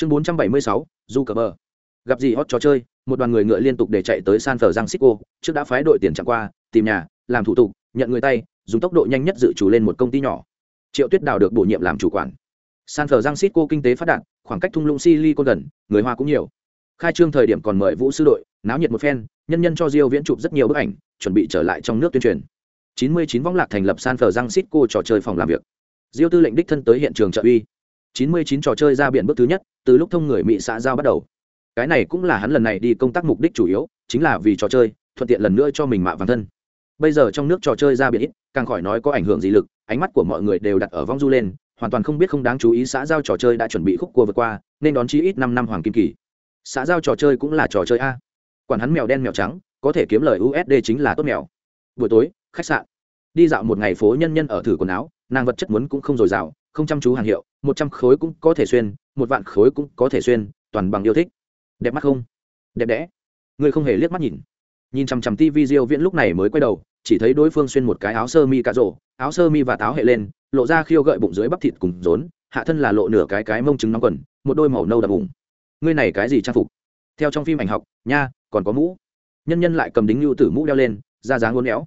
chương bốn trăm bảy mươi sáu, du cờ bờ. Gặp gì hot trò chơi, một đoàn người ngựa liên tục để chạy tới san phờ giang xích trước đã phái đội tiền chặn qua, tìm nhà, làm thủ tục, nhận người tay, dùng tốc độ nhanh nhất dự trù lên một công ty nhỏ. Triệu tuyết đào được bổ nhiệm làm chủ quản. San phờ giang xích kinh tế phát đạt, khoảng cách thung lũng silicon gần, người hoa cũng nhiều. Khai trương thời điểm còn mời vũ sư đội, náo nhiệt một phen, nhân nhân cho diêu viễn chụp rất nhiều bức ảnh, chuẩn bị trở lại trong nước tuyên truyền. 99 võng lạc thành lập san phờ giang xích trò chơi phòng làm việc. Diêu tư lệnh đích thân tới hiện trường trợ uy. 99 trò chơi ra biển bước thứ nhất, từ lúc thông người mỹ xã giao bắt đầu. Cái này cũng là hắn lần này đi công tác mục đích chủ yếu, chính là vì trò chơi, thuận tiện lần nữa cho mình mạ vàng thân. Bây giờ trong nước trò chơi ra biển ít, càng khỏi nói có ảnh hưởng gì lực, ánh mắt của mọi người đều đặt ở vong du lên, hoàn toàn không biết không đáng chú ý xã giao trò chơi đã chuẩn bị khúc cua vượt qua, nên đón chí ít năm năm hoàng kim kỳ. Xã giao trò chơi cũng là trò chơi a. Quản hắn mèo đen mèo trắng, có thể kiếm lời usd chính là tốt mèo. Buổi tối, khách sạn. Đi dạo một ngày phố nhân nhân ở thử quần áo, nàng vật chất muốn cũng không dồi dào không chăm chú hàng hiệu, một trăm khối cũng có thể xuyên, một vạn khối cũng có thể xuyên, toàn bằng yêu thích. Đẹp mắt không? Đẹp đẽ. Người không hề liếc mắt nhìn. Nhìn chằm chằm TV diêu viễn lúc này mới quay đầu, chỉ thấy đối phương xuyên một cái áo sơ mi cà rổ, áo sơ mi và táo hệ lên, lộ ra khiêu gợi bụng dưới bắp thịt cùng rốn, hạ thân là lộ nửa cái cái mông trứng nóng quần, một đôi màu nâu đậm bụng. Ngươi này cái gì trang phục? Theo trong phim ảnh học, nha, còn có mũ. Nhân nhân lại cầm đính lưu tử mũ đeo lên, da dáng uốn éo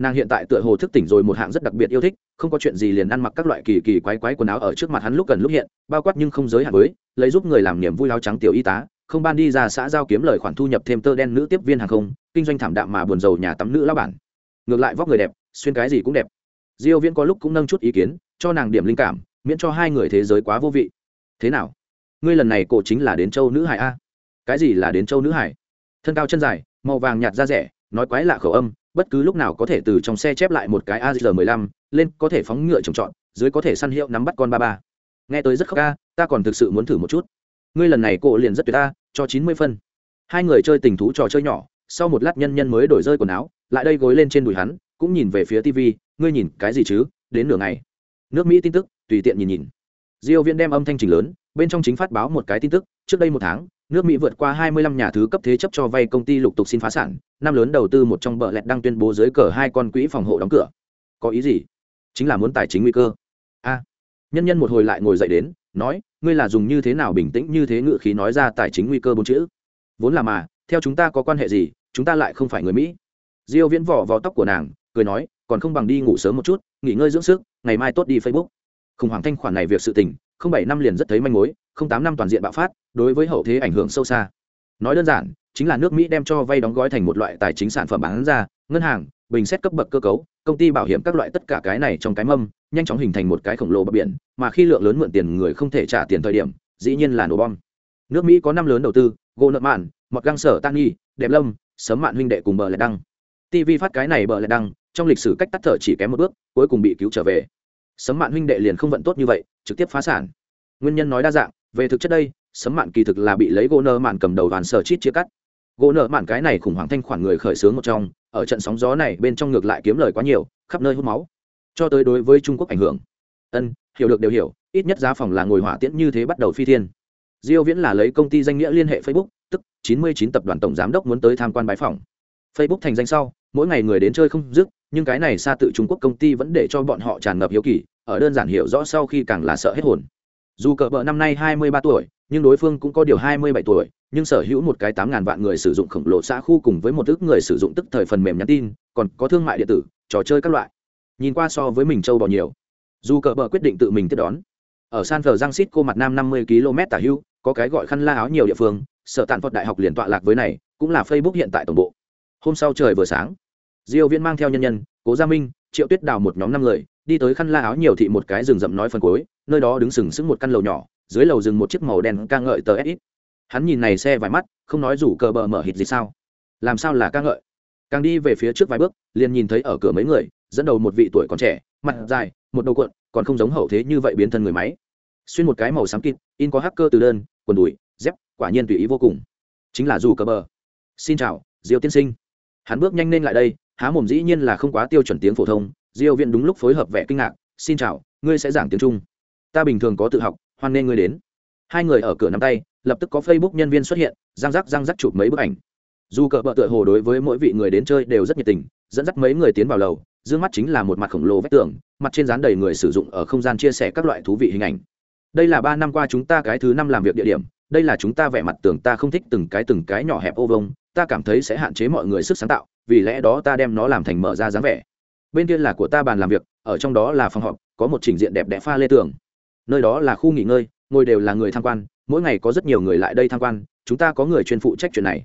nàng hiện tại tựa hồ thức tỉnh rồi một hạng rất đặc biệt yêu thích, không có chuyện gì liền ăn mặc các loại kỳ kỳ quái quái quần áo ở trước mặt hắn lúc cần lúc hiện, bao quát nhưng không giới hạn với, lấy giúp người làm niềm vui áo trắng tiểu y tá, không ban đi ra xã giao kiếm lời khoản thu nhập thêm tơ đen nữ tiếp viên hàng không, kinh doanh thảm đạm mà buồn giàu nhà tắm nữ lao bản. Ngược lại vóc người đẹp, xuyên cái gì cũng đẹp. Diêu viễn có lúc cũng nâng chút ý kiến, cho nàng điểm linh cảm, miễn cho hai người thế giới quá vô vị. Thế nào? Ngươi lần này cổ chính là đến châu nữ hải a? Cái gì là đến châu nữ hải? Thân cao chân dài, màu vàng nhạt da rẻ, nói quái lạ khẩu âm bất cứ lúc nào có thể từ trong xe chép lại một cái azr 15 lên có thể phóng ngựa trồng trọt, dưới có thể săn hiệu nắm bắt con ba ba. Nghe tới rất khóc ca, ta còn thực sự muốn thử một chút. Ngươi lần này cổ liền rất tuyệt ta, cho 90 phân. Hai người chơi tình thú trò chơi nhỏ, sau một lát nhân nhân mới đổi rơi quần áo, lại đây gối lên trên đùi hắn, cũng nhìn về phía tv ngươi nhìn cái gì chứ, đến nửa ngày. Nước mỹ tin tức, tùy tiện nhìn nhìn. Diêu viễn đem âm thanh trình lớn, bên trong chính phát báo một cái tin tức, trước đây một tháng nước mỹ vượt qua 25 nhà thứ cấp thế chấp cho vay công ty lục tục xin phá sản, năm lớn đầu tư một trong bờ lẹt đang tuyên bố dưới cờ hai con quỹ phòng hộ đóng cửa. Có ý gì? Chính là muốn tài chính nguy cơ. A. Nhân nhân một hồi lại ngồi dậy đến, nói, ngươi là dùng như thế nào bình tĩnh, như thế ngự khí nói ra tài chính nguy cơ bốn chữ? Vốn là mà, theo chúng ta có quan hệ gì, chúng ta lại không phải người mỹ. Diêu viễn vỏ vào tóc của nàng, cười nói, còn không bằng đi ngủ sớm một chút, nghỉ ngơi dưỡng sức, ngày mai tốt đi facebook. Khủng hoảng thanh khoản này việc sự tình, không bảy năm liền rất thấy manh mối tám năm toàn diện bạo phát, đối với hậu thế ảnh hưởng sâu xa. Nói đơn giản, chính là nước mỹ đem cho vay đóng gói thành một loại tài chính sản phẩm bán ra, ngân hàng, bình xét cấp bậc cơ cấu, công ty bảo hiểm các loại tất cả cái này trong cái mâm, nhanh chóng hình thành một cái khổng lồ bờ biển, mà khi lượng lớn mượn tiền người không thể trả tiền thời điểm, dĩ nhiên là nổ bom. Nước mỹ có năm lớn đầu tư, gỗ nợ mạn, mọt găng sở tan nghi đẹp lâm sớm mạn huynh đệ cùng bờ lại đăng. Tv phát cái này bờ lại đăng, trong lịch sử cách tắt thở chỉ kém một bước, cuối cùng bị cứu trở về. Sớm mạn huynh đệ liền không vận tốt như vậy, trực tiếp phá sản. Nguyên nhân nói đa dạng về thực chất đây, sấm mạn kỳ thực là bị lấy gỗ nợ mạn cầm đầu đoàn sở chít chia cắt. Gỗ nợ mạn cái này khủng hoảng thanh khoản người khởi xướng một trong, ở trận sóng gió này bên trong ngược lại kiếm lời quá nhiều, khắp nơi hút máu. Cho tới đối với trung quốc ảnh hưởng. Ân, hiểu được đều hiểu, ít nhất giá phòng là ngồi hỏa tiễn như thế bắt đầu phi thiên. Diêu viễn là lấy công ty danh nghĩa liên hệ facebook, tức 99 tập đoàn tổng giám đốc muốn tới tham quan bái phòng facebook thành danh sau, mỗi ngày người đến chơi không dứt, nhưng cái này xa tự trung quốc công ty vẫn để cho bọn họ tràn ngập hiếu kỳ, ở đơn giản hiểu rõ sau khi càng là sợ hết hồn dù cờ bợ năm nay 23 tuổi, nhưng đối phương cũng có điều 27 tuổi, nhưng sở hữu một cái tám ngàn vạn người sử dụng khổng lồ xã khu cùng với một ước người sử dụng tức thời phần mềm nhắn tin, còn có thương mại điện tử, trò chơi các loại. Nhìn qua so với mình châu bò nhiều. Dù cờ bờ quyết định tự mình tiếp đón. Ở san thờ giang xít cô mặt nam 50 km tả hữu có cái gọi khăn la áo nhiều địa phương, sở tàn phật đại học liền tọa lạc với này, cũng là facebook hiện tại tổng bộ. Hôm sau trời vừa sáng, diêu viễn mang theo nhân nhân, cố gia minh, triệu tuyết đào một nhóm năm người đi tới khăn la áo nhiều thị một cái rừng rậm nói phần cuối, nơi đó đứng sừng sững một căn lầu nhỏ, dưới lầu rừng một chiếc màu đen ca ngợi tờ s hắn nhìn này xe vài mắt, không nói rủ cờ bờ mở hít gì sao. Làm sao là ca ngợi? Càng đi về phía trước vài bước, liền nhìn thấy ở cửa mấy người, dẫn đầu một vị tuổi còn trẻ, mặt dài, một đầu cuộn, còn không giống hậu thế như vậy biến thân người máy. Xuyên một cái màu xám kịt, in có hacker từ đơn, quần đùi, dép, quả nhiên tùy ý vô cùng. Chính là dù cờ bờ. Xin chào, diêu tiên sinh. Hắn bước nhanh lên lại đây, há mồm dĩ nhiên là không quá tiêu chuẩn tiếng phổ thông diêu viện đúng lúc phối hợp vẻ kinh ngạc, xin chào, ngươi sẽ giảng tiếng trung. Ta bình thường có tự học, hoan nên ngươi đến. Hai người ở cửa nắm tay, lập tức có facebook nhân viên xuất hiện, răng rắc răng rắc chụp mấy bức ảnh. Dù cờ bợ tựa hồ đối với mỗi vị người đến chơi đều rất nhiệt tình, dẫn dắt mấy người tiến vào lầu d ư ơ n g mắt chính là một mặt khổng lồ vách tường, mặt trên dán đầy người sử dụng ở không gian chia sẻ các loại thú vị hình ảnh. Đây là ba năm qua chúng ta cái thứ năm làm việc địa điểm, đây là chúng ta vẻ mặt tường ta không thích từng cái từng cái nhỏ hẹp ô vông ta cảm thấy sẽ hạn chế mọi người sức sáng tạo, vì lẽ đó ta đem nó làm thành mở ra dáng vẻ bên kia là của ta bàn làm việc, ở trong đó là phòng họp, có một trình diện đẹp đẽ pha lê tường. Nơi đó là khu nghỉ ngơi, ngồi đều là người tham quan, mỗi ngày có rất nhiều người lại đây tham quan, chúng ta có người chuyên phụ trách chuyện này.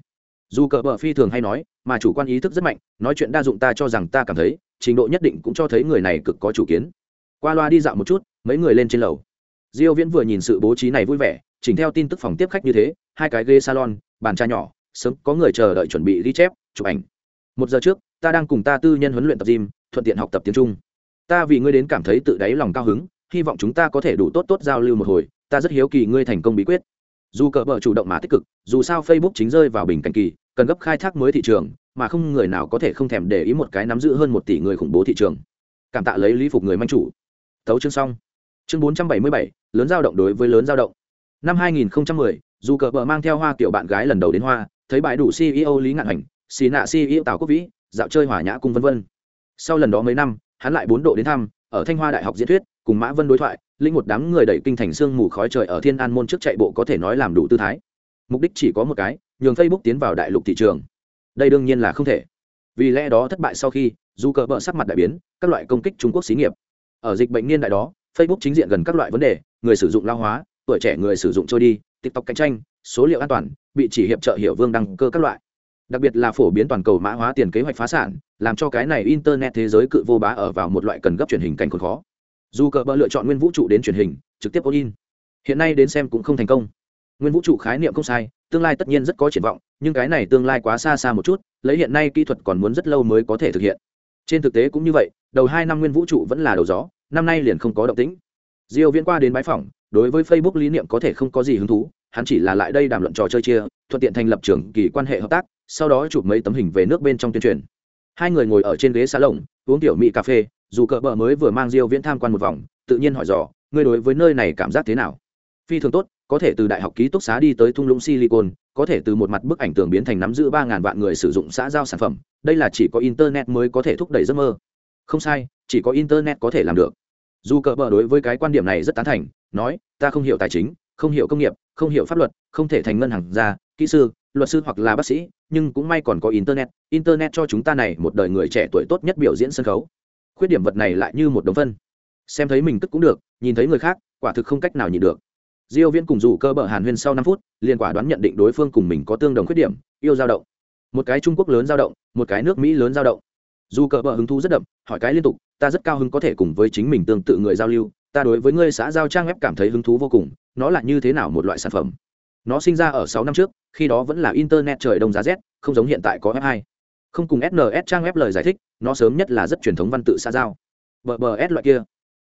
Dù cờ bờ phi thường hay nói, mà chủ quan ý thức rất mạnh, nói chuyện đa dụng ta cho rằng ta cảm thấy, trình độ nhất định cũng cho thấy người này cực có chủ kiến. Qua loa đi dạo một chút, mấy người lên trên lầu. Diêu viễn vừa nhìn sự bố trí này vui vẻ, chỉnh theo tin tức phòng tiếp khách như thế, hai cái ghế salon, bàn trà nhỏ, sớm có người chờ đợi chuẩn bị ghi chép, chụp ảnh. Một giờ trước, ta đang cùng ta tư nhân huấn luyện tập gym thuận tiện học tập tiếng trung. Ta vì ngươi đến cảm thấy tự đáy lòng cao hứng hy vọng chúng ta có thể đủ tốt tốt giao lưu một hồi ta rất hiếu kỳ ngươi thành công bí quyết. Dù cờ bờ chủ động mà tích cực dù sao facebook chính rơi vào bình cảnh kỳ cần gấp khai thác mới thị trường mà không người nào có thể không thèm để ý một cái nắm giữ hơn một tỷ người khủng bố thị trường. Cảm tạ lấy lý phục người manh chủ. Thấu chương xong. Chương bốn trăm bảy mươi bảy lớn giao động đối với lớn giao động. Năm hai nghìn 2010, dù cờ bờ mang theo hoa kiểu bạn gái lần đầu đến hoa thấy bãi đủ ceo lý ngạn hành xì nạ ceo tào quốc vĩ dạo chơi hỏa nhã cung vân vân sau lần đó mấy năm, hắn lại bốn độ đến thăm, ở thanh hoa đại học diễn thuyết, cùng mã vân đối thoại linh một đám người đẩy kinh thành sương mù khói trời ở thiên an môn trước chạy bộ có thể nói làm đủ tư thái. Mục đích chỉ có một cái, nhường facebook tiến vào đại lục thị trường. Đây đương nhiên là không thể. Vì lẽ đó thất bại sau khi, dù cờ bợ sắc mặt đại biến, các loại công kích trung quốc xí nghiệp. Ở dịch bệnh niên đại đó, facebook chính diện gần các loại vấn đề, người sử dụng lao hóa, tuổi trẻ người sử dụng trôi đi, tiktok cạnh tranh, số liệu an toàn, bị chỉ hiệp trợ hiểu vương đăng cơ các loại đặc biệt là phổ biến toàn cầu mã hóa tiền kế hoạch phá sản, làm cho cái này internet thế giới cự vô bá ở vào một loại cần gấp truyền hình cảnh còn khó. Dù cờ bờ lựa chọn nguyên vũ trụ đến truyền hình, trực tiếp in. Hiện nay đến xem cũng không thành công. Nguyên vũ trụ khái niệm không sai, tương lai tất nhiên rất có triển vọng, nhưng cái này tương lai quá xa xa một chút, lấy hiện nay kỹ thuật còn muốn rất lâu mới có thể thực hiện. Trên thực tế cũng như vậy, đầu hai năm nguyên vũ trụ vẫn là đầu gió, năm nay liền không có động tĩnh. Diêu viễn qua đến bãi phòng đối với facebook lý niệm có thể không có gì hứng thú, hắn chỉ là lại đây đàm luận trò chơi chia, thuận tiện thành lập trưởng kỳ quan hệ hợp tác sau đó chụp mấy tấm hình về nước bên trong tuyên truyền. Hai người ngồi ở trên ghế xá lồng, uống tiểu mỹ cà phê, dù cỡ bờ mới vừa mang diêu viễn tham quan một vòng, tự nhiên hỏi dò, ngươi đối với nơi này cảm giác thế nào? Phi thường tốt, có thể từ đại học ký túc xá đi tới thung lũng silicon, có thể từ một mặt bức ảnh tường biến thành nắm giữ ba ngàn vạn người sử dụng xã giao sản phẩm, đây là chỉ có internet mới có thể thúc đẩy giấc mơ. Không sai, chỉ có internet có thể làm được. Dù cỡ bờ đối với cái quan điểm này rất tán thành, nói, ta không hiểu tài chính, không hiểu công nghiệp, không hiểu pháp luật, không thể thành ngân hàng gia kỹ sư luật sư hoặc là bác sĩ, nhưng cũng may còn có internet internet cho chúng ta này một đời người trẻ tuổi tốt nhất biểu diễn sân khấu. Khuyết điểm vật này lại như một đống phân. Xem thấy mình tức cũng được, nhìn thấy người khác, quả thực không cách nào nhìn được. Diêu viễn cùng rủ cơ bờ hàn huyên sau 5 phút, liền quả đoán nhận định đối phương cùng mình có tương đồng khuyết điểm, yêu dao động. Một cái trung quốc lớn dao động, một cái nước mỹ lớn dao động. Dù cờ bờ hứng thú rất đậm, hỏi cái liên tục, ta rất cao hứng có thể cùng với chính mình tương tự người giao lưu, ta đối với ngươi xã giao trang web cảm thấy hứng thú vô cùng, nó là như thế nào một loại sản phẩm? Nó sinh ra ở sáu năm trước khi đó vẫn là internet trời đông giá rét, không giống hiện tại có f 2 không cùng sns trang web lời giải thích, nó sớm nhất là rất truyền thống văn tự xã giao. Bờ bờ s loại kia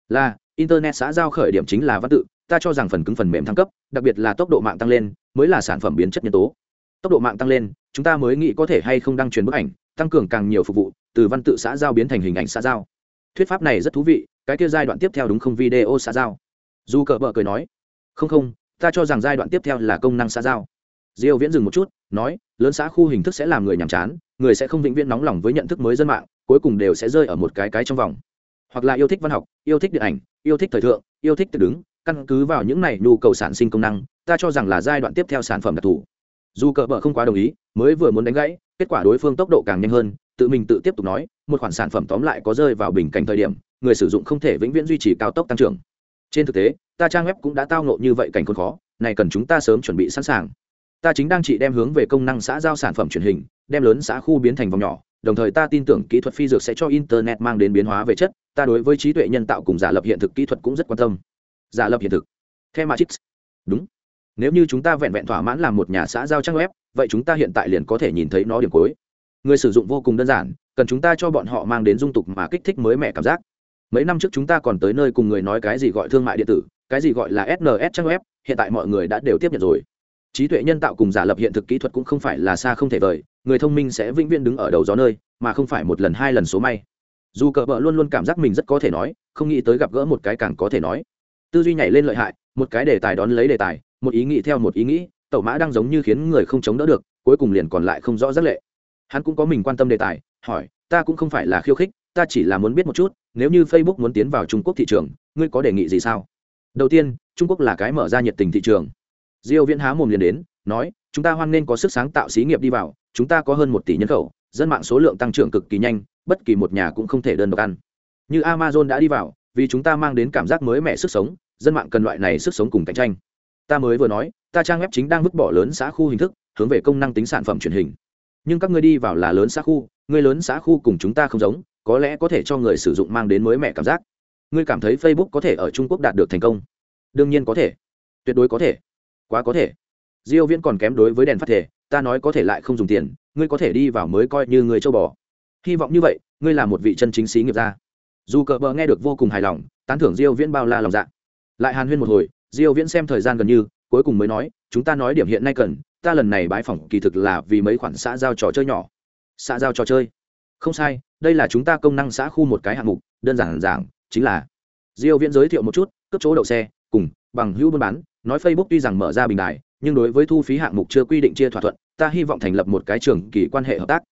là internet xã giao khởi điểm chính là văn tự, ta cho rằng phần cứng phần mềm thăng cấp, đặc biệt là tốc độ mạng tăng lên, mới là sản phẩm biến chất nhân tố. Tốc độ mạng tăng lên, chúng ta mới nghĩ có thể hay không đăng truyền bức ảnh, tăng cường càng nhiều phục vụ, từ văn tự xã giao biến thành hình ảnh xã giao. Thuyết pháp này rất thú vị, cái kia giai đoạn tiếp theo đúng không video xã giao. Dù cờ bờ cười nói, không không, ta cho rằng giai đoạn tiếp theo là công năng xã giao diêu viễn dừng một chút, nói, lớn xã khu hình thức sẽ làm người nhàm chán, người sẽ không vĩnh viễn nóng lòng với nhận thức mới dân mạng, cuối cùng đều sẽ rơi ở một cái cái trong vòng. Hoặc là yêu thích văn học, yêu thích điện ảnh, yêu thích thời thượng, yêu thích tự đứng, căn cứ vào những này nhu cầu sản sinh công năng, ta cho rằng là giai đoạn tiếp theo sản phẩm đặc thù. Dù cờ bờ không quá đồng ý, mới vừa muốn đánh gãy, kết quả đối phương tốc độ càng nhanh hơn, tự mình tự tiếp tục nói, một khoản sản phẩm tóm lại có rơi vào bình cảnh thời điểm, người sử dụng không thể vĩnh viễn duy trì cao tốc tăng trưởng. Trên thực tế, ta trang web cũng đã tao nộ như vậy cảnh khốn khó, này cần chúng ta sớm chuẩn bị sẵn sàng ta chính đang chỉ đem hướng về công năng xã giao sản phẩm truyền hình, đem lớn xã khu biến thành vòng nhỏ, đồng thời ta tin tưởng kỹ thuật phi dược sẽ cho internet mang đến biến hóa về chất, ta đối với trí tuệ nhân tạo cùng giả lập hiện thực kỹ thuật cũng rất quan tâm. Giả lập hiện thực. Theo mà chips đúng. Nếu như chúng ta vẹn vẹn thỏa mãn làm một nhà xã giao trang web, vậy chúng ta hiện tại liền có thể nhìn thấy nó điểm cuối. Người sử dụng vô cùng đơn giản, cần chúng ta cho bọn họ mang đến dung tục mà kích thích mới mẻ cảm giác. Mấy năm trước chúng ta còn tới nơi cùng người nói cái gì gọi thương mại điện tử, cái gì gọi là sns trang web, hiện tại mọi người đã đều tiếp nhận rồi trí tuệ nhân tạo cùng giả lập hiện thực kỹ thuật cũng không phải là xa không thể vời, người thông minh sẽ vĩnh viễn đứng ở đầu gió nơi, mà không phải một lần, hai lần số may. Dù cờ vợ luôn luôn cảm giác mình rất có thể nói, không nghĩ tới gặp gỡ một cái càng có thể nói. Tư duy nhảy lên lợi hại, một cái đề tài đón lấy đề tài, một ý nghĩ theo một ý nghĩ, tẩu mã đang giống như khiến người không chống đỡ được, cuối cùng liền còn lại không rõ rất lệ. Hắn cũng có mình quan tâm đề tài, hỏi, ta cũng không phải là khiêu khích, ta chỉ là muốn biết một chút, nếu như facebook muốn tiến vào trung quốc thị trường, ngươi có đề nghị gì sao? Đầu tiên, trung quốc là cái mở ra nhiệt tình thị trường diêu viễn há mồm liền đến, nói, chúng ta hoan nên có sức sáng tạo xí nghiệp đi vào, chúng ta có hơn một tỷ nhân khẩu, dân mạng số lượng tăng trưởng cực kỳ nhanh, bất kỳ một nhà cũng không thể đơn độc ăn. Như amazon đã đi vào, vì chúng ta mang đến cảm giác mới mẻ sức sống, dân mạng cần loại này sức sống cùng cạnh tranh. Ta mới vừa nói, ta trang web chính đang vứt bỏ lớn xã khu hình thức, hướng về công năng tính sản phẩm truyền hình. Nhưng các ngươi đi vào là lớn xã khu, người lớn xã khu cùng chúng ta không giống, có lẽ có thể cho người sử dụng mang đến mới mẻ cảm giác. Ngươi cảm thấy facebook có thể ở trung quốc đạt được thành công? Đương nhiên có thể. Tuyệt đối có thể quá có thể. Diêu viễn còn kém đối với đèn phát thể, ta nói có thể lại không dùng tiền, ngươi có thể đi vào mới coi như người châu bò. Hy vọng như vậy, ngươi là một vị chân chính sĩ nghiệp gia. Dù cờ bờ nghe được vô cùng hài lòng, tán thưởng diêu viễn bao la lòng dạ. Lại hàn huyên một hồi, diêu viễn xem thời gian gần như, cuối cùng mới nói, chúng ta nói điểm hiện nay cần, ta lần này bái phỏng kỳ thực là vì mấy khoản xã giao trò chơi nhỏ. Xã giao trò chơi? Không sai, đây là chúng ta công năng xã khu một cái hạng mục, đơn giản giảng, chính là. Diêu viễn giới thiệu một chút cấp chỗ đậu xe, cùng, bằng hữu buôn bán nói facebook tuy rằng mở ra bình đài, nhưng đối với thu phí hạng mục chưa quy định chia thỏa thuận, ta hy vọng thành lập một cái trường kỳ quan hệ hợp tác.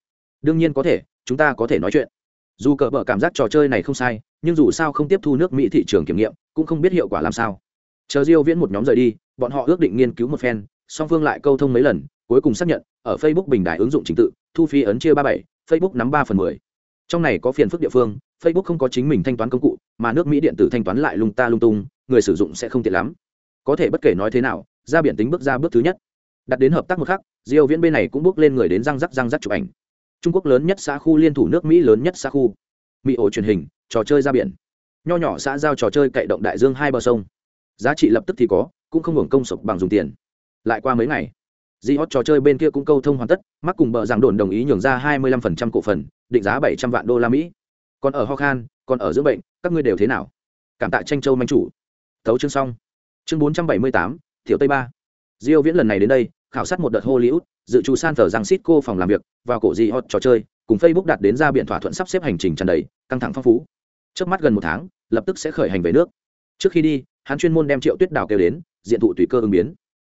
Đương nhiên có thể, chúng ta có thể nói chuyện. Dù cờ bờ cảm giác trò chơi này không sai, nhưng dù sao không tiếp thu nước mỹ thị trường kiểm nghiệm, cũng không biết hiệu quả làm sao. Chờ diêu viễn một nhóm rời đi, bọn họ ước định nghiên cứu một phen, song phương lại câu thông mấy lần, cuối cùng xác nhận, ở facebook bình đại ứng dụng trình tự, thu phí ấn chia ba bảy, facebook nắm ba phần mười. Trong này có phiền phức địa phương, facebook không có chính mình thanh toán công cụ, mà nước mỹ điện tử thanh toán lại lung ta lung tung, người sử dụng sẽ không tiện lắm có thể bất kể nói thế nào ra biển tính bước ra bước thứ nhất. Đặt đến hợp tác một khắc, diêu viễn bên này cũng bước lên người đến răng rắc răng rắc chụp ảnh. Trung quốc lớn nhất xã khu liên thủ nước mỹ lớn nhất xã khu. Mỹ ổ truyền hình, trò chơi ra biển. Nho nhỏ xã giao trò chơi cậy động đại dương hai bờ sông. Giá trị lập tức thì có, cũng không hưởng công sụp bằng dùng tiền. Lại qua mấy ngày, di hot trò chơi bên kia cũng câu thông hoàn tất, mắc cùng bờ giảng đồn đồng ý nhường ra 25% cổ phần, định giá 700 vạn đô la mỹ. Còn ở ho khan, còn ở dưỡng bệnh, các ngươi đều thế nào? Cảm tạ tranh châu manh chủ. Tấu chương xong chương 478, tiểu tây ba. Diêu viễn lần này đến đây khảo sát một đợt hollywood dự trù san thờ rằng Cisco phòng làm việc và cổ di hot trò chơi cùng facebook đạt đến ra biện thỏa thuận sắp xếp hành trình tràn đầy căng thẳng phong phú. Trước mắt gần một tháng lập tức sẽ khởi hành về nước. Trước khi đi hắn chuyên môn đem triệu tuyết đào kêu đến diện thụ tùy cơ ứng biến.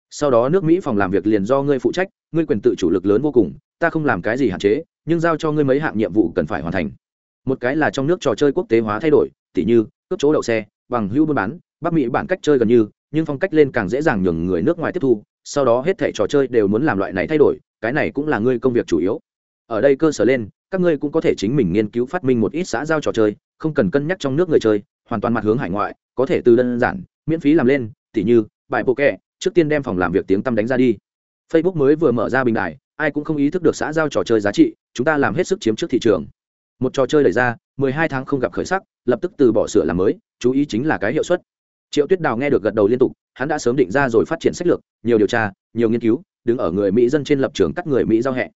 Sau đó nước mỹ phòng làm việc liền do ngươi phụ trách ngươi quyền tự chủ lực lớn vô cùng ta không làm cái gì hạn chế nhưng giao cho ngươi mấy hạng nhiệm vụ cần phải hoàn thành. Một cái là trong nước trò chơi quốc tế hóa thay đổi tỉ như cướp chỗ đậu xe bằng hưu buôn bán bắc mỹ bản cách chơi gần như nhưng phong cách lên càng dễ dàng nhường người nước ngoài tiếp thu, sau đó hết thảy trò chơi đều muốn làm loại này thay đổi, cái này cũng là ngươi công việc chủ yếu. Ở đây cơ sở lên, các ngươi cũng có thể chính mình nghiên cứu phát minh một ít xã giao trò chơi, không cần cân nhắc trong nước người chơi, hoàn toàn mặt hướng hải ngoại, có thể từ đơn giản, miễn phí làm lên, tỉ như, bài bộ kẹ, trước tiên đem phòng làm việc tiếng tăm đánh ra đi. Facebook mới vừa mở ra bình đài, ai cũng không ý thức được xã giao trò chơi giá trị, chúng ta làm hết sức chiếm trước thị trường. Một trò chơi đẩy ra, mười hai tháng không gặp khởi sắc, lập tức từ bỏ sửa làm mới, chú ý chính là cái hiệu suất triệu tuyết đào nghe được gật đầu liên tục, hắn đã sớm định ra rồi phát triển sách lược, nhiều điều tra, nhiều nghiên cứu, đứng ở người mỹ dân trên lập trường cắt người mỹ giao hẹ.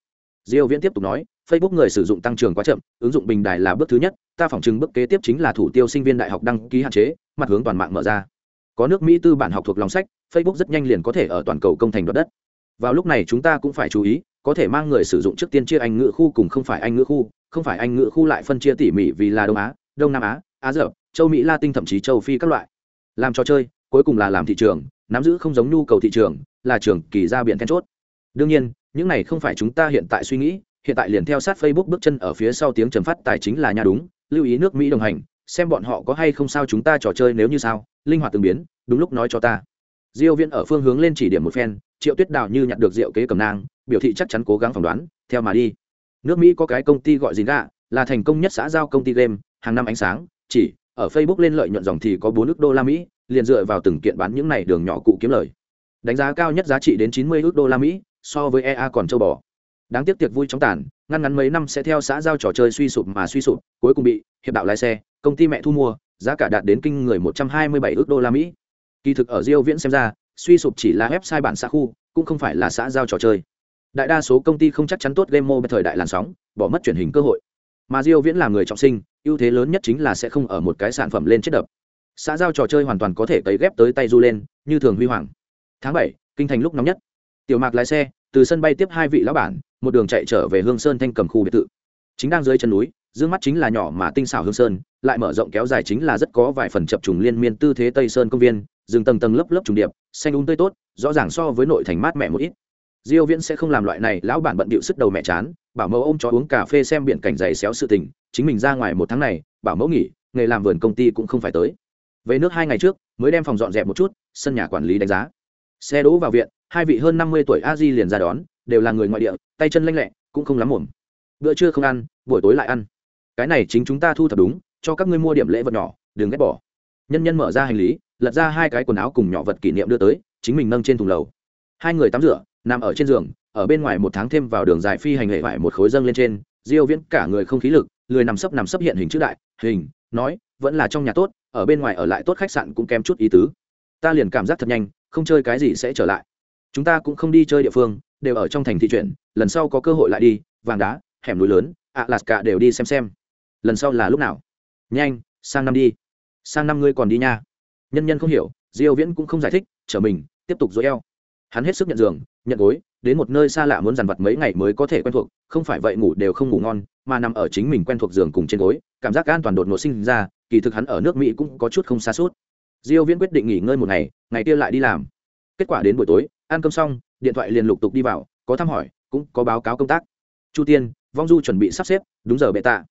Diêu viễn tiếp tục nói, facebook người sử dụng tăng trưởng quá chậm, ứng dụng bình đài là bước thứ nhất, ta phỏng chứng bước kế tiếp chính là thủ tiêu sinh viên đại học đăng ký hạn chế, mặt hướng toàn mạng mở ra. Có nước mỹ tư bản học thuộc lòng sách, facebook rất nhanh liền có thể ở toàn cầu công thành đoạt đất. Vào lúc này chúng ta cũng phải chú ý, có thể mang người sử dụng trước tiên chia anh ngữ khu cùng không phải anh ngữ khu, không phải anh ngữ khu lại phân chia tỉ mỉ vì là đông á, đông nam á á dở châu mỹ latin thậm chí châu phi các loại làm trò chơi, cuối cùng là làm thị trường, nắm giữ không giống nhu cầu thị trường, là trường kỳ ra biển then chốt. Đương nhiên, những này không phải chúng ta hiện tại suy nghĩ, hiện tại liền theo sát facebook bước chân ở phía sau tiếng trầm phát tài chính là nhà đúng, lưu ý nước mỹ đồng hành, xem bọn họ có hay không sao chúng ta trò chơi nếu như sao, linh hoạt từng biến, đúng lúc nói cho ta. Diêu viễn ở phương hướng lên chỉ điểm một phen, triệu tuyết đào như nhặt được rượu kế cầm nang, biểu thị chắc chắn cố gắng phỏng đoán, theo mà đi. Nước mỹ có cái công ty gọi gì gạ, là thành công nhất xã giao công ty game, hàng năm ánh sáng, chỉ ở facebook lên lợi nhuận dòng thì có 4 ức đô la mỹ, liền dựa vào từng kiện bán những này đường nhỏ cụ kiếm lời. Đánh giá cao nhất giá trị đến 90 ức đô la mỹ, so với ea còn châu bò. Đáng tiếc tiệc vui chóng tàn, ngăn ngắn mấy năm sẽ theo xã giao trò chơi suy sụp mà suy sụp, cuối cùng bị hiệp đạo lái xe, công ty mẹ thu mua, giá cả đạt đến kinh người 127 ước đô la mỹ. Kỳ thực ở diêu viễn xem ra, suy sụp chỉ là website bản xã khu, cũng không phải là xã giao trò chơi. Đại đa số công ty không chắc chắn tốt game mobile thời đại làn sóng, bỏ mất truyền hình cơ hội mà diêu viễn là người trọng sinh ưu thế lớn nhất chính là sẽ không ở một cái sản phẩm lên chết đập. Xã giao trò chơi hoàn toàn có thể cấy ghép tới tay du lên như thường huy hoàng. Tháng 7, kinh thành lúc nóng nhất. Tiểu mạc lái xe từ sân bay tiếp hai vị lão bản một đường chạy trở về hương sơn thanh cầm khu biệt thự. Chính đang dưới chân núi dương mắt chính là nhỏ mà tinh xảo hương sơn lại mở rộng kéo dài chính là rất có vài phần chập trùng liên miên tư thế tây sơn công viên rừng tầng tầng lớp lớp trùng điệp xanh úng um tươi tốt rõ ràng so với nội thành mát mẹ một ít. Diêu viễn sẽ không làm loại này lão bản bận điệu sức đầu mẹ chán bảo mẫu ôm cho uống cà phê xem biển cảnh dày xéo sự tình, chính mình ra ngoài một tháng này, bảo mẫu nghỉ, nghề làm vườn công ty cũng không phải tới. Về nước hai ngày trước, mới đem phòng dọn dẹp một chút, sân nhà quản lý đánh giá. Xe đỗ vào viện, hai vị hơn năm mươi tuổi a di liền ra đón, đều là người ngoại địa, tay chân lanh lẹ, cũng không lắm mồm. Bữa trưa không ăn, buổi tối lại ăn. Cái này chính chúng ta thu thập đúng, cho các ngươi mua điểm lễ vật nhỏ, đừng ghét bỏ. Nhân nhân mở ra hành lý, lật ra hai cái quần áo cùng nhỏ vật kỷ niệm đưa tới, chính mình nâng trên thùng lầu. Hai người tắm rửa, nằm ở trên giường ở bên ngoài một tháng thêm vào đường dài phi hành hệ vải một khối dâng lên trên, diêu viễn cả người không khí lực, lười nằm sấp nằm sấp hiện hình chữ đại, hình, nói, vẫn là trong nhà tốt, ở bên ngoài ở lại tốt khách sạn cũng kém chút ý tứ. Ta liền cảm giác thật nhanh, không chơi cái gì sẽ trở lại. Chúng ta cũng không đi chơi địa phương, đều ở trong thành thị chuyển lần sau có cơ hội lại đi, vàng đá, hẻm núi lớn ạ lạt cả đều đi xem xem. Lần sau là lúc nào? Nhanh, sang năm đi. Sang năm ngươi còn đi nha. Nhân nhân không hiểu, diêu viễn cũng không giải thích, trở mình, tiếp tục dối eo hắn hết sức nhận giường, nhận gối, đến một nơi xa lạ muốn dằn vặt mấy ngày mới có thể quen thuộc, không phải vậy ngủ đều không ngủ ngon, mà nằm ở chính mình quen thuộc giường cùng trên gối, cảm giác an toàn đột ngột sinh ra, kỳ thực hắn ở nước mỹ cũng có chút không xa suốt. Diêu viễn quyết định nghỉ ngơi một ngày ngày kia lại đi làm. Kết quả đến buổi tối, ăn cơm xong, điện thoại liền lục tục đi vào, có thăm hỏi, cũng có báo cáo công tác. Chu tiên, vong du chuẩn bị sắp xếp, đúng giờ bệ tạ.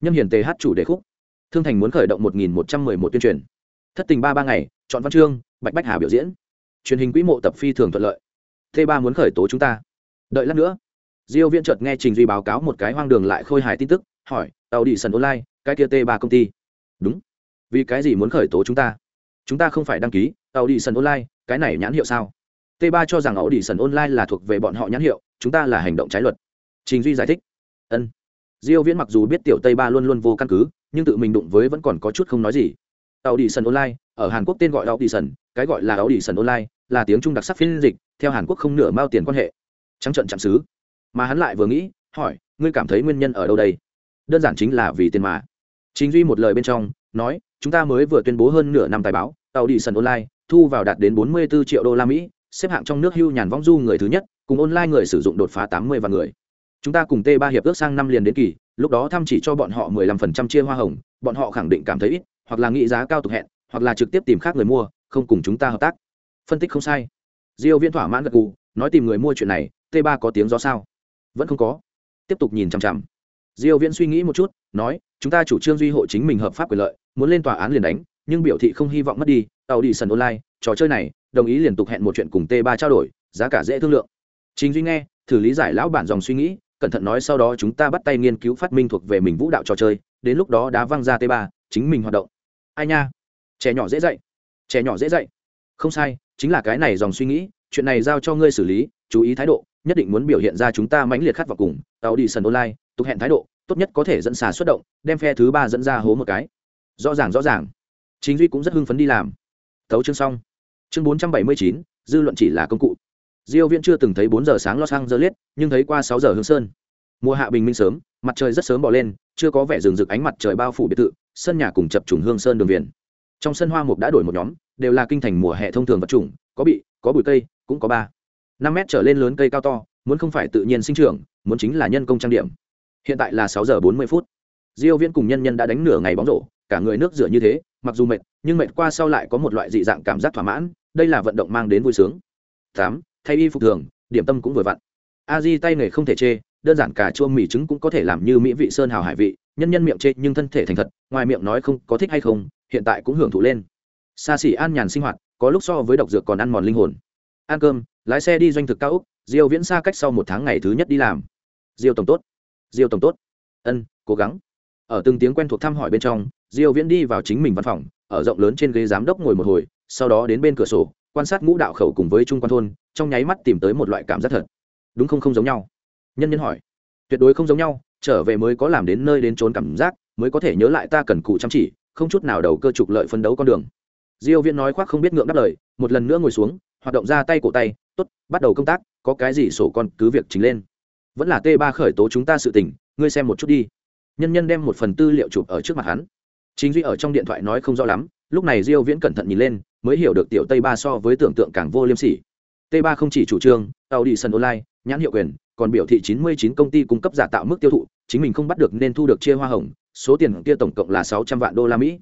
Nhâm hiền tề hát chủ đề khúc. Thương thành muốn khởi động một nghìn một trăm mười một tuyên truyền. Thất tình ba ba ngày, chọn văn chương, bạch bách hà biểu diễn truyền hình quỹ mộ tập phi thường thuận lợi. T ba muốn khởi tố chúng ta. Đợi lát nữa. Diêu viễn chợt nghe trình duy báo cáo một cái hoang đường lại khôi hài tin tức, hỏi, tàu đi sân online, cái kia t ba công ty? Đúng. Vì cái gì muốn khởi tố chúng ta? Chúng ta không phải đăng ký, tàu đi sân online, cái này nhãn hiệu sao? T ba cho rằng ẩu đi sân online là thuộc về bọn họ nhãn hiệu, chúng ta là hành động trái luật. Trình duy giải thích. Ân. Diêu viễn mặc dù biết tiểu tây ba luôn luôn vô căn cứ, nhưng tự mình đụng với vẫn còn có chút không nói gì. Tàu đi sân online, ở hàn quốc tên gọi ẩu đi sân, cái gọi là ẩu đi sân online là tiếng trung đặc sắc phiên dịch, theo hàn quốc không nửa mao tiền quan hệ. Trắng trận chạm xứ mà hắn lại vừa nghĩ, hỏi, ngươi cảm thấy nguyên nhân ở đâu đây? Đơn giản chính là vì tiền mà. Chính duy một lời bên trong, nói, chúng ta mới vừa tuyên bố hơn nửa năm tài báo, tàu đi sân online, thu vào đạt đến 44 triệu đô la mỹ, xếp hạng trong nước hưu nhàn vong du người thứ nhất, cùng online người sử dụng đột phá 80 vạn người. Chúng ta cùng t 3 hiệp ước sang năm liền đến kỳ, lúc đó thăm chỉ cho bọn họ 15% chia hoa hồng, bọn họ khẳng định cảm thấy ít, hoặc là nghĩ giá cao tục hẹn, hoặc là trực tiếp tìm khác người mua, không cùng chúng ta hợp tác phân tích không sai. Diêu viễn thỏa mãn gật gù, nói tìm người mua chuyện này, t 3 có tiếng gió sao? Vẫn không có. Tiếp tục nhìn chằm chằm. Diêu viễn suy nghĩ một chút, nói, chúng ta chủ trương duy hộ chính mình hợp pháp quyền lợi, muốn lên tòa án liền đánh, nhưng biểu thị không hy vọng mất đi tàu đi sân online, trò chơi này, đồng ý liên tục hẹn một chuyện cùng t 3 trao đổi, giá cả dễ thương lượng. Chính duy nghe, thử lý giải lão bản dòng suy nghĩ, cẩn thận nói sau đó chúng ta bắt tay nghiên cứu phát minh thuộc về mình vũ đạo trò chơi, đến lúc đó đá văng ra t 3 chính mình hoạt động. Ai nha? Trẻ nhỏ dễ dạy. Trẻ nhỏ dễ dạy. Không sai chính là cái này dòng suy nghĩ, chuyện này giao cho ngươi xử lý, chú ý thái độ, nhất định muốn biểu hiện ra chúng ta mãnh liệt khát vào cùng tàu đi sân online, tục hẹn thái độ, tốt nhất có thể dẫn xà xuất động, đem phe thứ ba dẫn ra hố một cái. Rõ ràng rõ ràng. Chính duy cũng rất hưng phấn đi làm. Tấu chương xong. Chương bốn trăm bảy mươi chín, dư luận chỉ là công cụ. Diêu viễn chưa từng thấy bốn giờ sáng lo sang dơ liết nhưng thấy qua sáu giờ hương sơn. Mùa hạ bình minh sớm, mặt trời rất sớm bỏ lên, chưa có vẻ rừng rực ánh mặt trời bao phủ biệt thự, sân nhà cùng chập trùng hương sơn đường viền. Trong sân hoa mục đã đổi một nhóm đều là kinh thành mùa hè thông thường vật chủng, có bị, có bụi cây, cũng có ba. Năm mét trở lên lớn cây cao to, muốn không phải tự nhiên sinh trưởng, muốn chính là nhân công trang điểm. Hiện tại là sáu giờ bốn mươi phút. Diêu viễn cùng nhân nhân đã đánh nửa ngày bóng rổ, cả người nước rửa như thế, mặc dù mệt, nhưng mệt qua sau lại có một loại dị dạng cảm giác thỏa mãn, đây là vận động mang đến vui sướng. Tám, thay y phục thường, điểm tâm cũng vừa vặn. A di tay nghề không thể chê, đơn giản cả chua mì trứng cũng có thể làm như mỹ vị sơn hào hải vị, nhân nhân miệng chê nhưng thân thể thành thật, ngoài miệng nói không có thích hay không, hiện tại cũng hưởng thụ lên xa xỉ an nhàn sinh hoạt, có lúc so với độc dược còn ăn mòn linh hồn. Ăn cơm, lái xe đi doanh thực cao úc, diêu viễn xa cách sau một tháng ngày thứ nhất đi làm. Diêu tổng tốt. Diêu tổng tốt. Ân, cố gắng. Ở từng tiếng quen thuộc thăm hỏi bên trong, diêu viễn đi vào chính mình văn phòng, ở rộng lớn trên ghế giám đốc ngồi một hồi, sau đó đến bên cửa sổ, quan sát ngũ đạo khẩu cùng với trung quan thôn, trong nháy mắt tìm tới một loại cảm giác thật. Đúng không không giống nhau. Nhân nhân hỏi. Tuyệt đối không giống nhau, trở về mới có làm đến nơi đến trốn cảm giác, mới có thể nhớ lại ta cần cù chăm chỉ, không chút nào đầu cơ trục lợi phân đấu con đường diêu viễn nói khoác không biết ngượng đáp lời, một lần nữa ngồi xuống, hoạt động ra tay cổ tay, tốt, bắt đầu công tác, có cái gì sổ con, cứ việc trình lên. Vẫn là t 3 khởi tố chúng ta sự tình, ngươi xem một chút đi. Nhân nhân đem một phần tư liệu chụp ở trước mặt hắn. Chính duy ở trong điện thoại nói không rõ lắm, lúc này diêu viễn cẩn thận nhìn lên, mới hiểu được tiểu tây ba so với tưởng tượng càng vô liêm sỉ. T 3 không chỉ chủ trương tàu đi sân online, nhãn hiệu quyền, còn biểu thị 99 công ty cung cấp giả tạo mức tiêu thụ, chính mình không bắt được nên thu được chia hoa hồng, số tiền kia tổng cộng là 600 vạn đô la mỹ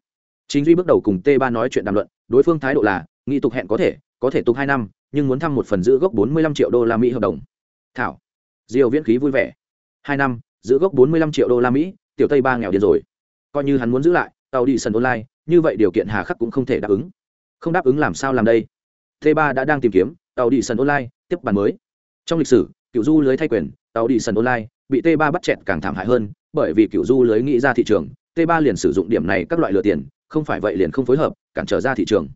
chính duy bước đầu cùng t ba nói chuyện đàm luận, đối phương thái độ là nghị tục hẹn có thể có thể tục hai năm, nhưng muốn thăm một phần giữ gốc 45 triệu đô la mỹ hợp đồng. Thảo. Diều viễn khí vui vẻ. Hai năm, giữ gốc 45 triệu đô la mỹ, tiểu tây ba nghèo điên rồi. Coi như hắn muốn giữ lại, tàu đi sân online, như vậy điều kiện hà khắc cũng không thể đáp ứng. Không đáp ứng làm sao làm đây? T ba đã đang tìm kiếm, tàu đi sân online, tiếp bàn mới. Trong lịch sử, cựu du lưới thay quyền, tàu đi sân online, bị t ba bắt chẹt càng thảm hại hơn, bởi vì cựu du lưới nghĩ ra thị trường, t ba liền sử dụng điểm này các loại lừa tiền không phải vậy liền không phối hợp, cản trở ra thị trường.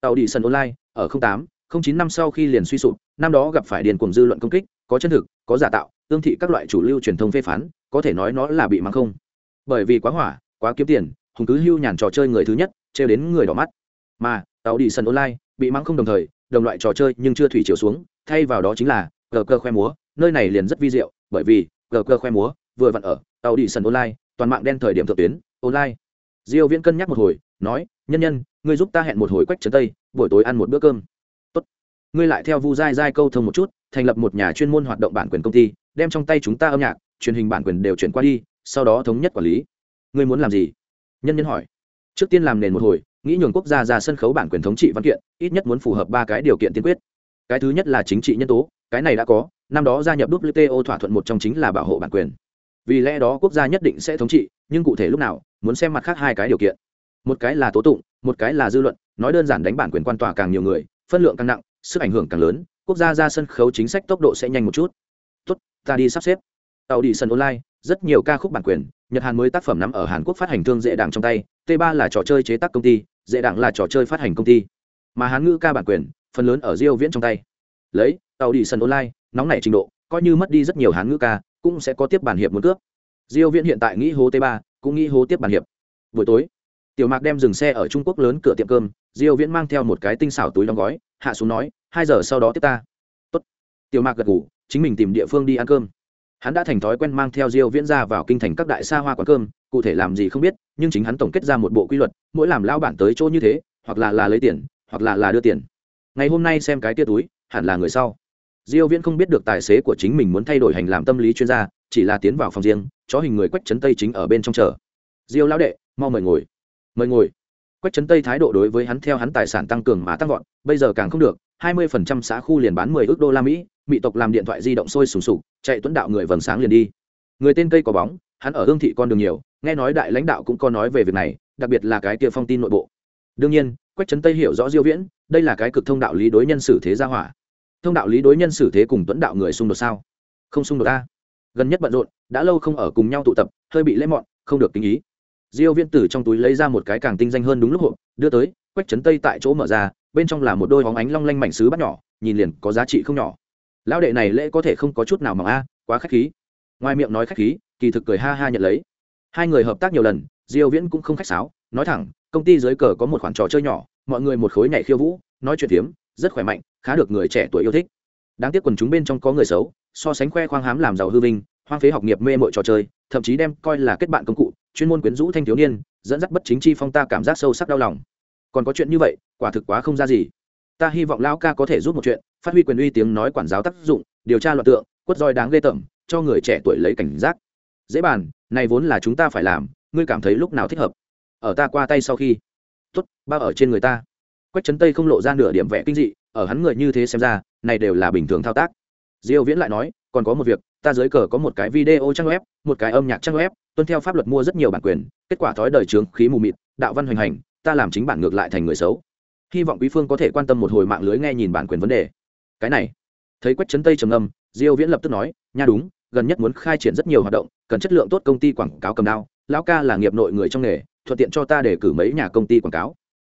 Tàu đi sân online, ở 08 09 năm sau khi liền suy sụp, năm đó gặp phải điền cuồng dư luận công kích, có chân thực, có giả tạo, tương thị các loại chủ lưu truyền thông phê phán, có thể nói nó là bị mắng không. Bởi vì quá hỏa, quá kiếm tiền, hùng cứ hưu nhàn trò chơi người thứ nhất, trêu đến người đỏ mắt. Mà, tàu đi sân online, bị mắng không đồng thời, đồng loại trò chơi nhưng chưa thủy chiều xuống, thay vào đó chính là gờ cơ khoe múa, nơi này liền rất vi diệu, bởi vì gờ cơ khoe múa vừa vặn ở tàu đi sân online, toàn mạng đen thời điểm thượng tuyến, online diêu viễn cân nhắc một hồi, nói, nhân nhân, ngươi giúp ta hẹn một hồi quách trấn tây, buổi tối ăn một bữa cơm. Tốt. Ngươi lại theo vu dai dai câu thông một chút, thành lập một nhà chuyên môn hoạt động bản quyền công ty, đem trong tay chúng ta âm nhạc, truyền hình bản quyền đều chuyển qua đi, sau đó thống nhất quản lý. Ngươi muốn làm gì? Nhân nhân hỏi. Trước tiên làm nền một hồi, nghĩ nhường quốc gia ra sân khấu bản quyền thống trị văn kiện, ít nhất muốn phù hợp ba cái điều kiện tiên quyết. Cái thứ nhất là chính trị nhân tố, cái này đã có, năm đó gia nhập wto thỏa thuận một trong chính là bảo hộ bản quyền. Vì lẽ đó quốc gia nhất định sẽ thống trị, nhưng cụ thể lúc nào muốn xem mặt khác hai cái điều kiện. Một cái là tố tụng, một cái là dư luận, nói đơn giản đánh bản quyền quan tòa càng nhiều người, phân lượng càng nặng, sức ảnh hưởng càng lớn, quốc gia ra sân khấu chính sách tốc độ sẽ nhanh một chút. Tốt, ta đi sắp xếp. Tàu đi sân online, rất nhiều ca khúc bản quyền, nhật hàn mới tác phẩm nắm ở hàn quốc phát hành thương dễ đảng trong tay, t 3 là trò chơi chế tác công ty, dễ đảng là trò chơi phát hành công ty. Mà hán ngữ ca bản quyền, phần lớn ở diêu viễn trong tay. Lấy tàu đi sân online, nóng nảy trình độ, coi như mất đi rất nhiều hán ngữ ca, cũng sẽ có tiếp bản hiệp muốn cướp. Diêu viễn hiện tại nghĩ hố t 3 cũng nghĩ hố tiếp bản hiệp. Buổi tối, tiểu mạc đem dừng xe ở trung quốc lớn cửa tiệm cơm, diêu viễn mang theo một cái tinh xảo túi đóng gói, hạ xuống nói, hai giờ sau đó tiếp ta. Tốt. Tiểu mạc gật gù, chính mình tìm địa phương đi ăn cơm. Hắn đã thành thói quen mang theo diêu viễn ra vào kinh thành các đại xa hoa quán cơm, cụ thể làm gì không biết, nhưng chính hắn tổng kết ra một bộ quy luật, mỗi làm lao bản tới chỗ như thế, hoặc là là lấy tiền, hoặc là là đưa tiền. Ngày hôm nay xem cái tia túi, hẳn là người sau diêu viễn không biết được tài xế của chính mình muốn thay đổi hành làm tâm lý chuyên gia, chỉ là tiến vào phòng riêng, chó hình người quách chấn tây chính ở bên trong chờ. Diêu lão đệ, mau mời ngồi. Mời ngồi. Quách chấn tây thái độ đối với hắn theo hắn tài sản tăng cường mà tăng vọt, bây giờ càng không được 20% xã khu liền bán 10 ước đô la mỹ mỹ tộc làm điện thoại di động sôi sùng sục, chạy tuấn đạo người vầng sáng liền đi. Người tên cây có bóng, hắn ở hương thị con đường nhiều, nghe nói đại lãnh đạo cũng có nói về việc này, đặc biệt là cái kia phong tin nội bộ. Đương nhiên, quách trấn tây hiểu rõ diêu viễn, đây là cái cực thông đạo lý đối nhân xử thế gia hỏa thông đạo lý đối nhân xử thế cùng tuấn đạo người xung đột sao? Không xung đột a gần nhất bận rộn, đã lâu không ở cùng nhau tụ tập, hơi bị lễ mọn, không được tính ý. Diêu viễn tử trong túi lấy ra một cái càng tinh danh hơn đúng lúc hộp, đưa tới, quách trấn tây tại chỗ mở ra, bên trong là một đôi hóng ánh long lanh mảnh sứ bắt nhỏ, nhìn liền có giá trị không nhỏ. Lão đệ này lễ có thể không có chút nào mỏng a, quá khách khí. Ngoài miệng nói khách khí, kỳ thực cười ha ha nhận lấy. Hai người hợp tác nhiều lần, diêu viễn cũng không khách sáo, nói thẳng, công ty dưới cờ có một khoản trò chơi nhỏ, mọi người một khối nhảy khiêu vũ, nói chuyện tiếm rất khỏe mạnh, khá được người trẻ tuổi yêu thích. Đáng tiếc quần chúng bên trong có người xấu, so sánh khoe khoang hám làm giàu hư vinh, hoang phế học nghiệp mê mội trò chơi, thậm chí đem coi là kết bạn công cụ, chuyên môn quyến rũ thanh thiếu niên, dẫn dắt bất chính chi phong ta cảm giác sâu sắc đau lòng. Còn có chuyện như vậy, quả thực quá không ra gì. Ta hy vọng lão ca có thể giúp một chuyện, phát huy quyền uy tiếng nói quản giáo tác dụng, điều tra loạn tượng, quất roi đáng ghê tởm, cho người trẻ tuổi lấy cảnh giác. Dễ bàn, này vốn là chúng ta phải làm, ngươi cảm thấy lúc nào thích hợp? Ở ta qua tay sau khi. Tuất bao ở trên người ta quách trấn tây không lộ ra nửa điểm vẽ kinh dị, ở hắn người như thế xem ra, này đều là bình thường thao tác. Diêu viễn lại nói, còn có một việc, ta dưới cờ có một cái video trang web, một cái âm nhạc trang web, tuân theo pháp luật mua rất nhiều bản quyền, kết quả thói đời trướng khí mù mịt, đạo văn hoành hành, ta làm chính bản ngược lại thành người xấu. Hy vọng quý phương có thể quan tâm một hồi mạng lưới nghe nhìn bản quyền vấn đề. Cái này, thấy quách trấn tây trầm ngâm, diêu viễn lập tức nói, nha đúng, gần nhất muốn khai triển rất nhiều hoạt động, cần chất lượng tốt công ty quảng cáo cầm đao, lão ca là nghiệp nội người trong nghề, thuận tiện cho ta để cử mấy nhà công ty quảng cáo.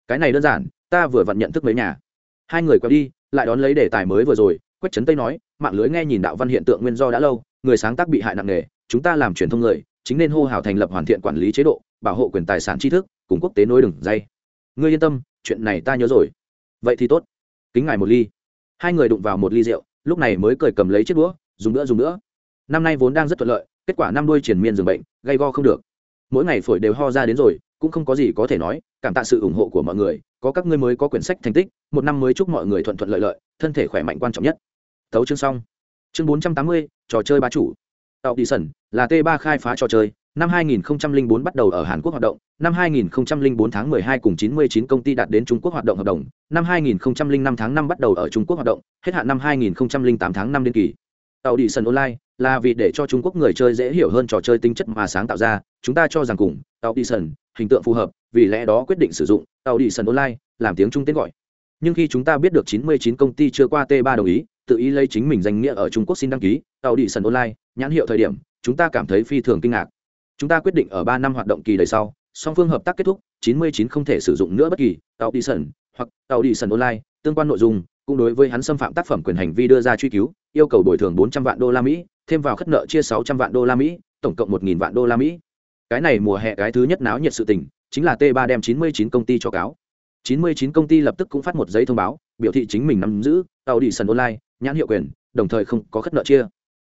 Cái này đơn giản ta vừa vặn nhận thức mấy nhà. Hai người quay đi, lại đón lấy đề tài mới vừa rồi, quách trấn tây nói, mạng lưới nghe nhìn đạo văn hiện tượng nguyên do đã lâu, người sáng tác bị hại nặng nề, chúng ta làm truyền thông người, chính nên hô hào thành lập hoàn thiện quản lý chế độ, bảo hộ quyền tài sản tri thức, cùng quốc tế nối đường dây. Ngươi yên tâm, chuyện này ta nhớ rồi. Vậy thì tốt. Kính ngài một ly. Hai người đụng vào một ly rượu, lúc này mới cười cầm lấy chiếc đũa, dùng nữa dùng nữa. Năm nay vốn đang rất thuận lợi, kết quả năm đuôi triển miên dường bệnh gây go không được. Mỗi ngày phổi đều ho ra đến rồi cũng không có gì có thể nói cảm tạ sự ủng hộ của mọi người có các ngươi mới có quyển sách thành tích một năm mới chúc mọi người thuận thuận lợi lợi thân thể khỏe mạnh quan trọng nhất. Tấu chương xong. Chương bốn trăm tám mươi trò chơi bá chủ. Tạo đi sẩn là t 3 khai phá trò chơi năm 2004 bắt đầu ở Hàn Quốc hoạt động, năm 2004 tháng 12 cùng 99 công ty đạt đến Trung Quốc hoạt động hợp đồng, năm 2005 tháng 5 bắt đầu ở Trung Quốc hoạt động, hết hạn năm 2008 tháng 5 đến kỳ tàu đi sân online là vì để cho trung quốc người chơi dễ hiểu hơn trò chơi tính chất mà sáng tạo ra. Chúng ta cho rằng cùng tàu đi sân hình tượng phù hợp, vì lẽ đó quyết định sử dụng tàu đi sân online làm tiếng trung tên gọi. Nhưng khi chúng ta biết được 99 công ty chưa qua t 3 đồng ý, tự ý lấy chính mình danh nghĩa ở trung quốc xin đăng ký tàu đi sân online, nhãn hiệu thời điểm, chúng ta cảm thấy phi thường kinh ngạc. Chúng ta quyết định ở ba năm hoạt động kỳ đời sau, song phương hợp tác kết thúc 99 không thể sử dụng nữa bất kỳ tàu đi sân hoặc tàu đi sân online, tương quan nội dung cũng đối với hắn xâm phạm tác phẩm quyền hành vi đưa ra truy cứu, yêu cầu bồi thường 400 vạn đô la mỹ, thêm vào khất nợ chia 600 vạn đô la mỹ, tổng cộng 1.000 vạn đô la mỹ. Cái này mùa hè cái thứ nhất náo nhiệt sự tình, chính là t 3 đem 99 công ty cho cáo. 99 công ty lập tức cũng phát một giấy thông báo, biểu thị chính mình nắm giữ tàu đi sân online, nhãn hiệu quyền, đồng thời không có khất nợ chia.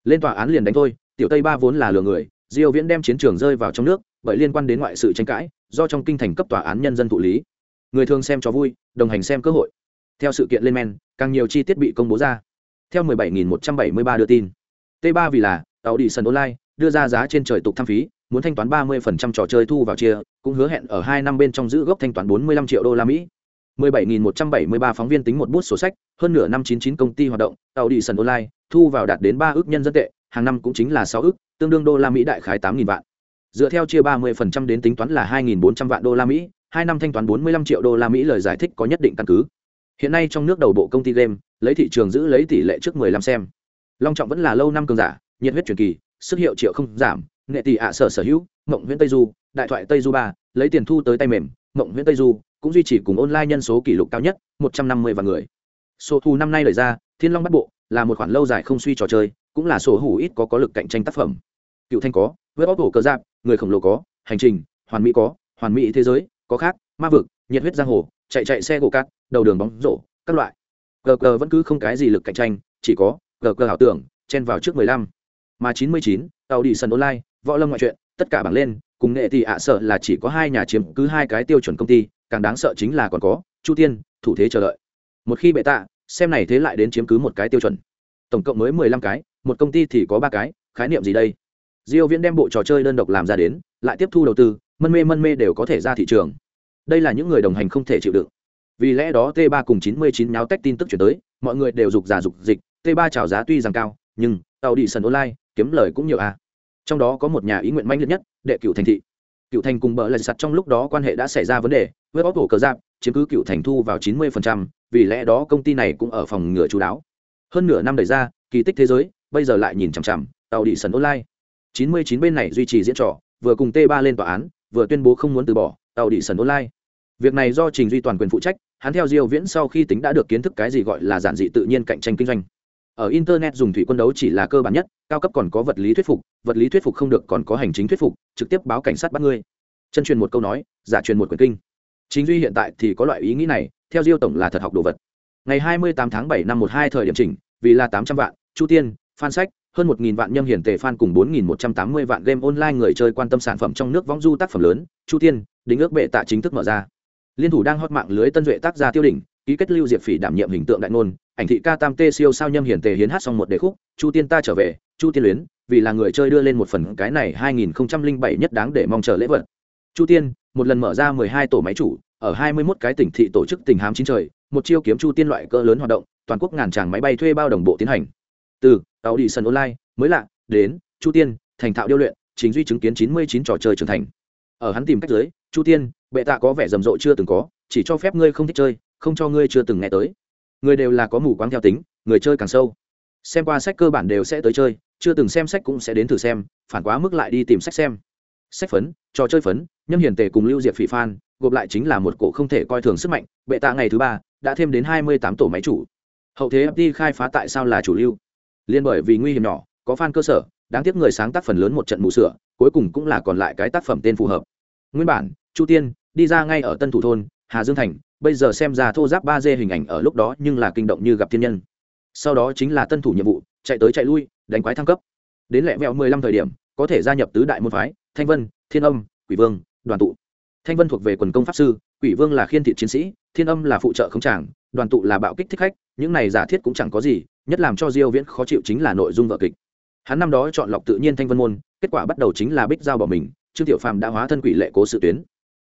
Lên tòa án liền đánh thôi, tiểu tây ba vốn là lừa người, diêu viễn đem chiến trường rơi vào trong nước, bởi liên quan đến ngoại sự tranh cãi, do trong kinh thành cấp tòa án nhân dân thụ lý. Người thường xem cho vui, đồng hành xem cơ hội theo sự kiện lên men, càng nhiều chi tiết bị công bố ra. Theo 17.173 đưa tin. T 3 vì là tàu đi sân online đưa ra giá trên trời tục tham phí, muốn thanh toán 30% trò chơi thu vào chia, cũng hứa hẹn ở hai năm bên trong giữ gốc thanh toán 45 triệu đô la mỹ. 17.173 phóng viên tính một bút sổ sách, hơn nửa năm 99 công ty hoạt động tàu đi sân online thu vào đạt đến 3 ước nhân dân tệ, hàng năm cũng chính là 6 ước, tương đương đô la mỹ đại khái 8.000 vạn. Dựa theo chia 30% đến tính toán là 2.400 vạn đô la mỹ, hai năm thanh toán 45 triệu đô la mỹ lời giải thích có nhất định căn cứ hiện nay trong nước đầu bộ công ty game, lấy thị trường giữ lấy tỷ lệ trước 15 xem. Long trọng vẫn là lâu năm cường giả, nhiệt huyết truyền kỳ, sức hiệu triệu không giảm, nghệ tỷ ạ sở sở hữu, mộng nguyễn tây du, đại thoại tây du ba, lấy tiền thu tới tay mềm, mộng nguyễn tây du cũng duy trì cùng online nhân số kỷ lục cao nhất 150 vạn người. Số thu năm nay lời ra, thiên long bắt bộ là một khoản lâu dài không suy trò chơi, cũng là sổ hủ ít có có lực cạnh tranh tác phẩm. Cựu thanh có với bóp hổ cơ giáp, người khổng lồ có, hành trình, hoàn mỹ có, hoàn mỹ thế giới, có khác, ma vực, nhiệt huyết giang hồ, chạy chạy xe gỗ cát đầu đường bóng rổ, các loại. Gờ gờ vẫn cứ không cái gì lực cạnh tranh, chỉ có gờ gờ ảo tưởng, chen vào trước mười lăm. Mà chín mươi chín tàu đi sân online, võ lâm ngoại truyện, tất cả bảng lên, cùng nghệ thì ạ sợ là chỉ có hai nhà chiếm cứ hai cái tiêu chuẩn công ty, càng đáng sợ chính là còn có chu tiên, thủ thế chờ đợi. Một khi bệ tạ, xem này thế lại đến chiếm cứ một cái tiêu chuẩn. Tổng cộng mới mười lăm cái, một công ty thì có ba cái, khái niệm gì đây? Diêu viễn đem bộ trò chơi đơn độc làm ra đến, lại tiếp thu đầu tư, mân mê mân mê đều có thể ra thị trường. Đây là những người đồng hành không thể chịu đựng vì lẽ đó t 3 cùng 99 nháo tách tin tức chuyển tới mọi người đều dục giả dục dịch t 3 chào giá tuy rằng cao nhưng tàu đi sân online kiếm lời cũng nhiều à. trong đó có một nhà ý nguyện manh liệt nhất đệ cựu thành thị. Cựu thành cùng bờ lại sặt trong lúc đó quan hệ đã xảy ra vấn đề với bóc cổ cờ giáp chiếm cứ cựu thành thu vào 90%, vì lẽ đó công ty này cũng ở phòng ngừa chú đáo. Hơn nửa năm đẩy ra kỳ tích thế giới bây giờ lại nhìn chằm chằm tàu đi sân online 99 bên này duy trì diễn trò vừa cùng t 3 lên tòa án vừa tuyên bố không muốn từ bỏ tàu đi sân online việc này do trình duy toàn quyền phụ trách, hắn theo diêu viễn sau khi tính đã được kiến thức cái gì gọi là giản dị tự nhiên cạnh tranh kinh doanh. Ở internet dùng thủy quân đấu chỉ là cơ bản nhất, cao cấp còn có vật lý thuyết phục, vật lý thuyết phục không được còn có hành chính thuyết phục, trực tiếp báo cảnh sát bắt ngươi. Chân truyền một câu nói, giả truyền một quyển kinh. Chính duy hiện tại thì có loại ý nghĩ này, theo diêu tổng là thật học đồ vật. Ngày 28 tháng 7 năm 12 thời điểm chỉnh, vì là 800 vạn, chu tiên, phan sách, hơn 1.000 vạn nhâm hiển tề fan cùng 4.180 vạn game online người chơi quan tâm sản phẩm trong nước võng du tác phẩm lớn, chu tiên, đính ước bệ tạ chính thức mở ra liên thủ đang hót mạng lưới tân duệ tác gia tiêu đỉnh, ký kết lưu diệp phỉ đảm nhiệm hình tượng đại ngôn, ảnh thị ca tam tê siêu sao nhâm hiển tề hiến hát xong một đề khúc, chu tiên ta trở về, chu tiên luyến, vì là người chơi đưa lên một phần cái này 2007 nhất đáng để mong chờ lễ vật. Chu tiên, một lần mở ra 12 tổ máy chủ, ở 21 cái tỉnh thị tổ chức tình hám chín trời, một chiêu kiếm chu tiên loại cỡ lớn hoạt động, toàn quốc ngàn tràng máy bay thuê bao đồng bộ tiến hành. Từ tàu đi sân online, mới lạ, đến chu tiên, thành thạo điêu luyện, chính duy chứng kiến 99 trò chơi trưởng thành. Ở hắn tìm cách giới chu tiên bệ tạ có vẻ rầm rộ chưa từng có, chỉ cho phép ngươi không thích chơi, không cho ngươi chưa từng nghe tới. Người đều là có mù quáng theo tính, người chơi càng sâu. Xem qua sách cơ bản đều sẽ tới chơi, chưa từng xem sách cũng sẽ đến thử xem, phản quá mức lại đi tìm sách xem. Sách phấn, trò chơi phấn, nhâm hiền tề cùng lưu diệp phỉ phan, gộp lại chính là một cổ không thể coi thường sức mạnh, bệ tạ ngày thứ ba, đã thêm đến hai mươi tám tổ máy chủ. Hậu thế fd khai phá tại sao là chủ lưu? Liên bởi vì nguy hiểm nhỏ, có fan cơ sở, đáng tiếc người sáng tác phần lớn một trận mù sửa, cuối cùng cũng là còn lại cái tác phẩm tên phù hợp. Nguyên bản, chu tiên đi ra ngay ở tân thủ thôn, hà dương thành, bây giờ xem ra thô giáp ba d hình ảnh ở lúc đó nhưng là kinh động như gặp thiên nhân. Sau đó chính là tân thủ nhiệm vụ, chạy tới chạy lui, đánh quái thăng cấp. Đến lẹ vẹo mười lăm thời điểm, có thể gia nhập tứ đại môn phái, thanh vân, thiên âm, quỷ vương, đoàn tụ. Thanh vân thuộc về quần công pháp sư, quỷ vương là khiên thị chiến sĩ, thiên âm là phụ trợ không tràng, đoàn tụ là bạo kích thích khách, những này giả thiết cũng chẳng có gì, nhất làm cho diêu viễn khó chịu chính là nội dung vở kịch. Hắn năm đó chọn lọc tự nhiên thanh vân môn, kết quả bắt đầu chính là bích giao bỏ mình, trương tiểu phàm đã hóa thân quỷ lệ cố sự tuyến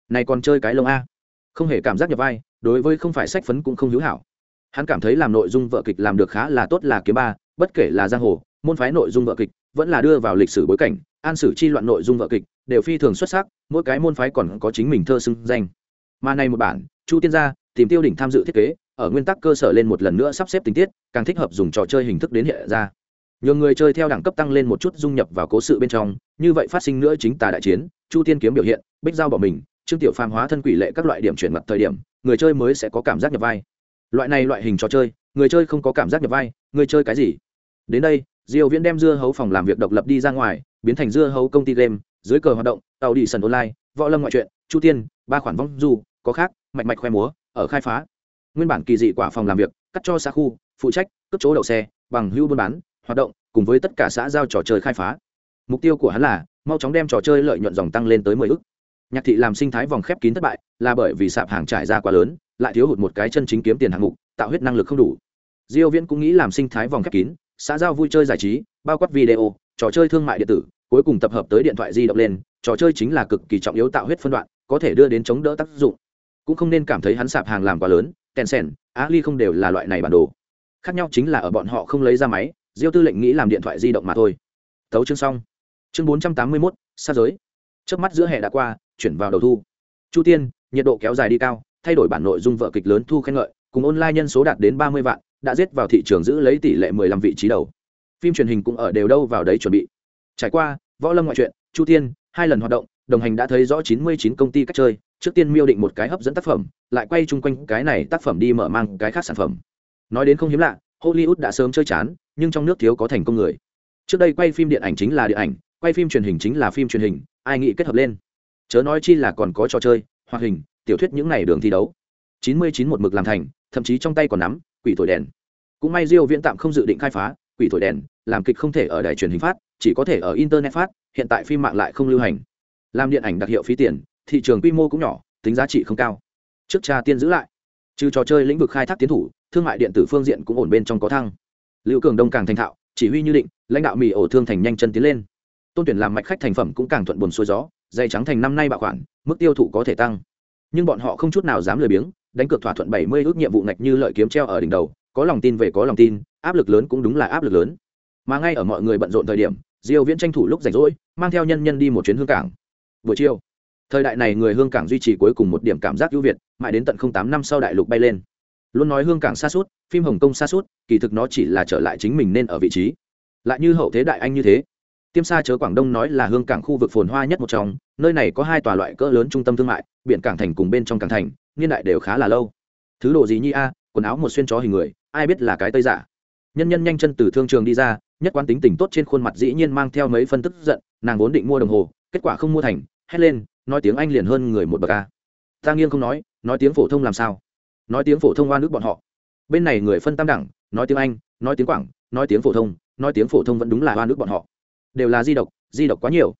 này còn chơi cái lông a. Không hề cảm giác nhập vai, đối với không phải sách phấn cũng không hữu hảo. Hắn cảm thấy làm nội dung vợ kịch làm được khá là tốt là kiếm ba, bất kể là giang hồ, môn phái nội dung vợ kịch, vẫn là đưa vào lịch sử bối cảnh, an sử chi loạn nội dung vợ kịch, đều phi thường xuất sắc, mỗi cái môn phái còn có chính mình thơ xưng danh. Mà này một bản, chu tiên gia, tìm tiêu đỉnh tham dự thiết kế, ở nguyên tắc cơ sở lên một lần nữa sắp xếp tình tiết, càng thích hợp dùng trò chơi hình thức đến hiện ra. Nhiều người chơi theo đẳng cấp tăng lên một chút dung nhập vào cố sự bên trong, như vậy phát sinh nữa chính tà đại chiến, chu tiên kiếm biểu hiện, bích giao bỏ mình trương tiểu phàm hóa thân quỷ lệ các loại điểm chuyển mặt thời điểm, người chơi mới sẽ có cảm giác nhập vai. Loại này loại hình trò chơi, người chơi không có cảm giác nhập vai, người chơi cái gì? Đến đây diều viễn đem dưa hấu phòng làm việc độc lập đi ra ngoài, biến thành dưa hấu công ty game, dưới cờ hoạt động tàu đi sân online, võ lâm ngoại truyện, chu tiên, ba khoản vong du, có khác, mạch mạch khoe múa, ở khai phá. Nguyên bản kỳ dị quả phòng làm việc, cắt cho xã khu, phụ trách, cấp chỗ đậu xe, bằng hưu buôn bán, hoạt động, cùng với tất cả xã giao trò chơi khai phá. Mục tiêu của hắn là, mau chóng đem trò chơi lợi nhuận dòng tăng lên tới mười ức nhạc thị làm sinh thái vòng khép kín thất bại là bởi vì sạp hàng trải ra quá lớn lại thiếu hụt một cái chân chính kiếm tiền hạng mục tạo huyết năng lực không đủ. Diêu viễn cũng nghĩ làm sinh thái vòng khép kín xã giao vui chơi giải trí bao quát video trò chơi thương mại điện tử cuối cùng tập hợp tới điện thoại di động lên trò chơi chính là cực kỳ trọng yếu tạo huyết phân đoạn có thể đưa đến chống đỡ tác dụng. Cũng không nên cảm thấy hắn sạp hàng làm quá lớn tencent ali không đều là loại này bản đồ. Khác nhau chính là ở bọn họ không lấy ra máy diêu tư lệnh nghĩ làm điện thoại di động mà thôi. Tấu chương xong. Chương 481, xa giới. Trước mắt giữa hè đã qua chuyển vào đầu thu. Chu tiên, nhiệt độ kéo dài đi cao, thay đổi bản nội dung vợ kịch lớn thu khen ngợi, cùng online nhân số đạt đến ba mươi vạn, đã giết vào thị trường giữ lấy tỷ lệ mười lăm vị trí đầu. Phim truyền hình cũng ở đều đâu vào đấy chuẩn bị. Trải qua, võ lâm ngoại truyện, chu tiên, hai lần hoạt động, đồng hành đã thấy rõ chín mươi chín công ty cách chơi, trước tiên miêu định một cái hấp dẫn tác phẩm, lại quay chung quanh cái này tác phẩm đi mở mang cái khác sản phẩm. Nói đến không hiếm lạ, hollywood đã sớm chơi chán, nhưng trong nước thiếu có thành công người. Trước đây quay phim điện ảnh chính là điện ảnh, quay phim truyền hình chính là phim truyền hình, ai nghĩ kết hợp lên? Chớ nói chi là còn có trò chơi, hoạt hình, tiểu thuyết những ngày đường thi đấu. Chín mươi chín một mực làm thành, thậm chí trong tay còn nắm, quỷ thổi đèn. Cũng may diêu viễn tạm không dự định khai phá, quỷ thổi đèn, làm kịch không thể ở đài truyền hình phát, chỉ có thể ở internet phát, hiện tại phim mạng lại không lưu hành. Làm điện ảnh đặc hiệu phí tiền, thị trường quy mô cũng nhỏ, tính giá trị không cao. Trước cha tiên giữ lại. Trừ trò chơi lĩnh vực khai thác tiến thủ, thương mại điện tử phương diện cũng ổn bên trong có thăng. Lưu cường đông càng thành thạo, chỉ huy như định, lãnh đạo mỹ ổ thương thành nhanh chân tiến lên tôn tuyển làm mạch khách thành phẩm cũng càng thuận buồn xuôi gió, dây trắng thành năm nay bạo khoản, mức tiêu thụ có thể tăng. Nhưng bọn họ không chút nào dám lười biếng, đánh cược thỏa thuận bảy mươi ước nhiệm vụ ngạch như lợi kiếm treo ở đỉnh đầu, có lòng tin về có lòng tin, áp lực lớn cũng đúng là áp lực lớn. Mà ngay ở mọi người bận rộn thời điểm, diêu viễn tranh thủ lúc rảnh rỗi, mang theo nhân nhân đi một chuyến hương cảng. Buổi chiều, thời đại này người hương cảng duy trì cuối cùng một điểm cảm giác ưu việt, mãi đến tận tám năm sau đại lục bay lên. Luôn nói hương cảng xa suốt, phim hồng kông xa suốt, kỳ thực nó chỉ là trở lại chính mình nên ở vị trí. Lại như hậu thế đại anh như thế tiêm sa chớ quảng đông nói là hương cảng khu vực phồn hoa nhất một trong, nơi này có hai tòa loại cỡ lớn trung tâm thương mại, biển cảng thành cùng bên trong cảng thành, niên đại đều khá là lâu. Thứ đồ gì nhi a, quần áo một xuyên chó hình người, ai biết là cái tây giả. Nhân nhân nhanh chân từ thương trường đi ra, nhất quán tính tình tốt trên khuôn mặt dĩ nhiên mang theo mấy phân tức giận, nàng vốn định mua đồng hồ, kết quả không mua thành, hét lên, nói tiếng anh liền hơn người một bậc a. Ta nghiêng không nói nói tiếng phổ thông làm sao? Nói tiếng phổ thông oan nước bọn họ. Bên này người phân tam đẳng, nói tiếng anh, nói tiếng quảng, nói tiếng phổ thông, nói tiếng phổ thông vẫn đúng là oan nước bọn họ đều là di độc di độc quá nhiều.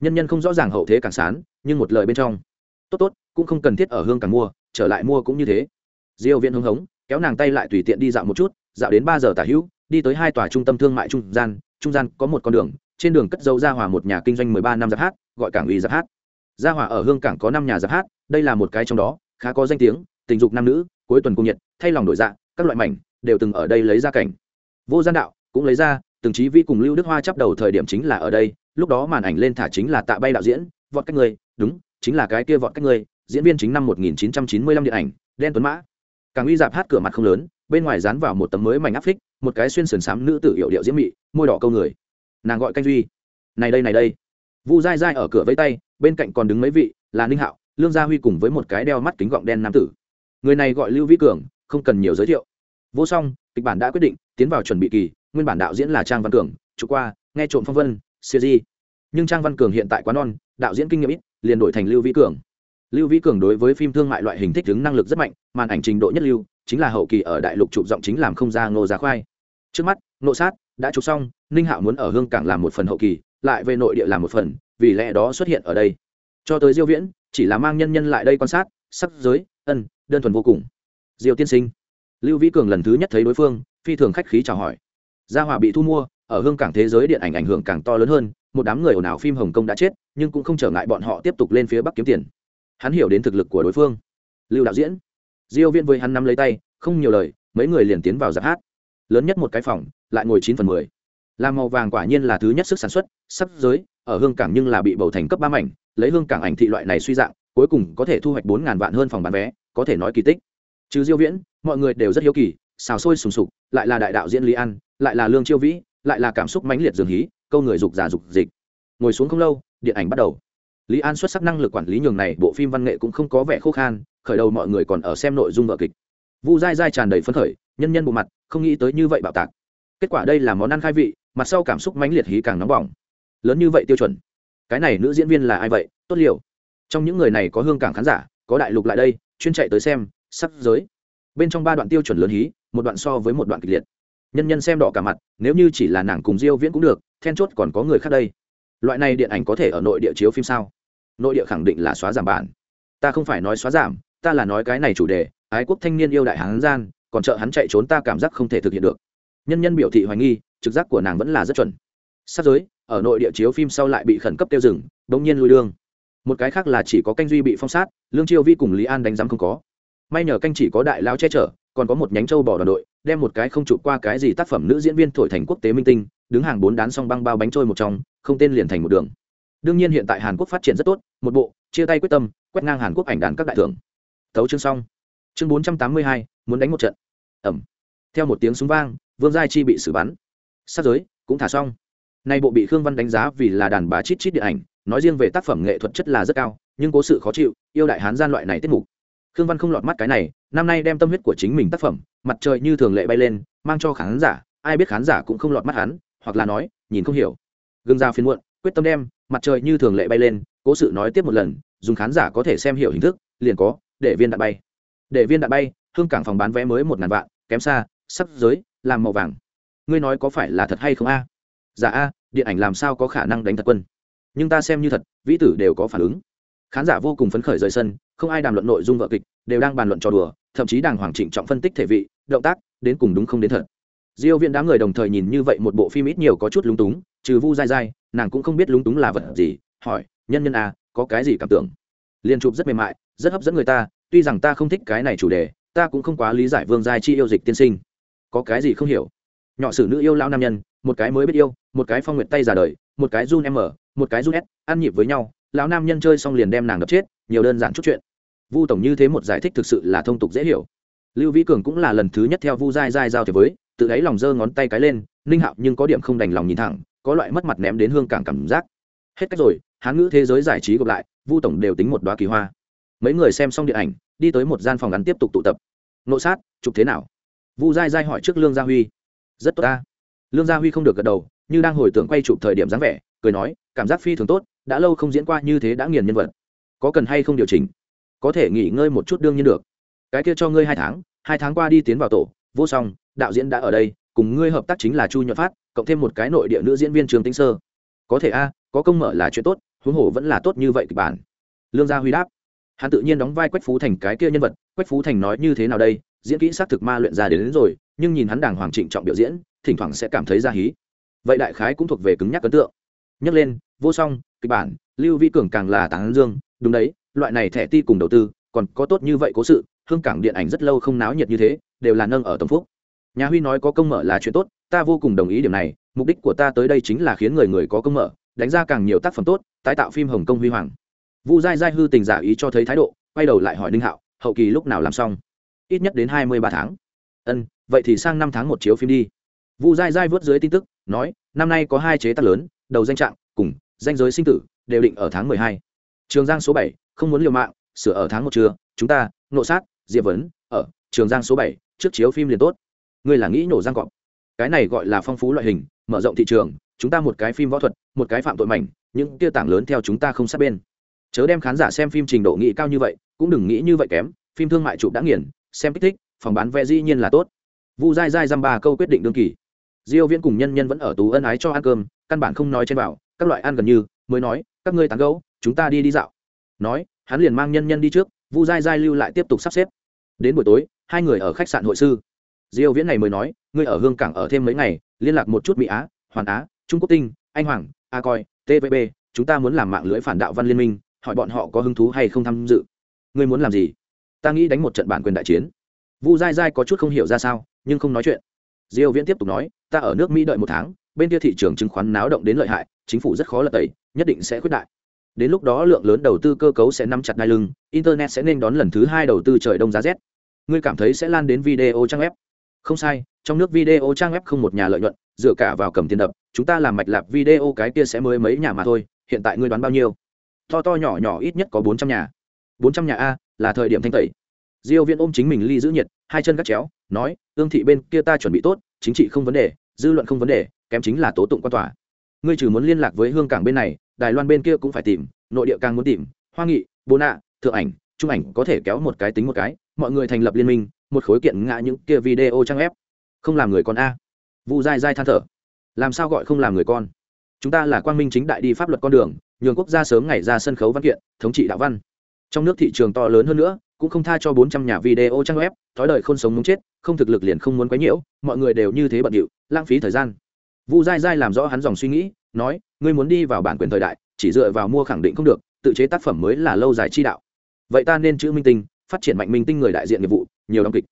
Nhân nhân không rõ ràng hậu thế càng sán, nhưng một lời bên trong. Tốt tốt, cũng không cần thiết ở hương càng mua, trở lại mua cũng như thế. Diêu Viễn hưng hống, kéo nàng tay lại tùy tiện đi dạo một chút, dạo đến ba giờ tả hữu, đi tới hai tòa trung tâm thương mại trung gian trung gian có một con đường, trên đường cất dấu gia hòa một nhà kinh doanh mười ba năm giáp hát, gọi cảng uy giáp hát. Gia hòa ở hương cảng có năm nhà giáp hát, đây là một cái trong đó, khá có danh tiếng, tình dục nam nữ, cuối tuần cung nhiệt, thay lòng đổi dạ các loại mảnh, đều từng ở đây lấy ra cảnh. Vô gian đạo cũng lấy ra từng trí vi cùng lưu đức hoa chấp đầu thời điểm chính là ở đây, lúc đó màn ảnh lên thả chính là tạ bay đạo diễn, vọt cách người đúng, chính là cái kia vọt cách người diễn viên chính năm 1995 điện ảnh, đen tuấn mã. Càng uy dạp hát cửa mặt không lớn, bên ngoài dán vào một tấm mới mảnh áp phích, một cái xuyên sườn xám nữ tử hiệu điệu diễm mị, môi đỏ câu người. Nàng gọi canh duy. Này đây này đây. Vu dai dai ở cửa với tay, bên cạnh còn đứng mấy vị, là ninh hạo, lương gia huy cùng với một cái đeo mắt kính gọng đen nam tử. Người này gọi lưu vĩ cường, không cần nhiều giới thiệu. Vô song, kịch bản đã quyết định, tiến vào chuẩn bị kỳ nguyên bản đạo diễn là trang văn cường chủ qua, nghe trộm phong vân, siêu di. Nhưng trang văn cường hiện tại quá non, đạo diễn kinh nghiệm ít, liền đổi thành lưu vĩ cường. Lưu vĩ cường đối với phim thương mại loại hình thích ứng năng lực rất mạnh, màn ảnh trình độ nhất lưu, chính là hậu kỳ ở đại lục chụp giọng chính làm không ra ngô giá khoai. Trước mắt nộ sát đã chụp xong, ninh hạo muốn ở hương cảng làm một phần hậu kỳ, lại về nội địa làm một phần, vì lẽ đó xuất hiện ở đây. Cho tới diêu viễn, chỉ là mang nhân nhân lại đây quan sát, sắc giới, ân, đơn thuần vô cùng. Diêu tiên sinh. Lưu vĩ cường lần thứ nhất thấy đối phương, phi thường khách khí chào hỏi gia hòa bị thu mua, ở hương cảng thế giới điện ảnh ảnh hưởng càng to lớn hơn, một đám người ồn ào phim hồng kông đã chết, nhưng cũng không trở ngại bọn họ tiếp tục lên phía bắc kiếm tiền. Hắn hiểu đến thực lực của đối phương. Lưu đạo diễn. Diêu viên với hắn nắm lấy tay, không nhiều lời, mấy người liền tiến vào giáp hát. Lớn nhất một cái phòng, lại ngồi chín phần mười. Làm màu vàng quả nhiên là thứ nhất sức sản xuất, sắp giới, ở hương cảng nhưng là bị bầu thành cấp ba mảnh, lấy hương cảng ảnh thị loại này suy dạng, cuối cùng có thể thu hoạch bốn ngàn vạn hơn phòng bán vé, có thể nói kỳ tích. Chứ diêu viễn, mọi người đều rất hiếu kỳ xào sôi sùng sục, lại là đại đạo diễn lý an, lại là lương chiêu vĩ, lại là cảm xúc mãnh liệt dường hí, câu người dục giả dục dịch. Ngồi xuống không lâu, điện ảnh bắt đầu. Lý an xuất sắc năng lực quản lý nhường này bộ phim văn nghệ cũng không có vẻ khô khan, khởi đầu mọi người còn ở xem nội dung vở kịch. Vu dai dai tràn đầy phấn khởi, nhân nhân bộ mặt, không nghĩ tới như vậy bạo tạc. Kết quả đây là món ăn khai vị, mặt sau cảm xúc mãnh liệt hí càng nóng bỏng. Lớn như vậy tiêu chuẩn. Cái này nữ diễn viên là ai vậy? Tốt liệu trong những người này có hương cảng khán giả, có đại lục lại đây, chuyên chạy tới xem sắc giới. Bên trong ba đoạn tiêu chuẩn lớn hí một đoạn so với một đoạn kịch liệt. Nhân nhân xem đỏ cả mặt, nếu như chỉ là nàng cùng diêu viễn cũng được, then chốt còn có người khác đây. Loại này điện ảnh có thể ở nội địa chiếu phim sao? Nội địa khẳng định là xóa giảm bản. Ta không phải nói xóa giảm, ta là nói cái này chủ đề, ái quốc thanh niên yêu đại hán gian, còn trợ hắn chạy trốn ta cảm giác không thể thực hiện được. Nhân nhân biểu thị hoài nghi, trực giác của nàng vẫn là rất chuẩn. Sát giới, ở nội địa chiếu phim sau lại bị khẩn cấp tiêu dừng đống nhiên lui đường. một cái khác là chỉ có canh duy bị phong sát, lương chiêu vi cùng lý an đánh giám không có. May nhờ canh chỉ có đại lao che chở còn có một nhánh châu bỏ đoàn đội, đem một cái không chụp qua cái gì tác phẩm nữ diễn viên thổi thành quốc tế minh tinh, đứng hàng bốn đán song băng bao bánh trôi một trong, không tên liền thành một đường. Đương nhiên hiện tại hàn quốc phát triển rất tốt, một bộ, chia tay quyết tâm, quét ngang hàn quốc ảnh đàn các đại thưởng. Thấu chương xong. Chương bốn trăm tám mươi hai, muốn đánh một trận. Ẩm. Theo một tiếng súng vang, vương giai chi bị xử bắn. Sát giới, cũng thả xong. Nay bộ bị khương văn đánh giá vì là đàn bá chít chít điện ảnh, nói riêng về tác phẩm nghệ thuật chất là rất cao, nhưng có sự khó chịu, yêu đại hán gian loại này tiết mục khương văn không lọt mắt cái này, năm nay đem tâm huyết của chính mình tác phẩm, mặt trời như thường lệ bay lên, mang cho khán giả, ai biết khán giả cũng không lọt mắt hắn, hoặc là nói, nhìn không hiểu. Gương ra phiên muộn, quyết tâm đem, mặt trời như thường lệ bay lên, cố sự nói tiếp một lần, dùng khán giả có thể xem hiểu hình thức, liền có, để viên đạn bay. Để viên đạn bay, hương cảng phòng bán vé mới một ngàn vạn, kém xa, sắp giới, làm màu vàng. Ngươi nói có phải là thật hay không a? À? dạ a, điện ảnh làm sao có khả năng đánh thật quân? Nhưng ta xem như thật, vĩ tử đều có phản ứng. Khán giả vô cùng phấn khởi rời sân không ai đàm luận nội dung vợ kịch đều đang bàn luận trò đùa thậm chí đàng hoàng trịnh trọng phân tích thể vị động tác đến cùng đúng không đến thật. Diêu viện đám người đồng thời nhìn như vậy một bộ phim ít nhiều có chút lúng túng trừ vu dai dai nàng cũng không biết lúng túng là vật gì hỏi nhân nhân à, có cái gì cảm tưởng? Liên chụp rất mềm mại rất hấp dẫn người ta tuy rằng ta không thích cái này chủ đề ta cũng không quá lý giải vương giai chi yêu dịch tiên sinh. Có cái gì không hiểu? Nhỏ sử nữ yêu lao nam nhân một cái mới biết yêu một cái phong nguyệt tay già đời một cái run m một cái run s ăn nhịp với nhau lão nam nhân chơi xong liền đem nàng đập chết nhiều đơn giản chút chuyện. Vu tổng như thế một giải thích thực sự là thông tục dễ hiểu. Lưu vĩ cường cũng là lần thứ nhất theo vu dai dai giao thế với tự đáy lòng giơ ngón tay cái lên, ninh hạo nhưng có điểm không đành lòng nhìn thẳng, có loại mất mặt ném đến hương cảng cảm giác. Hết cách rồi, hán ngữ thế giới giải trí gộp lại, vu tổng đều tính một đoá kỳ hoa. Mấy người xem xong điện ảnh, đi tới một gian phòng ngắn tiếp tục tụ tập. Nội sát, chụp thế nào? Vu dai dai hỏi trước lương gia huy. Rất tốt ta. Lương gia huy không được gật đầu, như đang hồi tưởng quay chụp thời điểm dáng vẻ, cười nói, cảm giác phi thường tốt, đã lâu không diễn qua như thế đã nghiền nhân vật có cần hay không điều chỉnh? Có thể nghỉ ngơi một chút đương nhiên được. Cái kia cho ngươi hai tháng hai tháng qua đi tiến vào tổ vô song đạo diễn đã ở đây cùng ngươi hợp tác chính là chu nhuận phát cộng thêm một cái nội địa nữ diễn viên trường tinh sơ. Có thể a có công mở là chuyện tốt huống hồ vẫn là tốt như vậy kịch bản. Lương gia huy đáp. Hắn tự nhiên đóng vai quách phú thành cái kia nhân vật quách phú thành nói như thế nào đây? Diễn kỹ xác thực ma luyện ra đến, đến rồi nhưng nhìn hắn đàng hoàng trịnh trọng biểu diễn thỉnh thoảng sẽ cảm thấy ra hí. Vậy đại khái cũng thuộc về cứng nhắc ấn tượng. Nhắc lên vô song kịch bản lưu vi cường càng là tán dương đúng đấy, loại này thẻ ti cùng đầu tư, còn có tốt như vậy cố sự, hương cảng điện ảnh rất lâu không náo nhiệt như thế, đều là nâng ở tổng phúc. Nhà huy nói có công mở là chuyện tốt, ta vô cùng đồng ý điểm này, mục đích của ta tới đây chính là khiến người người có công mở, đánh ra càng nhiều tác phẩm tốt, tái tạo phim hồng kông huy hoàng. Vu dai dai hư tình giả ý cho thấy thái độ, quay đầu lại hỏi đinh hạo, hậu kỳ lúc nào làm xong? Ít nhất đến hai mươi ba tháng. Ân, vậy thì sang năm tháng một chiếu phim đi. Vu dai dai vớt dưới tin tức, nói, năm nay có hai chế tác lớn, đầu danh trạng cùng danh giới sinh tử, đều định ở tháng mười hai trường giang số bảy, không muốn liều mạng, sửa ở tháng một trưa, chúng ta nộ sát, diệp vấn, ở, trường giang số bảy, trước chiếu phim liền tốt. Ngươi là nghĩ nổ giang cọp. Cái này gọi là phong phú loại hình, mở rộng thị trường, chúng ta một cái phim võ thuật, một cái phạm tội mảnh, những tiêu tảng lớn theo chúng ta không sát bên. Chớ đem khán giả xem phim trình độ nghĩ cao như vậy, cũng đừng nghĩ như vậy kém, phim thương mại chụp đã nghiền, xem kích thích, phòng bán vé dĩ nhiên là tốt. Vu dai dai dăm ba câu quyết định đương kỳ. Diêu viễn cùng nhân nhân vẫn ở tú ân ái cho ăn cơm, căn bản không nói trên bảo, các loại ăn gần như, mới nói, các ngươi tán gấu chúng ta đi đi dạo. Nói, hắn liền mang nhân nhân đi trước, vu dai dai lưu lại tiếp tục sắp xếp. Đến buổi tối, hai người ở khách sạn hội sư. Diêu viễn này mới nói, ngươi ở hương cảng ở thêm mấy ngày, liên lạc một chút mỹ á, hoàn á, trung quốc tinh, anh hoàng, a coi tvb chúng ta muốn làm mạng lưới phản đạo văn liên minh, hỏi bọn họ có hứng thú hay không tham dự. Ngươi muốn làm gì? Ta nghĩ đánh một trận bản quyền đại chiến. Vu dai dai có chút không hiểu ra sao, nhưng không nói chuyện. Diêu viễn tiếp tục nói, ta ở nước mỹ đợi một tháng, bên kia thị trường chứng khoán náo động đến lợi hại, chính phủ rất khó lật tẩy, nhất định sẽ quyết đại đến lúc đó lượng lớn đầu tư cơ cấu sẽ nắm chặt ngay lưng, internet sẽ nên đón lần thứ hai đầu tư trời đông giá rét. Ngươi cảm thấy sẽ lan đến video trang web? Không sai, trong nước video trang web không một nhà lợi nhuận, dựa cả vào cầm tiền đập, chúng ta làm mạch lạp video cái kia sẽ mới mấy nhà mà thôi, hiện tại ngươi đoán bao nhiêu? To to nhỏ nhỏ ít nhất có bốn trăm nhà. Bốn trăm nhà a, là thời điểm thanh tẩy. Diêu viễn ôm chính mình ly giữ nhiệt, hai chân gắt chéo, nói, ương thị bên kia ta chuẩn bị tốt, chính trị không vấn đề, dư luận không vấn đề, kém chính là tố tụng quan tòa. Ngươi trừ muốn liên lạc với hương cảng bên này đài loan bên kia cũng phải tìm, nội địa càng muốn tìm. Hoa nghị, bồ nạ, thượng ảnh, trung ảnh có thể kéo một cái tính một cái. Mọi người thành lập liên minh, một khối kiện ngã những kia video trang ép không làm người con a. Vu dai dai than thở. Làm sao gọi không làm người con? Chúng ta là quang minh chính đại đi pháp luật con đường, nhường quốc gia sớm ngày ra sân khấu văn kiện, thống trị đạo văn. Trong nước thị trường to lớn hơn nữa, cũng không tha cho bốn trăm nhà video trang web, thói đời không sống muốn chết, không thực lực liền không muốn quấy nhiễu, mọi người đều như thế bận điệu, lãng phí thời gian. Vu dai dai làm rõ hắn dòng suy nghĩ, nói ngươi muốn đi vào bản quyền thời đại, chỉ dựa vào mua khẳng định không được, tự chế tác phẩm mới là lâu dài chi đạo. Vậy ta nên chữ minh tinh, phát triển mạnh minh tinh người đại diện nghiệp vụ, nhiều đóng kịch.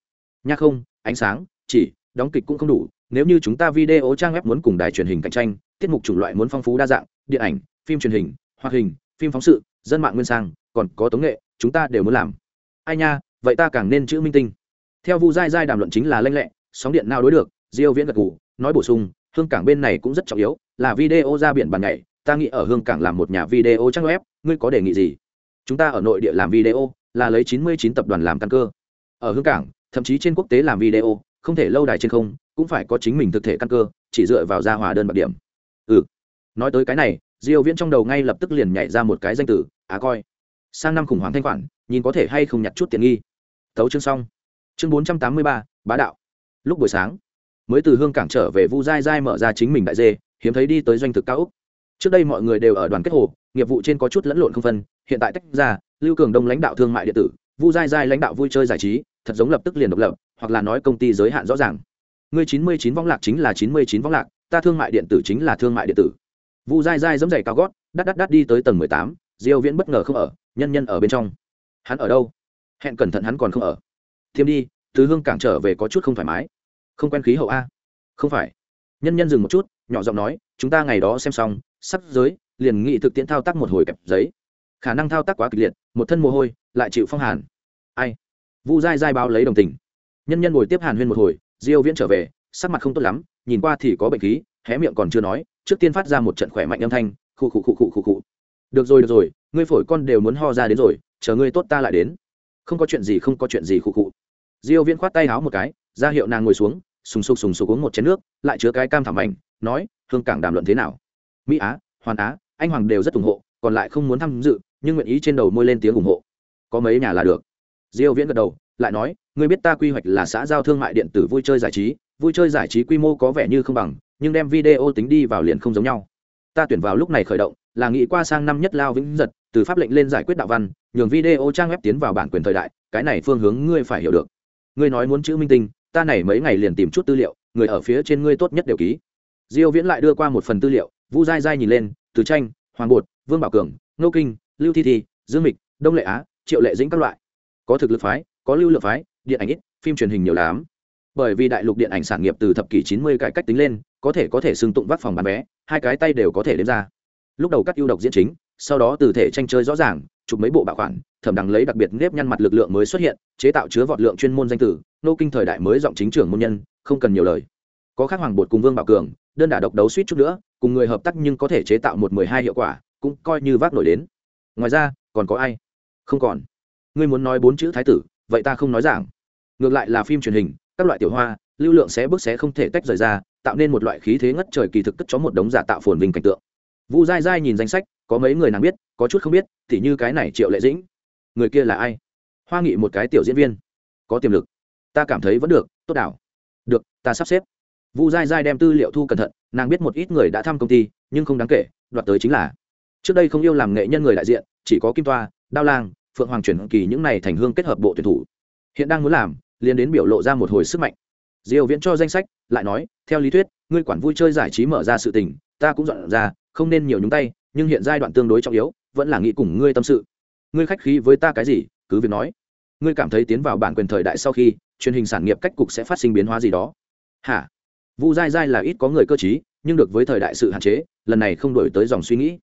Nhạc không, ánh sáng, chỉ, đóng kịch cũng không đủ, nếu như chúng ta video trang web muốn cùng đài truyền hình cạnh tranh, tiết mục chủng loại muốn phong phú đa dạng, điện ảnh, phim truyền hình, hoạt hình, phim phóng sự, dân mạng nguyên sang, còn có tống nghệ, chúng ta đều muốn làm. Ai nha, vậy ta càng nên chữ minh tinh. Theo vu giai giai đàm luận chính là lanh lẹ, sóng điện nào đối được, diêu viễn gật gù, nói bổ sung hương cảng bên này cũng rất trọng yếu là video ra biển bàn ngày ta nghĩ ở hương cảng làm một nhà video trang web ngươi có đề nghị gì? Chúng ta ở nội địa làm video là lấy 99 tập đoàn làm căn cơ. Ở hương cảng thậm chí trên quốc tế làm video không thể lâu đài trên không cũng phải có chính mình thực thể căn cơ chỉ dựa vào gia hòa đơn bạc điểm. Ừ. Nói tới cái này diêu viễn trong đầu ngay lập tức liền nhảy ra một cái danh từ á coi. Sang năm khủng hoảng thanh khoản nhìn có thể hay không nhặt chút tiền nghi. Tấu chương xong. Chương 483, bá đạo. Lúc buổi sáng mới từ hương cảng trở về vu dai dai mở ra chính mình đại dê, hiếm thấy đi tới doanh thực cao úc. Trước đây mọi người đều ở đoàn kết hồ, nghiệp vụ trên có chút lẫn lộn không phân, hiện tại tách ra, lưu cường đông lãnh đạo thương mại điện tử, vu dai dai lãnh đạo vui chơi giải trí, thật giống lập tức liền độc lập, hoặc là nói công ty giới hạn rõ ràng. Ngươi chín mươi chín võng lạc chính là chín mươi chín võng lạc, ta thương mại điện tử chính là thương mại điện tử. Vu dai dai dẫm dày cao gót, đắt đắt đắt đi tới tầng mười tám, diêu viễn bất ngờ không ở, nhân nhân ở bên trong. Hắn ở đâu? Hẹn cẩn thận hắn còn không ở. Thêm đi, từ hương cảng trở về có chút không thoải mái không quen khí hậu a? Không phải. Nhân nhân dừng một chút, nhỏ giọng nói, chúng ta ngày đó xem xong, sắp giới, liền nghị thực tiễn thao tác một hồi kẹp giấy. Khả năng thao tác quá kịch liệt, một thân mồ hôi, lại chịu phong hàn. Ai? Vu dai dai báo lấy đồng tình. Nhân nhân ngồi tiếp hàn huyên một hồi, diêu viễn trở về, sắc mặt không tốt lắm, nhìn qua thì có bệnh khí, hé miệng còn chưa nói, trước tiên phát ra một trận khỏe mạnh âm thanh, khụ khụ khụ khụ khụ khụ. Được rồi được rồi, ngươi phổi con đều muốn ho ra đến rồi, chờ ngươi tốt ta lại đến. Không có chuyện gì, không có chuyện gì khụ khụ. Diêu viễn khoát tay háo một cái, ra hiệu nàng ngồi xuống sùng sục sùng sục uống một chén nước, lại chứa cái cam thảm ảnh, nói, hương cảng đàm luận thế nào? Mỹ á, hoàn á, anh hoàng đều rất ủng hộ, còn lại không muốn tham dự, nhưng nguyện ý trên đầu môi lên tiếng ủng hộ. Có mấy nhà là được. Diêu viễn gật đầu, lại nói, ngươi biết ta quy hoạch là xã giao thương mại điện tử vui chơi giải trí, vui chơi giải trí quy mô có vẻ như không bằng, nhưng đem video tính đi vào liền không giống nhau. Ta tuyển vào lúc này khởi động, là nghĩ qua sang năm nhất lao vĩnh giật, từ pháp lệnh lên giải quyết đạo văn, nhường video trang web tiến vào bản quyền thời đại, cái này phương hướng ngươi phải hiểu được. Ngươi nói muốn chữ minh tinh ta này mấy ngày liền tìm chút tư liệu, người ở phía trên ngươi tốt nhất đều ký. Diêu viễn lại đưa qua một phần tư liệu, vu dai dai nhìn lên, từ tranh, hoàng bột, vương bảo cường nô kinh, lưu thi thi, dương mịch, đông lệ á, triệu lệ dĩnh các loại. Có thực lực phái, có lưu lượng phái, điện ảnh ít, phim truyền hình nhiều lắm. Bởi vì đại lục điện ảnh sản nghiệp từ thập kỷ 90 cải cách tính lên, có thể có thể xưng tụng vác phòng bán vé, hai cái tay đều có thể đếm ra. Lúc đầu cắt ưu độc diễn chính, sau đó từ thể tranh chơi rõ ràng chụp mấy bộ bảo khoản thẩm đằng lấy đặc biệt nếp nhăn mặt lực lượng mới xuất hiện, chế tạo chứa vọt lượng chuyên môn danh tử, nô kinh thời đại mới giọng chính trưởng môn nhân, không cần nhiều lời. Có khác hoàng bột cùng vương bảo cường, đơn đả độc đấu suýt chút nữa, cùng người hợp tác nhưng có thể chế tạo một mười hai hiệu quả, cũng coi như vác nổi đến. Ngoài ra, còn có ai? Không còn. Ngươi muốn nói bốn chữ thái tử, vậy ta không nói giảng. Ngược lại là phim truyền hình, các loại tiểu hoa, lưu lượng sẽ bước sẽ không thể tách rời ra, tạo nên một loại khí thế ngất trời kỳ thực cất cho một đống giả tạo phồn vinh cảnh tượng. Vu dai dai nhìn danh sách có mấy người nàng biết, có chút không biết thì như cái này triệu lệ dĩnh. Người kia là ai? Hoa nghị một cái tiểu diễn viên. Có tiềm lực. Ta cảm thấy vẫn được, tốt đảo. Được, ta sắp xếp. Vu dai dai đem tư liệu thu cẩn thận, nàng biết một ít người đã thăm công ty, nhưng không đáng kể, đoạt tới chính là. Trước đây không yêu làm nghệ nhân người đại diện, chỉ có kim toa, đao lang, phượng hoàng chuyển kỳ những này thành hương kết hợp bộ tuyển thủ. Hiện đang muốn làm, liền đến biểu lộ ra một hồi sức mạnh. Diều viễn cho danh sách, lại nói, theo lý thuyết, ngươi quản vui chơi giải trí mở ra sự tình, ta cũng dọn ra, không nên nhiều nhúng tay nhưng hiện giai đoạn tương đối trọng yếu, vẫn là nghĩ cùng ngươi tâm sự. Ngươi khách khí với ta cái gì, cứ việc nói. Ngươi cảm thấy tiến vào bản quyền thời đại sau khi, truyền hình sản nghiệp cách cục sẽ phát sinh biến hóa gì đó. Hả? Vu dai dai là ít có người cơ t nhưng được với thời đại sự hạn chế, lần này không đổi tới dòng suy nghĩ.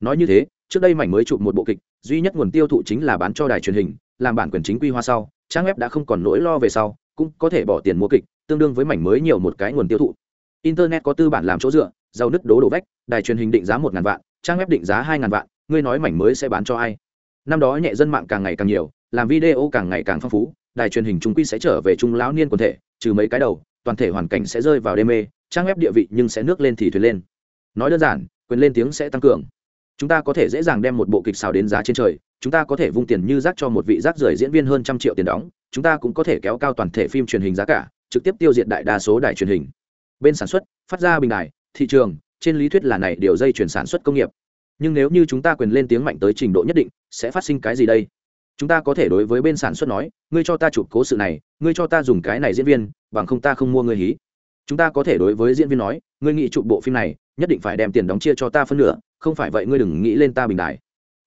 Nói như thế, trước đây mảnh mới chụp một bộ kịch, duy nhất nguồn tiêu thụ chính là bán cho đài truyền hình, làm bản quyền chính quy hoa sau, trang web đã không còn nỗi lo về sau, cũng có thể bỏ tiền mua kịch, tương đương với mảnh mới nhiều một cái nguồn tiêu thụ. Internet có tư bản làm chỗ dựa, giàu nứt đố đổ vách, đài truyền hình định giá một ngàn vạn trang web định giá hai ngàn vạn, ngươi nói mảnh mới sẽ bán cho ai? Năm đó nhẹ dân mạng càng ngày càng nhiều, làm video càng ngày càng phong phú, đài truyền hình trung quy sẽ trở về trung lão niên quần thể, trừ mấy cái đầu, toàn thể hoàn cảnh sẽ rơi vào đê mê, trang web địa vị nhưng sẽ nước lên thì thuyền lên. Nói đơn giản, quyền lên tiếng sẽ tăng cường. Chúng ta có thể dễ dàng đem một bộ kịch xào đến giá trên trời, chúng ta có thể vung tiền như rác cho một vị rác rưởi diễn viên hơn trăm triệu tiền đóng, chúng ta cũng có thể kéo cao toàn thể phim truyền hình giá cả, trực tiếp tiêu diệt đại đa số đài truyền hình. Bên sản xuất, phát ra bình đài, thị trường trên lý thuyết là này điều dây chuyển sản xuất công nghiệp. Nhưng nếu như chúng ta quyền lên tiếng mạnh tới trình độ nhất định, sẽ phát sinh cái gì đây? Chúng ta có thể đối với bên sản xuất nói, ngươi cho ta chụp cố sự này, ngươi cho ta dùng cái này diễn viên, bằng không ta không mua ngươi hí. Chúng ta có thể đối với diễn viên nói, ngươi nghĩ chụp bộ phim này, nhất định phải đem tiền đóng chia cho ta phân nửa, không phải vậy ngươi đừng nghĩ lên ta bình đại.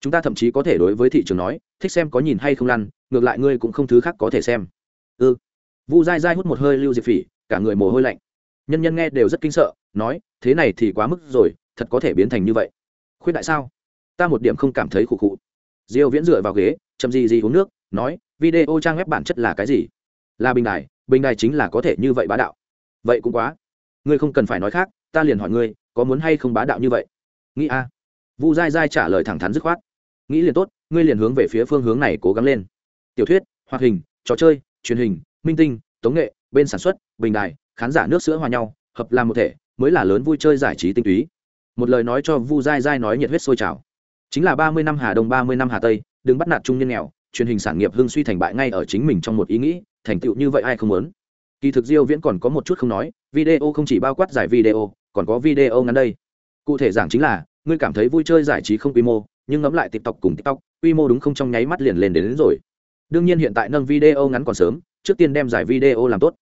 Chúng ta thậm chí có thể đối với thị trường nói, thích xem có nhìn hay không lăn, ngược lại ngươi cũng không thứ khác có thể xem. Ư ừ. vu dai dai hút một hơi lưu diệp phỉ, cả người mồ hôi lạnh. Nhân nhân nghe đều rất kinh sợ, nói thế này thì quá mức rồi, thật có thể biến thành như vậy. Khuyết đại sao? Ta một điểm không cảm thấy khụ khụ. Diêu viễn dựa vào ghế, chậm gì gì uống nước, nói, video trang web bản chất là cái gì? Là bình đài bình đài chính là có thể như vậy bá đạo. Vậy cũng quá. Ngươi không cần phải nói khác, ta liền hỏi ngươi, có muốn hay không bá đạo như vậy? Nghĩ a. Vu dai dai trả lời thẳng thắn dứt khoát. Nghĩ liền tốt, ngươi liền hướng về phía phương hướng này cố gắng lên. Tiểu thuyết, hoạt hình, trò chơi, truyền hình, minh tinh, tống nghệ, bên sản xuất, bình đài, khán giả nước sữa hòa nhau hợp làm một thể mới là lớn vui chơi giải trí tinh túy. Một lời nói cho vu dai dai nói nhiệt huyết sôi trào. Chính là ba mươi năm hà đông ba mươi năm hà tây đừng bắt nạt trung nhân nghèo truyền hình sản nghiệp hưng suy thành bại ngay ở chính mình trong một ý nghĩ thành tựu như vậy ai không muốn? Kỳ thực diêu viễn còn có một chút không nói video không chỉ bao quát giải video còn có video ngắn đây. Cụ thể giảng chính là ngươi cảm thấy vui chơi giải trí không quy mô nhưng ngẫm lại tiktok cùng tiktok quy mô đúng không trong nháy mắt liền lên đến, đến rồi. Đương nhiên hiện tại nâng video ngắn còn sớm trước tiên đem giải video làm tốt.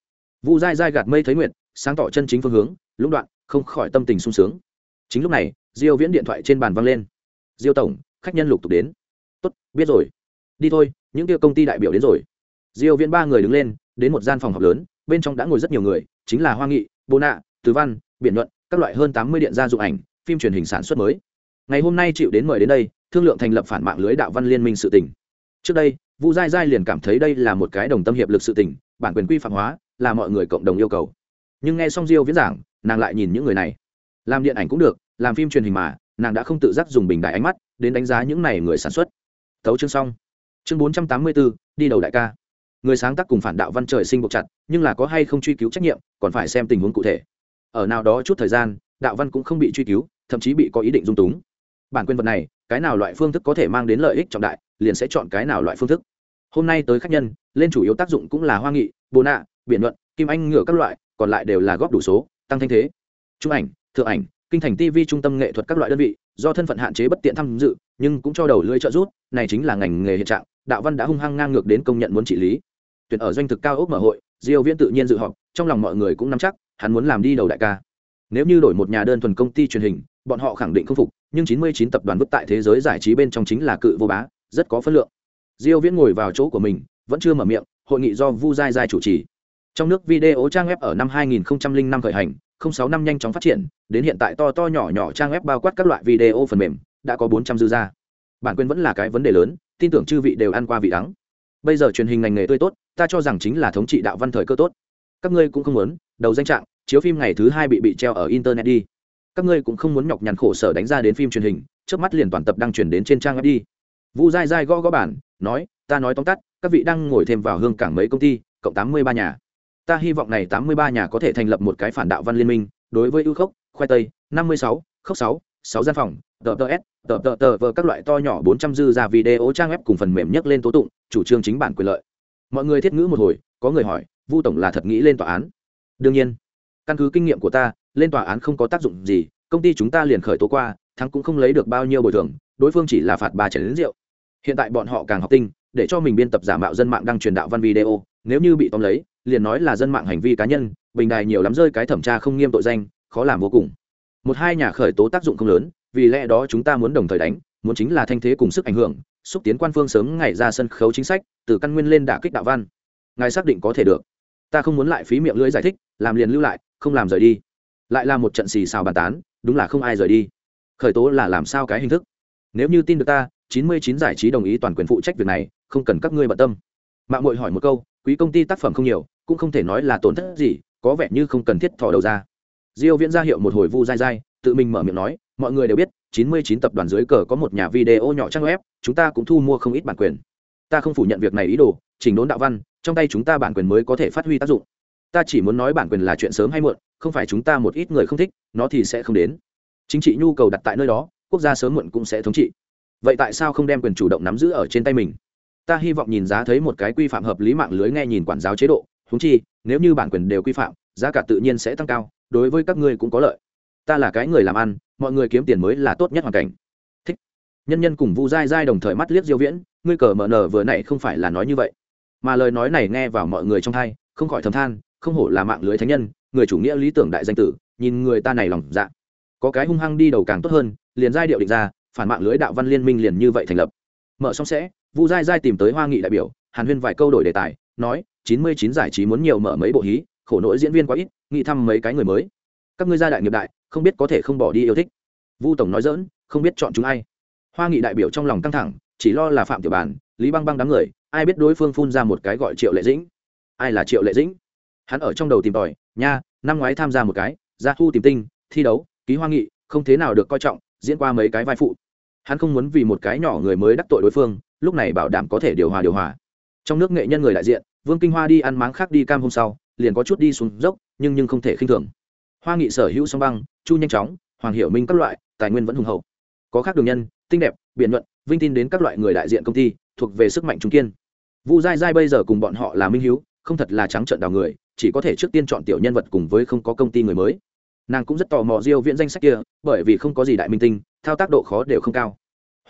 Vu dai dai gạt mây thấy nguyện sáng tỏ chân chính phương hướng, lũng đoạn, không khỏi tâm tình sung sướng. Chính lúc này, diêu viễn điện thoại trên bàn văng lên. Diêu tổng, khách nhân lục tục đến. Tốt, biết rồi. Đi thôi, những kia công ty đại biểu đến rồi. Diêu viễn ba người đứng lên, đến một gian phòng họp lớn, bên trong đã ngồi rất nhiều người, chính là hoa nghị, bồ nạ tứ văn biện luận các loại hơn 80 điện gia dụng ảnh, phim truyền hình sản xuất mới. Ngày hôm nay chịu đến mời đến đây, thương lượng thành lập phản mạng lưới đạo văn liên minh sự tỉnh trước đây, vu giai giai liền cảm thấy đây là một cái đồng tâm hiệp lực sự tỉnh bản quyền quy phạm hóa, là mọi người cộng đồng yêu cầu nhưng nghe xong diêu viễn giảng nàng lại nhìn những người này. Làm điện ảnh cũng được làm phim truyền hình mà nàng đã không tự giác dùng bình đại ánh mắt đến đánh giá những này người sản xuất. Tấu chương xong. Chương 484, đi đầu đại ca. Người sáng tác cùng phản đạo văn trời sinh buộc chặt nhưng là có hay không truy cứu trách nhiệm còn phải xem tình huống cụ thể. Ở nào đó chút thời gian đạo văn cũng không bị truy cứu thậm chí bị có ý định dung túng. Bản quyền vật này cái nào loại phương thức có thể mang đến lợi ích trọng đại liền sẽ chọn cái nào loại phương thức. Hôm nay tới khách nhân lên chủ yếu tác dụng cũng là hoa nghị bồ nạ biện luận kim anh ngựa các loại còn lại đều là góp đủ số, tăng thanh thế. Trung ảnh, thượng ảnh, kinh thành tv trung tâm nghệ thuật các loại đơn vị, do thân phận hạn chế bất tiện tham dự, nhưng cũng cho đầu lưỡi trợ rút này chính là ngành nghề hiện trạng, đạo văn đã hung hăng ngang ngược đến công nhận muốn trị lý. Tuyển ở doanh thực cao ốc mở hội, diêu viễn tự nhiên dự họp, trong lòng mọi người cũng nắm chắc, hắn muốn làm đi đầu đại ca. Nếu như đổi một nhà đơn thuần công ty truyền hình, bọn họ khẳng định không phục, nhưng 99 tập đoàn vứt tại thế giới giải trí bên trong chính là cự vô bá, rất có phân lượng. Diêu viễn ngồi vào chỗ của mình, vẫn chưa mở miệng, hội nghị do vu giai giai chủ trì trong nước video trang web ở năm 2005 khởi hành 06 năm nhanh chóng phát triển, đến hiện tại to to nhỏ nhỏ trang web bao quát các loại video phần mềm, đã có 400 dư ra. Bản quyền vẫn là cái vấn đề lớn, tin tưởng chư vị đều ăn qua vị đắng. Bây giờ truyền hình ngành nghề tươi tốt, ta cho rằng chính là thống trị đạo văn thời cơ tốt. Các ngươi cũng không muốn, đầu danh trạng, chiếu phim ngày thứ hai bị bị treo ở internet đi. Các ngươi cũng không muốn nhọc nhằn khổ sở đánh ra đến phim truyền hình trước mắt liền toàn tập đăng truyền đến trên trang web đi. Vu dai dai gõ gõ bản, nói, ta nói tóm tắt, các vị đang ngồi thêm vào hương cảng mấy công ty, cộng tám mươi ba nhà ta hy vọng này tám mươi ba nhà có thể thành lập một cái phản đạo văn liên minh, đối với ưu khốc, khoai tây, năm mươi sáu, khốc sáu sáu gian phòng, tờ tờ s, tờ tờ tờ vờ các loại to nhỏ bốn trăm dư ra video trang web cùng phần mềm nhấc lên tố tụng, chủ trương chính bản quyền lợi. Mọi người thiết ngữ một hồi, có người hỏi, vu tổng là thật nghĩ lên tòa án? Đương nhiên. Căn cứ kinh nghiệm của ta, lên tòa án không có tác dụng gì, công ty chúng ta liền khởi tố qua, thắng cũng không lấy được bao nhiêu bồi thường, đối phương chỉ là phạt bà chén lính rượu. Hiện tại bọn họ càng học tinh, để cho mình biên tập giả mạo dân mạng đăng truyền đạo văn video, nếu như bị tóm lấy liền nói là dân mạng hành vi cá nhân, bình đài nhiều lắm rơi cái thẩm tra không nghiêm tội danh, khó làm vô cùng. Một hai nhà khởi tố tác dụng không lớn, vì lẽ đó chúng ta muốn đồng thời đánh, muốn chính là thanh thế cùng sức ảnh hưởng, xúc tiến quan phương sớm ngày ra sân khấu chính sách, từ căn nguyên lên đả kích đạo văn. Ngài xác định có thể được. Ta không muốn lại phí miệng lưỡi giải thích, làm liền lưu lại, không làm rời đi. Lại là một trận xì xào bàn tán, đúng là không ai rời đi. Khởi tố là làm sao cái hình thức? Nếu như tin được ta, chín mươi chín giải trí đồng ý toàn quyền phụ trách việc này, không cần các ngươi bận tâm. Mạng mội hỏi một câu, quý công ty tác phẩm không nhiều cũng không thể nói là tổn thất gì, có vẻ như không cần thiết thò đầu ra. Diêu viễn ra hiệu một hồi vu dai dai, tự mình mở miệng nói, mọi người đều biết 99 tập đoàn dưới cờ có một nhà video nhỏ trang web, chúng ta cũng thu mua không ít bản quyền. Ta không phủ nhận việc này ý đồ, chỉnh đốn đạo văn, trong tay chúng ta bản quyền mới có thể phát huy tác dụng. Ta chỉ muốn nói bản quyền là chuyện sớm hay muộn, không phải chúng ta một ít người không thích, nó thì sẽ không đến. Chính trị nhu cầu đặt tại nơi đó, quốc gia sớm muộn cũng sẽ thống trị. Vậy tại sao không đem quyền chủ động nắm giữ ở trên tay mình? Ta hy vọng nhìn giá thấy một cái quy phạm hợp lý mạng lưới nghe nhìn quản giáo chế độ huống chi, nếu như bản quyền đều quy phạm, giá cả tự nhiên sẽ tăng cao, đối với các ngươi cũng có lợi. Ta là cái người làm ăn, mọi người kiếm tiền mới là tốt nhất hoàn cảnh. Thích. Nhân nhân cùng vu dai dai đồng thời mắt liếc diêu viễn, ngươi cờ mở nở vừa nãy không phải là nói như vậy. Mà lời nói này nghe vào mọi người trong thai không khỏi thầm than, không hổ là mạng lưới thánh nhân, người chủ nghĩa lý tưởng đại danh tử, nhìn người ta này lòng dạ. Có cái hung hăng đi đầu càng tốt hơn, liền giai điệu định ra, phản mạng lưới đạo văn liên minh liền như vậy thành lập. Mở xong sẽ, vu giai giai tìm tới hoa nghị đại biểu, hàn huyên vài câu đổi đề tài nói, chín mươi chín giải trí muốn nhiều mở mấy bộ hí, khổ nỗi diễn viên quá ít, nghĩ thăm mấy cái người mới. Các ngươi gia đại nghiệp đại, không biết có thể không bỏ đi yêu thích. Vu tổng nói dỡn không biết chọn chúng ai. Hoa nghị đại biểu trong lòng căng thẳng, chỉ lo là phạm tiểu bản, lý băng băng đám người, ai biết đối phương phun ra một cái gọi triệu lệ dĩnh. Ai là triệu lệ dĩnh? Hắn ở trong đầu tìm tòi, nha, năm ngoái tham gia một cái, ra thu tìm tinh, thi đấu, ký hoa nghị, không thế nào được coi trọng, diễn qua mấy cái vai phụ. Hắn không muốn vì một cái nhỏ người mới đắc tội đối phương, lúc này bảo đảm có thể điều hòa điều hòa trong nước nghệ nhân người đại diện, vương kinh hoa đi ăn máng khác đi cam hôm sau, liền có chút đi xuống dốc, nhưng nhưng không thể khinh thường. Hoa nghị sở hữu song băng, chu nhanh chóng, hoàng hiểu minh các loại, tài nguyên vẫn hùng hậu. Có khác đường nhân, tinh đẹp biện luận vinh tin đến các loại người đại diện công ty, thuộc về sức mạnh trung kiên. Vu dai dai bây giờ cùng bọn họ là minh hiếu, không thật là trắng trận đào người, chỉ có thể trước tiên chọn tiểu nhân vật cùng với không có công ty người mới. Nàng cũng rất tò mò diêu viễn danh sách kia, bởi vì không có gì đại minh tinh, thao tác độ khó đều không cao.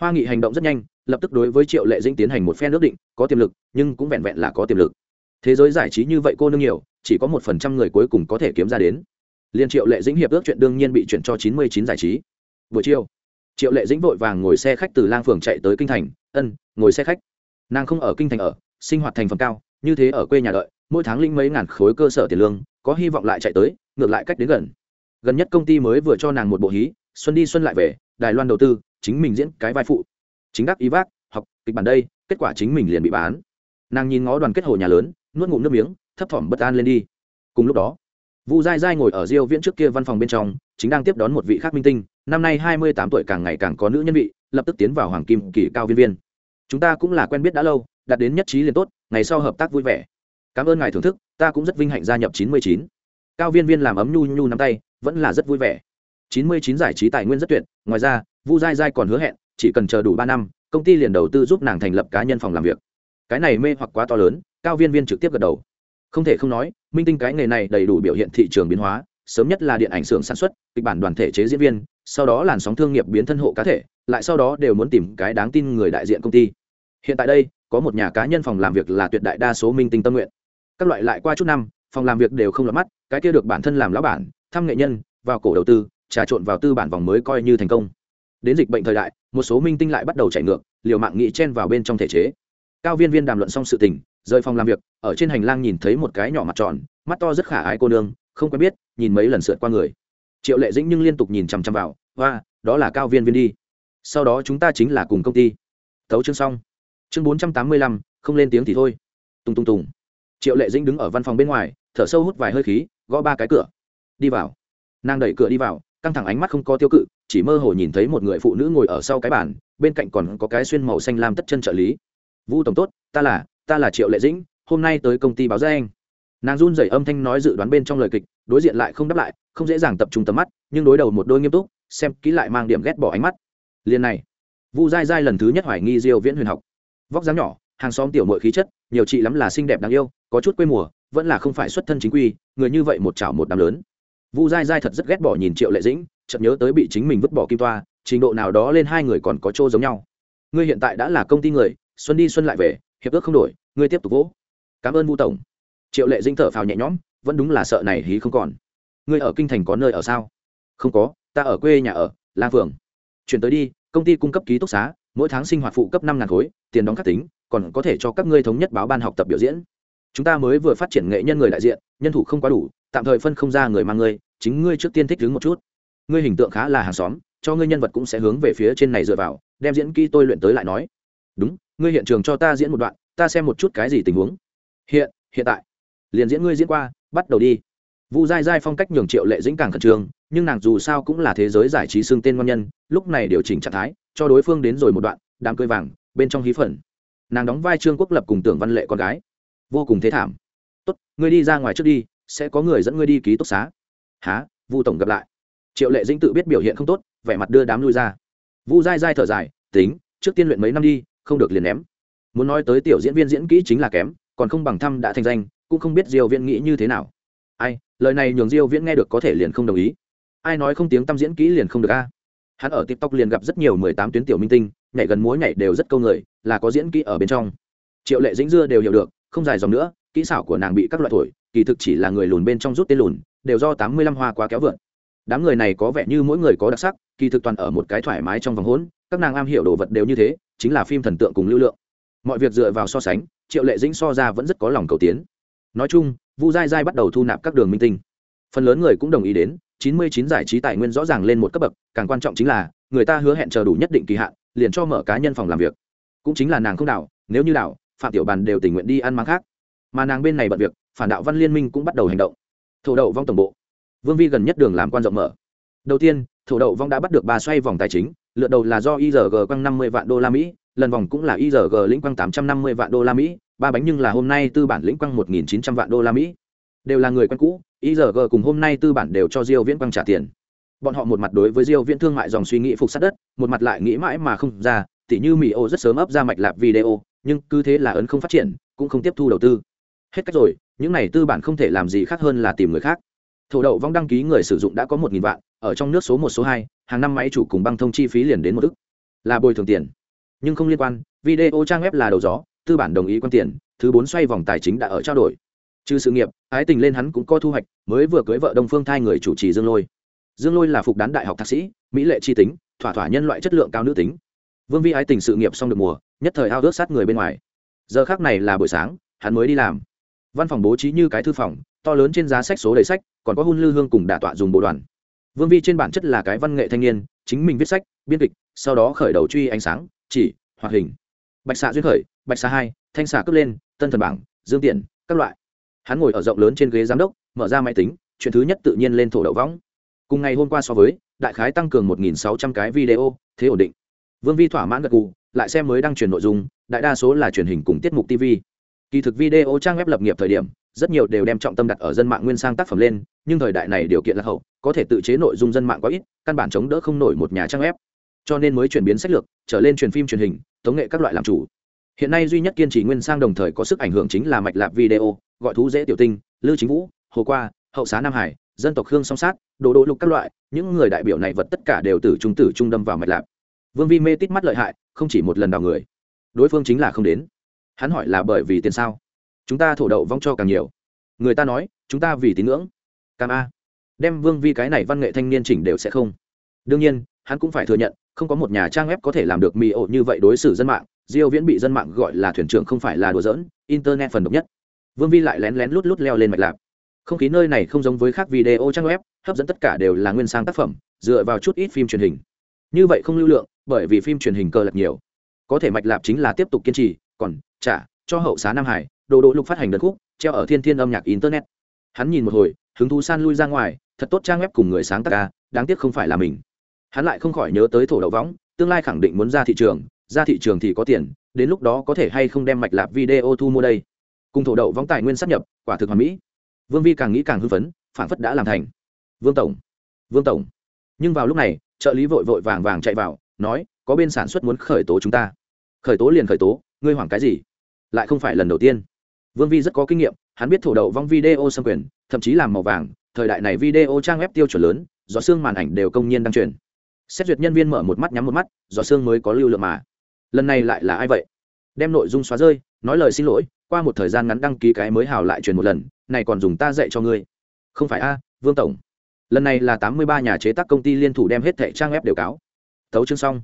Hoa nghị hành động rất nhanh lập tức đối với triệu lệ dĩnh tiến hành một phen ước định, có tiềm lực, nhưng cũng vẹn vẹn là có tiềm lực. Thế giới giải trí như vậy cô nương nhiều, chỉ có một phần trăm người cuối cùng có thể kiếm ra đến. Liên triệu lệ dĩnh hiệp ước chuyện đương nhiên bị chuyển cho chín mươi chín giải trí. Buổi chiều, triệu lệ dĩnh vội vàng ngồi xe khách từ lang phường chạy tới kinh thành. Ân, ngồi xe khách. Nàng không ở kinh thành ở, sinh hoạt thành phần cao, như thế ở quê nhà đợi, mỗi tháng linh mấy ngàn khối cơ sở tiền lương, có hy vọng lại chạy tới, ngược lại cách đến gần. Gần nhất công ty mới vừa cho nàng một bộ hí, xuân đi xuân lại về, đài loan đầu tư, chính mình diễn cái vai phụ chính đắc y vác, học, kịch bản đây, kết quả chính mình liền bị bán. Nàng nhìn ngó đoàn kết hồ nhà lớn, nuốt ngụm nước miếng, thấp thỏm bất an lên đi. Cùng lúc đó, vu dai dai ngồi ở diêu viễn trước kia văn phòng bên trong, chính đang tiếp đón một vị khác minh tinh. Năm nay 28 tuổi càng ngày càng có nữ nhân vị, lập tức tiến vào hoàng kim kỳ cao viên viên. Chúng ta cũng là quen biết đã lâu, đạt đến nhất trí liền tốt, ngày sau hợp tác vui vẻ. Cảm ơn ngài thưởng thức, ta cũng rất vinh hạnh gia nhập 99. cao viên viên làm ấm nhu nhu nắm tay, vẫn là rất vui vẻ. 99 giải trí tài nguyên rất tuyệt, ngoài ra, vu dai dai còn hứa hẹn chỉ cần chờ đủ ba năm, công ty liền đầu tư giúp nàng thành lập cá nhân phòng làm việc. Cái này mê hoặc quá to lớn, cao viên viên trực tiếp gật đầu. Không thể không nói, minh tinh cái nghề này đầy đủ biểu hiện thị trường biến hóa, sớm nhất là điện ảnh xưởng sản xuất, kịch bản đoàn thể chế diễn viên, sau đó làn sóng thương nghiệp biến thân hộ cá thể, lại sau đó đều muốn tìm cái đáng tin người đại diện công ty. Hiện tại đây, có một nhà cá nhân phòng làm việc là tuyệt đại đa số minh tinh tâm nguyện. Các loại lại qua chút năm, phòng làm việc đều không lọt mắt, cái kia được bản thân làm lão bản, thăm nghệ nhân, vào cổ đầu tư, trà trộn vào tư bản vòng mới coi như thành công đến dịch bệnh thời đại, một số minh tinh lại bắt đầu chạy ngược, liều mạng nghị chen vào bên trong thể chế. Cao viên viên đàm luận xong sự tình, rời phòng làm việc, ở trên hành lang nhìn thấy một cái nhỏ mặt tròn, mắt to rất khả ái cô nương, không quen biết, nhìn mấy lần sượt qua người. Triệu lệ dĩnh nhưng liên tục nhìn chằm chằm vào và đó là cao viên viên đi. Sau đó chúng ta chính là cùng công ty. Thấu chương xong. Chương bốn trăm tám mươi lăm, không lên tiếng thì thôi. Tùng tùng tùng. Triệu lệ dĩnh đứng ở văn phòng bên ngoài, thở sâu hút vài hơi khí, gõ ba cái cửa. Đi vào. Nàng đẩy cửa đi vào, căng thẳng ánh mắt không có tiêu cự chỉ mơ hồ nhìn thấy một người phụ nữ ngồi ở sau cái bàn, bên cạnh còn có cái xuyên màu xanh lam tất chân trợ lý. Vu tổng tốt, ta là ta là triệu lệ dĩnh, hôm nay tới công ty báo ra anh nàng run rẩy âm thanh nói dự đoán bên trong lời kịch, đối diện lại không đáp lại, không dễ dàng tập trung tầm mắt, nhưng đối đầu một đôi nghiêm túc, xem kỹ lại mang điểm ghét bỏ ánh mắt. Liền này, vu dai dai lần thứ nhất hoài nghi diêu viễn huyền học. Vóc dáng nhỏ, hàng xóm tiểu mội khí chất, nhiều chị lắm là xinh đẹp đáng yêu, có chút quê mùa, vẫn là không phải xuất thân chính quy, người như vậy một chảo một đám lớn. Vu dai dai thật rất ghét bỏ nhìn triệu lệ dĩnh chợt nhớ tới bị chính mình vứt bỏ kim toa, trình độ nào đó lên hai người còn có chỗ giống nhau. Ngươi hiện tại đã là công ty người, xuân đi xuân lại về, hiệp ước không đổi, ngươi tiếp tục vỗ. Cảm ơn vu tổng. Triệu lệ dĩnh thở phào nhẹ nhõm, vẫn đúng là sợ này hí không còn. Ngươi ở kinh thành có nơi ở sao? Không có, ta ở quê nhà ở, lang phường. Chuyển tới đi, công ty cung cấp ký túc xá, mỗi tháng sinh hoạt phụ cấp năm ngàn khối, tiền đóng các tính, còn có thể cho các ngươi thống nhất báo ban học tập biểu diễn. Chúng ta mới vừa phát triển nghệ nhân người đại diện, nhân thủ không quá đủ, tạm thời phân không ra người mang ngươi, chính ngươi trước tiên thích đứng một chút ngươi hình tượng khá là hàng xóm, cho ngươi nhân vật cũng sẽ hướng về phía trên này dựa vào, đem diễn kỹ tôi luyện tới lại nói. Đúng, ngươi hiện trường cho ta diễn một đoạn, ta xem một chút cái gì tình huống. Hiện hiện tại. Liền diễn ngươi diễn qua, bắt đầu đi. Vu dai dai phong cách nhường triệu lệ dĩnh càng khẩn trương, nhưng nàng dù sao cũng là thế giới giải trí xương tên ngon nhân, lúc này điều chỉnh trạng thái, cho đối phương đến rồi một đoạn, đám cười vàng, bên trong hí phần. Nàng đóng vai trương quốc lập cùng tưởng văn lệ con gái. Vô cùng thế thảm. Tốt, ngươi đi ra ngoài trước đi, sẽ có người dẫn ngươi đi ký túc xá. Há vu tổng gặp lại triệu lệ dĩnh tự biết biểu hiện không tốt, vẻ mặt đưa đám lui ra. Vu dai dai thở dài, tính, trước tiên luyện mấy năm đi, không được liền ném. Muốn nói tới tiểu diễn viên diễn kỹ chính là kém, còn không bằng thăm đã thành danh, cũng không biết diêu viễn nghĩ như thế nào. Ai, lời này nhường diêu viễn nghe được có thể liền không đồng ý. Ai nói không tiếng tâm diễn kỹ liền không được a? Hắn ở tiktok liền gặp rất nhiều 18 tuyến tiểu minh tinh, nhảy gần múa nhảy đều rất câu người, là có diễn kỹ ở bên trong. Triệu lệ dĩnh dưa đều hiểu được, không dài dòng nữa, kỹ xảo của nàng bị các loại thổi, kỳ thực chỉ là người lùn bên trong rút tên lùn, đều do 85 hoa quá kéo vượn đám người này có vẻ như mỗi người có đặc sắc, kỳ thực toàn ở một cái thoải mái trong vòng hỗn, các nàng am hiểu đồ vật đều như thế, chính là phim thần tượng cùng lưu lượng. Mọi việc dựa vào so sánh, triệu lệ dĩnh so ra vẫn rất có lòng cầu tiến. Nói chung, vu dai dai bắt đầu thu nạp các đường minh tinh. Phần lớn người cũng đồng ý đến 99 giải trí tài nguyên rõ ràng lên một cấp bậc, càng quan trọng chính là, người ta hứa hẹn chờ đủ nhất định kỳ hạn, liền cho mở cá nhân phòng làm việc. Cũng chính là nàng không đảo, nếu như đảo, phạm tiểu bàn đều tình nguyện đi ăn máng khác. Mà nàng bên này bận việc, phản đạo văn liên minh cũng bắt đầu hành động. Thổ đậu vong tổng bộ vương vi gần nhất đường làm quan rộng mở. Đầu tiên, thổ đậu vong đã bắt được ba xoay vòng tài chính, lượt đầu là do irg quăng năm mươi vạn đô la mỹ, lần vòng cũng là irg lĩnh quăng tám trăm năm mươi vạn đô la mỹ, ba bánh nhưng là hôm nay tư bản lĩnh quăng một nghìn chín trăm vạn đô la mỹ. Đều là người quen cũ irg cùng hôm nay tư bản đều cho diêu viễn quăng trả tiền. Bọn họ một mặt đối với diêu viễn thương mại dòng suy nghĩ phục sát đất, một mặt lại nghĩ mãi mà không ra, tỉ như mỹ ô rất sớm ấp ra mạch lạp video, nhưng cứ thế là ấn không phát triển, cũng không tiếp thu đầu tư. Hết cách rồi, những này tư bản không thể làm gì khác hơn là tìm người khác thổ đậu vong đăng ký người sử dụng đã có một nghìn vạn, ở trong nước số một, số hai, hàng năm máy chủ cùng băng thông chi phí liền đến một ức. Là bồi thường tiền. Nhưng không liên quan, video trang web là đầu gió, tư bản đồng ý quan tiền, thứ bốn xoay vòng tài chính đã ở trao đổi. Trừ sự nghiệp, ái tình lên hắn cũng có thu hoạch, mới vừa cưới vợ đông phương thai người chủ trì dương lôi. Dương lôi là phục đán đại học thạc sĩ, mỹ lệ tri tính, thỏa thỏa nhân loại chất lượng cao nữ tính. Vương vi ái tình sự nghiệp xong được mùa, nhất thời ao ước sát người bên ngoài. Giờ khác này là buổi sáng, hắn mới đi làm. Văn phòng bố trí như cái thư phòng to lớn trên giá sách số đầy sách, còn có hun lư hương cùng đả tọa dùng bộ đoàn. Vương vi trên bản chất là cái văn nghệ thanh niên, chính mình viết sách, biên kịch, sau đó khởi đầu truy ánh sáng, chỉ, hoạt hình. Bạch xạ duyên khởi, bạch xạ hai, thanh xạ cướp lên, tân thần bảng, dương tiện, các loại. Hắn ngồi ở rộng lớn trên ghế giám đốc, mở ra máy tính, chuyện thứ nhất tự nhiên lên thổ đậu võng. Cùng ngày hôm qua so với, đại khái tăng cường một sáu trăm cái video, thế ổn định. Vương vi thỏa mãn gật gù, lại xem mới đăng truyền nội dung, đại đa số là truyền hình cùng tiết mục tv kỳ thực video trang web lập nghiệp thời điểm, rất nhiều đều đem trọng tâm đặt ở dân mạng nguyên sang tác phẩm lên, nhưng thời đại này điều kiện là hậu, có thể tự chế nội dung dân mạng quá ít, căn bản chống đỡ không nổi một nhà trang web. Cho nên mới chuyển biến sách lược, trở lên truyền phim truyền hình, tống nghệ các loại làm chủ. Hiện nay duy nhất kiên trì nguyên sang đồng thời có sức ảnh hưởng chính là mạch lạc video, gọi thú dễ tiểu tinh, lư chính vũ, hồ qua, hậu xá nam hải, dân tộc khương song sát, đồ đỗ lục các loại, những người đại biểu này vật tất cả đều từ trung tử trung đâm vào mạch lạc vương vi mê tít mắt lợi hại, không chỉ một lần đào người, đối phương chính là không đến hắn hỏi là bởi vì tiền sao? Chúng ta thổ đậu vong cho càng nhiều. Người ta nói, chúng ta vì tín ngưỡng. Cam a. Đem vương vi cái này văn nghệ thanh niên chỉnh đều sẽ không. Đương nhiên, hắn cũng phải thừa nhận, không có một nhà trang web có thể làm được mì ổ như vậy đối xử dân mạng. Diêu viễn bị dân mạng gọi là thuyền trưởng không phải là đùa giỡn, internet phần độc nhất. Vương vi lại lén lén lút lút leo lên mạch lạc. Không khí nơi này không giống với khác video trang web, hấp dẫn tất cả đều là nguyên sang tác phẩm, dựa vào chút ít phim truyền hình. Như vậy không lưu lượng, bởi vì phim truyền hình cơ lật nhiều. Có thể mạch lạp chính là tiếp tục kiên trì, còn trả, cho hậu xá nam hải, đồ đỗ lục phát hành đơn khúc, treo ở thiên thiên âm nhạc internet. Hắn nhìn một hồi, hứng thú san lui ra ngoài, thật tốt trang web cùng người sáng tác ca, đáng tiếc không phải là mình. Hắn lại không khỏi nhớ tới thổ đậu võng, tương lai khẳng định muốn ra thị trường, ra thị trường thì có tiền, đến lúc đó có thể hay không đem mạch lạp video thu mua đây. Cùng thổ đậu võng tài nguyên sắp nhập, quả thực hoàn mỹ. Vương vi càng nghĩ càng hưng phấn, phản phất đã làm thành. Vương tổng vương tổng. Nhưng vào lúc này, trợ lý vội vội vàng vàng chạy vào, nói, có bên sản xuất muốn khởi tố chúng ta. Khởi tố liền khởi tố, ngươi hoảng cái gì? Lại không phải lần đầu tiên. Vương vi rất có kinh nghiệm, hắn biết thổ đậu vong video xâm quyền, thậm chí làm màu vàng, thời đại này video trang web tiêu chuẩn lớn do xương màn ảnh đều công nhiên đăng truyền. Xét duyệt nhân viên mở một mắt nhắm một mắt do xương mới có lưu lượng mà. Lần này lại là ai vậy? Đem nội dung xóa rơi, nói lời xin lỗi, qua một thời gian ngắn đăng ký cái mới hào lại truyền một lần, này còn dùng ta dạy cho ngươi. Không phải a, vương tổng. Lần này là tám mươi ba nhà chế tác công ty liên thủ đem hết thẻ trang web đều cáo. Tấu chương xong.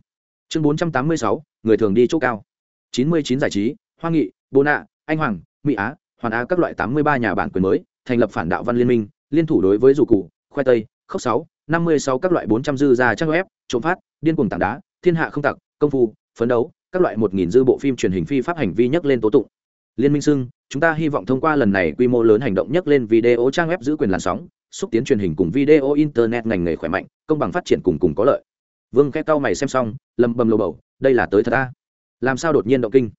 Chương bốn trăm tám mươi sáu, người thường đi chỗ cao. chín mươi chín giải trí, hoa nghị bồ nạ, anh hoàng, mỹ á, hoàn á các loại tám mươi ba nhà bản quyền mới, thành lập phản đạo văn liên minh, liên thủ đối với dù cụ, khoai tây, khốc sáu, năm mươi sáu các loại bốn trăm dư ra trang web, trộm phát, điên cuồng tảng đá, thiên hạ không tặc, công phu, phấn đấu, các loại một nghìn dư bộ phim truyền hình phi pháp hành vi nhắc lên tố tụng. Liên minh xưng, chúng ta hy vọng thông qua lần này quy mô lớn hành động nhắc lên video trang web giữ quyền làn sóng, xúc tiến truyền hình cùng video internet ngành nghề khỏe mạnh, công bằng phát triển cùng cùng có lợi. Vương khét cau mày xem xong, lầm bầm lồ bầu, đây là tới thật ta làm sao đột nhiên động kinh?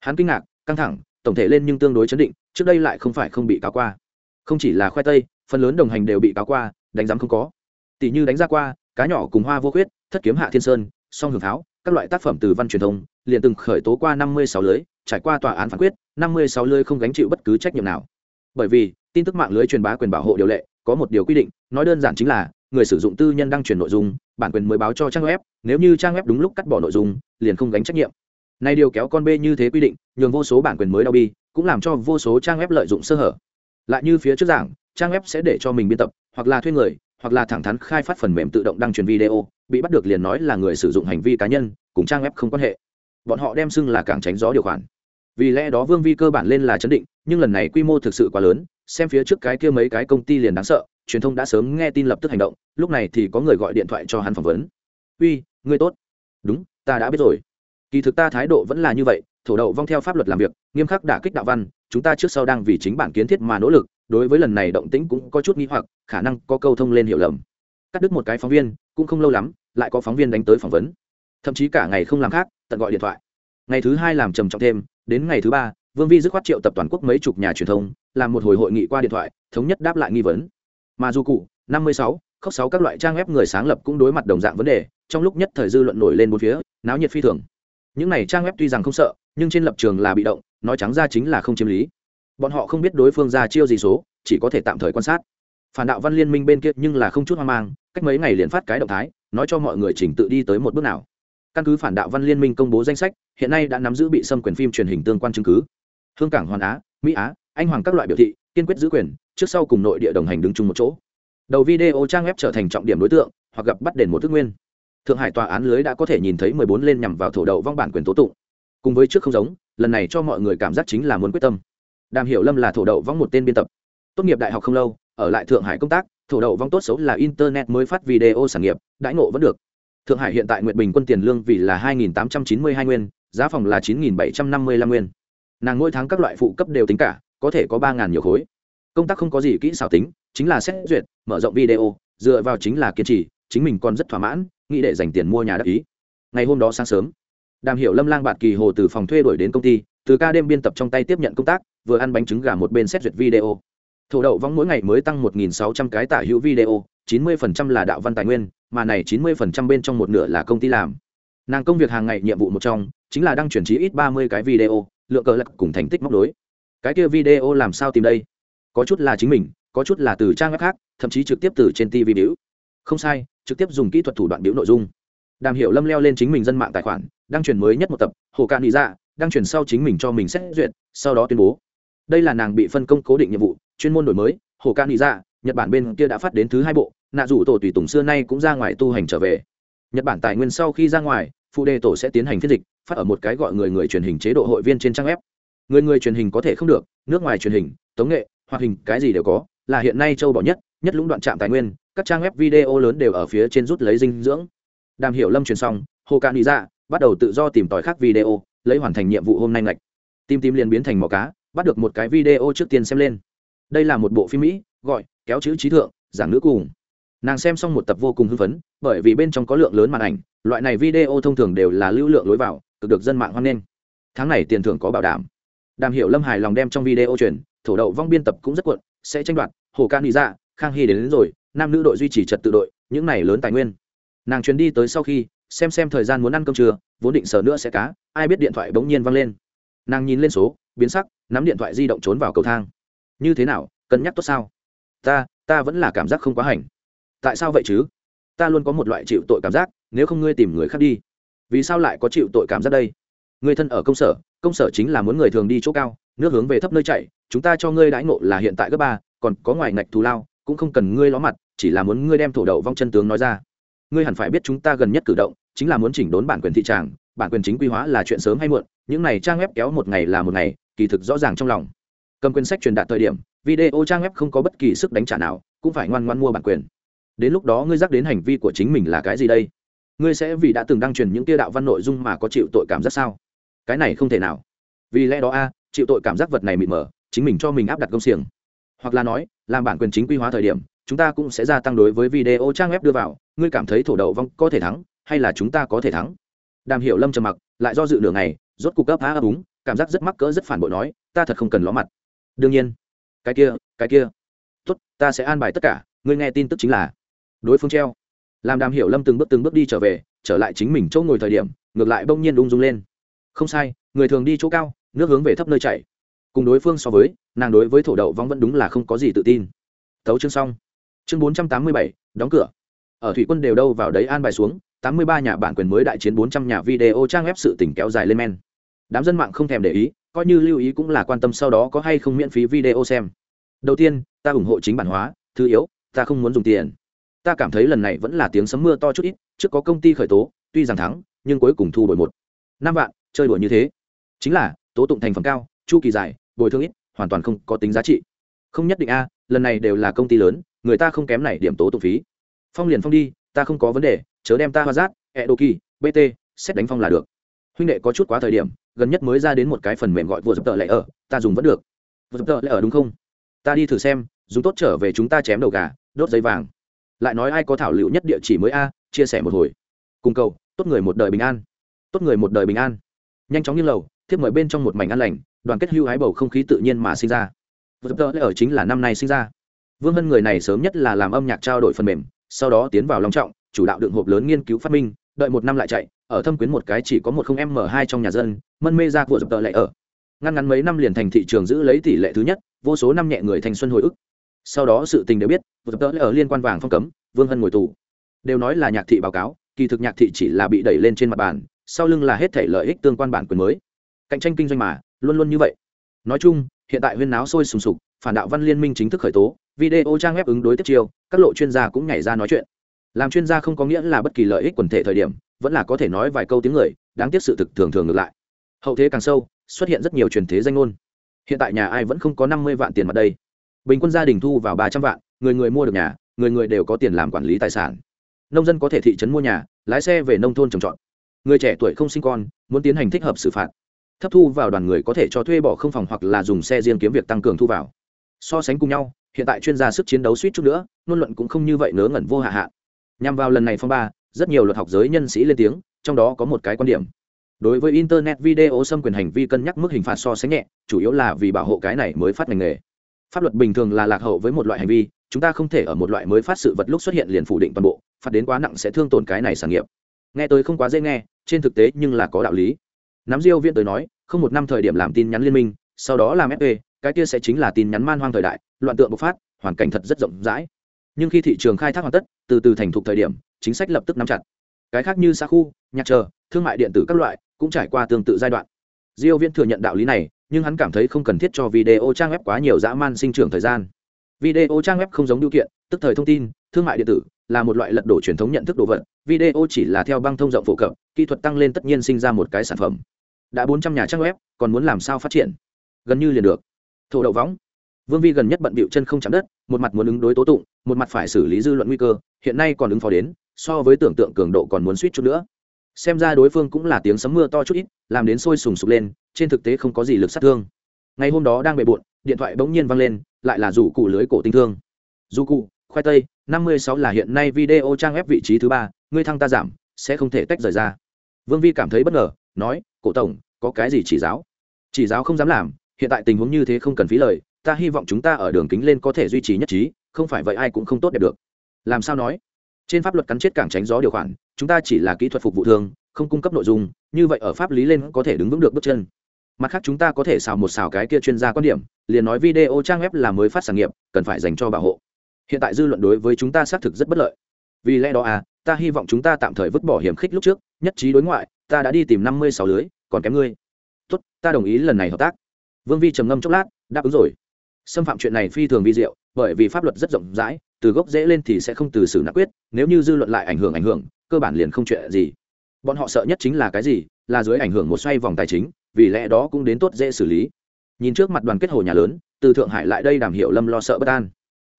Hắn kinh ngạc căng thẳng tổng thể lên nhưng tương đối chấn định trước đây lại không phải không bị cáo qua. Không chỉ là khoai tây phần lớn đồng hành đều bị cáo qua đánh giám không có. Tỷ như đánh ra qua cá nhỏ cùng hoa vô khuyết thất kiếm hạ thiên sơn song hưởng tháo, các loại tác phẩm từ văn truyền thông liền từng khởi tố qua năm mươi sáu lưới trải qua tòa án phán quyết năm mươi sáu lưới không gánh chịu bất cứ trách nhiệm nào. Bởi vì tin tức mạng lưới truyền bá quyền bảo hộ điều lệ có một điều quy định nói đơn giản chính là người sử dụng tư nhân đăng truyền nội dung bản quyền mới báo cho trang web nếu như trang web đúng lúc cắt bỏ nội dung liền không gánh trách nhiệm này điều kéo con bê như thế quy định, nhường vô số bản quyền mới đau bi, cũng làm cho vô số trang web lợi dụng sơ hở. Lại như phía trước giảng, trang web sẽ để cho mình biên tập, hoặc là thuê người, hoặc là thẳng thắn khai phát phần mềm tự động đăng truyền video, bị bắt được liền nói là người sử dụng hành vi cá nhân, cùng trang web không quan hệ. Bọn họ đem xưng là càng tránh gió điều khoản. Vì lẽ đó vương vi cơ bản lên là chấn định, nhưng lần này quy mô thực sự quá lớn, xem phía trước cái kia mấy cái công ty liền đáng sợ, truyền thông đã sớm nghe tin lập tức hành động, lúc này thì có người gọi điện thoại cho hắn phỏng vấn. Uy, ngươi tốt. Đúng, ta đã biết rồi kỳ thực ta thái độ vẫn là như vậy, thổ đậu vong theo pháp luật làm việc, nghiêm khắc đả kích đạo văn, chúng ta trước sau đang vì chính bản kiến thiết mà nỗ lực, đối với lần này động tĩnh cũng có chút nghi hoặc, khả năng có câu thông lên hiểu lầm. Cắt đứt một cái phóng viên, cũng không lâu lắm, lại có phóng viên đánh tới phỏng vấn. Thậm chí cả ngày không làm khác, tận gọi điện thoại. Ngày thứ hai làm trầm trọng thêm, đến ngày thứ ba, vương vi dứt khoát triệu tập toàn quốc mấy chục nhà truyền thông, làm một hồi hội nghị qua điện thoại, thống nhất đáp lại nghi vấn. Mà dù cụ, năm mươi sáu, khóc sáu các loại trang web người sáng lập cũng đối mặt đồng dạng vấn đề, trong lúc nhất thời dư luận nổi lên bốn phía, náo nhiệt phi thường những này trang web tuy rằng không sợ, nhưng trên lập trường là bị động, nói trắng ra chính là không chiếm lý. Bọn họ không biết đối phương ra chiêu gì số, chỉ có thể tạm thời quan sát. Phản đạo văn liên minh bên kia nhưng là không chút hoang mang, cách mấy ngày liền phát cái động thái, nói cho mọi người chỉnh tự đi tới một bước nào. Căn cứ phản đạo văn liên minh công bố danh sách, hiện nay đã nắm giữ bị xâm quyền phim truyền hình tương quan chứng cứ. Hương cảng hoàn á, mỹ á, anh hoàng các loại biểu thị, kiên quyết giữ quyền, trước sau cùng nội địa đồng hành đứng chung một chỗ. Đầu video trang web trở thành trọng điểm đối tượng, hoặc gặp bắt đền một thức nguyên thượng hải tòa án lưới đã có thể nhìn thấy mười bốn lên nhằm vào thổ đậu vong bản quyền tố tụng. Cùng với trước không giống, lần này cho mọi người cảm giác chính là muốn quyết tâm. Đàm hiểu lâm là thổ đậu vong một tên biên tập. Tốt nghiệp đại học không lâu, ở lại thượng hải công tác, thổ đậu vong tốt xấu là internet mới phát video sản nghiệp, đãi ngộ vẫn được. Thượng hải hiện tại nguyện bình quân tiền lương vì là hai nghìn tám trăm chín mươi hai nguyên, giá phòng là chín nghìn bảy trăm năm mươi lăm nguyên. Nàng mỗi tháng các loại phụ cấp đều tính cả, có thể có ba ngàn nhiều khối. Công tác không có gì kỹ xảo tính, chính là xét duyệt, mở rộng video, dựa vào chính là kiên trì, chính mình còn rất thỏa mãn nghĩ để dành tiền mua nhà đắc ý. Ngày hôm đó sáng sớm, đàm hiểu lâm lang bạt kỳ hồ từ phòng thuê đổi đến công ty, từ ca đêm biên tập trong tay tiếp nhận công tác, vừa ăn bánh trứng gà một bên xét duyệt video. Thổ đậu vong mỗi ngày mới tăng 1.600 cái tả hữu video 90% là đạo văn tài nguyên, mà này 90% bên trong một nửa là công ty làm. Nàng công việc hàng ngày nhiệm vụ một trong, chính là đăng chuyển trí ít 30 cái video, lượng cờ lật cùng thành tích móc đối cái kia video làm sao tìm đây? Có chút là chính mình, có chút là từ trang web khác, thậm chí trực tiếp từ trên tv biểu không sai, trực tiếp dùng kỹ thuật thủ đoạn biểu nội dung. Đàm hiểu lâm leo lên chính mình dân mạng tài khoản, đăng truyền mới nhất một tập, hồ cạn đi ra dạ, đăng truyền sau chính mình cho mình xét duyệt, sau đó tuyên bố. Đây là nàng bị phân công cố định nhiệm vụ, chuyên môn đổi mới, hồ cạn đi ra dạ, nhật bản bên kia đã phát đến thứ hai bộ, nạ rủ tổ tùy tùng xưa nay cũng ra ngoài tu hành trở về. Nhật bản tài nguyên sau khi ra ngoài, phụ đề tổ sẽ tiến hành phiên dịch, phát ở một cái gọi người người truyền hình chế độ hội viên trên trang web. Người người truyền hình có thể không được, nước ngoài truyền hình, tống nghệ, hoạt hình, cái gì đều có, là hiện nay châu bỏ nhất nhất lũng đoạn trạm tài nguyên các trang web video lớn đều ở phía trên rút lấy dinh dưỡng. Đàm hiểu lâm truyền xong hồ cạn đi ra dạ bắt đầu tự do tìm tòi khác video lấy hoàn thành nhiệm vụ hôm nay ngạch. Tim tim liền biến thành mỏ cá bắt được một cái video trước tiên xem lên. Đây là một bộ phim mỹ gọi kéo chữ trí thượng giảng nữ cùng. Nàng xem xong một tập vô cùng hưng phấn bởi vì bên trong có lượng lớn màn ảnh loại này video thông thường đều là lưu lượng lối vào cực được dân mạng hoan nghênh. Tháng này tiền thưởng có bảo đảm. Đàm hiểu lâm hài lòng đem trong video truyền thổ đậu vong biên tập cũng rất cuộn sẽ tranh đoạt hồ ca nghĩ ra khang hy đến, đến rồi nam nữ đội duy trì trật tự đội, những này lớn tài nguyên. Nàng chuyến đi tới sau khi, xem xem thời gian muốn ăn cơm trưa, vốn định sờ nữa sẽ cá, ai biết điện thoại bỗng nhiên văng lên. Nàng nhìn lên số, biến sắc, nắm điện thoại di động trốn vào cầu thang. Như thế nào, cân nhắc tốt sao? Ta ta vẫn là cảm giác không quá hành. Tại sao vậy chứ? Ta luôn có một loại chịu tội cảm giác, nếu không ngươi tìm người khác đi. Vì sao lại có chịu tội cảm giác đây? Người thân ở công sở công sở chính là muốn người thường đi chỗ cao, nước hướng về thấp nơi chạy, chúng ta cho ngươi đãi ngộ là hiện tại gấp ba, còn có ngoài ngạch thù lao cũng không cần ngươi ló mặt, chỉ là muốn ngươi đem thổ đậu vong chân tướng nói ra. Ngươi hẳn phải biết chúng ta gần nhất cử động, chính là muốn chỉnh đốn bản quyền thị tràng, bản quyền chính quy hóa là chuyện sớm hay muộn, những này trang web kéo một ngày là một ngày, kỳ thực rõ ràng trong lòng. Cầm quyền sách truyền đạt thời điểm, video trang web không có bất kỳ sức đánh trả nào, cũng phải ngoan ngoan mua bản quyền. Đến lúc đó ngươi dắt đến hành vi của chính mình là cái gì đây? Ngươi sẽ vì đã từng đăng truyền những tia đạo văn nội dung mà có chịu tội cảm giác sao? Cái này không thể nào. Vì lẽ đó a, chịu tội cảm giác vật này mịt mờ, chính mình cho mình áp đặt công xiềng. Hoặc là nói làm bản quyền chính quy hóa thời điểm, chúng ta cũng sẽ gia tăng đối với video trang web đưa vào. Ngươi cảm thấy thổ đậu vong có thể thắng, hay là chúng ta có thể thắng? Đàm hiểu lâm trầm mặc, lại do dự nửa ngày, rốt cục cấp á ấp úng cảm giác rất mắc cỡ rất phản bội nói, ta thật không cần ló mặt. Đương nhiên. Cái kia cái kia. Tốt, ta sẽ an bài tất cả, ngươi nghe tin tức chính là. Đối phương treo. Làm đàm hiểu lâm từng bước từng bước đi trở về, trở lại chính mình chỗ ngồi thời điểm, ngược lại bỗng nhiên ung dung lên. Không sai, người thường đi chỗ cao, nước hướng về thấp nơi chảy cùng đối phương so với, nàng đối với thổ đậu vong vẫn đúng là không có gì tự tin. Tấu chương xong. Chương bốn trăm tám mươi bảy, đóng cửa. Ở thủy quân đều đâu vào đấy an bài xuống, tám mươi ba nhà bản quyền mới đại chiến bốn trăm nhà video trang web sự tỉnh kéo dài lên men. Đám dân mạng không thèm để ý, coi như lưu ý cũng là quan tâm sau đó có hay không miễn phí video xem. Đầu tiên, ta ủng hộ chính bản hóa, thứ yếu, ta không muốn dùng tiền. Ta cảm thấy lần này vẫn là tiếng sấm mưa to chút ít, trước có công ty khởi tố, tuy rằng thắng, nhưng cuối cùng thu đổi một. Năm vạn, chơi đổi như thế. Chính là, tố tụng thành phẩm cao, chu kỳ dài bồi thường ít, hoàn toàn không có tính giá trị. Không nhất định a, lần này đều là công ty lớn, người ta không kém này điểm tố tụng phí. Phong liền phong đi, ta không có vấn đề, chớ đem ta hoa rát ẹ đô kỳ bt xét đánh phong là được. Huynh đệ có chút quá thời điểm, gần nhất mới ra đến một cái phần mềm gọi vừa dập tợ lại ở, ta dùng vẫn được. Vừa dập tợ lại ở đúng không? Ta đi thử xem, dùng tốt trở về chúng ta chém đầu gà, đốt giấy vàng. Lại nói ai có thảo liệu nhất địa chỉ mới a, chia sẻ một hồi. Cùng cầu, tốt người một đời bình an. Tốt người một đời bình an. Nhanh chóng như lầu, thiếp mời bên trong một mảnh an lành đoàn kết hưu hái bầu không khí tự nhiên mà sinh ra. Vừa tờ ở chính là năm nay sinh ra. Vương hân người này sớm nhất là làm âm nhạc trao đổi phần mềm, sau đó tiến vào long trọng, chủ đạo đựng hộp lớn nghiên cứu phát minh, đợi một năm lại chạy, ở thâm quyến một cái chỉ có một không m hai trong nhà dân, mân mê ra của dập tợ lại ở. Ngăn ngắn mấy năm liền thành thị trường giữ lấy tỷ lệ thứ nhất, vô số năm nhẹ người thành xuân hồi ức. Sau đó sự tình đều biết dập tợ lại ở liên quan vàng phong cấm, vương hân ngồi tù. Đều nói là nhạc thị báo cáo, kỳ thực nhạc thị chỉ là bị đẩy lên trên mặt bàn, sau lưng là hết thể lợi ích tương quan bản quyền mới. Cạnh tranh kinh doanh mà luôn luôn như vậy. Nói chung, hiện tại huyên náo sôi sùng sục, phản đạo văn liên minh chính thức khởi tố, video trang web ứng đối tiếp chiêu, các lộ chuyên gia cũng nhảy ra nói chuyện. Làm chuyên gia không có nghĩa là bất kỳ lợi ích quần thể thời điểm, vẫn là có thể nói vài câu tiếng người, đáng tiếc sự thực thường thường ngược lại. Hậu thế càng sâu, xuất hiện rất nhiều truyền thế danh ngôn. Hiện tại nhà ai vẫn không có năm mươi vạn tiền mặt đây. Bình quân gia đình thu vào ba trăm vạn, người người mua được nhà, người người đều có tiền làm quản lý tài sản. Nông dân có thể thị trấn mua nhà, lái xe về nông thôn trồng trọt. Người trẻ tuổi không sinh con, muốn tiến hành thích hợp xử phạt thấp thu vào đoàn người có thể cho thuê bỏ không phòng hoặc là dùng xe riêng kiếm việc tăng cường thu vào. So sánh cùng nhau, hiện tại chuyên gia sức chiến đấu suýt chút nữa, ngôn luận cũng không như vậy nớ ngẩn vô hạ hạ. Nhằm vào lần này phong ba, rất nhiều luật học giới nhân sĩ lên tiếng, trong đó có một cái quan điểm. Đối với internet video xâm quyền hành vi cân nhắc mức hình phạt so sánh nhẹ, chủ yếu là vì bảo hộ cái này mới phát ngành nghề. Pháp luật bình thường là lạc hậu với một loại hành vi, chúng ta không thể ở một loại mới phát sự vật lúc xuất hiện liền phủ định toàn bộ, phạt đến quá nặng sẽ thương tổn cái này sản nghiệp. Nghe tới không quá dễ nghe, trên thực tế nhưng là có đạo lý nắm diêu viên tới nói, không một năm thời điểm làm tin nhắn liên minh, sau đó làm fp cái kia sẽ chính là tin nhắn man hoang thời đại, loạn tượng bộc phát, hoàn cảnh thật rất rộng rãi. Nhưng khi thị trường khai thác hoàn tất, từ từ thành thục thời điểm, chính sách lập tức nắm chặt. Cái khác như xa khu, nhạc chờ, thương mại điện tử các loại, cũng trải qua tương tự giai đoạn. Diêu viên thừa nhận đạo lý này, nhưng hắn cảm thấy không cần thiết cho video trang web quá nhiều dã man sinh trưởng thời gian. Video trang web không giống điều kiện, tức thời thông tin, thương mại điện tử, là một loại lật đổ truyền thống nhận thức đồ vật, video chỉ là theo băng thông rộng phổ cập, kỹ thuật tăng lên tất nhiên sinh ra một cái sản phẩm đã bốn trăm nhà trang web, còn muốn làm sao phát triển? Gần như liền được. Thổ đậu võng. Vương vi gần nhất bận bịu chân không chạm đất, một mặt muốn ứng đối tố tụng, một mặt phải xử lý dư luận nguy cơ, hiện nay còn ứng phó đến, so với tưởng tượng cường độ còn muốn suýt chút nữa. Xem ra đối phương cũng là tiếng sấm mưa to chút ít, làm đến sôi sùng sục lên, trên thực tế không có gì lực sát thương. Ngày hôm đó đang bề bộn, điện thoại bỗng nhiên văng lên, lại là rủ cụ lưới cổ tinh thương. Dù cụ, khoai tây, năm mươi sáu là hiện nay video trang web vị trí thứ ba, ngươi thăng ta giảm, sẽ không thể tách rời ra. Vương vi cảm thấy bất ngờ nói, cổ tổng, có cái gì chỉ giáo? Chỉ giáo không dám làm, hiện tại tình huống như thế không cần phí lời, ta hy vọng chúng ta ở đường kính lên có thể duy trì nhất trí, không phải vậy ai cũng không tốt đẹp được. Làm sao nói? Trên pháp luật cắn chết cảng tránh gió điều khoản, chúng ta chỉ là kỹ thuật phục vụ thường, không cung cấp nội dung, như vậy ở pháp lý lên có thể đứng vững được bước chân. Mặt khác chúng ta có thể xào một xào cái kia chuyên gia quan điểm, liền nói video trang web là mới phát sản nghiệp, cần phải dành cho bảo hộ. Hiện tại dư luận đối với chúng ta xác thực rất bất lợi. Vì lẽ đó à ta hy vọng chúng ta tạm thời vứt bỏ hiểm khích lúc trước, nhất trí đối ngoại ta đã đi tìm năm mươi sáu lưới, còn kém ngươi. Tốt, ta đồng ý lần này hợp tác. Vương vi trầm ngâm chốc lát, đáp ứng rồi. Xâm phạm chuyện này phi thường vi diệu, bởi vì pháp luật rất rộng rãi, từ gốc dễ lên thì sẽ không từ xử nặng quyết, nếu như dư luận lại ảnh hưởng ảnh hưởng, cơ bản liền không chuyện gì. Bọn họ sợ nhất chính là cái gì? Là dưới ảnh hưởng một xoay vòng tài chính, vì lẽ đó cũng đến tốt dễ xử lý. Nhìn trước mặt đoàn kết hồ nhà lớn, từ thượng hải lại đây đàm hiệu lâm lo sợ bất an.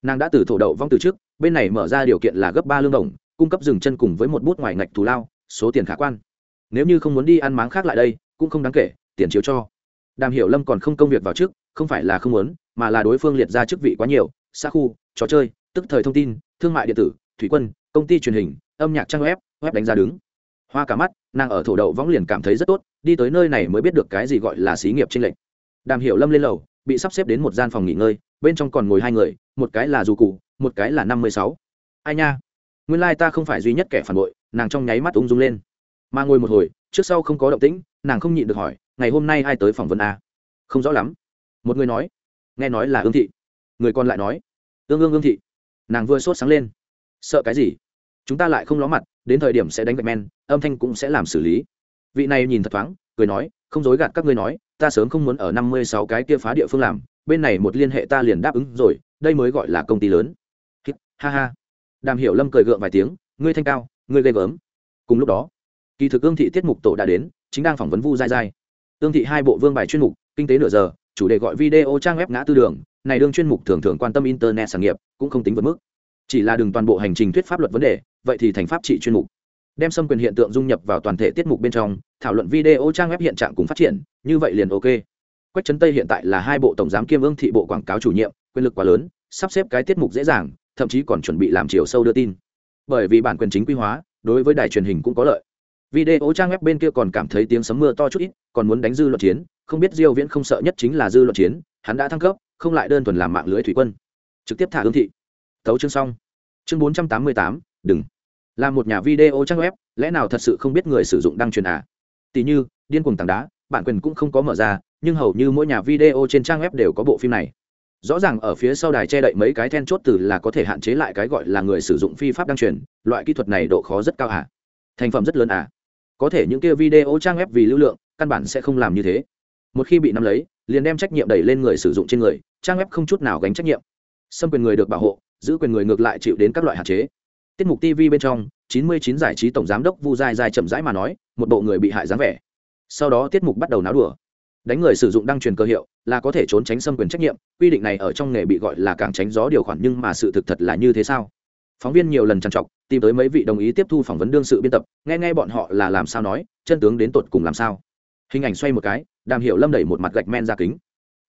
Nàng đã từ thổ đậu vong từ trước, bên này mở ra điều kiện là gấp ba lương đồng, cung cấp dừng chân cùng với một bút ngoài ngạch thù lao, số tiền khả quan nếu như không muốn đi ăn máng khác lại đây, cũng không đáng kể, tiền chiếu cho. Đàm hiểu lâm còn không công việc vào trước, không phải là không muốn, mà là đối phương liệt ra chức vị quá nhiều xã khu, trò chơi, tức thời thông tin, thương mại điện tử, thủy quân, công ty truyền hình, âm nhạc trang web web đánh giá đứng. Hoa cả mắt, nàng ở thổ đậu võng liền cảm thấy rất tốt, đi tới nơi này mới biết được cái gì gọi là xí nghiệp tranh lệch. Đàm hiểu lâm lên lầu, bị sắp xếp đến một gian phòng nghỉ ngơi, bên trong còn ngồi hai người, một cái là dù cụ, một cái là năm mươi sáu. Ai nha? Nguyên lai、like、ta không phải duy nhất kẻ phản bội, nàng trong nháy mắt ung dung lên mà ngồi một hồi, trước sau không có động tĩnh, nàng không nhịn được hỏi, ngày hôm nay ai tới phỏng vấn a? Không rõ lắm. Một người nói, nghe nói là ương thị. Người còn lại nói, ương ương ương thị. Nàng vừa sốt sáng lên, sợ cái gì? Chúng ta lại không ló mặt, đến thời điểm sẽ đánh gạch men, âm thanh cũng sẽ làm xử lý. Vị này nhìn thật thoáng, cười nói, không dối gạt các ngươi nói, ta sớm không muốn ở năm mươi sáu cái kia phá địa phương làm, bên này một liên hệ ta liền đáp ứng rồi, đây mới gọi là công ty lớn. Ha ha. Đàm hiểu lâm cười gượng vài tiếng, ngươi thanh cao, ngươi ghê gớm. Cùng lúc đó kỳ thực ương thị tiết mục tổ đã đến, chính đang phỏng vấn vu dai dai ương thị hai bộ vương bài chuyên mục, kinh tế nửa giờ, chủ đề gọi video trang web ngã tư đường, này đương chuyên mục thường thường quan tâm internet sản nghiệp, cũng không tính vượt mức. Chỉ là đừng toàn bộ hành trình thuyết pháp luật vấn đề, vậy thì thành pháp trị chuyên mục. Đem xâm quyền hiện tượng dung nhập vào toàn thể tiết mục bên trong, thảo luận video trang web hiện trạng cùng phát triển, như vậy liền ok. Quách trấn tây hiện tại là hai bộ tổng giám kiêm ương thị bộ quảng cáo chủ nhiệm, quyền lực quá lớn, sắp xếp cái tiết mục dễ dàng, thậm chí còn chuẩn bị làm chiều sâu đưa tin. Bởi vì bản quyền chính quy hóa, đối với đài truyền hình cũng có lợi video trang web bên kia còn cảm thấy tiếng sấm mưa to chút ít còn muốn đánh dư luận chiến. Không biết diêu viễn không sợ nhất chính là dư luận chiến. Hắn đã thăng cấp không lại đơn thuần làm mạng lưới thủy quân. Trực tiếp thả hương thị. Tấu chương xong. Chương 488, đừng. Làm một nhà video trang web lẽ nào thật sự không biết người sử dụng đăng truyền à? Tỷ như điên cuồng tảng đá bản quyền cũng không có mở ra nhưng hầu như mỗi nhà video trên trang web đều có bộ phim này. Rõ ràng ở phía sau đài che đậy mấy cái then chốt từ là có thể hạn chế lại cái gọi là người sử dụng phi pháp đăng truyền loại kỹ thuật này độ khó rất cao à? Thành phẩm rất lớn à? Có thể những kia video trang web vì lưu lượng, căn bản sẽ không làm như thế. Một khi bị nắm lấy, liền đem trách nhiệm đẩy lên người sử dụng trên người, trang web không chút nào gánh trách nhiệm. Xâm quyền người được bảo hộ, giữ quyền người ngược lại chịu đến các loại hạn chế. Tiết mục tv bên trong 99 giải trí tổng giám đốc vu dài dài chậm rãi mà nói, một bộ người bị hại dáng vẻ. Sau đó tiết mục bắt đầu náo đùa. Đánh người sử dụng đăng truyền cơ hiệu, là có thể trốn tránh xâm quyền trách nhiệm, quy định này ở trong nghề bị gọi là càng tránh gió điều khoản nhưng mà sự thực thật là như thế sao? Phóng viên nhiều lần trằn trọc, tìm tới mấy vị đồng ý tiếp thu phỏng vấn đương sự biên tập, nghe nghe bọn họ là làm sao nói, chân tướng đến tột cùng làm sao. Hình ảnh xoay một cái, đàm hiểu lâm đẩy một mặt gạch men ra kính.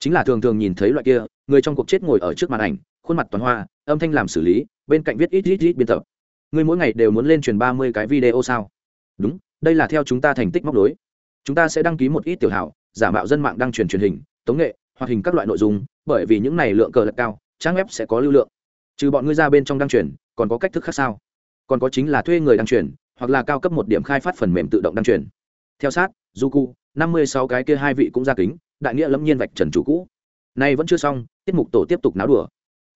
Chính là thường thường nhìn thấy loại kia, người trong cuộc chết ngồi ở trước màn ảnh, khuôn mặt toàn hoa, âm thanh làm xử lý, bên cạnh viết ít ít ít biên tập. Người mỗi ngày đều muốn lên truyền ba mươi cái video sao? Đúng, đây là theo chúng ta thành tích móc đối chúng ta sẽ đăng ký một ít tiểu hảo, giả mạo dân mạng đăng truyền truyền hình, tống nghệ, hoạt hình các loại nội dung, bởi vì những này lượng cờ lật cao, trang web sẽ có lưu lượng. Trừ bọn ngươi ra bên trong đăng truyền còn có cách thức khác sao? Còn có chính là thuê người đăng truyền, hoặc là cao cấp một điểm khai phát phần mềm tự động đăng truyền. Theo sát du cu năm mươi sáu cái kia hai vị cũng ra kính, đại nghĩa lâm nhiên vạch trần chủ cũ. Nay vẫn chưa xong, tiết mục tổ tiếp tục náo đùa.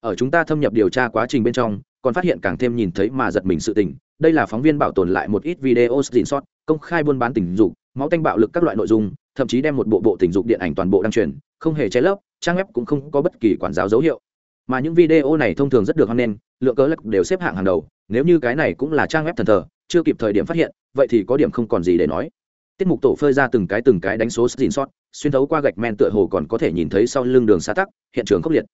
Ở chúng ta thâm nhập điều tra quá trình bên trong, còn phát hiện càng thêm nhìn thấy mà giật mình sự tình. Đây là phóng viên bảo tồn lại một ít video xin sót công khai buôn bán tình dục, máu tanh bạo lực các loại nội dung, thậm chí đem một bộ bộ tình dục điện ảnh toàn bộ đăng truyền, không hề che lấp, trang web cũng không có bất kỳ quản giáo dấu hiệu. Mà những video này thông thường rất được hoan nghênh lượng cớ lắc đều xếp hạng hàng đầu, nếu như cái này cũng là trang web thần thờ, chưa kịp thời điểm phát hiện, vậy thì có điểm không còn gì để nói. Tiết mục tổ phơi ra từng cái từng cái đánh số xin sót xuyên thấu qua gạch men tựa hồ còn có thể nhìn thấy sau lưng đường xa tắc, hiện trường khốc liệt.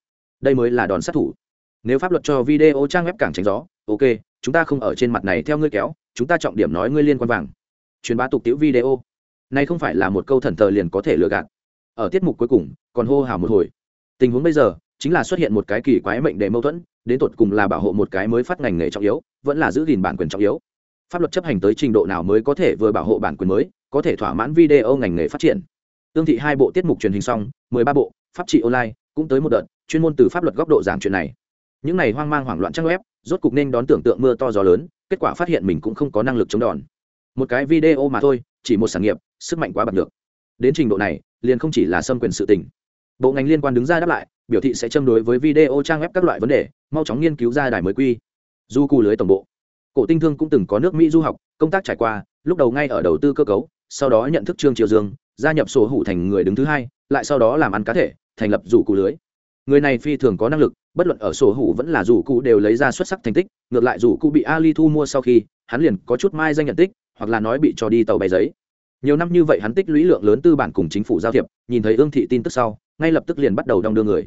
Đây mới là đòn sát thủ. Nếu pháp luật cho video trang web càng tránh gió, ok, chúng ta không ở trên mặt này theo ngươi kéo, chúng ta trọng điểm nói ngươi liên quan vàng. Truyền bá tục tiểu video. Này không phải là một câu thần tờ liền có thể lừa gạt. Ở tiết mục cuối cùng, còn hô hào một hồi. Tình huống bây giờ, chính là xuất hiện một cái kỳ quái mệnh đề mâu thuẫn đến tột cùng là bảo hộ một cái mới phát ngành nghề trọng yếu, vẫn là giữ gìn bản quyền trọng yếu. Pháp luật chấp hành tới trình độ nào mới có thể vừa bảo hộ bản quyền mới, có thể thỏa mãn video ngành nghề phát triển. Tương thị hai bộ tiết mục truyền hình xong, mười ba bộ, pháp trị online, cũng tới một đợt, chuyên môn từ pháp luật góc độ giảng chuyện này. Những này hoang mang hoảng loạn trang web, rốt cục nên đón tưởng tượng mưa to gió lớn, kết quả phát hiện mình cũng không có năng lực chống đòn. Một cái video mà thôi, chỉ một sản nghiệp, sức mạnh quá bật được đến trình độ này, liền không chỉ là xâm quyền sự tình. Bộ ngành liên quan đứng ra đáp lại biểu thị sẽ châm đối với video trang web các loại vấn đề, mau chóng nghiên cứu ra đài mới quy. Du cù lưới tổng bộ, cổ tinh thương cũng từng có nước mỹ du học, công tác trải qua, lúc đầu ngay ở đầu tư cơ cấu, sau đó nhận thức trương triều dương, gia nhập sổ hủ thành người đứng thứ hai, lại sau đó làm ăn cá thể, thành lập rủ cụ lưới. Người này phi thường có năng lực, bất luận ở sổ hủ vẫn là rủ cụ đều lấy ra xuất sắc thành tích, ngược lại rủ cụ bị ali thu mua sau khi, hắn liền có chút mai danh nhận tích, hoặc là nói bị cho đi tàu bay giấy. Nhiều năm như vậy hắn tích lũy lượng lớn tư bản cùng chính phủ giao thiệp, nhìn thấy ương thị tin tức sau ngay lập tức liền bắt đầu đong đưa người.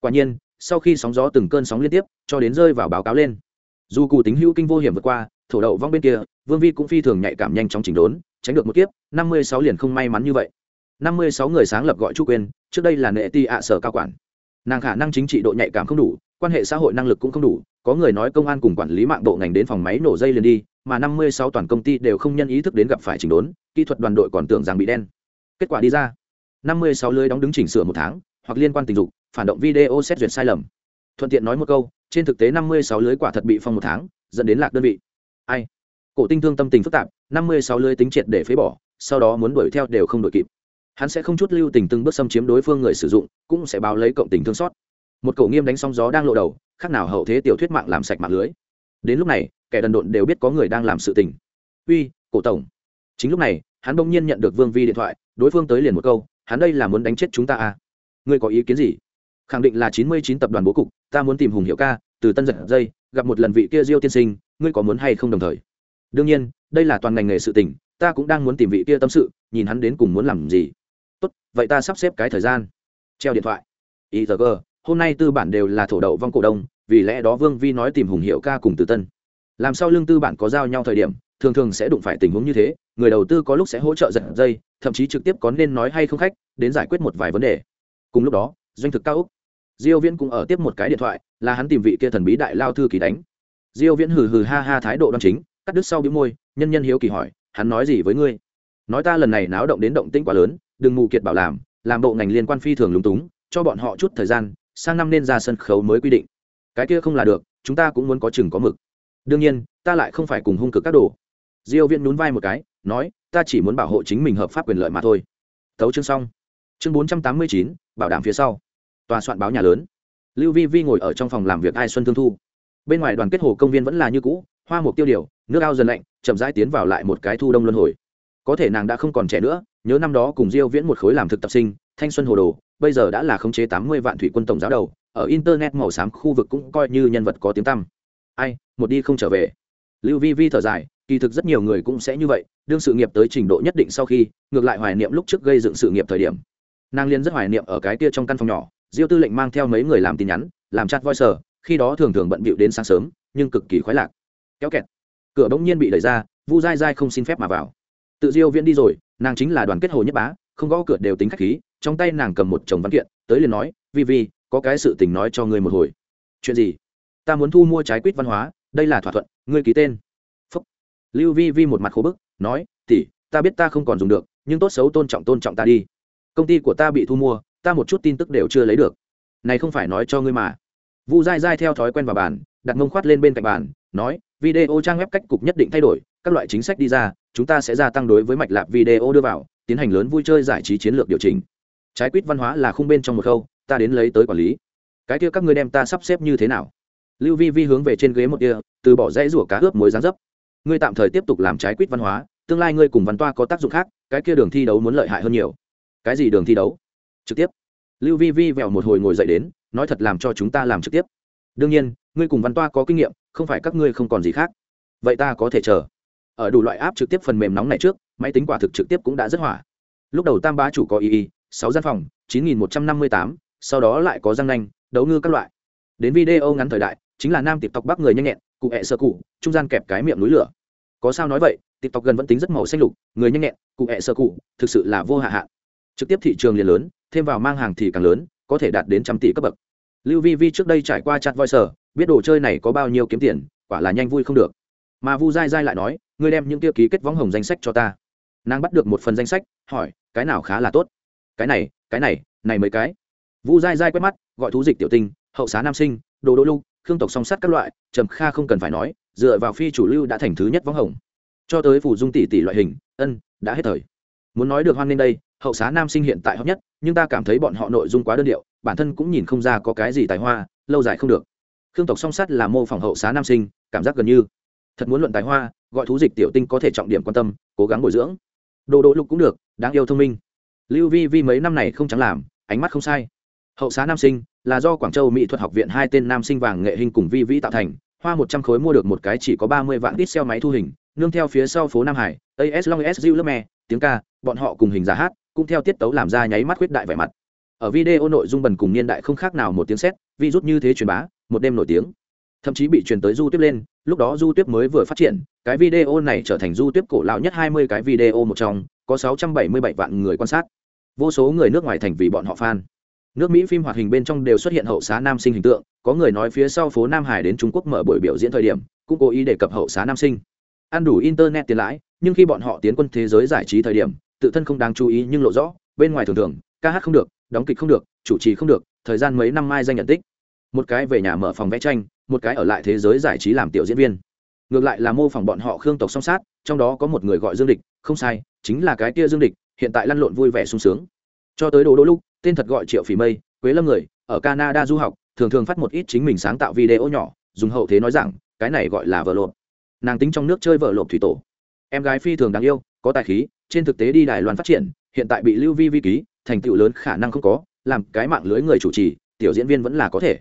Quả nhiên, sau khi sóng gió từng cơn sóng liên tiếp, cho đến rơi vào báo cáo lên. Dù cụ tính hữu kinh vô hiểm vượt qua, thổ đậu vong bên kia, vương vi cũng phi thường nhạy cảm nhanh chóng chỉnh đốn, tránh được một kiếp, năm mươi sáu liền không may mắn như vậy. năm mươi sáu người sáng lập gọi chu quyền trước đây là nệ ti ạ sở cao quản. Nàng khả năng chính trị độ nhạy cảm không đủ, quan hệ xã hội năng lực cũng không đủ, có người nói công an cùng quản lý mạng bộ ngành đến phòng máy nổ dây liền đi, mà năm mươi sáu toàn công ty đều không nhân ý thức đến gặp phải chỉnh đốn, kỹ thuật đoàn đội còn tưởng rằng bị đen. Kết quả đi ra năm mươi sáu lưới đóng đứng chỉnh sửa một tháng, hoặc liên quan tình dục, phản động video xét duyệt sai lầm. Thuận tiện nói một câu, trên thực tế năm mươi sáu lưới quả thật bị phong một tháng, dẫn đến lạc đơn vị. Ai? Cổ tinh thương tâm tình phức tạp, năm mươi sáu lưới tính triệt để phế bỏ, sau đó muốn đuổi theo đều không đuổi kịp. Hắn sẽ không chút lưu tình từng bước xâm chiếm đối phương người sử dụng, cũng sẽ báo lấy cộng tình thương xót. Một cổ nghiêm đánh sóng gió đang lộ đầu, khác nào hậu thế tiểu thuyết mạng làm sạch mạng lưới. Đến lúc này, kẻ đần độn đều biết có người đang làm sự tình. Uy, cổ tổng. Chính lúc này, hắn bỗng nhiên nhận được vương vi điện thoại, đối phương tới liền một câu hắn đây là muốn đánh chết chúng ta à? Ngươi có ý kiến gì? Khẳng định là chín mươi chín tập đoàn bố cục, ta muốn tìm hùng hiệu ca, từ tân giật dây, gặp một lần vị kia diêu tiên sinh, ngươi có muốn hay không đồng thời? Đương nhiên, đây là toàn ngành nghề sự tình, ta cũng đang muốn tìm vị kia tâm sự, nhìn hắn đến cùng muốn làm gì. Tốt, vậy ta sắp xếp cái thời gian. Treo điện thoại. Ý tờ cơ hôm nay tư bản đều là thổ đậu vong cổ đông, vì lẽ đó vương vi nói tìm hùng hiệu ca cùng từ tân. Làm sao lương tư bản có giao nhau thời điểm, thường thường sẽ đụng phải tình huống như thế người đầu tư có lúc sẽ hỗ trợ giật dây, thậm chí trực tiếp có nên nói hay không khách, đến giải quyết một vài vấn đề. Cùng lúc đó, doanh thực cao úc. Diêu viễn cũng ở tiếp một cái điện thoại, là hắn tìm vị kia thần bí đại lao thư ký đánh. Diêu viễn hừ hừ ha ha thái độ đoan chính, cắt đứt sau bĩu môi, nhân nhân hiếu kỳ hỏi, hắn nói gì với ngươi? Nói ta lần này náo động đến động tĩnh quá lớn, đừng mù kiệt bảo làm làm bộ ngành liên quan phi thường lúng túng, cho bọn họ chút thời gian, sang năm nên ra sân khấu mới quy định. Cái kia không là được, chúng ta cũng muốn có chừng có mực. Đương nhiên, ta lại không phải cùng hung cực các đồ. Diêu viễn nhún vai một cái nói ta chỉ muốn bảo hộ chính mình hợp pháp quyền lợi mà thôi. Thấu chương xong. Chương 489, bảo đảm phía sau. Tòa soạn báo nhà lớn. Lưu vi vi ngồi ở trong phòng làm việc ai xuân thương thu. Bên ngoài đoàn kết hồ công viên vẫn là như cũ hoa mục tiêu điều nước ao dần lạnh chậm rãi tiến vào lại một cái thu đông luân hồi. Có thể nàng đã không còn trẻ nữa nhớ năm đó cùng diêu viễn một khối làm thực tập sinh thanh xuân hồ đồ bây giờ đã là khống chế 80 vạn thủy quân tổng giáo đầu ở internet màu xám khu vực cũng coi như nhân vật có tiếng tăm. Ai một đi không trở về lưu vi vi thở dài, kỳ thực rất nhiều người cũng sẽ như vậy, đương sự nghiệp tới trình độ nhất định sau khi, ngược lại hoài niệm lúc trước gây dựng sự nghiệp thời điểm. Nàng liên rất hoài niệm ở cái kia trong căn phòng nhỏ, diêu tư lệnh mang theo mấy người làm tin nhắn, làm chat voice, khi đó thường thường bận bịu đến sáng sớm, nhưng cực kỳ khoái lạc. Kéo kẹt. Cửa bỗng nhiên bị đẩy ra, vu dai dai không xin phép mà vào. Tự diêu viễn đi rồi, nàng chính là đoàn kết hồ nhất bá, không gõ cửa đều tính khách khí, trong tay nàng cầm một chồng văn kiện, tới liền nói, vi vi, có cái sự tình nói cho ngươi một hồi. Chuyện gì? Ta muốn thu mua trái quýt văn hóa đây là thỏa thuận, ngươi ký tên. Phúc. lưu vi vi một mặt khô bức, nói, tỷ, ta biết ta không còn dùng được, nhưng tốt xấu tôn trọng tôn trọng ta đi. Công ty của ta bị thu mua, ta một chút tin tức đều chưa lấy được. Này không phải nói cho ngươi mà. Vu dai dai theo thói quen vào bàn, đặt mông khoát lên bên cạnh bàn, nói, video trang web cách cục nhất định thay đổi, các loại chính sách đi ra, chúng ta sẽ gia tăng đối với mạch lạc video đưa vào, tiến hành lớn vui chơi giải trí chiến lược điều chỉnh. Trái quýt văn hóa là khung bên trong một khâu, ta đến lấy tới quản lý. Cái kia các ngươi đem ta sắp xếp như thế nào? Lưu vi vi hướng về trên ghế một kia từ bỏ dãy rủa cá ướp mối dán dấp. Ngươi tạm thời tiếp tục làm trái quýt văn hóa, tương lai ngươi cùng văn toa có tác dụng khác, cái kia đường thi đấu muốn lợi hại hơn nhiều. Cái gì đường thi đấu? Trực tiếp. Lưu vi vi vẹo một hồi ngồi dậy đến, nói thật làm cho chúng ta làm trực tiếp. Đương nhiên, ngươi cùng văn toa có kinh nghiệm, không phải các ngươi không còn gì khác. Vậy ta có thể chờ. Ở đủ loại áp trực tiếp phần mềm nóng này trước, máy tính quả thực trực tiếp cũng đã rất hỏa. Lúc đầu tam bá chủ có y y, sáu gian phòng, chín nghìn một trăm năm mươi tám, sau đó lại có răng nanh, đấu ngư các loại. Đến video ngắn thời đại chính là nam tộc bắc người nhanh nhẹn, cụ hẹ sơ cụ, trung gian kẹp cái miệng núi lửa. Có sao nói vậy tộc gần vẫn tính rất màu xanh lục, người nhanh nhẹn, cụ hẹ sơ cụ, thực sự là vô hạ hạn. Trực tiếp thị trường liền lớn, thêm vào mang hàng thì càng lớn, có thể đạt đến trăm tỷ cấp bậc. Lưu vi vi trước đây trải qua chặt voi sở biết đồ chơi này có bao nhiêu kiếm tiền, quả là nhanh vui không được. Mà vu dai dai lại nói, ngươi đem những tiêu ký kết võng hồng danh sách cho ta. Nàng bắt được một phần danh sách, hỏi, cái nào khá là tốt? Cái này cái này này mấy cái. Vu dai dai quét mắt, gọi thú dịch tiểu tinh, hậu xá nam sinh, đồ đỗ lưu khương tộc song sắt các loại, trầm kha không cần phải nói, dựa vào phi chủ lưu đã thành thứ nhất võng hồng. Cho tới phủ dung tỷ tỷ loại hình, ân, đã hết thời. Muốn nói được hoan lên đây, hậu xá nam sinh hiện tại hot nhất, nhưng ta cảm thấy bọn họ nội dung quá đơn điệu, bản thân cũng nhìn không ra có cái gì tài hoa, lâu dài không được. Khương tộc song sắt là mô phỏng hậu xá nam sinh, cảm giác gần như thật muốn luận tài hoa, gọi thú dịch tiểu tinh có thể trọng điểm quan tâm, cố gắng bồi dưỡng. Đồ đỗ lục cũng được, đáng yêu thông minh. Lưu vi vi mấy năm này không chẳng làm, ánh mắt không sai hậu xá nam sinh là do quảng châu mỹ thuật học viện hai tên nam sinh vàng nghệ hình cùng vi vĩ tạo thành, hoa một trăm khối mua được một cái chỉ có ba mươi vạn ít xe máy thu hình, nương theo phía sau phố nam hải as long as diệu lớp me, tiếng ca, bọn họ cùng hình giả hát, cũng theo tiết tấu làm ra nháy mắt khuyết đại vẻ mặt. Ở video nội dung bần cùng niên đại không khác nào một tiếng xét vi rút như thế truyền bá, một đêm nổi tiếng. Thậm chí bị truyền tới du tiếp lên, lúc đó du tuyết mới vừa phát triển, cái video này trở thành du tuyết cổ lão nhất hai mươi cái video một trong, có sáu trăm bảy mươi bảy vạn người quan sát. Vô số người nước ngoài thành vì bọn họ fan nước mỹ phim hoạt hình bên trong đều xuất hiện hậu xá nam sinh hình tượng, có người nói phía sau phố nam hải đến trung quốc mở buổi biểu diễn thời điểm, cũng cố ý đề cập hậu xá nam sinh. Ăn đủ internet tiền lãi, nhưng khi bọn họ tiến quân thế giới giải trí thời điểm, tự thân không đáng chú ý nhưng lộ rõ, bên ngoài thường thường, ca hát không được, đóng kịch không được, chủ trì không được, thời gian mấy năm mai danh nhận tích. Một cái về nhà mở phòng vẽ tranh, một cái ở lại thế giới giải trí làm tiểu diễn viên. Ngược lại là mô phỏng bọn họ khương tộc song sát, trong đó có một người gọi dương địch, không sai, chính là cái kia dương địch, hiện tại lăn lộn vui vẻ sung sướng. Cho tới đồ đỗ lúc tên thật gọi triệu phỉ mây, quế lâm người, ở canada du học, thường thường phát một ít chính mình sáng tạo video nhỏ, dùng hậu thế nói rằng, cái này gọi là vợ lộp. Nàng tính trong nước chơi vợ lộp thủy tổ. Em gái phi thường đáng yêu, có tài khí, trên thực tế đi đài loan phát triển, hiện tại bị lưu vi vi ký, thành tựu lớn khả năng không có, làm cái mạng lưới người chủ trì, tiểu diễn viên vẫn là có thể.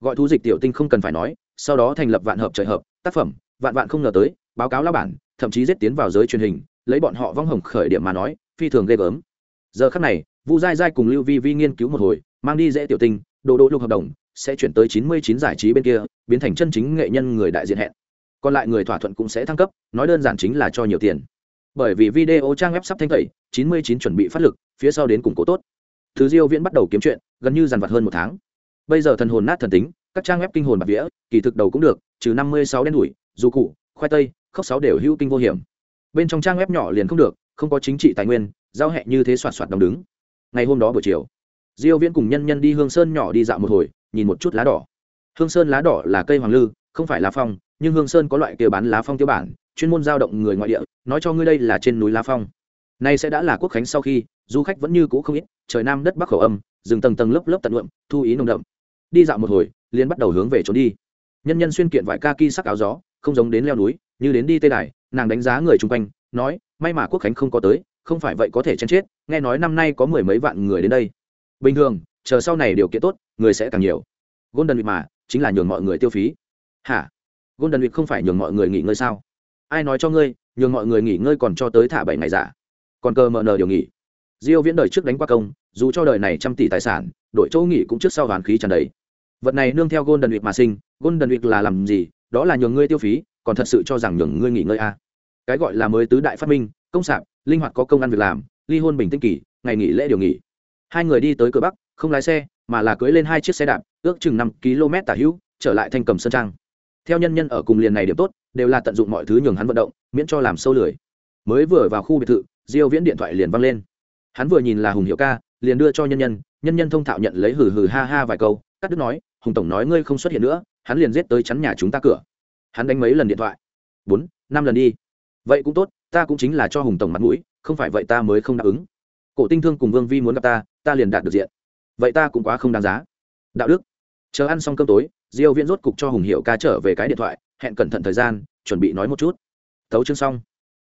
Gọi thu dịch tiểu tinh không cần phải nói, sau đó thành lập vạn hợp trời hợp, tác phẩm, vạn vạn không ngờ tới, báo cáo lao bản, thậm chí giết tiến vào giới truyền hình, lấy bọn họ vong hồng khởi điểm mà nói, phi thường ghê gớm. Giờ khắc này vu dai dai cùng lưu vi vi nghiên cứu một hồi, mang đi dễ tiểu tinh, đồ đỗ lục hợp đồng, sẽ chuyển tới chín mươi chín giải trí bên kia, biến thành chân chính nghệ nhân người đại diện hẹn. Còn lại người thỏa thuận cũng sẽ thăng cấp, nói đơn giản chính là cho nhiều tiền. Bởi vì video trang web sắp thanh tẩy, chín mươi chín chuẩn bị phát lực, phía sau đến củng cố tốt. Thứ diêu viễn bắt đầu kiếm chuyện, gần như dằn vặt hơn một tháng. Bây giờ thần hồn nát thần tính, các trang web kinh hồn bạc vía kỳ thực đầu cũng được, trừ năm mươi sáu đen đủi, dù cụ, khoai tây, khóc sáu đều hữu kinh vô hiểm. Bên trong trang web nhỏ liền không được, không có chính trị tài nguyên, giao hẹ như thế soạt soạt đồng đứng ngày hôm đó buổi chiều, diêu viễn cùng nhân nhân đi hương sơn nhỏ đi dạo một hồi, nhìn một chút lá đỏ. Hương sơn lá đỏ là cây hoàng lư, không phải lá phong, nhưng hương sơn có loại kia bán lá phong tiêu bản, chuyên môn giao động người ngoại địa, nói cho ngươi đây là trên núi lá phong. Nay sẽ đã là quốc khánh sau khi, du khách vẫn như cũ không ít, trời nam đất bắc khẩu âm, rừng tầng tầng lớp lớp tận luộm, thu ý nồng đậm. Đi dạo một hồi, liền bắt đầu hướng về trốn đi. Nhân nhân xuyên kiện vải ca ki sắc áo gió, không giống đến leo núi, như đến đi tây đài, nàng đánh giá người chung quanh, nói, may mà quốc khánh không có tới không phải vậy có thể chen chết, nghe nói năm nay có mười mấy vạn người đến đây. Bình thường, chờ sau này điều kiện tốt, người sẽ càng nhiều. Golden week mà, chính là nhường mọi người tiêu phí. Hả? Golden week không phải nhường mọi người nghỉ ngơi sao? Ai nói cho ngươi, nhường mọi người nghỉ ngơi còn cho tới thả bảy ngày giả? Còn cơ mờ nờ điều nghỉ. Diêu viễn đời trước đánh qua công, dù cho đời này trăm tỷ tài sản, đội chỗ nghỉ cũng trước sau hoàn khí tràn đầy. Vật này nương theo golden week mà sinh, golden week là làm gì? Đó là nhường ngươi tiêu phí, còn thật sự cho rằng nhường ngươi nghỉ ngơi à. cái gọi là mới tứ đại phát minh, công sạp linh hoạt có công ăn việc làm, ly hôn bình tĩnh kỳ, ngày nghỉ lễ điều nghỉ. Hai người đi tới cửa bắc, không lái xe, mà là cưỡi lên hai chiếc xe đạp, ước chừng năm km tả hữu, trở lại thanh cầm sơn trang. Theo nhân nhân ở cùng liền này điểm tốt, đều là tận dụng mọi thứ nhường hắn vận động, miễn cho làm sâu lười. Mới vừa vào khu biệt thự, diêu viễn điện thoại liền văng lên. Hắn vừa nhìn là hùng hiệu ca, liền đưa cho nhân nhân nhân nhân thông thạo nhận lấy hừ hừ ha ha vài câu, cắt đứt nói, hùng tổng nói ngươi không xuất hiện nữa, hắn liền giết tới chắn nhà chúng ta cửa. Hắn đánh mấy lần điện thoại. Bốn, năm lần đi. Vậy cũng tốt ta cũng chính là cho hùng tổng mặt mũi không phải vậy ta mới không đáp ứng. Cổ tinh thương cùng vương vi muốn gặp ta ta liền đạt được diện. Vậy ta cũng quá không đáng giá. Đạo đức. Chờ ăn xong cơm tối diêu viễn rốt cục cho hùng hiệu ca trở về cái điện thoại hẹn cẩn thận thời gian chuẩn bị nói một chút. Tấu chương xong.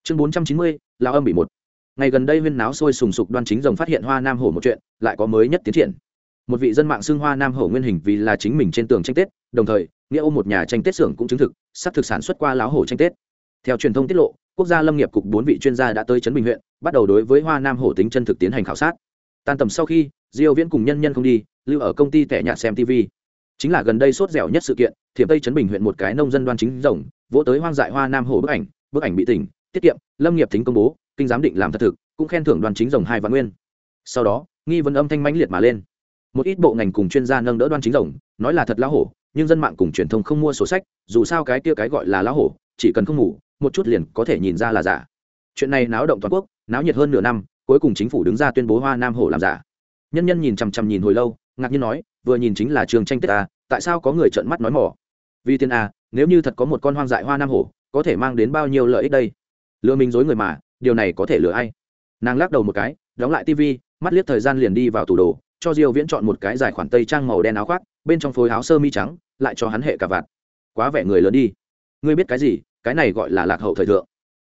Chương 490, lão âm bị một. Ngày gần đây huyên náo sôi sùng sục đoan chính rồng phát hiện hoa nam hổ một chuyện lại có mới nhất tiến triển. Một vị dân mạng xưng hoa nam hổ nguyên hình vì là chính mình trên tường tranh tết đồng thời nghĩa ôm một nhà tranh tết xưởng cũng chứng thực sắp thực sản xuất qua lão hổ tranh tết. Theo truyền thông tiết lộ quốc gia lâm nghiệp cục bốn vị chuyên gia đã tới trấn bình huyện, bắt đầu đối với hoa nam hổ tính chân thực tiến hành khảo sát. Tan tầm sau khi, diêu viễn cùng nhân nhân không đi, lưu ở công ty tẻ nhạt xem tv chính là gần đây sốt dẻo nhất sự kiện, thiểm tây trấn bình huyện một cái nông dân đoan chính rồng, vỗ tới hoang dại hoa nam hổ bức ảnh bức ảnh bị tỉnh, tiết kiệm, lâm nghiệp tính công bố, kinh giám định làm thật thực, cũng khen thưởng đoàn chính rồng hai vạn nguyên. Sau đó, nghi vấn âm thanh mãnh liệt mà lên. Một ít bộ ngành cùng chuyên gia nâng đỡ đoan chính rồng, nói là thật lá hổ, nhưng dân mạng cùng truyền thông không mua sổ sách, dù sao cái kia cái gọi là lá hổ, chỉ cần không ngủ một chút liền có thể nhìn ra là giả. Chuyện này náo động toàn quốc náo nhiệt hơn nửa năm cuối cùng chính phủ đứng ra tuyên bố hoa nam hổ làm giả. Nhân nhân nhìn chằm chằm nhìn hồi lâu ngạc nhiên nói vừa nhìn chính là trường tranh tết ta, tại sao có người trợn mắt nói mỏ? Vì tiền a nếu như thật có một con hoang dại hoa nam hổ có thể mang đến bao nhiêu lợi ích đây? Lừa mình dối người mà điều này có thể lừa ai? Nàng lắc đầu một cái đóng lại tivi, mắt liếc thời gian liền đi vào tủ đồ cho diêu viễn chọn một cái dài khoản tây trang màu đen áo khoác bên trong phối áo sơ mi trắng lại cho hắn hệ cả vạt. Quá vẻ người lớn đi. Ngươi biết cái gì? Cái này gọi là lạc hậu thời thượng.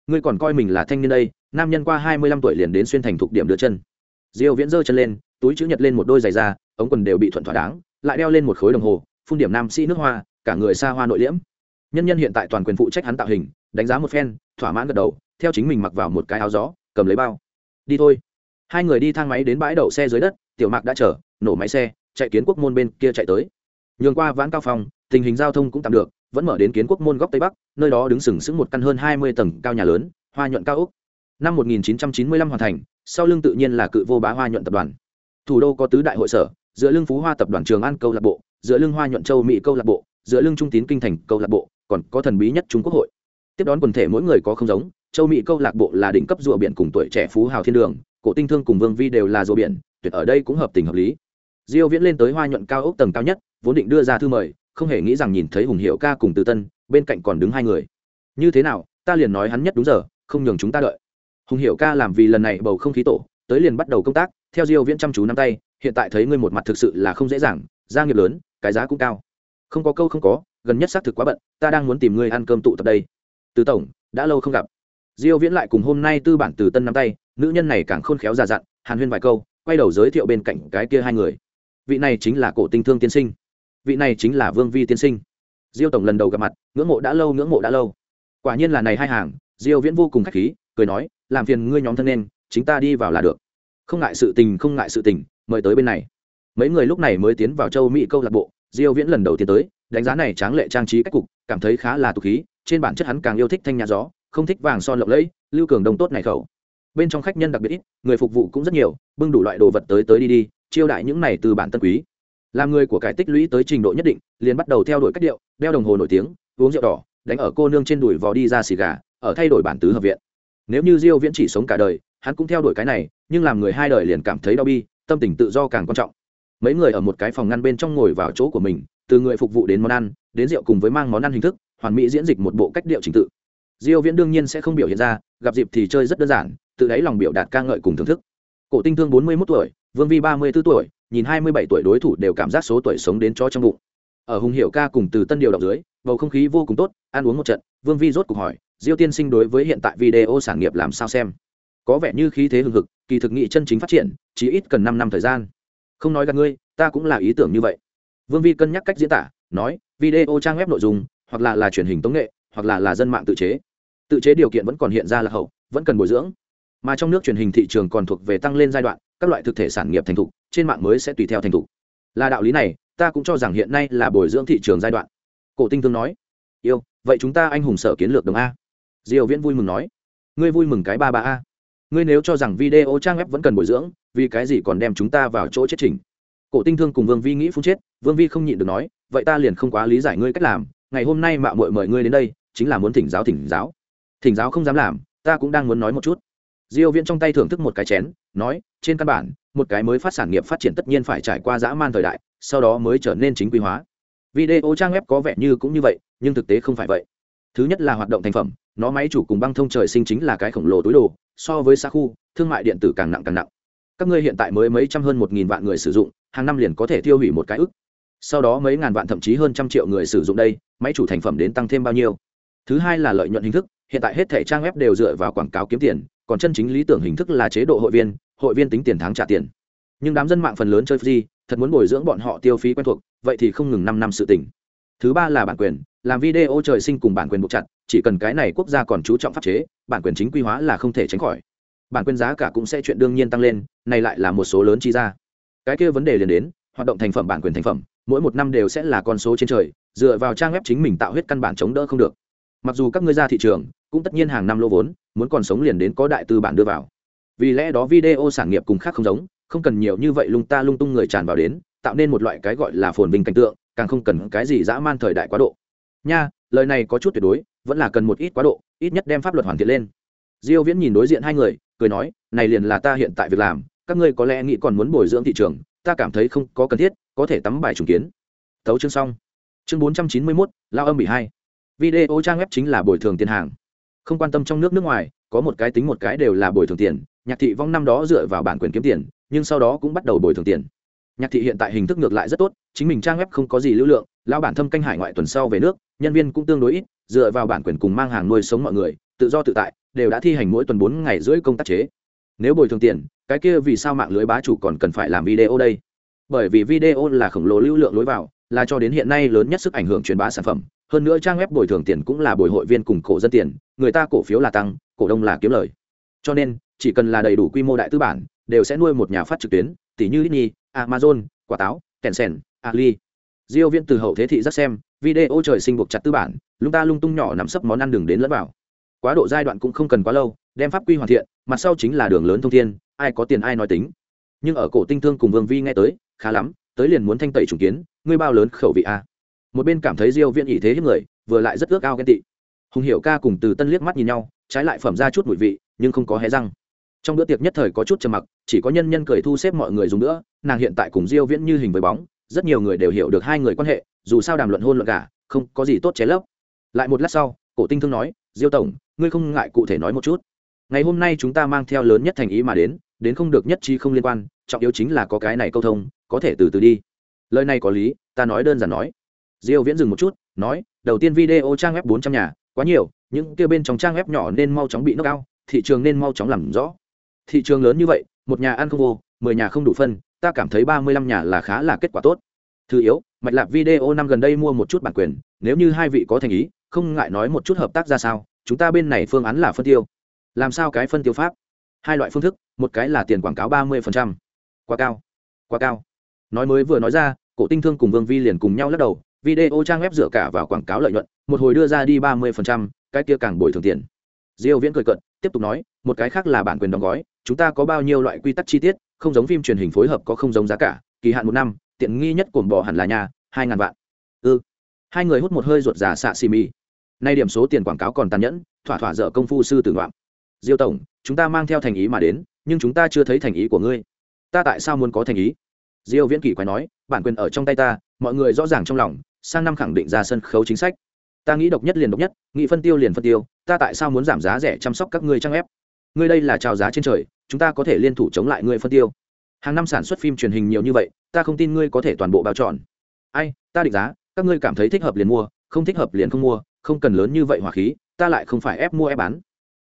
Ngươi còn coi mình là thanh niên đây, nam nhân qua 25 tuổi liền đến xuyên thành thuộc điểm đưa chân. Diêu viễn giơ chân lên, túi chữ nhật lên một đôi giày da, ống quần đều bị thuận thỏa đáng, lại đeo lên một khối đồng hồ, phun điểm nam sĩ nước hoa, cả người xa hoa nội liễm. Nhân nhân hiện tại toàn quyền phụ trách hắn tạo hình, đánh giá một phen, thỏa mãn gật đầu, theo chính mình mặc vào một cái áo gió, cầm lấy bao. Đi thôi. Hai người đi thang máy đến bãi đậu xe dưới đất, tiểu mạc đã chở, nổ máy xe, chạy kiến quốc môn bên kia chạy tới. Nhường qua vãn cao phòng, tình hình giao thông cũng tạm được vẫn mở đến kiến quốc môn góc tây bắc, nơi đó đứng sừng sững một căn hơn hai mươi tầng cao nhà lớn, hoa nhuận cao úc năm 1995 hoàn thành, sau lưng tự nhiên là cự vô bá hoa nhuận tập đoàn. Thủ đô có tứ đại hội sở, giữa lưng phú hoa tập đoàn trường an câu lạc bộ, giữa lưng hoa nhuận châu mỹ câu lạc bộ, giữa lưng trung tín kinh thành câu lạc bộ, còn có thần bí nhất trung quốc hội. Tiếp đón quần thể mỗi người có không giống, châu mỹ câu lạc bộ là đỉnh cấp rùa biển cùng tuổi trẻ phú hào thiên đường, cổ tinh thương cùng vương vi đều là rùa biển, tuyệt ở đây cũng hợp tình hợp lý. Diêu viễn lên tới hoa nhuận cao ốc tầng cao nhất, vốn định đưa ra thư mời không hề nghĩ rằng nhìn thấy hùng hiệu ca cùng từ tân, bên cạnh còn đứng hai người. Như thế nào, ta liền nói hắn nhất đúng giờ, không nhường chúng ta đợi. Hùng hiệu ca làm vì lần này bầu không khí tổ, tới liền bắt đầu công tác, theo diêu viễn chăm chú nắm tay, hiện tại thấy ngươi một mặt thực sự là không dễ dàng, gia nghiệp lớn, cái giá cũng cao. Không có câu không có, gần nhất xác thực quá bận, ta đang muốn tìm ngươi ăn cơm tụ tập đây. Từ tổng, đã lâu không gặp. Diêu viễn lại cùng hôm nay tư bản từ tân nắm tay, nữ nhân này càng khôn khéo già dặn, hàn huyên vài câu, quay đầu giới thiệu bên cạnh cái kia hai người. Vị này chính là cổ tinh thương tiên sinh vị này chính là vương vi tiên sinh. Diêu tổng lần đầu gặp mặt, ngưỡng mộ đã lâu, ngưỡng mộ đã lâu. Quả nhiên là này hai hàng, diêu viễn vô cùng khách khí, cười nói, làm phiền ngươi nhóm thân nên, chính ta đi vào là được. Không ngại sự tình, không ngại sự tình, mời tới bên này. Mấy người lúc này mới tiến vào châu mỹ câu lạc bộ, diêu viễn lần đầu tiến tới, đánh giá này tráng lệ trang trí cách cục, cảm thấy khá là tục khí, trên bản chất hắn càng yêu thích thanh nhà gió, không thích vàng son lộng lẫy, lưu cường đông tốt này khẩu. Bên trong khách nhân đặc biệt ít, người phục vụ cũng rất nhiều, bưng đủ loại đồ vật tới tới đi đi, chiêu đại những này từ bản tân quý làm người của cái tích lũy tới trình độ nhất định, liền bắt đầu theo đuổi cách điệu, đeo đồng hồ nổi tiếng, uống rượu đỏ, đánh ở cô nương trên đùi vò đi ra xì gà, ở thay đổi bản tứ hợp viện. Nếu như diêu viễn chỉ sống cả đời, hắn cũng theo đuổi cái này, nhưng làm người hai đời liền cảm thấy đau bi, tâm tình tự do càng quan trọng. Mấy người ở một cái phòng ngăn bên trong ngồi vào chỗ của mình, từ người phục vụ đến món ăn, đến rượu cùng với mang món ăn hình thức, hoàn mỹ diễn dịch một bộ cách điệu trình tự. Diêu viễn đương nhiên sẽ không biểu hiện ra, gặp dịp thì chơi rất đơn giản, tự đáy lòng biểu đạt ca ngợi cùng thưởng thức. Cổ tinh thương 41 tuổi, vương vi 34 tuổi nhìn 27 tuổi đối thủ đều cảm giác số tuổi sống đến cho trong bụng. Ở hùng hiệu ca cùng từ tân điều động dưới, bầu không khí vô cùng tốt, ăn uống một trận, vương vi rốt cuộc hỏi, diêu tiên sinh đối với hiện tại video sản nghiệp làm sao xem? Có vẻ như khí thế hừng hực, kỳ thực nghị chân chính phát triển, chỉ ít cần 5 năm thời gian. Không nói gặp ngươi, ta cũng là ý tưởng như vậy. Vương vi cân nhắc cách diễn tả, nói, video trang web nội dung, hoặc là là truyền hình tống nghệ, hoặc là là dân mạng tự chế. Tự chế điều kiện vẫn còn hiện ra là hậu, vẫn cần bồi dưỡng. Mà trong nước truyền hình thị trường còn thuộc về tăng lên giai đoạn các loại thực thể sản nghiệp thành thục, trên mạng mới sẽ tùy theo thành thục. Là đạo lý này, ta cũng cho rằng hiện nay là bồi dưỡng thị trường giai đoạn. Cổ tinh thương nói, yêu, vậy chúng ta anh hùng sở kiến lược đồng a. Diều viễn vui mừng nói, ngươi vui mừng cái ba ba a. Ngươi nếu cho rằng video trang web vẫn cần bồi dưỡng, vì cái gì còn đem chúng ta vào chỗ chết trình cổ tinh thương cùng vương vi nghĩ phun chết, vương vi không nhịn được nói, vậy ta liền không quá lý giải ngươi cách làm, ngày hôm nay mạo muội mời ngươi đến đây, chính là muốn thỉnh giáo thỉnh giáo. Thỉnh giáo không dám làm, ta cũng đang muốn nói một chút diêu viễn trong tay thưởng thức một cái chén, nói, trên căn bản, một cái mới phát sản nghiệp phát triển tất nhiên phải trải qua dã man thời đại, sau đó mới trở nên chính quy hóa. Video trang web có vẻ như cũng như vậy, nhưng thực tế không phải vậy. Thứ nhất là hoạt động thành phẩm, nó máy chủ cùng băng thông trời sinh chính là cái khổng lồ túi đồ, so với xa khu, thương mại điện tử càng nặng càng nặng. Các ngươi hiện tại mới mấy trăm hơn một nghìn vạn người sử dụng, hàng năm liền có thể tiêu hủy một cái ức. Sau đó mấy ngàn vạn thậm chí hơn trăm triệu người sử dụng đây, máy chủ thành phẩm đến tăng thêm bao nhiêu? Thứ hai là lợi nhuận hình thức, hiện tại hết thẻ trang web đều dựa vào quảng cáo kiếm tiền còn chân chính lý tưởng hình thức là chế độ hội viên hội viên tính tiền tháng trả tiền. Nhưng đám dân mạng phần lớn chơi free thật muốn bồi dưỡng bọn họ tiêu phí quen thuộc, vậy thì không ngừng năm năm sự tỉnh thứ ba là bản quyền, làm video trời sinh cùng bản quyền buộc chặt, chỉ cần cái này quốc gia còn chú trọng pháp chế, bản quyền chính quy hóa là không thể tránh khỏi. Bản quyền giá cả cũng sẽ chuyện đương nhiên tăng lên, này lại là một số lớn chi ra. Cái kia vấn đề liền đến, hoạt động thành phẩm bản quyền thành phẩm, mỗi một năm đều sẽ là con số trên trời, dựa vào trang web chính mình tạo huyết căn bản chống đỡ không được. Mặc dù các ngươi ra thị trường cũng tất nhiên hàng năm lô vốn muốn còn sống liền đến có đại tư bản đưa vào. Vì lẽ đó video sản nghiệp cùng khác không giống không cần nhiều như vậy lung ta lung tung người tràn vào đến tạo nên một loại cái gọi là phồn vinh cảnh tượng càng không cần cái gì dã man thời đại quá độ. Nha lời này có chút tuyệt đối vẫn là cần một ít quá độ ít nhất đem pháp luật hoàn thiện lên. Diêu viễn nhìn đối diện hai người cười nói này liền là ta hiện tại việc làm các ngươi có lẽ nghĩ còn muốn bồi dưỡng thị trường ta cảm thấy không có cần thiết có thể tắm bài trùng kiến. Tấu chương xong. Chương 491, lao âm bị hai. Video trang web chính là bồi thường tiền hàng không quan tâm trong nước nước ngoài, có một cái tính một cái đều là bồi thường tiền. Nhạc thị vong năm đó dựa vào bản quyền kiếm tiền, nhưng sau đó cũng bắt đầu bồi thường tiền. Nhạc thị hiện tại hình thức ngược lại rất tốt, chính mình trang web không có gì lưu lượng lao bản thâm canh hải ngoại tuần sau về nước, nhân viên cũng tương đối ít, dựa vào bản quyền cùng mang hàng nuôi sống mọi người, tự do tự tại, đều đã thi hành mỗi tuần bốn ngày rưỡi công tác chế. Nếu bồi thường tiền, cái kia vì sao mạng lưới bá chủ còn cần phải làm video đây? Bởi vì video là khổng lồ lưu lượng lối vào là cho đến hiện nay lớn nhất sức ảnh hưởng truyền bá sản phẩm. Hơn nữa trang web bồi thường tiền cũng là bồi hội viên cùng cổ dân tiền người ta cổ phiếu là tăng cổ đông là kiếm lời. Cho nên chỉ cần là đầy đủ quy mô đại tư bản đều sẽ nuôi một nhà phát trực tuyến tỷ như Disney, Amazon, quả táo, Tencent, Ali. diêu viễn từ hậu thế thị rất xem video trời sinh buộc chặt tư bản lung ta lung tung nhỏ nằm sấp món ăn đường đến lẫn vào. Quá độ giai đoạn cũng không cần quá lâu đem pháp quy hoàn thiện mặt sau chính là đường lớn thông thiên ai có tiền ai nói tính. Nhưng ở cổ tinh thương cùng vương vi nghe tới khá lắm tới liền muốn thanh tẩy trùng kiến ngươi bao lớn khẩu vị a một bên cảm thấy diêu viễn ý thế hiếp người, vừa lại rất ước ao ghen tị. Hùng hiểu ca cùng từ tân liếc mắt nhìn nhau, trái lại phẩm ra chút mùi vị, nhưng không có hé răng. Trong bữa tiệc nhất thời có chút trầm mặc, chỉ có nhân nhân cười thu xếp mọi người dùng nữa, nàng hiện tại cùng diêu viễn như hình với bóng, rất nhiều người đều hiểu được hai người quan hệ, dù sao đàm luận hôn luận cả không có gì tốt chế lấp. Lại một lát sau, cổ tinh thương nói, diêu tổng, ngươi không ngại cụ thể nói một chút. Ngày hôm nay chúng ta mang theo lớn nhất thành ý mà đến đến không được nhất trí không liên quan, trọng yếu chính là có cái này câu thông, có thể từ từ đi lời này có lý, ta nói đơn giản nói. Diêu viễn dừng một chút, nói, đầu tiên video trang web 400 nhà, quá nhiều, những kia bên trong trang web nhỏ nên mau chóng bị nâng cao thị trường nên mau chóng làm rõ. Thị trường lớn như vậy, một nhà ăn không vô, mười nhà không đủ phân, ta cảm thấy ba mươi lăm nhà là khá là kết quả tốt. Thứ yếu, mạch lạc video năm gần đây mua một chút bản quyền, nếu như hai vị có thành ý, không ngại nói một chút hợp tác ra sao, chúng ta bên này phương án là phân tiêu. Làm sao cái phân tiêu pháp? Hai loại phương thức, một cái là tiền quảng cáo ba mươi quá cao. Quá cao nói mới vừa nói ra, cổ tinh thương cùng vương vi liền cùng nhau lắc đầu, video trang web dựa cả vào quảng cáo lợi nhuận, một hồi đưa ra đi ba mươi cái kia càng bồi thường tiền. Diêu viễn cười cận tiếp tục nói, một cái khác là bản quyền đóng gói, chúng ta có bao nhiêu loại quy tắc chi tiết, không giống phim truyền hình phối hợp có không giống giá cả, kỳ hạn một năm, tiện nghi nhất cổn bò hẳn là nhà, hai ngàn vạn. Ư ừ. hai người hút một hơi ruột giả xạ xì mì. Nay điểm số tiền quảng cáo còn tàn nhẫn, thỏa thỏa dở công phu sư tử ngoạm. Diêu tổng, chúng ta mang theo thành ý mà đến, nhưng chúng ta chưa thấy thành ý của ngươi. Ta tại sao muốn có thành ý? Diêu viễn kỳ quái nói, bản quyền ở trong tay ta, mọi người rõ ràng trong lòng, sang năm khẳng định ra sân khấu chính sách. Ta nghĩ độc nhất liền độc nhất nghĩ phân tiêu liền phân tiêu, ta tại sao muốn giảm giá rẻ chăm sóc các ngươi trang ép? Ngươi đây là trào giá trên trời, chúng ta có thể liên thủ chống lại ngươi phân tiêu. Hàng năm sản xuất phim truyền hình nhiều như vậy, ta không tin ngươi có thể toàn bộ bao trọn. Ai, ta định giá, các ngươi cảm thấy thích hợp liền mua, không thích hợp liền không mua, không cần lớn như vậy hỏa khí, ta lại không phải ép mua ép bán.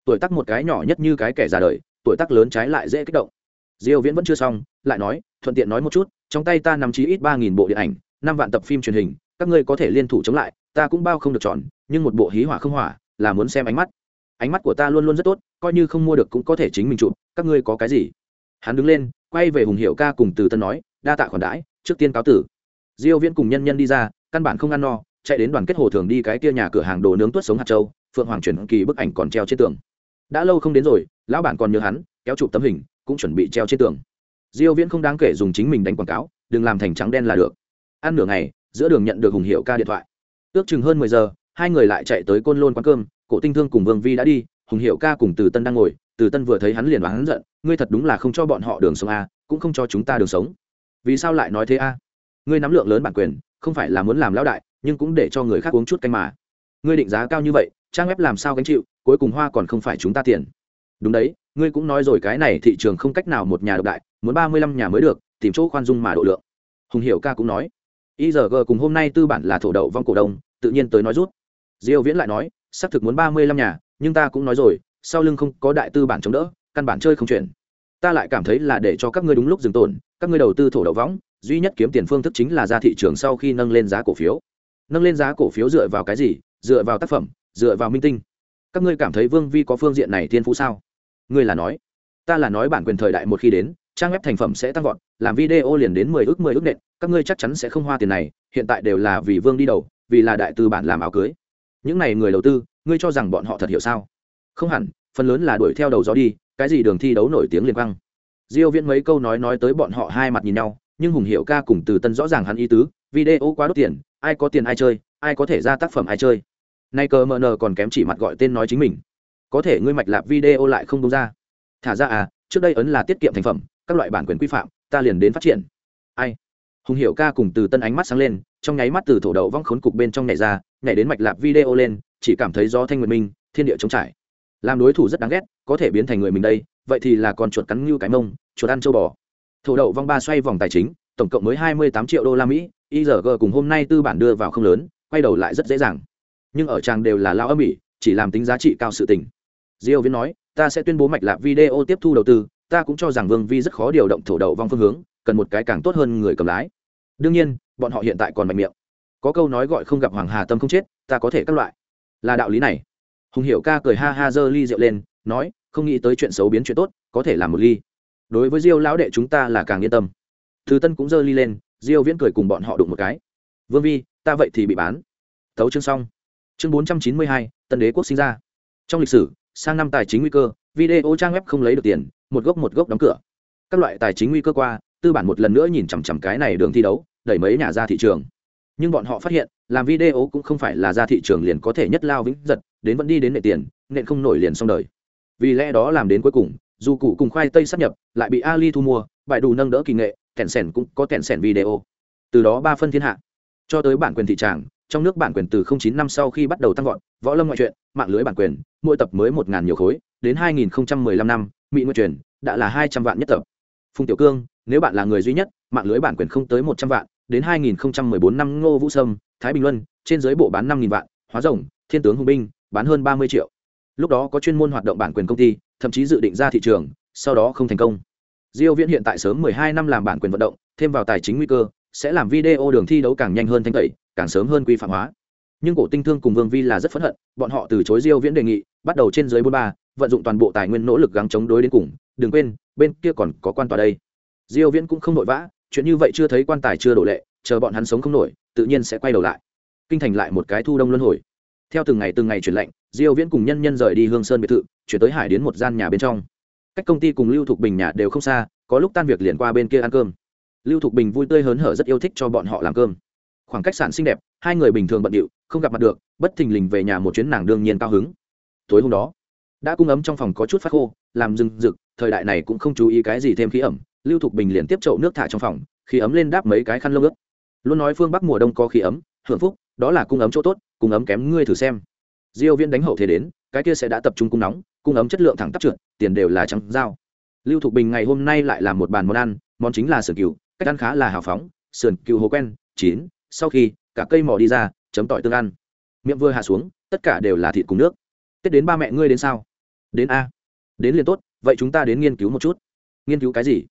Tuổi tác một cái nhỏ nhất như cái kẻ già đời, tuổi tác lớn trái lại dễ kích động. Diêu viễn vẫn chưa xong, lại nói thuận tiện nói một chút, trong tay ta nằm chí ít ba nghìn bộ điện ảnh, năm vạn tập phim truyền hình, các ngươi có thể liên thủ chống lại, ta cũng bao không được chọn, nhưng một bộ hí hỏa không hỏa, là muốn xem ánh mắt. Ánh mắt của ta luôn luôn rất tốt, coi như không mua được cũng có thể chính mình chụp, các ngươi có cái gì? Hắn đứng lên, quay về hùng hiệu ca cùng từ tân nói, đa tạ khoản đãi, trước tiên cáo tử. Diêu viễn cùng nhân nhân đi ra, căn bản không ăn no, chạy đến đoàn kết hồ thường đi cái kia nhà cửa hàng đồ nướng tuất sống hạt châu, phượng hoàng chuyển kỳ bức ảnh còn treo trên tường. Đã lâu không đến rồi, lão bản còn nhớ hắn, kéo chụp tấm hình, cũng chuẩn bị treo trên tường diêu viễn không đáng kể dùng chính mình đánh quảng cáo, đừng làm thành trắng đen là được. Ăn nửa ngày, giữa đường nhận được hùng hiệu ca điện thoại. Ước chừng hơn 10 giờ, hai người lại chạy tới côn lôn quán cơm, cổ tinh thương cùng vương vi đã đi, hùng hiệu ca cùng từ tân đang ngồi, từ tân vừa thấy hắn liền hắn giận, ngươi thật đúng là không cho bọn họ đường sống a cũng không cho chúng ta đường sống. Vì sao lại nói thế a ngươi nắm lượng lớn bản quyền, không phải là muốn làm lão đại, nhưng cũng để cho người khác uống chút canh mà. Ngươi định giá cao như vậy, trang web làm sao gánh chịu, cuối cùng hoa còn không phải chúng ta tiền. Đúng đấy ngươi cũng nói rồi cái này thị trường không cách nào một nhà độc đại, muốn ba mươi lăm nhà mới được, tìm chỗ khoan dung mà độ lượng. Hùng hiểu ca cũng nói. Igg cùng hôm nay tư bản là thổ đậu vong cổ đông, tự nhiên tới nói rút. Diêu viễn lại nói, xác thực muốn ba mươi lăm nhà, nhưng ta cũng nói rồi, sau lưng không có đại tư bản chống đỡ, căn bản chơi không chuyển ta lại cảm thấy là để cho các ngươi đúng lúc dừng tồn, các ngươi đầu tư thổ đậu võng duy nhất kiếm tiền phương thức chính là ra thị trường sau khi nâng lên giá cổ phiếu. Nâng lên giá cổ phiếu dựa vào cái gì? Dựa vào tác phẩm, dựa vào minh tinh. Các ngươi cảm thấy vương vi có phương diện này thiên phú sao? Ngươi là nói, ta là nói bản quyền thời đại một khi đến, trang web thành phẩm sẽ tăng vọt, làm video liền đến mười ước mười ước nện các ngươi chắc chắn sẽ không hoa tiền này, hiện tại đều là vì vương đi đầu, vì là đại tư bản làm áo cưới. Những này người đầu tư, ngươi cho rằng bọn họ thật hiểu sao? Không hẳn, phần lớn là đuổi theo đầu gió đi, cái gì đường thi đấu nổi tiếng liền văng. diêu viễn mấy câu nói nói tới bọn họ hai mặt nhìn nhau, nhưng hùng hiệu ca cùng từ tân rõ ràng hắn ý tứ, video quá đốt tiền, ai có tiền ai chơi, ai có thể ra tác phẩm ai chơi. Nay cờ mờ nờ còn kém chỉ mặt gọi tên nói chính mình có thể ngươi mạch lạp video lại không đúng ra. Thả ra à trước đây ấn là tiết kiệm thành phẩm, các loại bản quyền quy phạm, ta liền đến phát triển. Ai? Hùng hiểu ca cùng từ tân ánh mắt sáng lên, trong nháy mắt từ thổ đậu vong khốn cục bên trong nhảy ra, nhảy đến mạch lạp video lên, chỉ cảm thấy do thanh nguyện minh, thiên địa trống trải. Làm đối thủ rất đáng ghét, có thể biến thành người mình đây, vậy thì là con chuột cắn như cái mông, chuột ăn châu bò. Thổ đậu vong ba xoay vòng tài chính, tổng cộng mới hai mươi tám triệu đô la mỹ igg cùng hôm nay tư bản đưa vào không lớn, quay đầu lại rất dễ dàng. Nhưng ở trang đều là lao âm ỉ, chỉ làm tính giá trị cao sự tình diêu viễn nói, ta sẽ tuyên bố mạch lạc video tiếp thu đầu tư, ta cũng cho rằng vương vi rất khó điều động thổ đậu vong phương hướng, cần một cái càng tốt hơn người cầm lái. Đương nhiên, bọn họ hiện tại còn mạnh miệng. Có câu nói gọi không gặp hoàng hà tâm không chết, ta có thể các loại. Là đạo lý này. Hùng hiểu ca cười ha ha giơ ly rượu lên, nói, không nghĩ tới chuyện xấu biến chuyện tốt, có thể làm một ly. Đối với diêu lão đệ chúng ta là càng yên tâm. Thứ tân cũng giơ ly lên, diêu viễn cười cùng bọn họ đụng một cái. Vương vi, ta vậy thì bị bán. Thấu chương xong. Chương bốn trăm chín mươi hai, tân đế quốc sinh ra. Trong lịch sử sang năm tài chính nguy cơ, video trang web không lấy được tiền, một gốc một gốc đóng cửa. Các loại tài chính nguy cơ qua, tư bản một lần nữa nhìn chằm chằm cái này đường thi đấu, đẩy mấy nhà ra thị trường. Nhưng bọn họ phát hiện, làm video cũng không phải là ra thị trường liền có thể nhất lao vĩnh giật, đến vẫn đi đến nệ tiền nện không nổi liền xong đời. Vì lẽ đó làm đến cuối cùng, dù cụ cùng khoai tây sắp nhập, lại bị ali thu mua bại đủ nâng đỡ kỳ nghệ, kẹn sẻn cũng có kẹn sẻn video. Từ đó ba phân thiên hạ. Cho tới bản quyền thị tràng trong nước bản quyền từ 09 năm sau khi bắt đầu tăng vọt, võ lâm ngoại truyện, mạng lưới bản quyền, mỗi tập mới 1000 nhiều khối, đến 2015 năm, mỹ nguyện truyền đã là 200 vạn nhất tập. Phùng tiểu cương, nếu bạn là người duy nhất, mạng lưới bản quyền không tới 100 vạn, đến 2014 năm ngô vũ sâm, thái bình luân, trên dưới bộ bán 5.000 vạn, hóa rồng, thiên tướng hùng binh, bán hơn 30 triệu. Lúc đó có chuyên môn hoạt động bản quyền công ty, thậm chí dự định ra thị trường, sau đó không thành công. Diêu viễn hiện tại sớm 12 năm làm bản quyền vận động, thêm vào tài chính nguy cơ sẽ làm video đường thi đấu càng nhanh hơn thanh tẩy, càng sớm hơn quy phạm hóa. Nhưng cổ tinh thương cùng vương vi là rất phẫn hận, bọn họ từ chối diêu viễn đề nghị, bắt đầu trên dưới bốn ba, vận dụng toàn bộ tài nguyên nỗ lực gắng chống đối đến cùng. Đừng quên, bên kia còn có quan tòa đây. Diêu viễn cũng không nội vã, chuyện như vậy chưa thấy quan tài chưa đổ lệ, chờ bọn hắn sống không nổi, tự nhiên sẽ quay đầu lại. Kinh thành lại một cái thu đông luân hồi. Theo từng ngày từng ngày chuyển lệnh, diêu viễn cùng nhân nhân rời đi hương sơn biệt thự, chuyển tới hải đến một gian nhà bên trong. Cách công ty cùng lưu thục bình nhà đều không xa, có lúc tan việc liền qua bên kia ăn cơm lưu thục bình vui tươi hớn hở rất yêu thích cho bọn họ làm cơm. Khoảng cách sản xinh đẹp, hai người bình thường bận điệu, không gặp mặt được, bất thình lình về nhà một chuyến nàng đương nhiên cao hứng. Tối hôm đó, đã cung ấm trong phòng có chút phát khô, làm rừng rực, thời đại này cũng không chú ý cái gì thêm khí ẩm, lưu thục bình liền tiếp chậu nước thả trong phòng, khí ấm lên đáp mấy cái khăn lông ướt. Luôn nói phương bắc mùa đông có khí ấm, hưởng phúc, đó là cung ấm chỗ tốt, cung ấm kém ngươi thử xem. Diêu viên đánh hậu thế đến, cái kia sẽ đã tập trung cung nóng, cung ấm chất lượng thẳng tắp trượt, tiền đều là trắng dao. Lưu thục bình ngày hôm nay lại làm một bàn món ăn, món chính là sườn cừu cách ăn khá là hào phóng, sườn cừu hồ quen, chín, sau khi cả cây mò đi ra, chấm tỏi tương ăn. Miệng vừa hạ xuống, tất cả đều là thịt cùng nước. Tết đến ba mẹ ngươi đến sao? Đến a. Đến liền tốt, vậy chúng ta đến nghiên cứu một chút. Nghiên cứu cái gì?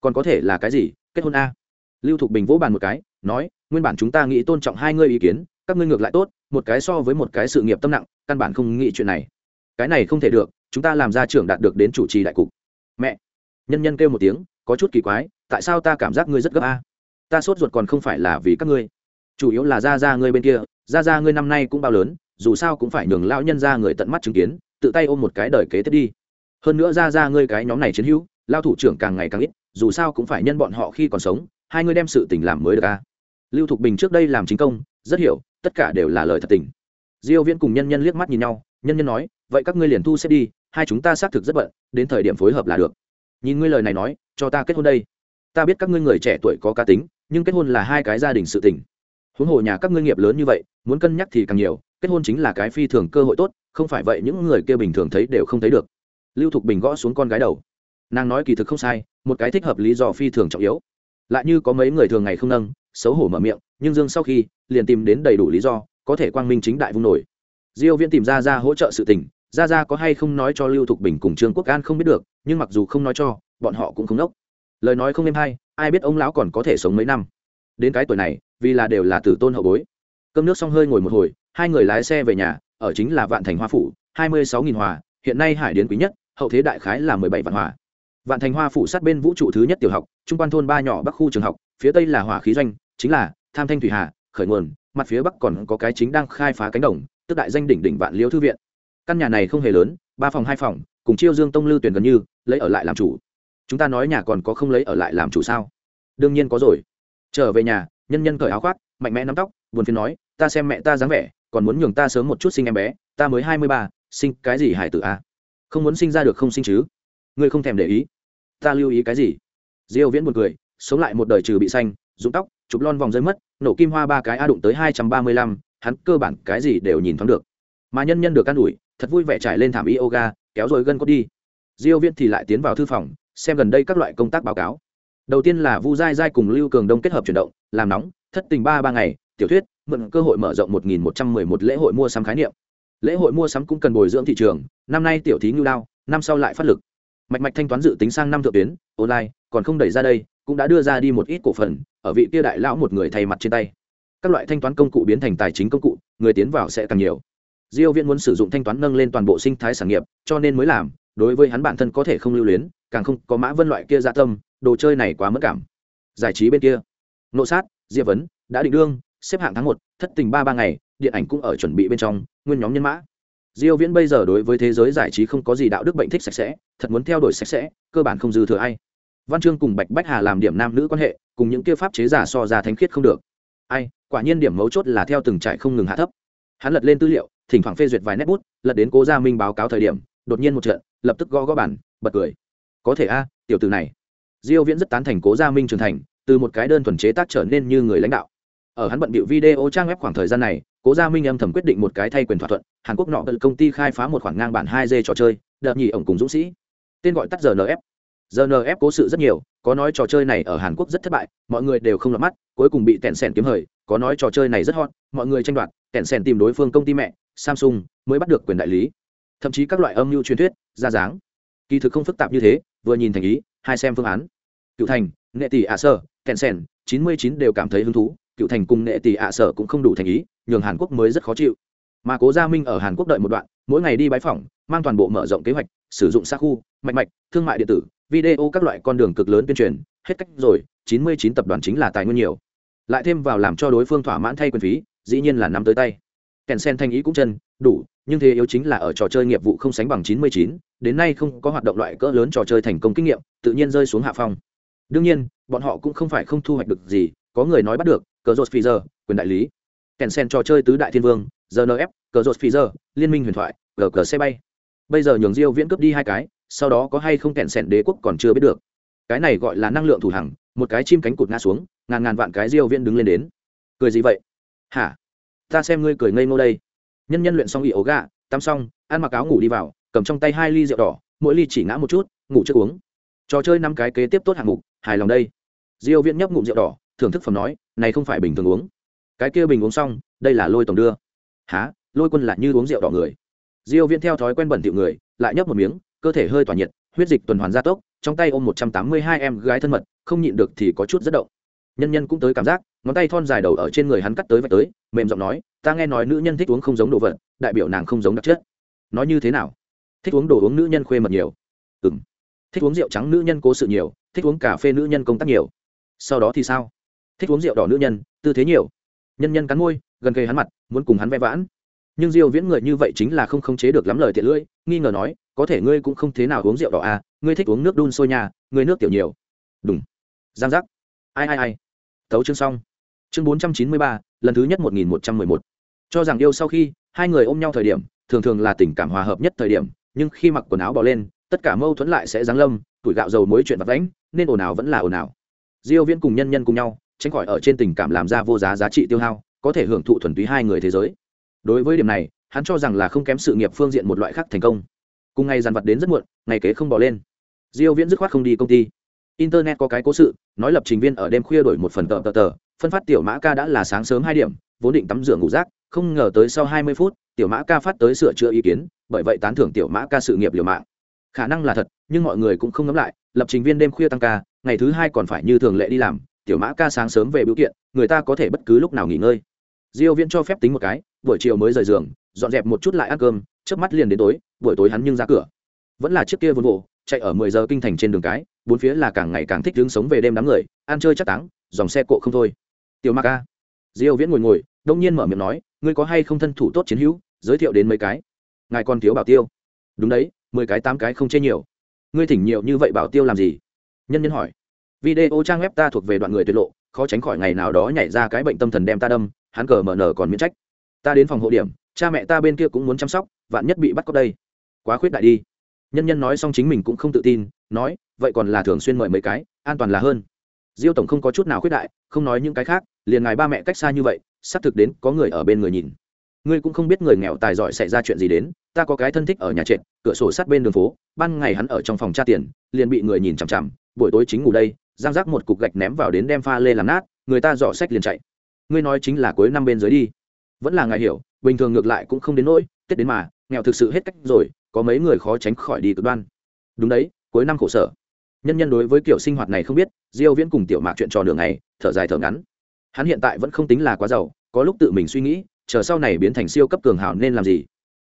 Còn có thể là cái gì? Kết hôn a. Lưu thục bình vỗ bàn một cái, nói, nguyên bản chúng ta nghĩ tôn trọng hai ngươi ý kiến, các ngươi ngược lại tốt, một cái so với một cái sự nghiệp tâm nặng, căn bản không nghĩ chuyện này. Cái này không thể được, chúng ta làm ra trưởng đạt được đến chủ trì đại cục. Mẹ. Nhân nhân kêu một tiếng, có chút kỳ quái tại sao ta cảm giác ngươi rất gấp a? Ta sốt ruột còn không phải là vì các ngươi. Chủ yếu là ra ra ngươi bên kia. Ra ra ngươi năm nay cũng bao lớn, dù sao cũng phải nhường lão nhân ra người tận mắt chứng kiến, tự tay ôm một cái đời kế tiếp đi. Hơn nữa ra ra ngươi cái nhóm này chiến hữu lao thủ trưởng càng ngày càng ít, dù sao cũng phải nhân bọn họ khi còn sống, hai ngươi đem sự tình làm mới được a. Lưu thục bình trước đây làm chính công, rất hiểu, tất cả đều là lời thật tình. Diêu viễn cùng nhân nhân liếc mắt nhìn nhau, nhân nhân nói, vậy các ngươi liền thu xếp đi, hai chúng ta xác thực rất bận, đến thời điểm phối hợp là được. Nhìn ngươi lời này nói, cho ta kết hôn đây ta biết các ngươi người trẻ tuổi có cá tính, nhưng kết hôn là hai cái gia đình sự tình. Huống hồ nhà các ngươi nghiệp lớn như vậy, muốn cân nhắc thì càng nhiều, kết hôn chính là cái phi thường cơ hội tốt, không phải vậy những người kia bình thường thấy đều không thấy được. Lưu thục bình gõ xuống con gái đầu. Nàng nói kỳ thực không sai, một cái thích hợp lý do phi thường trọng yếu. Lại như có mấy người thường ngày không nâng, xấu hổ mở miệng, nhưng dương sau khi, liền tìm đến đầy đủ lý do, có thể quang minh chính đại vung nổi. Diêu viễn tìm ra ra hỗ trợ sự tình ra ra có hay không nói cho lưu thục bình cùng trương quốc an không biết được, nhưng mặc dù không nói cho, bọn họ cũng không nốc lời nói không êm hay, ai biết ông lão còn có thể sống mấy năm. Đến cái tuổi này, vì là đều là tử tôn hậu bối. Cơm nước xong hơi ngồi một hồi, hai người lái xe về nhà, ở chính là vạn thành hoa phủ, hai mươi sáu nghìn hòa, hiện nay hải điến quý nhất, hậu thế đại khái là mười bảy vạn hòa. Vạn thành hoa phủ sát bên vũ trụ thứ nhất tiểu học, trung quan thôn ba nhỏ bắc khu trường học, phía tây là hỏa khí doanh, chính là tham thanh thủy hà, khởi nguồn, mặt phía bắc còn có cái chính đang khai phá cánh đồng, tức đại danh đỉnh đỉnh vạn liêu thư viện. Căn nhà này không hề lớn, ba phòng hai phòng, cùng chiêu dương tông lưu tuyển gần như, lấy ở lại làm chủ chúng ta nói nhà còn có không lấy ở lại làm chủ sao? Đương nhiên có rồi. Trở về nhà, nhân nhân cởi áo khoác, mạnh mẽ nắm tóc, buồn phiền nói, ta xem mẹ ta dáng vẻ, còn muốn nhường ta sớm một chút sinh em bé, ta mới hai mươi ba, sinh cái gì hải tử a không muốn sinh ra được không sinh chứ? Ngươi không thèm để ý. Ta lưu ý cái gì? Diêu viễn một cười, sống lại một đời trừ bị xanh, rụng tóc, chụp lon vòng rơi mất, nổ kim hoa ba cái a đụng tới hai trăm ba mươi lăm, hắn cơ bản cái gì đều nhìn thoáng được. Mà nhân nhân được can ủi, thật vui vẻ trải lên thảm yoga, kéo rồi gân cốt đi diêu viễn thì lại tiến vào thư phòng, xem gần đây các loại công tác báo cáo. Đầu tiên là vu giai giai cùng lưu cường đông kết hợp chuyển động, làm nóng, thất tình ba ba ngày, tiểu thuyết, mượn cơ hội mở rộng một nghìn một trăm mười một lễ hội mua sắm khái niệm. Lễ hội mua sắm cũng cần bồi dưỡng thị trường, năm nay tiểu thí ngưu đao, năm sau lại phát lực. Mạch mạch thanh toán dự tính sang năm thượng tuyến, online, còn không đẩy ra đây, cũng đã đưa ra đi một ít cổ phần, ở vị kia đại lão một người thay mặt trên tay. Các loại thanh toán công cụ biến thành tài chính công cụ, người tiến vào sẽ càng nhiều. Diêu viễn muốn sử dụng thanh toán nâng lên toàn bộ sinh thái sản nghiệp, cho nên mới làm đối với hắn bản thân có thể không lưu luyến, càng không có mã vân loại kia gia tâm, đồ chơi này quá mất cảm. Giải trí bên kia. Nộ sát, diệp vấn, đã định đương, xếp hạng tháng một, thất tình ba ba ngày, điện ảnh cũng ở chuẩn bị bên trong, nguyên nhóm nhân mã. Diêu viễn bây giờ đối với thế giới giải trí không có gì đạo đức bệnh thích sạch sẽ, thật muốn theo đuổi sạch sẽ, cơ bản không dư thừa ai. Văn chương cùng bạch bách hà làm điểm nam nữ quan hệ, cùng những kia pháp chế giả so ra thánh khiết không được. Ai, quả nhiên điểm mấu chốt là theo từng trại không ngừng hạ thấp. Hắn lật lên tư liệu, thỉnh thoảng phê duyệt vài nét bút, lật đến cố gia minh báo cáo thời điểm đột nhiên một trận, lập tức gõ gõ bản bật cười. Có thể a, tiểu từ này. Diêu viễn rất tán thành cố gia minh trưởng thành, từ một cái đơn thuần chế tác trở nên như người lãnh đạo. Ở hắn bận bịu video trang web khoảng thời gian này, cố gia minh âm thầm quyết định một cái thay quyền thỏa thuận, hàn quốc nọ công ty khai phá một khoảng ngang bản 2 d trò chơi, đợt nhì ổng cùng dũng sĩ. Tên gọi tắt rnf rnf cố sự rất nhiều, có nói trò chơi này ở hàn quốc rất thất bại, mọi người đều không lọt mắt, cuối cùng bị tẹn sẻn kiếm hời, có nói trò chơi này rất hot, mọi người tranh đoạt tẹn sẻn tìm đối phương công ty mẹ, samsung, mới bắt được quyền đại lý thậm chí các loại âm mưu truyền thuyết, ra dáng. Kỳ thực không phức tạp như thế, vừa nhìn thành ý, hai xem phương án. Cựu thành, nghệ tỷ ạ sở, kèn sèn, chín mươi chín đều cảm thấy hứng thú, cựu thành cùng nghệ tỷ ạ sở cũng không đủ thành ý, nhường hàn quốc mới rất khó chịu. Mà cố gia minh ở hàn quốc đợi một đoạn, mỗi ngày đi bãi phòng mang toàn bộ mở rộng kế hoạch, sử dụng xa khu, mạch mạch, thương mại điện tử, video các loại con đường cực lớn tuyên truyền, hết cách rồi, chín mươi chín tập đoàn chính là tài nguyên nhiều. Lại thêm vào làm cho đối phương thỏa mãn thay quyền phí, dĩ nhiên là nắm tới tay. Kèn sen thanh ý cũng chân, đủ nhưng thế yếu chính là ở trò chơi nghiệp vụ không sánh bằng chín mươi chín đến nay không có hoạt động loại cỡ lớn trò chơi thành công kinh nghiệm tự nhiên rơi xuống hạ phong. Đương nhiên bọn họ cũng không phải không thu hoạch được gì có người nói bắt được cờ rột phi giờ quyền đại lý. Kèn sen trò chơi tứ đại thiên vương GNF, cờ rột phi giờ liên minh huyền thoại GG cờ xe bay. Bây giờ nhường diêu viễn cướp đi hai cái sau đó có hay không kèn sen đế quốc còn chưa biết được. Cái này gọi là năng lượng thủ hằng một cái chim cánh cụt ngã xuống ngàn ngàn vạn cái diêu viễn đứng lên đến. Cười gì vậy? Hả? Ta xem ngươi cười ngây ngô đây nhân nhân luyện xong y ấu gà, tắm xong, ăn mặc áo ngủ đi vào, cầm trong tay hai ly rượu đỏ, mỗi ly chỉ ngã một chút, ngủ trước uống. Trò chơi năm cái kế tiếp tốt hạng mục, hài lòng đây. Diêu viễn nhấp ngụm rượu đỏ, thưởng thức phẩm nói, này không phải bình thường uống. Cái kia bình uống xong, đây là lôi tổng đưa. Há lôi quân là như uống rượu đỏ người. Diêu viễn theo thói quen bẩn tiểu người, lại nhấp một miếng, cơ thể hơi tỏa nhiệt, huyết dịch tuần hoàn gia tốc, trong tay ôm 182 em gái thân mật, không nhịn được thì có chút rất động. Nhân nhân cũng tới cảm giác, ngón tay thon dài đầu ở trên người hắn cắt tới vạch tới, mềm giọng nói ta nghe nói nữ nhân thích uống không giống đồ vật đại biểu nàng không giống đặc chất. Nói như thế nào? Thích uống đồ uống nữ nhân khuê mật nhiều. Ừm. Thích uống rượu trắng nữ nhân cố sự nhiều thích uống cà phê nữ nhân công tác nhiều. Sau đó thì sao? Thích uống rượu đỏ nữ nhân tư thế nhiều. Nhân nhân cắn môi gần cây hắn mặt muốn cùng hắn vẽ vãn. Nhưng diêu viễn người như vậy chính là không khống chế được lắm lời tiện lưỡi nghi ngờ nói có thể ngươi cũng không thế nào uống rượu đỏ à ngươi thích uống nước đun sôi nhà ngươi nước tiểu nhiều. Đúng giang giác. Ai ai ai. Tấu chương xong. Chương 493, lần thứ nhất 1111 cho rằng yêu sau khi hai người ôm nhau thời điểm, thường thường là tình cảm hòa hợp nhất thời điểm, nhưng khi mặc quần áo bỏ lên, tất cả mâu thuẫn lại sẽ giáng lâm, tuổi gạo dầu mối chuyện vặt vãnh, nên ồn ào vẫn là ồn ào. Diêu viễn cùng nhân nhân cùng nhau, tránh khỏi ở trên tình cảm làm ra vô giá giá trị tiêu hao, có thể hưởng thụ thuần túy hai người thế giới. Đối với điểm này, hắn cho rằng là không kém sự nghiệp phương diện một loại khác thành công. Cùng ngày dàn vật đến rất muộn, ngày kế không bỏ lên. Diêu viễn dứt khoát không đi công ty. Internet có cái cố sự, nói lập trình viên ở đêm khuya đổi một phần tờ tờ tờ, phân phát tiểu mã ca đã là sáng sớm hai điểm, vốn định tắm rửa ngủ rác không ngờ tới sau 20 phút, tiểu mã ca phát tới sửa chữa ý kiến, bởi vậy tán thưởng tiểu mã ca sự nghiệp liều mạng. Khả năng là thật, nhưng mọi người cũng không ngấm lại, lập trình viên đêm khuya tăng ca, ngày thứ hai còn phải như thường lệ đi làm, tiểu mã ca sáng sớm về biểu kiện, người ta có thể bất cứ lúc nào nghỉ ngơi. Diêu viễn cho phép tính một cái, buổi chiều mới rời giường, dọn dẹp một chút lại ăn cơm, chớp mắt liền đến tối, buổi tối hắn nhưng ra cửa. Vẫn là chiếc kia vốn bộ chạy ở 10 giờ kinh thành trên đường cái, bốn phía là càng ngày càng thích hướng sống về đêm đám người, ăn chơi chắc táng, dòng xe cộ không thôi. Tiểu mã ca. Diêu viễn ngồi ngồi, đông nhiên mở miệng nói ngươi có hay không thân thủ tốt chiến hữu, giới thiệu đến mấy cái? Ngài còn thiếu bảo tiêu. Đúng đấy, mười cái tám cái không chê nhiều. Ngươi thỉnh nhiều như vậy bảo tiêu làm gì? Nhân nhân hỏi. Video trang web ta thuộc về đoạn người tuyệt lộ, khó tránh khỏi ngày nào đó nhảy ra cái bệnh tâm thần đem ta đâm, hắn cờ mở nở còn miễn trách. Ta đến phòng hộ điểm, cha mẹ ta bên kia cũng muốn chăm sóc, vạn nhất bị bắt cóc đây. Quá khuyết đại đi. Nhân nhân nói xong chính mình cũng không tự tin, nói, vậy còn là thường xuyên mời mấy cái, an toàn là hơn. Diêu tổng không có chút nào khuyết đại, không nói những cái khác, liền ngài ba mẹ cách xa như vậy xác thực đến có người ở bên người nhìn. Ngươi cũng không biết người nghèo tài giỏi xảy ra chuyện gì đến, ta có cái thân thích ở nhà trệt, cửa sổ sát bên đường phố, ban ngày hắn ở trong phòng tra tiền, liền bị người nhìn chằm chằm, buổi tối chính ngủ đây, giang rác một cục gạch ném vào đến đem pha lê làm nát, người ta dò sách liền chạy. Ngươi nói chính là cuối năm bên dưới đi. Vẫn là ngài hiểu, bình thường ngược lại cũng không đến nỗi, tết đến mà, nghèo thực sự hết cách rồi, có mấy người khó tránh khỏi đi cực đoan. Đúng đấy, cuối năm khổ sở. Nhân nhân đối với kiểu sinh hoạt này không biết, diêu viễn cùng tiểu mạc chuyện trò đường này thở dài thở ngắn hắn hiện tại vẫn không tính là quá giàu có lúc tự mình suy nghĩ chờ sau này biến thành siêu cấp cường hào nên làm gì?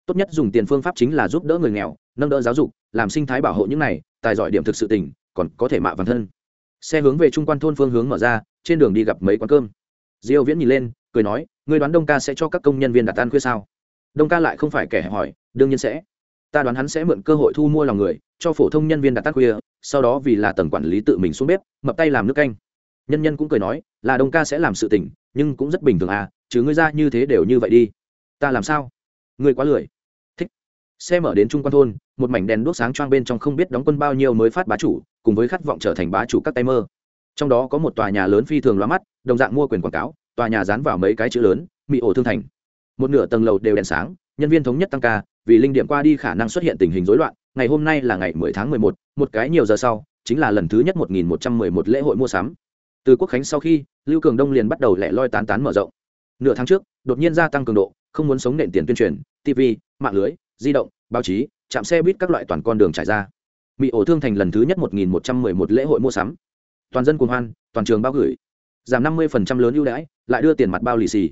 Tốt nhất dùng tiền phương pháp chính là giúp đỡ người nghèo nâng đỡ giáo dục làm sinh thái bảo hộ những này tài giỏi điểm thực sự tỉnh, còn có thể mạ văn thân. Xe hướng về trung quan thôn phương hướng mở ra trên đường đi gặp mấy quán cơm. Diêu viễn nhìn lên cười nói ngươi đoán đông ca sẽ cho các công nhân viên đặt ăn khuya sao? Đông ca lại không phải kẻ hỏi đương nhiên sẽ. Ta đoán hắn sẽ mượn cơ hội thu mua lòng người cho phổ thông nhân viên đặt ăn khuya sau đó vì là tầng quản lý tự mình xuống bếp mập tay làm nước canh nhân nhân cũng cười nói là đông ca sẽ làm sự tình nhưng cũng rất bình thường à chứ ngươi ra như thế đều như vậy đi. Ta làm sao? Ngươi quá lười. Thích. Xe mở đến trung quan thôn một mảnh đèn đuốc sáng choang bên trong không biết đóng quân bao nhiêu mới phát bá chủ cùng với khát vọng trở thành bá chủ các tay mơ. Trong đó có một tòa nhà lớn phi thường loa mắt đồng dạng mua quyền quảng cáo tòa nhà dán vào mấy cái chữ lớn mỹ ổ thương thành. Một nửa tầng lầu đều đèn sáng nhân viên thống nhất tăng ca vì linh điểm qua đi khả năng xuất hiện tình hình rối loạn ngày hôm nay là ngày 10 tháng 11, một cái nhiều giờ sau chính là lần thứ nhất 1111 lễ hội mua sắm từ quốc khánh sau khi, lưu cường đông liền bắt đầu lẻ loi tán tán mở rộng. Nửa tháng trước, đột nhiên gia tăng cường độ, không muốn sống nện tiền tuyên truyền tv mạng lưới, di động, báo chí chạm xe buýt các loại toàn con đường trải ra. Mỹ ổ thương thành lần thứ nhất 1111 lễ hội mua sắm. Toàn dân cuồng hoan, toàn trường bao gửi. Giảm 50% lớn ưu đãi, lại đưa tiền mặt bao lì xì.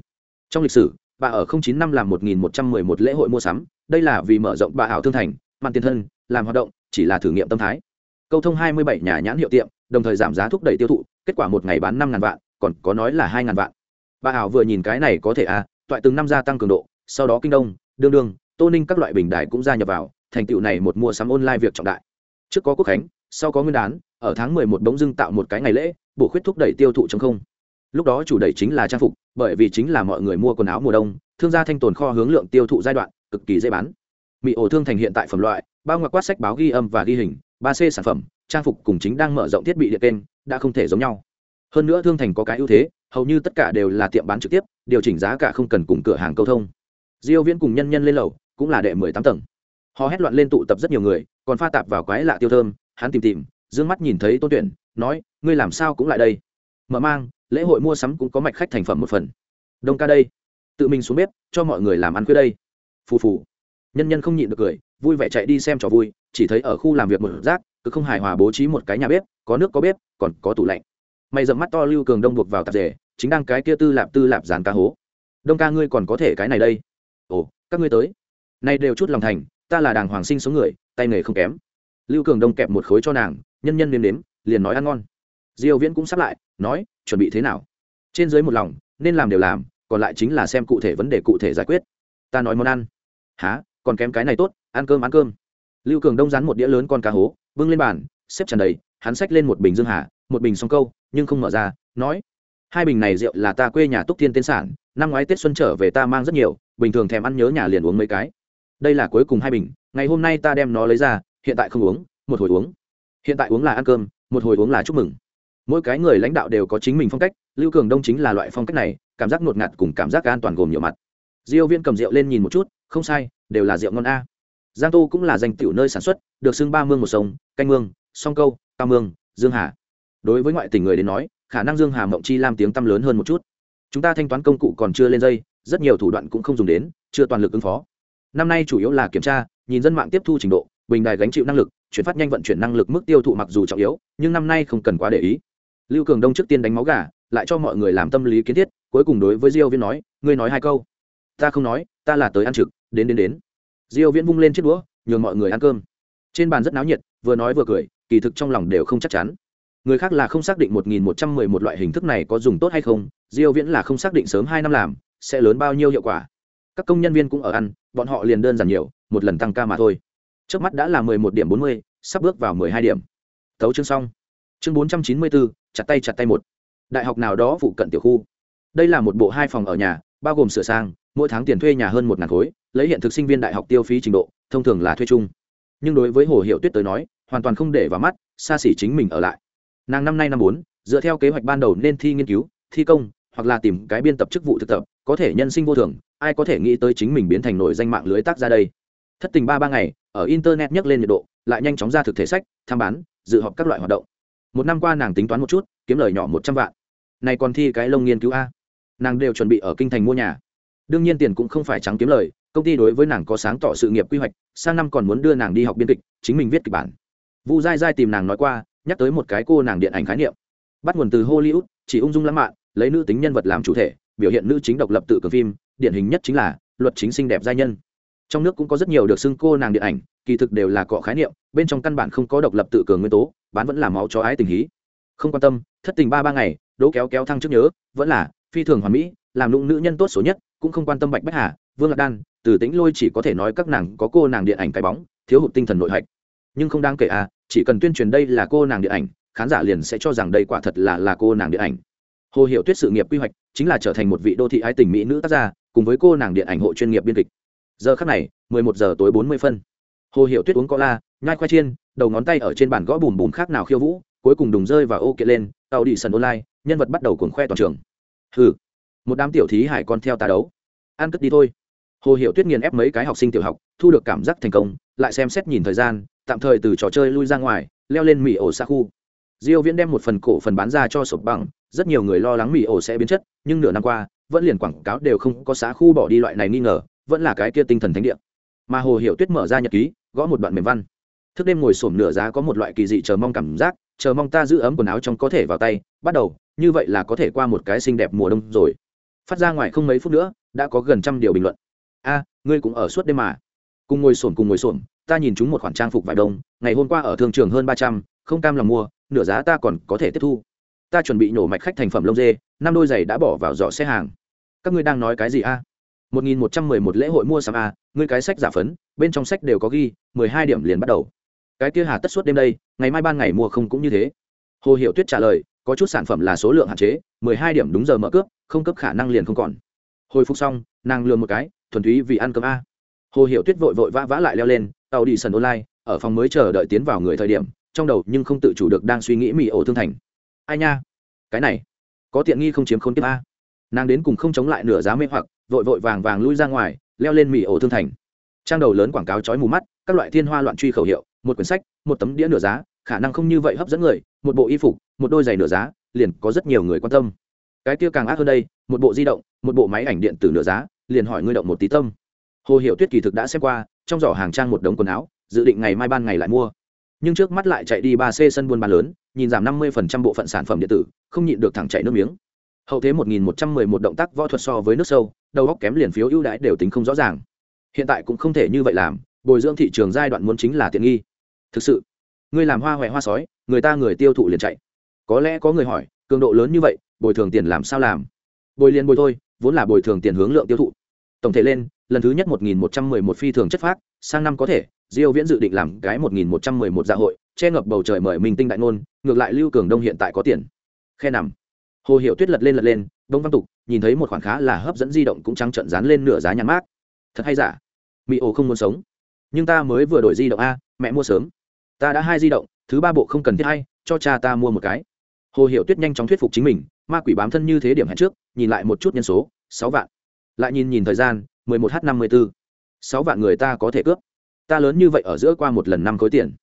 Trong lịch sử, bà ở 09 năm làm 1111 lễ hội mua sắm. Đây là vì mở rộng bà ảo thương thành màn tiền thân, làm hoạt động, chỉ là thử nghiệm tâm thái. Câu thông 27 nhà nhãn hiệu tiệm, đồng thời giảm giá thúc đẩy tiêu thụ kết quả một ngày bán năm ngàn vạn, còn có nói là hai ngàn vạn. Bà ảo vừa nhìn cái này có thể à toại từng năm gia tăng cường độ, sau đó kinh đông, đương đương, tô ninh các loại bình đài cũng gia nhập vào, thành tựu này một mua sắm online việc trọng đại. Trước có quốc khánh, sau có nguyên đán, ở tháng mười một bỗng dưng tạo một cái ngày lễ, bổ khuyết thúc đẩy tiêu thụ trong không. Lúc đó chủ đẩy chính là trang phục, bởi vì chính là mọi người mua quần áo mùa đông, thương gia thanh tồn kho hướng lượng tiêu thụ giai đoạn, cực kỳ dễ bán. Mỹ ổ thương thành hiện tại phẩm loại, bao ngoặc quát sách báo ghi âm và ghi hình, ba c sản phẩm, trang phục cùng chính đang mở rộng thiết bị điện kênh đã không thể giống nhau. Hơn nữa thương thành có cái ưu thế, hầu như tất cả đều là tiệm bán trực tiếp, điều chỉnh giá cả không cần cùng cửa hàng câu thông. Diêu viễn cùng nhân nhân lên lầu, cũng là đệ 18 tầng. Họ hét loạn lên tụ tập rất nhiều người, còn pha tạp vào quái lạ tiêu thơm, hắn tìm tìm, dương mắt nhìn thấy tôn tuyển, nói, ngươi làm sao cũng lại đây? Mở mang, lễ hội mua sắm cũng có mạch khách thành phẩm một phần. Đông ca đây. Tự mình xuống bếp, cho mọi người làm ăn khuya đây. Phù phù. Nhân nhân không nhịn được cười, vui vẻ chạy đi xem trò vui, chỉ thấy ở khu làm việc một rác, cứ không hài hòa bố trí một cái nhà bếp có nước có bếp, còn có tủ lạnh. Mày dậm mắt to lưu cường đông buộc vào tạp rể chính đang cái kia tư lạp tư lạp dàn cá hố. Đông ca ngươi còn có thể cái này đây. Ồ, các ngươi tới. Nay đều chút lòng thành, ta là đàng hoàng sinh số người, tay nghề không kém. Lưu cường đông kẹp một khối cho nàng, nhân nhân nếm nếm, liền nói ăn ngon. Diêu viễn cũng sắp lại, nói, chuẩn bị thế nào? Trên dưới một lòng, nên làm đều làm, còn lại chính là xem cụ thể vấn đề cụ thể giải quyết. Ta nói món ăn. Há còn kém cái này tốt, ăn cơm ăn cơm. Lưu cường đông rán một đĩa lớn con cá hố, bưng lên bàn, xếp tràn đầy hắn xách lên một bình dương hà, một bình song câu, nhưng không mở ra, nói, hai bình này rượu là ta quê nhà túc thiên tên sản, năm ngoái tết xuân trở về ta mang rất nhiều, bình thường thèm ăn nhớ nhà liền uống mấy cái. Đây là cuối cùng hai bình, ngày hôm nay ta đem nó lấy ra, hiện tại không uống, một hồi uống. Hiện tại uống là ăn cơm, một hồi uống là chúc mừng. Mỗi cái người lãnh đạo đều có chính mình phong cách, lưu cường đông chính là loại phong cách này, cảm giác ngột ngạt cùng cảm giác an toàn gồm nhiều mặt. Diêu viên cầm rượu lên nhìn một chút, không sai, đều là rượu ngon a. Giang tô cũng là danh tiểu nơi sản xuất, được xưng ba mương một sông, canh mương, song câu cao mương, dương hà. Đối với ngoại tỉnh người đến nói, khả năng dương hà mộng chi làm tiếng tăm lớn hơn một chút. Chúng ta thanh toán công cụ còn chưa lên dây, rất nhiều thủ đoạn cũng không dùng đến, chưa toàn lực ứng phó. Năm nay chủ yếu là kiểm tra, nhìn dân mạng tiếp thu trình độ, bình đài gánh chịu năng lực, chuyển phát nhanh vận chuyển năng lực mức tiêu thụ mặc dù trọng yếu, nhưng năm nay không cần quá để ý. Lưu cường đông trước tiên đánh máu gà, lại cho mọi người làm tâm lý kiến thiết, cuối cùng đối với diêu viên nói, ngươi nói hai câu. Ta không nói, ta là tới ăn trực, đến đến đến. Diêu viễn vung lên chiếc đũa, nhường mọi người ăn cơm. Trên bàn rất náo nhiệt, vừa nói vừa cười kỳ thực trong lòng đều không chắc chắn. Người khác là không xác định 1111 loại hình thức này có dùng tốt hay không diêu viễn là không xác định sớm hai năm làm sẽ lớn bao nhiêu hiệu quả. Các công nhân viên cũng ở ăn bọn họ liền đơn giản nhiều một lần tăng ca mà thôi. Trước mắt đã là 11 điểm 40, sắp bước vào 12 điểm. Tấu chương xong. Chương 494, chặt tay chặt tay một. Đại học nào đó phụ cận tiểu khu. Đây là một bộ hai phòng ở nhà bao gồm sửa sang mỗi tháng tiền thuê nhà hơn một ngàn khối lấy hiện thực sinh viên đại học tiêu phí trình độ thông thường là thuê chung nhưng đối với hồ hiệu tuyết tới nói, hoàn toàn không để vào mắt, xa xỉ chính mình ở lại. Nàng năm nay năm bốn, dựa theo kế hoạch ban đầu nên thi nghiên cứu, thi công, hoặc là tìm cái biên tập chức vụ thực tập, có thể nhân sinh vô thường, ai có thể nghĩ tới chính mình biến thành nổi danh mạng lưới tác ra đây. Thất tình ba ba ngày, ở internet nhấc lên nhiệt độ, lại nhanh chóng ra thực thể sách, tham bán, dự họp các loại hoạt động. Một năm qua nàng tính toán một chút, kiếm lời nhỏ một trăm vạn. Này còn thi cái lông nghiên cứu a. Nàng đều chuẩn bị ở kinh thành mua nhà. Đương nhiên tiền cũng không phải trắng kiếm lời công ty đối với nàng có sáng tỏ sự nghiệp quy hoạch, sang năm còn muốn đưa nàng đi học biên kịch, chính mình viết kịch bản. Vu dai dai tìm nàng nói qua, nhắc tới một cái cô nàng điện ảnh khái niệm. Bắt nguồn từ hollywood, chỉ ung dung lãng mạn, lấy nữ tính nhân vật làm chủ thể, biểu hiện nữ chính độc lập tự cường phim, điển hình nhất chính là luật chính xinh đẹp giai nhân. Trong nước cũng có rất nhiều được xưng cô nàng điện ảnh, kỳ thực đều là cọ khái niệm, bên trong căn bản không có độc lập tự cường nguyên tố, bán vẫn là máu cho ái tình hí. Không quan tâm, thất tình ba ba ngày đỗ kéo kéo thăng trước nhớ, vẫn là phi thường hoàn mỹ, làm lũng nữ nhân tốt số nhất, cũng không quan tâm bạch bách hà, vương lạc đan từ tĩnh lôi chỉ có thể nói các nàng có cô nàng điện ảnh cái bóng, thiếu hụt tinh thần nội hạch. Nhưng không đáng kể à chỉ cần tuyên truyền đây là cô nàng điện ảnh, khán giả liền sẽ cho rằng đây quả thật là là cô nàng điện ảnh. Hồ hiệu tuyết sự nghiệp quy hoạch chính là trở thành một vị đô thị ái tình mỹ nữ tác gia, cùng với cô nàng điện ảnh hộ chuyên nghiệp biên kịch. Giờ khắc này 11 giờ tối 40 phân. Hồ hiệu tuyết uống cola, nhai khoai chiên, đầu ngón tay ở trên bàn gõ bùm bùm khác nào khiêu vũ, cuối cùng đùng rơi vào ô kiện lên, tàu đi sân online, nhân vật bắt đầu cuồng khoe toàn trường. Hừ, một đám tiểu thí hải con theo ta đấu. Ăn cất đi thôi hồ hiệu tuyết nghiền ép mấy cái học sinh tiểu học, thu được cảm giác thành công, lại xem xét nhìn thời gian, tạm thời từ trò chơi lui ra ngoài, leo lên mỹ ổ xa khu. Diêu viễn đem một phần cổ phần bán ra cho sộp bằng, rất nhiều người lo lắng mỹ ổ sẽ biến chất, nhưng nửa năm qua, vẫn liền quảng cáo đều không có xã khu bỏ đi loại này nghi ngờ, vẫn là cái kia tinh thần thánh địa. Mà hồ hiệu tuyết mở ra nhật ký, gõ một đoạn mềm văn. Thức đêm ngồi sổm nửa giá có một loại kỳ dị chờ mong cảm giác, chờ mong ta giữ ấm quần áo trong có thể vào tay, bắt đầu, như vậy là có thể qua một cái xinh đẹp mùa đông rồi. Phát ra ngoài không mấy phút nữa, đã có gần trăm điều bình luận a, ngươi cũng ở suốt đêm mà. Cùng ngồi xổm, cùng ngồi xổm, ta nhìn chúng một khoản trang phục vải đông, ngày hôm qua ở thương trường hơn ba trăm, không cam lòng mua, nửa giá ta còn có thể tiếp thu. Ta chuẩn bị nhổ mạch khách thành phẩm lông dê, năm đôi giày đã bỏ vào giỏ xe hàng. Các ngươi đang nói cái gì a? Một nghìn một trăm mười một lễ hội mua sắm a, ngươi cái sách giả phấn, bên trong sách đều có ghi, mười hai điểm liền bắt đầu. Cái kia hà tất suốt đêm đây, ngày mai ban ngày mua không cũng như thế. Hồ hiệu tuyết trả lời, có chút sản phẩm là số lượng hạn chế, mười hai điểm đúng giờ mở cướp, không cấp khả năng liền không còn hồi phục xong, nàng lừa một cái, thuần túy vì ăn cơm a. Hồ hiệu tuyết vội vội vã vã lại leo lên, tàu đi sân online, ở phòng mới chờ đợi tiến vào người thời điểm, trong đầu nhưng không tự chủ được đang suy nghĩ mỹ ổ thương thành. Ai nha? Cái này, có tiện nghi không chiếm khôn tiếp a. Nàng đến cùng không chống lại nửa giá mê hoặc, vội vội vàng vàng lui ra ngoài, leo lên mỹ ổ thương thành. Trang đầu lớn quảng cáo chói mù mắt, các loại thiên hoa loạn truy khẩu hiệu, một quyển sách, một tấm đĩa nửa giá, khả năng không như vậy hấp dẫn người, một bộ y phục, một đôi giày nửa giá, liền có rất nhiều người quan tâm. Cái kia càng ác hơn đây một bộ di động, một bộ máy ảnh điện tử nửa giá, liền hỏi ngươi động một tí tâm. Hồ hiệu tuyết kỳ thực đã xem qua, trong giỏ hàng trang một đống quần áo, dự định ngày mai ban ngày lại mua. Nhưng trước mắt lại chạy đi ba c sân buôn bán lớn, nhìn giảm năm mươi bộ phận sản phẩm điện tử, không nhịn được thẳng chạy nước miếng. Hậu thế một nghìn một trăm mười một động tác võ thuật so với nước sâu, đầu góc kém liền phiếu ưu đãi đều tính không rõ ràng. Hiện tại cũng không thể như vậy làm, bồi dưỡng thị trường giai đoạn muốn chính là tiện nghi. Thực sự, ngươi làm hoa huệ hoa sói, người ta người tiêu thụ liền chạy. Có lẽ có người hỏi, cường độ lớn như vậy, bồi thường tiền làm sao làm? Bồi liền bồi thôi, vốn là bồi thường tiền hướng lượng tiêu thụ. Tổng thể lên, lần thứ nhất một nghìn một trăm mười một phi thường chất phác, sang năm có thể, diêu viễn dự định làm cái một nghìn một trăm mười một dạ hội, che ngập bầu trời mời mình tinh đại ngôn ngược lại lưu cường đông hiện tại có tiền. Khe nằm. Hồ hiệu tuyết lật lên lật lên đông văn tục, nhìn thấy một khoản khá là hấp dẫn di động cũng trắng trận dán lên nửa giá nhãn mát. Thật hay giả? Mỹ ổ không muốn sống. Nhưng ta mới vừa đổi di động a, mẹ mua sớm. Ta đã hai di động, thứ ba bộ không cần thiết hay, cho cha ta mua một cái. Hồ hiệu tuyết nhanh chóng thuyết phục chính mình ma quỷ bám thân như thế điểm hẹn trước, nhìn lại một chút nhân số, sáu vạn. Lại nhìn nhìn thời gian, mười một h năm mươi b ố sáu vạn người ta có thể cướp. Ta lớn như vậy ở giữa qua một lần năm khối tiền.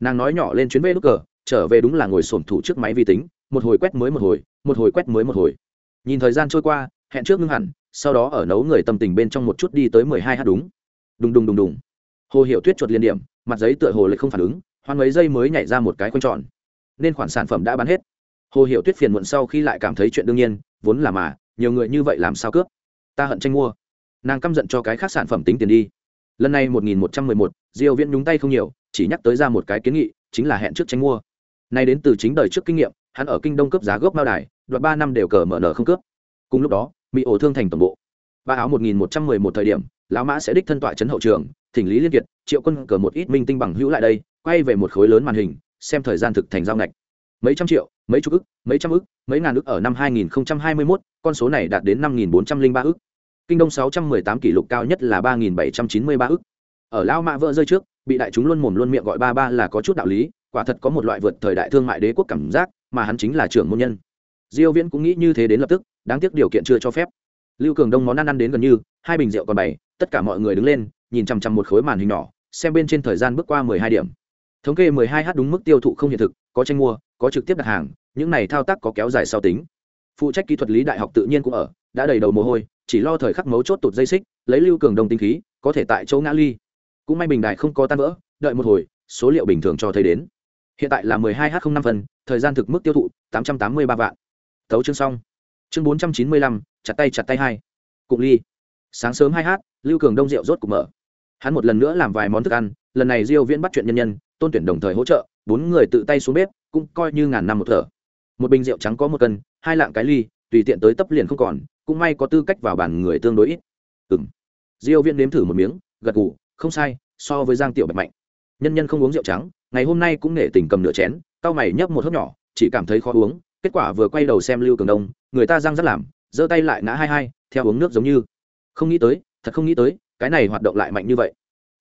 Nàng nói nhỏ lên chuyến vê đ cờ, trở về đúng là ngồi sổm thủ trước máy vi tính, một hồi quét mới một hồi một hồi quét mới một hồi. Nhìn thời gian trôi qua, hẹn trước ngưng hẳn, sau đó ở nấu người tâm tình bên trong một chút đi tới mười hai h đúng. Đùng đùng đùng đùng. Hồ hiệu tuyết chuột liên điểm, mặt giấy tựa hồ lại không phản ứng, hoan mấy giây mới nhảy ra một cái quanh tròn. Nên khoản sản phẩm đã bán hết hồ hiệu tuyết phiền muộn sau khi lại cảm thấy chuyện đương nhiên, vốn là mà, nhiều người như vậy làm sao cướp? Ta hận tranh mua. Nàng căm giận cho cái khác sản phẩm tính tiền đi. Lần này một nghìn một trăm mười một, diêu viễn nhúng tay không nhiều, chỉ nhắc tới ra một cái kiến nghị, chính là hẹn trước tranh mua. Nay đến từ chính đời trước kinh nghiệm, hắn ở kinh đông cấp giá gốc mao đài, đoạt ba năm đều cờ mở nở không cướp. Cùng lúc đó bị ổ thương thành tổng bộ. Ba áo một nghìn một trăm mười một thời điểm, lão mã sẽ đích thân tọa chấn hậu trường, thỉnh lý liên kiệt, triệu quân cờ một ít minh tinh bằng hữu lại đây, quay về một khối lớn màn hình, xem thời gian thực thành giao ngạch mấy trăm triệu mấy chục ức mấy trăm ức mấy ngàn ức ở năm 2021, con số này đạt đến 5.403 ức. Kinh đông 618 kỷ lục cao nhất là 3.793 ức. Ở lao mạ vỡ rơi trước bị đại chúng luôn mồm luôn miệng gọi ba ba là có chút đạo lý quả thật có một loại vượt thời đại thương mại đế quốc cảm giác mà hắn chính là trưởng môn nhân. Diêu viễn cũng nghĩ như thế đến lập tức đáng tiếc điều kiện chưa cho phép. Lưu cường đông món ăn ăn đến gần như hai bình rượu còn bày tất cả mọi người đứng lên nhìn chằm chằm một khối màn hình nhỏ xem bên trên thời gian bước qua 12 điểm. Thống kê 12 h đúng mức tiêu thụ không hiện thực có tranh mua có trực tiếp đặt hàng những này thao tác có kéo dài sau tính. Phụ trách kỹ thuật lý đại học tự nhiên cũng ở đã đầy đầu mồ hôi chỉ lo thời khắc mấu chốt tụt dây xích lấy lưu cường đông tinh khí có thể tại chỗ ngã ly. Cũng may bình đài không có tan vỡ đợi một hồi số liệu bình thường cho thấy đến. Hiện tại là 12 h 05 phần thời gian thực mức tiêu thụ 883 vạn. Thấu chương xong. Chương 495, chặt tay chặt tay hai. Cụng ly. Sáng sớm hai h lưu cường đông rượu rốt cục mở. Hắn một lần nữa làm vài món thức ăn lần này diêu viễn bắt chuyện nhân nhân tôn tuyển đồng thời hỗ trợ bốn người tự tay xuống bếp cũng coi như ngàn năm một thở. Một bình rượu trắng có một cân, hai lạng cái ly, tùy tiện tới tấp liền không còn, cũng may có tư cách vào bàn người tương đối ít. Ừ m diêu viễn nếm thử một miếng, gật gù, không sai, so với giang tiểu bạch mạnh. Nhân nhân không uống rượu trắng, ngày hôm nay cũng nể tình cầm nửa chén cao mày nhấp một hớp nhỏ, chỉ cảm thấy khó uống, kết quả vừa quay đầu xem lưu cường đông, người ta răng rất làm, giơ tay lại ngã hai hai, theo uống nước giống như. Không nghĩ tới, thật không nghĩ tới, cái này hoạt động lại mạnh như vậy.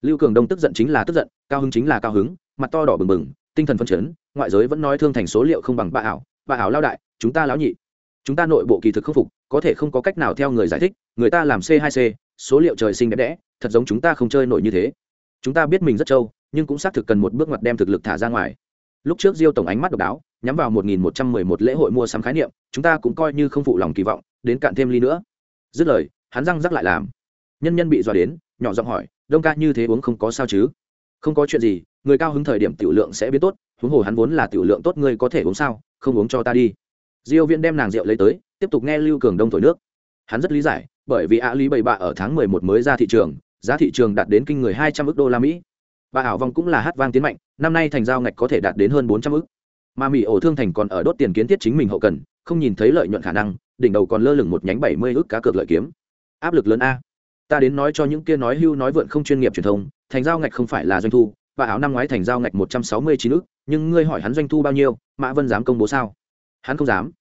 Lưu cường đông tức giận chính là tức giận, cao hứng chính là cao hứng, mặt to đỏ bừng bừng, tinh thần phân chấn ngoại giới vẫn nói thương thành số liệu không bằng bà ảo bà ảo lao đại, chúng ta lão nhị. Chúng ta nội bộ kỳ thực khắc phục, có thể không có cách nào theo người giải thích, người ta làm c hai c, số liệu trời sinh đẹp đẽ, thật giống chúng ta không chơi nổi như thế. Chúng ta biết mình rất trâu, nhưng cũng xác thực cần một bước ngoặt đem thực lực thả ra ngoài. Lúc trước diêu tổng ánh mắt độc đáo, nhắm vào 1111 lễ hội mua sắm khái niệm, chúng ta cũng coi như không phụ lòng kỳ vọng, đến cạn thêm ly nữa. Dứt lời, hắn răng rắc lại làm. Nhân nhân bị dọa đến, nhỏ giọng hỏi, đông ca, như thế uống không có sao chứ? Không có chuyện gì, người cao hứng thời điểm tiểu lượng sẽ biến tốt huống hồ hắn vốn là tiểu lượng tốt, ngươi có thể uống sao? Không uống cho ta đi. Diêu viễn đem nàng rượu lấy tới, tiếp tục nghe lưu cường đông thổi nước. Hắn rất lý giải, bởi vì ạ lý bảy bạ ở tháng 11 mới ra thị trường, giá thị trường đạt đến kinh người 200 ức đô la mỹ. Bà ảo vong cũng là hát vang tiến mạnh, năm nay thành giao ngạch có thể đạt đến hơn 400 ức mà mỹ ổ thương thành còn ở đốt tiền kiến thiết chính mình hậu cần, không nhìn thấy lợi nhuận khả năng, đỉnh đầu còn lơ lửng một nhánh 70 ức cá cược lợi kiếm. Áp lực lớn a. Ta đến nói cho những kia nói hưu nói vượn không chuyên nghiệp truyền thông, thành giao ngạch không phải là doanh thu và áo năm ngoái thành giao ngạch 169 ức, nhưng ngươi hỏi hắn doanh thu bao nhiêu, mã vân dám công bố sao? Hắn không dám.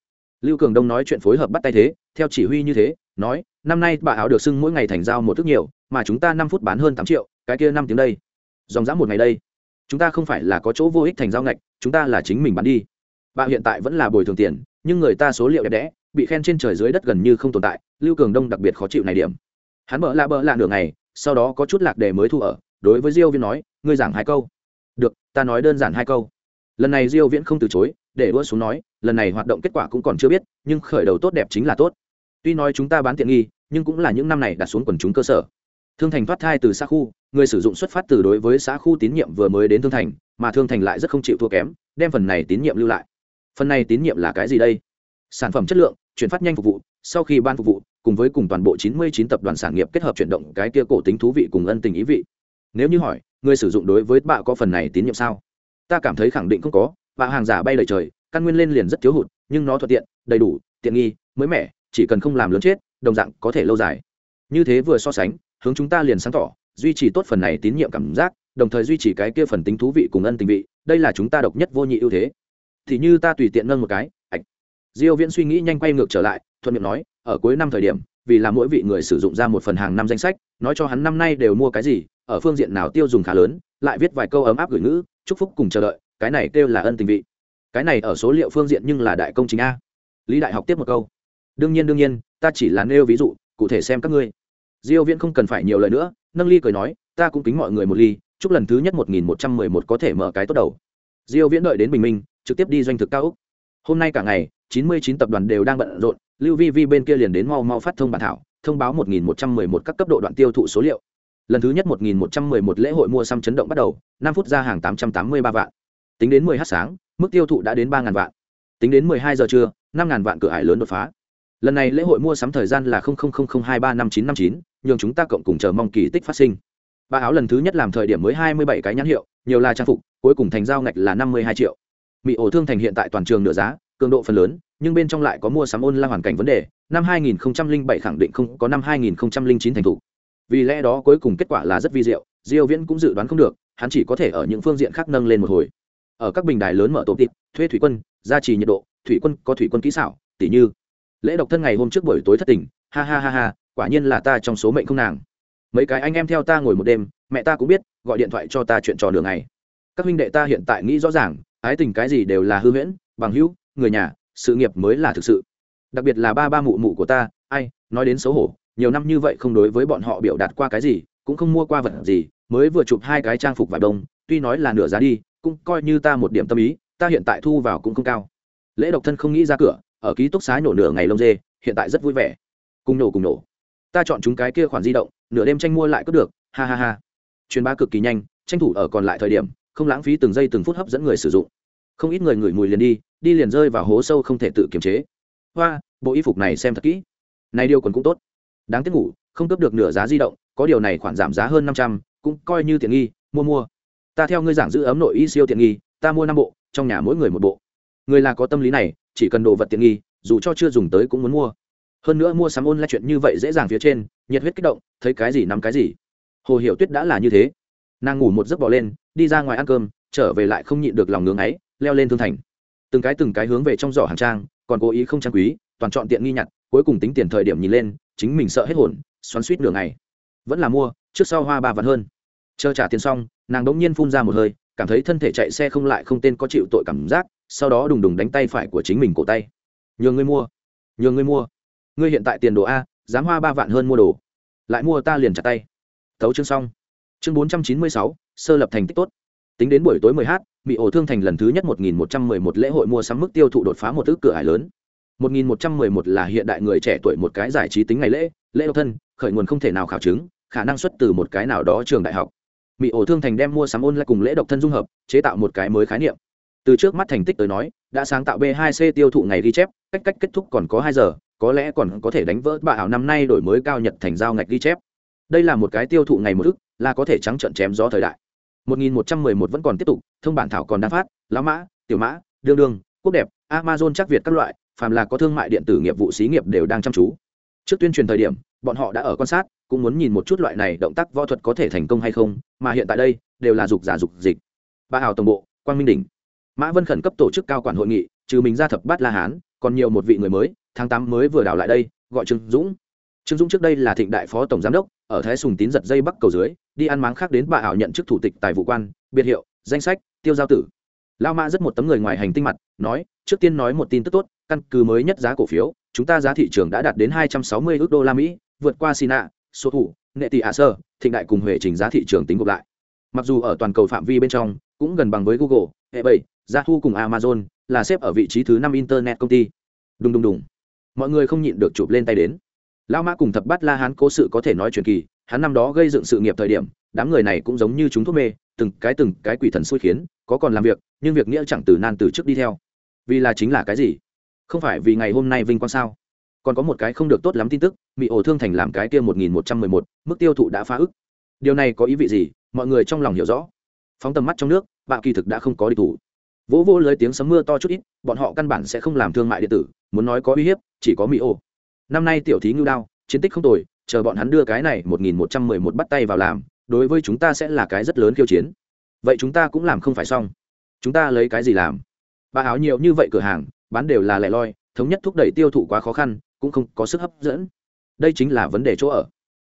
Lưu cường đông nói chuyện phối hợp bắt tay thế, theo chỉ huy như thế, nói, năm nay bà áo được xưng mỗi ngày thành giao một thức nhiều, mà chúng ta năm phút bán hơn tám triệu, cái kia năm tiếng đây. Dòng dã một ngày đây. Chúng ta không phải là có chỗ vô ích thành giao ngạch, chúng ta là chính mình bán đi. Bà hiện tại vẫn là bồi thường tiền, nhưng người ta số liệu đẹp đẽ, bị khen trên trời dưới đất gần như không tồn tại, lưu cường đông đặc biệt khó chịu này điểm. Hắn bỡ lạ bỡ lạ nửa ngày, sau đó có chút lạc đề mới thu ở, đối với diêu viên nói ngươi giảng hai câu. Được, ta nói đơn giản hai câu. Lần này diêu viễn không từ chối, để đua xuống nói, lần này hoạt động kết quả cũng còn chưa biết, nhưng khởi đầu tốt đẹp chính là tốt. Tuy nói chúng ta bán tiện nghi, nhưng cũng là những năm này đặt xuống quần chúng cơ sở. Thương thành thoát thai từ xã khu, người sử dụng xuất phát từ đối với xã khu tín nhiệm vừa mới đến thương thành, mà thương thành lại rất không chịu thua kém, đem phần này tín nhiệm lưu lại. Phần này tín nhiệm là cái gì đây? Sản phẩm chất lượng, chuyển phát nhanh phục vụ, sau khi ban phục vụ, cùng với cùng toàn bộ 99 tập đoàn sản nghiệp kết hợp chuyển động cái kia cổ tính thú vị cùng ân tình ý vị nếu như hỏi, người sử dụng đối với bạn có phần này tín nhiệm sao? Ta cảm thấy khẳng định không có, bạ hàng giả bay lời trời, căn nguyên lên liền rất thiếu hụt, nhưng nó thuận tiện, đầy đủ, tiện nghi, mới mẻ, chỉ cần không làm lớn chết, đồng dạng có thể lâu dài. Như thế vừa so sánh, hướng chúng ta liền sáng tỏ, duy trì tốt phần này tín nhiệm cảm giác, đồng thời duy trì cái kia phần tính thú vị cùng ân tình vị, đây là chúng ta độc nhất vô nhị ưu thế. Thì như ta tùy tiện nâng một cái, ạch. Diêu viễn suy nghĩ nhanh quay ngược trở lại, thuận miệng nói, ở cuối năm thời điểm, vì là mỗi vị người sử dụng ra một phần hàng năm danh sách, nói cho hắn năm nay đều mua cái gì ở phương diện nào tiêu dùng khá lớn, lại viết vài câu ấm áp gửi ngữ, chúc phúc cùng chờ đợi, cái này kêu là ân tình vị. Cái này ở số liệu phương diện nhưng là đại công chính a. Lý đại học tiếp một câu. Đương nhiên đương nhiên, ta chỉ là nêu ví dụ, cụ thể xem các ngươi. Diêu viễn không cần phải nhiều lời nữa, nâng ly cười nói, ta cũng kính mọi người một ly, chúc lần thứ nhất 1111 có thể mở cái tốt đầu. Diêu viễn đợi đến bình minh, trực tiếp đi doanh thực cao úc. Hôm nay cả ngày 99 tập đoàn đều đang bận rộn, lưu vi vi bên kia liền đến mau mau phát thông bản thảo, thông báo 1111 các cấp độ đoạn tiêu thụ số liệu lần thứ nhất 1111 lễ hội mua sắm chấn động bắt đầu 5 phút ra hàng 883 vạn. Tính đến 10 h sáng, mức tiêu thụ đã đến 3.000 vạn. Tính đến 12 giờ trưa 5.000 vạn cửa ải lớn đột phá. Lần này lễ hội mua sắm thời gian là hai ba năm chín năm chín, nhường chúng ta cộng cùng chờ mong kỳ tích phát sinh. Ba áo lần thứ nhất làm thời điểm mới hai mươi bảy cái nhãn hiệu, nhiều là trang phục, cuối cùng thành giao ngạch là năm mươi hai triệu. Mỹ ổ thương thành hiện tại toàn trường nửa giá, cường độ phần lớn, nhưng bên trong lại có mua sắm ôn la hoàn cảnh vấn đề. Năm hai nghìn bảy khẳng định không có năm hai nghìn chín thành thủ vì lẽ đó cuối cùng kết quả là rất vi diệu, diêu viễn cũng dự đoán không được, hắn chỉ có thể ở những phương diện khác nâng lên một hồi. Ở các bình đài lớn mở tổ tịp, thuê thủy quân, gia trì nhiệt độ, thủy quân có thủy quân kỹ xảo tỷ như, lễ độc thân ngày hôm trước buổi tối thất tình, ha ha ha ha, quả nhiên là ta trong số mệnh không nàng. Mấy cái anh em theo ta ngồi một đêm, mẹ ta cũng biết, gọi điện thoại cho ta chuyện trò đường này các huynh đệ ta hiện tại nghĩ rõ ràng, ái tình cái gì đều là hư huyễn, bằng hữu, người nhà, sự nghiệp mới là thực sự. Đặc biệt là ba ba mụ mụ của ta, ai, nói đến xấu hổ nhiều năm như vậy không đối với bọn họ biểu đạt qua cái gì, cũng không mua qua vật gì, mới vừa chụp hai cái trang phục vải đông, tuy nói là nửa giá đi, cũng coi như ta một điểm tâm ý, ta hiện tại thu vào cũng không cao. Lễ độc thân không nghĩ ra cửa, ở ký túc xá nổ nửa ngày lông dê, hiện tại rất vui vẻ. Cùng nổ cùng nổ. Ta chọn chúng cái kia khoản di động, nửa đêm tranh mua lại có được, ha ha ha. Truyền bá cực kỳ nhanh, tranh thủ ở còn lại thời điểm, không lãng phí từng giây từng phút hấp dẫn người sử dụng. Không ít người ngửi mùi liền đi đi liền rơi vào hố sâu không thể tự kiềm chế. Hoa, bộ y phục này xem thật kỹ. Này điều còn cũng tốt đáng tiếc ngủ, không cấp được nửa giá di động, có điều này khoản giảm giá hơn năm trăm, cũng coi như tiện nghi, mua mua. Ta theo ngươi giảng giữ ấm nội y siêu tiện nghi, ta mua năm bộ, trong nhà mỗi người một bộ. Người là có tâm lý này, chỉ cần đồ vật tiện nghi, dù cho chưa dùng tới cũng muốn mua. Hơn nữa mua sắm ôn là chuyện như vậy dễ dàng phía trên, nhiệt huyết kích động, thấy cái gì nắm cái gì. Hồ hiểu tuyết đã là như thế. Nàng ngủ một giấc bỏ lên, đi ra ngoài ăn cơm, trở về lại không nhịn được lòng ngưỡng ấy, leo lên thương thành. Từng cái từng cái hướng về trong giỏ hàng trang, còn cố ý không trang quý, toàn chọn tiện nghi nhặt, cuối cùng tính tiền thời điểm nhìn lên chính mình sợ hết hồn, xoắn suýt nửa ngày. Vẫn là mua, trước sau hoa ba vạn hơn. Chờ trả tiền xong, nàng đống nhiên phun ra một hơi, cảm thấy thân thể chạy xe không lại không tên có chịu tội cảm giác, sau đó đùng đùng đánh tay phải của chính mình cổ tay. Nhường ngươi mua. Nhường ngươi mua. Ngươi hiện tại tiền đồ a, dám hoa ba vạn hơn mua đồ. Lại mua ta liền chặt tay. Tấu chương xong. Chương bốn trăm chín mươi sáu, sơ lập thành tích tốt. Tính đến buổi tối 10 h bị ổ thương thành lần thứ nhất 1111 lễ hội mua sắm mức tiêu thụ đột phá một ước cửa hải lớn. 1111 là hiện đại người trẻ tuổi một cái giải trí tính ngày lễ lễ độc thân, khởi nguồn không thể nào khảo chứng, khả năng xuất từ một cái nào đó trường đại học. Mỹ ổ thương thành đem mua sắm ôn lại cùng lễ độc thân dung hợp, chế tạo một cái mới khái niệm. Từ trước mắt thành tích tới nói, đã sáng tạo b 2 c tiêu thụ ngày ghi chép, cách cách kết thúc còn có hai giờ, có lẽ còn có thể đánh vỡ bà ảo năm nay đổi mới cao nhật thành giao ngạch ghi chép. Đây là một cái tiêu thụ ngày một ức, là có thể trắng trận chém gió thời đại. 1111 vẫn còn tiếp tục, thông bản thảo còn đang phát lá mã, tiểu mã, đương đương, quốc đẹp, amazon chắc việt các loại phàm là có thương mại điện tử nghiệp vụ xí nghiệp đều đang chăm chú. Trước tuyên truyền thời điểm, bọn họ đã ở quan sát, cũng muốn nhìn một chút loại này động tác võ thuật có thể thành công hay không, mà hiện tại đây, đều là dục giả dục dịch. Ba hào tổng bộ, quang minh đỉnh. Mã vân khẩn cấp tổ chức cao quản hội nghị, trừ mình ra thập bát la hán, còn nhiều một vị người mới, tháng tám mới vừa đào lại đây, gọi trương dũng. Trương dũng trước đây là thịnh đại phó tổng giám đốc, ở thái sùng tín giật dây bắc cầu dưới, đi ăn máng khác đến bà ảo nhận chức thủ tịch tài vụ quan, biệt hiệu, danh sách, tiêu giao tử. Lao mã rất một tấm người ngoài hành tinh mặt, nói, trước tiên nói một tin tức tốt căn cứ mới nhất giá cổ phiếu chúng ta giá thị trường đã đạt đến 260 ức đô la mỹ vượt qua sina số thủ nghệ tỷ ạ sơ thịnh đại cùng huệ trình giá thị trường tính gộp lại. Mặc dù ở toàn cầu phạm vi bên trong cũng gần bằng với google ebay, yahoo cùng amazon là xếp ở vị trí thứ năm internet công ty. Đùng đùng đùng. Mọi người không nhịn được chụp lên tay đến. Lao mã cùng thập bát la hán cố sự có thể nói truyền kỳ hắn năm đó gây dựng sự nghiệp thời điểm đám người này cũng giống như chúng thuốc mê từng cái từng cái quỷ thần xui khiến có còn làm việc nhưng việc nghĩa chẳng từ nan từ trước đi theo. Vì là chính là cái gì? Không phải vì ngày hôm nay vinh quang sao? Còn có một cái không được tốt lắm tin tức mỹ ổ thương thành làm cái kia một nghìn một trăm mười một, mức tiêu thụ đã phá ức. Điều này có ý vị gì? Mọi người trong lòng hiểu rõ. Phóng tầm mắt trong nước, bạo kỳ thực đã không có địch thủ. Vỗ vô lưới tiếng sấm mưa to chút ít, bọn họ căn bản sẽ không làm thương mại điện tử, muốn nói có uy hiếp, chỉ có mỹ ổ. Năm nay tiểu thí ngưu đao, chiến tích không tồi, chờ bọn hắn đưa cái này một nghìn một trăm mười một bắt tay vào làm, đối với chúng ta sẽ là cái rất lớn khiêu chiến. Vậy chúng ta cũng làm không phải xong. Chúng ta lấy cái gì làm? Bà áo nhiều như vậy cửa hàng bán đều là lẻ loi, thống nhất thúc đẩy tiêu thụ quá khó khăn, cũng không có sức hấp dẫn. Đây chính là vấn đề chỗ ở.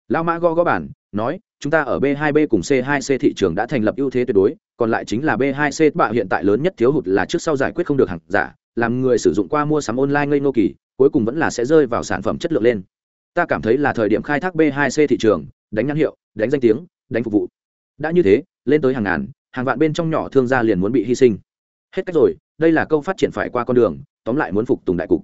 Lao mã go go bản, nói, chúng ta ở b 2 b cùng c 2 c thị trường đã thành lập ưu thế tuyệt đối, còn lại chính là b 2 c bạ hiện tại lớn nhất thiếu hụt là trước sau giải quyết không được hàng giả, làm người sử dụng qua mua sắm online ngây nô kỳ, cuối cùng vẫn là sẽ rơi vào sản phẩm chất lượng lên. Ta cảm thấy là thời điểm khai thác b 2 c thị trường, đánh nhãn hiệu, đánh danh tiếng, đánh phục vụ. Đã như thế, lên tới hàng ngàn, hàng vạn bên trong nhỏ thương gia liền muốn bị hy sinh. Hết cách rồi đây là câu phát triển phải qua con đường, tóm lại muốn phục tùng đại cục.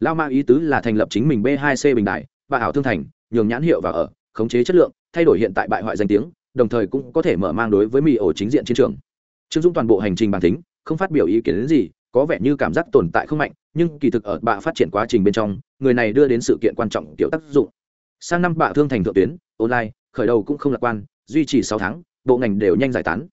Lao ma ý tứ là thành lập chính mình b 2 c bình đại, và ảo thương thành, nhường nhãn hiệu và ở, khống chế chất lượng, thay đổi hiện tại bại hoại danh tiếng, đồng thời cũng có thể mở mang đối với mì ổ chính diện chiến trường. Trương dũng toàn bộ hành trình bản tính, không phát biểu ý kiến đến gì, có vẻ như cảm giác tồn tại không mạnh, nhưng kỳ thực ở bạ phát triển quá trình bên trong, người này đưa đến sự kiện quan trọng tiểu tác dụng. Sang năm bạ thương thành thượng tuyến, online, khởi đầu cũng không lạc quan, duy trì sáu tháng, bộ ngành đều nhanh giải tán.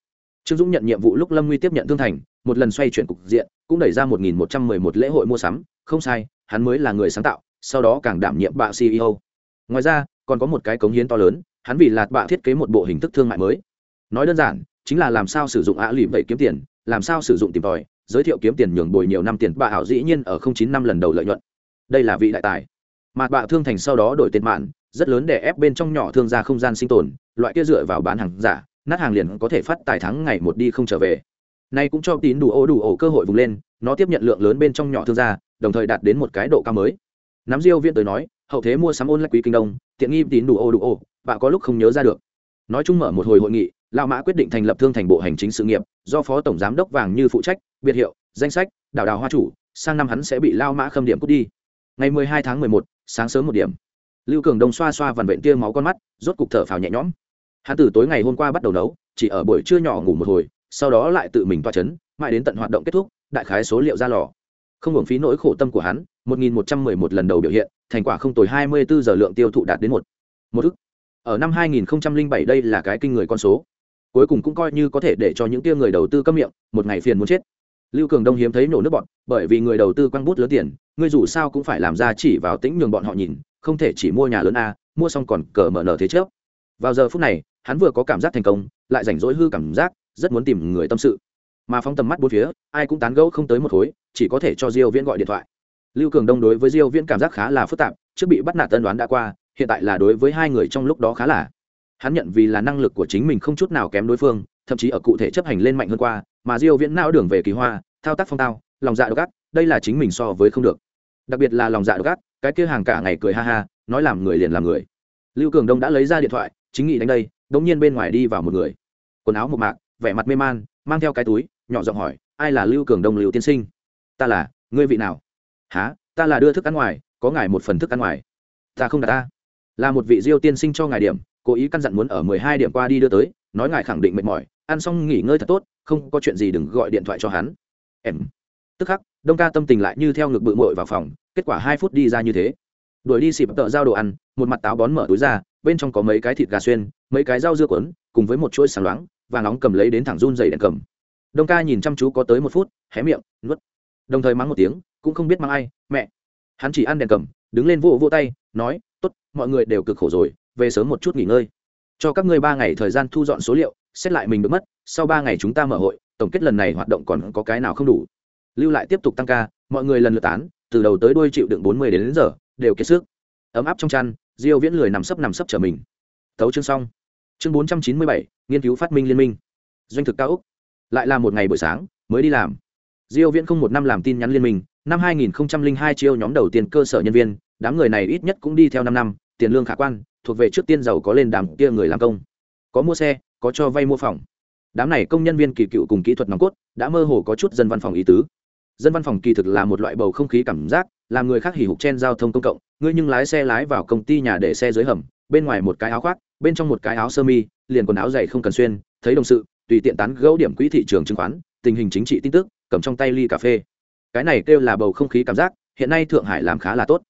Trương dũng nhận nhiệm vụ lúc lâm nguy tiếp nhận thương thành một lần xoay chuyển cục diện, cũng đẩy ra một nghìn một trăm mười một lễ hội mua sắm. Không sai, hắn mới là người sáng tạo, sau đó càng đảm nhiệm bạ ceo ngoài ra, còn có một cái cống hiến to lớn, hắn vì lạt bạ thiết kế một bộ hình thức thương mại mới. Nói đơn giản, chính là làm sao sử dụng ạ lụy vậy kiếm tiền, làm sao sử dụng tìm tòi, giới thiệu kiếm tiền nhường bồi nhiều năm tiền bạ hảo dĩ nhiên ở không chín năm lần đầu lợi nhuận. Đây là vị đại tài. Mà bạ thương thành sau đó đổi tiền mạn rất lớn để ép bên trong nhỏ thương gia không gian sinh tồn, loại kia dựa vào bán hàng giả, nát hàng liền có thể phát tài thắng ngày một đi không trở về nay cũng cho tín đủ ô đủ ổ cơ hội vùng lên nó tiếp nhận lượng lớn bên trong nhỏ thương gia đồng thời đạt đến một cái độ cao mới. Nắm diêu viên tới nói hậu thế mua sắm ôn lại quý kinh đông tiện nghi tín đủ ô đủ ổ bạn có lúc không nhớ ra được. Nói chung mở một hồi hội nghị lão mã quyết định thành lập thương thành bộ hành chính sự nghiệp do phó tổng giám đốc vàng như phụ trách biệt hiệu danh sách đào đào hoa chủ sang năm hắn sẽ bị lao mã khâm điểm cút đi. Ngày 12 tháng 11, sáng sớm một điểm. Lưu cường đông xoa xoa vằn vện tia máu con mắt rốt cục thở phào nhẹ nhõm. Hắn từ tối ngày hôm qua bắt đầu nấu chỉ ở buổi trưa nhỏ ngủ một hồi sau đó lại tự mình toa chấn, mãi đến tận hoạt động kết thúc, đại khái số liệu ra lò. Không hưởng phí nỗi khổ tâm của hắn 1111 lần đầu biểu hiện, thành quả không tồi 24 giờ lượng tiêu thụ đạt đến một. Một ức. Ở năm 2007 đây là cái kinh người con số. Cuối cùng cũng coi như có thể để cho những tia người đầu tư câm miệng, một ngày phiền muốn chết. Lưu cường đông hiếm thấy nổ nước bọn, bởi vì người đầu tư quăng bút lớn tiền, ngươi dù sao cũng phải làm ra chỉ vào tĩnh nhường bọn họ nhìn, không thể chỉ mua nhà lớn a, mua xong còn cờ mở nở thế trước vào giờ phút này, hắn vừa có cảm giác thành công, lại rảnh rỗi hư cảm giác rất muốn tìm người tâm sự. Mà phóng tầm mắt bốn phía, ai cũng tán gẫu không tới một khối, chỉ có thể cho diêu viễn gọi điện thoại. Lưu cường đông đối với diêu viễn cảm giác khá là phức tạp, trước bị bắt nạt tân đoán đã qua, hiện tại là đối với hai người trong lúc đó khá là. Hắn nhận vì là năng lực của chính mình không chút nào kém đối phương, thậm chí ở cụ thể chấp hành lên mạnh hơn qua, mà diêu viễn não đường về kỳ hoa, thao tác phong tao, lòng dạ độc ác, đây là chính mình so với không được. Đặc biệt là lòng dạ độc ác, cái kia hàng cả ngày cười ha ha, nói làm người liền làm người. Lưu cường đông đã lấy ra điện thoại, chính nghị đánh đây, đống nhiên bên ngoài đi vào một người. Quần áo một mạc vẻ mặt mê man, mang theo cái túi, nhỏ giọng hỏi, ai là lưu cường đông lưu tiên sinh? Ta là, ngươi vị nào? Há ta là đưa thức ăn ngoài, có ngài một phần thức ăn ngoài. Ta không đặt ta. Là một vị diêu tiên sinh cho ngài điểm, cố ý căn dặn muốn ở mười hai điểm qua đi đưa tới, nói ngài khẳng định mệt mỏi, ăn xong nghỉ ngơi thật tốt, không có chuyện gì đừng gọi điện thoại cho hắn. Em. Tức khắc, đông ca tâm tình lại như theo ngực bự mội vào phòng, kết quả hai phút đi ra như thế. Đuổi đi xịp tợ giao đồ ăn, một mặt táo bón mở túi ra, bên trong có mấy cái thịt gà xuyên, mấy cái rau dưa cuốn, cùng với một chuỗi sáng loáng và nóng cầm lấy đến thẳng run dày đèn cầm. Đông ca nhìn chăm chú có tới một phút hé miệng nuốt. Đồng thời mắng một tiếng cũng không biết mắng ai mẹ. Hắn chỉ ăn đèn cầm đứng lên vỗ vỗ tay nói tốt mọi người đều cực khổ rồi về sớm một chút nghỉ ngơi. Cho các ngươi ba ngày thời gian thu dọn số liệu xét lại mình được mất sau ba ngày chúng ta mở hội tổng kết lần này hoạt động còn có cái nào không đủ. Lưu lại tiếp tục tăng ca mọi người lần lượt tán từ đầu tới đuôi chịu đựng bốn mươi đến, đến giờ đều kiệt sức. Ấm áp trong chăn diêu viễn lười nằm sấp nằm sấp trở mình. Tấu chương xong. Chương bốn trăm chín mươi bảy nghiên cứu phát minh liên minh. Doanh thực cao úc. Lại là một ngày buổi sáng, mới đi làm. Diêu viễn không một năm làm tin nhắn liên minh, năm 2002 chiêu nhóm đầu tiên cơ sở nhân viên, đám người này ít nhất cũng đi theo 5 năm, tiền lương khả quan, thuộc về trước tiên giàu có lên đám kia người làm công. Có mua xe, có cho vay mua phòng. Đám này công nhân viên kỳ cựu cùng kỹ thuật nòng cốt, đã mơ hồ có chút dân văn phòng ý tứ. Dân văn phòng kỳ thực là một loại bầu không khí cảm giác, làm người khác hỉ hục trên giao thông công cộng, ngươi nhưng lái xe lái vào công ty nhà để xe dưới hầm, bên ngoài một cái áo khoác bên trong một cái áo sơ mi, liền quần áo dày không cần xuyên, thấy đồng sự, tùy tiện tán gẫu điểm quỹ thị trường chứng khoán, tình hình chính trị tin tức, cầm trong tay ly cà phê. Cái này kêu là bầu không khí cảm giác, hiện nay thượng hải làm khá là tốt.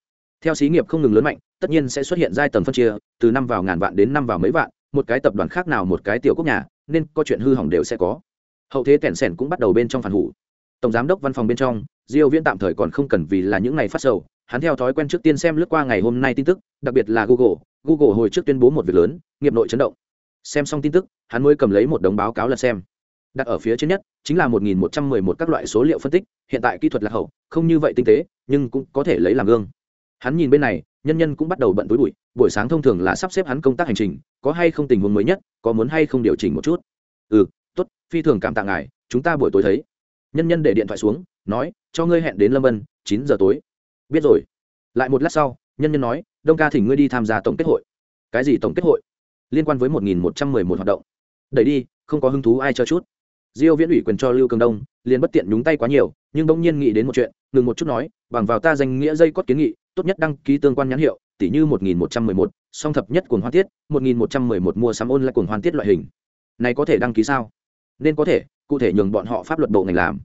Theo xí nghiệp không ngừng lớn mạnh, tất nhiên sẽ xuất hiện giai tầng phân chia, từ năm vào ngàn vạn đến năm vào mấy vạn, một cái tập đoàn khác nào một cái tiểu quốc nhà, nên có chuyện hư hỏng đều sẽ có. Hậu thế tẻn sẻn cũng bắt đầu bên trong phản hủ. Tổng giám đốc văn phòng bên trong, diêu viễn tạm thời còn không cần vì là những ngày phát sầu, hắn theo thói quen trước tiên xem lướt qua ngày hôm nay tin tức, đặc biệt là google google hồi trước tuyên bố một việc lớn, nghiệp nội chấn động. Xem xong tin tức, hắn mới cầm lấy một đống báo cáo là xem. Đặt ở phía trên nhất, chính là 1111 các loại số liệu phân tích, hiện tại kỹ thuật là hậu, không như vậy tinh tế, nhưng cũng có thể lấy làm gương. Hắn nhìn bên này, nhân nhân cũng bắt đầu bận túi bụi, buổi sáng thông thường là sắp xếp hắn công tác hành trình, có hay không tình huống mới nhất, có muốn hay không điều chỉnh một chút. Ừ tốt, phi thường cảm tạ ngài, chúng ta buổi tối thấy. Nhân nhân để điện thoại xuống, nói, cho ngươi hẹn đến lâm vân, chín giờ tối. Biết rồi. Lại một lát sau, nhân nhân nói đông ca thỉnh ngươi đi tham gia tổng kết hội. Cái gì tổng kết hội? Liên quan với một nghìn một trăm mười một hoạt động. Đẩy đi, không có hứng thú ai cho chút. Diêu viễn ủy quyền cho lưu cường đông, liền bất tiện nhúng tay quá nhiều, nhưng bỗng nhiên nghĩ đến một chuyện, ngừng một chút nói, bằng vào ta danh nghĩa dây cót kiến nghị, tốt nhất đăng ký tương quan nhãn hiệu tỷ như một nghìn một trăm mười một, song thập nhất cuồng hoan tiết, một nghìn một trăm mười một mua sắm ôn lại cuồng hoan tiết loại hình. Này có thể đăng ký sao? Nên có thể, cụ thể nhường bọn họ pháp luật bộ ngành làm.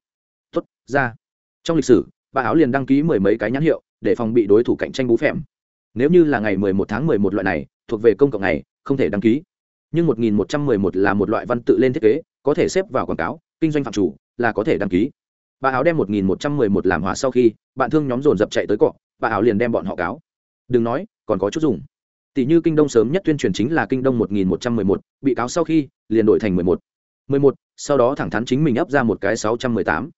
Tốt, ra. Trong lịch sử, bà áo liền đăng ký mười mấy cái nhãn hiệu, để phòng bị đối thủ cạnh tranh bú phèm nếu như là ngày mười một tháng mười một loại này, thuộc về công cộng này không thể đăng ký. Nhưng một nghìn một trăm mười một là một loại văn tự lên thiết kế, có thể xếp vào quảng cáo, kinh doanh phạm chủ, là có thể đăng ký. Bà áo đem một nghìn một trăm mười một làm hỏa sau khi, bạn thương nhóm dồn dập chạy tới cọ, bà áo liền đem bọn họ cáo. Đừng nói, còn có chút dùng. Tỷ như kinh đông sớm nhất tuyên truyền chính là kinh đông một nghìn một trăm mười một, bị cáo sau khi, liền đổi thành mười một. Mười một, sau đó thẳng thắn chính mình ấp ra một cái sáu trăm mười tám.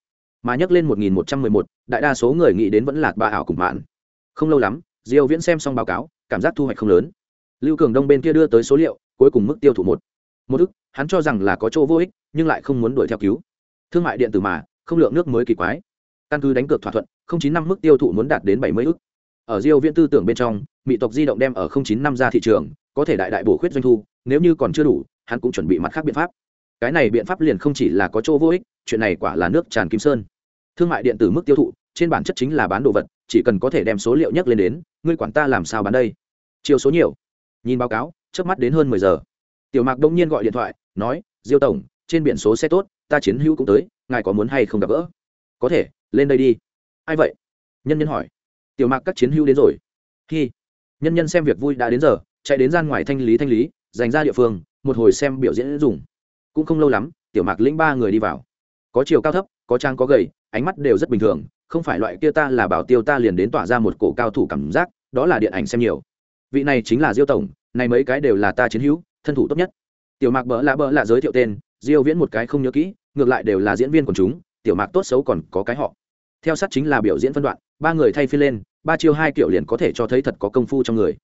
Mà nhắc lên một nghìn một trăm mười một, đại đa số người nghĩ đến vẫn là bà ảo cùng bạn. Không lâu lắm diêu viễn xem xong báo cáo, cảm giác thu hoạch không lớn. Lưu cường đông bên kia đưa tới số liệu, cuối cùng mức tiêu thụ một. Một ức, hắn cho rằng là có chỗ vô ích, nhưng lại không muốn đuổi theo cứu. Thương mại điện tử mà, không lượng nước mới kỳ quái. Căn cứ đánh cược thỏa thuận, không chín năm mức tiêu thụ muốn đạt đến bảy mươi ức. Ở diêu viễn tư tưởng bên trong mỹ tộc di động đem ở không chín năm ra thị trường, có thể đại đại bổ khuyết doanh thu, nếu như còn chưa đủ, hắn cũng chuẩn bị mặt khác biện pháp. Cái này biện pháp liền không chỉ là có chỗ vô ích, chuyện này quả là nước tràn kim sơn. Thương mại điện tử mức tiêu thụ trên bản chất chính là bán đồ vật, chỉ cần có thể đem số liệu nhắc lên đến, ngươi quản ta làm sao bán đây? Chiều số nhiều. Nhìn báo cáo trước mắt đến hơn mười giờ. Tiểu mạc đông nhiên gọi điện thoại, nói, diêu tổng, trên biển số xe tốt, ta chiến hữu cũng tới, ngài có muốn hay không gặp gỡ? Có thể, lên đây đi. Ai vậy? Nhân nhân hỏi. Tiểu mạc các chiến hữu đến rồi. Khi nhân nhân xem việc vui đã đến giờ, chạy đến gian ngoài thanh lý thanh lý, dành ra địa phương, một hồi xem biểu diễn dùng. Cũng không lâu lắm, tiểu mạc lĩnh ba người đi vào. Có chiều cao thấp, có trang có gầy, ánh mắt đều rất bình thường không phải loại kia ta là bảo tiêu ta liền đến tỏa ra một cổ cao thủ cảm giác, đó là điện ảnh xem nhiều. Vị này chính là diêu tổng, này mấy cái đều là ta chiến hữu, thân thủ tốt nhất. Tiểu mạc bỡ lạ bỡ lạ giới thiệu tên, diêu viễn một cái không nhớ kỹ, ngược lại đều là diễn viên của chúng, tiểu mạc tốt xấu còn có cái họ. Theo sát chính là biểu diễn phân đoạn, ba người thay phiên lên, ba chiêu hai kiểu liền có thể cho thấy thật có công phu trong người.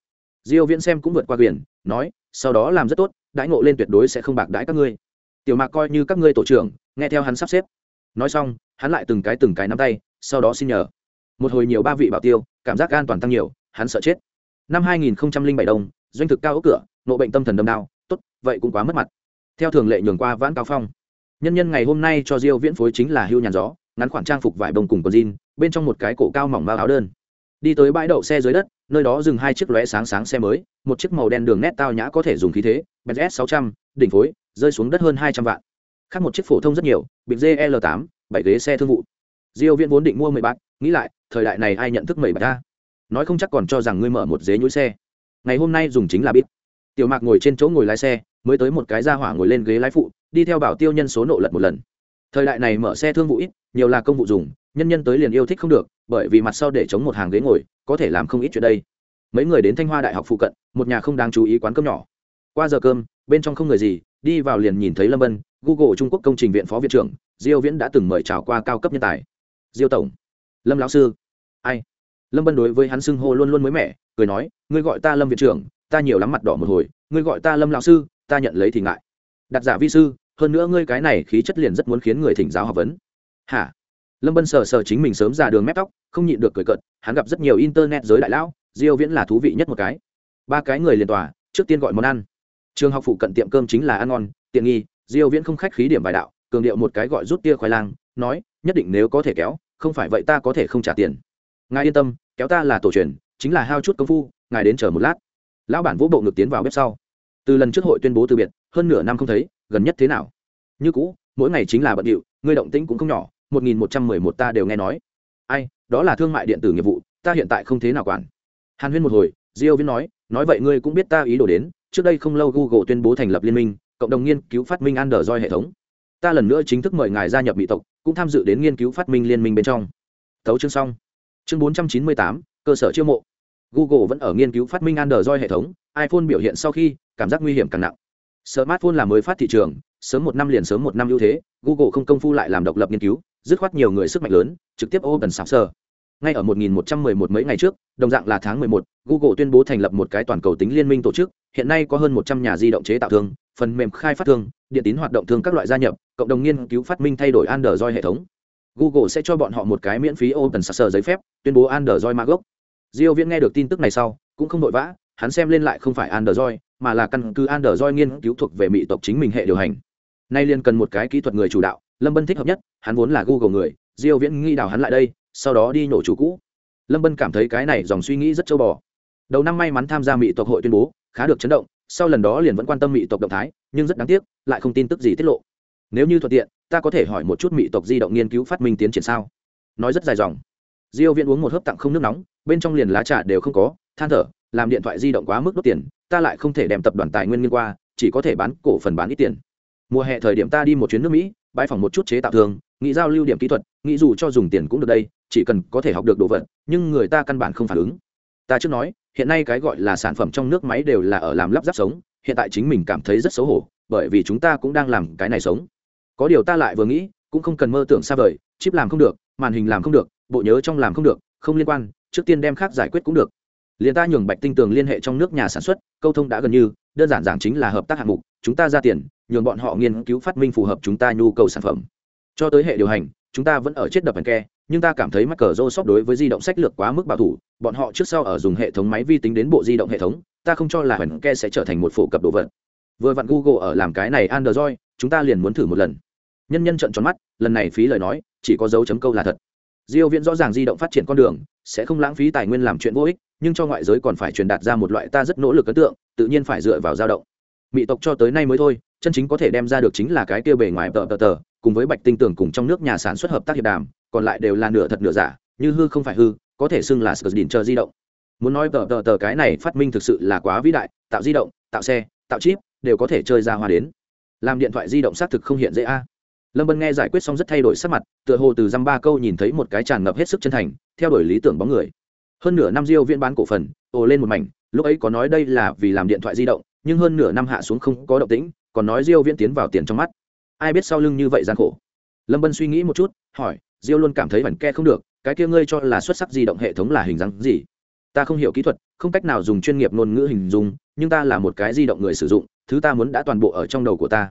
Diêu viễn xem cũng vượt qua quyền, nói, sau đó làm rất tốt, đãi ngộ lên tuyệt đối sẽ không bạc đãi các ngươi. Tiểu mạc coi như các ngươi tổ trưởng, nghe theo hắn sắp xếp. Nói xong, hắn lại từng cái từng cái nắm tay sau đó xin nhờ. Một hồi nhiều ba vị bảo tiêu, cảm giác an toàn tăng nhiều, hắn sợ chết. Năm 2007 đồng doanh thực cao ốc cửa, nộ bệnh tâm thần đâm đau, tốt, vậy cũng quá mất mặt. Theo thường lệ nhường qua vãn cao phong. Nhân nhân ngày hôm nay cho diêu viễn phối chính là hưu nhàn gió, ngắn khoảng trang phục vải bông cùng quần jean, bên trong một cái cổ cao mỏng bao áo đơn. Đi tới bãi đậu xe dưới đất, nơi đó dừng hai chiếc lóe sáng sáng xe mới, một chiếc màu đen đường nét tao nhã có thể dùng khí thế, benz s 600 đỉnh phối, rơi xuống đất hơn 200 vạn. Khác một chiếc phổ thông rất nhiều bịp gl 8 bảy ghế xe thương vụ diêu viễn vốn định mua mười bạc, nghĩ lại, thời đại này ai nhận thức mười bạc ta nói không chắc còn cho rằng ngươi mở một dế nhũi xe. Ngày hôm nay dùng chính là bít tiểu mạc ngồi trên chỗ ngồi lái xe, mới tới một cái ra hỏa ngồi lên ghế lái phụ, đi theo bảo tiêu nhân số nộ lật một lần. Thời đại này mở xe thương vụ ít, nhiều là công vụ dùng, nhân nhân tới liền yêu thích không được, bởi vì mặt sau để chống một hàng ghế ngồi, có thể làm không ít chuyện đây. Mấy người đến thanh hoa đại học phụ cận, một nhà không đáng chú ý quán cơm nhỏ. Qua giờ cơm, bên trong không người gì, đi vào liền nhìn thấy lâm vân, google trung quốc công trình viện phó viện trưởng, diêu viễn đã từng mời chào qua cao cấp nhân tài diêu tổng. Lâm lão sư. Ai? Lâm Bân đối với hắn xưng hô luôn luôn mới mẻ, cười nói, ngươi gọi ta lâm viện trưởng, ta nhiều lắm mặt đỏ một hồi, ngươi gọi ta lâm lão sư, ta nhận lấy thì ngại. Đặt giả vi sư, hơn nữa ngươi cái này khí chất liền rất muốn khiến người thỉnh giáo học vấn. Hả? Lâm bân sờ sờ chính mình sớm ra đường mép tóc, không nhịn được cười cợt, hắn gặp rất nhiều internet giới đại lão, diêu viễn là thú vị nhất một cái. Ba cái người liền tòa, trước tiên gọi món ăn. Trường học phụ cận tiệm cơm chính là ăn ngon, tiện nghi, diêu viễn không khách khí điểm vài đạo, cường điệu một cái gọi rút tia khoai lang, nói, nhất định nếu có thể kéo không phải vậy ta có thể không trả tiền. Ngài yên tâm, kéo ta là tổ truyền, chính là hao chút công phu, ngài đến chờ một lát. Lão bản vũ bộ ngực tiến vào bếp sau. Từ lần trước hội tuyên bố từ biệt, hơn nửa năm không thấy, gần nhất thế nào? Như cũ, mỗi ngày chính là bận điệu, ngươi động tĩnh cũng không nhỏ, một nghìn một trăm mười một ta đều nghe nói. Ai, đó là thương mại điện tử nghiệp vụ, ta hiện tại không thế nào quản. Hàn huyên một hồi, diêu viễn nói nói vậy ngươi cũng biết ta ý đồ đến, trước đây không lâu google tuyên bố thành lập liên minh, cộng đồng nghiên cứu phát minh android hệ thống ta lần nữa chính thức mời ngài gia nhập mỹ tộc cũng tham dự đến nghiên cứu phát minh liên minh bên trong. Thấu chương xong. Chương 498, cơ sở chiêu mộ. Google vẫn ở nghiên cứu phát minh android hệ thống iphone biểu hiện sau khi cảm giác nguy hiểm càng nặng. Smartphone là mới phát thị trường sớm một năm liền sớm một năm ưu thế google không công phu lại làm độc lập nghiên cứu dứt khoát nhiều người sức mạnh lớn trực tiếp open source ngay ở 1111 mấy ngày trước đồng dạng là tháng 11, google tuyên bố thành lập một cái toàn cầu tính liên minh tổ chức hiện nay có hơn 100 nhà di động chế tạo thương phần mềm khai phát thương, điện tín hoạt động thương các loại gia nhập, cộng đồng nghiên cứu phát minh thay đổi android hệ thống. Google sẽ cho bọn họ một cái miễn phí open source giấy phép, tuyên bố android mã gốc. Diêu viễn nghe được tin tức này sau, cũng không vội vã, hắn xem lên lại không phải android, mà là căn cứ android nghiên cứu thuộc về mỹ tộc chính mình hệ điều hành. Nay liên cần một cái kỹ thuật người chủ đạo, lâm bân thích hợp nhất, hắn vốn là google người, diêu viễn nghi đào hắn lại đây, sau đó đi nổ chủ cũ. Lâm bân cảm thấy cái này dòng suy nghĩ rất châu bò. Đầu năm may mắn tham gia mỹ tộc hội tuyên bố, khá được chấn động sau lần đó liền vẫn quan tâm mỹ tộc động thái, nhưng rất đáng tiếc, lại không tin tức gì tiết lộ. Nếu như thuận tiện, ta có thể hỏi một chút mỹ tộc di động nghiên cứu phát minh tiến triển sao? Nói rất dài dòng. Diêu viễn uống một hớp tặng không nước nóng, bên trong liền lá trà đều không có, than thở, làm điện thoại di động quá mức đốt tiền, ta lại không thể đem tập đoàn tài nguyên nghiên qua, chỉ có thể bán cổ phần bán ít tiền. Mùa hè thời điểm ta đi một chuyến nước mỹ, bãi phòng một chút chế tạo thường, nghĩ giao lưu điểm kỹ thuật, nghĩ dù cho dùng tiền cũng được đây, chỉ cần có thể học được đồ vật, nhưng người ta căn bản không phản ứng. Ta trước nói hiện nay cái gọi là sản phẩm trong nước máy đều là ở làm lắp ráp sống, hiện tại chính mình cảm thấy rất xấu hổ, bởi vì chúng ta cũng đang làm cái này sống. Có điều ta lại vừa nghĩ, cũng không cần mơ tưởng xa vời, chip làm không được, màn hình làm không được, bộ nhớ trong làm không được, không liên quan, trước tiên đem khác giải quyết cũng được. Liền ta nhường bạch tinh tường liên hệ trong nước nhà sản xuất, câu thông đã gần như, đơn giản giản chính là hợp tác hạng mục, chúng ta ra tiền, nhường bọn họ nghiên cứu phát minh phù hợp chúng ta nhu cầu sản phẩm. Cho tới hệ điều hành, chúng ta vẫn ở chết đập hành ke nhưng ta cảm thấy mắc cờ rô sóc đối với di động sách lược quá mức bảo thủ, bọn họ trước sau ở dùng hệ thống máy vi tính đến bộ di động hệ thống, ta không cho là hẳn ke sẽ trở thành một phổ cập đồ vật. Vừa vặn google ở làm cái này android, chúng ta liền muốn thử một lần. Nhân nhân trận tròn mắt, lần này phí lời nói, chỉ có dấu chấm câu là thật. Diêu viễn rõ ràng di động phát triển con đường, sẽ không lãng phí tài nguyên làm chuyện vô ích, nhưng cho ngoại giới còn phải truyền đạt ra một loại ta rất nỗ lực ấn tượng, tự nhiên phải dựa vào dao động. Mỹ tộc cho tới nay mới thôi, chân chính có thể đem ra được chính là cái kia bề ngoài tờ tờ tờ, cùng với bạch tinh tưởng cùng trong nước nhà sản xuất hợp tác hiệp đàm còn lại đều là nửa thật nửa giả, như hư không phải hư, có thể xưng là sờ chờ di động. Muốn nói tờ tờ tờ cái này phát minh thực sự là quá vĩ đại, tạo di động, tạo xe, tạo chip, đều có thể chơi ra hoa đến. Làm điện thoại di động xác thực không hiện dễ a. Lâm bân nghe giải quyết xong rất thay đổi sắc mặt, tựa hồ từ dăm ba câu nhìn thấy một cái tràn ngập hết sức chân thành, theo đuổi lý tưởng bóng người. Hơn nửa năm diêu viễn bán cổ phần, ồ lên một mảnh, lúc ấy có nói đây là vì làm điện thoại di động, nhưng hơn nửa năm hạ xuống không có động tĩnh, còn nói diêu viễn tiến vào tiền trong mắt. Ai biết sau lưng như vậy gian khổ. Lâm bân suy nghĩ một chút, hỏi diêu luôn cảm thấy vẩn ke không được, cái kia ngươi cho là xuất sắc di động hệ thống là hình dáng gì? Ta không hiểu kỹ thuật, không cách nào dùng chuyên nghiệp ngôn ngữ hình dung, nhưng ta là một cái di động người sử dụng, thứ ta muốn đã toàn bộ ở trong đầu của ta.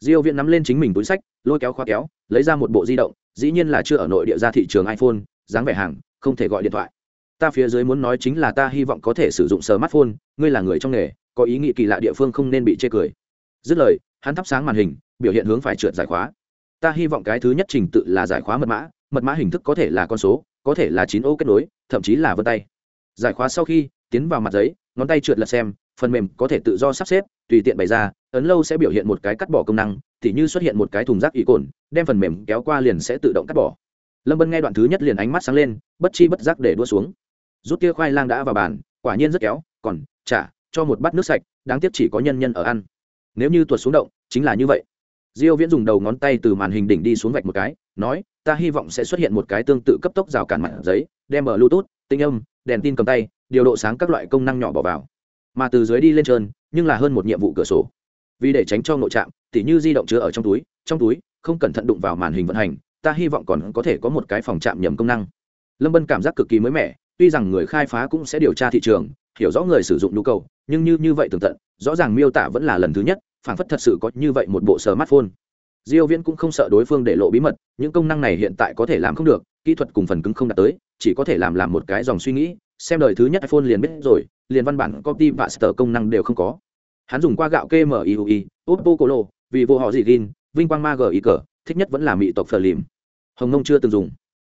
Diêu viễn nắm lên chính mình túi sách, lôi kéo khóa kéo, lấy ra một bộ di động, dĩ nhiên là chưa ở nội địa ra thị trường iphone, dáng vẻ hàng, không thể gọi điện thoại. Ta phía dưới muốn nói chính là ta hy vọng có thể sử dụng smartphone, ngươi là người trong nghề, có ý nghĩ kỳ lạ địa phương không nên bị chê cười. Dứt lời, hắn thắp sáng màn hình, biểu hiện hướng phải trượt giải khóa ta hy vọng cái thứ nhất trình tự là giải khóa mật mã mật mã hình thức có thể là con số, có thể là chín ô kết nối, thậm chí là vân tay. Giải khóa sau khi tiến vào mặt giấy, ngón tay trượt lật xem, phần mềm có thể tự do sắp xếp, tùy tiện bày ra, ấn lâu sẽ biểu hiện một cái cắt bỏ công năng thì như xuất hiện một cái thùng rác ý cồn, đem phần mềm kéo qua liền sẽ tự động cắt bỏ. Lâm bân nghe đoạn thứ nhất liền ánh mắt sáng lên, bất chi bất giác để đua xuống. Rút kia khoai lang đã vào bàn, quả nhiên rất kéo, còn trả cho một bát nước sạch, đáng tiếc chỉ có nhân nhân ở ăn. Nếu như tuột xuống động, chính là như vậy diêu viễn dùng đầu ngón tay từ màn hình đỉnh đi xuống vạch một cái, nói, ta hy vọng sẽ xuất hiện một cái tương tự cấp tốc rào cản mặt giấy, đem mở bluetooth, tinh âm, đèn tin cầm tay, điều độ sáng các loại công năng nhỏ bỏ vào. Mà từ dưới đi lên trơn, nhưng là hơn một nhiệm vụ cửa sổ. Vì để tránh cho nội trạm, tỉ như di động chứa ở trong túi trong túi, không cẩn thận đụng vào màn hình vận hành, ta hy vọng còn có thể có một cái phòng chạm nhầm công năng. Lâm bân cảm giác cực kỳ mới mẻ, tuy rằng người khai phá cũng sẽ điều tra thị trường, hiểu rõ người sử dụng nhu cầu, nhưng như như vậy tường tận, rõ ràng miêu tả vẫn là lần thứ nhất phản phất thật sự có như vậy một bộ smartphone. Diêu viễn cũng không sợ đối phương để lộ bí mật, những công năng này hiện tại có thể làm không được, kỹ thuật cùng phần cứng không đạt tới, chỉ có thể làm làm một cái dòng suy nghĩ, xem đời thứ nhất iphone liền biết rồi, liền văn bản copy và sở công năng đều không có. Hắn dùng qua gạo kmiui oppo colo vì vô họ gì gin, vinh quang ma gi cờ, thích nhất vẫn là mỹ tộc phở lìm hồng nông chưa từng dùng.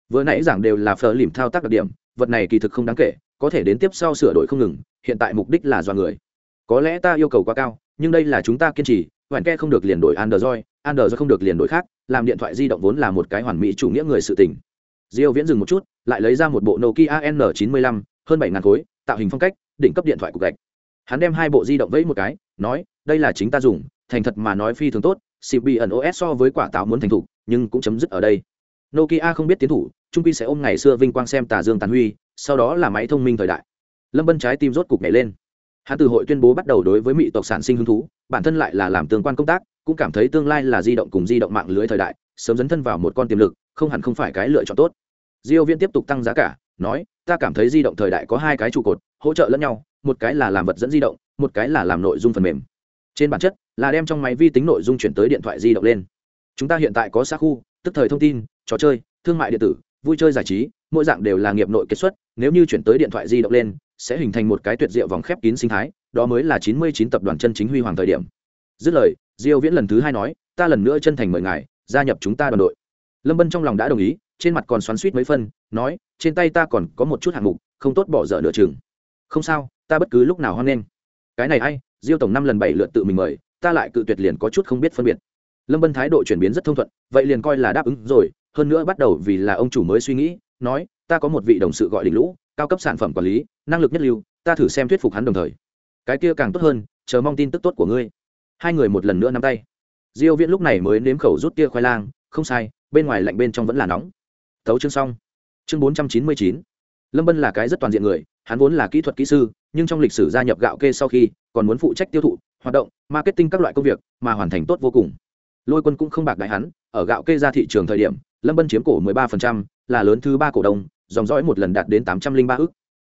Vừa nãy giảng đều là phở lìm thao tác đặc điểm, vật này kỳ thực không đáng kể, có thể đến tiếp sau sửa đổi không ngừng, hiện tại mục đích là do người. Có lẽ ta yêu cầu quá cao nhưng đây là chúng ta kiên trì vẹn ke không được liền đổi android android không được liền đổi khác làm điện thoại di động vốn là một cái hoàn mỹ chủ nghĩa người sự tình. Diêu viễn dừng một chút lại lấy ra một bộ nokia n 95 hơn bảy ngàn khối tạo hình phong cách đỉnh cấp điện thoại cục gạch. Hắn đem hai bộ di động vẫy một cái nói đây là chính ta dùng thành thật mà nói phi thường tốt cb ẩn os so với quả táo muốn thành thủ, nhưng cũng chấm dứt ở đây. Nokia không biết tiến thủ trung quy sẽ ôm ngày xưa vinh quang xem tà dương tàn huy sau đó là máy thông minh thời đại. Lâm bân trái tim rốt cục nhảy lên hắn từ hội tuyên bố bắt đầu đối với mỹ tộc sản sinh hứng thú, bản thân lại là làm tương quan công tác, cũng cảm thấy tương lai là di động cùng di động mạng lưới thời đại, sớm dấn thân vào một con tiềm lực, không hẳn không phải cái lựa chọn tốt. Diêu viên tiếp tục tăng giá cả, nói, ta cảm thấy di động thời đại có hai cái trụ cột, hỗ trợ lẫn nhau, một cái là làm vật dẫn di động, một cái là làm nội dung phần mềm. Trên bản chất, là đem trong máy vi tính nội dung chuyển tới điện thoại di động lên. Chúng ta hiện tại có xa khu, tức thời thông tin, trò chơi, thương mại điện tử, vui chơi giải trí, mỗi dạng đều là nghiệp nội kết xuất, nếu như chuyển tới điện thoại di động lên sẽ hình thành một cái tuyệt diệu vòng khép kín sinh thái, đó mới là chín mươi chín tập đoàn chân chính huy hoàng thời điểm. Dứt lời, diêu viễn lần thứ hai nói, ta lần nữa chân thành mời ngài gia nhập chúng ta đoàn đội. Lâm bân trong lòng đã đồng ý, trên mặt còn xoắn suýt mấy phân, nói, trên tay ta còn có một chút hạng mục, không tốt bỏ dở nửa chừng. Không sao, ta bất cứ lúc nào hoan nghênh. Cái này ai diêu tổng năm lần bảy lượt tự mình mời, ta lại cự tuyệt liền có chút không biết phân biệt. Lâm bân thái độ chuyển biến rất thông thuận, vậy liền coi là đáp ứng rồi, hơn nữa bắt đầu vì là ông chủ mới suy nghĩ, nói, ta có một vị đồng sự gọi đỉnh lũ cao cấp sản phẩm quản lý năng lực nhất lưu ta thử xem thuyết phục hắn đồng thời. Cái kia càng tốt hơn chờ mong tin tức tốt của ngươi. Hai người một lần nữa nắm tay. Diêu viễn lúc này mới nếm khẩu rút tia khoai lang không sai bên ngoài lạnh bên trong vẫn là nóng. Thấu chương xong. Chương 499 lâm bân là cái rất toàn diện người hắn vốn là kỹ thuật kỹ sư nhưng trong lịch sử gia nhập gạo kê sau khi còn muốn phụ trách tiêu thụ hoạt động marketing các loại công việc mà hoàn thành tốt vô cùng. Lôi quân cũng không bạc đại hắn ở gạo kê ra thị trường thời điểm lâm bân chiếm cổ 13%, là lớn thứ ba cổ đông dòng dõi một lần đạt đến 803 ức.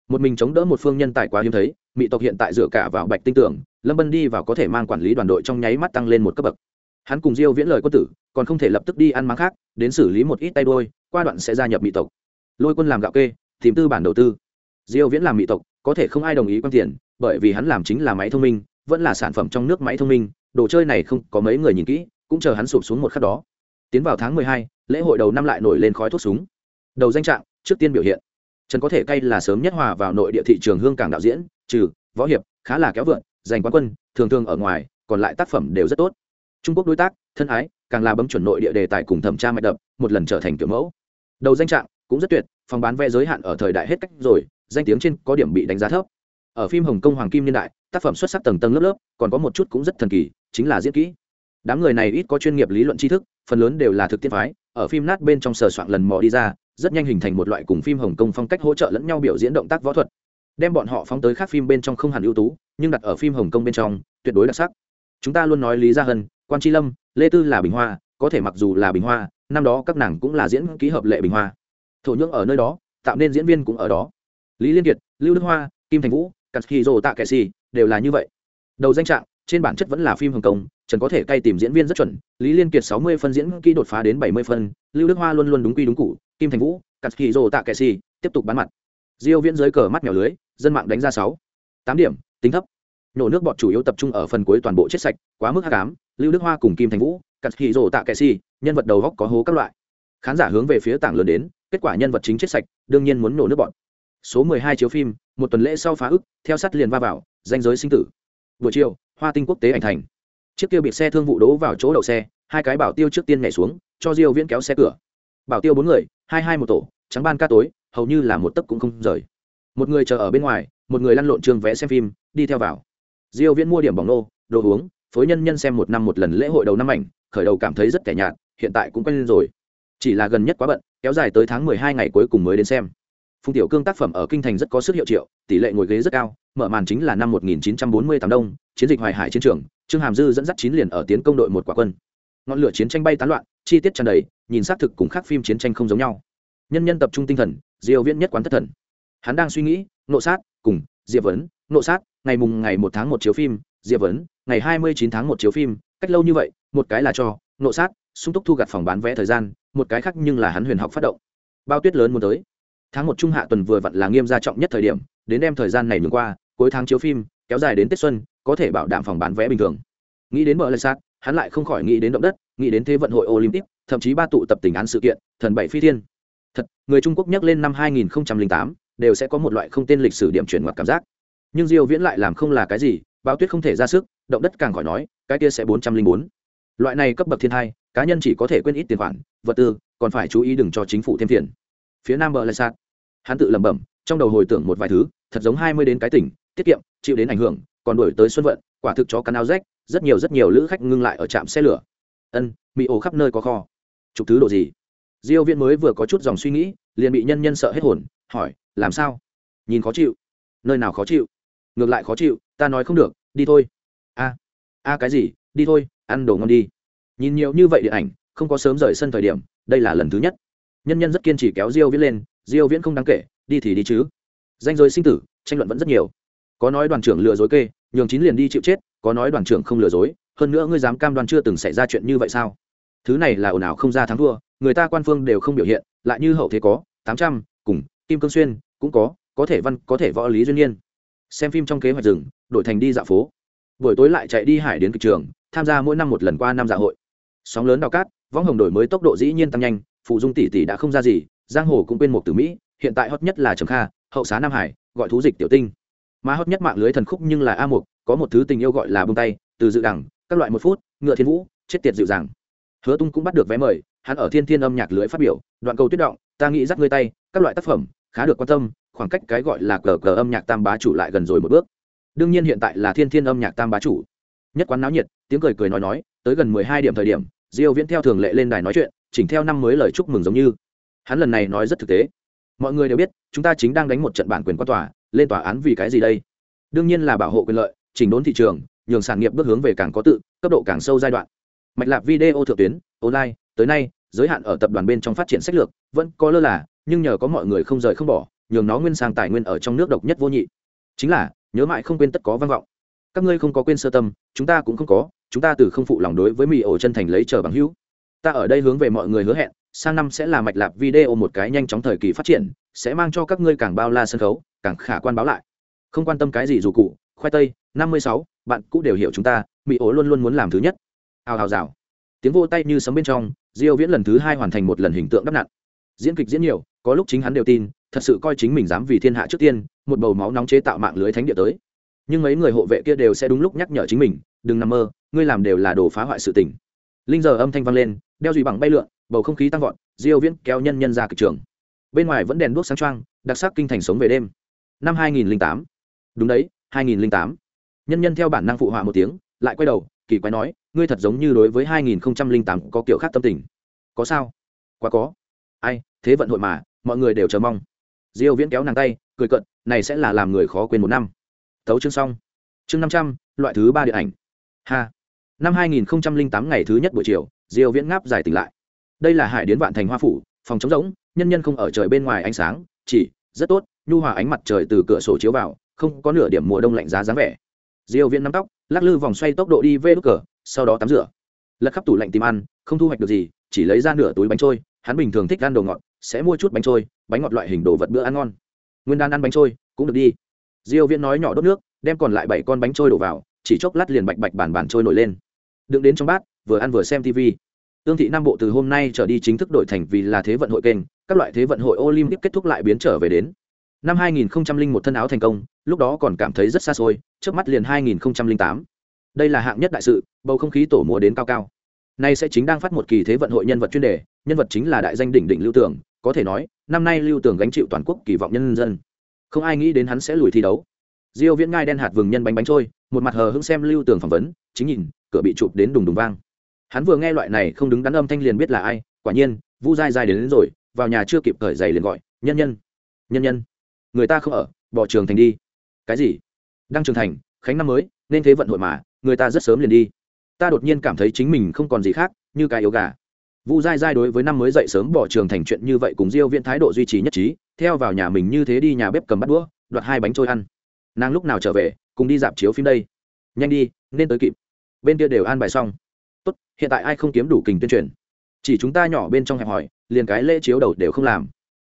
Một mình chống đỡ một phương nhân tài quá hiếm thấy mỹ tộc hiện tại dựa cả vào bạch tinh tưởng lâm bân đi vào có thể mang quản lý đoàn đội trong nháy mắt tăng lên một cấp bậc. Hắn cùng diêu viễn lời quân tử còn không thể lập tức đi ăn máng khác đến xử lý một ít tay đôi qua đoạn sẽ gia nhập mỹ tộc. Lôi quân làm gạo kê tìm tư bản đầu tư. Diêu viễn làm mỹ tộc có thể không ai đồng ý quan tiền bởi vì hắn làm chính là máy thông minh vẫn là sản phẩm trong nước máy thông minh đồ chơi này không có mấy người nhìn kỹ cũng chờ hắn sụp xuống một khắc đó. Tiến vào tháng 12, lễ hội đầu năm lại nổi lên khói thuốc súng. Đầu danh trạng trước tiên biểu hiện. Trần có thể cay là sớm nhất hòa vào nội địa thị trường hương cảng đạo diễn, trừ võ hiệp, khá là kéo vượn, giành quán quân, thường thường ở ngoài, còn lại tác phẩm đều rất tốt. Trung quốc đối tác, thân ái, càng là bấm chuẩn nội địa đề tài cùng thẩm tra mạch đập, một lần trở thành kiểu mẫu. Đầu danh trạng, cũng rất tuyệt, phòng bán vé giới hạn ở thời đại hết cách rồi, danh tiếng trên có điểm bị đánh giá thấp. Ở phim hồng kông hoàng kim niên đại, tác phẩm xuất sắc tầng tầng lớp lớp, còn có một chút cũng rất thần kỳ, chính là diễn kỹ. Đám người này ít có chuyên nghiệp lý luận tri thức, phần lớn đều là thực tiễn phái, ở phim nát bên trong sờ soạn lần mò đi ra rất nhanh hình thành một loại cùng phim hồng kông phong cách hỗ trợ lẫn nhau biểu diễn động tác võ thuật. Đem bọn họ phóng tới khác phim bên trong không hẳn ưu tú, nhưng đặt ở phim hồng kông bên trong, tuyệt đối đặc sắc. Chúng ta luôn nói lý gia hân, quan tri lâm, lê tư là bình hoa, có thể mặc dù là bình hoa, năm đó các nàng cũng là diễn ký hợp lệ bình hoa. Thổ nhưỡng ở nơi đó, tạo nên diễn viên cũng ở đó. Lý liên kiệt, lưu đức hoa, kim thành vũ cắt khi rồ tạ kệ xì đều là như vậy. Đầu danh trạng, trên bản chất vẫn là phim hồng kông, trần có thể cay tìm diễn viên rất chuẩn. Lý liên kiệt sáu mươi phân diễn kỹ đột phá đến bảy mươi phân, lưu đức hoa luôn luôn đúng quy đúng cụ kim thành vũ cắt kỳ rồ tạ kệ xì tiếp tục bán mặt. Diêu viễn dưới cờ mắt mèo lưới, dân mạng đánh ra sáu. Tám điểm, tính thấp. Nổ nước bọt chủ yếu tập trung ở phần cuối toàn bộ chết sạch, quá mức hắc ám. Lưu đức hoa cùng kim thành vũ cắt kỳ rồ tạ kệ xì nhân vật đầu góc có hố các loại. Khán giả hướng về phía tảng lớn đến, kết quả nhân vật chính chết sạch, đương nhiên muốn nổ nước bọt. Số 12 chiếu phim, một tuần lễ sau phá ức, theo sát liền va vào, danh giới sinh tử. Buổi chiều, hoa tinh quốc tế ảnh thành. Chiếc kia bị xe thương vụ đỗ vào chỗ đậu xe, hai cái bảo tiêu trước tiên nhảy xuống, cho diêu viễn kéo xe cửa bảo tiêu bốn người, hai hai một tổ, trắng ban ca tối, hầu như là một tấc cũng không rời. Một người chờ ở bên ngoài, một người lăn lộn trường vẽ xem phim, đi theo vào. Diêu viễn mua điểm bóng nô, đồ uống, phối nhân nhân xem một năm một lần lễ hội đầu năm ảnh, khởi đầu cảm thấy rất kẻ nhạt, hiện tại cũng quen lên rồi. Chỉ là gần nhất quá bận, kéo dài tới tháng 12 ngày cuối cùng mới đến xem. Phùng tiểu cương tác phẩm ở kinh thành rất có sức hiệu triệu, tỷ lệ ngồi ghế rất cao, mở màn chính là năm 1948 đông, chiến dịch hoài hải chiến trường, trương hàm dư dẫn dắt chín liền ở tiến công đội một quả quân ngọn lửa chiến tranh bay tán loạn, chi tiết tràn đầy, nhìn xác thực cùng khác phim chiến tranh không giống nhau. Nhân nhân tập trung tinh thần, diêu viễn nhất quán thất thần. Hắn đang suy nghĩ, nộ sát cùng diệp vấn. Nộ sát, ngày mùng ngày một tháng một chiếu phim, diệp vấn, ngày 29 tháng một chiếu phim, cách lâu như vậy, một cái là cho nộ sát, sung túc thu gặt phòng bán vé thời gian, một cái khác nhưng là hắn huyền học phát động. Bao tuyết lớn muốn tới. Tháng một trung hạ tuần vừa vặn là nghiêm gia trọng nhất thời điểm, đến đem thời gian này nhường qua, cuối tháng chiếu phim, kéo dài đến tết xuân, có thể bảo đảm phòng bán vé bình thường. Nghĩ đến bờ lê sát hắn lại không khỏi nghĩ đến động đất, nghĩ đến thế vận hội olympic, thậm chí ba tụ tập tình án sự kiện, thần bảy phi thiên. Thật, người trung quốc nhắc lên năm 2008 đều sẽ có một loại không tên lịch sử điểm chuyển ngoặt cảm giác. Nhưng diêu viễn lại làm không là cái gì bao tuyết không thể ra sức, động đất càng khỏi nói, cái kia sẽ 404. loại này cấp bậc thiên hai cá nhân chỉ có thể quên ít tiền khoản, vật tư, còn phải chú ý đừng cho chính phủ thêm tiền. Phía nam bờ lại sát hắn tự lẩm bẩm, trong đầu hồi tưởng một vài thứ, thật giống 20 đến cái tỉnh, tiết kiệm, chịu đến ảnh hưởng còn đổi tới xuân vận, quả thực chó cắn áo rách, rất nhiều rất nhiều lữ khách ngưng lại ở trạm xe lửa. Ân mỹ ổ khắp nơi có kho. Chục thứ đồ gì? Diêu viễn mới vừa có chút dòng suy nghĩ, liền bị nhân nhân sợ hết hồn, hỏi, làm sao? Nhìn khó chịu. Nơi nào khó chịu? Ngược lại khó chịu, ta nói không được, đi thôi. A a cái gì? Đi thôi, ăn đồ ngon đi. Nhìn nhiều như vậy điện ảnh, không có sớm rời sân thời điểm, đây là lần thứ nhất. Nhân nhân rất kiên trì kéo diêu viễn lên, diêu viễn không đáng kể, đi thì đi chứ. Danh giới sinh tử, tranh luận vẫn rất nhiều có nói đoàn trưởng lừa dối kê, nhường chín liền đi chịu chết, có nói đoàn trưởng không lừa dối, hơn nữa ngươi dám cam đoan chưa từng xảy ra chuyện như vậy sao? Thứ này là ồn ào không ra thắng thua, người ta quan phương đều không biểu hiện, lại như hậu thế có, tám trăm, cùng, kim cương xuyên, cũng có có thể văn, có thể võ lý duyên nhiên xem phim trong kế hoạch rừng, đổi thành đi dạo phố. Buổi tối lại chạy đi hải đến kịch trường, tham gia mỗi năm một lần qua năm dạ hội. Sóng lớn đào cát, võng hồng đổi mới tốc độ dĩ nhiên tăng nhanh, phụ dung tỷ tỷ đã không ra gì, giang hồ cũng quên một từ mỹ, hiện tại hot nhất là trầm kha, hậu xá nam hải, gọi thú dịch tiểu tinh mà hot nhất mạng lưới thần khúc nhưng là a mục, có một thứ tình yêu gọi là bông tay, từ dự đẳng, các loại một phút, ngựa thiên vũ, chết tiệt dịu dàng. Hứa tung cũng bắt được vé mời, hắn ở thiên thiên âm nhạc lưới phát biểu, đoạn cầu tuyết động, ta nghĩ dắt ngươi tay, các loại tác phẩm, khá được quan tâm, khoảng cách cái gọi là cờ cờ âm nhạc tam bá chủ lại gần rồi một bước. Đương nhiên hiện tại là thiên thiên âm nhạc tam bá chủ. Nhất quán náo nhiệt, tiếng cười cười nói nói, tới gần mười hai điểm thời điểm, diêu viễn theo thường lệ lên đài nói chuyện, chỉnh theo năm mới lời chúc mừng giống như. Hắn lần này nói rất thực tế. Mọi người đều biết, chúng ta chính đang đánh một trận bản quyền qua tòa lên tòa án vì cái gì đây? Đương nhiên là bảo hộ quyền lợi, chỉnh đốn thị trường, nhường sản nghiệp bước hướng về càng có tự, cấp độ càng sâu giai đoạn. Mạch lạc video thượng tuyến, online, tới nay, giới hạn ở tập đoàn bên trong phát triển sách lược, vẫn có lơ là, nhưng nhờ có mọi người không rời không bỏ, nhường nó nguyên sang tài nguyên ở trong nước độc nhất vô nhị. Chính là, nhớ mãi không quên tất có văn vọng. Các ngươi không có quên sơ tâm, chúng ta cũng không có, chúng ta từ không phụ lòng đối với mỹ ổ chân thành lấy chờ bằng hữu. Ta ở đây hướng về mọi người hứa hẹn, sang năm sẽ là mạch lạc video một cái nhanh chóng thời kỳ phát triển sẽ mang cho các ngươi càng bao la sân khấu, càng khả quan báo lại. Không quan tâm cái gì dù cụ, khoai tây, năm mươi sáu, bạn cũng đều hiểu chúng ta, mỹ ố luôn luôn muốn làm thứ nhất. Hào hào rào. Tiếng vô tay như sấm bên trong, diêu viễn lần thứ hai hoàn thành một lần hình tượng đắp nặn. Diễn kịch diễn nhiều, có lúc chính hắn đều tin, thật sự coi chính mình dám vì thiên hạ trước tiên, một bầu máu nóng chế tạo mạng lưới thánh địa tới. Nhưng mấy người hộ vệ kia đều sẽ đúng lúc nhắc nhở chính mình, đừng nằm mơ, ngươi làm đều là đồ phá hoại sự tình. Linh giờ âm thanh vang lên, đeo dùy bằng bay lượn, bầu không khí tăng vọt, diêu viễn kéo nhân nhân ra kịch trường bên ngoài vẫn đèn đuốc sáng trang, đặc sắc kinh thành sống về đêm. Năm 2008 đúng đấy 2008 nhân nhân theo bản năng phụ họa một tiếng lại quay đầu kỳ quái nói ngươi thật giống như đối với 2008 có kiểu khác tâm tình. Có sao? Quá có. Ai thế vận hội mà mọi người đều chờ mong. Diêu viễn kéo nàng tay cười cận này sẽ là làm người khó quên một năm. Tấu chương xong. Chương 500, loại thứ ba điện ảnh. Ha. Năm 2008 ngày thứ nhất buổi chiều diêu viễn ngáp dài tỉnh lại. Đây là hải điến vạn thành hoa phủ phòng chống rỗng nhân nhân không ở trời bên ngoài ánh sáng, chỉ, rất tốt, nhu hòa ánh mặt trời từ cửa sổ chiếu vào, không có nửa điểm mùa đông lạnh giá dáng vẻ. Diêu viễn nắm tóc, lắc lư vòng xoay tốc độ đi về đốt cờ sau đó tắm rửa. Lật khắp tủ lạnh tìm ăn, không thu hoạch được gì, chỉ lấy ra nửa túi bánh trôi, hắn bình thường thích ăn đồ ngọt, sẽ mua chút bánh trôi, bánh ngọt loại hình đồ vật bữa ăn ngon. Nguyên đan ăn bánh trôi, cũng được đi. Diêu viễn nói nhỏ đốt nước, đem còn lại bảy con bánh trôi đổ vào, chỉ chốc lát liền bạch bạch bản bản trôi nổi lên. Đựng đến trong bát, vừa ăn vừa xem tv tương thị nam bộ từ hôm nay trở đi chính thức đổi thành vì là thế vận hội kênh các loại thế vận hội olympic kết thúc lại biến trở về đến. Năm 2001 thân áo thành công lúc đó còn cảm thấy rất xa xôi trước mắt liền 2008 đây là hạng nhất đại sự bầu không khí tổ mùa đến cao cao. Nay sẽ chính đang phát một kỳ thế vận hội nhân vật chuyên đề nhân vật chính là đại danh đỉnh đỉnh lưu tưởng có thể nói năm nay lưu tưởng gánh chịu toàn quốc kỳ vọng nhân dân. Không ai nghĩ đến hắn sẽ lùi thi đấu. Diêu viễn ngai đen hạt vừng nhân bánh bánh trôi một mặt hờ hững xem lưu tưởng phỏng vấn chính nhìn cửa bị chụp đến đùng đùng vang. Hắn vừa nghe loại này không đứng đắn âm thanh liền biết là ai quả nhiên vu dai dai đến, đến rồi vào nhà chưa kịp cởi giày liền gọi, nhân nhân nhân nhân, người ta không ở, bỏ trường thành đi. Cái gì? Đang trường thành, khánh năm mới, nên thế vận hội mà, người ta rất sớm liền đi. Ta đột nhiên cảm thấy chính mình không còn gì khác, như cái yếu gà. Vu dai dai đối với năm mới dậy sớm bỏ trường thành chuyện như vậy cùng diêu viễn thái độ duy trì nhất trí, theo vào nhà mình như thế đi nhà bếp cầm bắt đũa, đoạt hai bánh trôi ăn. Nàng lúc nào trở về, cùng đi dạp chiếu phim đây. Nhanh đi, nên tới kịp. Bên kia đều an bài xong. Tốt, hiện tại ai không kiếm đủ kình tuyên truyền? Chỉ chúng ta nhỏ bên trong hẹp hỏi liền cái lễ chiếu đầu đều không làm.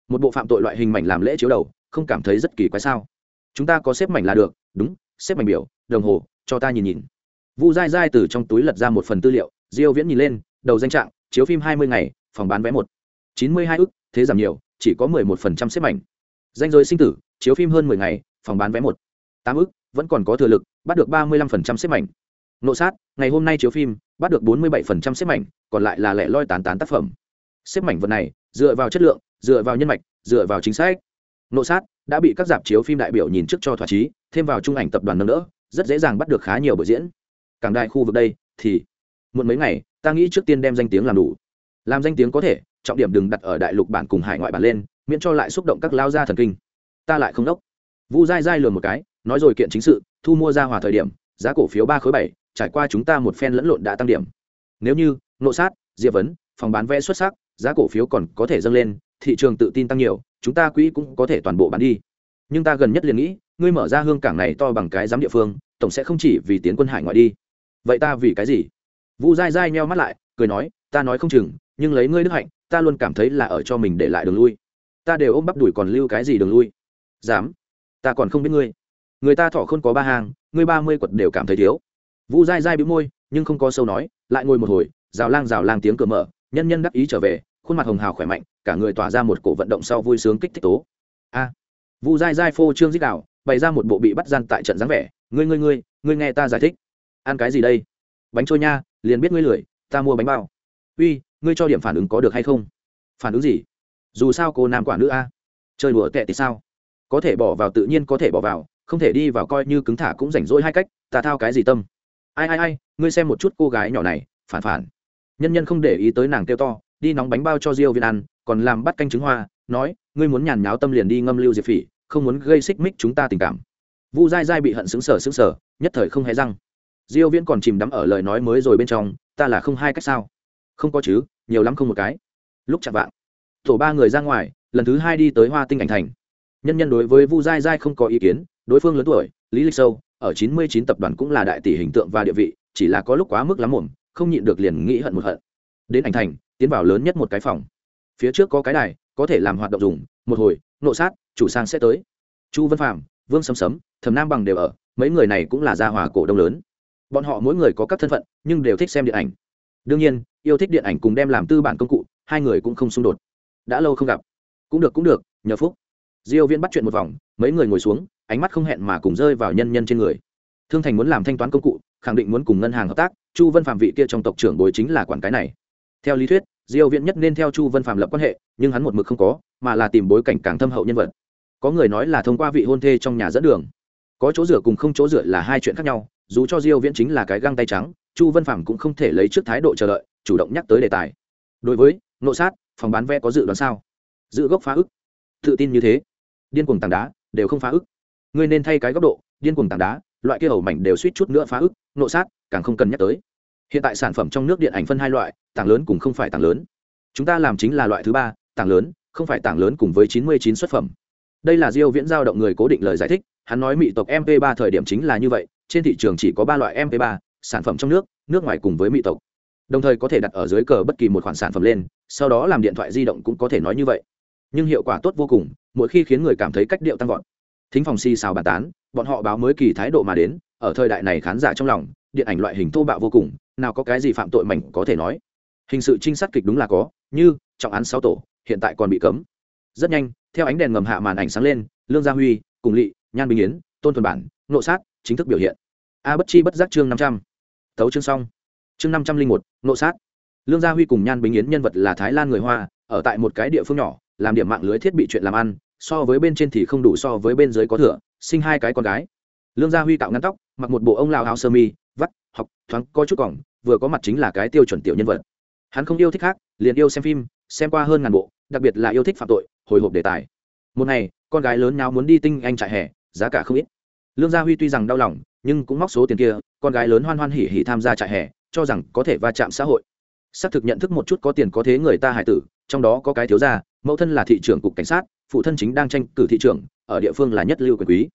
Một bộ phạm tội loại hình mảnh làm lễ chiếu đầu, không cảm thấy rất kỳ quái sao? Chúng ta có xếp mảnh là được, đúng, xếp mảnh biểu, đồng hồ, cho ta nhìn nhìn. Vu dai dai từ trong túi lật ra một phần tư liệu, diêu viễn nhìn lên, đầu danh trạng, chiếu phim 20 ngày, phòng bán vé một. 92 ức, thế giảm nhiều, chỉ có 11% xếp mảnh. Danh giới sinh tử, chiếu phim hơn 10 ngày, phòng bán vé một. 8 ức, vẫn còn có thừa lực, bắt được 35% xếp mảnh. Nộ sát, ngày hôm nay chiếu phim, bắt được 47% xếp mảnh, còn lại là lẻ loi tán tán tác phẩm xếp mảnh vật này, dựa vào chất lượng, dựa vào nhân mạch, dựa vào chính sách. Nộ sát đã bị các dạp chiếu phim đại biểu nhìn trước cho thỏa chí, thêm vào trung ảnh tập đoàn nâng đỡ, rất dễ dàng bắt được khá nhiều buổi diễn. Cảng đại khu vực đây, thì muộn mấy ngày, ta nghĩ trước tiên đem danh tiếng làm đủ. Làm danh tiếng có thể, trọng điểm đừng đặt ở đại lục bản cùng hải ngoại bản lên, miễn cho lại xúc động các lao gia thần kinh. Ta lại không đốc. Vu dai dai lừa một cái, nói rồi kiện chính sự, thu mua ra hòa thời điểm, giá cổ phiếu ba khối bảy, trải qua chúng ta một phen lẫn lộn đã tăng điểm. Nếu như, nộ sát, diệp vấn, phòng bán vé xuất sắc giá cổ phiếu còn có thể dâng lên, thị trường tự tin tăng nhiều, chúng ta quỹ cũng có thể toàn bộ bán đi. Nhưng ta gần nhất liền nghĩ, ngươi mở ra hương cảng này to bằng cái giám địa phương, tổng sẽ không chỉ vì tiến quân hải ngoại đi. Vậy ta vì cái gì? Vu dai dai nheo mắt lại, cười nói, ta nói không chừng, nhưng lấy ngươi đức hạnh, ta luôn cảm thấy là ở cho mình để lại đường lui. Ta đều ôm bắp đuổi còn lưu cái gì đường lui? Dám. Ta còn không biết ngươi. Người ta thọ không có ba hàng, ngươi ba mươi quật đều cảm thấy thiếu. Vu dai dai bị môi, nhưng không có sâu nói, lại ngồi một hồi, rào lang rào lang tiếng cửa mở, nhân nhân đắc ý trở về khuôn mặt hồng hào khỏe mạnh, cả người tỏa ra một cổ vận động sau vui sướng kích thích tố. A. Vu dai dai phô trương dích đạo, bày ra một bộ bị bắt gian tại trận dáng vẻ. Ngươi ngươi ngươi ngươi nghe ta giải thích. Ăn cái gì đây? Bánh trôi nha, liền biết ngươi lười, ta mua bánh bao. Uy, ngươi cho điểm phản ứng có được hay không? Phản ứng gì? Dù sao cô nam quả nữ a. Chơi đùa tệ thì sao? Có thể bỏ vào tự nhiên có thể bỏ vào, không thể đi vào coi như cứng thả cũng rảnh rỗi hai cách, ta thao cái gì tâm? Ai ai ai, ngươi xem một chút cô gái nhỏ này, phản phản. Nhân nhân không để ý tới nàng kêu to đi nóng bánh bao cho diêu viên ăn, còn làm bắt canh trứng hoa, nói, ngươi muốn nhàn nháo tâm liền đi ngâm lưu diệp phỉ, không muốn gây xích mích chúng ta tình cảm. Vu dai dai bị hận xứng sở xứng sở nhất thời không hề răng. Diêu viễn còn chìm đắm ở lời nói mới rồi bên trong, ta là không hai cách sao? Không có chứ, nhiều lắm không một cái. Lúc chạm vạng, tổ ba người ra ngoài, lần thứ hai đi tới hoa tinh ảnh thành. Nhân nhân đối với vu dai dai không có ý kiến, đối phương lớn tuổi, lý lịch sâu, ở 99 tập đoàn cũng là đại tỷ hình tượng và địa vị, chỉ là có lúc quá mức lắm mồm, không nhịn được liền nghĩ hận một hận. Đến ảnh thành tiến vào lớn nhất một cái phòng. Phía trước có cái đài, có thể làm hoạt động dùng, một hồi, nộ sát, chủ sang sẽ tới. Chu Văn phạm vương sấm sấm, thẩm nam bằng đều ở, mấy người này cũng là gia hòa cổ đông lớn. Bọn họ mỗi người có các thân phận, nhưng đều thích xem điện ảnh. Đương nhiên, yêu thích điện ảnh cùng đem làm tư bản công cụ, hai người cũng không xung đột. Đã lâu không gặp. Cũng được cũng được, nhờ phúc. Diêu viên bắt chuyện một vòng, mấy người ngồi xuống, ánh mắt không hẹn mà cùng rơi vào nhân nhân trên người. Thương thành muốn làm thanh toán công cụ, khẳng định muốn cùng ngân hàng hợp tác, chu Văn phạm vị kia trong tộc trưởng bồi chính là quản cái này theo lý thuyết, diêu viễn nhất nên theo chu vân phạm lập quan hệ, nhưng hắn một mực không có, mà là tìm bối cảnh càng thâm hậu nhân vật. Có người nói là thông qua vị hôn thê trong nhà dẫn đường. Có chỗ dựa cùng không chỗ dựa là hai chuyện khác nhau, dù cho diêu viễn chính là cái găng tay trắng, chu vân phạm cũng không thể lấy trước thái độ chờ đợi, chủ động nhắc tới đề tài. Đối với, nộ sát, phòng bán vé có dự đoán sao? Dự gốc phá ức. Tự tin như thế. Điên cuồng tảng đá, đều không phá ức. Ngươi nên thay cái góc độ, điên cuồng tảng đá, loại kia hầu mảnh đều suýt chút nữa phá ức, nộ sát, càng không cần nhắc tới hiện tại sản phẩm trong nước điện ảnh phân hai loại, tảng lớn cùng không phải tảng lớn. Chúng ta làm chính là loại thứ ba, tảng lớn, không phải tảng lớn cùng với chín mươi chín xuất phẩm. Đây là diêu viễn giao động người cố định lời giải thích, hắn nói mỹ tộc mp 3 thời điểm chính là như vậy, trên thị trường chỉ có ba loại mp 3 sản phẩm trong nước nước ngoài cùng với mỹ tộc. Đồng thời có thể đặt ở dưới cờ bất kỳ một khoản sản phẩm lên, sau đó làm điện thoại di động cũng có thể nói như vậy. Nhưng hiệu quả tốt vô cùng, mỗi khi khiến người cảm thấy cách điệu tăng vọt. Thính phòng si xào bàn tán, bọn họ báo mới kỳ thái độ mà đến, ở thời đại này khán giả trong lòng, điện ảnh loại hình thô bạo vô cùng nào có cái gì phạm tội mảnh có thể nói. Hình sự trinh sát kịch đúng là có, như, trọng án sáu tổ, hiện tại còn bị cấm. Rất nhanh, theo ánh đèn ngầm hạ màn ảnh sáng lên, lương gia huy, cùng lỵ nhan bình yến, tôn thuần bản nộ sát, chính thức biểu hiện. A bất chi bất giác chương năm trăm. Tấu chương xong. Chương năm trăm linh một nộ sát. Lương gia huy cùng nhan bình yến nhân vật là thái lan người hoa, ở tại một cái địa phương nhỏ, làm điểm mạng lưới thiết bị chuyện làm ăn, so với bên trên thì không đủ so với bên dưới có thừa, sinh hai cái con gái. Lương gia huy tạo ngắn tóc, mặc một bộ ông lao áo sơ mi, vắt, học, thoáng có chút cỏng vừa có mặt chính là cái tiêu chuẩn tiểu nhân vật. Hắn không yêu thích khác, liền yêu xem phim, xem qua hơn ngàn bộ, đặc biệt là yêu thích phạm tội, hồi hộp đề tài. Một ngày, con gái lớn nào muốn đi tinh anh trại hè, giá cả không ít. Lương gia huy tuy rằng đau lòng, nhưng cũng móc số tiền kia, con gái lớn hoan hoan hỉ hỉ tham gia trại hè, cho rằng có thể va chạm xã hội. Xác thực nhận thức một chút có tiền có thế người ta hải tử, trong đó có cái thiếu gia, mẫu thân là thị trưởng cục cảnh sát, phụ thân chính đang tranh cử thị trưởng, ở địa phương là nhất lưu quyền quý.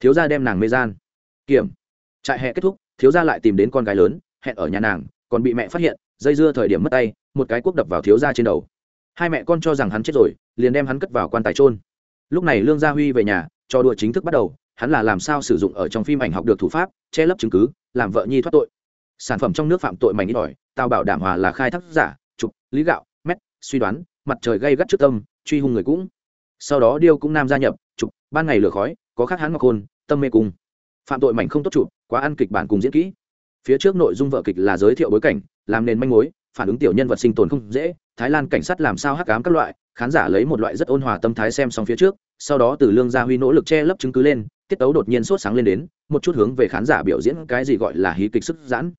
Thiếu gia đem nàng mê gian. Kiểm. Trại hè kết thúc, thiếu gia lại tìm đến con gái lớn hẹn ở nhà nàng, còn bị mẹ phát hiện, dây dưa thời điểm mất tay, một cái cuốc đập vào thiếu gia trên đầu. Hai mẹ con cho rằng hắn chết rồi, liền đem hắn cất vào quan tài trôn lúc này lương gia huy về nhà cho đùa chính thức bắt đầu, hắn là làm sao sử dụng ở trong phim ảnh học được thủ pháp, che lấp chứng cứ, làm vợ nhi thoát tội. Sản phẩm trong nước phạm tội mảnh ít ỏi, tao bảo đảm hòa là khai thác giả, trục, lý gạo, mét, suy đoán, mặt trời gây gắt trước tâm, truy hung người cũng. Sau đó điêu cũng nam gia nhập, trục, ban ngày lửa khói, có khác hắn ngọc hôn tâm mê cung. Phạm tội mảnh không tốt chụp quá ăn kịch bản cùng diễn kỹ phía trước nội dung vợ kịch là giới thiệu bối cảnh, làm nền manh mối, phản ứng tiểu nhân vật sinh tồn không dễ, thái lan cảnh sát làm sao hắc cám các loại, khán giả lấy một loại rất ôn hòa tâm thái xem xong phía trước, sau đó từ lương gia huy nỗ lực che lấp chứng cứ lên, tiết tấu đột nhiên sốt sáng lên đến, một chút hướng về khán giả biểu diễn cái gì gọi là hí kịch sức giãn.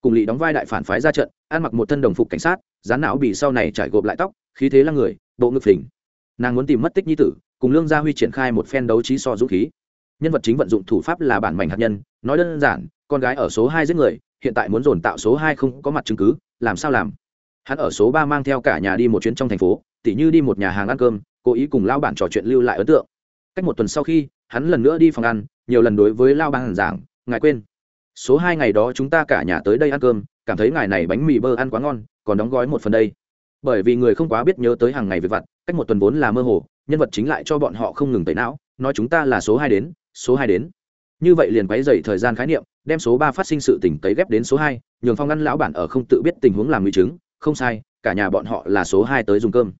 Cùng lị đóng vai đại phản phái ra trận, ăn mặc một thân đồng phục cảnh sát, dán não bị sau này trải gộp lại tóc, khí thế là người, bộ ngực phình. Nàng muốn tìm mất tích nhi tử, cùng lương gia huy triển khai một phen đấu trí so dũng khí. Nhân vật chính vận dụng thủ pháp là bản mảnh hạt nhân, nói đơn giản con gái ở số hai giết người, hiện tại muốn dồn tạo số hai không có mặt chứng cứ, làm sao làm? Hắn ở số ba mang theo cả nhà đi một chuyến trong thành phố, tỉ như đi một nhà hàng ăn cơm, cố ý cùng lao bản trò chuyện lưu lại ấn tượng. Cách một tuần sau khi, hắn lần nữa đi phòng ăn, nhiều lần đối với lao bản giảng, ngài quên, số hai ngày đó chúng ta cả nhà tới đây ăn cơm, cảm thấy ngài này bánh mì bơ ăn quá ngon, còn đóng gói một phần đây. Bởi vì người không quá biết nhớ tới hàng ngày việc vặt, cách một tuần vốn là mơ hồ, nhân vật chính lại cho bọn họ không ngừng tẩy não, nói chúng ta là số hai đến, số hai đến. Như vậy liền quấy rầy thời gian khái niệm đem số ba phát sinh sự tỉnh tấy ghép đến số hai, nhường phong ngăn lão bản ở không tự biết tình huống làm nguy chứng, không sai, cả nhà bọn họ là số hai tới dùng cơm.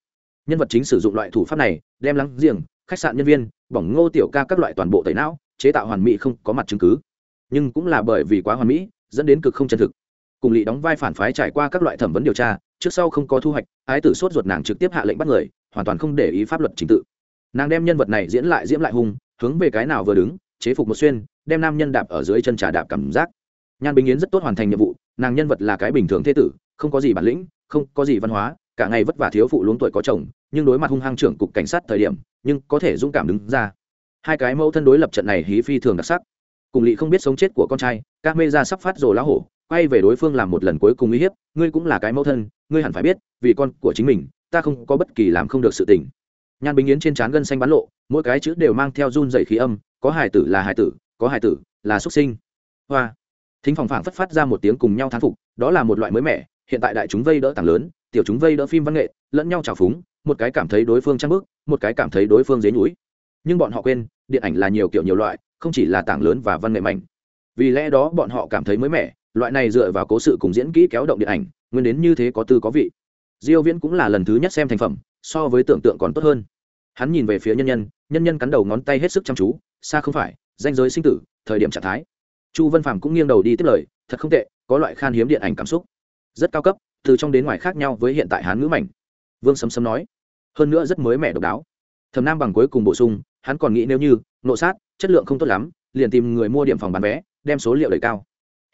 Nhân vật chính sử dụng loại thủ pháp này, đem lắng giềng, khách sạn nhân viên, bỏng ngô tiểu ca các loại toàn bộ tẩy não, chế tạo hoàn mỹ không có mặt chứng cứ. Nhưng cũng là bởi vì quá hoàn mỹ, dẫn đến cực không chân thực. Cùng lỵ đóng vai phản phái trải qua các loại thẩm vấn điều tra, trước sau không có thu hoạch, ái tử sốt ruột nàng trực tiếp hạ lệnh bắt người, hoàn toàn không để ý pháp luật trình tự. Nàng đem nhân vật này diễn lại diễm lại hung hướng về cái nào vừa đứng chế phục một xuyên, đem nam nhân đạp ở dưới chân trà đạp cảm giác. Nhan bình yến rất tốt hoàn thành nhiệm vụ, nàng nhân vật là cái bình thường thế tử, không có gì bản lĩnh, không có gì văn hóa, cả ngày vất vả thiếu phụ luống tuổi có chồng, nhưng đối mặt hung hăng trưởng cục cảnh sát thời điểm, nhưng có thể dũng cảm đứng ra. Hai cái mẫu thân đối lập trận này hí phi thường đặc sắc. Cùng lị không biết sống chết của con trai, các mê ra sắp phát rồi lá hổ, quay về đối phương làm một lần cuối cùng uy hiếp, ngươi cũng là cái mẫu thân, ngươi hẳn phải biết, vì con của chính mình, ta không có bất kỳ làm không được sự tình. Nhan bình yến trên trán gân xanh bắn lộ, mỗi cái chữ đều mang theo run dày khí âm có hài tử là hài tử, có hài tử là xuất sinh. Hoa. Thính phòng phảng phất phát ra một tiếng cùng nhau thán phục, đó là một loại mới mẻ, hiện tại đại chúng vây đỡ tảng lớn, tiểu chúng vây đỡ phim văn nghệ, lẫn nhau trào phúng, một cái cảm thấy đối phương trang bức, một cái cảm thấy đối phương dế núi nhưng bọn họ quên, điện ảnh là nhiều kiểu nhiều loại, không chỉ là tảng lớn và văn nghệ mạnh vì lẽ đó bọn họ cảm thấy mới mẻ, loại này dựa vào cố sự cùng diễn kỹ kéo động điện ảnh, nguyên đến như thế có tư có vị. Diêu viễn cũng là lần thứ nhất xem thành phẩm, so với tưởng tượng còn tốt hơn hắn nhìn về phía nhân nhân nhân nhân cắn đầu ngón tay hết sức chăm chú xa không phải, danh giới sinh tử, thời điểm trạng thái. Chu vân phạm cũng nghiêng đầu đi tiếp lời, thật không tệ, có loại khan hiếm điện ảnh cảm xúc. Rất cao cấp, từ trong đến ngoài khác nhau với hiện tại hán ngữ mảnh. Vương sấm sấm nói. Hơn nữa rất mới mẻ độc đáo. Thầm nam bằng cuối cùng bổ sung, hắn còn nghĩ nếu như, nộ sát, chất lượng không tốt lắm, liền tìm người mua điểm phòng bán vé, đem số liệu đẩy cao.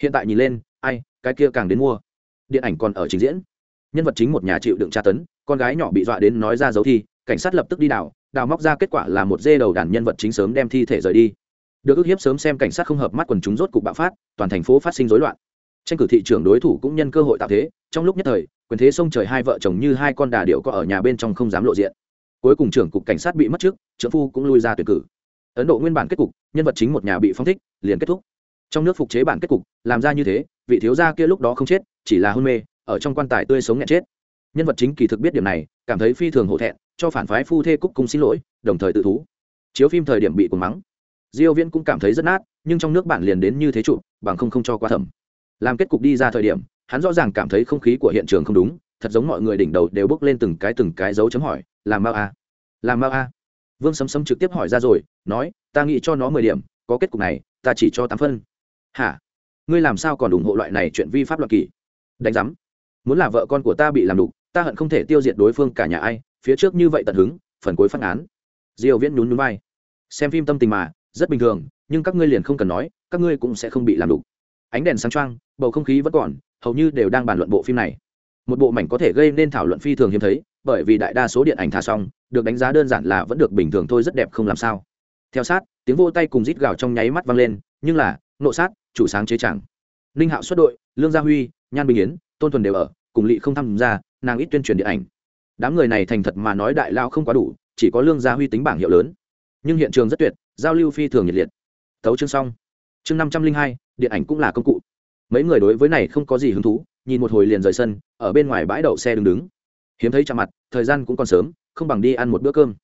Hiện tại nhìn lên, ai, cái kia càng đến mua. Điện ảnh còn ở trình diễn. Nhân vật chính một nhà chịu đựng tra tấn, con gái nhỏ bị dọa đến nói ra dấu thi cảnh sát lập tức đi đào đào móc ra kết quả là một dê đầu đàn nhân vật chính sớm đem thi thể rời đi. Được ức hiếp sớm xem cảnh sát không hợp mắt quần chúng rốt cục bạo phát, toàn thành phố phát sinh rối loạn. Tranh cử thị trưởng đối thủ cũng nhân cơ hội tạo thế, trong lúc nhất thời, quyền thế sông trời hai vợ chồng như hai con đà điệu có ở nhà bên trong không dám lộ diện. Cuối cùng trưởng cục cảnh sát bị mất trước, trưởng phu cũng lui ra tuyển cử. Ấn độ nguyên bản kết cục, nhân vật chính một nhà bị phong thích, liền kết thúc. Trong nước phục chế bản kết cục, làm ra như thế, vị thiếu gia kia lúc đó không chết, chỉ là hôn mê, ở trong quan tài tươi sống nghẹn chết. Nhân vật chính kỳ thực biết điểm này, cảm thấy phi thường hổ thẹn cho phản phái phu thê cúc cung xin lỗi, đồng thời tự thú. Chiếu phim thời điểm bị cuồng mắng. Diêu viễn cũng cảm thấy rất nát, nhưng trong nước bản liền đến như thế trụ bằng không không cho qua thẩm. Làm kết cục đi ra thời điểm, hắn rõ ràng cảm thấy không khí của hiện trường không đúng, thật giống mọi người đỉnh đầu đều bước lên từng cái từng cái dấu chấm hỏi, làm mau a? À? làm mau a? À? vương sấm sấm trực tiếp hỏi ra rồi, nói, ta nghĩ cho nó mười điểm, có kết cục này, ta chỉ cho tám phân. Hả? Ngươi làm sao còn ủng hộ loại này chuyện vi pháp luật kỳ? Đánh giám. Muốn là vợ con của ta bị làm đục, ta hận không thể tiêu diệt đối phương cả nhà ai phía trước như vậy tận hứng, phần cuối phát án. Diêu viễn nhún nhún vai. Xem phim tâm tình mà, rất bình thường, nhưng các ngươi liền không cần nói, các ngươi cũng sẽ không bị làm đủ ánh đèn sáng trăng bầu không khí vẫn còn, hầu như đều đang bàn luận bộ phim này. Một bộ mảnh có thể gây nên thảo luận phi thường hiếm thấy, bởi vì đại đa số điện ảnh thả xong, được đánh giá đơn giản là vẫn được bình thường thôi rất đẹp không làm sao. Theo sát, tiếng vô tay cùng rít gào trong nháy mắt vang lên, nhưng là, nộ sát, chủ sáng chế chẳng. Ninh hạo xuất đội, lương gia huy, nhan bình yến, tôn thuần đều ở, cùng lỵ không tham gia, nàng ít tuyên truyền điện ảnh đám người này thành thật mà nói đại lao không quá đủ, chỉ có lương gia huy tính bảng hiệu lớn. Nhưng hiện trường rất tuyệt, giao lưu phi thường nhiệt liệt. Tấu chương xong. Chương năm trăm linh hai, điện ảnh cũng là công cụ. Mấy người đối với này không có gì hứng thú, nhìn một hồi liền rời sân, ở bên ngoài bãi đậu xe đứng đứng. Hiếm thấy chạm mặt, thời gian cũng còn sớm, không bằng đi ăn một bữa cơm.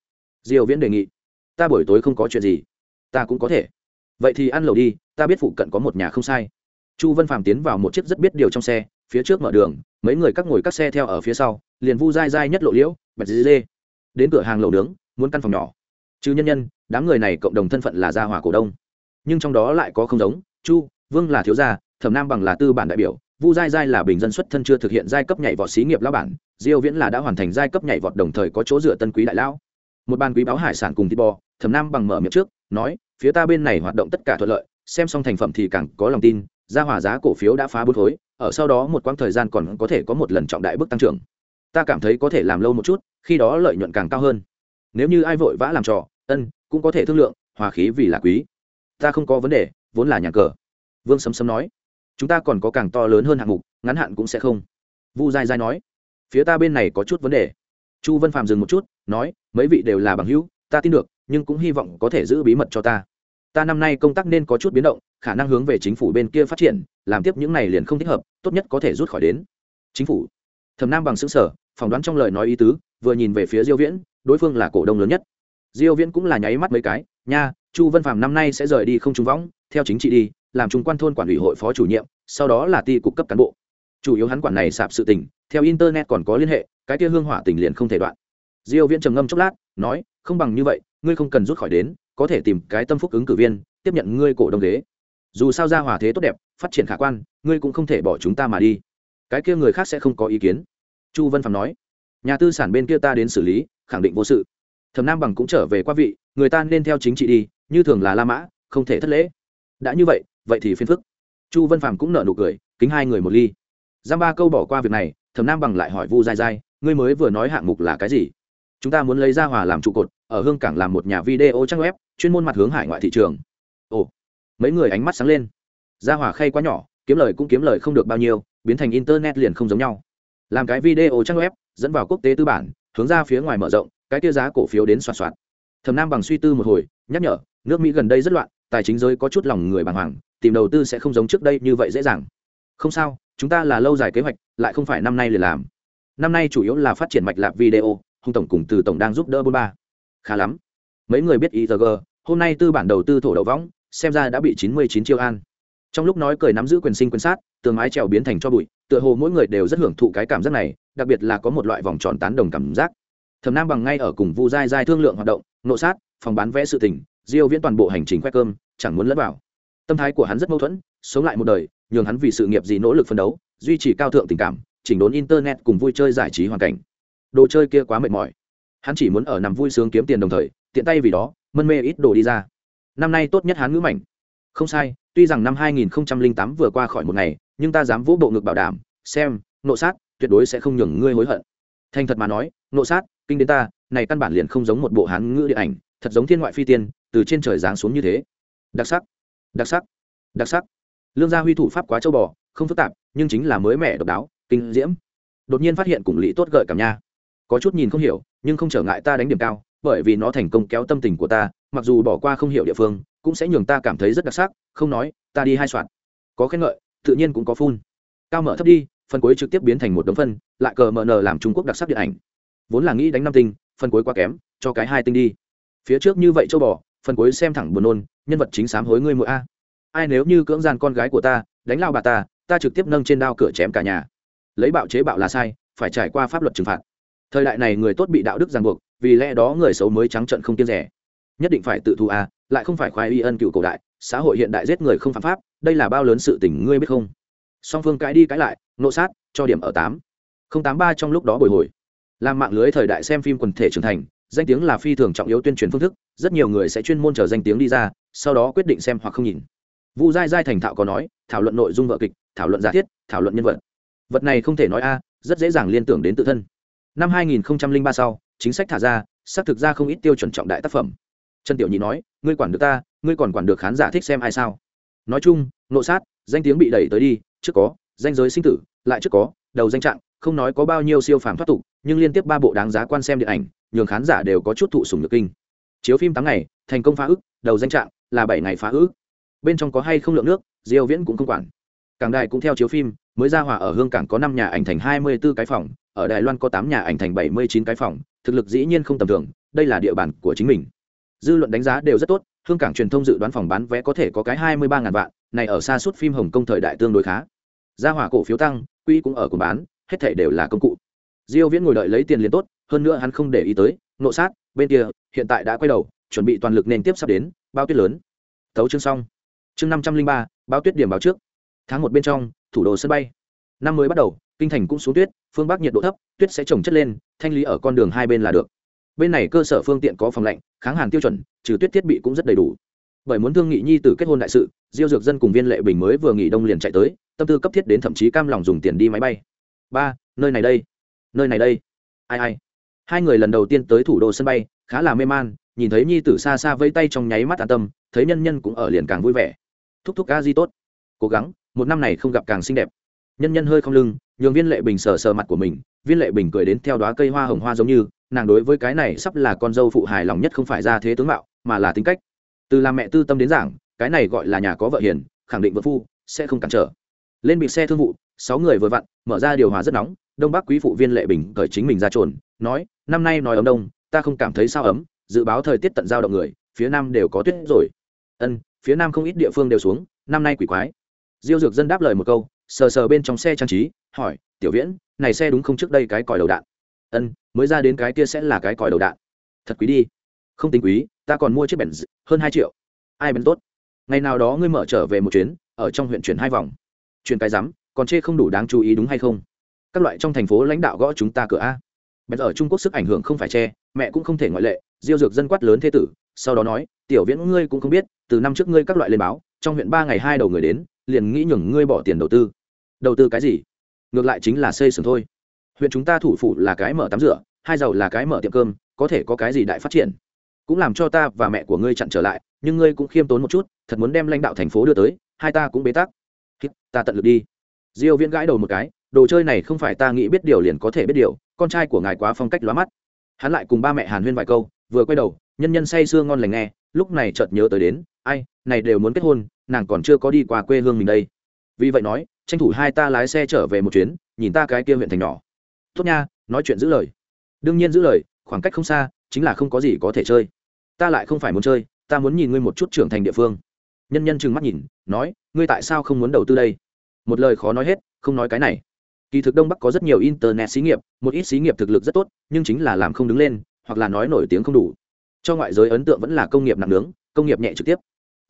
Diều viễn đề nghị, ta buổi tối không có chuyện gì. Ta cũng có thể. Vậy thì ăn lẩu đi, ta biết phụ cận có một nhà không sai. Chu Văn Phạm tiến vào một chiếc rất biết điều trong xe, phía trước mở đường mấy người các ngồi các xe theo ở phía sau, liền vu dai dai nhất lộ liễu, bạch dê dê. Đến cửa hàng lầu nướng, muốn căn phòng nhỏ. Chứ nhân nhân, đám người này cộng đồng thân phận là gia hỏa cổ đông. Nhưng trong đó lại có không giống, chu, vương là thiếu gia, thẩm nam bằng là tư bản đại biểu, vu dai dai là bình dân xuất thân chưa thực hiện giai cấp nhảy vọt xí nghiệp lao bản, diêu viễn là đã hoàn thành giai cấp nhảy vọt đồng thời có chỗ dựa tân quý đại lão. Một ban quý báo hải sản cùng thịt bò, thẩm nam bằng mở miệng trước, nói, phía ta bên này hoạt động tất cả thuận lợi, xem xong thành phẩm thì càng có lòng tin gia hỏa giá cổ phiếu đã phá bốn khối, ở sau đó một quãng thời gian còn có thể có một lần trọng đại bước tăng trưởng. Ta cảm thấy có thể làm lâu một chút, khi đó lợi nhuận càng cao hơn. Nếu như ai vội vã làm trò, ân, cũng có thể thương lượng, hòa khí vì là quý. Ta không có vấn đề, vốn là nhà cờ. Vương sấm sấm nói. Chúng ta còn có càng to lớn hơn hạng mục, ngắn hạn cũng sẽ không. Vu dai dai nói. Phía ta bên này có chút vấn đề. Chu vân phạm dừng một chút, nói, mấy vị đều là bằng hữu, ta tin được, nhưng cũng hy vọng có thể giữ bí mật cho ta ta năm nay công tác nên có chút biến động, khả năng hướng về chính phủ bên kia phát triển, làm tiếp những này liền không thích hợp, tốt nhất có thể rút khỏi đến. Chính phủ. Thẩm nam bằng xứng sở phỏng đoán trong lời nói ý tứ, vừa nhìn về phía diêu viễn, đối phương là cổ đông lớn nhất. Diêu viễn cũng là nháy mắt mấy cái, nha, chu vân phạm năm nay sẽ rời đi không trung võng, theo chính trị đi, làm trung quan thôn quản ủy hội phó chủ nhiệm, sau đó là ti cục cấp cán bộ. Chủ yếu hắn quản này sạp sự tình, theo internet còn có liên hệ, cái kia hương hỏa tình liền không thể đoạn. Diêu viễn trầm ngâm chốc lát, nói, không bằng như vậy, ngươi không cần rút khỏi đến có thể tìm cái tâm phúc ứng cử viên, tiếp nhận ngươi cổ đông ghế. Dù sao ra hòa thế tốt đẹp, phát triển khả quan, ngươi cũng không thể bỏ chúng ta mà đi. Cái kia người khác sẽ không có ý kiến. Chu văn phạm nói. Nhà tư sản bên kia ta đến xử lý, khẳng định vô sự. Thẩm nam bằng cũng trở về qua vị, người ta nên theo chính trị đi, như thường là la mã, không thể thất lễ. Đã như vậy vậy thì phiền phức. Chu văn phạm cũng nợ nụ cười, kính hai người một ly. Giam ba câu bỏ qua việc này, thẩm nam bằng lại hỏi vu dai dai ngươi mới vừa nói hạng mục là cái gì? Chúng ta muốn lấy ra hòa làm trụ cột ở hương cảng làm một nhà video trang web, chuyên môn mặt hướng hải ngoại thị trường. Ồ, mấy người ánh mắt sáng lên. Gia hỏa khay quá nhỏ, kiếm lời cũng kiếm lời không được bao nhiêu, biến thành internet liền không giống nhau. Làm cái video trang web, dẫn vào quốc tế tư bản, hướng ra phía ngoài mở rộng, cái kia giá cổ phiếu đến soạt soạt. Thẩm nam bằng suy tư một hồi, nhắc nhở, nước mỹ gần đây rất loạn, tài chính giới có chút lòng người bàng hoàng, tìm đầu tư sẽ không giống trước đây như vậy dễ dàng. Không sao, chúng ta là lâu dài kế hoạch, lại không phải năm nay liền làm. Năm nay chủ yếu là phát triển mạch lạc video, hùng tổng cùng từ tổng đang giúp đỡ Bôn ba khá lắm. Mấy người biết itg hôm nay tư bản đầu tư thổ đậu võng, xem ra đã bị chín mươi chín chiêu an. Trong lúc nói cười nắm giữ quyền sinh quyền sát, tường mái trèo biến thành cho bụi, tựa hồ mỗi người đều rất hưởng thụ cái cảm giác này, đặc biệt là có một loại vòng tròn tán đồng cảm giác. Thầm nam bằng ngay ở cùng vu dai dai thương lượng hoạt động, nộ sát, phòng bán vẽ sự tình, diêu viễn toàn bộ hành trình khoe cơm, chẳng muốn lẫn vào. Tâm thái của hắn rất mâu thuẫn, sống lại một đời, nhường hắn vì sự nghiệp gì nỗ lực phấn đấu, duy trì cao thượng tình cảm, chỉnh đốn internet cùng vui chơi giải trí hoàn cảnh. Đồ chơi kia quá mệt mỏi hắn chỉ muốn ở nằm vui sướng kiếm tiền đồng thời, tiện tay vì đó, mân mê ít đồ đi ra. Năm nay tốt nhất hắn ngữ mảnh không sai, tuy rằng năm 2008 vừa qua khỏi một ngày, nhưng ta dám vũ bộ ngực bảo đảm, xem, nộ sát, tuyệt đối sẽ không nhường ngươi hối hận. Thành thật mà nói, nộ sát, kinh đến ta, này căn bản liền không giống một bộ hán ngữ điện ảnh, thật giống thiên ngoại phi tiên, từ trên trời giáng xuống như thế. Đặc sắc đặc sắc đặc sắc. Lương gia huy thủ pháp quá châu bò, không phức tạp, nhưng chính là mới mẻ độc đáo, kinh diễm. Đột nhiên phát hiện cùng lý tốt gợi cảm nha có chút nhìn không hiểu, nhưng không trở ngại ta đánh điểm cao, bởi vì nó thành công kéo tâm tình của ta, mặc dù bỏ qua không hiểu địa phương, cũng sẽ nhường ta cảm thấy rất đặc sắc, không nói, ta đi hai soạn. Có khen ngợi, tự nhiên cũng có phun. Cao mở thấp đi, phần cuối trực tiếp biến thành một đống phân, lại cờ mờ nờ làm trung quốc đặc sắc điện ảnh. Vốn là nghĩ đánh năm tinh, phần cuối quá kém, cho cái hai tinh đi. Phía trước như vậy châu bò, phần cuối xem thẳng buồn nôn, nhân vật chính sám hối ngươi mỗi a. Ai nếu như cưỡng gian con gái của ta, đánh lao bà ta ta trực tiếp nâng trên đao cửa chém cả nhà. Lấy bạo chế bạo là sai, phải trải qua pháp luật trừng phạt thời đại này người tốt bị đạo đức ràng buộc, vì lẽ đó người xấu mới trắng trận không kiên rẻ. Nhất định phải tự thu a à, lại không phải khoái y ân cựu cổ đại, xã hội hiện đại giết người không phạm pháp, đây là bao lớn sự tình, ngươi biết không? Song phương cãi đi cãi lại, nộ sát, cho điểm ở tám. Không tám ba trong lúc đó bồi hồi. Làm mạng lưới thời đại xem phim quần thể trưởng thành, danh tiếng là phi thường trọng yếu tuyên truyền phương thức, rất nhiều người sẽ chuyên môn chờ danh tiếng đi ra, sau đó quyết định xem hoặc không nhìn. Vu giai giai thành thạo có nói, thảo luận nội dung vợ kịch, thảo luận giả thiết, thảo luận nhân vật. Vật này không thể nói a, rất dễ dàng liên tưởng đến tự thân năm 2003 sau, chính sách thả ra, xác thực ra không ít tiêu chuẩn trọng đại tác phẩm. Trần tiểu nhị nói, ngươi quản được ta, ngươi còn quản được khán giả thích xem ai sao? Nói chung nộ sát, danh tiếng bị đẩy tới đi, trước có, danh giới sinh tử, lại trước có, đầu danh trạng, không nói có bao nhiêu siêu phàm thoát tục, nhưng liên tiếp ba bộ đáng giá quan xem điện ảnh, nhường khán giả đều có chút thụ sùng nhược kinh. Chiếu phim tám ngày, thành công phá ức, đầu danh trạng là bảy ngày phá ức. Bên trong có hay không lượng nước, diêu viễn cũng không quản. Cảng đài cũng theo chiếu phim mới ra hòa ở hương cảng có năm nhà ảnh thành 24 cái phòng, ở đài loan có tám nhà ảnh thành 79 cái phòng, thực lực dĩ nhiên không tầm thường, đây là địa bàn của chính mình. Dư luận đánh giá đều rất tốt, hương cảng truyền thông dự đoán phòng bán vé có thể có cái 23 ngàn vạn, này ở xa suốt phim hồng kông thời đại tương đối khá. Gia hỏa cổ phiếu tăng, quỹ cũng ở cùng bán, hết thể đều là công cụ. Diêu viễn ngồi đợi lấy tiền liền tốt, hơn nữa hắn không để ý tới, nộ sát, bên kia, hiện tại đã quay đầu, chuẩn bị toàn lực nên tiếp sắp đến, bao tuyết lớn. Tấu chương xong. Chương năm trăm linh ba, bao tuyết điểm báo trước. Tháng một bên trong thủ đô sân bay. Năm mới bắt đầu, kinh thành cũng xuống tuyết, phương bắc nhiệt độ thấp, tuyết sẽ trồng chất lên, thanh lý ở con đường hai bên là được. Bên này cơ sở phương tiện có phòng lạnh, kháng hàn tiêu chuẩn, trừ tuyết thiết bị cũng rất đầy đủ. Bởi muốn thương nghị nhi tử kết hôn đại sự, diêu dược dân cùng viên lệ bình mới vừa nghỉ đông liền chạy tới, tâm tư cấp thiết đến thậm chí cam lòng dùng tiền đi máy bay. Ba, nơi này đây, nơi này đây. Ai ai. Hai người lần đầu tiên tới thủ đô sân bay, khá là mê man, nhìn thấy nhi tử xa xa vây tay trong nháy mắt an tâm, thấy nhân nhân cũng ở liền càng vui vẻ. Thúc thúc ca di tốt. Cố gắng một năm này không gặp càng xinh đẹp. Nhân nhân hơi không lưng, nhường viên lệ bình sờ sờ mặt của mình, viên lệ bình cười đến theo đoá cây hoa hồng hoa giống như, nàng đối với cái này sắp là con dâu phụ hài lòng nhất không phải ra thế tướng mạo, mà là tính cách. Từ làm mẹ tư tâm đến giảng, cái này gọi là nhà có vợ hiền, khẳng định vợ phu, sẽ không cản trở. Lên bị xe thương vụ, sáu người vừa vặn, mở ra điều hòa rất nóng, đông bắc quý phụ viên lệ bình cởi chính mình ra trồn, nói, năm nay nói ấm đông, ta không cảm thấy sao ấm, dự báo thời tiết tận giao động người, phía nam đều có tuyết rồi. Ân, phía nam không ít địa phương đều xuống, năm nay quỷ quái diêu dược dân đáp lời một câu, sờ sờ bên trong xe trang trí, hỏi, tiểu viễn, này xe đúng không trước đây cái còi đầu đạn? Ân, mới ra đến cái kia sẽ là cái còi đầu đạn. Thật quý đi. Không tính quý, ta còn mua chiếc bèn hơn hai triệu. Ai bèn tốt? Ngày nào đó ngươi mở trở về một chuyến, ở trong huyện chuyển hai vòng. Chuyển cái rắm, còn chê không đủ đáng chú ý đúng hay không? Các loại trong thành phố lãnh đạo gõ chúng ta cửa a. Bèn ở trung quốc sức ảnh hưởng không phải che, mẹ cũng không thể ngoại lệ. Diêu dược dân quát lớn thế tử, sau đó nói, tiểu viễn ngươi cũng không biết, từ năm trước ngươi các loại lên báo, trong huyện ba ngày hai đầu người đến liền nghĩ nhường ngươi bỏ tiền đầu tư. Đầu tư cái gì? Ngược lại chính là xây sừng thôi. Huyện chúng ta thủ phủ là cái mở tắm rửa, hai giàu là cái mở tiệm cơm, có thể có cái gì đại phát triển? Cũng làm cho ta và mẹ của ngươi chặn trở lại, nhưng ngươi cũng khiêm tốn một chút, thật muốn đem lãnh đạo thành phố đưa tới, hai ta cũng bế tắc. Ta tận lực đi. Diêu viễn gãi đầu một cái, đồ chơi này không phải ta nghĩ biết điều liền có thể biết điều, con trai của ngài quá phong cách lóa mắt. Hắn lại cùng ba mẹ hàn huyên vài câu, vừa quay đầu, nhân nhân say sưa ngon lành nghe, lúc này chợt nhớ tới đến ai, này đều muốn kết hôn, nàng còn chưa có đi qua quê hương mình đây. Vì vậy nói, tranh thủ hai ta lái xe trở về một chuyến, nhìn ta cái kia huyện thành nhỏ. Tốt nha, nói chuyện giữ lời. Đương nhiên giữ lời, khoảng cách không xa, chính là không có gì có thể chơi. Ta lại không phải muốn chơi, ta muốn nhìn ngươi một chút trưởng thành địa phương. Nhân nhân trừng mắt nhìn, nói, ngươi tại sao không muốn đầu tư đây? Một lời khó nói hết, không nói cái này. Kỳ thực đông bắc có rất nhiều internet xí nghiệp, một ít xí nghiệp thực lực rất tốt, nhưng chính là làm không đứng lên, hoặc là nói nổi tiếng không đủ. Cho ngoại giới ấn tượng vẫn là công nghiệp nặng nướng, công nghiệp nhẹ trực tiếp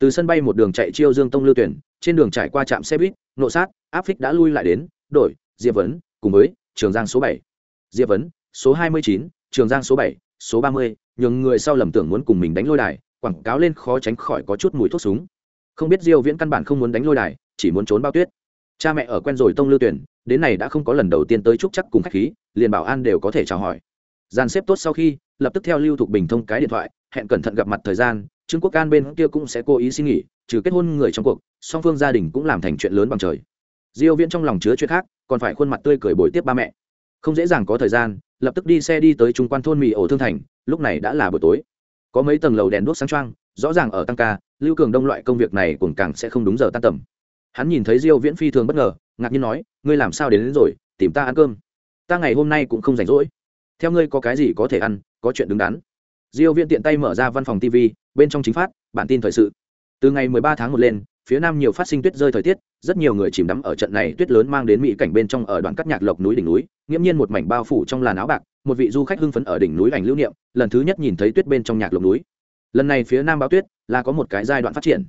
từ sân bay một đường chạy chiêu dương tông lưu tuyển, trên đường trải qua trạm xe buýt, nộ sát, áp phích đã lui lại đến, đổi, diệp vấn, cùng với trường giang số bảy. Diệp vấn, số hai mươi chín, trường giang số bảy, số ba mươi, nhường người sau lầm tưởng muốn cùng mình đánh lôi đài, quảng cáo lên khó tránh khỏi có chút mùi thuốc súng. Không biết diêu viễn căn bản không muốn đánh lôi đài, chỉ muốn trốn bao tuyết. Cha mẹ ở quen rồi tông lưu tuyển, đến này đã không có lần đầu tiên tới chúc chắc cùng khách khí, liền bảo an đều có thể chào hỏi. Dàn xếp tốt sau khi, lập tức theo lưu thục bình thông cái điện thoại, hẹn cẩn thận gặp mặt thời gian trương quốc can bên kia cũng sẽ cố ý xin nghỉ trừ kết hôn người trong cuộc song phương gia đình cũng làm thành chuyện lớn bằng trời. Diêu viễn trong lòng chứa chuyện khác còn phải khuôn mặt tươi cười bồi tiếp ba mẹ. Không dễ dàng có thời gian lập tức đi xe đi tới trung quan thôn mì ổ thương thành lúc này đã là buổi tối. Có mấy tầng lầu đèn đuốc sáng trăng rõ ràng ở tăng ca lưu cường đông loại công việc này cũng càng sẽ không đúng giờ tan tầm. Hắn nhìn thấy diêu viễn phi thường bất ngờ ngạc nhiên nói ngươi làm sao đến, đến rồi tìm ta ăn cơm. Ta ngày hôm nay cũng không rảnh rỗi. Theo ngươi có cái gì có thể ăn có chuyện đứng đắn. Diêu viễn tiện tay mở ra văn phòng tv bên trong chính phát, bản tin thời sự. Từ ngày 13 tháng 1 lên, phía nam nhiều phát sinh tuyết rơi thời tiết, rất nhiều người chìm đắm ở trận này tuyết lớn mang đến mỹ cảnh bên trong ở đoạn cắt nhạc lộc núi đỉnh núi, nghiễm nhiên một mảnh bao phủ trong làn áo bạc, một vị du khách hưng phấn ở đỉnh núi ảnh lưu niệm, lần thứ nhất nhìn thấy tuyết bên trong nhạc lộc núi. Lần này phía nam báo tuyết là có một cái giai đoạn phát triển.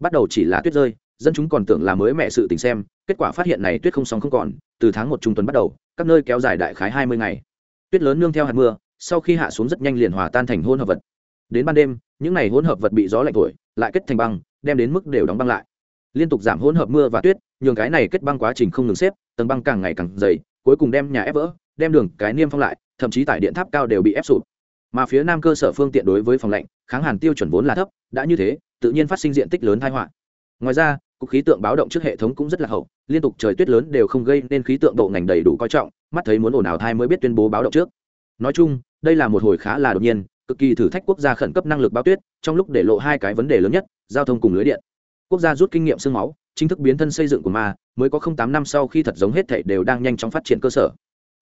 Bắt đầu chỉ là tuyết rơi, dân chúng còn tưởng là mới mẹ sự tình xem, kết quả phát hiện này tuyết không sóng không còn, từ tháng một trung tuần bắt đầu, các nơi kéo dài đại khái hai mươi ngày. Tuyết lớn nương theo hạt mưa, sau khi hạ xuống rất nhanh liền hòa tan thành hôn hợp vật đến ban đêm, những ngày hỗn hợp vật bị gió lạnh thổi, lại kết thành băng, đem đến mức đều đóng băng lại. Liên tục giảm hỗn hợp mưa và tuyết, nhường cái này kết băng quá trình không ngừng xếp, tầng băng càng ngày càng dày, cuối cùng đem nhà ép vỡ, đem đường cái niêm phong lại, thậm chí tải điện tháp cao đều bị ép sụp. Mà phía nam cơ sở phương tiện đối với phòng lạnh, kháng hàn tiêu chuẩn vốn là thấp, đã như thế, tự nhiên phát sinh diện tích lớn tai họa. Ngoài ra, cục khí tượng báo động trước hệ thống cũng rất là hậu, liên tục trời tuyết lớn đều không gây nên khí tượng bộ ngành đầy đủ coi trọng, mắt thấy muốn ồn ào thai mới biết tuyên bố báo động trước. Nói chung, đây là một hồi khá là đột nhiên cực kỳ thử thách quốc gia khẩn cấp năng lực báo tuyết, trong lúc để lộ hai cái vấn đề lớn nhất, giao thông cùng lưới điện. Quốc gia rút kinh nghiệm sương máu, chính thức biến thân xây dựng của ma, mới có không tám năm sau khi thật giống hết thảy đều đang nhanh chóng phát triển cơ sở.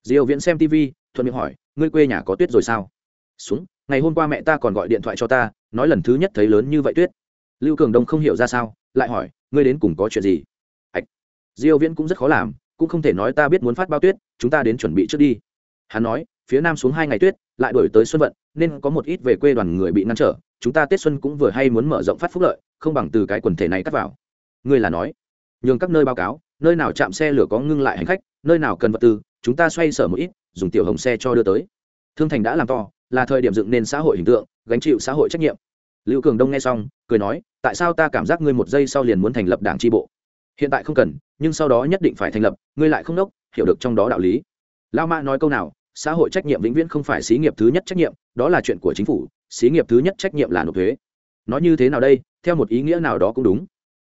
Diều viễn xem tv thuận miệng hỏi, ngươi quê nhà có tuyết rồi sao? Xuống ngày hôm qua mẹ ta còn gọi điện thoại cho ta, nói lần thứ nhất thấy lớn như vậy tuyết. Lưu cường đông không hiểu ra sao, lại hỏi, ngươi đến cùng có chuyện gì? Ạch diêu viễn cũng rất khó làm, cũng không thể nói ta biết muốn phát bao tuyết, chúng ta đến chuẩn bị trước đi. Hắn nói, phía nam xuống hai ngày tuyết, lại đổi tới xuân vận nên có một ít về quê đoàn người bị ngăn trở, chúng ta tết xuân cũng vừa hay muốn mở rộng phát phúc lợi, không bằng từ cái quần thể này cắt vào. Người là nói. Nhường các nơi báo cáo, nơi nào chạm xe lửa có ngưng lại hành khách, nơi nào cần vật tư, chúng ta xoay sở một ít, dùng tiểu hồng xe cho đưa tới. Thương thành đã làm to, là thời điểm dựng nên xã hội hình tượng, gánh chịu xã hội trách nhiệm. Lưu cường đông nghe xong, cười nói, tại sao ta cảm giác ngươi một giây sau liền muốn thành lập đảng tri bộ? Hiện tại không cần, nhưng sau đó nhất định phải thành lập, ngươi lại không đốc, hiểu được trong đó đạo lý. Lao mã nói câu nào xã hội trách nhiệm vĩnh viễn không phải xí nghiệp thứ nhất trách nhiệm, đó là chuyện của chính phủ, xí nghiệp thứ nhất trách nhiệm là nộp thuế. Nói như thế nào đây, theo một ý nghĩa nào đó cũng đúng.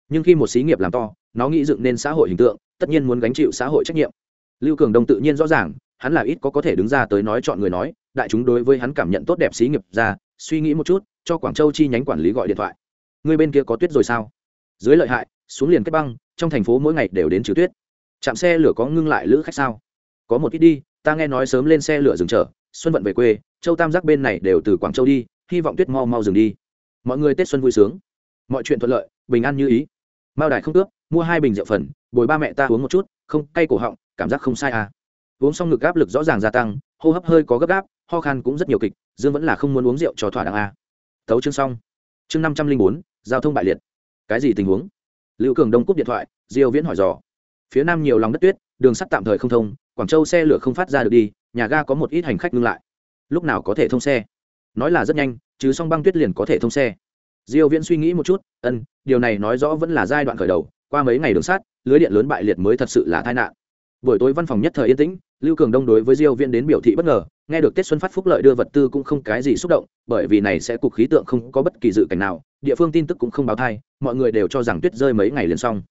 Nhưng khi một xí nghiệp làm to, nó nghĩ dựng nên xã hội hình tượng, tất nhiên muốn gánh chịu xã hội trách nhiệm. Lưu cường đông tự nhiên rõ ràng, hắn là ít có có thể đứng ra tới nói chọn người nói, đại chúng đối với hắn cảm nhận tốt đẹp xí nghiệp ra, suy nghĩ một chút, cho quảng châu chi nhánh quản lý gọi điện thoại. Người bên kia có tuyết rồi sao? Dưới lợi hại, xuống liền kết băng, trong thành phố mỗi ngày đều đến trừ tuyết. Chạm xe lửa có ngưng lại lữ khách sao? Có một ít đi ta nghe nói sớm lên xe lửa dừng chở, xuân vận về quê, châu tam giác bên này đều từ quảng châu đi, hy vọng tuyết mau mau dừng đi. Mọi người tết xuân vui sướng. Mọi chuyện thuận lợi, bình an như ý. Mao đài không ướp mua hai bình rượu phần, bồi ba mẹ ta uống một chút, không, cay cổ họng, cảm giác không sai à. Uống xong ngực áp lực rõ ràng gia tăng, hô hấp hơi có gấp gáp, ho khan cũng rất nhiều kịch, dương vẫn là không muốn uống rượu cho thỏa đáng à. thấu chương xong. Chương năm trăm linh bốn, giao thông bại liệt. Cái gì tình huống? Lưu cường đông cúp điện thoại, diêu viễn hỏi dò. Phía nam nhiều lòng đất tuyết, đường sắt tạm thời không thông quảng châu xe lửa không phát ra được đi, nhà ga có một ít hành khách ngưng lại. Lúc nào có thể thông xe? Nói là rất nhanh, chứ song băng tuyết liền có thể thông xe. Diêu viễn suy nghĩ một chút, ân, điều này nói rõ vẫn là giai đoạn khởi đầu, qua mấy ngày đường sắt, lưới điện lớn bại liệt mới thật sự là tai nạn. Buổi tối văn phòng nhất thời yên tĩnh, lưu cường đông đối với diêu viễn đến biểu thị bất ngờ, nghe được tết xuân phát phúc lợi đưa vật tư cũng không cái gì xúc động, bởi vì này sẽ cục khí tượng không có bất kỳ dự cảnh nào, địa phương tin tức cũng không báo thai, mọi người đều cho rằng tuyết rơi mấy ngày liền xong.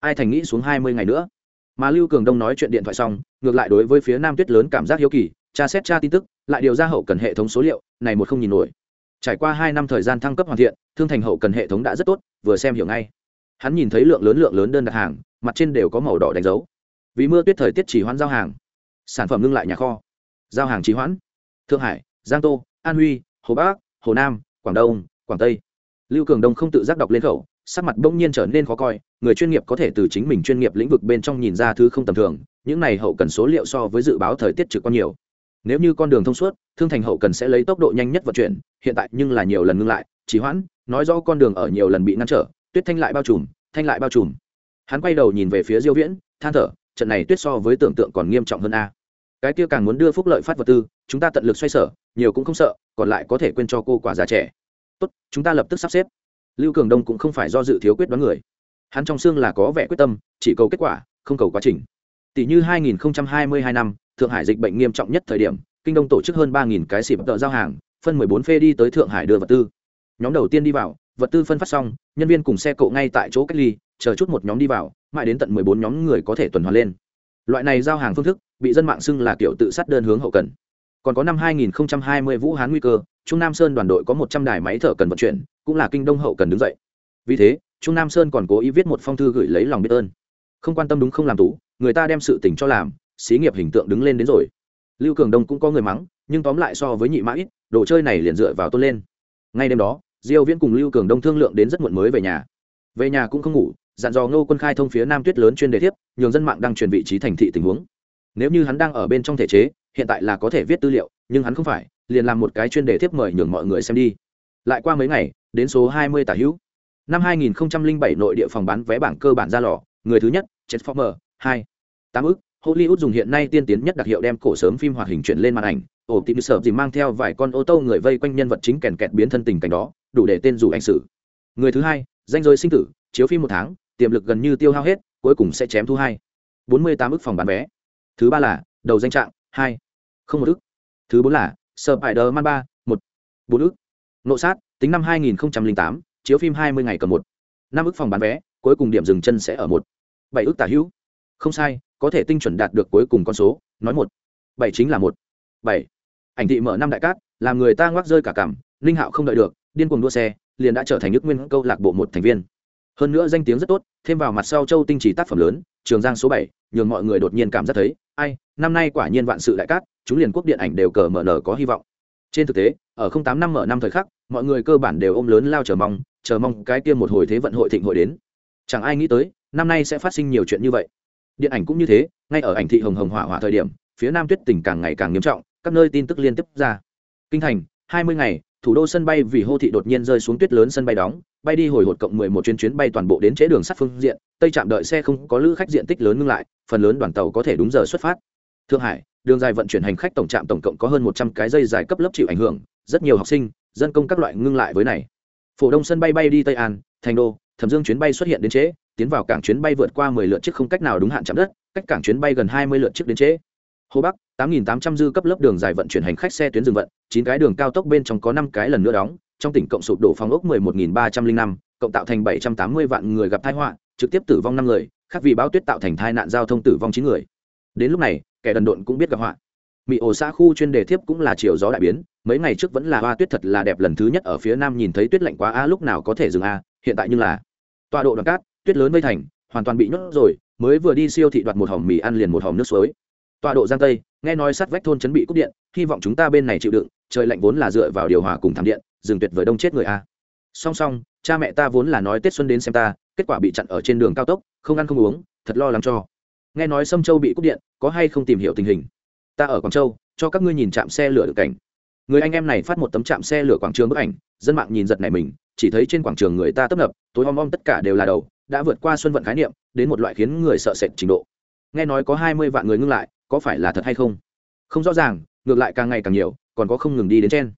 Ai thành nghĩ xuống 20 ngày nữa? Mà lưu cường đông nói chuyện điện thoại xong, ngược lại đối với phía nam tuyết lớn cảm giác hiếu kỳ, tra xét tra tin tức, lại điều ra hậu cần hệ thống số liệu, này một không nhìn nổi. Trải qua hai năm thời gian thăng cấp hoàn thiện, thương thành hậu cần hệ thống đã rất tốt, vừa xem hiểu ngay. Hắn nhìn thấy lượng lớn lượng lớn đơn đặt hàng, mặt trên đều có màu đỏ đánh dấu. Vì mưa tuyết thời tiết chỉ hoãn giao hàng. Sản phẩm ngưng lại nhà kho. Giao hàng trì hoãn. Thượng hải, giang tô, an huy, hồ bắc, hồ nam, quảng đông, quảng tây. Lưu cường đông không tự giác đọc lên khẩu sắc mặt bỗng nhiên trở nên khó coi, người chuyên nghiệp có thể từ chính mình chuyên nghiệp lĩnh vực bên trong nhìn ra thứ không tầm thường, những này hậu cần số liệu so với dự báo thời tiết trực quan nhiều. Nếu như con đường thông suốt, thương thành hậu cần sẽ lấy tốc độ nhanh nhất vận chuyển, hiện tại nhưng là nhiều lần ngưng lại, trì hoãn, nói rõ con đường ở nhiều lần bị ngăn trở, tuyết thanh lại bao trùm, thanh lại bao trùm. Hắn quay đầu nhìn về phía diêu viễn, than thở, trận này tuyết so với tưởng tượng còn nghiêm trọng hơn a. Cái kia càng muốn đưa phúc lợi phát vật tư, chúng ta tận lực xoay sở, nhiều cũng không sợ, còn lại có thể quên cho cô quả già trẻ. Tốt, chúng ta lập tức sắp xếp lưu cường đông cũng không phải do dự thiếu quyết đoán người. Hắn trong xương là có vẻ quyết tâm, chỉ cầu kết quả, không cầu quá trình. Tỷ như 2022 năm, thượng hải dịch bệnh nghiêm trọng nhất thời điểm, kinh đông tổ chức hơn 3.000 cái xịp tợ giao hàng, phân 14 phê đi tới thượng hải đưa vật tư. Nhóm đầu tiên đi vào, vật tư phân phát xong, nhân viên cùng xe cộ ngay tại chỗ cách ly, chờ chút một nhóm đi vào, mãi đến tận 14 nhóm người có thể tuần hoàn lên. Loại này giao hàng phương thức, bị dân mạng xưng là kiểu tự sát đơn hướng hậu cần còn có năm 2020 vũ hán nguy cơ, trung nam sơn đoàn đội có 100 đài máy thở cần vận chuyển, cũng là kinh đông hậu cần đứng dậy. Vì thế, trung nam sơn còn cố ý viết một phong thư gửi lấy lòng biết ơn. Không quan tâm đúng không làm tú, người ta đem sự tình cho làm, xí nghiệp hình tượng đứng lên đến rồi. Lưu cường đông cũng có người mắng, nhưng tóm lại so với nhị mã ít, đồ chơi này liền dựa vào tôn lên. Ngay đêm đó, diêu viễn cùng lưu cường đông thương lượng đến rất muộn mới về nhà. Về nhà cũng không ngủ, dặn dò ngô quân khai thông phía nam tuyết lớn chuyên đề tiếp nhường dân mạng đang truyền vị trí thành thị tình huống. Nếu như hắn đang ở bên trong thể chế hiện tại là có thể viết tư liệu, nhưng hắn không phải, liền làm một cái chuyên đề tiếp mời nhường mọi người xem đi. Lại qua mấy ngày, đến số 20 tả hữu. Năm 2007 nội địa phòng bán vé bảng cơ bản ra lò, người thứ nhất, transformer, hai. Tám ức, hollywood dùng hiện nay tiên tiến nhất đặc hiệu đem cổ sớm phim hoạt hình chuyển lên màn ảnh ổ tìm sợ gì mang theo vài con ô tô người vây quanh nhân vật chính kèn kẹt biến thân tình cảnh đó, đủ để tên dù anh sử. Người thứ hai, danh giới sinh tử, chiếu phim một tháng, tiềm lực gần như tiêu hao hết, cuối cùng sẽ chém thu hai. Bốn mươi tám ức phòng bán vé. Thứ ba là, đầu danh trạng hai. Không một ức. Thứ bốn là sợ bài đờ man ba, một. Bốn ức. Nộ sát, tính năm hai nghìn tám, chiếu phim hai mươi ngày cầm một. Năm ức phòng bán vé, cuối cùng điểm dừng chân sẽ ở một. Bảy ức tả hữu. Không sai, có thể tinh chuẩn đạt được cuối cùng con số, nói một. Bảy chính là một. Bảy. Ảnh thị mở năm đại cát, làm người ta ngoác rơi cả cảm linh hạo không đợi được, điên cuồng đua xe, liền đã trở thành nước nguyên câu lạc bộ một thành viên. Hơn nữa danh tiếng rất tốt, thêm vào mặt sau châu tinh trì tác phẩm lớn, trường giang số bảy, nhường mọi người đột nhiên cảm giác thấy ai, năm nay quả nhiên vạn sự đại cát, chúng liền quốc điện ảnh đều cờ mở nở có hy vọng. Trên thực tế, ở không tám năm mở năm thời khắc, mọi người cơ bản đều ôm lớn lao chờ mong chờ mong cái kia một hồi thế vận hội thịnh hội đến. Chẳng ai nghĩ tới, năm nay sẽ phát sinh nhiều chuyện như vậy. Điện ảnh cũng như thế, ngay ở ảnh thị hồng hồng hỏa hỏa thời điểm, phía nam tuyết tỉnh càng ngày càng nghiêm trọng, các nơi tin tức liên tiếp ra. Kinh thành, hai mươi ngày, thủ đô sân bay vì hô thị đột nhiên rơi xuống tuyết lớn sân bay đóng bay đi hồi hột cộng mười một chuyến chuyến bay toàn bộ đến chế đường sắt phương diện, tây trạm đợi xe không có lữ khách diện tích lớn ngưng lại, phần lớn đoàn tàu có thể đúng giờ xuất phát. Thượng hải, đường dài vận chuyển hành khách tổng trạm tổng cộng có hơn một trăm cái dây dài cấp lớp chịu ảnh hưởng, rất nhiều học sinh, dân công các loại ngưng lại với này. Phổ đông sân bay bay đi tây an, thành đô, thẩm dương chuyến bay xuất hiện đến trễ, tiến vào cảng chuyến bay vượt qua mười lượt chiếc không cách nào đúng hạn chạm đất, cách cảng chuyến bay gần hai mươi lượt chiếc đến trễ. Hồ bắc tám nghìn tám trăm dư cấp lớp đường dài vận chuyển hành khách xe tuyến dừng vận, chín cái đường cao tốc bên trong có năm cái lần nữa đóng, trong tỉnh cộng sụp đổ phòng ốc mười một nghìn ba trăm linh năm, cộng tạo thành bảy trăm tám mươi vạn người gặp tai họa, trực tiếp tử vong năm người, khác vì bão tuyết tạo thành tai nạn giao thông tử vong chín người. Đến lúc này, kẻ đần độn cũng biết gặp họa. Mị ổ xã khu chuyên đề thiếp cũng là chiều gió đại biến, mấy ngày trước vẫn là hoa tuyết thật là đẹp lần thứ nhất ở phía nam nhìn thấy tuyết lạnh quá, a, lúc nào có thể dừng, a, hiện tại nhưng là tọa độ đoạn cát, tuyết lớn vây thành, hoàn toàn bị nhốt rồi, mới vừa đi siêu thị đoạt một hòm mì ăn liền một hòm nước suối tọa độ giang tây, nghe nói sát vách thôn chuẩn bị cúp điện, hy vọng chúng ta bên này chịu đựng, trời lạnh vốn là dựa vào điều hòa cùng thảm điện dừng tuyệt vời đông chết người a. Song song, cha mẹ ta vốn là nói tết xuân đến xem ta, kết quả bị chặn ở trên đường cao tốc, không ăn không uống, thật lo lắng cho. Nghe nói sâm châu bị cúp điện, có hay không tìm hiểu tình hình? Ta ở quảng châu, cho các ngươi nhìn trạm xe lửa được cảnh. Người anh em này phát một tấm trạm xe lửa quảng trường bức ảnh, dân mạng nhìn giật này mình, chỉ thấy trên quảng trường người ta tấp nập, tối om om tất cả đều là đầu, đã vượt qua xuân vận khái niệm, đến một loại khiến người sợ sệt trình độ. Nghe nói có hai mươi vạn người ngưng lại có phải là thật hay không? Không rõ ràng, ngược lại càng ngày càng nhiều, còn có không ngừng đi đến trên.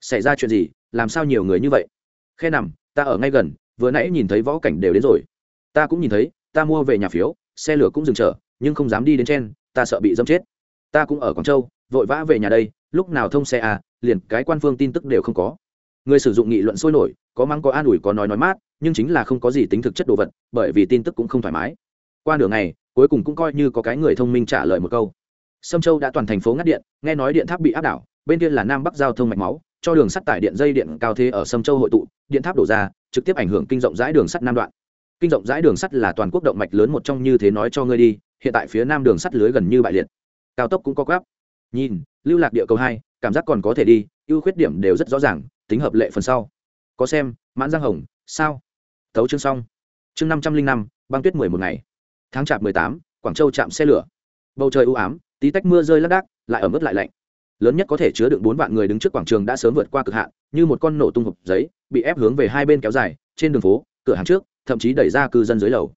Xảy ra chuyện gì, làm sao nhiều người như vậy? Khe nằm, ta ở ngay gần, vừa nãy nhìn thấy võ cảnh đều đến rồi. Ta cũng nhìn thấy, ta mua về nhà phiếu, xe lửa cũng dừng chở nhưng không dám đi đến trên, ta sợ bị dâm chết. Ta cũng ở quảng châu, vội vã về nhà đây, lúc nào thông xe à liền cái quan phương tin tức đều không có. Người sử dụng nghị luận sôi nổi, có mắng có an ủi có nói nói mát, nhưng chính là không có gì tính thực chất đồ vật, bởi vì tin tức cũng không thoải mái. Qua nửa ngày, cuối cùng cũng coi như có cái người thông minh trả lời một câu sâm châu đã toàn thành phố ngắt điện, nghe nói điện tháp bị áp đảo, bên kia là nam bắc giao thông mạch máu, cho đường sắt tải điện dây điện cao thế ở sâm châu hội tụ, điện tháp đổ ra, trực tiếp ảnh hưởng kinh rộng rãi đường sắt nam đoạn. Kinh rộng rãi đường sắt là toàn quốc động mạch lớn một trong như thế nói cho ngươi đi, hiện tại phía nam đường sắt lưới gần như bại liệt. Cao tốc cũng có gáp. Nhìn, lưu lạc địa cầu hai, cảm giác còn có thể đi, ưu khuyết điểm đều rất rõ ràng, tính hợp lệ phần sau. Có xem, mãn giang hồng, sao? Tấu chương xong. Chương năm trăm linh năm, băng tuyết mười một ngày. Tháng chạp mười tám, quảng châu chạm xe lửa. Bầu trời ưu ám tí tách mưa rơi lác đác, lại ẩm ướt lại lạnh. Lớn nhất có thể chứa đựng bốn vạn người đứng trước quảng trường đã sớm vượt qua cực hạn, như một con nổ tung hộp giấy, bị ép hướng về hai bên kéo dài, trên đường phố, cửa hàng trước, thậm chí đẩy ra cư dân dưới lầu.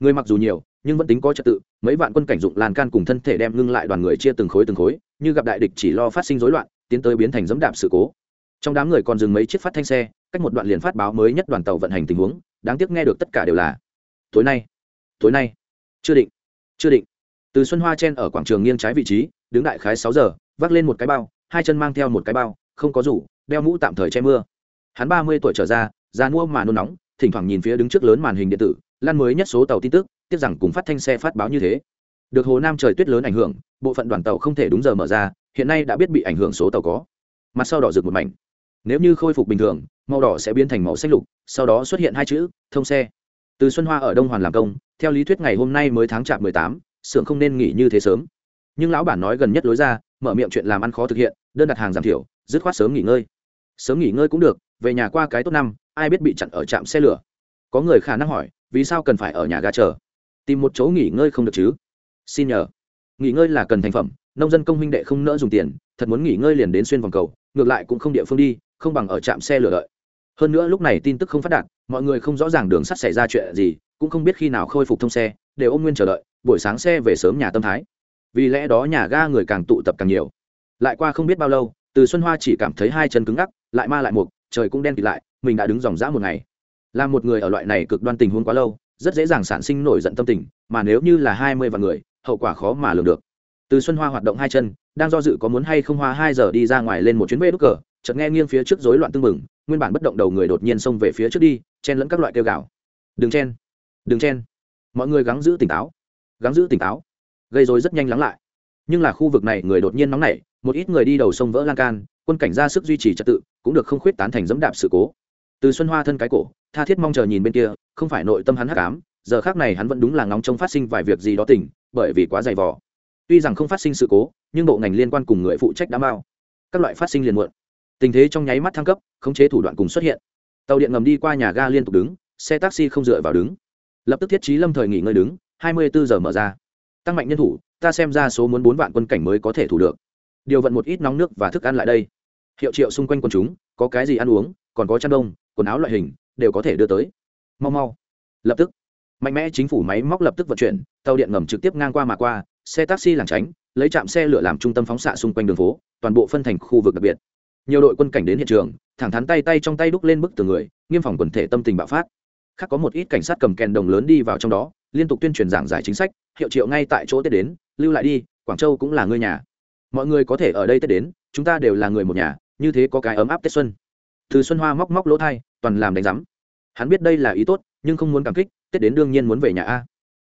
Người mặc dù nhiều, nhưng vẫn tính có trật tự, mấy vạn quân cảnh dụng lan can cùng thân thể đem ngưng lại đoàn người chia từng khối từng khối, như gặp đại địch chỉ lo phát sinh rối loạn, tiến tới biến thành dẫm đạp sự cố. Trong đám người còn dừng mấy chiếc phát thanh xe, cách một đoạn liền phát báo mới nhất đoàn tàu vận hành tình huống, đáng tiếc nghe được tất cả đều là, tối nay tối nay, chưa định chưa định từ xuân hoa chen ở quảng trường nghiêng trái vị trí, đứng đại khái sáu giờ, vác lên một cái bao, hai chân mang theo một cái bao, không có rủ, đeo mũ tạm thời che mưa. Hắn ba mươi tuổi trở ra ra mua mà nôn nóng, thỉnh thoảng nhìn phía đứng trước lớn màn hình điện tử, lan mới nhất số tàu tin tức, tiếc rằng cùng phát thanh xe phát báo như thế. Được hồ nam trời tuyết lớn ảnh hưởng, bộ phận đoàn tàu không thể đúng giờ mở ra, hiện nay đã biết bị ảnh hưởng số tàu có. Mặt sau đỏ rực một mảnh. Nếu như khôi phục bình thường, màu đỏ sẽ biến thành màu xanh lục, sau đó xuất hiện hai chữ, thông xe. Từ xuân hoa ở đông hoàn làm công, theo lý thuyết ngày hôm nay mới tháng chạp mười tám xưởng không nên nghỉ như thế sớm. Nhưng lão bản nói gần nhất lối ra, mở miệng chuyện làm ăn khó thực hiện, đơn đặt hàng giảm thiểu, dứt khoát sớm nghỉ ngơi. Sớm nghỉ ngơi cũng được, về nhà qua cái tốt năm, ai biết bị chặn ở trạm xe lửa. Có người khả năng hỏi, vì sao cần phải ở nhà ga chờ? Tìm một chỗ nghỉ ngơi không được chứ? Xin nhờ. Nghỉ ngơi là cần thành phẩm, nông dân công huynh đệ không nỡ dùng tiền, thật muốn nghỉ ngơi liền đến xuyên vòng cầu, ngược lại cũng không địa phương đi, không bằng ở trạm xe lửa đợi. Hơn nữa lúc này tin tức không phát đạt, mọi người không rõ ràng đường sắt xảy ra chuyện gì, cũng không biết khi nào khôi phục thông xe đều ôm nguyên chờ đợi, buổi sáng xe về sớm nhà tâm thái. Vì lẽ đó nhà ga người càng tụ tập càng nhiều. Lại qua không biết bao lâu, từ xuân hoa chỉ cảm thấy hai chân cứng ngắc, lại ma lại mục, trời cũng đen kịt lại, mình đã đứng dòng dã một ngày. Là một người ở loại này cực đoan tình huống quá lâu, rất dễ dàng sản sinh nổi giận tâm tình, mà nếu như là hai mươi vạn người, hậu quả khó mà lường được. Từ xuân hoa hoạt động hai chân, đang do dự có muốn hay không hoa hai giờ đi ra ngoài lên một chuyến bê đúc cờ chợt nghe nghiêng phía trước rối loạn tưng bừng, nguyên bản bất động đầu người đột nhiên xông về phía trước đi, chen lẫn các loại kêu gạo đừng chen đừng chen mọi người gắng giữ tỉnh táo, gắng giữ tỉnh táo, gây rối rất nhanh lắng lại. Nhưng là khu vực này người đột nhiên nóng nảy, một ít người đi đầu sông vỡ lan can, quân cảnh ra sức duy trì trật tự, cũng được không khuyết tán thành dẫm đạp sự cố. Từ xuân hoa thân cái cổ, tha thiết mong chờ nhìn bên kia, không phải nội tâm hắn hắc ám, giờ khác này hắn vẫn đúng là ngóng trông phát sinh vài việc gì đó tỉnh, bởi vì quá dày vò. Tuy rằng không phát sinh sự cố, nhưng bộ ngành liên quan cùng người phụ trách đã bao các loại phát sinh liền muộn. Tình thế trong nháy mắt thăng cấp, khống chế thủ đoạn cùng xuất hiện. Tàu điện ngầm đi qua nhà ga liên tục đứng, xe taxi không dựa vào đứng lập tức thiết trí lâm thời nghỉ ngơi đứng, hai mươi bốn giờ mở ra. Tăng mạnh nhân thủ, ta xem ra số muốn bốn vạn quân cảnh mới có thể thủ được. Điều vận một ít nóng nước và thức ăn lại đây. Hiệu triệu xung quanh quân chúng, có cái gì ăn uống, còn có chăn đông, quần áo loại hình, đều có thể đưa tới. Mau mau. Lập tức. Mạnh mẽ chính phủ máy móc lập tức vận chuyển, tàu điện ngầm trực tiếp ngang qua mà qua, xe taxi làng tránh, lấy trạm xe lửa làm trung tâm phóng xạ xung quanh đường phố, toàn bộ phân thành khu vực đặc biệt. Nhiều đội quân cảnh đến hiện trường, thẳng thắn tay tay trong tay đúc lên bức tường người, nghiêm phòng quần thể tâm tình bạo phát khác có một ít cảnh sát cầm kèn đồng lớn đi vào trong đó, liên tục tuyên truyền giảng giải chính sách, hiệu triệu ngay tại chỗ tết đến, lưu lại đi, quảng châu cũng là người nhà. Mọi người có thể ở đây tết đến, chúng ta đều là người một nhà, như thế có cái ấm áp tết xuân. Từ xuân hoa móc móc lỗ thai, toàn làm đánh rắm hắn biết đây là ý tốt, nhưng không muốn cảm kích, tết đến đương nhiên muốn về nhà a.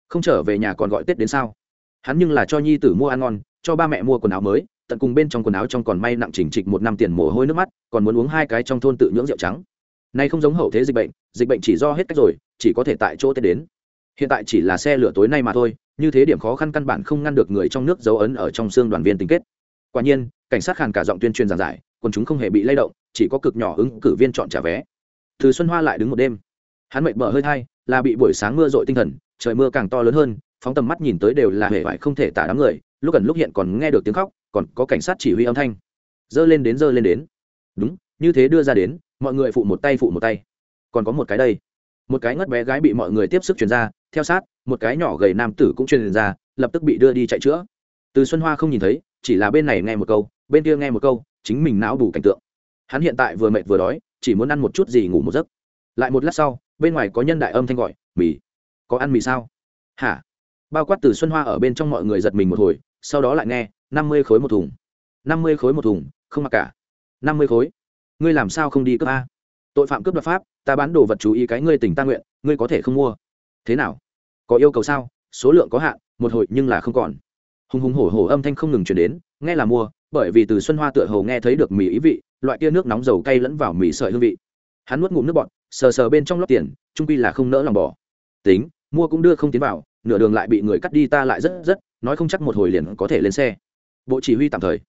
Không trở về nhà còn gọi tết đến sao? Hắn nhưng là cho nhi tử mua ăn ngon, cho ba mẹ mua quần áo mới, tận cùng bên trong quần áo trong còn may nặng chỉnh trịch một năm tiền mồ hôi nước mắt, còn muốn uống hai cái trong thôn tự nhưỡng rượu trắng. Nay không giống hậu thế dịch bệnh dịch bệnh chỉ do hết cách rồi, chỉ có thể tại chỗ tết đến. Hiện tại chỉ là xe lửa tối nay mà thôi, như thế điểm khó khăn căn bản không ngăn được người trong nước dấu ấn ở trong xương đoàn viên tình kết. Quả nhiên, cảnh sát khàn cả giọng tuyên truyền giảng giải, quần chúng không hề bị lay động, chỉ có cực nhỏ ứng cử viên chọn trả vé. Từ xuân hoa lại đứng một đêm. Hắn mệt mở hơi thai là bị buổi sáng mưa dội tinh thần, trời mưa càng to lớn hơn, phóng tầm mắt nhìn tới đều là hề vải không thể tả đám người, lúc gần lúc hiện còn nghe được tiếng khóc, còn có cảnh sát chỉ huy âm thanh. Dơ lên đến, dơ lên đến. Đúng, như thế đưa ra đến, mọi người phụ một tay phụ một tay còn có một cái đây. Một cái ngất bé gái bị mọi người tiếp sức truyền ra, theo sát, một cái nhỏ gầy nam tử cũng truyền ra, lập tức bị đưa đi chạy chữa. Từ xuân hoa không nhìn thấy, chỉ là bên này nghe một câu, bên kia nghe một câu, chính mình não đủ cảnh tượng. Hắn hiện tại vừa mệt vừa đói, chỉ muốn ăn một chút gì ngủ một giấc. Lại một lát sau, bên ngoài có nhân đại âm thanh gọi, mì, có ăn mì sao? Hả? Bao quát từ xuân hoa ở bên trong mọi người giật mình một hồi, sau đó lại nghe, năm mươi khối một thùng. Năm mươi khối một thùng, không mặc cả. Năm mươi khối. Ngươi làm sao không đi cấp a? Tội phạm cướp đoạt pháp, ta bán đồ vật chú ý cái ngươi tỉnh ta nguyện, ngươi có thể không mua. Thế nào? Có yêu cầu sao? Số lượng có hạn, một hồi nhưng là không còn. Hùng hùng hổ hổ âm thanh không ngừng chuyển đến, nghe là mua, bởi vì từ xuân hoa tựa hồ nghe thấy được mì ý vị, loại tia nước nóng dầu cay lẫn vào mì sợi hương vị. Hắn nuốt ngụm nước bọt, sờ sờ bên trong lót tiền, trung quy là không nỡ lòng bỏ. Tính, mua cũng đưa không tiến vào, nửa đường lại bị người cắt đi ta lại rất rất, nói không chắc một hồi liền có thể lên xe. Bộ chỉ huy tạm thời.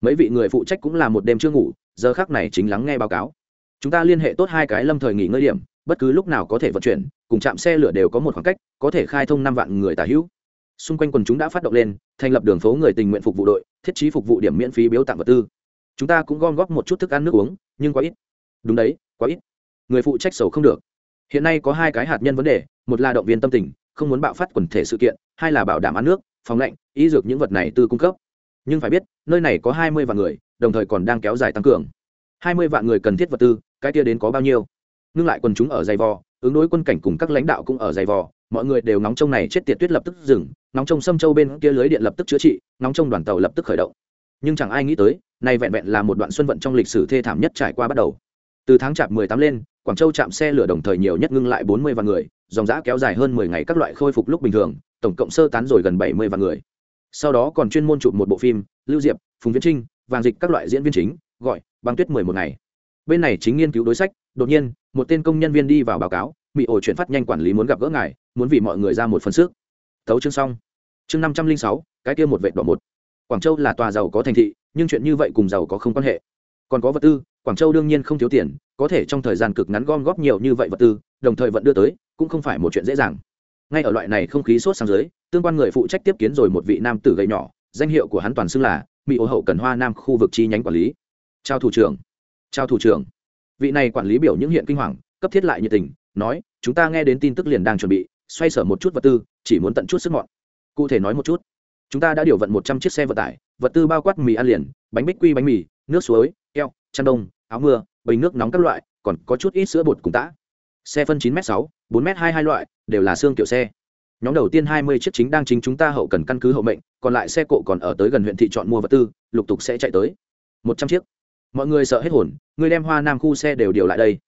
Mấy vị người phụ trách cũng là một đêm chưa ngủ, giờ khác này chính lắng nghe báo cáo chúng ta liên hệ tốt hai cái lâm thời nghỉ ngơi điểm, bất cứ lúc nào có thể vận chuyển, cùng chạm xe lửa đều có một khoảng cách, có thể khai thông năm vạn người tả hữu. Xung quanh quần chúng đã phát động lên, thành lập đường phố người tình nguyện phục vụ đội, thiết trí phục vụ điểm miễn phí biếu tặng vật tư. Chúng ta cũng gom góp một chút thức ăn nước uống, nhưng quá ít. Đúng đấy, quá ít. Người phụ trách sầu không được. Hiện nay có hai cái hạt nhân vấn đề, một là động viên tâm tình, không muốn bạo phát quần thể sự kiện, hai là bảo đảm ăn nước, phòng lạnh, y dược những vật này tư cung cấp. Nhưng phải biết, nơi này có hai mươi vạn người, đồng thời còn đang kéo dài tăng cường. Hai mươi vạn người cần thiết vật tư cái kia đến có bao nhiêu? Ngưng lại quần chúng ở dày vò, ứng đối quân cảnh cùng các lãnh đạo cũng ở dày vò, mọi người đều nóng trong này chết tiệt tuyết lập tức dừng nóng trong sâm châu bên kia lưới điện lập tức chữa trị nóng trong đoàn tàu lập tức khởi động. Nhưng chẳng ai nghĩ tới nay vẹn vẹn là một đoạn xuân vận trong lịch sử thê thảm nhất trải qua bắt đầu. Từ tháng chạp 18 lên, quảng châu chạm xe lửa đồng thời nhiều nhất ngưng lại 40 vạn người, dòng giã kéo dài hơn 10 ngày các loại khôi phục lúc bình thường, tổng cộng sơ tán rồi gần 70 vạn người. Sau đó còn chuyên môn chụp một bộ phim, lưu diệp, phùng viễn trinh, vàng dịch các loại diễn viên chính, gọi băng tuyết 11 ngày bên này chính nghiên cứu đối sách, đột nhiên, một tên công nhân viên đi vào báo cáo mỹ ổ chuyển phát nhanh quản lý muốn gặp gỡ ngài, muốn vì mọi người ra một phần sức. Tấu chương xong. Chương năm trăm linh sáu, cái kia một vệ đỏ một. Quảng châu là tòa giàu có thành thị, nhưng chuyện như vậy cùng giàu có không quan hệ. Còn có vật tư, quảng châu đương nhiên không thiếu tiền, có thể trong thời gian cực ngắn gom góp nhiều như vậy vật tư, đồng thời vẫn đưa tới, cũng không phải một chuyện dễ dàng. Ngay ở loại này không khí sốt sang dưới, tương quan người phụ trách tiếp kiến rồi một vị nam tử gầy nhỏ, danh hiệu của hắn toàn xưng là mỹ ô hậu cần hoa nam khu vực chi nhánh quản lý. Chào thủ trưởng chào thủ trưởng. Vị này quản lý biểu những hiện kinh hoàng, cấp thiết lại nhiệt tình, nói, chúng ta nghe đến tin tức liền đang chuẩn bị, xoay sở một chút vật tư, chỉ muốn tận chút sức mọn. Cụ thể nói một chút, chúng ta đã điều vận một trăm chiếc xe vận tải, vật tư bao quát mì ăn liền, bánh bích quy bánh mì, nước suối, keo, chăn đông, áo mưa, bình nước nóng các loại, còn có chút ít sữa bột cùng tã. Xe phân chín m sáu, bốn m hai hai loại, đều là xương kiểu xe. Nhóm đầu tiên hai mươi chiếc chính đang chính chúng ta hậu cần căn cứ hậu mệnh, còn lại xe cộ còn ở tới gần huyện thị chọn mua vật tư, lục tục sẽ chạy tới. Một trăm chiếc mọi người sợ hết hồn, người đem hoa nam khu xe đều điều lại đây.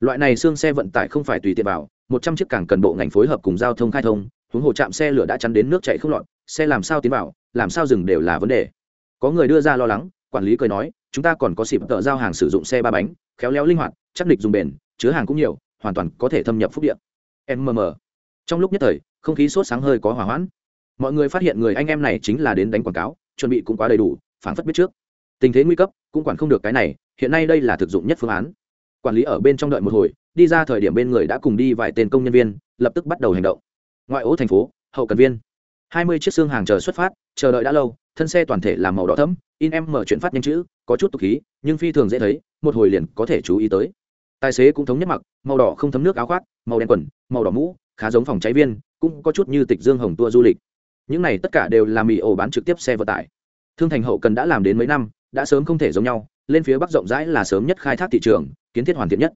Loại này xương xe vận tải không phải tùy tiện vào, một trăm chiếc cảng cần bộ ngành phối hợp cùng giao thông khai thông, huống hồ chạm xe lửa đã chắn đến nước chạy không lọt, xe làm sao tiến vào, làm sao dừng đều là vấn đề. Có người đưa ra lo lắng, quản lý cười nói, chúng ta còn có xịp tợ giao hàng sử dụng xe ba bánh, khéo léo linh hoạt, chắc địch dùng bền, chứa hàng cũng nhiều, hoàn toàn có thể thâm nhập phúc điện mm trong lúc nhất thời, không khí sốt sáng hơi có hỏa hoãn. Mọi người phát hiện người anh em này chính là đến đánh quảng cáo, chuẩn bị cũng quá đầy đủ phản phất biết trước tình thế nguy cấp, cũng quản không được cái này, hiện nay đây là thực dụng nhất phương án. Quản lý ở bên trong đợi một hồi, đi ra thời điểm bên người đã cùng đi vài tên công nhân viên, lập tức bắt đầu hành động. Ngoại ô thành phố, hậu cần viên. Hai mươi chiếc xương hàng chờ xuất phát, chờ đợi đã lâu, thân xe toàn thể làm màu đỏ thấm in em mở chuyển phát nhanh chữ, có chút tục khí, nhưng phi thường dễ thấy, một hồi liền có thể chú ý tới. Tài xế cũng thống nhất mặc, màu đỏ không thấm nước áo khoác, màu đen quần, màu đỏ mũ, khá giống phòng cháy viên, cũng có chút như tịch dương hồng tour du lịch. Những này tất cả đều là mì ổ bán trực tiếp xe vận tải. Thương thành hậu cần đã làm đến mấy năm đã sớm không thể giống nhau, lên phía bắc rộng rãi là sớm nhất khai thác thị trường, kiến thiết hoàn thiện nhất.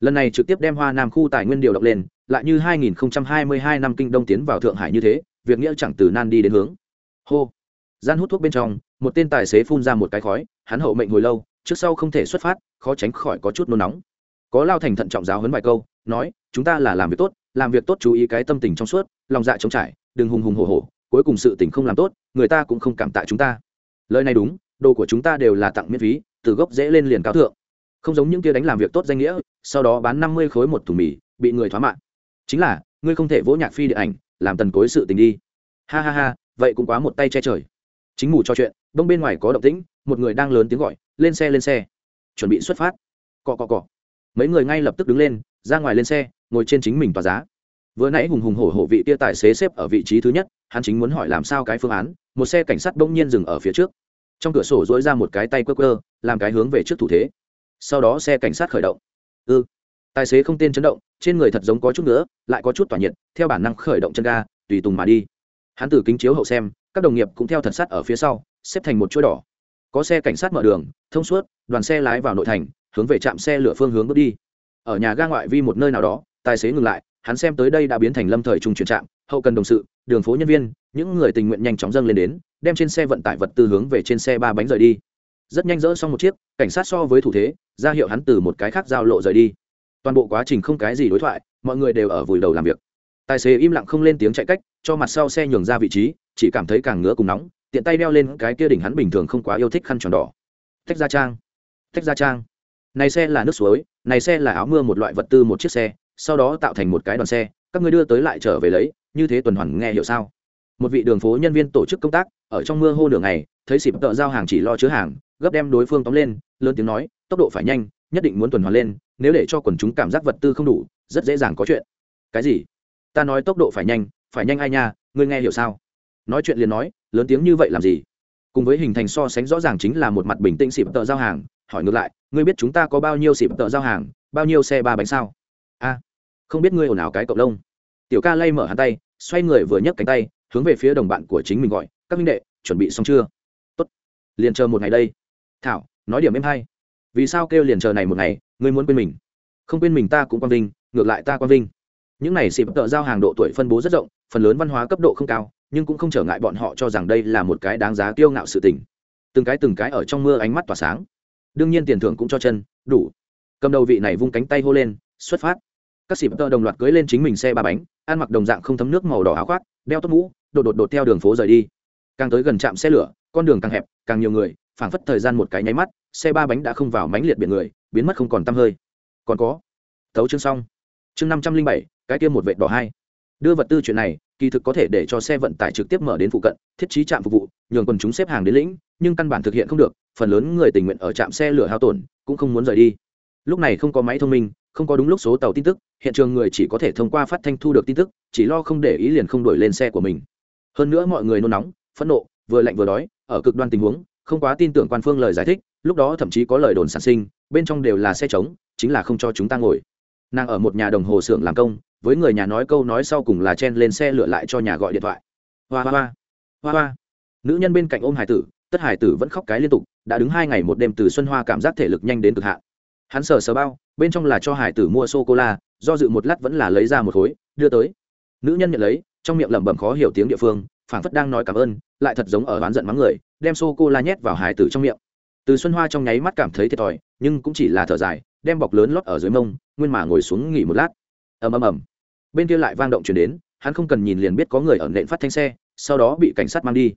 Lần này trực tiếp đem hoa nam khu tài nguyên điều động lên, lại như 2022 năm kinh đông tiến vào thượng hải như thế, việc nghĩa chẳng từ nan đi đến hướng. Hô. Gian hút thuốc bên trong, một tên tài xế phun ra một cái khói, hắn hậu mệnh hồi lâu, trước sau không thể xuất phát, khó tránh khỏi có chút nôn nóng. Có lao thành thận trọng giáo hấn vài câu, nói, chúng ta là làm việc tốt, làm việc tốt chú ý cái tâm tình trong suốt, lòng dạ trống trải, đừng hùng hùng hổ hổ, cuối cùng sự tình không làm tốt, người ta cũng không cảm tạ chúng ta. Lời này đúng đồ của chúng ta đều là tặng miễn phí, từ gốc dễ lên liền cao thượng. Không giống những kia đánh làm việc tốt danh nghĩa, sau đó bán năm mươi khối một thùng mì, bị người thoá mạng chính là, ngươi không thể vỗ nhạc phi điện ảnh, làm tần cối sự tình đi. Ha ha ha, vậy cũng quá một tay che trời. Chính ngủ cho chuyện, đông bên ngoài có động tĩnh, một người đang lớn tiếng gọi, lên xe lên xe. Chuẩn bị xuất phát. Cọ cọ cọ. Mấy người ngay lập tức đứng lên, ra ngoài lên xe, ngồi trên chính mình tòa giá. Vừa nãy hùng hùng hổ hổ vị tia tài xế xếp ở vị trí thứ nhất, hắn chính muốn hỏi làm sao cái phương án, một xe cảnh sát đông nhiên dừng ở phía trước trong cửa sổ dối ra một cái tay quơ quơ, làm cái hướng về trước thủ thế. Sau đó xe cảnh sát khởi động. Ư ừ. tài xế không tên chấn động, trên người thật giống có chút nữa, lại có chút tỏa nhiệt, theo bản năng khởi động chân ga, tùy tùng mà đi. Hắn từ kính chiếu hậu xem, các đồng nghiệp cũng theo thật sát ở phía sau, xếp thành một chuỗi đỏ. Có xe cảnh sát mở đường, thông suốt, đoàn xe lái vào nội thành, hướng về trạm xe lửa phương hướng bước đi. Ở nhà ga ngoại vi một nơi nào đó, tài xế ngừng lại, hắn xem tới đây đã biến thành lâm thời trung chuyển trạm, hậu cần đồng sự đường phố nhân viên, những người tình nguyện nhanh chóng dâng lên đến, đem trên xe vận tải vật tư hướng về trên xe ba bánh rời đi. Rất nhanh rỡ xong một chiếc, cảnh sát so với thủ thế, ra hiệu hắn từ một cái khác giao lộ rời đi. Toàn bộ quá trình không cái gì đối thoại, mọi người đều ở vùi đầu làm việc. Tài xế im lặng không lên tiếng chạy cách, cho mặt sau xe nhường ra vị trí, chỉ cảm thấy càng ngứa cùng nóng, tiện tay đeo lên cái kia đỉnh hắn bình thường không quá yêu thích khăn tròn đỏ. Tách ra trang, tách ra trang. Này xe là nước suối, này xe là áo mưa một loại vật tư một chiếc xe, sau đó tạo thành một cái đoàn xe, các ngươi đưa tới lại trở về lấy như thế tuần hoàn nghe hiểu sao? Một vị đường phố nhân viên tổ chức công tác, ở trong mưa hô nửa ngày, thấy xịp tợ giao hàng chỉ lo chứa hàng, gấp đem đối phương tóm lên, lớn tiếng nói, tốc độ phải nhanh, nhất định muốn tuần hoàn lên, nếu để cho quần chúng cảm giác vật tư không đủ, rất dễ dàng có chuyện. Cái gì? Ta nói tốc độ phải nhanh phải nhanh ai nha, ngươi nghe hiểu sao? Nói chuyện liền nói, lớn tiếng như vậy làm gì? Cùng với hình thành so sánh rõ ràng chính là một mặt bình tĩnh xịp tợ giao hàng, hỏi ngược lại, ngươi biết chúng ta có bao nhiêu xịp tợ giao hàng, bao nhiêu xe ba bánh sao? A, không biết ngươi ồn ào cái cộng đông tiểu ca lay mở hắn tay, xoay người vừa nhấc cánh tay, hướng về phía đồng bạn của chính mình gọi, các minh đệ, chuẩn bị xong chưa? Tốt, liền chờ một ngày đây. Thảo, nói điểm em hay. Vì sao kêu liền chờ này một ngày, ngươi muốn quên mình? Không quên mình ta cũng quang vinh, ngược lại ta quang vinh. Những này xịp tợ giao hàng độ tuổi phân bố rất rộng, phần lớn văn hóa cấp độ không cao, nhưng cũng không trở ngại bọn họ cho rằng đây là một cái đáng giá kiêu ngạo sự tình. Từng cái từng cái ở trong mưa ánh mắt tỏa sáng. Đương nhiên tiền thưởng cũng cho chân, đủ. Cầm đầu vị này vung cánh tay hô lên, xuất phát các xịp tơ đồng loạt cưới lên chính mình xe ba bánh, ăn mặc đồng dạng không thấm nước màu đỏ áo khoác, đeo tốt mũ, đột đột đột theo đường phố rời đi. Càng tới gần trạm xe lửa, con đường càng hẹp, càng nhiều người, phảng phất thời gian một cái nháy mắt, xe ba bánh đã không vào mánh liệt biển người, biến mất không còn tăm hơi. Còn có tấu chương xong. Chương năm trăm linh bảy, cái kia một vệ đỏ hai. Đưa vật tư chuyện này, kỳ thực có thể để cho xe vận tải trực tiếp mở đến phụ cận, thiết trí trạm phục vụ, nhường quần chúng xếp hàng đến lĩnh, nhưng căn bản thực hiện không được, phần lớn người tình nguyện ở trạm xe lửa hao tổn, cũng không muốn rời đi. Lúc này không có máy thông minh không có đúng lúc số tàu tin tức, hiện trường người chỉ có thể thông qua phát thanh thu được tin tức, chỉ lo không để ý liền không đổi lên xe của mình. Hơn nữa mọi người nôn nóng, phẫn nộ, vừa lạnh vừa đói, ở cực đoan tình huống, không quá tin tưởng quan phương lời giải thích, lúc đó thậm chí có lời đồn sản sinh, bên trong đều là xe trống, chính là không cho chúng ta ngồi. Nàng ở một nhà đồng hồ xưởng làm công, với người nhà nói câu nói sau cùng là chen lên xe lựa lại cho nhà gọi điện thoại. Hoa hoa hoa. Hoa hoa. Nữ nhân bên cạnh ôm hải tử, tất hải tử vẫn khóc cái liên tục, đã đứng hai ngày một đêm từ xuân hoa cảm giác thể lực nhanh đến cực hạn. Hắn sờ sờ bao bên trong là cho hải tử mua sô cô la do dự một lát vẫn là lấy ra một khối, đưa tới. Nữ nhân nhận lấy, trong miệng lẩm bẩm khó hiểu tiếng địa phương, phảng phất đang nói cảm ơn, lại thật giống ở oán giận mắng người, đem sô cô la nhét vào hải tử trong miệng. Từ xuân hoa trong nháy mắt cảm thấy thiệt thòi, nhưng cũng chỉ là thở dài, đem bọc lớn lót ở dưới mông, nguyên mà ngồi xuống nghỉ một lát. Ầm ầm ầm. Bên kia lại vang động chuyển đến, hắn không cần nhìn liền biết có người ở nện phát thanh xe, sau đó bị cảnh sát mang đi.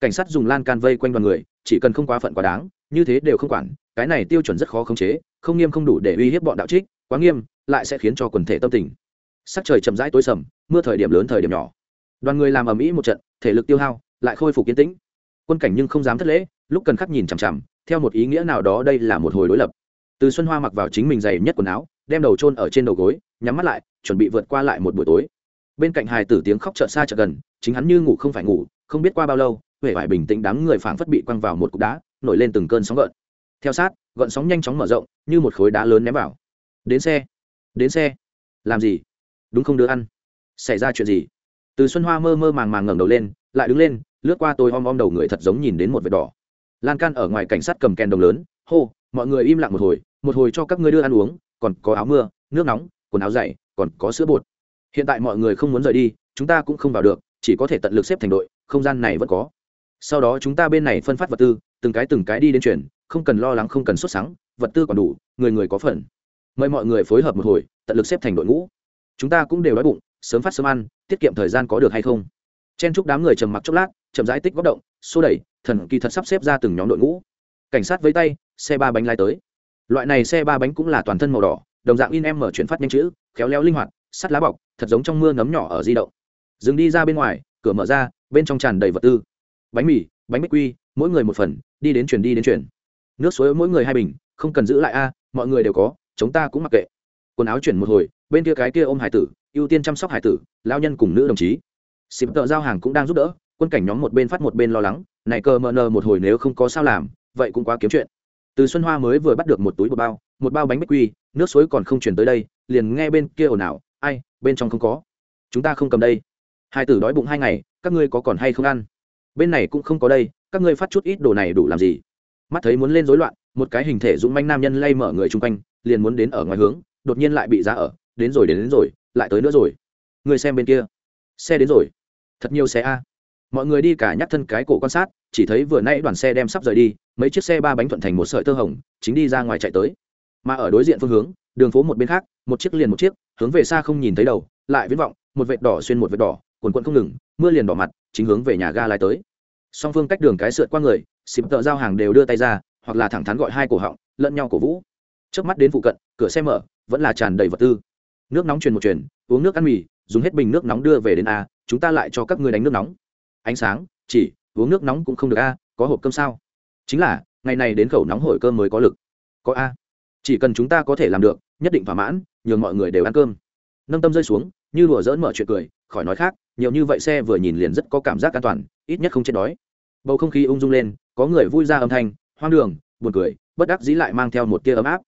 Cảnh sát dùng lan can vây quanh đoàn người, chỉ cần không quá phận quá đáng, như thế đều không quản, cái này tiêu chuẩn rất khó khống chế không nghiêm không đủ để uy hiếp bọn đạo trích, quá nghiêm, lại sẽ khiến cho quần thể tâm tình. Sắc trời chậm rãi tối sầm, mưa thời điểm lớn thời điểm nhỏ. Đoàn người làm ầm ĩ một trận, thể lực tiêu hao, lại khôi phục yên tĩnh. Quân cảnh nhưng không dám thất lễ, lúc cần khắc nhìn chằm chằm, theo một ý nghĩa nào đó đây là một hồi đối lập. Từ xuân hoa mặc vào chính mình dày nhất quần áo, đem đầu trôn ở trên đầu gối, nhắm mắt lại, chuẩn bị vượt qua lại một buổi tối. Bên cạnh hài tử tiếng khóc chợt xa chợt gần, chính hắn như ngủ không phải ngủ, không biết qua bao lâu huệ vải bình tĩnh đám người phảng phất bị quăng vào một cục đá, nổi lên từng cơn sóng gợn theo sát, gọn sóng nhanh chóng mở rộng, như một khối đá lớn ném vào. Đến xe. Đến xe. Làm gì? Đúng không đưa ăn? Xảy ra chuyện gì? Từ xuân hoa mơ mơ màng màng ngẩng đầu lên, lại đứng lên, lướt qua tôi om om đầu người thật giống nhìn đến một vệt đỏ. Lan can ở ngoài cảnh sát cầm kèn đồng lớn, hô, mọi người im lặng một hồi một hồi cho các ngươi đưa ăn uống, còn có áo mưa, nước nóng, quần áo dày, còn có sữa bột. Hiện tại mọi người không muốn rời đi, chúng ta cũng không vào được, chỉ có thể tận lực xếp thành đội, không gian này vẫn có. Sau đó chúng ta bên này phân phát vật tư, từng cái từng cái đi đến chuyển không cần lo lắng, không cần xuất sáng vật tư còn đủ, người người có phần. Mời mọi người phối hợp một hồi, tận lực xếp thành đội ngũ. Chúng ta cũng đều đói bụng, sớm phát sớm ăn, tiết kiệm thời gian có được hay không? Chen chúc đám người trầm mặc chốc lát, chậm rãi tích góp động, xô đẩy, thần kỳ thật sắp xếp ra từng nhóm đội ngũ. Cảnh sát với tay, xe ba bánh lai tới. Loại này xe ba bánh cũng là toàn thân màu đỏ, đồng dạng in em mở chuyển phát nhanh chữ, khéo léo linh hoạt, sắt lá bọc, thật giống trong mưa ngấm nhỏ ở di động. Dừng đi ra bên ngoài, cửa mở ra, bên trong tràn đầy vật tư. Bánh mì, bánh bích quy, mỗi người một phần, đi đến chuyển, đi đến chuyển nước suối mỗi người hai bình, không cần giữ lại a, mọi người đều có, chúng ta cũng mặc kệ. Quần áo chuyển một hồi, bên kia cái kia ôm hải tử, ưu tiên chăm sóc hải tử lao nhân cùng nữ đồng chí. Xịp tợ giao hàng cũng đang giúp đỡ, quân cảnh nhóm một bên phát một bên lo lắng, này cờ mờ nờ một hồi nếu không có sao làm, vậy cũng quá kiếm chuyện. Từ xuân hoa mới vừa bắt được một túi bột bao, một bao bánh bích quy, nước suối còn không chuyển tới đây, liền nghe bên kia ồn ào, ai, bên trong không có. Chúng ta không cầm đây. Hai tử đói bụng hai ngày, các ngươi có còn hay không ăn? Bên này cũng không có đây, các ngươi phát chút ít đồ này đủ làm gì? Mắt thấy muốn lên rối loạn một cái hình thể dũng manh nam nhân lay mở người chung quanh liền muốn đến ở ngoài hướng đột nhiên lại bị giá ở đến rồi đến, đến rồi lại tới nữa rồi. Người xem bên kia. Xe đến rồi. Thật nhiều xe a. Mọi người đi cả nhắc thân cái cổ quan sát chỉ thấy vừa nay đoàn xe đem sắp rời đi mấy chiếc xe ba bánh thuận thành một sợi tơ hồng chính đi ra ngoài chạy tới. Mà ở đối diện phương hướng đường phố một bên khác một chiếc liền một chiếc hướng về xa không nhìn thấy đầu lại viễn vọng một vệt đỏ xuyên một vệt đỏ quần quận không ngừng mưa liền đỏ mặt chính hướng về nhà ga lái tới. Song phương cách đường cái sượt qua người xịp tợ giao hàng đều đưa tay ra, hoặc là thẳng thắn gọi hai cổ họng, lẫn nhau cổ vũ. Trước mắt đến phụ cận, cửa xe mở, vẫn là tràn đầy vật tư. Nước nóng truyền một truyền, uống nước ăn mì, dùng hết bình nước nóng đưa về đến a, chúng ta lại cho các người đánh nước nóng. Ánh sáng, chỉ, uống nước nóng cũng không được a, có hộp cơm sao? Chính là, ngày này đến khẩu nóng hổi cơm mới có lực. Có a. Chỉ cần chúng ta có thể làm được, nhất định thỏa mãn, nhường mọi người đều ăn cơm. Nâng tâm rơi xuống, như đùa dỡn mở chuyện cười, khỏi nói khác, nhiều như vậy xe vừa nhìn liền rất có cảm giác an toàn, ít nhất không chết đói. Bầu không khí ung dung lên có người vui ra âm thanh, hoang đường, buồn cười, bất đắc dĩ lại mang theo một tia ấm áp.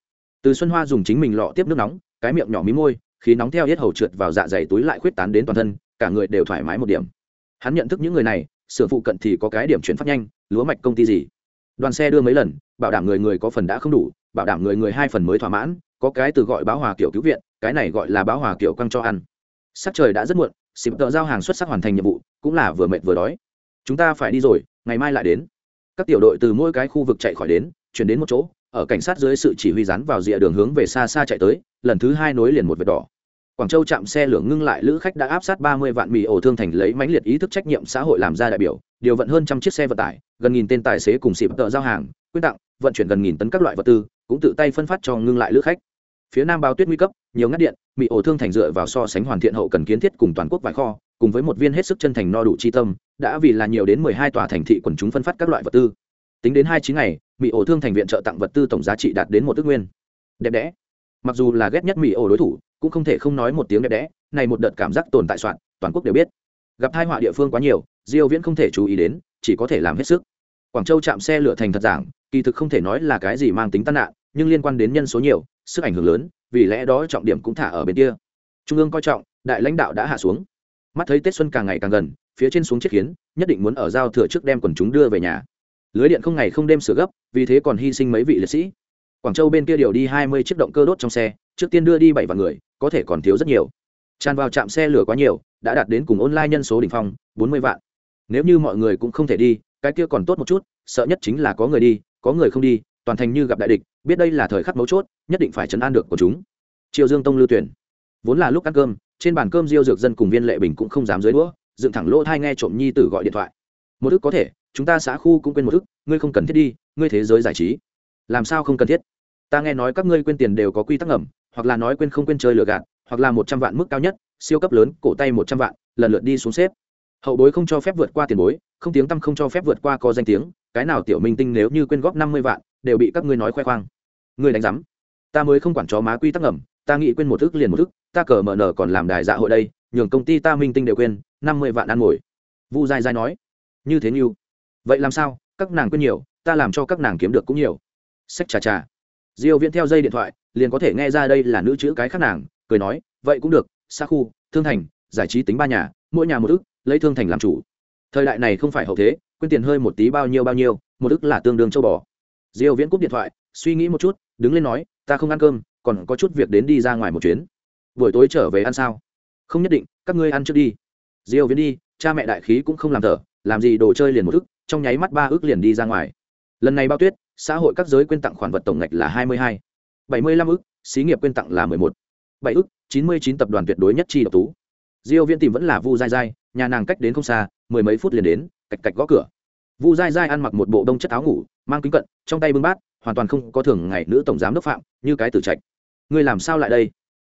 Từ xuân hoa dùng chính mình lọ tiếp nước nóng, cái miệng nhỏ mí môi, khí nóng theo hết hầu trượt vào dạ dày túi lại khuyết tán đến toàn thân, cả người đều thoải mái một điểm. Hắn nhận thức những người này xưởng phụ cận thì có cái điểm chuyển phát nhanh, lúa mạch công ty gì. Đoàn xe đưa mấy lần, bảo đảm người người có phần đã không đủ, bảo đảm người người hai phần mới thỏa mãn, có cái từ gọi báo hòa kiểu cứu viện, cái này gọi là báo hòa kiểu quăng cho ăn. Sắc trời đã rất muộn, xịp tợ giao hàng xuất sắc hoàn thành nhiệm vụ, cũng là vừa mệt vừa đói. Chúng ta phải đi rồi, ngày mai lại đến các tiểu đội từ mỗi cái khu vực chạy khỏi đến, chuyển đến một chỗ, ở cảnh sát dưới sự chỉ huy rán vào rìa đường hướng về xa xa chạy tới, lần thứ hai nối liền một vệt đỏ. Quảng châu chạm xe lửa ngưng lại, lữ khách đã áp sát ba mươi vạn mì ổ thương thành lấy mãnh liệt ý thức trách nhiệm xã hội làm ra đại biểu, điều vận hơn trăm chiếc xe vận tải, gần nghìn tên tài xế cùng xịp tợ giao hàng, quyên tặng, vận chuyển gần nghìn tấn các loại vật tư, cũng tự tay phân phát cho ngưng lại lữ khách. Phía nam bao tuyết nguy cấp, nhiều ngắt điện mì ổ thương thành dựa vào so sánh hoàn thiện hậu cần kiến thiết cùng toàn quốc vài kho cùng với một viên hết sức chân thành no đủ chi tâm, đã vì là nhiều đến mười hai tòa thành thị quần chúng phân phát các loại vật tư. Tính đến hai chín ngày, mỹ ổ thương thành viện trợ tặng vật tư tổng giá trị đạt đến một ước nguyên. Đẹp đẽ. Mặc dù là ghét nhất mỹ ổ đối thủ, cũng không thể không nói một tiếng đẹp đẽ, này một đợt cảm giác tồn tại soạn, toàn quốc đều biết. Gặp hai họa địa phương quá nhiều, diêu viễn không thể chú ý đến, chỉ có thể làm hết sức. Quảng châu chạm xe lửa thành thật giảng, kỳ thực không thể nói là cái gì mang tính tai nạn, nhưng liên quan đến nhân số nhiều, sức ảnh hưởng lớn, vì lẽ đó trọng điểm cũng thả ở bên kia. Trung ương coi trọng, đại lãnh đạo đã hạ xuống mắt thấy tết xuân càng ngày càng gần phía trên xuống chiếc khiến nhất định muốn ở giao thừa trước đem quần chúng đưa về nhà lưới điện không ngày không đêm sửa gấp vì thế còn hy sinh mấy vị liệt sĩ quảng châu bên kia điều đi hai mươi chiếc động cơ đốt trong xe trước tiên đưa đi bảy vạn người có thể còn thiếu rất nhiều tràn vào trạm xe lửa quá nhiều đã đạt đến cùng online nhân số đỉnh phong bốn mươi vạn nếu như mọi người cũng không thể đi cái kia còn tốt một chút sợ nhất chính là có người đi có người không đi toàn thành như gặp đại địch biết đây là thời khắc mấu chốt nhất định phải chấn an được của chúng triều dương tông lưu tuyển vốn là lúc ăn cơm trên bàn cơm diêu dược dân cùng viên lệ bình cũng không dám dưới đũa, dựng thẳng lỗ thai nghe trộm nhi tử gọi điện thoại. Một thức có thể, chúng ta xã khu cũng quên một thức, ngươi không cần thiết đi, ngươi thế giới giải trí. Làm sao không cần thiết? Ta nghe nói các ngươi quên tiền đều có quy tắc ngầm, hoặc là nói quên không quên chơi lừa gạt, hoặc là một trăm vạn mức cao nhất, siêu cấp lớn, cổ tay một trăm vạn, lần lượt đi xuống xếp. Hậu bối không cho phép vượt qua tiền bối, không tiếng tăm không cho phép vượt qua có danh tiếng, cái nào tiểu minh tinh nếu như quên góp năm mươi vạn, đều bị các ngươi nói khoe khoang. Ngươi đánh giám. Ta mới không quản chó má quy tắc ngầm ta nghĩ quên một thức liền một thức ta cờ mở nở còn làm đài dạ hội đây, nhường công ty ta minh tinh đều quên, năm mươi vạn ăn ngồi. Vu dai dai nói. Như thế như vậy làm sao? Các nàng quên nhiều, ta làm cho các nàng kiếm được cũng nhiều. Sách trà trà diêu viễn theo dây điện thoại, liền có thể nghe ra đây là nữ chữ cái khác nàng, cười nói, vậy cũng được xa khu, thương thành, giải trí tính ba nhà, mỗi nhà một ức lấy thương thành làm chủ. Thời đại này không phải hậu thế, quên tiền hơi một tí bao nhiêu bao nhiêu, một ức là tương đương châu bò. Diêu viễn cúp điện thoại, suy nghĩ một chút, đứng lên nói, ta không ăn cơm còn có chút việc đến đi ra ngoài một chuyến. Buổi tối trở về ăn sao? Không nhất định, các ngươi ăn trước đi. Diêu viễn đi, cha mẹ đại khí cũng không làm thở, làm gì đồ chơi liền một ức, trong nháy mắt ba ước liền đi ra ngoài. Lần này bao tuyết, xã hội các giới quyên tặng khoản vật tổng ngạch là 22. 75 ức, xí nghiệp quyên tặng là 11. 7 ức 99 tập đoàn tuyệt đối nhất chi độc tú. Diêu viễn tìm vẫn là vu dai dai nhà nàng cách đến không xa, mười mấy phút liền đến, cạch cạch gõ cửa. Vu dai dai ăn mặc một bộ đông chất áo ngủ, mang kính cận, trong tay bưng bát, hoàn toàn không có thường ngày nữ tổng giám đốc phạm, như cái tử trạch ngươi làm sao lại đây?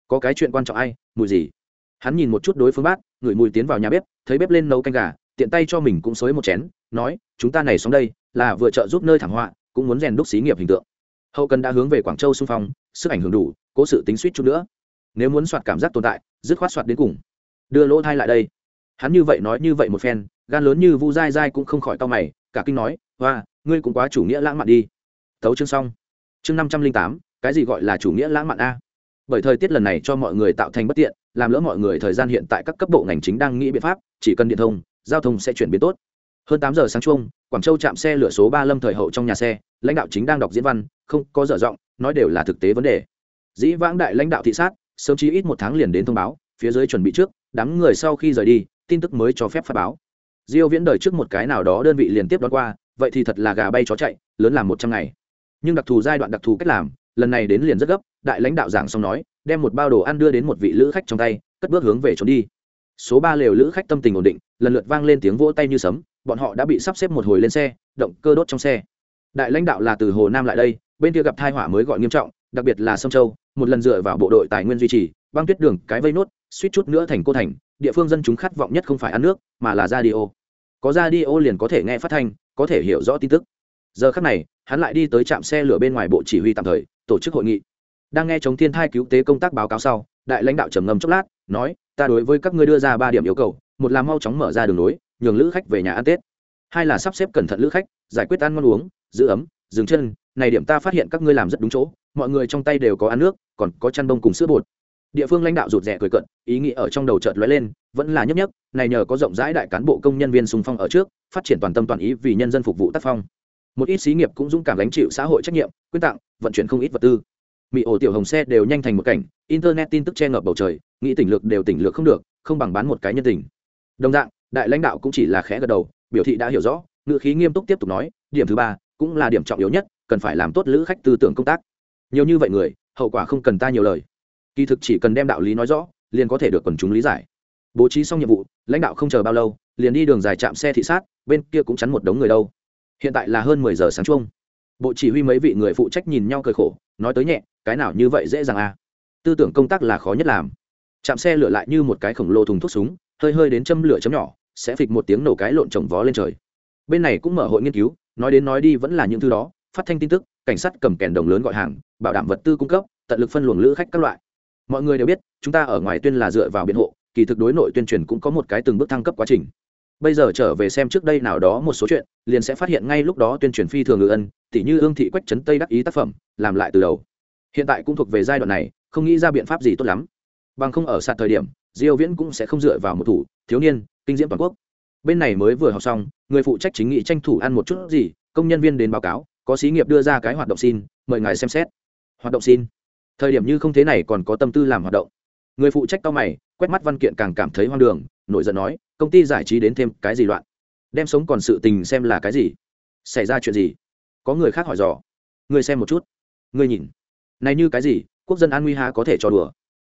Có cái chuyện quan trọng ai? Mùi gì? Hắn nhìn một chút đối phương bác, ngửi mùi tiến vào nhà bếp thấy bếp lên nấu canh gà tiện tay cho mình cũng xới một chén nói chúng ta này xuống đây là vừa trợ giúp nơi thảm họa cũng muốn rèn đúc xí nghiệp hình tượng. Hậu cần đã hướng về quảng châu xung phong sức ảnh hưởng đủ cố sự tính suýt chút nữa. Nếu muốn soạt cảm giác tồn tại dứt khoát soạt đến cùng. Đưa lỗ thai lại đây. Hắn như vậy nói như vậy một phen gan lớn như vu dai dai cũng không khỏi tao mày cả kinh nói hoa ngươi cũng quá chủ nghĩa lãng mạn đi. Tấu chương xong. Chương năm trăm linh tám cái gì gọi là chủ nghĩa lãng mạn a? Bởi thời tiết lần này cho mọi người tạo thành bất tiện, làm lỡ mọi người thời gian hiện tại các cấp bộ ngành chính đang nghĩ biện pháp, chỉ cần điện thông, giao thông sẽ chuyển biến tốt. Hơn tám giờ sáng chung quảng châu chạm xe lửa số ba lâm thời hậu trong nhà xe, lãnh đạo chính đang đọc diễn văn, không có dở giọng, nói đều là thực tế vấn đề. Dĩ vãng đại lãnh đạo thị sát, sớm chí ít một tháng liền đến thông báo, phía dưới chuẩn bị trước, đám người sau khi rời đi, tin tức mới cho phép phát báo. Diêu viễn đời trước một cái nào đó đơn vị liền tiếp đón qua, vậy thì thật là gà bay chó chạy, lớn làm một trăm ngày. Nhưng đặc thù giai đoạn đặc thù cách làm lần này đến liền rất gấp, đại lãnh đạo giảng xong nói, đem một bao đồ ăn đưa đến một vị lữ khách trong tay, cất bước hướng về trốn đi. Số ba lều lữ khách tâm tình ổn định, lần lượt vang lên tiếng vỗ tay như sấm, bọn họ đã bị sắp xếp một hồi lên xe, động cơ đốt trong xe. Đại lãnh đạo là từ hồ nam lại đây, bên kia gặp tai họa mới gọi nghiêm trọng, đặc biệt là sông châu, một lần dựa vào bộ đội tài nguyên duy trì, băng tuyết đường, cái vây nốt, suýt chút nữa thành cô thành, địa phương dân chúng khát vọng nhất không phải ăn nước, mà là radio có radio liền có thể nghe phát thanh, có thể hiểu rõ tin tức. Giờ khắc này, hắn lại đi tới trạm xe lửa bên ngoài bộ chỉ huy tạm thời tổ chức hội nghị. Đang nghe chống thiên thai cứu tế công tác báo cáo sau, đại lãnh đạo trầm ngâm chốc lát, nói, ta đối với các ngươi đưa ra ba điểm yêu cầu, một là mau chóng mở ra đường nối nhường lữ khách về nhà ăn tết. Hai là sắp xếp cẩn thận lữ khách, giải quyết ăn ngon uống, giữ ấm, dừng chân, này điểm ta phát hiện các ngươi làm rất đúng chỗ, mọi người trong tay đều có ăn nước, còn có chăn bông cùng sữa bột. Địa phương lãnh đạo rụt rè cười cận ý nghĩ ở trong đầu chợt lóe lên, vẫn là nhấp nhấp, này nhờ có rộng rãi đại cán bộ công nhân viên sung phong ở trước, phát triển toàn tâm toàn ý vì nhân dân phục vụ tác phong. Một ít xí nghiệp cũng dũng cảm gánh chịu xã hội trách nhiệm, quyên tặng vận chuyển không ít vật tư. Mỹ ổ tiểu hồng xe đều nhanh thành một cảnh, internet tin tức che ngập bầu trời, nghĩ tỉnh lược đều tỉnh lược không được, không bằng bán một cái nhân tình. Đồng dạng, đại lãnh đạo cũng chỉ là khẽ gật đầu, biểu thị đã hiểu rõ ngự khí nghiêm túc tiếp tục nói, điểm thứ ba cũng là điểm trọng yếu nhất, cần phải làm tốt lữ khách tư tưởng công tác. Nhiều như vậy người, hậu quả không cần ta nhiều lời. Kỳ thực chỉ cần đem đạo lý nói rõ, liền có thể được quần chúng lý giải. Bố trí xong nhiệm vụ, lãnh đạo không chờ bao lâu, liền đi đường dài chạm xe thị sát, bên kia cũng chắn một đống người đâu. Hiện tại là hơn mười giờ sáng chung bộ chỉ huy mấy vị người phụ trách nhìn nhau cười khổ, nói tới nhẹ, cái nào như vậy dễ dàng à? Tư tưởng công tác là khó nhất làm. Chạm xe lửa lại như một cái khổng lồ thùng thuốc súng, hơi hơi đến châm lửa chấm nhỏ, sẽ phịch một tiếng nổ cái lộn trồng vó lên trời. Bên này cũng mở hội nghiên cứu, nói đến nói đi vẫn là những thứ đó, phát thanh tin tức, cảnh sát cầm kèn đồng lớn gọi hàng, bảo đảm vật tư cung cấp, tận lực phân luồng lữ khách các loại. Mọi người đều biết, chúng ta ở ngoài tuyên là dựa vào biện hộ, kỳ thực đối nội tuyên truyền cũng có một cái từng bước thăng cấp quá trình bây giờ trở về xem trước đây nào đó một số chuyện, liền sẽ phát hiện ngay lúc đó tuyên truyền phi thường ngự ân, tỉ như ương thị quách trấn tây đắc ý tác phẩm, làm lại từ đầu. Hiện tại cũng thuộc về giai đoạn này, không nghĩ ra biện pháp gì tốt lắm. Bằng không ở sạt thời điểm, diêu viễn cũng sẽ không dựa vào một thủ, thiếu niên, kinh diễm toàn quốc. Bên này mới vừa học xong, người phụ trách chính nghị tranh thủ ăn một chút gì, công nhân viên đến báo cáo, có xí nghiệp đưa ra cái hoạt động xin, mời ngài xem xét. Hoạt động xin? Thời điểm như không thế này còn có tâm tư làm hoạt động. Người phụ trách cao mày, quét mắt văn kiện càng cảm thấy hoang đường, nổi giận nói công ty giải trí đến thêm cái gì loạn? Đem sống còn sự tình xem là cái gì? Xảy ra chuyện gì? Có người khác hỏi dò. Người xem một chút. Người nhìn. Này như cái gì? Quốc dân an nguy ha có thể cho đùa?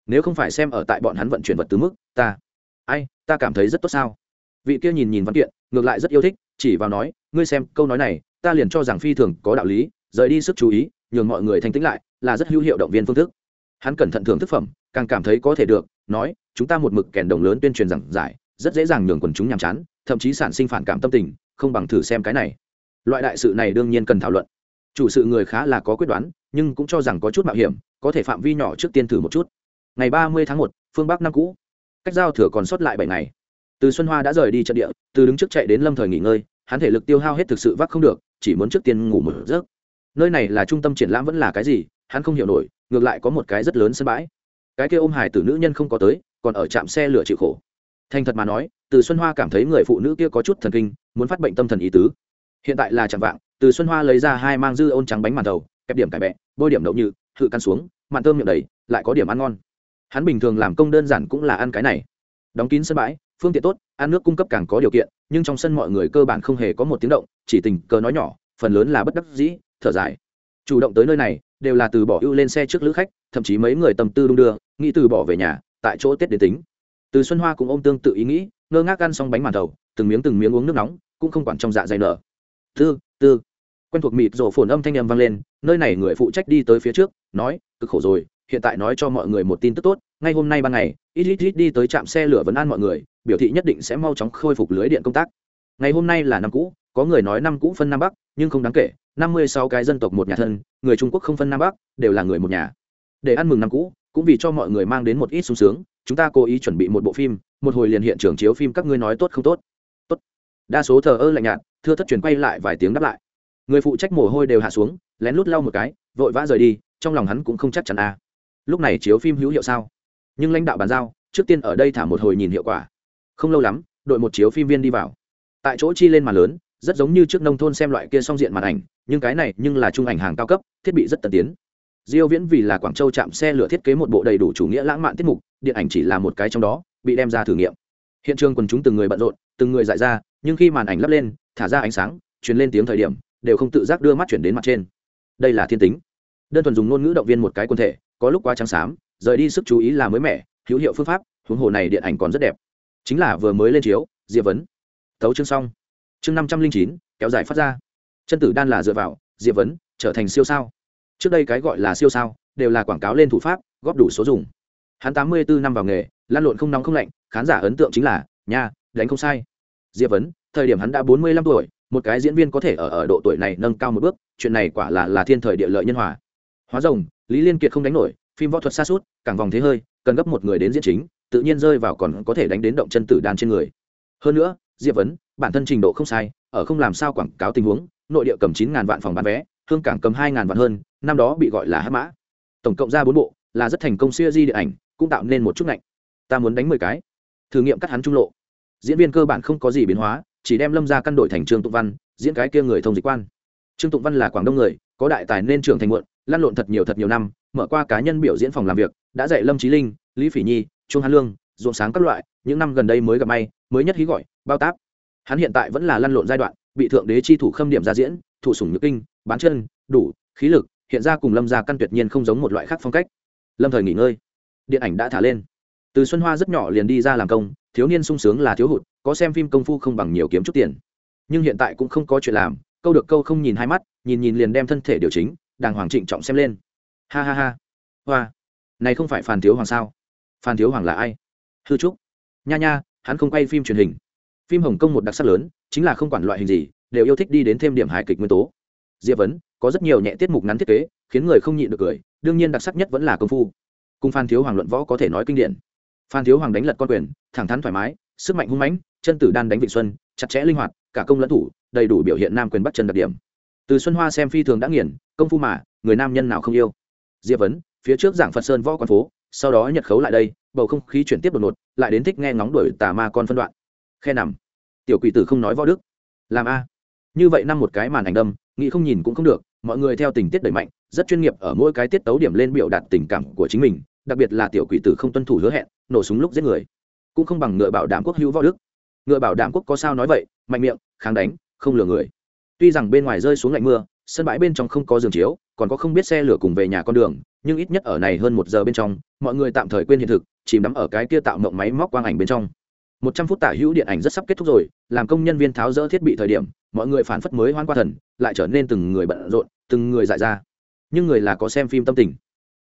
Nếu không phải xem ở tại bọn hắn vận chuyển vật từ mức, ta. Ai, ta cảm thấy rất tốt sao? Vị kia nhìn nhìn văn kiện, ngược lại rất yêu thích, chỉ vào nói, ngươi xem, câu nói này, ta liền cho rằng phi thường có đạo lý, rời đi sức chú ý, nhường mọi người thanh tĩnh lại, là rất hữu hiệu động viên phương thức. Hắn cẩn thận thưởng thức phẩm, càng cảm thấy có thể được, nói, chúng ta một mực kèn đồng lớn tuyên truyền rằng giải rất dễ dàng nhường quần chúng nhàm chán, thậm chí sản sinh phản cảm tâm tình, không bằng thử xem cái này. Loại đại sự này đương nhiên cần thảo luận. Chủ sự người khá là có quyết đoán, nhưng cũng cho rằng có chút mạo hiểm, có thể phạm vi nhỏ trước tiên thử một chút. Ngày ba mươi tháng một, phương bắc năm cũ. Cách giao thừa còn sót lại bảy ngày. Từ xuân hoa đã rời đi trận địa, từ đứng trước chạy đến lâm thời nghỉ ngơi, hắn thể lực tiêu hao hết thực sự vác không được, chỉ muốn trước tiên ngủ một giấc. Nơi này là trung tâm triển lãm vẫn là cái gì, hắn không hiểu nổi, ngược lại có một cái rất lớn sân bãi. Cái kia ôm hải tử nữ nhân không có tới, còn ở trạm xe lửa chịu khổ thành thật mà nói, từ xuân hoa cảm thấy người phụ nữ kia có chút thần kinh, muốn phát bệnh tâm thần ý tứ. Hiện tại là chẳng vạng, từ xuân hoa lấy ra hai mang dư ôn trắng bánh màn thầu kẹp điểm cải bẹ, bôi điểm đậu như thự căn xuống, mặn thơm miệng đầy, lại có điểm ăn ngon. Hắn bình thường làm công đơn giản cũng là ăn cái này. Đóng kín sân bãi, phương tiện tốt, ăn nước cung cấp càng có điều kiện, nhưng trong sân mọi người cơ bản không hề có một tiếng động, chỉ tình cờ nói nhỏ, phần lớn là bất đắc dĩ, thở dài. Chủ động tới nơi này, đều là từ bỏ ưu lên xe trước lữ khách, thậm chí mấy người tâm tư đung đưa, nghĩ từ bỏ về nhà, tại chỗ tết đến tính từ xuân hoa cũng ôm tương tự ý nghĩ, ngơ ngác ăn xong bánh màn thầu, từng miếng từng miếng uống nước nóng, cũng không quản trong dạ dày nở. Tư tư. Quen thuộc mịt rổ phồn âm thanh â m vang lên, nơi này người phụ trách đi tới phía trước, nói, cực khổ rồi, hiện tại nói cho mọi người một tin tức tốt, ngay hôm nay ban ngày, ít ít ít đi tới trạm xe lửa vấn an mọi người, biểu thị nhất định sẽ mau chóng khôi phục lưới điện công tác. Ngày hôm nay là năm cũ, có người nói năm cũ phân nam bắc, nhưng không đáng kể, năm mươi sáu cái dân tộc một nhà thân, người trung quốc không phân nam bắc, đều là người một nhà. Để ăn mừng năm cũ, cũng vì cho mọi người mang đến một ít sung sướng chúng ta cố ý chuẩn bị một bộ phim, một hồi liền hiện trường chiếu phim các ngươi nói tốt không tốt? Tốt. Đa số thờ ơ lạnh nhạt, thưa thất truyền quay lại vài tiếng đáp lại. Người phụ trách mồ hôi đều hạ xuống, lén lút lau một cái, vội vã rời đi, trong lòng hắn cũng không chắc chắn à. lúc này chiếu phim hữu hiệu sao? Nhưng lãnh đạo bàn giao, trước tiên ở đây thả một hồi nhìn hiệu quả. Không lâu lắm, đội một chiếu phim viên đi vào. Tại chỗ chi lên màn lớn, rất giống như trước nông thôn xem loại kia song diện màn ảnh, nhưng cái này nhưng là trung ảnh hàng cao cấp, thiết bị rất tân tiến. Diêu viễn vì là quảng châu chạm xe lửa thiết kế một bộ đầy đủ chủ nghĩa lãng mạn tiết mục điện ảnh chỉ là một cái trong đó, bị đem ra thử nghiệm. Hiện trường quần chúng từng người bận rộn, từng người dại ra, nhưng khi màn ảnh lắp lên, thả ra ánh sáng, truyền lên tiếng thời điểm, đều không tự giác đưa mắt chuyển đến mặt trên. Đây là thiên tính. Đơn thuần dùng ngôn ngữ động viên một cái quân thể, có lúc quá trắng xám, rời đi sức chú ý là mới mẻ, hữu hiệu phương pháp, huống hồ này điện ảnh còn rất đẹp. Chính là vừa mới lên chiếu, diệp vấn. Tấu chương xong. Chương năm trăm linh chín, kéo dài phát ra. Chân tử đan là dựa vào, diệp vấn, trở thành siêu sao. Trước đây cái gọi là siêu sao, đều là quảng cáo lên thủ pháp, góp đủ số dùng hắn tám mươi bốn năm vào nghề, lan lộn không nóng không lạnh, khán giả ấn tượng chính là, nha, đánh không sai. Diệp vấn, thời điểm hắn đã bốn mươi lăm tuổi, một cái diễn viên có thể ở ở độ tuổi này nâng cao một bước, chuyện này quả là là thiên thời địa lợi nhân hòa. Hóa rồng, lý liên kiệt không đánh nổi, phim võ thuật xa suốt, càng vòng thế hơi, cần gấp một người đến diễn chính, tự nhiên rơi vào còn có thể đánh đến động chân tử đan trên người. Hơn nữa, diệp vấn, bản thân trình độ không sai, ở không làm sao quảng cáo tình huống, nội địa cầm chín ngàn vạn phòng bán vé, hương cảng cầm hai ngàn vạn hơn, năm đó bị gọi là hát mã. Tổng cộng ra bốn bộ, là rất thành công siêu di điện ảnh cũng tạo nên một chút ngạnh. Ta muốn đánh mười cái. Thử nghiệm cắt hắn trung lộ. Diễn viên cơ bản không có gì biến hóa, chỉ đem lâm ra căn đổi thành trương tụng văn, diễn cái kia người thông dịch quan. Trương tụng văn là quảng đông người, có đại tài nên trưởng thành muộn, lăn lộn thật nhiều thật nhiều năm, mở qua cá nhân biểu diễn phòng làm việc, đã dạy lâm trí linh, lý phỉ nhi, trung Hán lương, ruộng sáng các loại, những năm gần đây mới gặp may, mới nhất hí gọi, bao táp. Hắn hiện tại vẫn là lăn lộn giai đoạn, bị thượng đế chi thủ khâm điểm ra diễn, thủ sủng nhược kinh, bán chân, đủ, khí lực, hiện ra cùng lâm gia căn tuyệt nhiên không giống một loại khác phong cách. Lâm thời nghỉ ngơi điện ảnh đã thả lên. Từ xuân hoa rất nhỏ liền đi ra làm công, thiếu niên sung sướng là thiếu hụt, có xem phim công phu không bằng nhiều kiếm chút tiền. Nhưng hiện tại cũng không có chuyện làm, câu được câu không nhìn hai mắt, nhìn nhìn liền đem thân thể điều chính đàng hoàng trịnh trọng xem lên. Ha ha ha. Hoa. Này không phải phan thiếu hoàng sao? Phan thiếu hoàng là ai? Hư trúc. Nha nha, hắn không quay phim truyền hình. Phim hồng kông một đặc sắc lớn, chính là không quản loại hình gì, đều yêu thích đi đến thêm điểm hài kịch nguyên tố. Diệp vấn, có rất nhiều nhẹ tiết mục ngắn thiết kế, khiến người không nhịn được cười, đương nhiên đặc sắc nhất vẫn là công phu cùng phan thiếu hoàng luận võ có thể nói kinh điển. Phan thiếu hoàng đánh lật con quyền, thẳng thắn thoải mái, sức mạnh hung mãnh, chân tử đan đánh vịnh xuân, chặt chẽ linh hoạt, cả công lẫn thủ, đầy đủ biểu hiện nam quyền bắt chân đặc điểm. Từ xuân hoa xem phi thường đã nghiền, công phu mà, người nam nhân nào không yêu. Diệp vấn, phía trước giảng phật sơn võ quan phố, sau đó nhật khấu lại đây, bầu không khí chuyển tiếp đột ngột, lại đến thích nghe ngóng đuổi tà ma con phân đoạn. Khe nằm. Tiểu quỷ tử không nói võ đức. Làm a. Như vậy năm một cái màn ảnh đâm, nghĩ không nhìn cũng không được, mọi người theo tình tiết đẩy mạnh, rất chuyên nghiệp ở mỗi cái tiết tấu điểm lên biểu đạt tình cảm của chính mình đặc biệt là tiểu quỷ tử không tuân thủ hứa hẹn, nổ súng lúc giết người, cũng không bằng ngựa bảo đảm quốc hữu võ đức. Ngựa bảo đảm quốc có sao nói vậy, mạnh miệng, kháng đánh, không lừa người. Tuy rằng bên ngoài rơi xuống lạnh mưa, sân bãi bên trong không có giường chiếu, còn có không biết xe lửa cùng về nhà con đường, nhưng ít nhất ở này hơn một giờ bên trong, mọi người tạm thời quên hiện thực, chìm đắm ở cái kia tạo mộng máy móc quang ảnh bên trong. Một trăm phút tả hữu điện ảnh rất sắp kết thúc rồi, làm công nhân viên tháo rỡ thiết bị thời điểm, mọi người phản phất mới hoan qua thần, lại trở nên từng người bận rộn, từng người dại ra. Nhưng người là có xem phim tâm tình.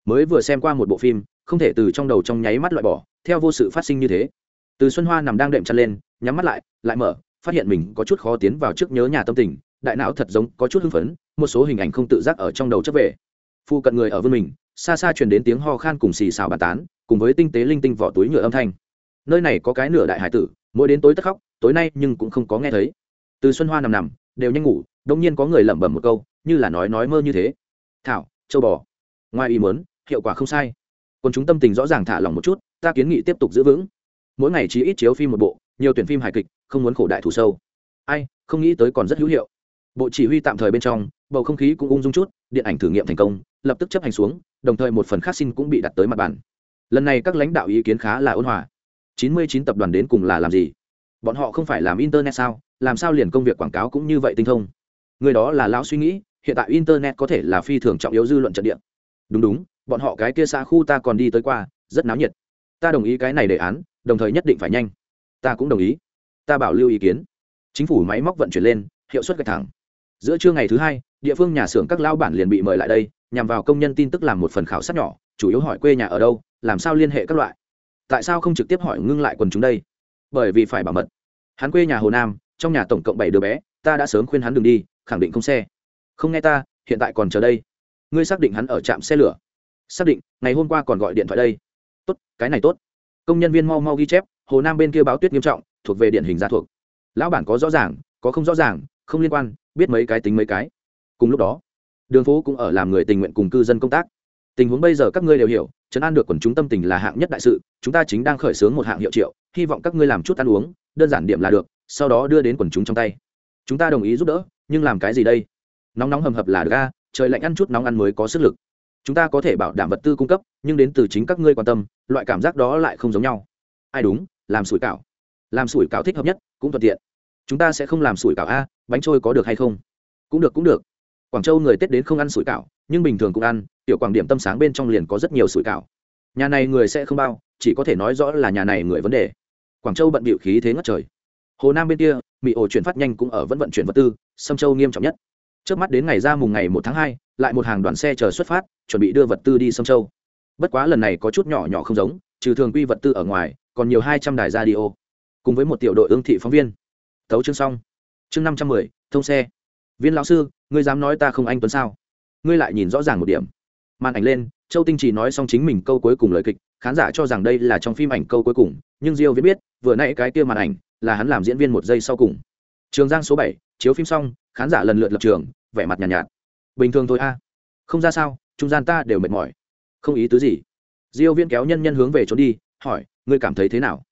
Mới vừa xem qua một bộ phim không thể từ trong đầu trong nháy mắt loại bỏ, theo vô sự phát sinh như thế. Từ xuân hoa nằm đang đệm chăn lên, nhắm mắt lại lại mở, phát hiện mình có chút khó tiến vào trước nhớ nhà tâm tình, đại não thật giống có chút hưng phấn, một số hình ảnh không tự giác ở trong đầu chấp về. Phu cận người ở vươn mình, xa xa truyền đến tiếng ho khan cùng xì xào bàn tán, cùng với tinh tế linh tinh vỏ túi nhựa âm thanh. Nơi này có cái nửa đại hải tử, mỗi đến tối tất khóc, tối nay nhưng cũng không có nghe thấy. Từ xuân hoa nằm nằm, đều nhanh ngủ đông nhiên có người lẩm bẩm một câu, như là nói nói mơ như thế. Thảo, châu bò. Ngoài ý mớn hiệu quả không sai còn chúng tâm tình rõ ràng thả lỏng một chút, ta kiến nghị tiếp tục giữ vững. Mỗi ngày chỉ ít chiếu phim một bộ, nhiều tuyển phim hài kịch, không muốn khổ đại thủ sâu. Ai, không nghĩ tới còn rất hữu hiệu. Bộ chỉ huy tạm thời bên trong, bầu không khí cũng ung dung chút, điện ảnh thử nghiệm thành công, lập tức chấp hành xuống, đồng thời một phần khác xin cũng bị đặt tới mặt bàn. Lần này các lãnh đạo ý kiến khá là ôn hòa. Chín mươi chín tập đoàn đến cùng là làm gì? Bọn họ không phải làm internet sao? Làm sao liền công việc quảng cáo cũng như vậy tinh thông? Người đó là lão suy nghĩ, hiện tại internet có thể là phi thường trọng yếu dư luận trận địa. Đúng đúng bọn họ cái kia xa khu ta còn đi tới qua, rất náo nhiệt. Ta đồng ý cái này đề án, đồng thời nhất định phải nhanh. Ta cũng đồng ý. Ta bảo lưu ý kiến. Chính phủ máy móc vận chuyển lên, hiệu suất gạch thẳng. Giữa trưa ngày thứ hai, địa phương nhà xưởng các lao bản liền bị mời lại đây, nhằm vào công nhân tin tức làm một phần khảo sát nhỏ, chủ yếu hỏi quê nhà ở đâu, làm sao liên hệ các loại. Tại sao không trực tiếp hỏi ngưng lại quần chúng đây? Bởi vì phải bảo mật. Hắn quê nhà hồ nam, trong nhà tổng cộng bảy đứa bé, ta đã sớm khuyên hắn đừng đi, khẳng định không xe. Không nghe ta, hiện tại còn chờ đây. Ngươi xác định hắn ở trạm xe lửa xác định, ngày hôm qua còn gọi điện thoại đây. Tốt, cái này tốt. Công nhân viên mau mau ghi chép, hồ nam bên kia báo tuyết nghiêm trọng, thuộc về điển hình gia thuộc. Lão bản có rõ ràng, có không rõ ràng, không liên quan, biết mấy cái tính mấy cái. Cùng lúc đó, đường phố cũng ở làm người tình nguyện cùng cư dân công tác. Tình huống bây giờ các ngươi đều hiểu chấn an được quần chúng tâm tình là hạng nhất đại sự, chúng ta chính đang khởi xướng một hạng hiệu triệu, hy vọng các ngươi làm chút ăn uống, đơn giản điểm là được, sau đó đưa đến quần chúng trong tay. Chúng ta đồng ý giúp đỡ, nhưng làm cái gì đây? Nóng nóng hầm hập là ga trời lạnh ăn chút nóng ăn mới có sức lực chúng ta có thể bảo đảm vật tư cung cấp, nhưng đến từ chính các ngươi quan tâm, loại cảm giác đó lại không giống nhau. Ai đúng, làm sủi cảo. Làm sủi cảo thích hợp nhất, cũng thuận tiện. Chúng ta sẽ không làm sủi cảo a, bánh trôi có được hay không? Cũng được cũng được. Quảng châu người tết đến không ăn sủi cảo, nhưng bình thường cũng ăn, tiểu quảng điểm tâm sáng bên trong liền có rất nhiều sủi cảo. Nhà này người sẽ không bao, chỉ có thể nói rõ là nhà này người vấn đề. Quảng châu bận bịu khí thế ngất trời. Hồ nam bên kia mỹ ổ chuyển phát nhanh cũng ở vẫn vận chuyển vật tư, sâm châu nghiêm trọng nhất. Trước mắt đến ngày ra mùng ngày một tháng hai lại một hàng đoàn xe chờ xuất phát chuẩn bị đưa vật tư đi sông châu. Bất quá lần này có chút nhỏ nhỏ không giống trừ thường quy vật tư ở ngoài còn nhiều hai trăm đài radio. Cùng với một tiểu đội ương thị phóng viên. Tấu chương xong. Chương năm trăm mười thông xe. Viên lão sư ngươi dám nói ta không anh tuấn sao? Ngươi lại nhìn rõ ràng một điểm. Màn ảnh lên châu tinh chỉ nói xong chính mình câu cuối cùng lời kịch khán giả cho rằng đây là trong phim ảnh câu cuối cùng nhưng diêu viết biết vừa nãy cái kia màn ảnh là hắn làm diễn viên một giây sau cùng. Trường giang số bảy chiếu phim xong khán giả lần lượt lập trường vẻ mặt nhàn nhạt, nhạt bình thường thôi a. Không ra sao, trung gian ta đều mệt mỏi. Không ý tứ gì. Diêu viên kéo nhân nhân hướng về trốn đi, hỏi, ngươi cảm thấy thế nào?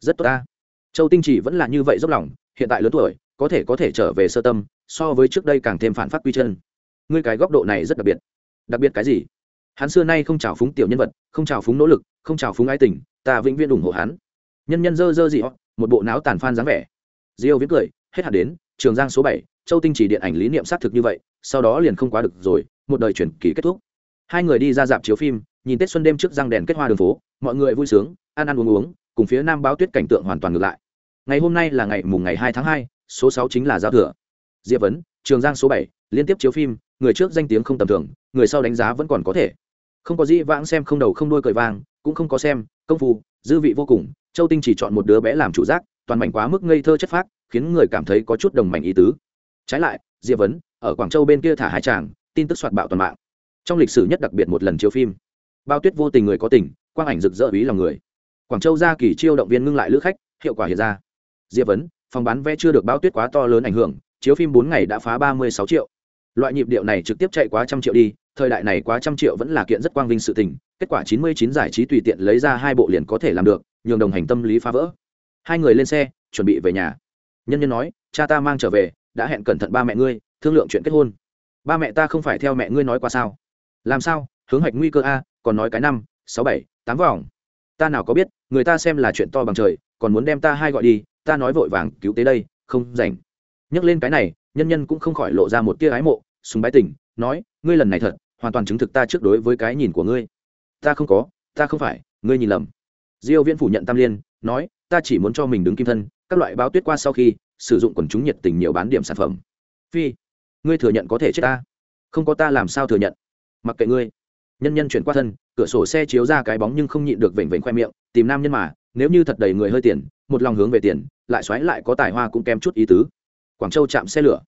Rất tốt ta châu tinh chỉ vẫn là như vậy dốc lòng, hiện tại lớn tuổi, có thể có thể trở về sơ tâm, so với trước đây càng thêm phản phát quy chân. Ngươi cái góc độ này rất đặc biệt. Đặc biệt cái gì? Hắn xưa nay không trào phúng tiểu nhân vật, không trào phúng nỗ lực, không trào phúng ái tình, ta vĩnh viễn ủng hộ hắn. Nhân nhân dơ dơ gì họ, một bộ não tàn phan dáng vẻ. Diêu viễn cười, hết hạt đến, trường giang số bảy châu tinh chỉ điện ảnh lý niệm xác thực như vậy, sau đó liền không quá được rồi, một đời chuyển kỳ kết thúc. Hai người đi ra dạp chiếu phim, nhìn tết xuân đêm trước răng đèn kết hoa đường phố, mọi người vui sướng, ăn ăn uống uống, cùng phía nam báo tuyết cảnh tượng hoàn toàn ngược lại. Ngày hôm nay là ngày mùng ngày hai tháng hai, số sáu chính là giao thừa. Diệp vấn, trường giang số bảy, liên tiếp chiếu phim, người trước danh tiếng không tầm thường, người sau đánh giá vẫn còn có thể. Không có gì vãng xem, không đầu không đuôi cởi vang, cũng không có xem, công phu, dư vị vô cùng, châu tinh chỉ chọn một đứa bé làm chủ giác, toàn mảnh quá mức ngây thơ chất phác, khiến người cảm thấy có chút đồng mảnh ý tứ trái lại, diệp vấn, ở quảng châu bên kia thả hai chàng, tin tức soạt bạo toàn mạng. Trong lịch sử nhất đặc biệt một lần chiếu phim. Bao tuyết vô tình người có tình, quang ảnh rực rỡ ý lòng người. Quảng châu ra kỳ chiêu động viên ngưng lại lữ khách, hiệu quả hiện ra. Diệp vấn, phòng bán vé chưa được bao tuyết quá to lớn ảnh hưởng, chiếu phim bốn ngày đã phá ba mươi sáu triệu. Loại nhịp điệu này trực tiếp chạy quá trăm triệu đi, thời đại này quá trăm triệu vẫn là kiện rất quang vinh sự tình, kết quả chín mươi chín giải trí tùy tiện lấy ra hai bộ liền có thể làm được, nhường đồng hành tâm lý phá vỡ. Hai người lên xe, chuẩn bị về nhà. Nhân nhân nói, cha ta mang trở về đã hẹn cẩn thận ba mẹ ngươi, thương lượng chuyện kết hôn. Ba mẹ ta không phải theo mẹ ngươi nói qua sao? Làm sao? Hướng hoạch nguy cơ a, còn nói cái năm, sáu bảy, tám vòng. Ta nào có biết, người ta xem là chuyện to bằng trời, còn muốn đem ta hai gọi đi, ta nói vội vàng, cứu tế đây, không rảnh. Nhắc lên cái này, nhân nhân cũng không khỏi lộ ra một tia ái mộ súng bái tình, nói, ngươi lần này thật, hoàn toàn chứng thực ta trước đối với cái nhìn của ngươi. Ta không có, ta không phải, ngươi nhìn lầm. Diêu viễn phủ nhận tam liên, nói, ta chỉ muốn cho mình đứng kim thân, các loại báo tuyết qua sau khi sử dụng quần chúng nhiệt tình nhiều bán điểm sản phẩm. Phi ngươi thừa nhận có thể chết ta? Không có ta làm sao thừa nhận? Mặc kệ ngươi. Nhân nhân chuyển qua thân cửa sổ xe chiếu ra cái bóng nhưng không nhịn được vểnh vểnh khoe miệng tìm nam nhân mà nếu như thật đầy người hơi tiền một lòng hướng về tiền lại xoáy lại có tài hoa cũng kém chút ý tứ. Quảng châu chạm xe lửa.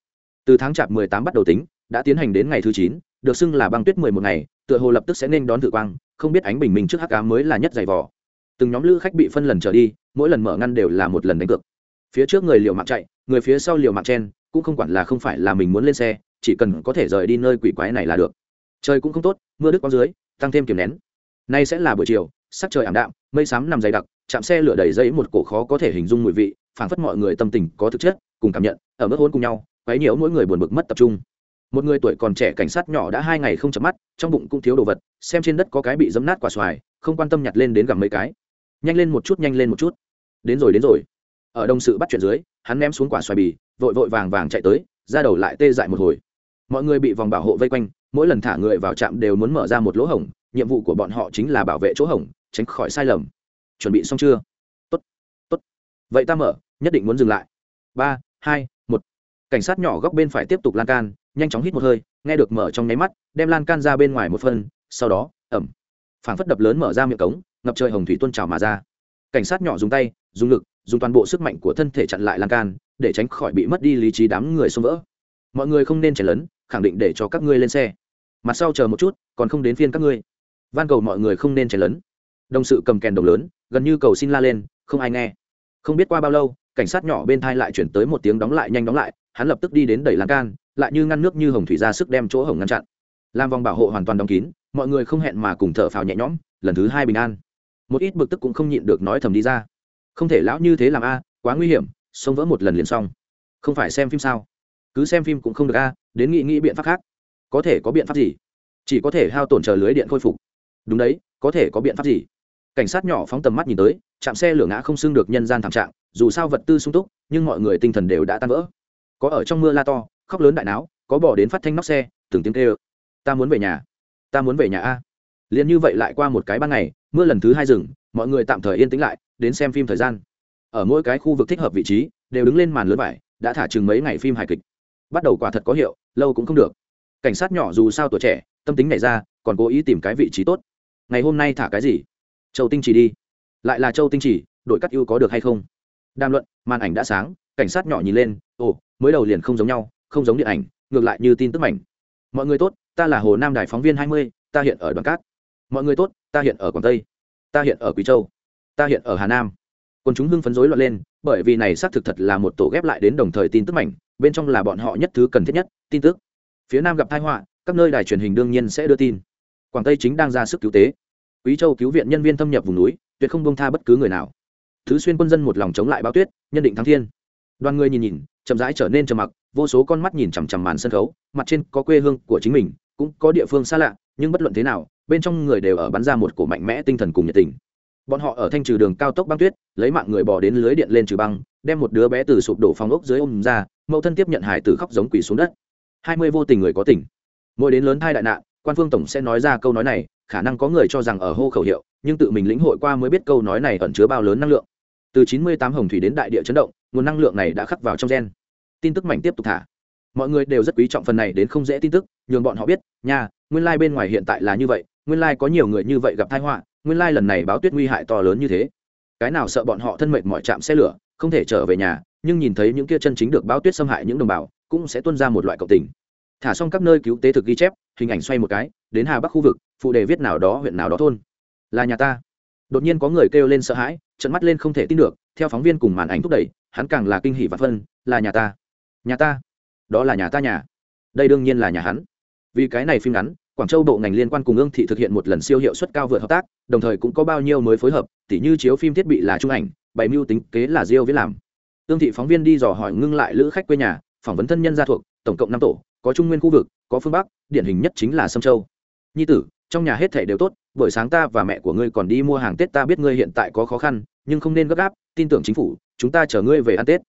Từ tháng chạp 18 bắt đầu tính đã tiến hành đến ngày thứ 9, được xưng là băng tuyết 11 ngày tựa hồ lập tức sẽ nên đón thử quang không biết ánh bình minh trước hắc ám mới là nhất dày vò. Từng nhóm lữ khách bị phân lần trở đi mỗi lần mở ngăn đều là một lần đánh cược phía trước người liều mạng chạy, người phía sau liều mạng chen, cũng không quản là không phải là mình muốn lên xe, chỉ cần có thể rời đi nơi quỷ quái này là được. Trời cũng không tốt, mưa đứt quang dưới, tăng thêm kiềm nén. Nay sẽ là buổi chiều, sắc trời ảm đạm, mây xám nằm dày đặc, chạm xe lửa đầy dây một cổ khó có thể hình dung mùi vị, phảng phất mọi người tâm tình có thực chất, cùng cảm nhận, ở mức hôn cùng nhau, quấy nhiễu mỗi người buồn bực mất tập trung. Một người tuổi còn trẻ cảnh sát nhỏ đã hai ngày không chấm mắt, trong bụng cũng thiếu đồ vật, xem trên đất có cái bị dấm nát quả xoài, không quan tâm nhặt lên đến gặm mấy cái. Nhanh lên một chút, nhanh lên một chút. Đến rồi đến rồi ở đồng sự bắt chuyện dưới, hắn ném xuống quả xoài bì, vội vội vàng vàng chạy tới, ra đầu lại tê dại một hồi. Mọi người bị vòng bảo hộ vây quanh, mỗi lần thả người vào trạm đều muốn mở ra một lỗ hổng, nhiệm vụ của bọn họ chính là bảo vệ chỗ hổng, tránh khỏi sai lầm. Chuẩn bị xong chưa? Tốt tốt. Vậy ta mở, nhất định muốn dừng lại. Ba, hai, một. Cảnh sát nhỏ góc bên phải tiếp tục lan can, nhanh chóng hít một hơi, nghe được mở trong nháy mắt, đem lan can ra bên ngoài một phân sau đó, ẩm. Phảng phất đập lớn mở ra miệng cống, ngập trời hồng thủy tuôn trào mà ra cảnh sát nhỏ dùng tay, dùng lực dùng toàn bộ sức mạnh của thân thể chặn lại lan can, để tránh khỏi bị mất đi lý trí đám người xông vỡ. Mọi người không nên chảy lớn khẳng định để cho các ngươi lên xe. Mặt sau chờ một chút, còn không đến phiên các ngươi. Van cầu mọi người không nên chảy lớn đồng sự cầm kèn đồng lớn, gần như cầu xin la lên, không ai nghe. Không biết qua bao lâu, cảnh sát nhỏ bên thai lại chuyển tới một tiếng đóng lại nhanh đóng lại, hắn lập tức đi đến đẩy lan can, lại như ngăn nước như hồng thủy ra sức đem chỗ hồng ngăn chặn. Làm vòng bảo hộ hoàn toàn đóng kín, mọi người không hẹn mà cùng thở phào nhẹ nhõm, lần thứ hai bình an một ít bực tức cũng không nhịn được nói thầm đi ra. Không thể lão như thế làm a à, quá nguy hiểm xông vỡ một lần liền xong. Không phải xem phim sao? Cứ xem phim cũng không được a à, đến nghĩ nghĩ biện pháp khác. Có thể có biện pháp gì? Chỉ có thể hao tổn chờ lưới điện khôi phục. Đúng đấy, có thể có biện pháp gì? Cảnh sát nhỏ phóng tầm mắt nhìn tới, chạm xe lửa ngã không xưng được nhân gian thảm trạng, dù sao vật tư sung túc, nhưng mọi người tinh thần đều đã tan vỡ. Có ở trong mưa la to, khóc lớn đại náo, có bỏ đến phát thanh nóc xe, từng tiếng kêu. Ta muốn về nhà. Ta muốn về nhà a. Liền như vậy lại qua một cái ban ngày mưa lần thứ hai dừng, mọi người tạm thời yên tĩnh lại đến xem phim thời gian. Ở mỗi cái khu vực thích hợp vị trí đều đứng lên màn lớn vải đã thả chừng mấy ngày phim hài kịch. Bắt đầu quả thật có hiệu lâu cũng không được. Cảnh sát nhỏ dù sao tuổi trẻ tâm tính nảy ra còn cố ý tìm cái vị trí tốt. Ngày hôm nay thả cái gì? Châu tinh chỉ đi. Lại là châu tinh chỉ đội cắt ưu có được hay không? Đàm luận màn ảnh đã sáng cảnh sát nhỏ nhìn lên ồ mới đầu liền không giống nhau không giống điện ảnh ngược lại như tin tức mảnh. Mọi người tốt ta là hồ nam đài phóng viên hai mươi ta hiện ở đoàn cát mọi người tốt, ta hiện ở quảng tây, ta hiện ở quý châu, ta hiện ở hà nam. Còn chúng hưng phấn rối loạn lên, bởi vì này xác thực thật là một tổ ghép lại đến đồng thời tin tức mảnh, bên trong là bọn họ nhất thứ cần thiết nhất, tin tức. Phía nam gặp tai họa, các nơi đài truyền hình đương nhiên sẽ đưa tin. Quảng tây chính đang ra sức cứu tế. Quý châu cứu viện nhân viên thâm nhập vùng núi, tuyệt không bông tha bất cứ người nào. Thứ xuyên quân dân một lòng chống lại báo tuyết, nhân định thắng thiên. Đoàn người nhìn nhìn, chậm rãi trở nên trầm mặc, vô số con mắt nhìn chằm chằm màn sân khấu, mặt trên có quê hương của chính mình, cũng có địa phương xa lạ, nhưng bất luận thế nào bên trong người đều ở bắn ra một cổ mạnh mẽ tinh thần cùng nhiệt tình. Bọn họ ở thanh trừ đường cao tốc băng tuyết lấy mạng người bỏ đến lưới điện lên trừ băng đem một đứa bé từ sụp đổ phòng ốc dưới ôm ra mẫu thân tiếp nhận hải tử khóc giống quỳ xuống đất. Hai mươi vô tình người có tỉnh, mỗi đến lớn thai đại nạn quan phương tổng sẽ nói ra câu nói này khả năng có người cho rằng ở hô khẩu hiệu nhưng tự mình lĩnh hội qua mới biết câu nói này ẩn chứa bao lớn năng lượng. Từ chín mươi tám hồng thủy đến đại địa chấn động nguồn năng lượng này đã khắc vào trong gen. Tin tức mạnh tiếp tục thả. Mọi người đều rất quý trọng phần này đến không dễ tin tức nhường bọn họ biết nha nguyên lai bên ngoài hiện tại là như vậy nguyên lai có nhiều người như vậy gặp tai họa, nguyên lai lần này báo tuyết nguy hại to lớn như thế. Cái nào sợ bọn họ thân mệnh mọi chạm xe lửa, không thể trở về nhà, nhưng nhìn thấy những kia chân chính được báo tuyết xâm hại những đồng bào, cũng sẽ tuân ra một loại cộng tình. Thả xong các nơi cứu tế thực ghi chép, hình ảnh xoay một cái, đến hà bắc khu vực, phụ đề viết nào đó huyện nào đó thôn. Là nhà ta. Đột nhiên có người kêu lên sợ hãi trận mắt lên không thể tin được, theo phóng viên cùng màn ảnh thúc đẩy, hắn càng là kinh hỷ và phân, là nhà ta. Nhà ta. Đó là nhà ta nhà. Đây đương nhiên là nhà hắn. Vì cái này phim ngắn quảng châu bộ ngành liên quan cùng ương thị thực hiện một lần siêu hiệu suất cao vượt hợp tác, đồng thời cũng có bao nhiêu mới phối hợp, tỉ như chiếu phim thiết bị là trung ảnh, bày mưu tính kế là diêu viết làm. Ương thị phóng viên đi dò hỏi ngưng lại lữ khách quê nhà, phỏng vấn thân nhân gia thuộc, tổng cộng năm tổ, có trung nguyên khu vực, có phương bắc, điển hình nhất chính là sâm châu. Nhi tử, trong nhà hết thảy đều tốt, buổi sáng ta và mẹ của ngươi còn đi mua hàng tết ta biết ngươi hiện tại có khó khăn, nhưng không nên gấp gáp, tin tưởng chính phủ, chúng ta chờ ngươi về ăn tết.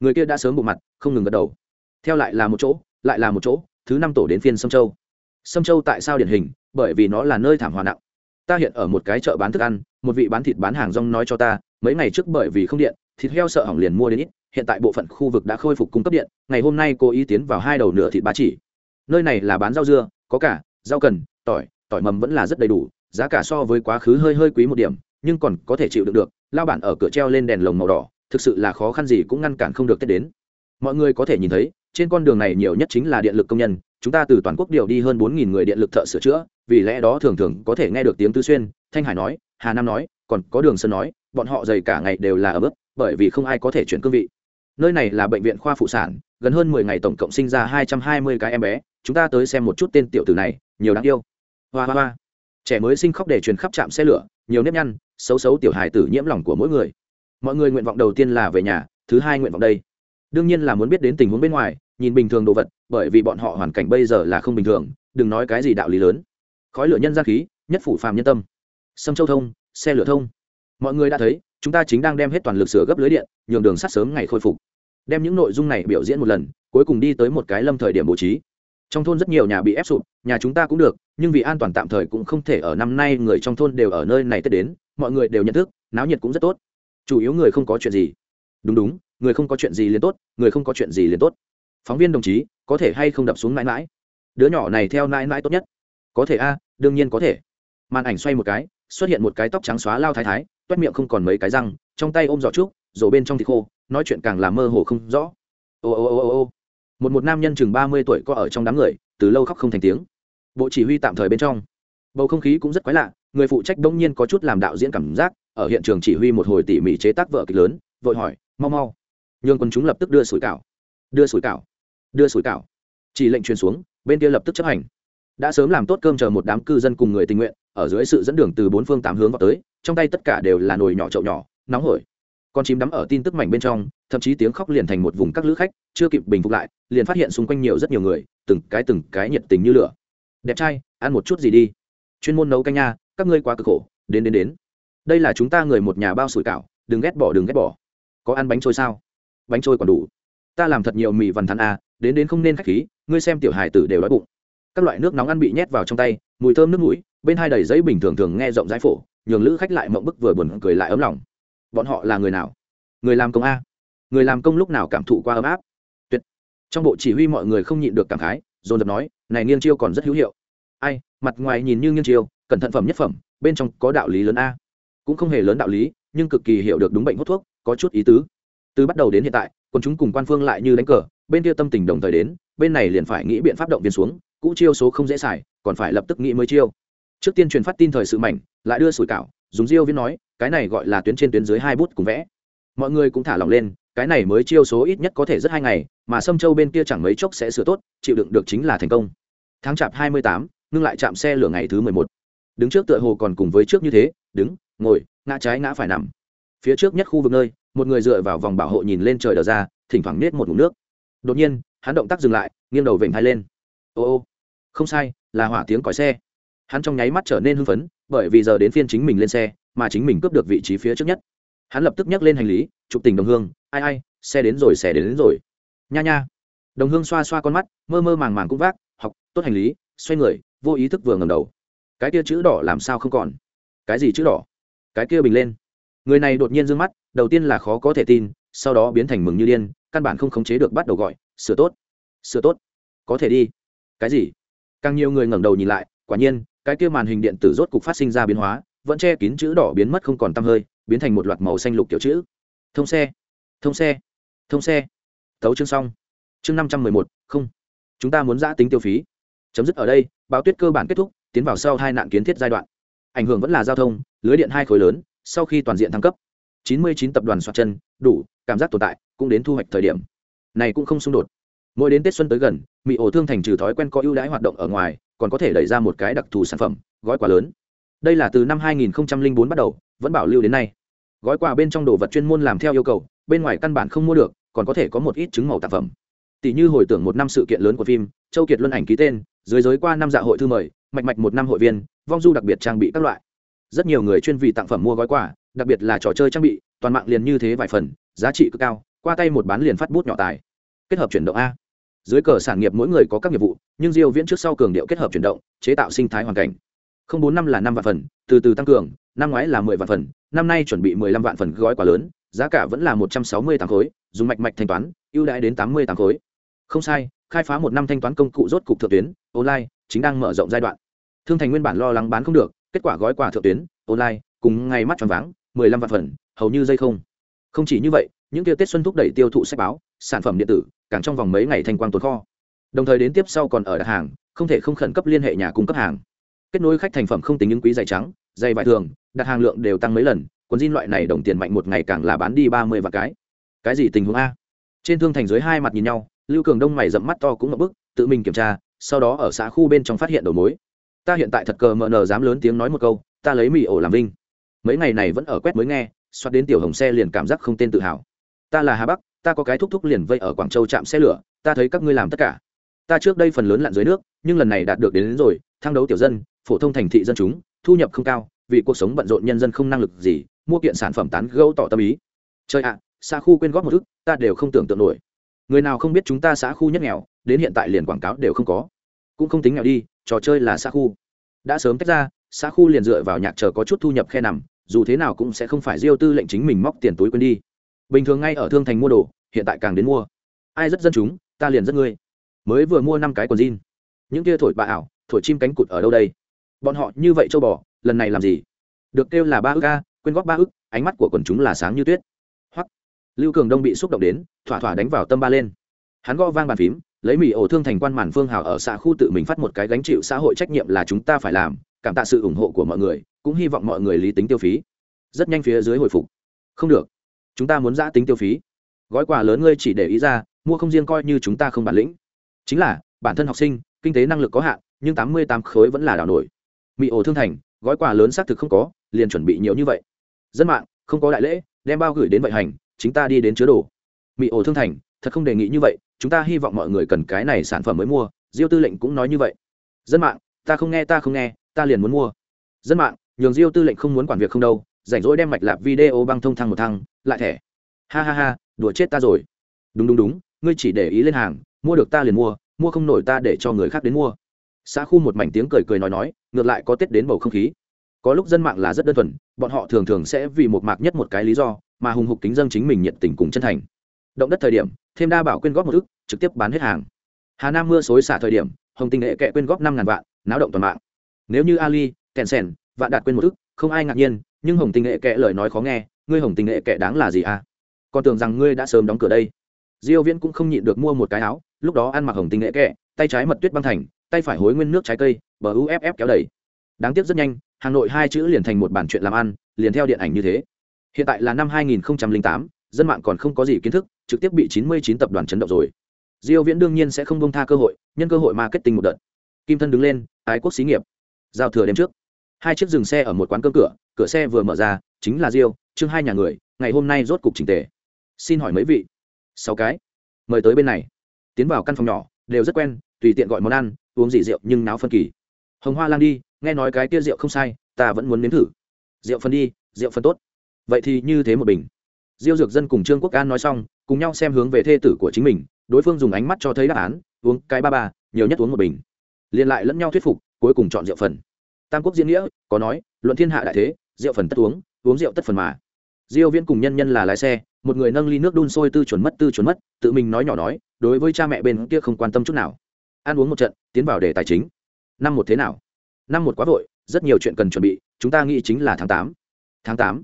Người kia đã sớm bộ mặt, không ngừng gật đầu. Theo lại là một chỗ, lại là một chỗ, thứ năm tổ đến phiên sâm châu sâm châu tại sao điển hình? Bởi vì nó là nơi thảm họa nặng. Ta hiện ở một cái chợ bán thức ăn, một vị bán thịt bán hàng rong nói cho ta, mấy ngày trước bởi vì không điện, thịt heo sợ hỏng liền mua đến ít, hiện tại bộ phận khu vực đã khôi phục cung cấp điện, ngày hôm nay cô ý tiến vào hai đầu nửa thịt bá chỉ. Nơi này là bán rau dưa, có cả, rau cần, tỏi tỏi mầm vẫn là rất đầy đủ, giá cả so với quá khứ hơi hơi quý một điểm, nhưng còn có thể chịu đựng được, lao bản ở cửa treo lên đèn lồng màu đỏ, thực sự là khó khăn gì cũng ngăn cản không được tết đến. Mọi người có thể nhìn thấy, trên con đường này nhiều nhất chính là điện lực công nhân chúng ta từ toàn quốc điều đi hơn bốn nghìn người điện lực thợ sửa chữa, vì lẽ đó thường thường có thể nghe được tiếng tư xuyên, thanh hải nói, hà nam nói, còn có đường sơn nói, bọn họ dày cả ngày đều là ở mức bởi vì không ai có thể chuyển cương vị. Nơi này là bệnh viện khoa phụ sản, gần hơn mười ngày tổng cộng sinh ra hai trăm hai mươi cái em bé, chúng ta tới xem một chút tên tiểu tử này, nhiều đáng yêu. Hoa hoa hoa. Trẻ mới sinh khóc để truyền khắp trạm xe lửa, nhiều nếp nhăn, xấu xấu tiểu hài tử nhiễm lòng của mỗi người. Mọi người nguyện vọng đầu tiên là về nhà, thứ hai nguyện vọng đây. Đương nhiên là muốn biết đến tình huống bên ngoài nhìn bình thường đồ vật, bởi vì bọn họ hoàn cảnh bây giờ là không bình thường, đừng nói cái gì đạo lý lớn. Khói lửa nhân gian khí, nhất phủ phàm nhân tâm. Sâm châu thông, xe lửa thông. Mọi người đã thấy, chúng ta chính đang đem hết toàn lực sửa gấp lưới điện, nhường đường sắt sớm ngày khôi phục. Đem những nội dung này biểu diễn một lần, cuối cùng đi tới một cái lâm thời điểm bố trí. Trong thôn rất nhiều nhà bị ép sụp, nhà chúng ta cũng được, nhưng vì an toàn tạm thời cũng không thể ở năm nay người trong thôn đều ở nơi này tết đến, mọi người đều nhận thức, náo nhiệt cũng rất tốt. Chủ yếu người không có chuyện gì. Đúng đúng, người không có chuyện gì liền tốt, người không có chuyện gì liền tốt phóng viên đồng chí, có thể hay không đập xuống mãi mãi? Đứa nhỏ này theo mãi mãi tốt nhất. Có thể a, đương nhiên có thể. Màn ảnh xoay một cái, xuất hiện một cái tóc trắng xóa lao thái thái, toét miệng không còn mấy cái răng, trong tay ôm giỏ trúc, rổ bên trong thì khô, nói chuyện càng làm mơ hồ không rõ. Ô ô ô ô ô. Một một nam nhân chừng ba mươi tuổi có ở trong đám người, từ lâu khóc không thành tiếng. Bộ chỉ huy tạm thời bên trong. Bầu không khí cũng rất quái lạ, người phụ trách đông nhiên có chút làm đạo diễn cảm giác, ở hiện trường chỉ huy một hồi tỉ mỉ chế tác vợ kịch lớn, vội hỏi, mau mau. Nhường quân chúng lập tức đưa sủi cảo. Đưa sủi cảo đưa sủi cảo. Chỉ lệnh truyền xuống, bên kia lập tức chấp hành. Đã sớm làm tốt cơm chờ một đám cư dân cùng người tình nguyện, ở dưới sự dẫn đường từ bốn phương tám hướng vào tới, trong tay tất cả đều là nồi nhỏ chậu nhỏ, nóng hổi. Con chim đắm ở tin tức mảnh bên trong, thậm chí tiếng khóc liền thành một vùng các lữ khách, chưa kịp bình phục lại, liền phát hiện xung quanh nhiều rất nhiều người, từng cái từng cái nhiệt tình như lửa. Đẹp trai, ăn một chút gì đi. Chuyên môn nấu canh nha, các ngươi quá cực khổ, đến đến đến. Đây là chúng ta người một nhà bao sủi cảo, đừng ghét bỏ, đừng ghét bỏ. Có ăn bánh trôi sao? Bánh trôi còn đủ. Ta làm thật nhiều mì vằn thắn à đến đến không nên khách khí, ngươi xem tiểu hài tử đều đói bụng. Các loại nước nóng ăn bị nhét vào trong tay, mùi thơm nước mũi, bên hai đầy giấy bình thường thường nghe rộng rãi phổ, nhường lữ khách lại mộng bức vừa buồn cười lại ấm lòng. Bọn họ là người nào? Người làm công a. Người làm công lúc nào cảm thụ qua ấm áp? Tuyệt. Trong bộ chỉ huy mọi người không nhịn được cảm khái, dồn dập nói, này nghiêng chiêu còn rất hữu hiệu. Ai, mặt ngoài nhìn như nghiêng chiêu, cẩn thận phẩm nhất phẩm, bên trong có đạo lý lớn a. Cũng không hề lớn đạo lý, nhưng cực kỳ hiểu được đúng bệnh hút thuốc, có chút ý tứ. Từ bắt đầu đến hiện tại quân chúng cùng quan phương lại như đánh cờ bên kia tâm tình đồng thời đến, bên này liền phải nghĩ biện pháp động viên xuống, cũ chiêu số không dễ xài, còn phải lập tức nghĩ mới chiêu. Trước tiên truyền phát tin thời sự mảnh, lại đưa sủi cảo, dùng diêu viết nói, cái này gọi là tuyến trên tuyến dưới hai bút cùng vẽ. Mọi người cũng thả lòng lên, cái này mới chiêu số ít nhất có thể rất hai ngày, mà sâm châu bên kia chẳng mấy chốc sẽ sửa tốt, chịu đựng được chính là thành công. Tháng chạp hai mươi tám, ngưng lại chạm xe lửa ngày thứ mười một. Đứng trước tựa hồ còn cùng với trước như thế, đứng, ngồi, ngã trái ngã phải nằm. Phía trước nhất khu vực nơi, một người dựa vào vòng bảo hộ nhìn lên trời đờ ra, thỉnh thoảng nết một ngụm nước đột nhiên hắn động tác dừng lại nghiêng đầu vểnh hai lên. Ô ô không sai là hỏa tiếng còi xe. Hắn trong nháy mắt trở nên hưng phấn bởi vì giờ đến phiên chính mình lên xe mà chính mình cướp được vị trí phía trước nhất. Hắn lập tức nhắc lên hành lý chụp tình đồng hương ai ai xe đến rồi xe đến, đến rồi. Nha nha. Đồng hương xoa xoa con mắt mơ mơ màng màng cũng vác học tốt hành lý xoay người vô ý thức vừa ngầm đầu. Cái kia chữ đỏ làm sao không còn? Cái gì chữ đỏ? Cái kia bình lên. Người này đột nhiên d ư ơ n g mắt đầu tiên là khó có thể tin sau đó biến thành mừng như điên, căn bản không khống chế được bắt đầu gọi, sửa tốt sửa tốt, có thể đi. Cái gì? Càng nhiều người ngẩng đầu nhìn lại, quả nhiên, cái kia màn hình điện tử rốt cục phát sinh ra biến hóa, vẫn che kín chữ đỏ biến mất không còn tăm hơi, biến thành một loạt màu xanh lục kiểu chữ. Thông xe thông xe thông xe. Thấu chương xong. Chương năm trăm mười một, không. Chúng ta muốn giã tính tiêu phí. Chấm dứt ở đây, báo tuyết cơ bản kết thúc, tiến vào sau hai nạn kiến thiết giai đoạn. Ảnh hưởng vẫn là giao thông, lưới điện hai khối lớn, sau khi toàn diện thăng cấp, chín mươi chín tập đoàn soạt chân đủ, cảm giác tồn tại cũng đến thu hoạch thời điểm. Này cũng không xung đột. Mỗi đến tết xuân tới gần mỹ ổ thương thành trừ thói quen có ưu đãi hoạt động ở ngoài, còn có thể đẩy ra một cái đặc thù sản phẩm, gói quà lớn. Đây là từ năm 2004 bắt đầu, vẫn bảo lưu đến nay. Gói quà bên trong đồ vật chuyên môn làm theo yêu cầu, bên ngoài căn bản không mua được, còn có thể có một ít chứng màu tạp phẩm. Tỷ như hồi tưởng một năm sự kiện lớn của phim, châu kiệt luân ảnh ký tên, dưới giới qua năm dạ hội thư mời, mạch mạch một năm hội viên, vong du đặc biệt trang bị các loại. Rất nhiều người chuyên vì tặng phẩm mua gói quà, đặc biệt là trò chơi trang bị toàn mạng liền như thế vài phần, giá trị cực cao, qua tay một bán liền phát bút nhỏ tài. Kết hợp chuyển động a. Dưới cờ sản nghiệp mỗi người có các nghiệp vụ, nhưng diêu viễn trước sau cường điệu kết hợp chuyển động, chế tạo sinh thái hoàn cảnh. Không bốn năm là năm vạn phần, từ từ tăng cường, năm ngoái là mười vạn phần, năm nay chuẩn bị mười lăm vạn phần gói quá lớn, giá cả vẫn là một trăm sáu mươi tám khối, dùng mạch mạch thanh toán, ưu đãi đến tám mươi tám khối. Không sai, khai phá một năm thanh toán công cụ rốt cục thượng tuyến, online, chính đang mở rộng giai đoạn. Thương thành nguyên bản lo lắng bán không được, kết quả gói quà thượng tuyến, online, cùng ngày mắt tròn váng, mười lăm vạn phần hầu như dây không. Không chỉ như vậy, những tiêu tết xuân thúc đẩy tiêu thụ sách báo, sản phẩm điện tử, càng trong vòng mấy ngày thanh quang tồn kho. Đồng thời đến tiếp sau còn ở đặt hàng, không thể không khẩn cấp liên hệ nhà cung cấp hàng. Kết nối khách thành phẩm không tính những quý giày trắng, giày vải thường, đặt hàng lượng đều tăng mấy lần quần jean loại này đồng tiền mạnh một ngày càng là bán đi ba mươi và cái. Cái gì tình huống a? Trên thương thành dưới hai mặt nhìn nhau, lưu cường đông mày dẫm mắt to cũng ngập bức, tự mình kiểm tra, sau đó ở xã khu bên trong phát hiện đầu mối. Ta hiện tại thật cờ mờ nờ dám lớn tiếng nói một câu, ta lấy mì ổ làm vinh. Mấy ngày này vẫn ở quét mới nghe xoát đến tiểu hồng xe liền cảm giác không tên tự hào. Ta là hà bắc ta có cái thúc thúc liền vây ở quảng châu trạm xe lửa ta thấy các ngươi làm tất cả. Ta trước đây phần lớn lặn dưới nước nhưng lần này đạt được đến, đến rồi thang đấu tiểu dân phổ thông thành thị dân chúng thu nhập không cao vì cuộc sống bận rộn nhân dân không năng lực gì mua kiện sản phẩm tán gẫu tỏ tâm ý. Chơi ạ xã khu quyên góp một ức ta đều không tưởng tượng nổi. Người nào không biết chúng ta xã khu nhất nghèo đến hiện tại liền quảng cáo đều không có. Cũng không tính nghèo đi trò chơi là xã khu. Đã sớm tách ra xã khu liền dựa vào nhạc chờ có chút thu nhập khe nằm dù thế nào cũng sẽ không phải diêu tư lệnh chính mình móc tiền túi quên đi. Bình thường ngay ở thương thành mua đồ, hiện tại càng đến mua. Ai rất dân chúng, ta liền rất ngươi. Mới vừa mua năm cái quần jean. Những kia thổi bà ảo, thổi chim cánh cụt ở đâu đây? Bọn họ như vậy châu bò, lần này làm gì? Được kêu là ba ức a quyên góp ba ức ánh mắt của quần chúng là sáng như tuyết. Hoặc lưu cường đông bị xúc động đến, thỏa thỏa đánh vào tâm ba lên. Hắn gõ vang bàn phím, lấy mỹ ổ thương thành quan màn phương hào ở xã khu tự mình phát một cái gánh chịu xã hội trách nhiệm là chúng ta phải làm, cảm tạ sự ủng hộ của mọi người cũng hy vọng mọi người lý tính tiêu phí. Rất nhanh phía dưới hồi phục. Không được. Chúng ta muốn giã tính tiêu phí. Gói quà lớn ngươi chỉ để ý ra, mua không riêng coi như chúng ta không bản lĩnh. Chính là, bản thân học sinh, kinh tế năng lực có hạn, nhưng tám mươi tám khối vẫn là đảo nổi. Mỹ ổ thương thành, gói quà lớn xác thực không có, liền chuẩn bị nhiều như vậy. Dân mạng, không có đại lễ, đem bao gửi đến vận hành chúng ta đi đến chứa đồ. Mỹ ổ thương thành, thật không đề nghị như vậy, chúng ta hy vọng mọi người cần cái này sản phẩm mới mua, diêu tư lệnh cũng nói như vậy. Dân mạng, ta không nghe, ta không nghe, ta liền muốn mua. Dân mạng nhường diêu tư lệnh không muốn quản việc không đâu, rảnh rỗi đem mạch lạp video băng thông thăng một thăng, lại thẻ. Ha ha ha, đùa chết ta rồi. Đúng đúng đúng, ngươi chỉ để ý lên hàng, mua được ta liền mua mua không nổi ta để cho người khác đến mua. Xã khu một mảnh tiếng cười cười nói nói, ngược lại có tết đến bầu không khí. Có lúc dân mạng là rất đơn thuần, bọn họ thường thường sẽ vì một mạc nhất một cái lý do, mà hùng hục kính dân chính mình nhiệt tình cùng chân thành. Động đất thời điểm, thêm đa bảo quyên góp một ức, trực tiếp bán hết hàng. Hà nam mưa xối xả thời điểm, hồng tinh nghệ kệ quyên góp năm ngàn vạn, náo động toàn mạng. Nếu như ali kèn sèn vạn đạt quên một thức không ai ngạc nhiên nhưng hồng tình nghệ kệ lời nói khó nghe ngươi hồng tình nghệ kệ đáng là gì à? Còn tưởng rằng ngươi đã sớm đóng cửa đây. Diêu viễn cũng không nhịn được mua một cái áo lúc đó ăn mặc hồng tình nghệ kệ tay trái mật tuyết băng thành tay phải hối nguyên nước trái cây bờ uff kéo đẩy, đáng tiếc rất nhanh hà nội hai chữ liền thành một bản chuyện làm ăn liền theo điện ảnh như thế. Hiện tại là năm 2008, dân mạng còn không có gì kiến thức trực tiếp bị 99 tập đoàn chấn động rồi. Diêu viễn đương nhiên sẽ không buông tha cơ hội nhân cơ hội marketing một đợt. Kim thân đứng lên ái quốc xí nghiệp. Giao thừa đêm trước hai chiếc dừng xe ở một quán cơm cửa cửa xe vừa mở ra, chính là diêu trương hai nhà người, ngày hôm nay rốt cục trình tề. Xin hỏi mấy vị? Sáu cái. Mời tới bên này. Tiến vào căn phòng nhỏ, đều rất quen, tùy tiện gọi món ăn, uống gì rượu nhưng náo phân kỳ. Hồng hoa lan đi, nghe nói cái kia rượu không sai, ta vẫn muốn nếm thử. Rượu phân đi, rượu phân tốt. Vậy thì như thế một bình. Diêu dược dân cùng trương quốc an nói xong, cùng nhau xem hướng về thê tử của chính mình, đối phương dùng ánh mắt cho thấy đáp án, uống cái ba ba, nhiều nhất uống một bình. Liền lại lẫn nhau thuyết phục, cuối cùng chọn rượu phần tam quốc diễn nghĩa, có nói, luận thiên hạ đại thế, rượu phần tất uống uống rượu tất phần mà. Diêu viễn cùng nhân nhân là lái xe, một người nâng ly nước đun sôi tư chuẩn mất tư chuẩn mất, tự mình nói nhỏ nói, đối với cha mẹ bên kia không quan tâm chút nào. Ăn uống một trận, tiến vào đề tài chính. Năm một thế nào? Năm một quá vội, rất nhiều chuyện cần chuẩn bị, chúng ta nghĩ chính là tháng tám. Tháng tám?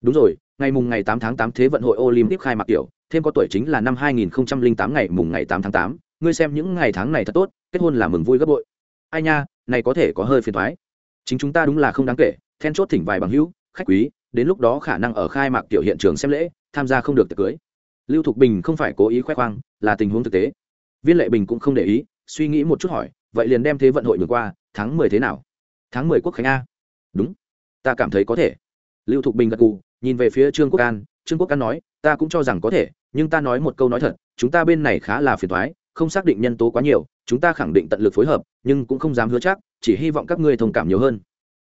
Đúng rồi, ngày mùng ngày tám tháng tám thế vận hội olympic khai mạc tiểu, thêm có tuổi chính là năm hai nghìn tám ngày mùng ngày tám tháng tám. Ngươi xem những ngày tháng này thật tốt, kết hôn là mừng vui gấp bội. Ai nha, này có thể có hơi phiền toái chính chúng ta đúng là không đáng kể, then chốt thỉnh vài bằng hữu, khách quý, đến lúc đó khả năng ở khai mạc tiểu hiện trường xem lễ, tham gia không được tiệc cưới. Lưu thục bình không phải cố ý khoe khoang, là tình huống thực tế. Viên lệ bình cũng không để ý, suy nghĩ một chút hỏi, vậy liền đem thế vận hội ngược qua, tháng mười thế nào? Tháng mười quốc khánh a. Đúng. Ta cảm thấy có thể. Lưu thục bình gật gù, nhìn về phía trương quốc an, trương quốc an nói, ta cũng cho rằng có thể, nhưng ta nói một câu nói thật, chúng ta bên này khá là phiền thoái, không xác định nhân tố quá nhiều, chúng ta khẳng định tận lực phối hợp, nhưng cũng không dám hứa chắc chỉ hy vọng các ngươi thông cảm nhiều hơn.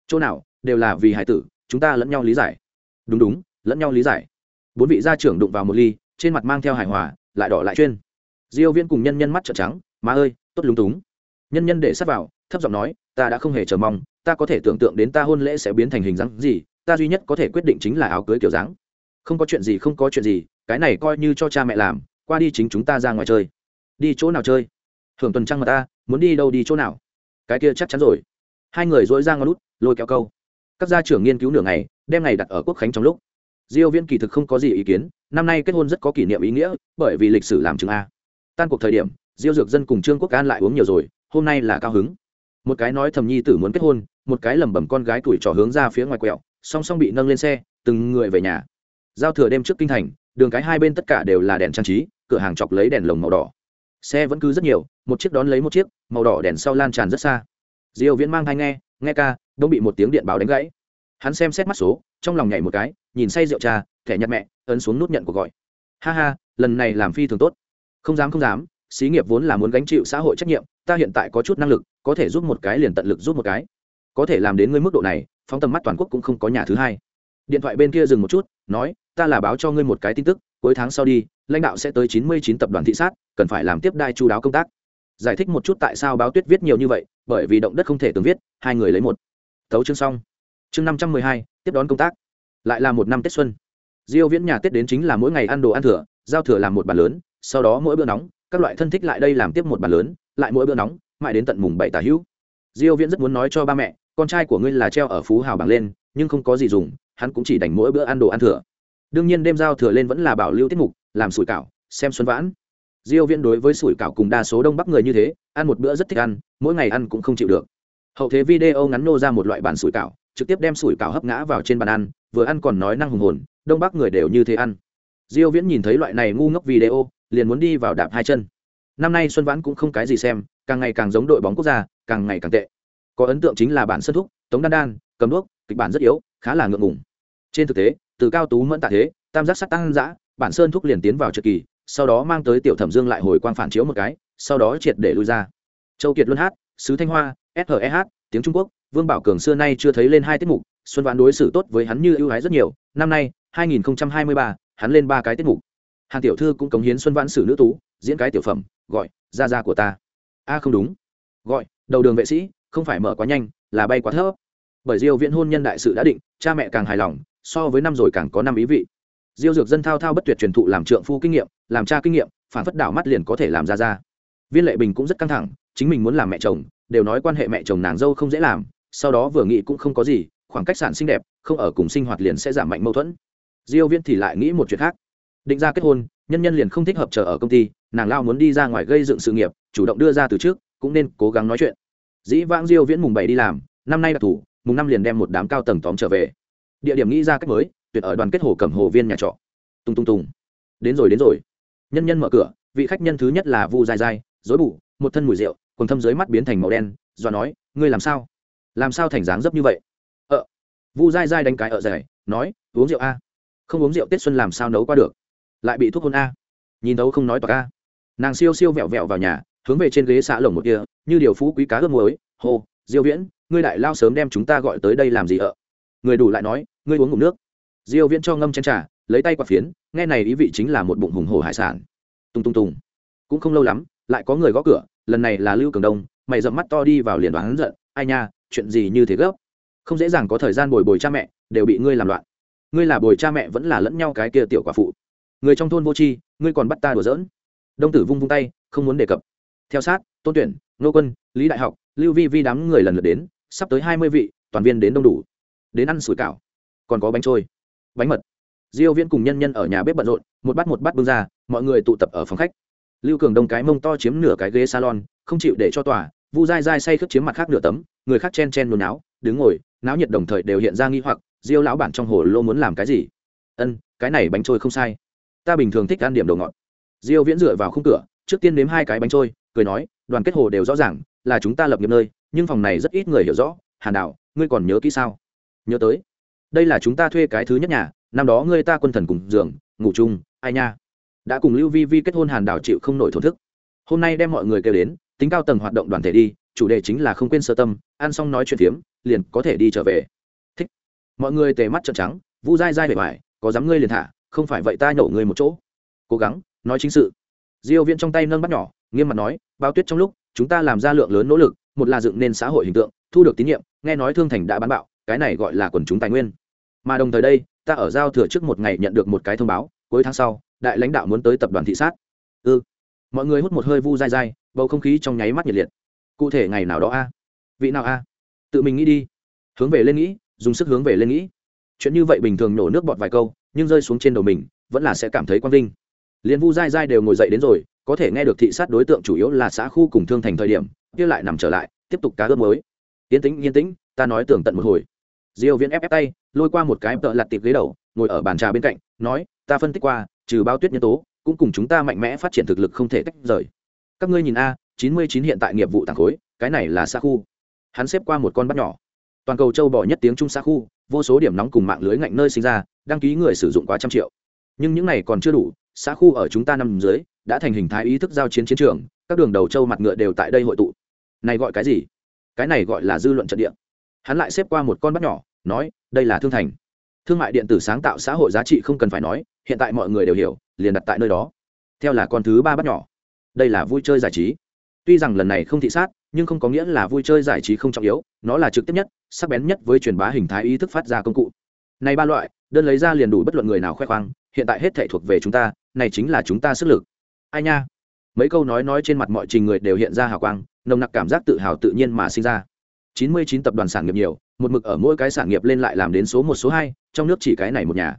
Chỗ nào, đều là vì hải tử, chúng ta lẫn nhau lý giải. Đúng đúng, lẫn nhau lý giải. Bốn vị gia trưởng đụng vào một ly, trên mặt mang theo hài hòa, lại đỏ lại chuyên. Diêu viên cùng nhân nhân mắt trợn trắng, má ơi, tốt lúng túng. Nhân nhân để sát vào, thấp giọng nói, ta đã không hề chờ mong, ta có thể tưởng tượng đến ta hôn lễ sẽ biến thành hình dáng gì, ta duy nhất có thể quyết định chính là áo cưới kiểu dáng. Không có chuyện gì, không có chuyện gì, cái này coi như cho cha mẹ làm, qua đi chính chúng ta ra ngoài chơi. Đi chỗ nào chơi? Hưởng tuần trăng mà ta, muốn đi đâu đi chỗ nào? Cái kia chắc chắn rồi. Hai người dối ra ngón lút lôi kéo câu. Các gia trưởng nghiên cứu nửa ngày, đem ngày đặt ở quốc khánh trong lúc. Diêu viên kỳ thực không có gì ý kiến, năm nay kết hôn rất có kỷ niệm ý nghĩa, bởi vì lịch sử làm chứng a. Tan cuộc thời điểm, diêu dược dân cùng trương quốc an lại uống nhiều rồi, hôm nay là cao hứng. Một cái nói thầm nhi tử muốn kết hôn, một cái lẩm bẩm con gái tuổi trò hướng ra phía ngoài quẹo, song song bị nâng lên xe, từng người về nhà. Giao thừa đêm trước kinh thành, đường cái hai bên tất cả đều là đèn trang trí, cửa hàng chọc lấy đèn lồng màu đỏ xe vẫn cứ rất nhiều một chiếc đón lấy một chiếc màu đỏ đèn sau lan tràn rất xa. Diêu viễn mang thai nghe nghe ca đông bị một tiếng điện báo đánh gãy. Hắn xem xét mắt số trong lòng nhảy một cái nhìn say rượu trà, thẻ nhặt mẹ ấn xuống nút nhận cuộc gọi. Ha ha lần này làm phi thường tốt. Không dám không dám xí nghiệp vốn là muốn gánh chịu xã hội trách nhiệm ta hiện tại có chút năng lực có thể giúp một cái liền tận lực giúp một cái. Có thể làm đến ngươi mức độ này phóng tầm mắt toàn quốc cũng không có nhà thứ hai. Điện thoại bên kia dừng một chút nói ta là báo cho ngươi một cái tin tức cuối tháng sau đi, lãnh đạo sẽ tới chín mươi chín tập đoàn thị sát, cần phải làm tiếp đai chú đáo công tác. Giải thích một chút tại sao báo tuyết viết nhiều như vậy, bởi vì động đất không thể từng viết, hai người lấy một. Thấu chương xong. Chương năm trăm mười hai, tiếp đón công tác. Lại là một năm tết xuân. Diêu viễn nhà tết đến chính là mỗi ngày ăn đồ ăn thừa, giao thừa làm một bàn lớn, sau đó mỗi bữa nóng, các loại thân thích lại đây làm tiếp một bàn lớn, lại mỗi bữa nóng, mãi đến tận mùng bảy tả hữu. Diêu viễn rất muốn nói cho ba mẹ, con trai của ngươi là treo ở phú hào bảng lên, nhưng không có gì dùng, hắn cũng chỉ đành mỗi bữa ăn đồ ăn thừa đương nhiên đêm giao thừa lên vẫn là bảo lưu tiết mục, làm sủi cảo, xem xuân vãn. Diêu viễn đối với sủi cảo cùng đa số đông bắc người như thế, ăn một bữa rất thích ăn, mỗi ngày ăn cũng không chịu được. Hậu thế video ngắn nô ra một loại bản sủi cảo, trực tiếp đem sủi cảo hấp ngã vào trên bàn ăn, vừa ăn còn nói năng hùng hồn, đông bắc người đều như thế ăn. Diêu viễn nhìn thấy loại này ngu ngốc video, liền muốn đi vào đạp hai chân. Năm nay xuân vãn cũng không cái gì xem, càng ngày càng giống đội bóng quốc gia, càng ngày càng tệ. Có ấn tượng chính là bản sân thúc, tống đan đan, cầm đuốc, kịch bản rất yếu, khá là ngượng ngùng. Trên thực tế từ cao tú mẫn tạ thế tam giác sắt tăng dã bản sơn thúc liền tiến vào trực kỳ sau đó mang tới tiểu thẩm dương lại hồi quang phản chiếu một cái sau đó triệt để lui ra. Châu kiệt luân hát sứ thanh hoa sheh tiếng trung quốc vương bảo cường xưa nay chưa thấy lên hai tiết mục xuân vãn đối xử tốt với hắn như ưu ái rất nhiều năm nay 2023, hắn lên ba cái tiết mục. Hàn tiểu thư cũng cống hiến xuân vãn sử nữ tú diễn cái tiểu phẩm gọi ra ra của ta. A không đúng. Gọi đầu đường vệ sĩ không phải mở quá nhanh là bay quá thấp. Bởi diêu viễn hôn nhân đại sự đã định cha mẹ càng hài lòng so với năm rồi càng có năm ý vị. Diêu dược dân thao thao bất tuyệt truyền thụ làm trượng phu kinh nghiệm, làm cha kinh nghiệm, phản phất đảo mắt liền có thể làm ra ra. Viên lệ bình cũng rất căng thẳng, chính mình muốn làm mẹ chồng, đều nói quan hệ mẹ chồng nàng dâu không dễ làm, sau đó vừa nghĩ cũng không có gì, khoảng cách sản xinh đẹp, không ở cùng sinh hoạt liền sẽ giảm mạnh mâu thuẫn. Diêu viễn thì lại nghĩ một chuyện khác. Định ra kết hôn, nhân nhân liền không thích hợp chờ ở công ty, nàng lao muốn đi ra ngoài gây dựng sự nghiệp, chủ động đưa ra từ trước, cũng nên cố gắng nói chuyện. Dĩ vãng diêu viễn mùng bảy đi làm, năm nay đặc thủ, mùng năm liền đem một đám cao tầng tóm trở về địa điểm nghĩ ra cách mới tuyệt ở đoàn kết hồ cẩm hồ viên nhà trọ. Tung tung tung. Đến rồi đến rồi. Nhân nhân mở cửa vị khách nhân thứ nhất là vu dài dài dối bù một thân mùi rượu quần thâm dưới mắt biến thành màu đen do nói ngươi làm sao? Làm sao thành dáng dấp như vậy? Ờ. Vu dai dai đánh cái ở rẻ nói uống rượu a. Không uống rượu tết xuân làm sao nấu qua được? Lại bị thuốc hôn a. Nhìn đấu không nói toạc a. Nàng siêu siêu vẹo vẹo vào nhà hướng về trên ghế xã lồng một kia như điều phú quý cá ướp muối hồ, diêu viễn ngươi đại lao sớm đem chúng ta gọi tới đây làm gì ạ người đủ lại nói, ngươi uống ngụm nước. Diêu viễn cho ngâm chén trà, lấy tay quạt phiến, nghe này ý vị chính là một bụng hùng hổ hải sản. Tung tung tung cũng không lâu lắm, lại có người gõ cửa, lần này là lưu cường đông, mày dậm mắt to đi vào liền đoán giận, ai nha, chuyện gì như thế gấp? Không dễ dàng có thời gian bồi bồi cha mẹ, đều bị ngươi làm loạn. Ngươi là bồi cha mẹ vẫn là lẫn nhau cái kia tiểu quả phụ. Người trong thôn vô tri, ngươi còn bắt ta đùa giỡn. Đông tử vung vung tay, không muốn đề cập. Theo sát, tôn tuyển, nô quân, lý đại học, lưu vi vi đám người lần lượt đến, sắp tới hai mươi vị, toàn viên đến đông đủ đến ăn sủi cảo. Còn có bánh trôi, bánh mật. Diêu viễn cùng nhân nhân ở nhà bếp bận rộn, một bát một bát bưng ra, mọi người tụ tập ở phòng khách. Lưu cường đông cái mông to chiếm nửa cái ghế salon, không chịu để cho tòa, vu dai dai say khướt chiếm mặt khác nửa tấm, người khác chen chen nôn náo, đứng ngồi, náo nhiệt đồng thời đều hiện ra nghi hoặc, diêu lão bản trong hồ lô muốn làm cái gì? Ân, cái này bánh trôi không sai. Ta bình thường thích ăn điểm đồ ngọt. Diêu viễn dựa vào khung cửa, trước tiên nếm hai cái bánh trôi, cười nói, đoàn kết hồ đều rõ ràng, là chúng ta lập nghiệp nơi, nhưng phòng này rất ít người hiểu rõ, hàn đạo ngươi còn nhớ kỹ sao? Nhớ tới. Đây là chúng ta thuê cái thứ nhất nhà, năm đó ngươi ta quân thần cùng giường, ngủ chung, ai nha? Đã cùng lưu vi vi kết hôn hàn đảo chịu không nổi thổn thức. Hôm nay đem mọi người kêu đến, tính cao tầng hoạt động đoàn thể đi, chủ đề chính là không quên sơ tâm, ăn xong nói chuyện phiếm, liền có thể đi trở về. Thích. Mọi người tề mắt trợn trắng, vu dai dai bề bài có dám ngươi liền thả, không phải vậy ta nhổ ngươi một chỗ. Cố gắng, nói chính sự. Diêu viễn trong tay nâng bắt nhỏ, nghiêm mặt nói, bao tuyết trong lúc, chúng ta làm ra lượng lớn nỗ lực, một là dựng nên xã hội hình tượng, thu được tín nhiệm, nghe nói thương thành đã bán bạo cái này gọi là quần chúng tài nguyên. Mà đồng thời đây, ta ở giao thừa trước một ngày nhận được một cái thông báo, cuối tháng sau, đại lãnh đạo muốn tới tập đoàn thị sát. Ư ừ. mọi người hút một hơi vu dai dai, bầu không khí trong nháy mắt nhiệt liệt. Cụ thể ngày nào đó a? Vị nào a? Tự mình nghĩ đi. Hướng về lên nghĩ, dùng sức hướng về lên nghĩ. Chuyện như vậy bình thường nổ nước bọt vài câu, nhưng rơi xuống trên đầu mình, vẫn là sẽ cảm thấy quang vinh. Liền vu dai dai đều ngồi dậy đến rồi, có thể nghe được thị sát đối tượng chủ yếu là xã khu cùng thương thành thời điểm, kia lại nằm trở lại, tiếp tục cá ướp mới. Yên tĩnh yên tĩnh, ta nói tưởng tận một hồi diêu viễn ép ép tay, lôi qua một cái tợ lặt tiệp ghế đầu, ngồi ở bàn trà bên cạnh, nói, ta phân tích qua, trừ bao tuyết nhân tố, cũng cùng chúng ta mạnh mẽ phát triển thực lực không thể tách rời. Các ngươi nhìn a 99 hiện tại nghiệp vụ tàng khối, cái này là xã khu. Hắn xếp qua một con bắt nhỏ. Toàn cầu châu bò nhất tiếng trung xã khu, vô số điểm nóng cùng mạng lưới ngạnh nơi sinh ra, đăng ký người sử dụng quá trăm triệu. Nhưng những này còn chưa đủ xã khu ở chúng ta nằm dưới, đã thành hình thái ý thức giao chiến chiến trường, các đường đầu châu mặt ngựa đều tại đây hội tụ. Này gọi cái gì? Cái này gọi là dư luận trận địa hắn lại xếp qua một con bắt nhỏ, nói, đây là thương thành. Thương mại điện tử sáng tạo xã hội giá trị không cần phải nói, hiện tại mọi người đều hiểu, liền đặt tại nơi đó. Theo là con thứ ba bắt nhỏ. Đây là vui chơi giải trí. Tuy rằng lần này không thị sát, nhưng không có nghĩa là vui chơi giải trí không trọng yếu, nó là trực tiếp nhất, sắc bén nhất với truyền bá hình thái ý thức phát ra công cụ. Này ba loại, đơn lấy ra liền đủ bất luận người nào khoe khoang, hiện tại hết thể thuộc về chúng ta, này chính là chúng ta sức lực. Ai nha? Mấy câu nói nói trên mặt mọi trình người đều hiện ra hào quang, nồng nặc cảm giác tự hào tự nhiên mà sinh ra. 99 tập đoàn sản nghiệp nhiều, một mực ở mỗi cái sản nghiệp lên lại làm đến số một, số hai, trong nước chỉ cái này một nhà.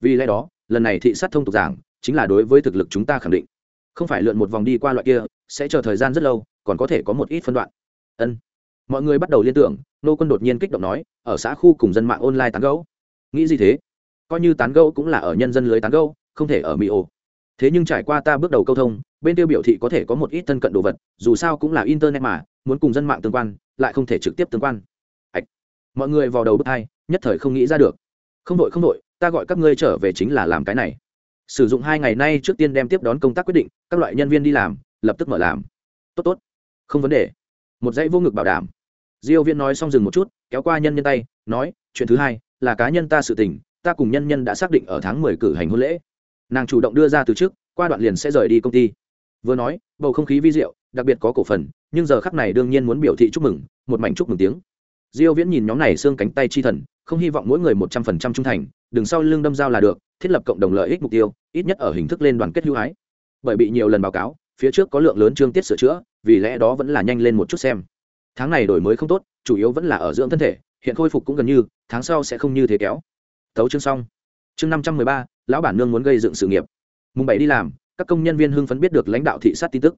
Vì lẽ đó, lần này thị sát thông tục giảng, chính là đối với thực lực chúng ta khẳng định. Không phải lượn một vòng đi qua loại kia, sẽ chờ thời gian rất lâu, còn có thể có một ít phân đoạn. Ân. Mọi người bắt đầu liên tưởng, nô quân đột nhiên kích động nói, ở xã khu cùng dân mạng online tán gẫu. Nghĩ gì thế? Coi như tán gẫu cũng là ở nhân dân lưới tán gẫu, không thể ở mỹ ồ. thế nhưng trải qua ta bước đầu câu thông, bên tiêu biểu thị có thể có một ít thân cận đồ vật, dù sao cũng là internet mà, muốn cùng dân mạng tương quan lại không thể trực tiếp tương quan. Ạch. Mọi người vào đầu bước hai, nhất thời không nghĩ ra được. Không đội không đội, ta gọi các ngươi trở về chính là làm cái này. Sử dụng hai ngày nay trước tiên đem tiếp đón công tác quyết định, các loại nhân viên đi làm, lập tức mở làm. Tốt tốt. Không vấn đề. Một dãy vô ngực bảo đảm. Diêu viên nói xong dừng một chút, kéo qua nhân nhân tay, nói, chuyện thứ hai, là cá nhân ta sự tình, ta cùng nhân nhân đã xác định ở tháng 10 cử hành hôn lễ. Nàng chủ động đưa ra từ trước, qua đoạn liền sẽ rời đi công ty vừa nói, bầu không khí vi diệu, đặc biệt có cổ phần, nhưng giờ khắc này đương nhiên muốn biểu thị chúc mừng, một mảnh chúc mừng tiếng. Diêu viễn nhìn nhóm này xương cánh tay chi thần, không hy vọng mỗi người một trăm phần trăm trung thành, đừng sau lưng đâm dao là được, thiết lập cộng đồng lợi ích mục tiêu, ít nhất ở hình thức lên đoàn kết hữu ái. Bởi bị nhiều lần báo cáo, phía trước có lượng lớn chương tiết sửa chữa, vì lẽ đó vẫn là nhanh lên một chút xem. Tháng này đổi mới không tốt, chủ yếu vẫn là ở dưỡng thân thể, hiện khôi phục cũng gần như, tháng sau sẽ không như thế kéo. Tấu chương xong. Chương năm trăm mười ba, lão bản nương muốn gây dựng sự nghiệp. Mùng bảy đi làm các công nhân viên hưng phấn biết được lãnh đạo thị sát tin tức.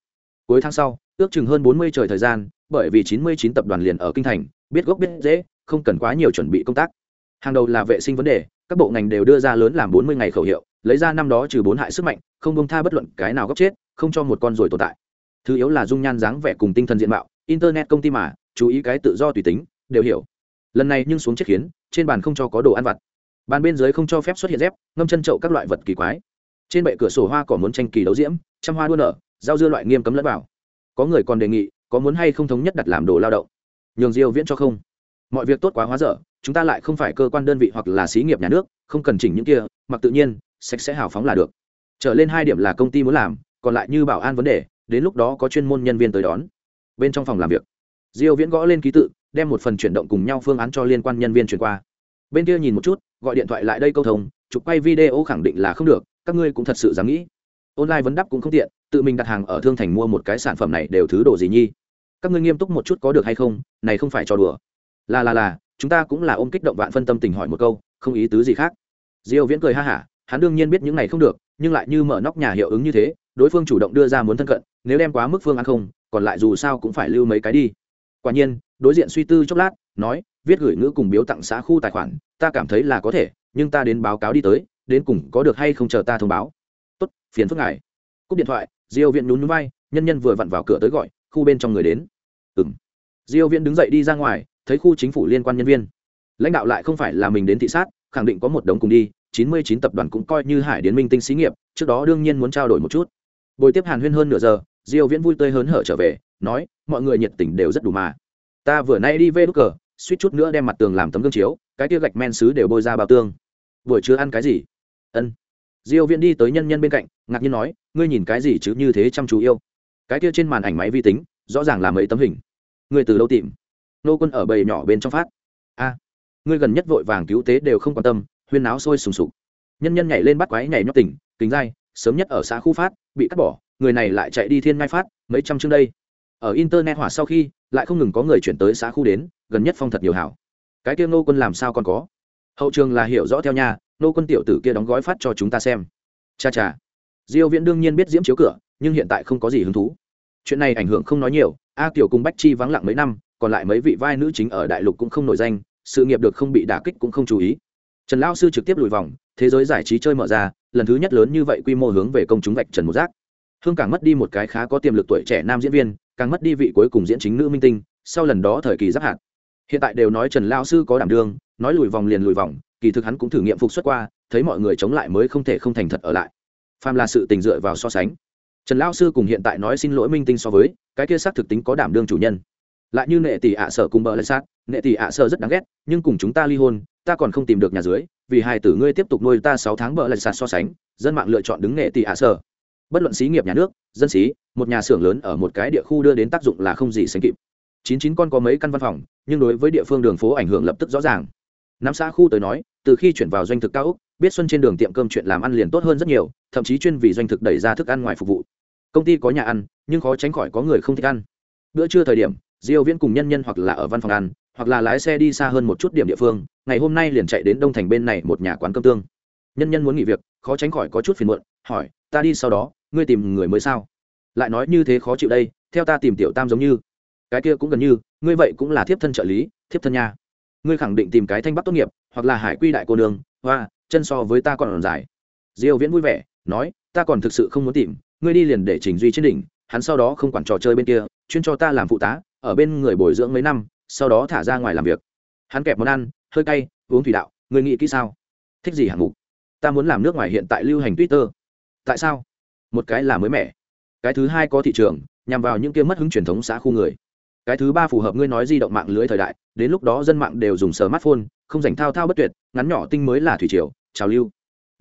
Cuối tháng sau, ước chừng hơn bốn mươi trời thời gian, bởi vì chín mươi chín tập đoàn liền ở kinh thành, biết gốc biết dễ không cần quá nhiều chuẩn bị công tác. Hàng đầu là vệ sinh vấn đề, các bộ ngành đều đưa ra lớn làm bốn mươi ngày khẩu hiệu, lấy ra năm đó trừ bốn hại sức mạnh, không bông tha bất luận cái nào góc chết, không cho một con rồi tồn tại. Thứ yếu là dung nhan dáng vẻ cùng tinh thần diện mạo, internet công ty mà, chú ý cái tự do tùy tính, đều hiểu. Lần này nhưng xuống chết khiến trên bàn không cho có đồ ăn vặt. Bàn bên dưới không cho phép xuất hiện dép, ngâm chân trậu các loại vật kỳ quái trên bệ cửa sổ hoa cỏ muốn tranh kỳ đấu diễm, trăm hoa đua nở, rau dưa loại nghiêm cấm lẫn vào. Có người còn đề nghị, có muốn hay không thống nhất đặt làm đồ lao động. Nhường diêu viễn cho không. Mọi việc tốt quá hóa dở, chúng ta lại không phải cơ quan đơn vị hoặc là xí nghiệp nhà nước, không cần chỉnh những kia, mặc tự nhiên, sạch sẽ hào phóng là được. Trở lên hai điểm là công ty muốn làm, còn lại như bảo an vấn đề, đến lúc đó có chuyên môn nhân viên tới đón. Bên trong phòng làm việc, diêu viễn gõ lên ký tự, đem một phần chuyển động cùng nhau phương án cho liên quan nhân viên chuyển qua. Bên kia nhìn một chút, gọi điện thoại lại đây câu thông, chụp quay video khẳng định là không được các ngươi cũng thật sự dám nghĩ. Online vấn đáp cũng không tiện, tự mình đặt hàng ở thương thành mua một cái sản phẩm này đều thứ đồ gì nhi các ngươi nghiêm túc một chút có được hay không, này không phải trò đùa. Là là là, chúng ta cũng là ôm kích động vạn phân tâm tình hỏi một câu, không ý tứ gì khác. Diêu viễn cười ha hả, hắn đương nhiên biết những này không được, nhưng lại như mở nóc nhà hiệu ứng như thế, đối phương chủ động đưa ra muốn thân cận, nếu đem quá mức phương ăn không, còn lại dù sao cũng phải lưu mấy cái đi. Quả nhiên, đối diện suy tư chốc lát, nói, viết gửi ngữ cùng biếu tặng xã khu tài khoản, ta cảm thấy là có thể, nhưng ta đến báo cáo đi tới đến cùng có được hay không chờ ta thông báo. Tốt, phiền phức ngài. Cúp điện thoại, diêu viện nhún nhún vai, nhân nhân vừa vặn vào cửa tới gọi, khu bên trong người đến. Ừng diêu viện đứng dậy đi ra ngoài, thấy khu chính phủ liên quan nhân viên. Lãnh đạo lại không phải là mình đến thị sát, khẳng định có một đống cùng đi, chín mươi chín tập đoàn cũng coi như hải điến minh tinh xí nghiệp, trước đó đương nhiên muốn trao đổi một chút. Buổi tiếp hàn huyên hơn nửa giờ, diêu viễn vui tươi hớn hở trở về, nói, mọi người nhiệt tình đều rất đủ mà. Ta vừa nay đi về đúc cờ, suýt chút nữa đem mặt tường làm tấm gương chiếu, cái kia gạch men sứ đều bôi ra bao tương. Buổi trưa ăn cái gì? Ân. Diêu viễn đi tới nhân nhân bên cạnh, ngạc nhiên nói, ngươi nhìn cái gì chứ, như thế chăm chú yêu? Cái kia trên màn ảnh máy vi tính, rõ ràng là mấy tấm hình. Ngươi từ lâu tìm? Nô quân ở bầy nhỏ bên trong phát. A. Ngươi gần nhất vội vàng cứu tế đều không quan tâm, huyên náo sôi sùng sục. Nhân nhân nhảy lên bắt quái nhảy nhót tỉnh, kính dai, sớm nhất ở xã khu phát, bị cắt bỏ, người này lại chạy đi thiên ngai phát, mấy trăm chương đây. Ở internet hỏa sau khi, lại không ngừng có người chuyển tới xã khu đến, gần nhất phong thật nhiều hảo. Cái kia nô quân làm sao còn có? Hậu trường là hiểu rõ theo nhà nô quân tiểu tử kia đóng gói phát cho chúng ta xem. Cha cha. Diêu viễn đương nhiên biết diễm chiếu cửa, nhưng hiện tại không có gì hứng thú. Chuyện này ảnh hưởng không nói nhiều, a tiểu cùng bách chi vắng lặng mấy năm, còn lại mấy vị vai nữ chính ở đại lục cũng không nổi danh, sự nghiệp được không bị đả kích cũng không chú ý. Trần lão sư trực tiếp lùi vòng, thế giới giải trí chơi mở ra, lần thứ nhất lớn như vậy quy mô hướng về công chúng vạch trần một giác. Hương càng mất đi một cái khá có tiềm lực tuổi trẻ nam diễn viên, càng mất đi vị cuối cùng diễn chính nữ minh tinh, sau lần đó thời kỳ giáp hạt. Hiện tại đều nói trần lao sư có đảm đương, nói lùi vòng liền lùi vòng kỳ thực hắn cũng thử nghiệm phục xuất qua, thấy mọi người chống lại mới không thể không thành thật ở lại. Phàm là sự tình dựa vào so sánh. Trần lao sư cùng hiện tại nói xin lỗi minh tinh so với, cái kia xác thực tính có đảm đương chủ nhân. Lại như nệ tỷ ạ sở cùng bờ lại sát, nệ tỷ ạ sở rất đáng ghét, nhưng cùng chúng ta ly hôn, ta còn không tìm được nhà dưới, vì hai tử ngươi tiếp tục nuôi ta sáu tháng bờ lại sát so sánh, dân mạng lựa chọn đứng nệ tỷ ạ sở. Bất luận xí nghiệp nhà nước, dân xí, một nhà xưởng lớn ở một cái địa khu đưa đến tác dụng là không gì sánh kịp. Chín chín con có mấy căn văn phòng, nhưng đối với địa phương đường phố ảnh hưởng lập tức rõ ràng năm xã khu tới nói, từ khi chuyển vào doanh thực cao úc biết xuân trên đường tiệm cơm chuyện làm ăn liền tốt hơn rất nhiều, thậm chí chuyên vì doanh thực đẩy ra thức ăn ngoài phục vụ. Công ty có nhà ăn, nhưng khó tránh khỏi có người không thích ăn. Bữa trưa thời điểm, diêu viễn cùng nhân nhân hoặc là ở văn phòng ăn, hoặc là lái xe đi xa hơn một chút điểm địa phương, ngày hôm nay liền chạy đến đông thành bên này một nhà quán cơm tương. Nhân nhân muốn nghỉ việc, khó tránh khỏi có chút phiền muộn, hỏi, ta đi sau đó, ngươi tìm người mới sao? Lại nói, như thế khó chịu đây, theo ta tìm tiểu tam giống như. Cái kia cũng gần như, ngươi vậy cũng là thiếp thân trợ lý, thiếp thân nha ngươi khẳng định tìm cái thanh bắc tốt nghiệp, hoặc là hải quy đại cô nương, hoa, chân so với ta còn dài. Diêu viễn vui vẻ, nói, ta còn thực sự không muốn tìm, ngươi đi liền để trình duy trên đỉnh, hắn sau đó không quản trò chơi bên kia, chuyên cho ta làm phụ tá, ở bên người bồi dưỡng mấy năm, sau đó thả ra ngoài làm việc. Hắn kẹp món ăn, hơi cay, uống thủy đạo, ngươi nghĩ kỹ sao? Thích gì hạng mục? Ta muốn làm nước ngoài hiện tại lưu hành twitter. Tại sao? Một cái là mới mẻ, cái thứ hai có thị trường, nhằm vào những kia mất hứng truyền thống xã khu người cái thứ ba phù hợp ngươi nói di động mạng lưới thời đại, đến lúc đó dân mạng đều dùng smartphone, không dành thao thao bất tuyệt, ngắn nhỏ tinh mới là thủy triều. Trào lưu.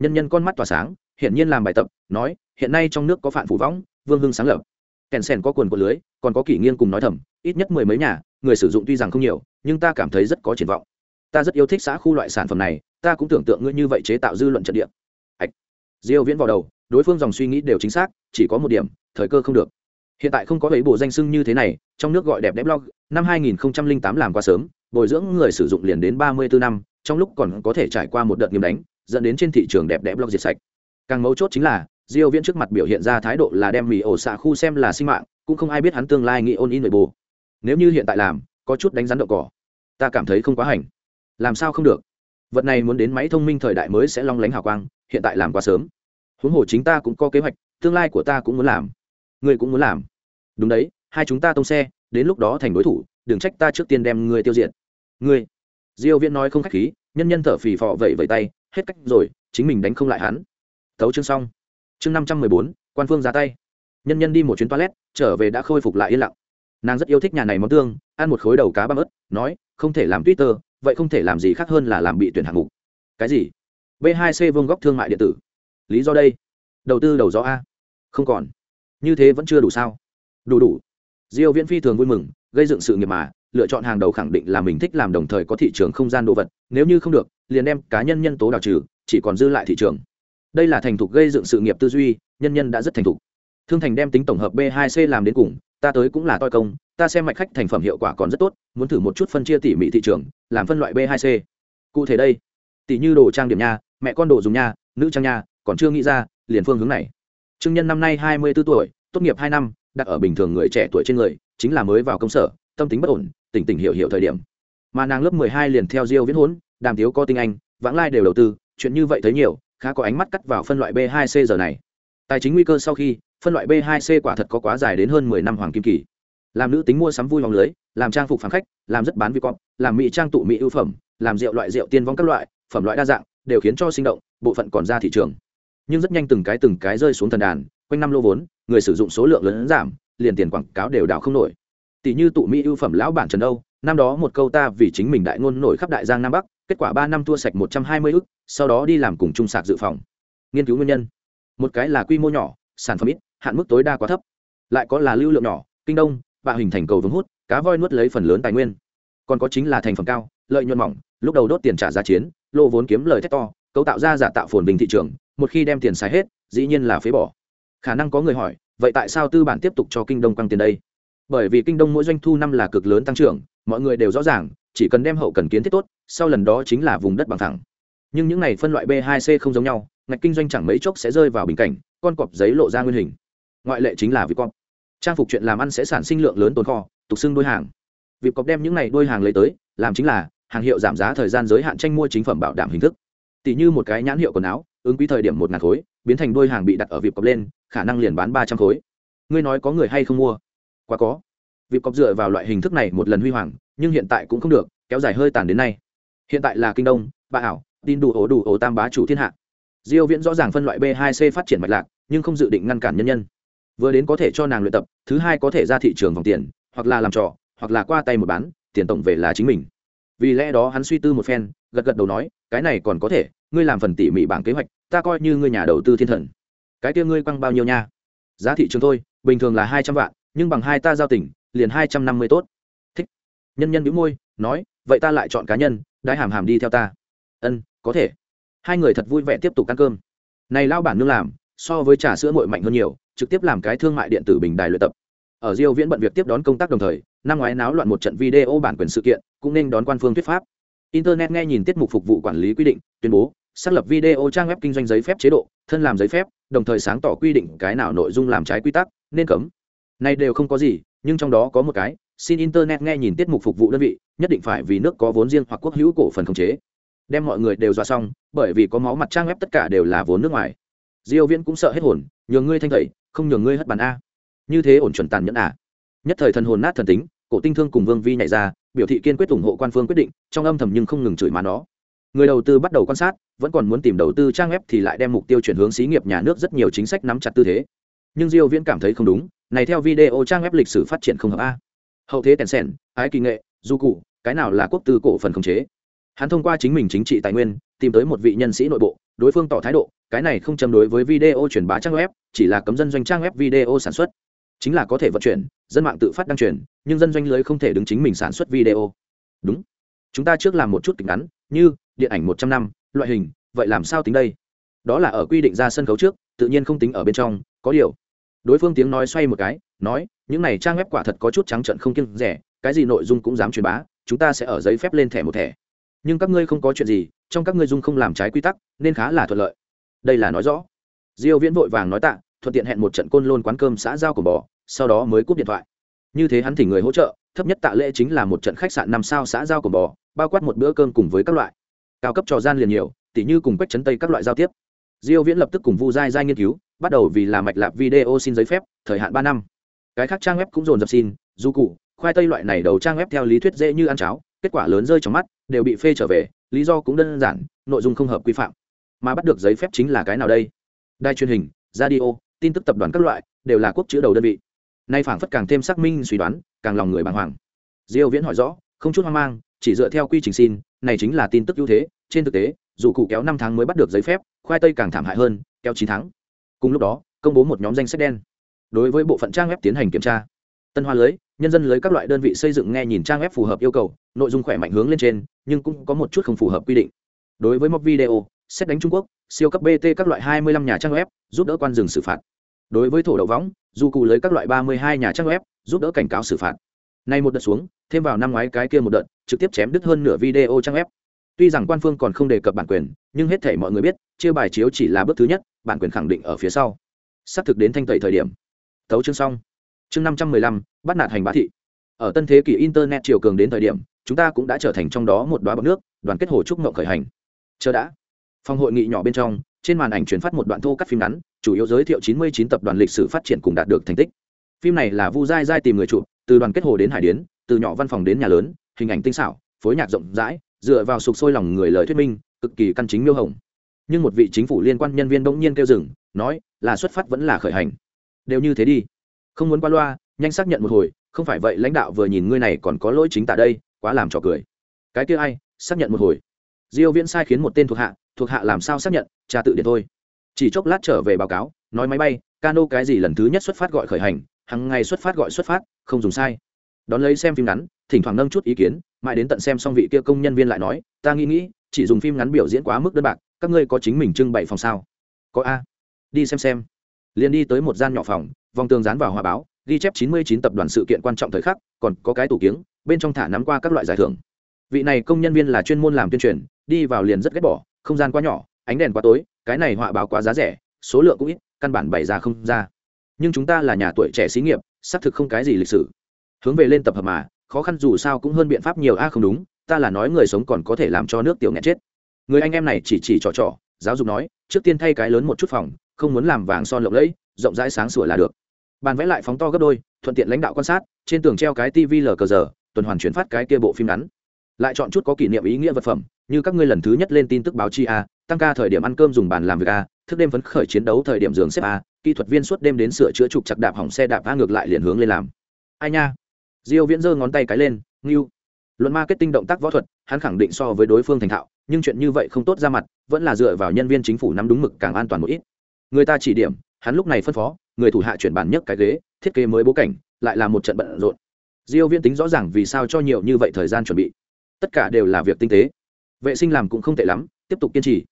Nhân nhân con mắt tỏa sáng, hiển nhiên làm bài tập, nói, hiện nay trong nước có phản phủ võng, vương hưng sáng lập. Kèn sèn có quần của lưới, còn có kỷ nghiên cùng nói thầm, ít nhất mười mấy nhà, người sử dụng tuy rằng không nhiều, nhưng ta cảm thấy rất có triển vọng. Ta rất yêu thích xã khu loại sản phẩm này, ta cũng tưởng tượng ngươi như vậy chế tạo dư luận trận địa. Ạch diêu viễn vào đầu, đối phương dòng suy nghĩ đều chính xác, chỉ có một điểm, thời cơ không được hiện tại không có ấy bộ danh sưng như thế này, trong nước gọi đẹp đẹp blog, năm 2008 làm quá sớm, bồi dưỡng người sử dụng liền đến 34 năm, trong lúc còn có thể trải qua một đợt nghiêm đánh, dẫn đến trên thị trường đẹp đẹp blog diệt sạch. Càng mấu chốt chính là, diêu viễn trước mặt biểu hiện ra thái độ là đem mì ổ xạ khu xem là sinh mạng, cũng không ai biết hắn tương lai nghĩ ôn in nội bộ. Nếu như hiện tại làm, có chút đánh rắn độ cỏ. Ta cảm thấy không quá hành. Làm sao không được? Vật này muốn đến máy thông minh thời đại mới sẽ long lánh hào quang, hiện tại làm quá sớm. Huống hồ chính ta cũng có kế hoạch, tương lai của ta cũng muốn làm ngươi cũng muốn làm. Đúng đấy, hai chúng ta tông xe, đến lúc đó thành đối thủ, đừng trách ta trước tiên đem ngươi tiêu diệt. Ngươi. Diêu viễn nói không khách khí, nhân nhân thở phì phò vẫy vẫy tay, hết cách rồi, chính mình đánh không lại hắn. Thấu chương xong. Chương năm trăm mười bốn, quan phương ra tay. Nhân nhân đi một chuyến toilet, trở về đã khôi phục lại yên lặng. Nàng rất yêu thích nhà này món tương, ăn một khối đầu cá băm ớt, nói, không thể làm twitter, vậy không thể làm gì khác hơn là làm bị tuyển hạng mục. Cái gì? B 2 c vương góc thương mại điện tử. Lý do đây. Đầu tư đầu gió a. Không còn như thế vẫn chưa đủ sao? Đủ đủ. Diêu viễn phi thường vui mừng, gây dựng sự nghiệp mà, lựa chọn hàng đầu khẳng định là mình thích làm đồng thời có thị trường không gian đồ vật, nếu như không được, liền đem cá nhân nhân tố đào trừ, chỉ còn dư lại thị trường. Đây là thành thục gây dựng sự nghiệp tư duy, nhân nhân đã rất thành thục. Thương thành đem tính tổng hợp b 2 c làm đến cùng, ta tới cũng là toi công, ta xem mạch khách thành phẩm hiệu quả còn rất tốt, muốn thử một chút phân chia tỉ mỉ thị trường, làm phân loại b 2 c. Cụ thể đây tỉ như đồ trang điểm nha, mẹ con đồ dùng nha, nữ trang nha, còn chưa nghĩ ra, liền phương hướng này trương nhân năm nay hai mươi 24 tuổi, tốt nghiệp hai năm, đặt ở bình thường người trẻ tuổi trên người, chính là mới vào công sở, tâm tính bất ổn, tỉnh tỉnh hiểu hiểu thời điểm. Mà nàng lớp mười hai liền theo diêu viễn hốn đàm tiếu có tinh anh, vãng lai đều đầu tư, chuyện như vậy thấy nhiều, khá có ánh mắt cắt vào phân loại b 2 c giờ này. Tài chính nguy cơ sau khi, phân loại b 2 c quả thật có quá dài đến hơn mười năm hoàng kim kỳ. Làm nữ tính mua sắm vui vòng lưới, làm trang phục phản khách, làm rất bán vi cọp, làm mỹ trang tụ mỹ ưu phẩm, làm rượu loại rượu tiên vong các loại, phẩm loại đa dạng, đều khiến cho sinh động, bộ phận còn ra thị trường nhưng rất nhanh từng cái từng cái rơi xuống thần đàn, quanh năm lô vốn, người sử dụng số lượng lớn giảm, liền tiền quảng cáo đều đảo không nổi. Tỷ như tụ mỹ ưu phẩm lão bản trần âu, năm đó một câu ta vì chính mình đại ngôn nổi khắp đại giang nam bắc, kết quả ba năm thua sạch một trăm hai mươi ức, sau đó đi làm cùng trung sạc dự phòng. Nghiên cứu nguyên nhân. Một cái là quy mô nhỏ, sản phẩm ít, hạn mức tối đa quá thấp. Lại có là lưu lượng nhỏ, kinh đông và hình thành cầu vương hút, cá voi nuốt lấy phần lớn tài nguyên. Còn có chính là thành phẩm cao, lợi nhuận mỏng, lúc đầu đốt tiền trả giá chiến, lô vốn kiếm lời thét to, cấu tạo ra giả tạo phồn bình thị trường một khi đem tiền xài hết, dĩ nhiên là phế bỏ. Khả năng có người hỏi, vậy tại sao tư bản tiếp tục cho kinh đông quăng tiền đây? Bởi vì kinh đông mỗi doanh thu năm là cực lớn tăng trưởng, mọi người đều rõ ràng, chỉ cần đem hậu cần kiến thiết tốt, sau lần đó chính là vùng đất bằng thẳng. Nhưng những này phân loại b 2 c không giống nhau, ngạch kinh doanh chẳng mấy chốc sẽ rơi vào bình cảnh, con cọp giấy lộ ra nguyên hình. Ngoại lệ chính là vip cọp trang phục chuyện làm ăn sẽ sản sinh lượng lớn tồn kho, tục xưng đôi hàng. Việc cọp đem những này đôi hàng lấy tới, làm chính là hàng hiệu giảm giá thời gian giới hạn tranh mua chính phẩm bảo đảm hình thức. Tỷ như một cái nhãn hiệu quần áo ứng quý thời điểm một ngàn khối, biến thành đôi hàng bị đặt ở vịp cọc lên, khả năng liền bán ba trăm khối. Ngươi nói có người hay không mua? Quá có. Vịp cọc dựa vào loại hình thức này một lần huy hoàng, nhưng hiện tại cũng không được, kéo dài hơi tàn đến nay. Hiện tại là kinh đông bà ảo, tin đủ ổ đủ ổ tam bá chủ thiên hạ. Diêu viễn rõ ràng phân loại b 2 c phát triển mạch lạc, nhưng không dự định ngăn cản nhân nhân. Vừa đến có thể cho nàng luyện tập, thứ hai có thể ra thị trường vòng tiền, hoặc là làm trò, hoặc là qua tay một bán, tiền tổng về là chính mình. Vì lẽ đó hắn suy tư một phen, gật gật đầu nói, cái này còn có thể, ngươi làm phần tỉ mỉ bảng kế hoạch ta coi như ngươi nhà đầu tư thiên thần. Cái kia ngươi quăng bao nhiêu nha? Giá thị trường thôi, bình thường là hai trăm vạn, nhưng bằng hai ta giao tỉnh liền hai trăm năm mươi tốt. Thích. Nhân nhân đĩu môi, nói, vậy ta lại chọn cá nhân, đái hàm hàm đi theo ta. Ân, có thể. Hai người thật vui vẻ tiếp tục ăn cơm. Này lao bản nương làm, so với trà sữa nguội mạnh hơn nhiều, trực tiếp làm cái thương mại điện tử bình đài luyện tập. Ở diêu viễn bận việc tiếp đón công tác đồng thời, năm ngoái náo loạn một trận video bản quyền sự kiện, cũng nên đón quan phương thuyết pháp. Internet nghe nhìn tiết mục phục vụ quản lý quy định, tuyên bố xác lập video trang web kinh doanh giấy phép chế độ, thân làm giấy phép, đồng thời sáng tỏ quy định cái nào nội dung làm trái quy tắc, nên cấm. Này đều không có gì, nhưng trong đó có một cái, xin internet nghe nhìn tiết mục phục vụ đơn vị, nhất định phải vì nước có vốn riêng hoặc quốc hữu cổ phần khống chế. Đem mọi người đều dọa xong, bởi vì có máu mặt trang web tất cả đều là vốn nước ngoài. Diêu viễn cũng sợ hết hồn nhường ngươi thanh tẩy, không nhường ngươi hất bàn a. Như thế ổn chuẩn tàn nhẫn à. Nhất thời thần hồn nát thần tính, cổ tinh thương cùng vương vi nhảy ra, biểu thị kiên quyết ủng hộ quan phương quyết định, trong âm thầm nhưng không ngừng chửi mà nó. Người đầu tư bắt đầu quan sát vẫn còn muốn tìm đầu tư trang web thì lại đem mục tiêu chuyển hướng xí nghiệp nhà nước rất nhiều chính sách nắm chặt tư thế. Nhưng diêu viễn cảm thấy không đúng, này theo video trang web lịch sử phát triển không hợp a. Hậu thế tèn sèn, ái kỳ nghệ, du cụ cái nào là quốc tư cổ phần khống chế? Hắn thông qua chính mình chính trị tài nguyên, tìm tới một vị nhân sĩ nội bộ, đối phương tỏ thái độ, cái này không châm đối với video truyền bá trang web, chỉ là cấm dân doanh trang web video sản xuất. Chính là có thể vận chuyển, dân mạng tự phát đăng truyền, nhưng dân doanh lưới không thể đứng chính mình sản xuất video. Đúng. Chúng ta trước làm một chút kịch ngắn, như điện ảnh một trăm năm loại hình, vậy làm sao tính đây? Đó là ở quy định ra sân khấu trước, tự nhiên không tính ở bên trong, có điều. Đối phương tiếng nói xoay một cái, nói, những này trang web quả thật có chút trắng trận không kiêng rẻ, cái gì nội dung cũng dám truyền bá, chúng ta sẽ ở giấy phép lên thẻ một thẻ. Nhưng các ngươi không có chuyện gì, trong các ngươi dung không làm trái quy tắc, nên khá là thuận lợi. Đây là nói rõ. Diêu viễn vội vàng nói tạ, thuận tiện hẹn một trận côn lôn quán cơm xã giao của bò, sau đó mới cúp điện thoại. Như thế hắn thỉnh người hỗ trợ, thấp nhất tạ lễ chính là một trận khách sạn năm sao xã giao của bò, bao quát một bữa cơm cùng với các loại cao cấp trò gian liền nhiều, tỉ như cùng quách chấn tây các loại giao tiếp. Diêu viễn lập tức cùng vu giai giai nghiên cứu, bắt đầu vì làm mạch lạp video xin giấy phép, thời hạn 3 năm. Cái khác trang web cũng dồn dập xin du cụ khoai tây loại này đầu trang web theo lý thuyết dễ như ăn cháo, kết quả lớn rơi trong mắt, đều bị phê trở về, lý do cũng đơn giản, nội dung không hợp quy phạm. Mà bắt được giấy phép chính là cái nào đây? Đài truyền hình, radio, tin tức tập đoàn các loại, đều là quốc chữ đầu đơn vị. Nay phảng phất càng thêm xác minh suy đoán, càng lòng người bàng hoàng. Diêu viễn hỏi rõ, không chút hoang mang chỉ dựa theo quy trình xin, này chính là tin tức ưu thế. Trên thực tế, dù cụ kéo năm tháng mới bắt được giấy phép, khoai tây càng thảm hại hơn, kéo chín tháng. Cùng lúc đó, công bố một nhóm danh sách đen. Đối với bộ phận trang web tiến hành kiểm tra, tân hoa lưới, nhân dân lưới các loại đơn vị xây dựng nghe nhìn trang web phù hợp yêu cầu, nội dung khỏe mạnh hướng lên trên, nhưng cũng có một chút không phù hợp quy định. Đối với móc video, xét đánh trung quốc, siêu cấp bt các loại 25 nhà trang web, giúp đỡ quan rừng xử phạt. Đối với thổ đậu võng, dù cụ lưới các loại 32 nhà trang web, giúp đỡ cảnh cáo xử phạt. Nay một đợt xuống, thêm vào năm ngoái cái kia một đợt trực tiếp chém đứt hơn nửa video trang web. Tuy rằng quan phương còn không đề cập bản quyền, nhưng hết thể mọi người biết, chia bài chiếu chỉ là bước thứ nhất, bản quyền khẳng định ở phía sau. Xác thực đến thanh tẩy thời điểm. Thấu chương xong. Chương năm trăm mười lăm, bắt nạt hành bá thị. Ở tân thế kỷ internet chiều cường đến thời điểm, chúng ta cũng đã trở thành trong đó một đoá bọc nước, đoàn kết hồ trúc mộng khởi hành. Chờ đã. Phòng hội nghị nhỏ bên trong, trên màn ảnh truyền phát một đoạn thô cắt phim ngắn, chủ yếu giới thiệu 99 tập đoàn lịch sử phát triển cùng đạt được thành tích. Phim này là vu dai dai tìm người chụp, từ đoàn kết hồ đến hải điến, từ nhỏ văn phòng đến nhà lớn hình ảnh tinh xảo, phối nhạc rộng rãi, dựa vào sục sôi lòng người lời thuyết minh, cực kỳ căn chính miêu hồng. Nhưng một vị chính phủ liên quan nhân viên bỗng nhiên kêu dừng, nói, là xuất phát vẫn là khởi hành? Đều như thế đi. Không muốn qua loa, nhanh xác nhận một hồi, không phải vậy lãnh đạo vừa nhìn ngươi này còn có lỗi chính tại đây, quá làm trò cười. Cái kia ai, xác nhận một hồi. Diêu viễn sai khiến một tên thuộc hạ thuộc hạ làm sao xác nhận tra tự điện thôi. Chỉ chốc lát trở về báo cáo, nói máy bay, cano cái gì lần thứ nhất xuất phát gọi khởi hành, hằng ngày xuất phát gọi xuất phát, không dùng sai đón lấy xem phim ngắn, thỉnh thoảng nâng chút ý kiến, mãi đến tận xem xong vị kia công nhân viên lại nói, ta nghĩ nghĩ, chỉ dùng phim ngắn biểu diễn quá mức đơn bạc, các ngươi có chính mình trưng bày phòng sao? Có a. Đi xem xem. Liền đi tới một gian nhỏ phòng, vòng tường dán vào hòa báo, ghi chép 99 tập đoàn sự kiện quan trọng thời khắc, còn có cái tủ kiếng, bên trong thả nắm qua các loại giải thưởng. Vị này công nhân viên là chuyên môn làm tuyên truyền, đi vào liền rất ghét bỏ, không gian quá nhỏ, ánh đèn quá tối, cái này họa báo quá giá rẻ, số lượng cũng ít, căn bản bày ra không ra. Nhưng chúng ta là nhà tuổi trẻ xí nghiệp, xác thực không cái gì lịch sử hướng về lên tập hợp mà, khó khăn dù sao cũng hơn biện pháp nhiều. A, không đúng, ta là nói người sống còn có thể làm cho nước tiểu nghẹt chết. Người anh em này chỉ chỉ trò trò, giáo dục nói, trước tiên thay cái lớn một chút phòng, không muốn làm vàng son lộng lẫy, rộng rãi sáng sủa là được. Bàn vẽ lại phóng to gấp đôi, thuận tiện lãnh đạo quan sát, trên tường treo cái tv lờ cờ giờ, tuần hoàn chuyển phát cái kia bộ phim ngắn. Lại chọn chút có kỷ niệm ý nghĩa vật phẩm, như các ngươi lần thứ nhất lên tin tức báo chi a, tăng ca thời điểm ăn cơm dùng bàn làm việc a, thức đêm phấn khởi chiến đấu thời điểm giường xếp a, kỹ thuật viên suốt đêm đến sửa chữa trục chặt đạp hỏng xe đạp a ngược lại liền hướng lên làm. Ai nha? Diêu viễn giơ ngón tay cái lên, ngưu. Luận marketing động tác võ thuật, hắn khẳng định so với đối phương thành thạo, nhưng chuyện như vậy không tốt ra mặt, vẫn là dựa vào nhân viên chính phủ nắm đúng mực càng an toàn một ít. Người ta chỉ điểm, hắn lúc này phân phó, người thủ hạ chuyển bàn nhất cái ghế, thiết kế mới bố cảnh, lại là một trận bận rộn. Diêu viễn tính rõ ràng vì sao cho nhiều như vậy thời gian chuẩn bị. Tất cả đều là việc tinh tế. Vệ sinh làm cũng không tệ lắm, tiếp tục kiên trì.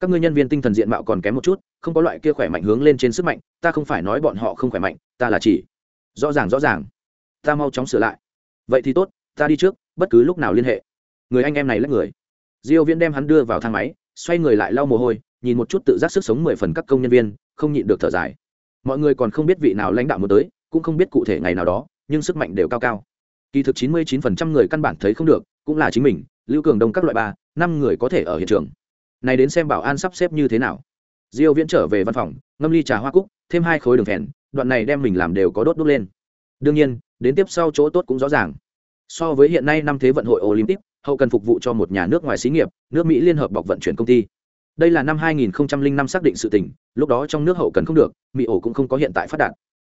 Các ngươi nhân viên tinh thần diện mạo còn kém một chút, không có loại kia khỏe mạnh hướng lên trên sức mạnh, ta không phải nói bọn họ không khỏe mạnh, ta là chỉ. Rõ ràng rõ ràng ta mau chóng sửa lại. Vậy thì tốt, ta đi trước, bất cứ lúc nào liên hệ. Người anh em này lách người. Diêu viễn đem hắn đưa vào thang máy, xoay người lại lau mồ hôi, nhìn một chút tự giác sức sống mười phần các công nhân viên, không nhịn được thở dài. Mọi người còn không biết vị nào lãnh đạo muốn tới, cũng không biết cụ thể ngày nào đó, nhưng sức mạnh đều cao cao. Kỳ thực 99% người căn bản thấy không được, cũng là chính mình, lưu cường đông các loại ba, năm người có thể ở hiện trường. Này đến xem bảo an sắp xếp như thế nào. Diêu viễn trở về văn phòng, ngâm ly trà hoa cúc, thêm hai khối đường phèn, đoạn này đem mình làm đều có đốt đốt lên. Đương nhiên đến tiếp sau chỗ tốt cũng rõ ràng. So với hiện nay năm thế vận hội olympic, hậu cần phục vụ cho một nhà nước ngoài xí nghiệp, nước mỹ liên hợp bọc vận chuyển công ty. Đây là năm 2005 xác định sự tình, lúc đó trong nước hậu cần không được, mỹ ổ cũng không có hiện tại phát đạt.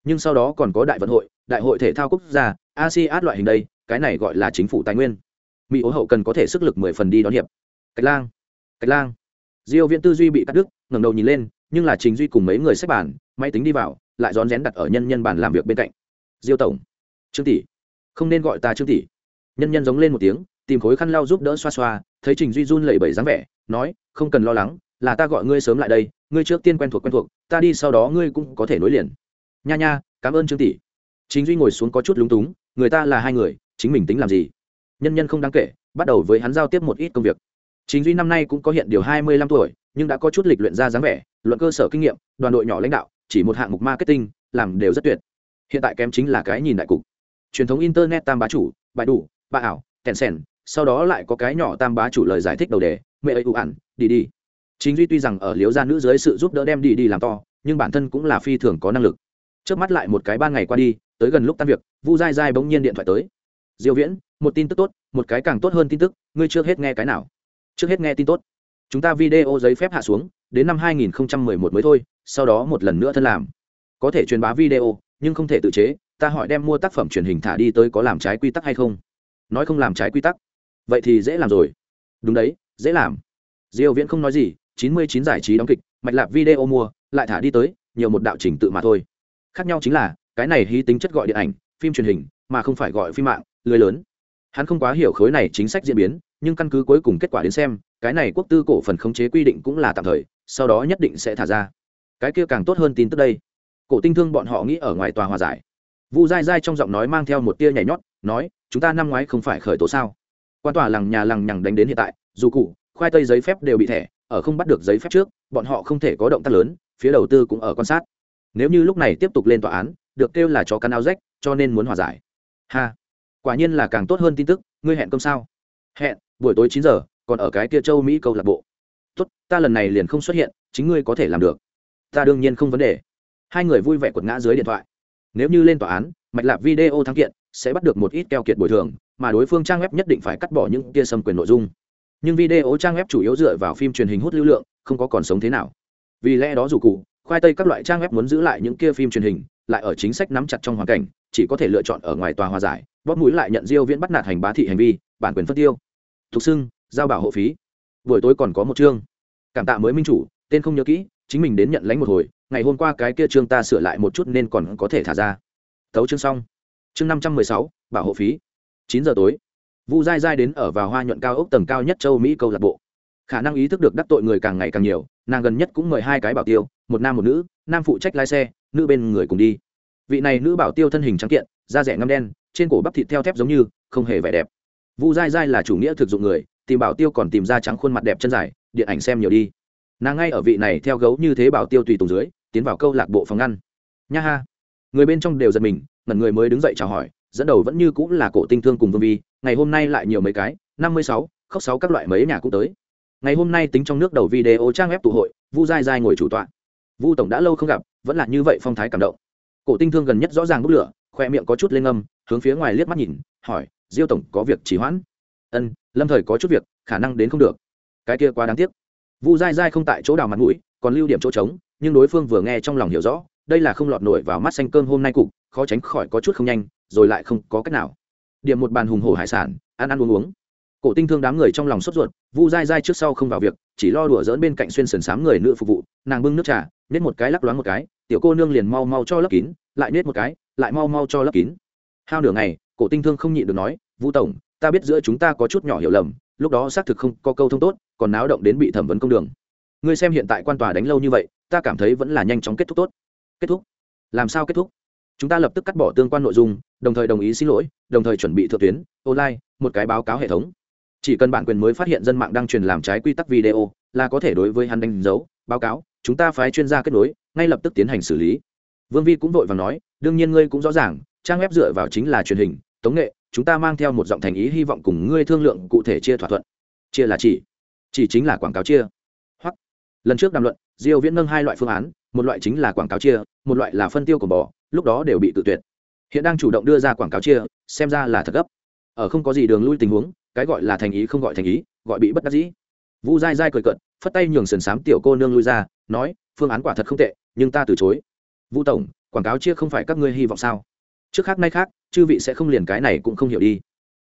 Nhưng sau đó còn có đại vận hội, đại hội thể thao quốc gia, asean loại hình đây, cái này gọi là chính phủ tài nguyên. Mỹ ố hậu cần có thể sức lực mười phần đi đón hiệp. Cách lang cách lang. Diêu viễn tư duy bị cắt đứt, ngẩng đầu nhìn lên, nhưng là trình duy cùng mấy người xếp bàn, máy tính đi vào, lại rón rén đặt ở nhân nhân bàn làm việc bên cạnh. Diêu tổng trương tỷ. Không nên gọi ta trương tỷ. Nhân nhân giống lên một tiếng, tìm khối khăn lau giúp đỡ xoa xoa, thấy trình duy run lẩy bẩy dáng vẻ, nói, không cần lo lắng, là ta gọi ngươi sớm lại đây, ngươi trước tiên quen thuộc quen thuộc, ta đi sau đó ngươi cũng có thể nối liền. Nha nha, cảm ơn trương tỷ. Chính duy ngồi xuống có chút lúng túng, người ta là hai người, chính mình tính làm gì? Nhân nhân không đáng kể, bắt đầu với hắn giao tiếp một ít công việc. Chính duy năm nay cũng có hiện điều hai mươi lăm tuổi, nhưng đã có chút lịch luyện ra dáng vẻ, luận cơ sở kinh nghiệm, đoàn đội nhỏ lãnh đạo, chỉ một hạng mục marketing, làm đều rất tuyệt. Hiện tại kém chính là cái nhìn đại cục truyền thống internet tam bá chủ bài đủ bà ảo tèn sèn, sau đó lại có cái nhỏ tam bá chủ lời giải thích đầu đề, mẹ ấy ụ ản, đi đi. Chính duy tuy rằng ở liếu gia nữ dưới sự giúp đỡ đem đi đi làm to, nhưng bản thân cũng là phi thường có năng lực. Trước mắt lại một cái ban ngày qua đi, tới gần lúc tan việc, vu dai dai bỗng nhiên điện thoại tới. Diêu viễn, một tin tức tốt, một cái càng tốt hơn tin tức, ngươi chưa hết nghe cái nào? Trước hết nghe tin tốt. Chúng ta video giấy phép hạ xuống, đến năm 2011 mới thôi, sau đó một lần nữa thân làm. Có thể truyền bá video, nhưng không thể tự chế ta hỏi đem mua tác phẩm truyền hình thả đi tới có làm trái quy tắc hay không? Nói không làm trái quy tắc. Vậy thì dễ làm rồi. Đúng đấy, dễ làm. Diêu viễn không nói gì 99 giải trí đóng kịch, mạch lạc video mua, lại thả đi tới, nhiều một đạo trình tự mà thôi. Khác nhau chính là, cái này hí tính chất gọi điện ảnh, phim truyền hình, mà không phải gọi phim mạng lưới lớn. Hắn không quá hiểu khối này chính sách diễn biến, nhưng căn cứ cuối cùng kết quả đến xem, cái này quốc tư cổ phần khống chế quy định cũng là tạm thời, sau đó nhất định sẽ thả ra. Cái kia càng tốt hơn tin tức đây. Cổ tinh thương bọn họ nghĩ ở ngoài tòa hòa giải vu dai dai trong giọng nói mang theo một tia nhảy nhót, nói, chúng ta năm ngoái không phải khởi tố sao? Quan tòa lằng nhà lằng nhằng đánh đến hiện tại, dù cụ khoai tây giấy phép đều bị thẻ, ở không bắt được giấy phép trước, bọn họ không thể có động tác lớn, phía đầu tư cũng ở quan sát. Nếu như lúc này tiếp tục lên tòa án, được kêu là chó cắn áo rách, cho nên muốn hòa giải. Ha, quả nhiên là càng tốt hơn tin tức, ngươi hẹn công sao? Hẹn, buổi tối chín giờ, còn ở cái kia châu mỹ câu lạc bộ. Tốt, ta lần này liền không xuất hiện, chính ngươi có thể làm được. Ta đương nhiên không vấn đề. Hai người vui vẻ quật ngã dưới điện thoại nếu như lên tòa án, mạch lạc video thắng kiện sẽ bắt được một ít keo kiệt bồi thường, mà đối phương trang web nhất định phải cắt bỏ những kia xâm quyền nội dung. Nhưng video trang web chủ yếu dựa vào phim truyền hình hút lưu lượng, không có còn sống thế nào. Vì lẽ đó dù cụ, khoai tây các loại trang web muốn giữ lại những kia phim truyền hình, lại ở chính sách nắm chặt trong hoàn cảnh, chỉ có thể lựa chọn ở ngoài tòa hòa giải, bóp mũi lại nhận diêu viễn bắt nạt hành bá thị hành vi, bản quyền phân tiêu. Thuộc xưng, giao bảo hộ phí. Buổi tối còn có một chương. Cảm tạ mới minh chủ, tên không nhớ kỹ chính mình đến nhận lãnh một hồi, ngày hôm qua cái kia chương ta sửa lại một chút nên còn có thể thả ra. Thấu chương xong. Chương năm trăm mười sáu, bảo hộ phí. Chín giờ tối. Vu dai dai đến ở vào hoa nhuận cao ốc tầng cao nhất châu mỹ câu lạc bộ. Khả năng ý thức được đắc tội người càng ngày càng nhiều, nàng gần nhất cũng mời hai cái bảo tiêu, một nam một nữ, nam phụ trách lái xe, nữ bên người cùng đi. Vị này nữ bảo tiêu thân hình trắng kiện, da rẻ ngâm đen, trên cổ bắp thịt theo thép giống như, không hề vẻ đẹp. Vu dai dai là chủ nghĩa thực dụng người, tìm bảo tiêu còn tìm ra trắng khuôn mặt đẹp chân dài, điện ảnh xem nhiều đi nàng ngay ở vị này theo gấu như thế bảo tiêu tùy tùng dưới, tiến vào câu lạc bộ phòng ngăn. Nha ha. Người bên trong đều giật mình, ngẩn người mới đứng dậy chào hỏi, dẫn đầu vẫn như cũng là cổ tinh thương cùng vương vi, ngày hôm nay lại nhiều mấy cái, năm mươi sáu, khóc sáu các loại mấy nhà cũng tới. Ngày hôm nay tính trong nước đầu video trang web tụ hội, vu dai dai ngồi chủ tọa. Vu tổng đã lâu không gặp, vẫn là như vậy phong thái cảm động. Cổ tinh thương gần nhất rõ ràng bốc lửa, khoe miệng có chút lên âm hướng phía ngoài liếc mắt nhìn, hỏi, diêu tổng, có việc trì hoãn? Ân, lâm thời có chút việc, khả năng đến không được. Cái kia quá đáng tiếc vu dai dai không tại chỗ đào mặt mũi, còn lưu điểm chỗ trống, nhưng đối phương vừa nghe trong lòng hiểu rõ, đây là không lọt nổi vào mắt xanh cơm hôm nay cục, khó tránh khỏi có chút không nhanh, rồi lại không có cách nào. Điểm một bàn hùng hổ hải sản, ăn ăn uống uống. Cổ tinh thương đám người trong lòng sốt ruột, vu dai dai trước sau không vào việc, chỉ lo đùa dỡn bên cạnh xuyên sườn xám người nữ phục vụ, nàng bưng nước trà nết một cái lắc loáng một cái, tiểu cô nương liền mau mau cho lấp kín, lại nết một cái, lại mau mau cho lấp kín. Hao nửa ngày, cổ tinh thương không nhịn được nói, vu tổng, ta biết giữa chúng ta có chút nhỏ hiểu lầm, lúc đó xác thực không có câu thông tốt còn náo động đến bị thẩm vấn công đường. Ngươi xem hiện tại quan tòa đánh lâu như vậy, ta cảm thấy vẫn là nhanh chóng kết thúc tốt. Kết thúc? Làm sao kết thúc? Chúng ta lập tức cắt bỏ tương quan nội dung, đồng thời đồng ý xin lỗi, đồng thời chuẩn bị thượng tuyến, online, một cái báo cáo hệ thống. Chỉ cần bản quyền mới phát hiện dân mạng đang truyền làm trái quy tắc video, là có thể đối với hắn đánh dấu, báo cáo, chúng ta phái chuyên gia kết nối, ngay lập tức tiến hành xử lý. Vương vi cũng vội và nói, đương nhiên ngươi cũng rõ ràng, trang web dựa vào chính là truyền hình, tống nghệ, chúng ta mang theo một giọng thành ý hy vọng cùng ngươi thương lượng cụ thể chia thỏa thuận. Chia là chỉ chỉ chính là quảng cáo chia. Hoặc, lần trước đàm luận, diêu viễn nâng hai loại phương án, một loại chính là quảng cáo chia, một loại là phân tiêu của bò, lúc đó đều bị tự tuyệt. Hiện đang chủ động đưa ra quảng cáo chia, xem ra là thật gấp. Ở không có gì đường lui tình huống, cái gọi là thành ý không gọi thành ý, gọi bị bất đắc dĩ. Vu dai dai cười cận phất tay nhường sườn sám tiểu cô nương lui ra, nói, phương án quả thật không tệ, nhưng ta từ chối. Vu tổng, quảng cáo chia không phải các ngươi hy vọng sao? Trước khác nay khác, chư vị sẽ không liền cái này cũng không hiểu đi.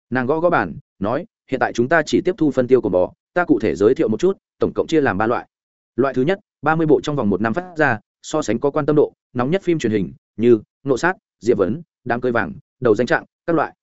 Nàng gõ gõ bản nói, hiện tại chúng ta chỉ tiếp thu phân tiêu của bò ta cụ thể giới thiệu một chút, tổng cộng chia làm ba loại. Loại thứ nhất, ba mươi bộ trong vòng một năm phát ra, so sánh có quan tâm độ, nóng nhất phim truyền hình như nộ sát, diệp vấn, đám cơi vàng, đầu danh trạng, các loại.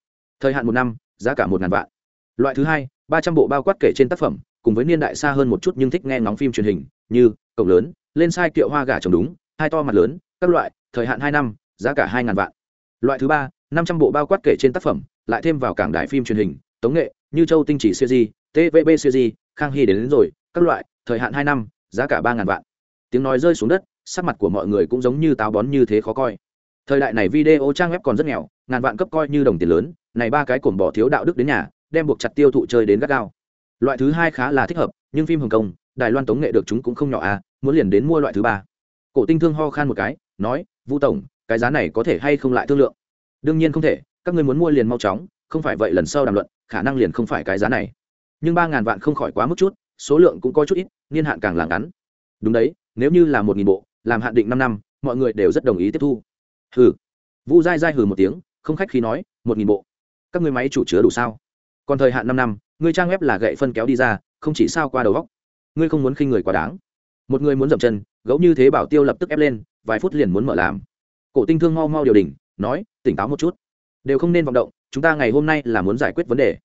Thời hạn một năm, giá cả một ngàn vạn. Loại thứ hai, ba trăm bộ bao quát kể trên tác phẩm, cùng với niên đại xa hơn một chút nhưng thích nghe ngóng phim truyền hình như cổng lớn, lên sai kiệu hoa gà trồng đúng, hai to mặt lớn, các loại, thời hạn hai năm, giá cả hai ngàn vạn. Loại thứ ba, năm trăm bộ bao quát kể trên tác phẩm, lại thêm vào cảng đài phim truyền hình, tống nghệ, như châu tinh chỉ siêu di tvb siêu di khang hy đến, đến rồi các loại thời hạn hai năm giá cả ba ngàn vạn. Tiếng nói rơi xuống đất sắc mặt của mọi người cũng giống như táo bón như thế khó coi. Thời đại này video trang web còn rất nghèo ngàn vạn cấp coi như đồng tiền lớn này ba cái cổn bỏ thiếu đạo đức đến nhà đem buộc chặt tiêu thụ chơi đến gắt gao. Loại thứ hai khá là thích hợp nhưng phim hồng kông đài loan tống nghệ được chúng cũng không nhỏ à muốn liền đến mua loại thứ ba. Cổ tinh thương ho khan một cái nói vu tổng cái giá này có thể hay không lại thương lượng? Đương nhiên không thể các người muốn mua liền mau chóng không phải vậy lần sau đàm luận khả năng liền không phải cái giá này nhưng ba ngàn vạn không khỏi quá mức chút, số lượng cũng có chút ít, niên hạn càng là ngắn. Đúng đấy, nếu như là một nghìn bộ, làm hạn định năm năm, mọi người đều rất đồng ý tiếp thu. Hừ. Vu dai dai hừ một tiếng, không khách khi nói, một nghìn bộ. Các người máy chủ chứa đủ sao? Còn thời hạn năm năm, ngươi trang web là gậy phân kéo đi ra, không chỉ sao qua đầu góc. Ngươi không muốn khinh người quá đáng. Một người muốn dậm chân, gấu như thế bảo tiêu lập tức ép lên, vài phút liền muốn mở làm. Cổ tinh thương mau mau điều đình nói, tỉnh táo một chút. Đều không nên vọng động, chúng ta ngày hôm nay là muốn giải quyết vấn đề.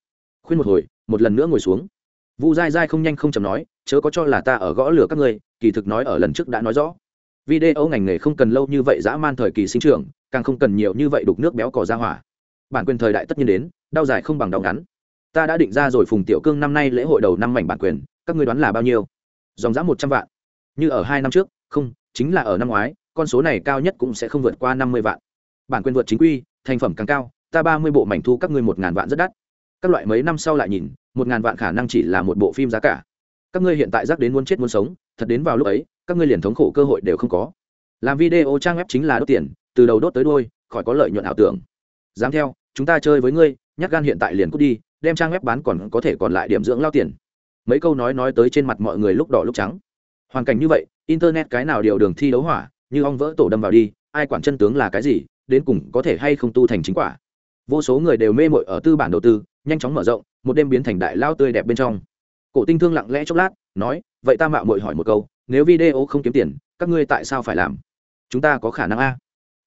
Khuyên một hồi một lần nữa ngồi xuống. Vu dai dai không nhanh không chầm nói, chớ có cho là ta ở gõ lửa các ngươi, kỳ thực nói ở lần trước đã nói rõ. Video ngành nghề không cần lâu như vậy dã man thời kỳ sinh trưởng, càng không cần nhiều như vậy đục nước béo cỏ ra hỏa. Bản quyền thời đại tất nhiên đến, đau dài không bằng đau ngắn. Ta đã định ra rồi phùng tiểu cương năm nay lễ hội đầu năm mảnh bản quyền, các ngươi đoán là bao nhiêu? Dòng dã một trăm vạn. Như ở hai năm trước, không, chính là ở năm ngoái, con số này cao nhất cũng sẽ không vượt qua năm mươi vạn. Bản quyền vượt chính quy, thành phẩm càng cao, ta ba mươi bộ mảnh thu các ngươi một ngàn vạn rất đắt các loại mấy năm sau lại nhìn, một ngàn vạn khả năng chỉ là một bộ phim giá cả. Các ngươi hiện tại rắc đến muốn chết muốn sống, thật đến vào lúc ấy, các ngươi liền thống khổ cơ hội đều không có. Làm video trang web chính là đốt tiền, từ đầu đốt tới đôi khỏi có lợi nhuận ảo tưởng. Dám theo, chúng ta chơi với ngươi nhắc gan hiện tại liền cút đi, đem trang web bán còn có thể còn lại điểm dưỡng lao tiền. Mấy câu nói nói tới trên mặt mọi người lúc đỏ lúc trắng. Hoàn cảnh như vậy, internet cái nào điều đường thi đấu hỏa, như ong vỡ tổ đâm vào đi, ai quản chân tướng là cái gì, đến cùng có thể hay không tu thành chính quả. Vô số người đều mê mội ở tư bản đầu tư nhanh chóng mở rộng, một đêm biến thành đại lao tươi đẹp bên trong. Cổ tinh thương lặng lẽ chốc lát, nói, vậy ta mạo mội hỏi một câu, nếu video không kiếm tiền, các ngươi tại sao phải làm? Chúng ta có khả năng a.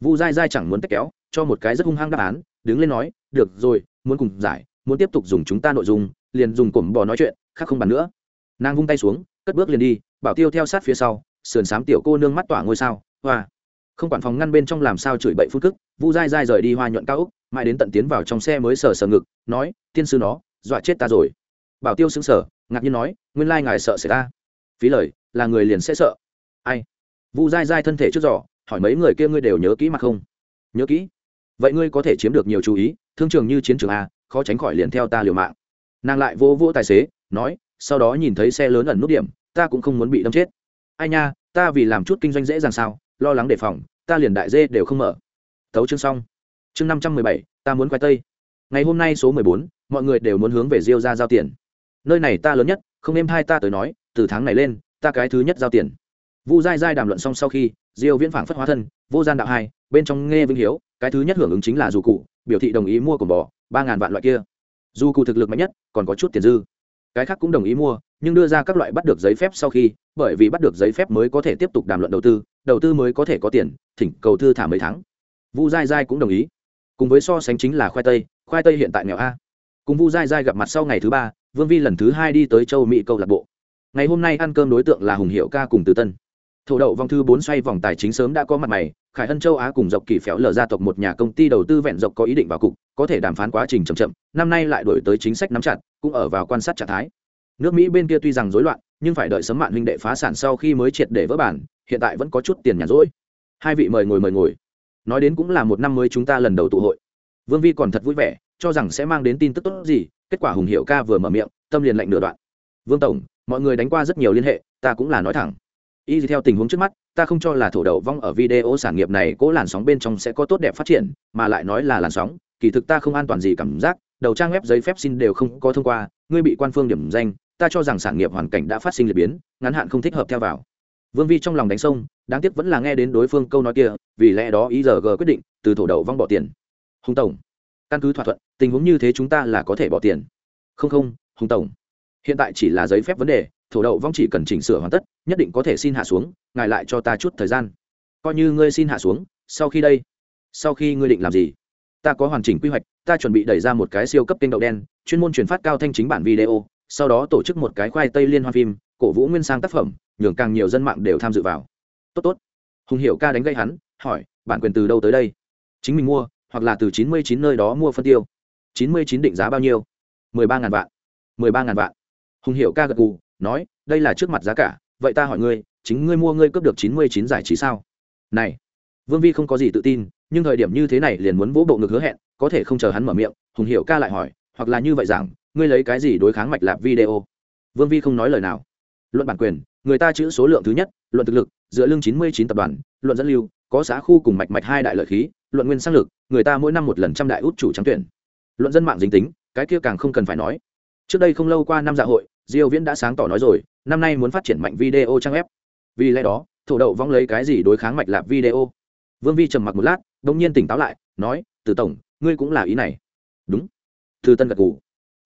Vu dai dai chẳng muốn tách kéo, cho một cái rất hung hăng đáp án, đứng lên nói, được rồi, muốn cùng giải, muốn tiếp tục dùng chúng ta nội dung, liền dùng cổm bò nói chuyện, khác không bàn nữa. Nàng vung tay xuống, cất bước liền đi, bảo tiêu theo sát phía sau, sườn xám tiểu cô nương mắt tỏa ngôi sao, hoa không quản phòng ngăn bên trong làm sao chửi bậy phun cức vu dai dai rời đi hoa nhuận cao úc mãi đến tận tiến vào trong xe mới sờ sờ ngực nói tiên sư nó dọa chết ta rồi. Bảo tiêu xứng sở ngạc nhiên nói nguyên lai ngài sợ xảy ra, phí lời là người liền sẽ sợ. Ai? Vu dai dai thân thể trước giỏ hỏi mấy người kia ngươi đều nhớ kỹ mặt không? Nhớ kỹ? Vậy ngươi có thể chiếm được nhiều chú ý thương trường như chiến trường a khó tránh khỏi liền theo ta liều mạng. Nàng lại vô vô tài xế nói sau đó nhìn thấy xe lớn ẩn nút điểm ta cũng không muốn bị đâm chết. Ai nha ta vì làm chút kinh doanh dễ dàng sao? Lo lắng đề phòng, ta liền đại dê đều không mở. Tấu chương xong. Chương năm trăm mười bảy, ta muốn quay tây. Ngày hôm nay số mười bốn, mọi người đều muốn hướng về diêu ra giao tiền. Nơi này ta lớn nhất, không em hai ta tới nói, từ tháng này lên, ta cái thứ nhất giao tiền. Vu dai dai đàm luận xong sau khi, diêu viễn phảng phất hóa thân, vô gian đạo hai, bên trong nghe vinh hiếu, cái thứ nhất hưởng ứng chính là dù cụ, biểu thị đồng ý mua cổng bò, ba ngàn vạn loại kia. Dù cụ thực lực mạnh nhất, còn có chút tiền dư cái khác cũng đồng ý mua, nhưng đưa ra các loại bắt được giấy phép sau khi, bởi vì bắt được giấy phép mới có thể tiếp tục đàm luận đầu tư đầu tư mới có thể có tiền, thỉnh cầu thư thả mấy tháng. Vu dai dai cũng đồng ý. Cùng với so sánh chính là khoai tây khoai tây hiện tại nghèo a. Cùng vu dai dai gặp mặt sau ngày thứ ba, vương vi lần thứ hai đi tới châu mỹ câu lạc bộ. Ngày hôm nay ăn cơm đối tượng là hùng hiệu ca cùng từ tân. Thổ đậu vòng thư bốn xoay vòng tài chính sớm đã có mặt mày khải ân châu á cùng dọc kỳ phéo lờ gia tộc một nhà công ty đầu tư vẹn dọc có ý định vào cục, có thể đàm phán quá trình chậm chậm, năm nay lại đổi tới chính sách nắm chặt, cũng ở vào quan sát trạng thái. Nước mỹ bên kia tuy rằng rối loạn, nhưng phải đợi sớm mạn huynh đệ phá sản sau khi mới triệt để vỡ bản, hiện tại vẫn có chút tiền nhàn rỗi. Hai vị mời ngồi mời ngồi. Nói đến cũng là một năm mới chúng ta lần đầu tụ hội. Vương vi còn thật vui vẻ, cho rằng sẽ mang đến tin tức tốt gì, kết quả hùng hiệu ca vừa mở miệng, tâm liền lạnh nửa đoạn. Vương tổng, mọi người đánh qua rất nhiều liên hệ, ta cũng là nói thẳng y theo tình huống trước mắt, ta không cho là thổ đậu vong ở video sản nghiệp này cố làn sóng bên trong sẽ có tốt đẹp phát triển, mà lại nói là làn sóng, kỳ thực ta không an toàn gì cảm giác, đầu trang web giấy phép xin đều không có thông qua, ngươi bị quan phương điểm danh, ta cho rằng sản nghiệp hoàn cảnh đã phát sinh liệt biến, ngắn hạn không thích hợp theo vào. Vương vi trong lòng đánh sông, đáng tiếc vẫn là nghe đến đối phương câu nói kia, vì lẽ đó ý giờ g quyết định từ thổ đậu vong bỏ tiền. Hùng tổng, căn cứ thỏa thuận, tình huống như thế chúng ta là có thể bỏ tiền. Không không, hùng tổng, hiện tại chỉ là giấy phép vấn đề thổ đậu vong chỉ cần chỉnh sửa hoàn tất, nhất định có thể xin hạ xuống, ngài lại cho ta chút thời gian. Coi như ngươi xin hạ xuống, sau khi đây, sau khi ngươi định làm gì? Ta có hoàn chỉnh quy hoạch, ta chuẩn bị đẩy ra một cái siêu cấp kênh đậu đen, chuyên môn truyền phát cao thanh chính bản video, sau đó tổ chức một cái khoai tây liên hoan phim, cổ vũ nguyên sang tác phẩm, nhường càng nhiều dân mạng đều tham dự vào. Tốt tốt. Hùng hiệu ca đánh gây hắn, hỏi, bản quyền từ đâu tới đây? Chính mình mua, hoặc là từ chín mươi chín nơi đó mua phân tiêu? chín mươi chín định giá bao nhiêu? mười ba ngàn vạn. mười ba ngàn vạn. Hùng hiệu ca gật gù nói, đây là trước mặt giá cả, vậy ta hỏi ngươi, chính ngươi mua ngươi cướp được chín mươi chín giải trí sao? Này, vương vi không có gì tự tin, nhưng thời điểm như thế này liền muốn vỗ bộ ngực hứa hẹn, có thể không chờ hắn mở miệng, hùng hiểu ca lại hỏi, hoặc là như vậy rằng, ngươi lấy cái gì đối kháng mạch lạp video? Vương vi không nói lời nào. Luận bản quyền, người ta chữ số lượng thứ nhất, luận thực lực, dựa lưng chín mươi chín tập đoàn, luận dẫn lưu, có xã khu cùng mạch mạch hai đại lợi khí, luận nguyên sang lực, người ta mỗi năm một lần trăm đại út chủ trắng tuyển. Luận dân mạng dính tính, cái kia càng không cần phải nói. Trước đây không lâu qua năm dạ hội diêu viễn đã sáng tỏ nói rồi, năm nay muốn phát triển mạnh video trang web. Vì lẽ đó, thổ đậu vong lấy cái gì đối kháng mạch lạc video? Vương vi trầm mặc một lát đ nhiên tỉnh táo lại, nói, từ tổng, ngươi cũng là ý này. Đúng. Từ tân gật gù.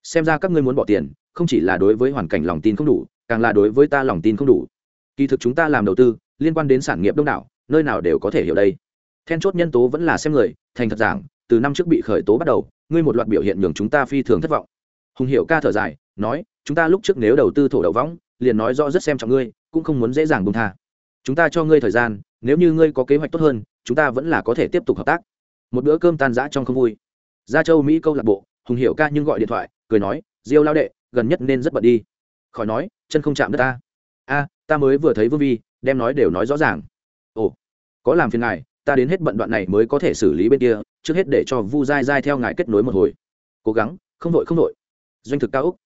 Xem ra các ngươi muốn bỏ tiền, không chỉ là đối với hoàn cảnh lòng tin không đủ, càng là đối với ta lòng tin không đủ. Kỳ thực chúng ta làm đầu tư, liên quan đến sản nghiệp đông đảo, nơi nào đều có thể hiểu đây. Then chốt nhân tố vẫn là xem người, thành thật giảng, từ năm trước bị khởi tố bắt đầu, ngươi một loạt biểu hiện nhường chúng ta phi thường thất vọng. Hùng hiệu ca thở dài nói, chúng ta lúc trước nếu đầu tư thổ đậu võng, liền nói rõ rất xem trọng ngươi, cũng không muốn dễ dàng bông tha. Chúng ta cho ngươi thời gian, nếu như ngươi có kế hoạch tốt hơn, chúng ta vẫn là có thể tiếp tục hợp tác. Một bữa cơm tan rã trong không vui. Gia châu mỹ câu lạc bộ, hùng hiệu ca nhưng gọi điện thoại, cười nói, diêu lao đệ, gần nhất nên rất bận đi. Khỏi nói, chân không chạm đất ta. A, ta mới vừa thấy vương vi, đem nói đều nói rõ ràng. Ồ, có làm phiền ngài, ta đến hết bận đoạn này mới có thể xử lý bên kia, trước hết để cho vu dai dai theo ngài kết nối một hồi. Cố gắng, không đội không đội doanh thực cao úc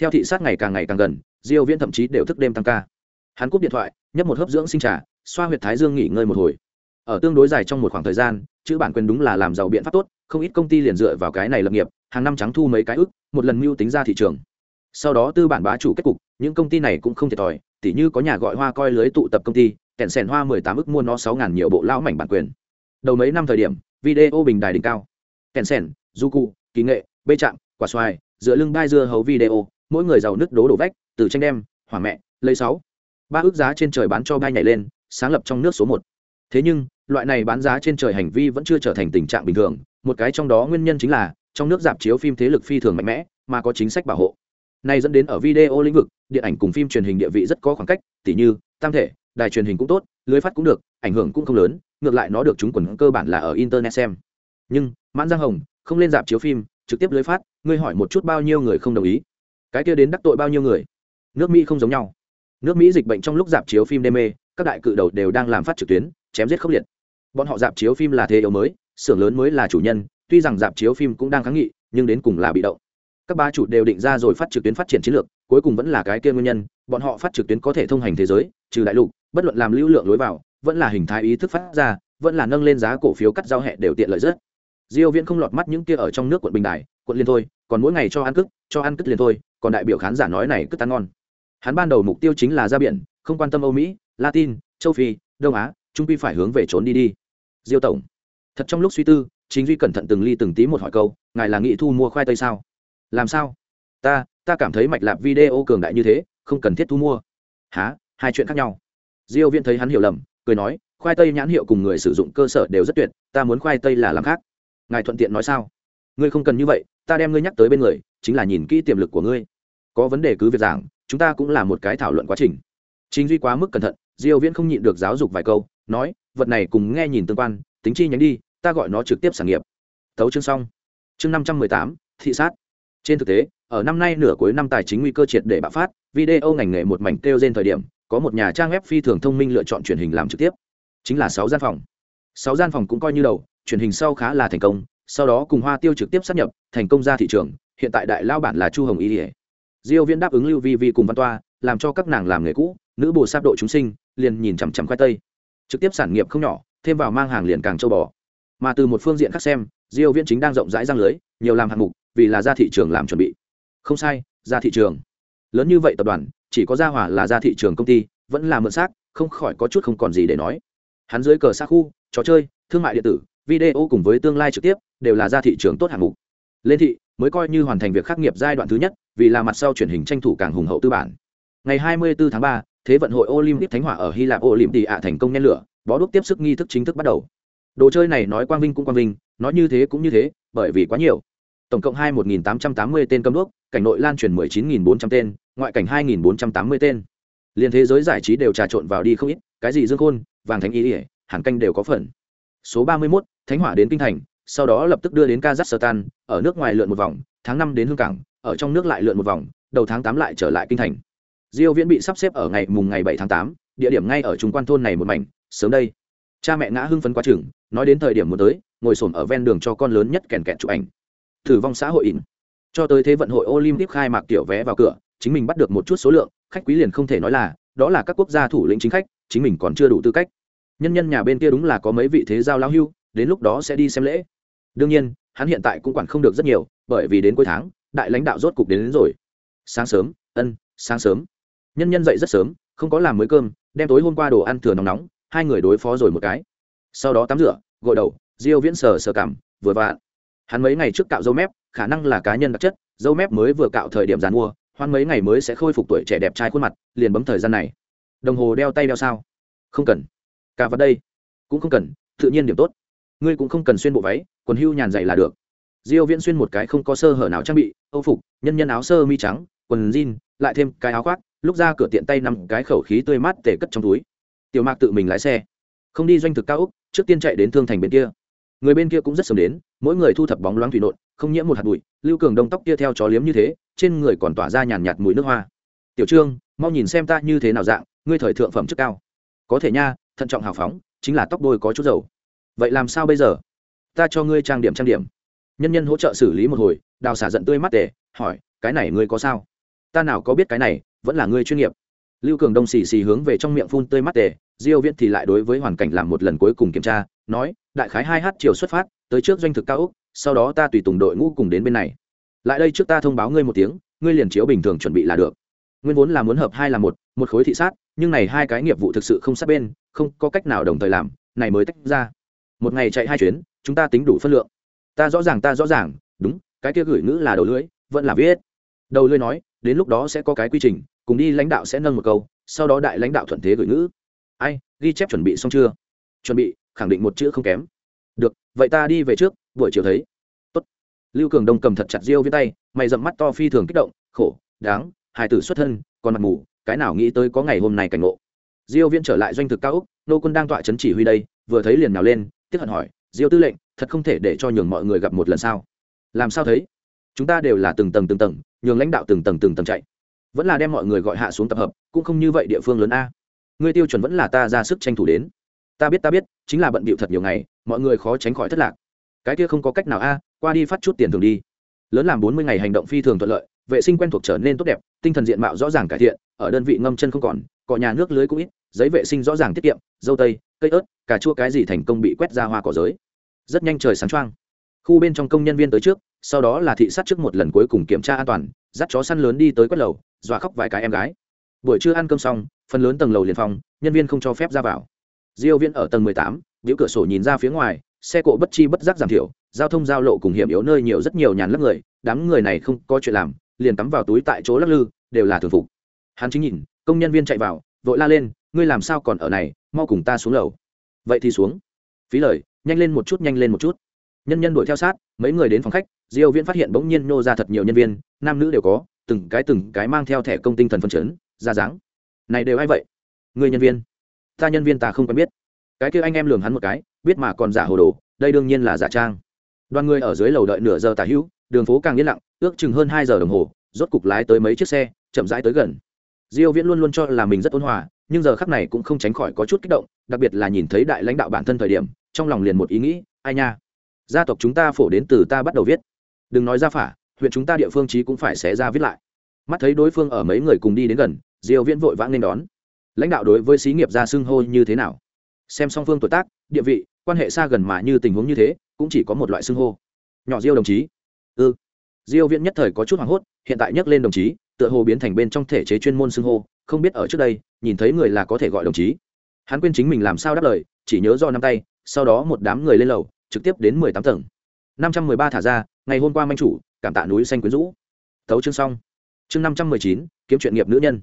theo thị sát ngày càng ngày càng gần, diêu viễn thậm chí đều thức đêm tăng ca. Hắn cúp điện thoại, nhấp một hớp dưỡng sinh trà, xoa huyệt thái dương nghỉ ngơi một hồi. Ở tương đối dài trong một khoảng thời gian, chữ bản quyền đúng là làm giàu biện pháp tốt, không ít công ty liền dựa vào cái này lập nghiệp, hàng năm trắng thu mấy cái ức, một lần mưu tính ra thị trường. Sau đó tư bản bá chủ kết cục, những công ty này cũng không thiệt thòi, tỉ như có nhà gọi hoa coi lưới tụ tập công ty, kẹn sèn hoa mười tám ức mua nó sáu ngàn nhiều bộ lão mảnh bản quyền. Đầu mấy năm thời điểm, video bình đài đỉnh cao. Kẹn sèn du cụ kỹ nghệ, bê trạm quả xoài, dựa lưng đai dưa hấu video mỗi người giàu nước đố đổ vách, từ tranh đem, hỏa mẹ, lấy sáu. Ba ước giá trên trời bán cho bay nhảy lên, sáng lập trong nước số một. Thế nhưng, loại này bán giá trên trời hành vi vẫn chưa trở thành tình trạng bình thường. Một cái trong đó nguyên nhân chính là, trong nước dạp chiếu phim thế lực phi thường mạnh mẽ, mà có chính sách bảo hộ. Này dẫn đến ở video lĩnh vực, điện ảnh cùng phim truyền hình địa vị rất có khoảng cách, tỉ như, tam thể, đài truyền hình cũng tốt, lưới phát cũng được, ảnh hưởng cũng không lớn, ngược lại nó được chúng quần cơ bản là ở internet xem. Nhưng, mãn giang hồng, không lên dạp chiếu phim, trực tiếp lưới phát, ngươi hỏi một chút bao nhiêu người không đồng ý? Cái kia đến đắc tội bao nhiêu người? Nước mỹ không giống nhau. Nước mỹ dịch bệnh trong lúc dạp chiếu phim đê mê, các đại cự đầu đều đang làm phát trực tuyến, chém giết khốc liệt. Bọn họ dạp chiếu phim là thế yếu mới, xưởng lớn mới là chủ nhân, tuy rằng dạp chiếu phim cũng đang kháng nghị, nhưng đến cùng là bị động. Các ba chủ đều định ra rồi phát trực tuyến phát triển chiến lược, cuối cùng vẫn là cái kia nguyên nhân, bọn họ phát trực tuyến có thể thông hành thế giới, trừ đại lục, bất luận làm lưu lượng lối vào, vẫn là hình thái ý thức phát ra, vẫn là nâng lên giá cổ phiếu cắt giao hẹ đều tiện lợi rất. Diêu viễn không lọt mắt những kia ở trong nước quận bình đài, quận liên thôi, còn mỗi ngày cho ăn cức, cho ăn cức liền thôi còn đại biểu khán giả nói này cứ tan ngon. Hắn ban đầu mục tiêu chính là ra biển, không quan tâm âu mỹ, latin, châu phi, đông á, trung quy phải hướng về trốn đi đi. Diêu tổng, thật trong lúc suy tư, chính duy cẩn thận từng ly từng tí một hỏi câu, ngài là nghị thu mua khoai tây sao? Làm sao? Ta ta cảm thấy mạch lạp video cường đại như thế, không cần thiết thu mua. Há hai chuyện khác nhau. Diêu viễn thấy hắn hiểu lầm, cười nói, khoai tây nhãn hiệu cùng người sử dụng cơ sở đều rất tuyệt, ta muốn khoai tây là làm khác. Ngài thuận tiện nói sao? Ngươi không cần như vậy, ta đem ngươi nhắc tới bên người, chính là nhìn kỹ tiềm lực của ngươi có vấn đề cứ việc giảng chúng ta cũng là một cái thảo luận quá trình. Chính duy quá mức cẩn thận diêu viễn không nhịn được giáo dục vài câu nói vật này cùng nghe nhìn tương quan tính chi nhánh đi ta gọi nó trực tiếp sản nghiệp. Thấu chương xong. Chương 518, thị sát. Trên thực tế ở năm nay nửa cuối năm tài chính nguy cơ triệt để bạo phát video ngành nghề một mảnh kêu trên thời điểm có một nhà trang web phi thường thông minh lựa chọn truyền hình làm trực tiếp. Chính là sáu gian phòng. Sáu gian phòng cũng coi như đầu truyền hình sau khá là thành công sau đó cùng hoa tiêu trực tiếp sát nhập thành công ra thị trường hiện tại đại lao bản là chu hồng y diêu viễn đáp ứng lưu vi vi cùng văn toa, làm cho các nàng làm nghề cũ, nữ bồ sáp độ chúng sinh, liền nhìn chằm chằm khoai tây. Trực tiếp sản nghiệp không nhỏ, thêm vào mang hàng liền càng châu bò. Mà từ một phương diện khác xem, diêu viễn chính đang rộng rãi răng lưới, nhiều làm hạng mục, vì là ra thị trường làm chuẩn bị. Không sai, ra thị trường. Lớn như vậy tập đoàn, chỉ có gia hỏa là ra thị trường công ty, vẫn là mượn xác, không khỏi có chút không còn gì để nói. Hắn dưới cờ xa khu, trò chơi, thương mại điện tử, video cùng với tương lai trực tiếp, đều là ra thị trường tốt hạng mục. Lên thị mới coi như hoàn thành việc khắc nghiệp giai đoạn thứ nhất vì là mặt sau truyền hình tranh thủ càng hùng hậu tư bản. Ngày 24 tháng 3, thế vận hội olympic thánh hỏa ở hy lạp olympic ạ thành công nhen lửa bó đúc tiếp sức nghi thức chính thức bắt đầu. Đồ chơi này nói quang vinh cũng quang vinh nói như thế cũng như thế bởi vì quá nhiều. Tổng cộng hai một tám trăm tám mươi tên cầm đuốc cảnh nội lan truyền mười chín bốn trăm tên ngoại cảnh hai bốn trăm tám mươi tên. Liên thế giới giải trí đều trà trộn vào đi không ít cái gì dương khôn vàng thánh ý ỉa hàn canh đều có phần. Số ba mươi 31, thánh hỏa đến kinh thành sau đó lập tức đưa đến kazakhstan, ở nước ngoài lượn một vòng, tháng năm đến hương cảng, ở trong nước lại lượn một vòng, đầu tháng tám lại trở lại kinh thành. Diêu viễn bị sắp xếp ở ngày mùng ngày bảy tháng tám, địa điểm ngay ở trung quan thôn này một mảnh, sớm đây. Cha mẹ ngã hưng phấn quá chừng, nói đến thời điểm muốn tới, ngồi xổm ở ven đường cho con lớn nhất kèn kẹt chụp ảnh. Thử vong xã hội ỉn cho tới thế vận hội olympic khai mạc tiểu vé vào cửa, chính mình bắt được một chút số lượng, khách quý liền không thể nói là, đó là các quốc gia thủ lĩnh chính khách, chính mình còn chưa đủ tư cách. Nhân nhân nhà bên kia đúng là có mấy vị thế giao lao hưu, đến lúc đó sẽ đi xem lễ đương nhiên hắn hiện tại cũng quản không được rất nhiều bởi vì đến cuối tháng đại lãnh đạo rốt cục đến, đến rồi. Sáng sớm ân sáng sớm. Nhân nhân dậy rất sớm không có làm mới cơm đem tối hôm qua đồ ăn thừa nóng nóng hai người đối phó rồi một cái. Sau đó tắm rửa gội đầu diêu viễn sờ sờ cảm vừa vặn. Hắn mấy ngày trước cạo dâu mép khả năng là cá nhân đặc chất dâu mép mới vừa cạo thời điểm giàn mua hoan mấy ngày mới sẽ khôi phục tuổi trẻ đẹp trai khuôn mặt liền bấm thời gian này. Đồng hồ đeo tay đeo sao? Không cần. Cả vào đây. Cũng không cần tự nhiên điểm tốt ngươi cũng không cần xuyên bộ váy, quần hưu nhàn dày là được. Diêu viễn xuyên một cái không có sơ hở nào trang bị, âu phục, nhân nhân áo sơ mi trắng, quần jean, lại thêm cái áo khoác, lúc ra cửa tiện tay nằm cái khẩu khí tươi mát tể cất trong túi. Tiểu mạc tự mình lái xe. Không đi doanh thực cao úc, trước tiên chạy đến thương thành bên kia. Người bên kia cũng rất sớm đến, mỗi người thu thập bóng loáng thủy nộn, không nhiễm một hạt bụi, lưu cường đông tóc kia theo chó liếm như thế, trên người còn tỏa ra nhàn nhạt mùi nước hoa. Tiểu trương, mau nhìn xem ta như thế nào dạng, ngươi thời thượng phẩm chức cao. Có thể nha, thận trọng hào phóng, chính là tóc đôi có chút dầu vậy làm sao bây giờ? Ta cho ngươi trang điểm trang điểm. Nhân nhân hỗ trợ xử lý một hồi, đào xả giận tươi mắt tề, hỏi, cái này ngươi có sao? Ta nào có biết cái này, vẫn là ngươi chuyên nghiệp. Lưu cường đông xì xì hướng về trong miệng phun tươi mắt tề, diêu viễn thì lại đối với hoàn cảnh làm một lần cuối cùng kiểm tra, nói, đại khái hai h chiều xuất phát, tới trước doanh thực cao úc, sau đó ta tùy tùng đội ngũ cùng đến bên này. Lại đây trước ta thông báo ngươi một tiếng, ngươi liền chiếu bình thường chuẩn bị là được. Nguyên vốn là muốn hợp hai là một một khối thị sát, nhưng này hai cái nghiệp vụ thực sự không sát bên, không có cách nào đồng thời làm, này mới tách ra một ngày chạy hai chuyến, chúng ta tính đủ phân lượng. Ta rõ ràng, ta rõ ràng, đúng, cái kia gửi ngữ là đầu lưỡi, vẫn là viết. Đầu lưỡi nói, đến lúc đó sẽ có cái quy trình, cùng đi lãnh đạo sẽ nâng một câu, sau đó đại lãnh đạo thuận thế gửi ngữ. Ai, ghi chép chuẩn bị xong chưa? Chuẩn bị, khẳng định một chữ không kém. Được, vậy ta đi về trước, buổi chiều thấy. Tốt. lưu cường đông cầm thật chặt riêu với tay, mày dậm mắt to phi thường kích động, khổ, đáng, hài tử xuất thân, còn mặt mù, cái nào nghĩ tới có ngày hôm nay cảnh ngộ. Diêu viên trở lại doanh thực cao úc, nô quân đang tọa chấn chỉ huy đây, vừa thấy liền nào lên tiếc hận hỏi, diêu tư lệnh, thật không thể để cho nhường mọi người gặp một lần sao? Làm sao thấy? Chúng ta đều là từng tầng từng tầng, nhường lãnh đạo từng tầng từng tầng chạy. Vẫn là đem mọi người gọi hạ xuống tập hợp, cũng không như vậy địa phương lớn a. Người tiêu chuẩn vẫn là ta ra sức tranh thủ đến. Ta biết ta biết, chính là bận bịu thật nhiều ngày, mọi người khó tránh khỏi thất lạc. Cái kia không có cách nào a, qua đi phát chút tiền thường đi. Lớn làm bốn mươi ngày hành động phi thường thuận lợi, vệ sinh quen thuộc trở nên tốt đẹp, tinh thần diện mạo rõ ràng cải thiện, ở đơn vị ngâm chân không còn cọ nhà nước lưới cũng ít giấy vệ sinh rõ ràng tiết kiệm dâu tây cây ớt cà chua cái gì thành công bị quét ra hoa cỏ giới. Rất nhanh trời sáng trăng khu bên trong công nhân viên tới trước sau đó là thị sát trước một lần cuối cùng kiểm tra an toàn dắt chó săn lớn đi tới quét lầu dọa khóc vài cái em gái. Buổi trưa ăn cơm xong phần lớn tầng lầu liền phòng nhân viên không cho phép ra vào. Diêu viên ở tầng 18, biểu cửa sổ nhìn ra phía ngoài xe cộ bất chi bất giác giảm thiểu giao thông giao lộ cùng hiểm yếu nơi nhiều rất nhiều nhàn lấp người đám người này không có chuyện làm liền tắm vào túi tại chỗ lắc lư đều là thường phục. Hắn chính nhìn công nhân viên chạy vào, vội la lên, ngươi làm sao còn ở này, mau cùng ta xuống lầu. Vậy thì xuống. Phí lời, nhanh lên một chút, nhanh lên một chút. Nhân nhân đuổi theo sát, mấy người đến phòng khách, diêu viễn phát hiện bỗng nhiên nô ra thật nhiều nhân viên, nam nữ đều có, từng cái từng cái mang theo thẻ công tinh thần phân chấn, ra dáng. Này đều ai vậy? Người nhân viên. Ta nhân viên ta không quen biết. Cái kia anh em lường hắn một cái, biết mà còn giả hồ đồ, đây đương nhiên là giả trang. Đoàn người ở dưới lầu đợi nửa giờ tả hữu, đường phố càng yên lặng, ước chừng hơn hai giờ đồng hồ, rốt cục lái tới mấy chiếc xe, chậm rãi tới gần diêu viễn luôn luôn cho là mình rất ôn hòa, nhưng giờ khắc này cũng không tránh khỏi có chút kích động, đặc biệt là nhìn thấy đại lãnh đạo bản thân thời điểm, trong lòng liền một ý nghĩ, ai nha, gia tộc chúng ta phổ đến từ ta bắt đầu viết. Đừng nói ra phả, huyện chúng ta địa phương chí cũng phải xé ra viết lại. Mắt thấy đối phương ở mấy người cùng đi đến gần, diêu viễn vội vã nên đón. Lãnh đạo đối với xí nghiệp gia xưng hô như thế nào? Xem song phương tuổi tác, địa vị, quan hệ xa gần mà như tình huống như thế, cũng chỉ có một loại xưng hô. Nhỏ diêu đồng chí. Ư ừ. diêu viễn nhất thời có chút hoảng hốt, hiện tại nhắc lên đồng chí tựa hồ biến thành bên trong thể chế chuyên môn xưng hô, không biết ở trước đây, nhìn thấy người là có thể gọi đồng chí. Hắn quên chính mình làm sao đáp lời, chỉ nhớ do năm tay, sau đó một đám người lên lầu, trực tiếp đến 18 tầng. 513 thả ra, ngày hôm qua manh chủ, cảm tạ núi xanh quyến rũ. Tấu chương xong. Chương 519 kiếm chuyện nghiệp nữ nhân.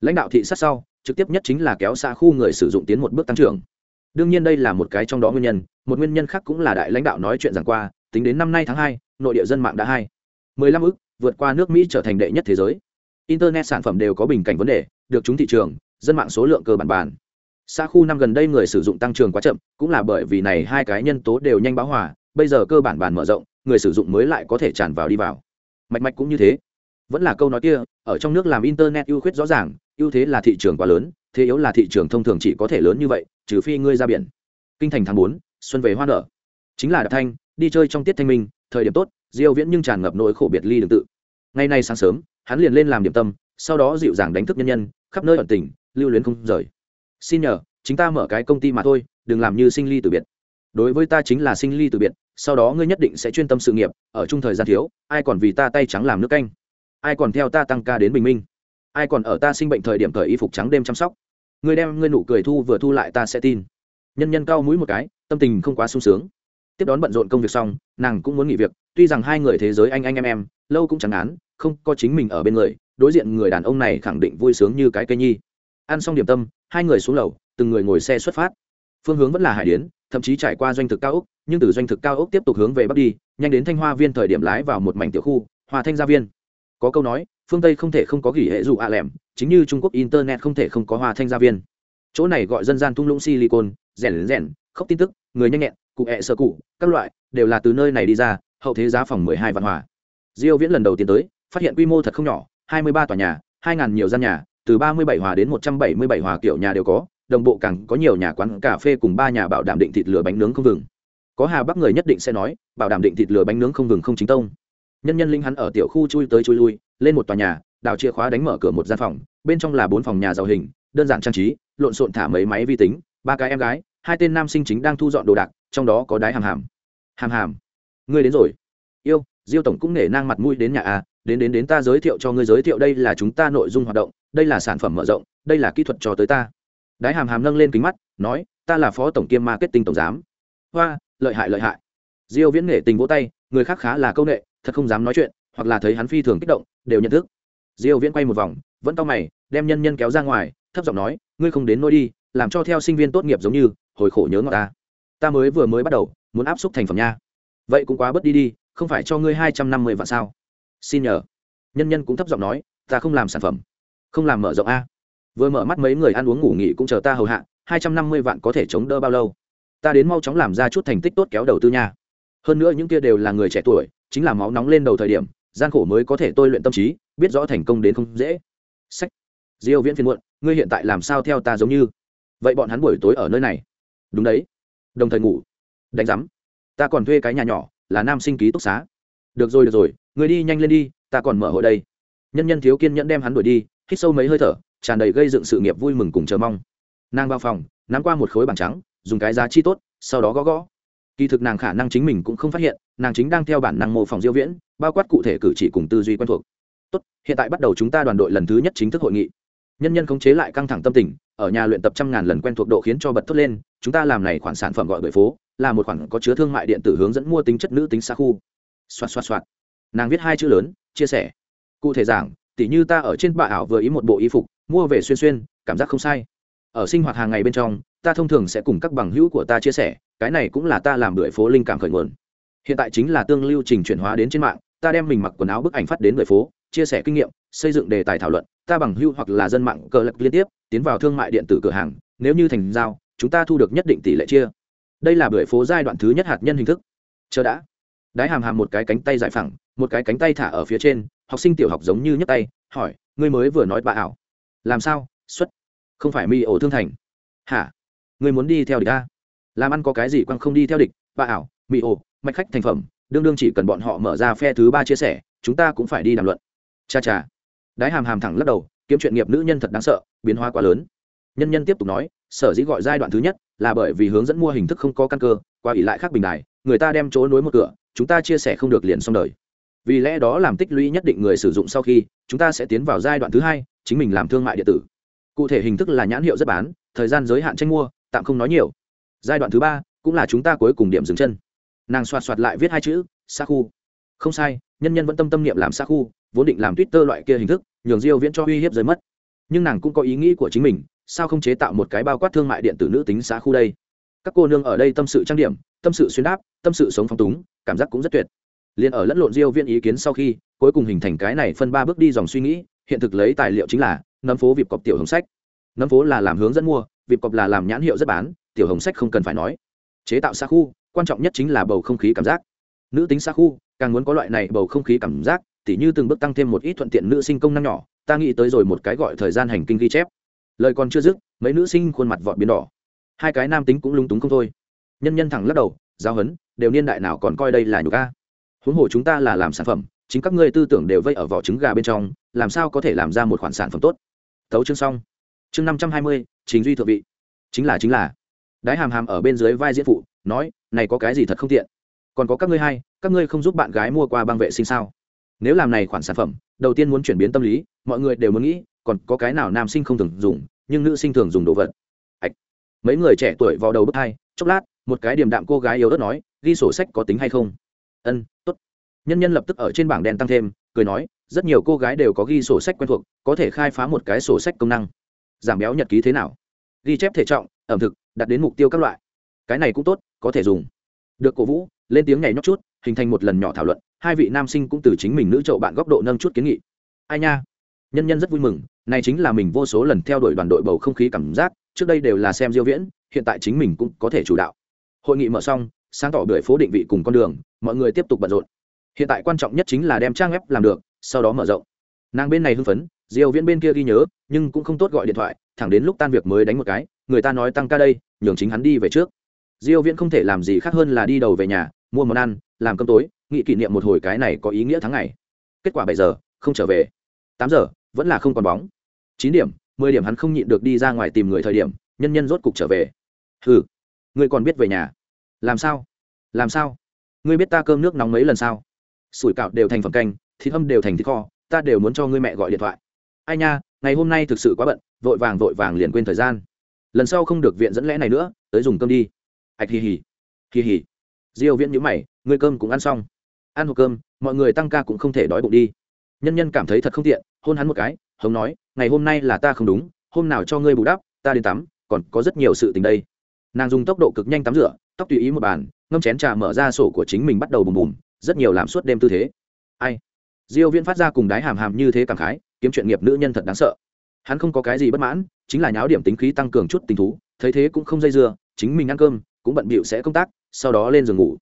Lãnh đạo thị sát sau, trực tiếp nhất chính là kéo xa khu người sử dụng tiến một bước tăng trưởng. Đương nhiên đây là một cái trong đó nguyên nhân, một nguyên nhân khác cũng là đại lãnh đạo nói chuyện rằng qua, tính đến năm nay tháng hai, nội địa dân mạng đã hai mười lăm ước vượt qua nước mỹ trở thành đệ nhất thế giới internet sản phẩm đều có bình cảnh vấn đề, được chúng thị trường, dân mạng số lượng cơ bản bàn. Xa khu năm gần đây người sử dụng tăng trưởng quá chậm, cũng là bởi vì này hai cái nhân tố đều nhanh báo hòa, bây giờ cơ bản bàn mở rộng, người sử dụng mới lại có thể tràn vào đi vào. Mạch mạch cũng như thế. Vẫn là câu nói kia, ở trong nước làm internet ưu khuyết rõ ràng, ưu thế là thị trường quá lớn, thế yếu là thị trường thông thường chỉ có thể lớn như vậy, trừ phi ngươi ra biển. Kinh thành tháng bốn, xuân về hoa nở. Chính là đạp thanh, đi chơi trong tiết thanh minh, thời điểm tốt, diêu viễn nhưng tràn ngập nỗi khổ biệt ly tương tự. Ngày nay sáng sớm hắn liền lên làm điểm tâm, sau đó dịu dàng đánh thức nhân nhân, khắp nơi ẩn tình, lưu luyến không rời. Xin nhờ, chính ta mở cái công ty mà thôi, đừng làm như sinh ly từ biệt. Đối với ta chính là sinh ly từ biệt, sau đó ngươi nhất định sẽ chuyên tâm sự nghiệp, ở chung thời gian thiếu, ai còn vì ta tay trắng làm nước canh? Ai còn theo ta tăng ca đến bình minh? Ai còn ở ta sinh bệnh thời điểm thời y phục trắng đêm chăm sóc? Ngươi đem ngươi nụ cười thu vừa thu lại ta sẽ tin. Nhân nhân cao mũi một cái, tâm tình không quá sung sướng. Tiếp đón bận rộn công việc xong, nàng cũng muốn nghỉ việc, tuy rằng hai người thế giới anh anh em em, lâu cũng chẳng án không có chính mình ở bên người, đối diện người đàn ông này khẳng định vui sướng như cái cây nhi. Ăn xong điểm tâm, hai người xuống lầu, từng người ngồi xe xuất phát. Phương hướng vẫn là hải điến, thậm chí trải qua doanh thực cao ốc, nhưng từ doanh thực cao ốc tiếp tục hướng về bắc đi, nhanh đến thanh hoa viên thời điểm lái vào một mảnh tiểu khu hòa thanh gia viên. Có câu nói, phương tây không thể không có gỉ hệ dù ạ lẻm, chính như trung quốc internet không thể không có hòa thanh gia viên. Chỗ này gọi dân gian thung lũng silicon, rèn rèn, khóc tin tức, người nhanh nhẹn, cụ hẹ sơ cụ, các loại, đều là từ nơi này đi ra, hậu thế giá phòng mười hai văn hòa. Diêu viễn lần đầu tiên tới phát hiện quy mô thật không nhỏ, hai mươi ba tòa nhà, hai ngàn nhiều gian nhà, từ ba mươi bảy hòa đến một trăm bảy mươi bảy hòa kiểu nhà đều có, đồng bộ càng có nhiều nhà quán cà phê cùng ba nhà bảo đảm định thịt lửa bánh nướng không vừng có hà bắc người nhất định sẽ nói, bảo đảm định thịt lửa bánh nướng không vừng không chính tông. Nhân nhân linh hắn ở tiểu khu chui tới chui lui, lên một tòa nhà, đào chìa khóa đánh mở cửa một gian phòng, bên trong là bốn phòng nhà giàu hình, đơn giản trang trí, lộn xộn thả mấy máy vi tính, ba cái em gái, hai tên nam sinh chính đang thu dọn đồ đạc, trong đó có đái hàm hàm. Hàm hàm. Ngươi đến rồi. Yêu, diêu tổng cũng nể nang mặt mũi đến nhà a đến đến đến ta giới thiệu cho ngươi giới thiệu đây là chúng ta nội dung hoạt động, đây là sản phẩm mở rộng, đây là kỹ thuật cho tới ta. Đái hàm hàm nâng lên kính mắt, nói, ta là phó tổng kiêm marketing tổng giám. Hoa, lợi hại lợi hại. Diêu viễn nghệ tình vỗ tay, người khác khá là câu nệ, thật không dám nói chuyện, hoặc là thấy hắn phi thường kích động, đều nhận thức. Diêu viễn quay một vòng, vẫn cau mày, đem nhân nhân kéo ra ngoài, thấp giọng nói, ngươi không đến nôi đi, làm cho theo sinh viên tốt nghiệp giống như, hồi khổ nhớ ngọt ta. Ta mới vừa mới bắt đầu, muốn áp xúc thành phẩm nha. Vậy cũng quá bất đi đi, không phải cho ngươi hai trăm năm mươi vạn sao? Xin nhờ. Nhân nhân cũng thấp giọng nói, ta không làm sản phẩm. Không làm mở rộng a. Vừa mở mắt mấy người ăn uống ngủ nghỉ cũng chờ ta hầu hạ, hai trăm năm mươi vạn có thể chống đỡ bao lâu? Ta đến mau chóng làm ra chút thành tích tốt kéo đầu tư nha. Hơn nữa những kia đều là người trẻ tuổi, chính là máu nóng lên đầu thời điểm, gian khổ mới có thể tôi luyện tâm trí, biết rõ thành công đến không dễ. Sách. Diêu viễn phiên muộn, ngươi hiện tại làm sao theo ta giống như? Vậy bọn hắn buổi tối ở nơi này. Đúng đấy. Đồng thời ngủ. Đánh rắm ta còn thuê cái nhà nhỏ, là nam sinh ký túc xá. Được rồi được rồi người đi nhanh lên đi, ta còn mở hội đây. Nhân nhân thiếu kiên nhẫn đem hắn đuổi đi, hít sâu mấy hơi thở, tràn đầy gây dựng sự nghiệp vui mừng cùng chờ mong. Nàng vào phòng, nắm qua một khối bảng trắng, dùng cái giá chi tốt, sau đó gõ gõ. Kỳ thực nàng khả năng chính mình cũng không phát hiện, nàng chính đang theo bản năng mô phỏng diêu viễn, bao quát cụ thể cử chỉ cùng tư duy quen thuộc. Tốt, hiện tại bắt đầu chúng ta đoàn đội lần thứ nhất chính thức hội nghị. Nhân nhân khống chế lại căng thẳng tâm tình, ở nhà luyện tập trăm ngàn lần quen thuộc độ khiến cho bật thốt lên, chúng ta làm này khoản sản phẩm gọi bởi phố, là một khoản có chứa thương mại điện tử hướng dẫn mua tính chất nữ tính xa khu. Xoạt xoạt xoạt nàng viết hai chữ lớn, chia sẻ. Cụ thể giảng, tỉ như ta ở trên bạ ảo vừa ý một bộ y phục, mua về xuyên xuyên, cảm giác không sai. Ở sinh hoạt hàng ngày bên trong, ta thông thường sẽ cùng các bằng hữu của ta chia sẻ, cái này cũng là ta làm bưởi phố linh cảm khởi nguồn. Hiện tại chính là tương lưu trình chuyển hóa đến trên mạng, ta đem mình mặc quần áo bức ảnh phát đến bưởi phố, chia sẻ kinh nghiệm, xây dựng đề tài thảo luận, ta bằng hữu hoặc là dân mạng cờ lập liên tiếp, tiến vào thương mại điện tử cửa hàng, nếu như thành giao, chúng ta thu được nhất định tỷ lệ chia. Đây là bưởi phố giai đoạn thứ nhất hạt nhân hình thức. Chờ đã. Đái hàm hàm một cái cánh tay giải phẳng một cái cánh tay thả ở phía trên, học sinh tiểu học giống như nhấc tay, hỏi, ngươi mới vừa nói bà ảo. Làm sao? Xuất. Không phải mi ổ thương thành. Hả? Ngươi muốn đi theo địch ta? Làm ăn có cái gì quăng không đi theo địch? Bà ảo, mi ổ, mạch khách thành phẩm, đương đương chỉ cần bọn họ mở ra phe thứ ba chia sẻ, chúng ta cũng phải đi đàm luận. Cha cha. Đái hàm hàm thẳng lắc đầu, kiếm chuyện nghiệp nữ nhân thật đáng sợ, biến hóa quá lớn. Nhân nhân tiếp tục nói, sở dĩ gọi giai đoạn thứ nhất là bởi vì hướng dẫn mua hình thức không có căn cơ qua ỉ lại khác bình đài, người ta đem chỗ nối một cửa, chúng ta chia sẻ không được liền xong đời vì lẽ đó làm tích lũy nhất định người sử dụng sau khi chúng ta sẽ tiến vào giai đoạn thứ hai, chính mình làm thương mại điện tử. Cụ thể hình thức là nhãn hiệu rất bán, thời gian giới hạn tranh mua, tạm không nói nhiều. Giai đoạn thứ ba cũng là chúng ta cuối cùng điểm dừng chân. Nàng soạt soạt lại viết hai chữ xa khu không sai, nhân nhân vẫn tâm tâm niệm làm xa khu vốn định làm twitter loại kia hình thức, nhường diêu viễn cho uy hiếp giới mất. Nhưng nàng cũng có ý nghĩ của chính mình, sao không chế tạo một cái bao quát thương mại điện tử nữ tính xa khu đây? Các cô nương ở đây tâm sự trang điểm, tâm sự xuyên đáp, tâm sự sống phong túng, cảm giác cũng rất tuyệt liền ở lẫn lộn diêu viên ý kiến sau khi, cuối cùng hình thành cái này phân ba bước đi dòng suy nghĩ, hiện thực lấy tài liệu chính là, nấm phố vịp cọp tiểu hồng sách. Nấm phố là làm hướng dẫn mua, vịp cọp là làm nhãn hiệu rất bán, tiểu hồng sách không cần phải nói. Chế tạo xa khu, quan trọng nhất chính là bầu không khí cảm giác. Nữ tính xa khu, càng muốn có loại này bầu không khí cảm giác, tỉ như từng bước tăng thêm một ít thuận tiện nữ sinh công năng nhỏ, ta nghĩ tới rồi một cái gọi thời gian hành kinh ghi chép. Lời còn chưa dứt, mấy nữ sinh khuôn mặt vọt biến đỏ. Hai cái nam tính cũng lung túng không thôi. Nhân nhân thẳng lắc đầu, giáo hấn đều niên đại nào còn coi đây là nhục ca huống hồ chúng ta là làm sản phẩm, chính các ngươi tư tưởng đều vây ở vỏ trứng gà bên trong, làm sao có thể làm ra một khoản sản phẩm tốt? Thấu chương xong. Chương năm trăm hai mươi chính duy thượng vị. Chính là chính là. Đái hàm hàm ở bên dưới vai diễn phụ, nói, này có cái gì thật không tiện? Còn có các ngươi hay các ngươi không giúp bạn gái mua qua băng vệ sinh sao? Nếu làm này khoản sản phẩm, đầu tiên muốn chuyển biến tâm lý, mọi người đều muốn nghĩ, còn có cái nào nam sinh không thường dùng, nhưng nữ sinh thường dùng đồ vật? Ạch. Mấy người trẻ tuổi vào đầu bước hai chốc lát, một cái điểm đạm cô gái yếu ớt nói, ghi sổ sách có tính hay không? Ân tốt nhân nhân lập tức ở trên bảng đen tăng thêm, cười nói, rất nhiều cô gái đều có ghi sổ sách quen thuộc, có thể khai phá một cái sổ sách công năng. Giảm béo nhật ký thế nào? Ghi chép thể trọng, ẩm thực, đặt đến mục tiêu các loại. Cái này cũng tốt, có thể dùng. Được cổ vũ, lên tiếng nhảy nhóc chút, hình thành một lần nhỏ thảo luận, hai vị nam sinh cũng từ chính mình nữ trậu bạn góc độ nâng chút kiến nghị. Ai nha? Nhân nhân rất vui mừng, này chính là mình vô số lần theo đuổi đoàn đội bầu không khí cảm giác, trước đây đều là xem diêu viễn, hiện tại chính mình cũng có thể chủ đạo. Hội nghị mở xong, sáng tỏ bưởi phố định vị cùng con đường mọi người tiếp tục bận rộn. Hiện tại quan trọng nhất chính là đem trang web làm được, sau đó mở rộng. Nàng bên này hưng phấn, diêu viễn bên kia ghi nhớ, nhưng cũng không tốt gọi điện thoại, thẳng đến lúc tan việc mới đánh một cái, người ta nói tăng ca đây, nhường chính hắn đi về trước. Diêu viễn không thể làm gì khác hơn là đi đầu về nhà, mua món ăn, làm cơm tối, nghị kỷ niệm một hồi cái này có ý nghĩa tháng ngày. Kết quả bảy giờ, không trở về. Tám giờ, vẫn là không còn bóng. Chín điểm, mười điểm hắn không nhịn được đi ra ngoài tìm người thời điểm, nhân nhân rốt cục trở về. Hừ, người còn biết về nhà. Làm sao? Làm sao? Ngươi biết ta cơm nước nóng mấy lần sao? Sủi cạo đều thành phẩm canh, thịt hâm đều thành thịt kho, ta đều muốn cho ngươi mẹ gọi điện thoại. Ai nha, ngày hôm nay thực sự quá bận, vội vàng vội vàng liền quên thời gian. Lần sau không được viện dẫn lẽ này nữa, tới dùng cơm đi. Ạch hì hì. Hì hì. Diêu viễn nhíu mày, ngươi cơm cũng ăn xong. Ăn hộp cơm, mọi người tăng ca cũng không thể đói bụng đi. Nhân nhân cảm thấy thật không tiện, hôn hắn một cái, hống nói, ngày hôm nay là ta không đúng, hôm nào cho ngươi bù đắp, ta đến tắm, còn có rất nhiều sự tình đây. Nàng dùng tốc độ cực nhanh tắm rửa, tóc tùy ý một bàn ngâm chén trà mở ra sổ của chính mình bắt đầu bùm bùm, rất nhiều làm suốt đêm tư thế. Ai? Diêu viễn phát ra cùng đái hàm hàm như thế cảm khái, kiếm chuyện nghiệp nữ nhân thật đáng sợ. Hắn không có cái gì bất mãn, chính là nháo điểm tính khí tăng cường chút tình thú, thấy thế cũng không dây dưa, chính mình ăn cơm, cũng bận bịu sẽ công tác, sau đó lên giường ngủ.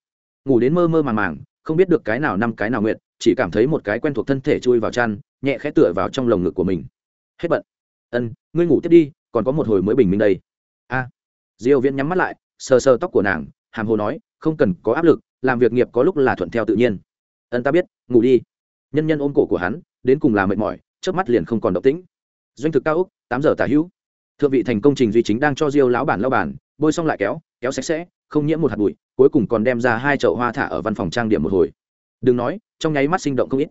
Ngủ đến mơ mơ màng màng, không biết được cái nào năm cái nào nguyện, chỉ cảm thấy một cái quen thuộc thân thể chui vào chăn, nhẹ khẽ tựa vào trong lồng ngực của mình. Hết bận. Ân, ngươi ngủ tiếp đi, còn có một hồi mới bình minh đây. A. Diêu viễn nhắm mắt lại, sờ sờ tóc của nàng, hàm hồ nói không cần có áp lực, làm việc nghiệp có lúc là thuận theo tự nhiên. Ân ta biết, ngủ đi. Nhân nhân ôm cổ của hắn, đến cùng là mệt mỏi, chớp mắt liền không còn động tĩnh. Doanh thực cao úc, tám giờ tả hữu. Thượng vị thành công trình duy chính đang cho diêu lão bản lao bản bôi xong lại kéo kéo sạch sẽ, không nhiễm một hạt bụi, cuối cùng còn đem ra hai chậu hoa thả ở văn phòng trang điểm một hồi. Đừng nói, trong nháy mắt sinh động không ít.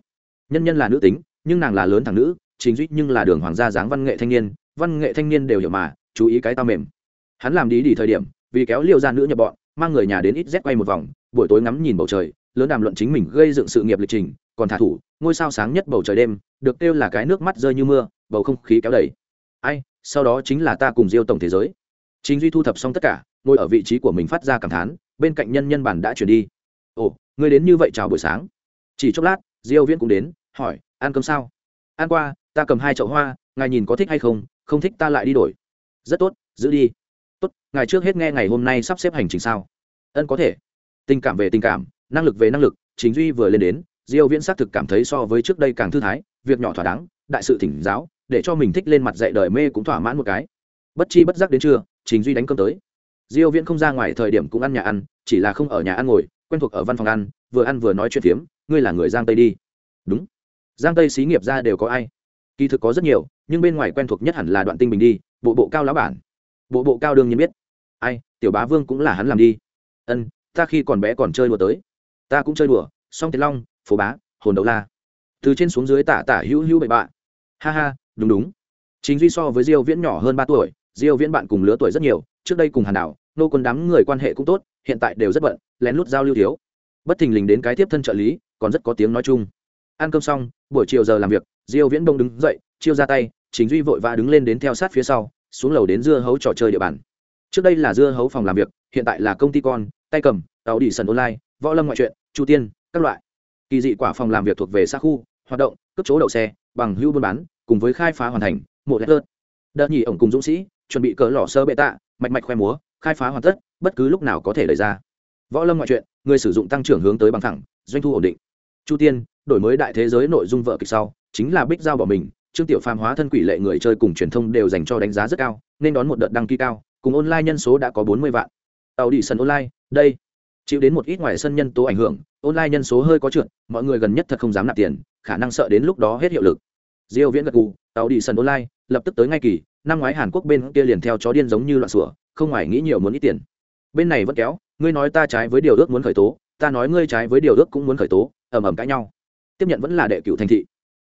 Nhân nhân là nữ tính, nhưng nàng là lớn thằng nữ chính duy nhưng là đường hoàng gia dáng văn nghệ thanh niên, văn nghệ thanh niên đều hiểu mà, chú ý cái tao mềm. Hắn làm đi đi thời điểm, vì kéo liêu ra nữ nhập bọn mang người nhà đến ít z quay một vòng, buổi tối ngắm nhìn bầu trời, lớn đàm luận chính mình gây dựng sự nghiệp lịch trình, còn thả thủ, ngôi sao sáng nhất bầu trời đêm, được kêu là cái nước mắt rơi như mưa, bầu không khí kéo đầy. Ai, sau đó chính là ta cùng diêu tổng thế giới. Chính duy thu thập xong tất cả, ngồi ở vị trí của mình phát ra cảm thán, bên cạnh nhân nhân bản đã chuyển đi. Ồ, ngươi đến như vậy chào buổi sáng. Chỉ chốc lát, diêu viễn cũng đến, hỏi, ăn cơm sao? Ăn qua, ta cầm hai chậu hoa, ngài nhìn có thích hay không? Không thích ta lại đi đổi. Rất tốt, giữ đi tốt, ngài trước hết nghe ngày hôm nay sắp xếp hành trình sao? Ân, có thể. Tình cảm về tình cảm, năng lực về năng lực, chính duy vừa lên đến, diêu viễn xác thực cảm thấy so với trước đây càng thư thái, việc nhỏ thỏa đáng, đại sự thỉnh giáo, để cho mình thích lên mặt dạy đời mê cũng thỏa mãn một cái. Bất chi bất giác đến trưa, chính duy đánh cơm tới. Diêu viễn không ra ngoài thời điểm cũng ăn nhà ăn, chỉ là không ở nhà ăn ngồi, quen thuộc ở văn phòng ăn, vừa ăn vừa nói chuyện phiếm, ngươi là người giang tây đi. Đúng. Giang tây xí nghiệp ra đều có ai? Kỳ thực có rất nhiều, nhưng bên ngoài quen thuộc nhất hẳn là đoạn tinh bình đi, bộ bộ cao lão bản bộ bộ cao đương nhiên biết. Ai, tiểu bá vương cũng là hắn làm đi. Ân, ta khi còn bé còn chơi đùa tới. Ta cũng chơi đùa, song tiền long phố bá, hồn đấu la. Từ trên xuống dưới tả tả hữu hữu bậy bạ. Ha ha, đúng đúng. Chính duy so với diêu viễn nhỏ hơn ba tuổi, diêu viễn bạn cùng lứa tuổi rất nhiều, trước đây cùng hàn đảo, nô quân đám người quan hệ cũng tốt, hiện tại đều rất bận, lén lút giao lưu thiếu. Bất thình lình đến cái tiếp thân trợ lý, còn rất có tiếng nói chung. Ăn cơm xong, buổi chiều giờ làm việc, diêu viễn đông đứng dậy, chiêu ra tay, chính duy vội vã đứng lên đến theo sát phía sau xuống lầu đến dưa hấu trò chơi địa bàn. Trước đây là dưa hấu phòng làm việc, hiện tại là công ty con, tay cầm, tàu đi sân online, võ lâm ngoại truyện, chu tiên, các loại. Kỳ dị quả phòng làm việc thuộc về xa khu, hoạt động, cấp chỗ đậu xe, bằng hưu buôn bán, cùng với khai phá hoàn thành, một lét đợt nhì ổng cùng dũng sĩ, chuẩn bị cỡ lò sơ bệ tạ, mạch mạch khoe múa, khai phá hoàn tất, bất cứ lúc nào có thể lấy ra. Võ lâm ngoại truyện, người sử dụng tăng trưởng hướng tới bằng thẳng, doanh thu ổn định. Chu tiên, đổi mới đại thế giới nội dung vợ kịch sau, chính là bích giao bỏ mình trương tiểu phàm hóa thân quỷ lệ người chơi cùng truyền thông đều dành cho đánh giá rất cao, nên đón một đợt đăng ký cao, cùng online nhân số đã có bốn mươi vạn. Tàu đi sân online, đây. Chịu đến một ít ngoài sân nhân tố ảnh hưởng, online nhân số hơi có trượt, mọi người gần nhất thật không dám nạp tiền, khả năng sợ đến lúc đó hết hiệu lực. Diêu viễn gật gù tàu đi sân online, lập tức tới ngay kỳ, năm ngoái hàn quốc bên kia liền theo chó điên giống như loạn sủa, không ngoài nghĩ nhiều muốn ít tiền. Bên này vẫn kéo, ngươi nói ta trái với điều ước muốn khởi tố, ta nói ngươi trái với điều ước cũng muốn khởi tố, ầm ầm cãi nhau. Tiếp nhận vẫn là đệ cựu thành thị.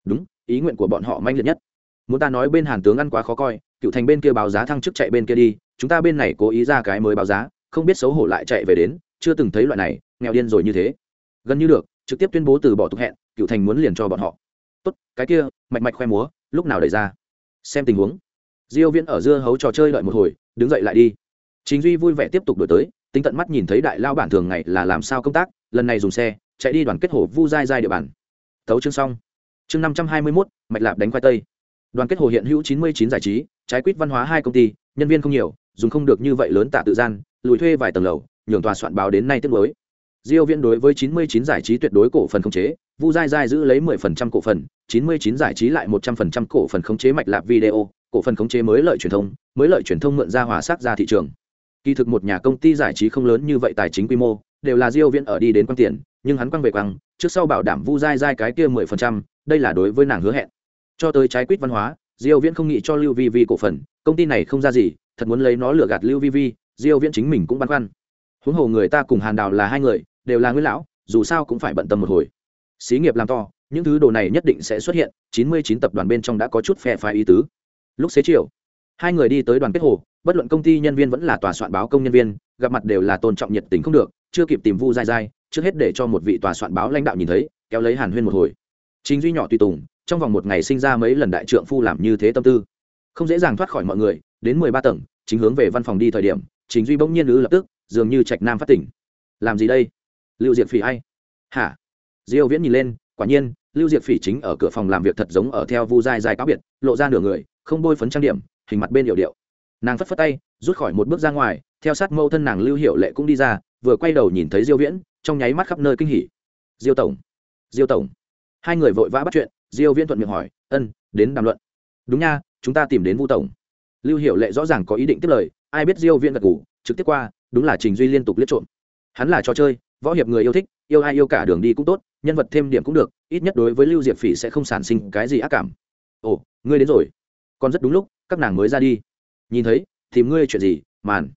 Đúng ý nguyện của bọn họ manh liệt nhất. Muốn ta nói bên hàn tướng ăn quá khó coi, cựu thành bên kia báo giá thăng chức chạy bên kia đi, chúng ta bên này cố ý ra cái mới báo giá, không biết xấu hổ lại chạy về đến, chưa từng thấy loại này, nghèo điên rồi như thế. Gần như được, trực tiếp tuyên bố từ bỏ tục hẹn, cựu thành muốn liền cho bọn họ. Tốt, cái kia, mạch mạch khoe múa, lúc nào đẩy ra? Xem tình huống. Diêu viễn ở dưa hấu trò chơi đợi một hồi, đứng dậy lại đi. Chính duy vui vẻ tiếp tục đổi tới, tính tận mắt nhìn thấy đại lao bản thường ngày là làm sao công tác, lần này dùng xe, chạy đi đoàn kết hồ vu dai dai địa bàn. Tấu chương xong chương 521, mạch lạp đánh khoai tây. Đoàn kết hồ hiện hữu 99 giải trí trái quýt văn hóa hai công ty nhân viên không nhiều dùng không được như vậy lớn tạ tự gian lùi thuê vài tầng lầu nhường tòa soạn báo đến nay tiếp mới diêu viễn đối với 99 giải trí tuyệt đối cổ phần khống chế vu dai dai giữ lấy 10% cổ phần 99 giải trí lại 100% cổ phần khống chế mạch lạp video cổ phần khống chế mới lợi truyền thông mới lợi truyền thông mượn ra hòa sát ra thị trường. Kỳ thực một nhà công ty giải trí không lớn như vậy tài chính quy mô đều là diêu viễn ở đi đến quan tiền nhưng hắn quăng về quăng trước sau bảo đảm vu dai dai cái kia 10%, đây là đối với nàng hứa hẹn. Cho tới trái quýt văn hóa, diêu viễn không nghĩ cho lưu vi vi cổ phần, công ty này không ra gì, thật muốn lấy nó lừa gạt lưu vi vi, diêu viễn chính mình cũng băn khoăn. Huống hồ người ta cùng hàn đào là hai người, đều là nguyên lão, dù sao cũng phải bận tâm một hồi. Xí nghiệp làm to, những thứ đồ này nhất định sẽ xuất hiện 99 tập đoàn bên trong đã có chút phe phái ý tứ. Lúc xế chiều, hai người đi tới đoàn kết hồ, bất luận công ty nhân viên vẫn là tòa soạn báo công nhân viên, gặp mặt đều là tôn trọng nhiệt tình không được, chưa kịp tìm vu dai dai trước hết để cho một vị tòa soạn báo lãnh đạo nhìn thấy, kéo lấy hàn huyên một hồi chính duy nhỏ tùy tùng, trong vòng một ngày sinh ra mấy lần đại trượng phu làm như thế tâm tư. Không dễ dàng thoát khỏi mọi người, đến mười ba tầng, chính hướng về văn phòng đi thời điểm, chính duy bỗng nhiên ư lập tức, dường như trạch nam phát tỉnh. Làm gì đây? Lưu diệt phỉ hay hả? Diêu viễn nhìn lên, quả nhiên, lưu diệt phỉ chính ở cửa phòng làm việc thật giống ở theo vu dai dài cáo biệt, lộ ra nửa người, không bôi phấn trang điểm, hình mặt bên hiệu điệu. Nàng phất phất tay, rút khỏi một bước ra ngoài, theo sát mâu thân nàng lưu hiệu lệ cũng đi ra, vừa quay đầu nhìn thấy diêu viễn, trong nháy mắt khắp nơi kinh hỉ. Diêu tổng! Diêu tổng! Hai người vội vã bắt chuyện, diêu viễn thuận miệng hỏi, ân, đến đàm luận. Đúng nha, chúng ta tìm đến vu tổng. Lưu hiệu lệ rõ ràng có ý định tiếp lời, ai biết diêu viễn gật gù, trực tiếp qua, đúng là trình duy liên tục liếc trộm. Hắn là trò chơi, võ hiệp người yêu thích, yêu ai yêu cả đường đi cũng tốt, nhân vật thêm điểm cũng được, ít nhất đối với lưu diệp phỉ sẽ không sản sinh cái gì ác cảm. Ồ, ngươi đến rồi. Còn rất đúng lúc, các nàng mới ra đi. Nhìn thấy, tìm ngươi chuyện gì, màn.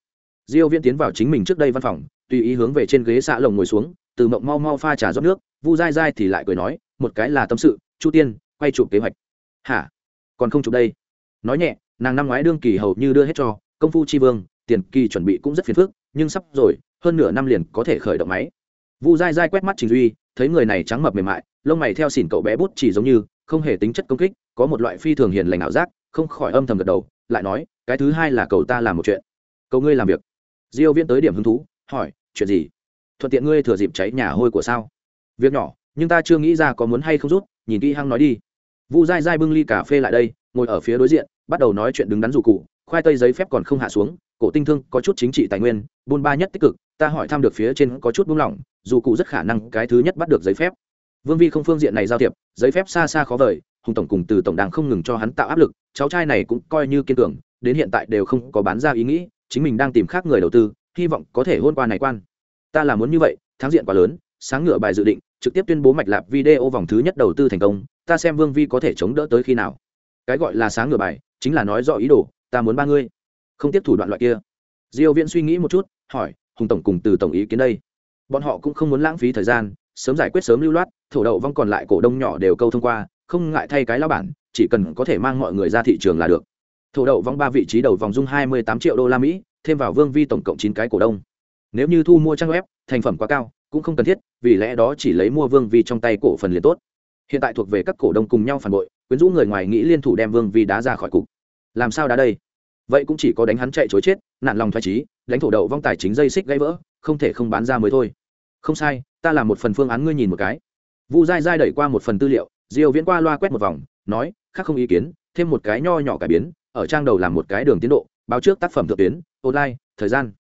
Diêu viễn tiến vào chính mình trước đây văn phòng, tùy ý hướng về trên ghế xạ lồng ngồi xuống, từ mộng mau mau pha trà rót nước, vu dai dai thì lại cười nói một cái là tâm sự, chu tiên, quay chụp kế hoạch. Hả? Còn không chụp đây. Nói nhẹ, nàng năm ngoái đương kỳ hầu như đưa hết cho, công phu chi vương, tiền kỳ chuẩn bị cũng rất phiền phức, nhưng sắp rồi, hơn nửa năm liền có thể khởi động máy. Vu dai dai quét mắt trình duy, thấy người này trắng mập mềm mại, lông mày theo xỉn cậu bé bút chỉ giống như, không hề tính chất công kích, có một loại phi thường hiền lành ảo giác, không khỏi âm thầm gật đầu, lại nói, cái thứ hai là cầu ta làm một chuyện. Cầu ngươi làm việc. Diêu viễn tới điểm hứng thú, hỏi, chuyện gì? Thuận tiện ngươi thừa dịp cháy nhà hôi của sao? Việc nhỏ nhưng ta chưa nghĩ ra có muốn hay không rút, nhìn kỹ hăng nói đi. Vu dai dai bưng ly cà phê lại đây, ngồi ở phía đối diện, bắt đầu nói chuyện đứng đắn dù cụ khoai tây giấy phép còn không hạ xuống, cổ tinh thương có chút chính trị tài nguyên, buôn ba nhất tích cực, ta hỏi thăm được phía trên có chút buông lỏng, dù cụ rất khả năng cái thứ nhất bắt được giấy phép. Vương vi không phương diện này giao thiệp, giấy phép xa xa khó vời, hùng tổng cùng từ tổng đảng không ngừng cho hắn tạo áp lực, cháu trai này cũng coi như kiên cường, đến hiện tại đều không có bán ra ý nghĩ, chính mình đang tìm khác người đầu tư, hy vọng có thể hôn qua này quan. Ta là muốn như vậy, thắng diện quá lớn sáng ngựa bài dự định, trực tiếp tuyên bố mạch lạp video vòng thứ nhất đầu tư thành công, ta xem vương vi có thể chống đỡ tới khi nào. Cái gọi là sáng ngựa bài, chính là nói rõ ý đồ, ta muốn ba ngươi. Không tiếp thủ đoạn loại kia. Diêu viễn suy nghĩ một chút, hỏi, hùng tổng cùng từ tổng ý kiến đây? Bọn họ cũng không muốn lãng phí thời gian, sớm giải quyết sớm lưu loát, thổ đậu vong còn lại cổ đông nhỏ đều câu thông qua, không ngại thay cái lao bản, chỉ cần có thể mang mọi người ra thị trường là được. Thổ đậu vong ba vị trí đầu vòng dung 28 triệu đô la mỹ, thêm vào vương vi tổng cộng 9 cái cổ đông. Nếu như thu mua trang web, thành phẩm quá cao cũng không cần thiết vì lẽ đó chỉ lấy mua vương vi trong tay cổ phần liền tốt. Hiện tại thuộc về các cổ đông cùng nhau phản bội quyến rũ người ngoài nghĩ liên thủ đem vương vi đá ra khỏi cục. Làm sao đá đây? Vậy cũng chỉ có đánh hắn chạy chối chết nạn lòng thoải trí đánh thổ đậu vong tài chính dây xích gãy vỡ không thể không bán ra mới thôi. Không sai ta làm một phần phương án ngươi nhìn một cái. Vu dai dai đẩy qua một phần tư liệu diều viễn qua loa quét một vòng nói khác không ý kiến thêm một cái nho nhỏ cải biến ở trang đầu làm một cái đường tiến độ báo trước tác phẩm thượng tuyến online thời gian.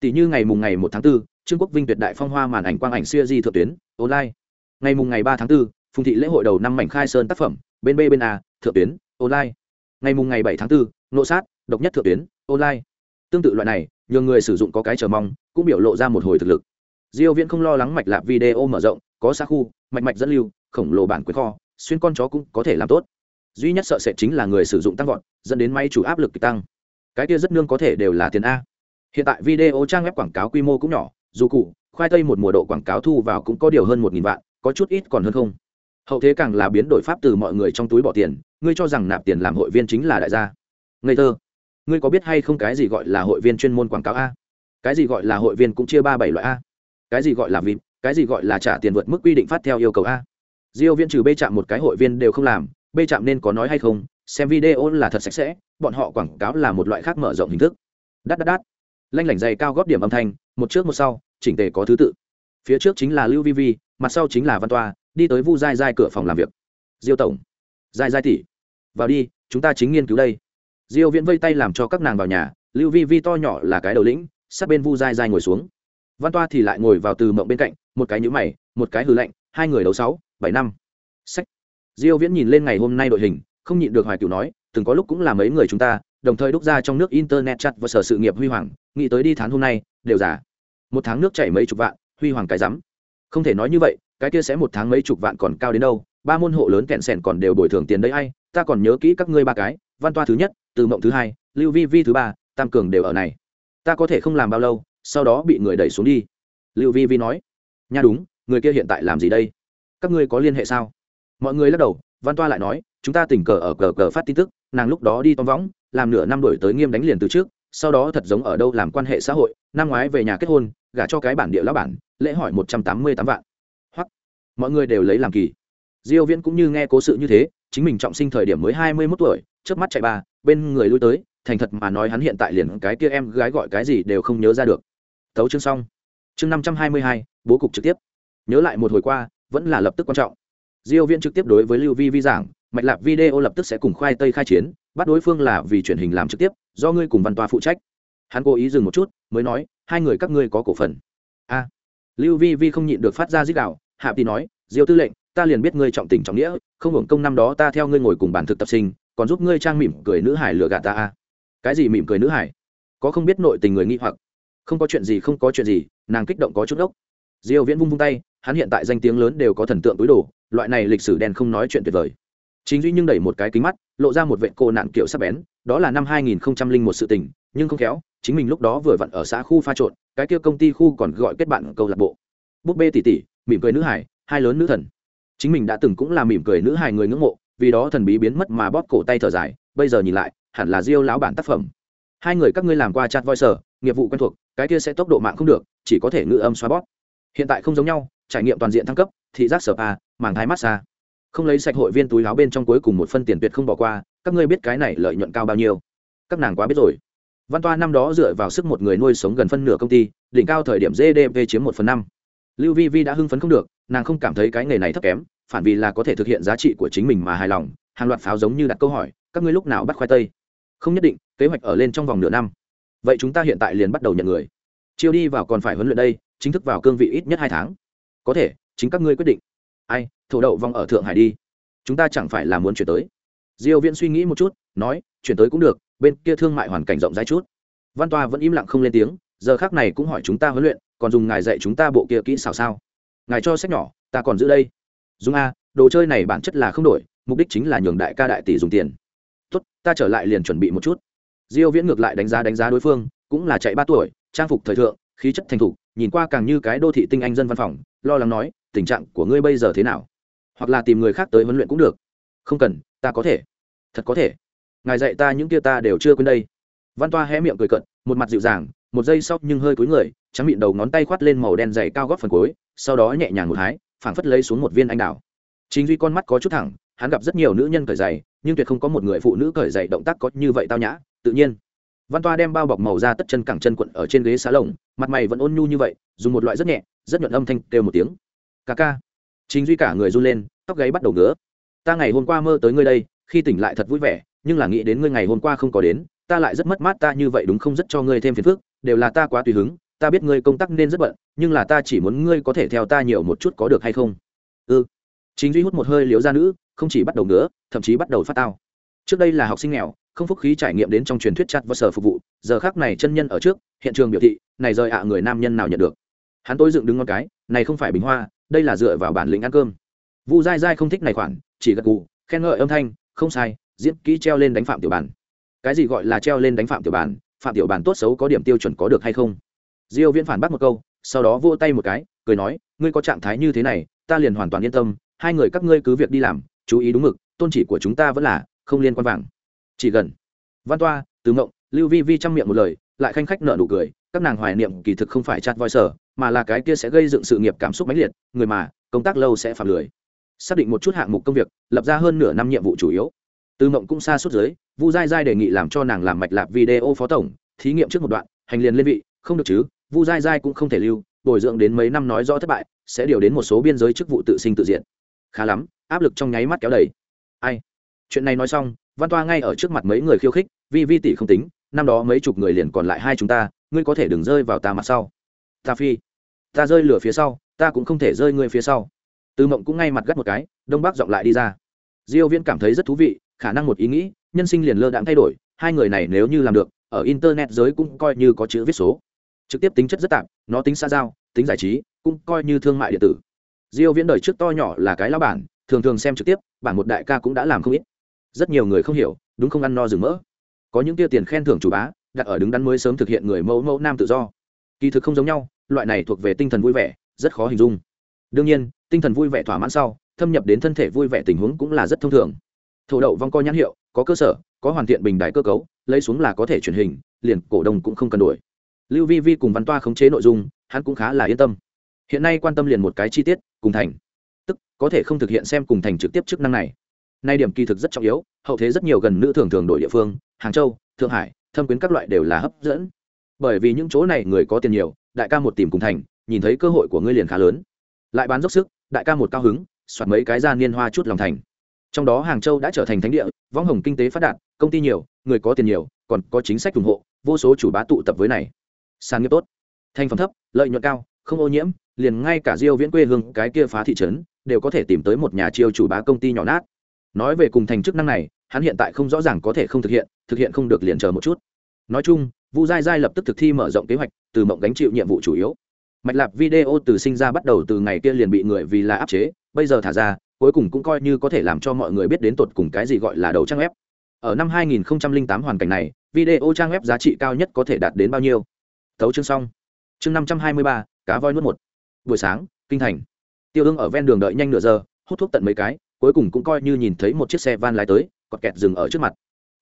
Tỷ như ngày mùng ngày một tháng 4, trương quốc vinh tuyệt đại phong hoa màn ảnh quang ảnh siêu di thượng tuyến online. Ngày mùng ngày ba tháng 4, phùng thị lễ hội đầu năm mảnh khai sơn tác phẩm bên b bên a thượng tuyến online. Ngày mùng ngày bảy tháng 4, nộ sát độc nhất thượng tuyến online. Tương tự loại này nhiều người sử dụng có cái chờ mong cũng biểu lộ ra một hồi thực lực. Diêu viễn không lo lắng mạch lạc video mở rộng có xa khu mạch mạch dẫn lưu khổng lồ bản quyền kho xuyên con chó cũng có thể làm tốt. Duy nhất sợ sệt chính là người sử dụng tăng vọt dẫn đến máy chủ áp lực tăng. Cái kia rất nương có thể đều là tiền a. Hiện tại video trang web quảng cáo quy mô cũng nhỏ dù cụ, khoai tây một mùa độ quảng cáo thu vào cũng có điều hơn một nghìn vạn, có chút ít còn hơn không. Hậu thế càng là biến đổi pháp từ mọi người trong túi bỏ tiền, ngươi cho rằng nạp tiền làm hội viên chính là đại gia. Ngây thơ. Ngươi có biết hay không cái gì gọi là hội viên chuyên môn quảng cáo a? Cái gì gọi là hội viên cũng chia ba bảy loại a. Cái gì gọi là vịt, cái gì gọi là trả tiền vượt mức quy định phát theo yêu cầu a. Diêu viên trừ bê chạm một cái hội viên đều không làm, bê chạm nên có nói hay không, xem video là thật sạch sẽ, bọn họ quảng cáo là một loại khác mở rộng hình thức. Đắt đắt đắt lanh lảnh dày cao góp điểm âm thanh, một trước một sau, chỉnh tề có thứ tự. Phía trước chính là lưu vi vi, mặt sau chính là văn toa, đi tới vu dai dai cửa phòng làm việc. Diêu tổng. Dai dai tỷ. Vào đi, chúng ta chính nghiên cứu đây. Diêu viễn vây tay làm cho các nàng vào nhà, lưu vi vi to nhỏ là cái đầu lĩnh, sát bên vu dai dai ngồi xuống. Văn toa thì lại ngồi vào từ mộng bên cạnh, một cái nhũ mày, một cái hư lạnh, hai người đấu sáu, bảy năm. Sách. Diêu viễn nhìn lên ngày hôm nay đội hình, không nhịn được hoài cửu nói, từng có lúc cũng là mấy người chúng ta đồng thời đúc ra trong nước internet chặt và sở sự nghiệp huy hoàng. Nghĩ tới đi tháng hôm nay, đều giả một tháng nước chảy mấy chục vạn, huy hoàng cái rắm. Không thể nói như vậy, cái kia sẽ một tháng mấy chục vạn còn cao đến đâu. Ba môn hộ lớn kẹn sẻn còn đều bồi thường tiền đấy ai. Ta còn nhớ kỹ các ngươi ba cái, văn toa thứ nhất, từ mộng thứ hai, lưu vi vi thứ ba, tam cường đều ở này. Ta có thể không làm bao lâu, sau đó bị người đẩy xuống đi. Lưu vi vi nói. Nha đúng, người kia hiện tại làm gì đây? Các ngươi có liên hệ sao? Mọi người lắc đầu, văn toa lại nói, chúng ta tình cờ ở cờ cờ phát tin tức, nàng lúc đó đi tóm võng làm nửa năm đổi tới nghiêm đánh liền từ trước, sau đó thật giống ở đâu làm quan hệ xã hội, năm ngoái về nhà kết hôn, gả cho cái bản địa lão bản, lễ hỏi một trăm tám mươi tám vạn. Hoặc, mọi người đều lấy làm kỳ. Diêu viễn cũng như nghe cố sự như thế, chính mình trọng sinh thời điểm mới hai mươi 21 tuổi trước mắt chạy ba, bên người lui tới, thành thật mà nói hắn hiện tại liền cái kia em gái gọi cái gì đều không nhớ ra được. Tấu chương xong. Chương năm trăm hai mươi hai, bố cục trực tiếp. Nhớ lại một hồi qua, vẫn là lập tức quan trọng. Diêu viễn trực tiếp đối với lưu vi vi giảng mạch lạc video lập tức sẽ cùng khoai tây khai chiến, bắt đối phương là vì truyền hình làm trực tiếp, do ngươi cùng văn toa phụ trách. Hắn cố ý dừng một chút, mới nói, hai người các ngươi có cổ phần. A. Lưu vi vi không nhịn được phát ra dích đạo hạ thì nói, diêu tư lệnh, ta liền biết ngươi trọng tình trọng nghĩa, không hưởng công năm đó ta theo ngươi ngồi cùng bàn thực tập sinh, còn giúp ngươi trang mỉm cười nữ hải lừa gạt ta a. Cái gì mỉm cười nữ hải? Có không biết nội tình người nghi hoặc. Không có chuyện gì, không có chuyện gì, nàng kích động có chút ốc diêu viễn vung vung tay, hắn hiện tại danh tiếng lớn đều có thần tượng túi đồ, loại này lịch sử đen không nói chuyện tuyệt vời chính duy nhưng đẩy một cái kính mắt, lộ ra một vệ cô nạn kiểu sắc bén, đó là năm 2001 sự tình, nhưng không khéo, chính mình lúc đó vừa vặn ở xã khu pha trộn, cái kia công ty khu còn gọi kết bạn câu lạc bộ. Búp bê tỷ tỷ mỉm cười nữ hải, hai lớn nữ thần. Chính mình đã từng cũng là mỉm cười nữ hải người ngưỡng mộ, vì đó thần bí biến mất mà bóp cổ tay thở dài, bây giờ nhìn lại, hẳn là diêu lão bản tác phẩm. Hai người các ngươi làm qua chat voice, nghiệp vụ quen thuộc, cái kia sẽ tốc độ mạng không được, chỉ có thể ngữ âm xóa bóp. Hiện tại không giống nhau, trải nghiệm toàn diện thăng cấp, thị giác sở pa, màng thái massage không lấy sạch hội viên túi áo bên trong cuối cùng một phân tiền tuyệt không bỏ qua, các ngươi biết cái này lợi nhuận cao bao nhiêu. Các nàng quá biết rồi. Văn toa năm đó dựa vào sức một người nuôi sống gần phân nửa công ty, đỉnh cao thời điểm gdp chiếm một phần năm. Lưu vi vi đã hưng phấn không được, nàng không cảm thấy cái nghề này thấp kém, phản vì là có thể thực hiện giá trị của chính mình mà hài lòng, hàng loạt pháo giống như đặt câu hỏi, các ngươi lúc nào bắt khoai tây? Không nhất định, kế hoạch ở lên trong vòng nửa năm. Vậy chúng ta hiện tại liền bắt đầu nhận người. Chiêu đi vào còn phải huấn luyện đây, chính thức vào cương vị ít nhất hai tháng. Có thể, chính các ngươi quyết định ai, thổ đậu vong ở thượng hải đi. Chúng ta chẳng phải là muốn chuyển tới. Diêu viễn suy nghĩ một chút, nói, chuyển tới cũng được, bên kia thương mại hoàn cảnh rộng rãi chút. Văn toa vẫn im lặng không lên tiếng, giờ khác này cũng hỏi chúng ta huấn luyện, còn dùng ngài dạy chúng ta bộ kia kỹ xảo sao? Ngài cho sách nhỏ, ta còn giữ đây. Dung a, đồ chơi này bản chất là không đổi, mục đích chính là nhường đại ca đại tỷ dùng tiền. Tốt, ta trở lại liền chuẩn bị một chút. Diêu viễn ngược lại đánh giá đánh giá đối phương, cũng là chạy ba tuổi, trang phục thời thượng, khí chất thành thục, nhìn qua càng như cái đô thị tinh anh dân văn phòng, lo lắng nói tình trạng của ngươi bây giờ thế nào? Hoặc là tìm người khác tới huấn luyện cũng được. Không cần, ta có thể. Thật có thể. Ngài dạy ta những kia ta đều chưa quên đây. Văn toa hé miệng cười cận một mặt dịu dàng, một giây sau nhưng hơi cúi người, trắng miệng đầu ngón tay khoát lên màu đen dày cao gót phần cuối, sau đó nhẹ nhàng một hái, phảng phất lấy xuống một viên anh đào. Chính duy con mắt có chút thẳng, hắn gặp rất nhiều nữ nhân cởi giày, nhưng tuyệt không có một người phụ nữ cởi giày động tác có như vậy tao nhã, tự nhiên. Văn toa đem bao bọc màu ra tất chân cẳng chân quận ở trên ghế xá lồng, mặt mày vẫn ôn nhu như vậy, dùng một loại rất nhẹ, rất nhuận âm thanh kêu một tiếng ca ca. Chính duy cả người run lên, tóc gáy bắt đầu ngứa. Ta ngày hôm qua mơ tới ngươi đây, khi tỉnh lại thật vui vẻ, nhưng là nghĩ đến ngươi ngày hôm qua không có đến, ta lại rất mất mát ta như vậy đúng không rất cho ngươi thêm phiền phức, đều là ta quá tùy hứng, ta biết ngươi công tác nên rất bận, nhưng là ta chỉ muốn ngươi có thể theo ta nhiều một chút có được hay không? Ư ừ. chính duy hút một hơi liếu ra nữ, không chỉ bắt đầu nữa thậm chí bắt đầu phát tao. Trước đây là học sinh nghèo, không phúc khí trải nghiệm đến trong truyền thuyết chặt và sở phục vụ, giờ khác này chân nhân ở trước, hiện trường biểu thị, này rời ạ người nam nhân nào nhận được? Hắn tôi dựng đứng ngon cái, này không phải bình hoa, đây là dựa vào bản lĩnh ăn cơm. Vu dai dai không thích này khoản, chỉ gật gù, khen ngợi âm thanh, không sai, diễn kỹ treo lên đánh phạm tiểu bản. Cái gì gọi là treo lên đánh phạm tiểu bản? Phạm tiểu bản tốt xấu có điểm tiêu chuẩn có được hay không? Diêu viễn phản bác một câu, sau đó vỗ tay một cái, cười nói, ngươi có trạng thái như thế này, ta liền hoàn toàn yên tâm, hai người các ngươi cứ việc đi làm, chú ý đúng mực, tôn chỉ của chúng ta vẫn là không liên quan vàng. Chỉ gần. Văn toa, từ ngộng, lưu vi vi trong miệng một lời, lại khanh khách nợ nụ cười, các nàng hoài niệm kỳ thực không phải chặt voi sở mà là cái kia sẽ gây dựng sự nghiệp cảm xúc mãnh liệt, người mà, công tác lâu sẽ phạm lười. Xác định một chút hạng mục công việc, lập ra hơn nửa năm nhiệm vụ chủ yếu. Từ mộng cũng xa suốt giới, vu dai dai đề nghị làm cho nàng làm mạch lạc video phó tổng, thí nghiệm trước một đoạn, hành liền lên vị, không được chứ, vu dai dai cũng không thể lưu, bồi dưỡng đến mấy năm nói rõ thất bại, sẽ điều đến một số biên giới chức vụ tự sinh tự diện. Khá lắm, áp lực trong nháy mắt kéo đầy. Ai? Chuyện này nói xong, văn toa ngay ở trước mặt mấy người khiêu khích, vi vi tỷ không tính, năm đó mấy chục người liền còn lại hai chúng ta, ngươi có thể đừng rơi vào ta mặt sau ta phi, ta rơi lửa phía sau, ta cũng không thể rơi ngươi phía sau. Từ mộng cũng ngay mặt gắt một cái, đông bắc giọng lại đi ra. Diêu viễn cảm thấy rất thú vị, khả năng một ý nghĩ, nhân sinh liền lơ đãng thay đổi, hai người này nếu như làm được, ở internet giới cũng coi như có chữ viết số. Trực tiếp tính chất rất tạm, nó tính xa giao, tính giải trí, cũng coi như thương mại điện tử. Diêu viễn đời trước to nhỏ là cái lão bản, thường thường xem trực tiếp, bản một đại ca cũng đã làm không ít. Rất nhiều người không hiểu, đúng không ăn no rừng mỡ. Có những tiêu tiền khen thưởng chủ bá, đặt ở đứng đắn mới sớm thực hiện người mẫu mẫu nam tự do kỳ thực không giống nhau, loại này thuộc về tinh thần vui vẻ, rất khó hình dung. Đương nhiên, tinh thần vui vẻ thỏa mãn sau, thâm nhập đến thân thể vui vẻ tình huống cũng là rất thông thường. Thổ đậu vong co nhãn hiệu, có cơ sở, có hoàn thiện bình đại cơ cấu, lấy xuống là có thể truyền hình, liền cổ đông cũng không cần đuổi. lưu vi vi cùng văn toa khống chế nội dung, hắn cũng khá là yên tâm. Hiện nay quan tâm liền một cái chi tiết, cùng thành. Tức, có thể không thực hiện xem cùng thành trực tiếp chức năng này. Nay điểm kỳ thực rất trọng yếu, hậu thế rất nhiều gần nữ thường thường đổi địa phương, hàng châu, thượng hải, thâm quyến các loại đều là hấp dẫn bởi vì những chỗ này người có tiền nhiều, đại ca một tìm cùng thành, nhìn thấy cơ hội của ngươi liền khá lớn. Lại bán dốc sức, đại ca một cao hứng, soạt mấy cái ra niên hoa chút lòng thành. Trong đó hàng châu đã trở thành thánh địa võng hồng kinh tế phát đạt, công ty nhiều, người có tiền nhiều, còn có chính sách ủng hộ, vô số chủ bá tụ tập với này. Sàn nghiệp tốt, thành phẩm thấp, lợi nhuận cao, không ô nhiễm, liền ngay cả diêu viễn quê hương, cái kia phá thị trấn, đều có thể tìm tới một nhà chiêu chủ bá công ty nhỏ nát. Nói về cùng thành chức năng này, hắn hiện tại không rõ ràng có thể không thực hiện thực hiện không được liền chờ một chút. Nói chung vu giai giai lập tức thực thi mở rộng kế hoạch từ mộng gánh chịu nhiệm vụ chủ yếu. Mạch lạp video từ sinh ra bắt đầu từ ngày kia liền bị người vì là áp chế bây giờ thả ra cuối cùng cũng coi như có thể làm cho mọi người biết đến tột cùng cái gì gọi là đầu trang web. Ở năm 2008 hoàn cảnh này video trang web giá trị cao nhất có thể đạt đến bao nhiêu? Thấu chương xong. Chương 523, cá voi nuốt một. Buổi sáng kinh thành. Tiêu ương ở ven đường đợi nhanh nửa giờ hút thuốc tận mấy cái cuối cùng cũng coi như nhìn thấy một chiếc xe van lái tới cọt kẹt dừng ở trước mặt.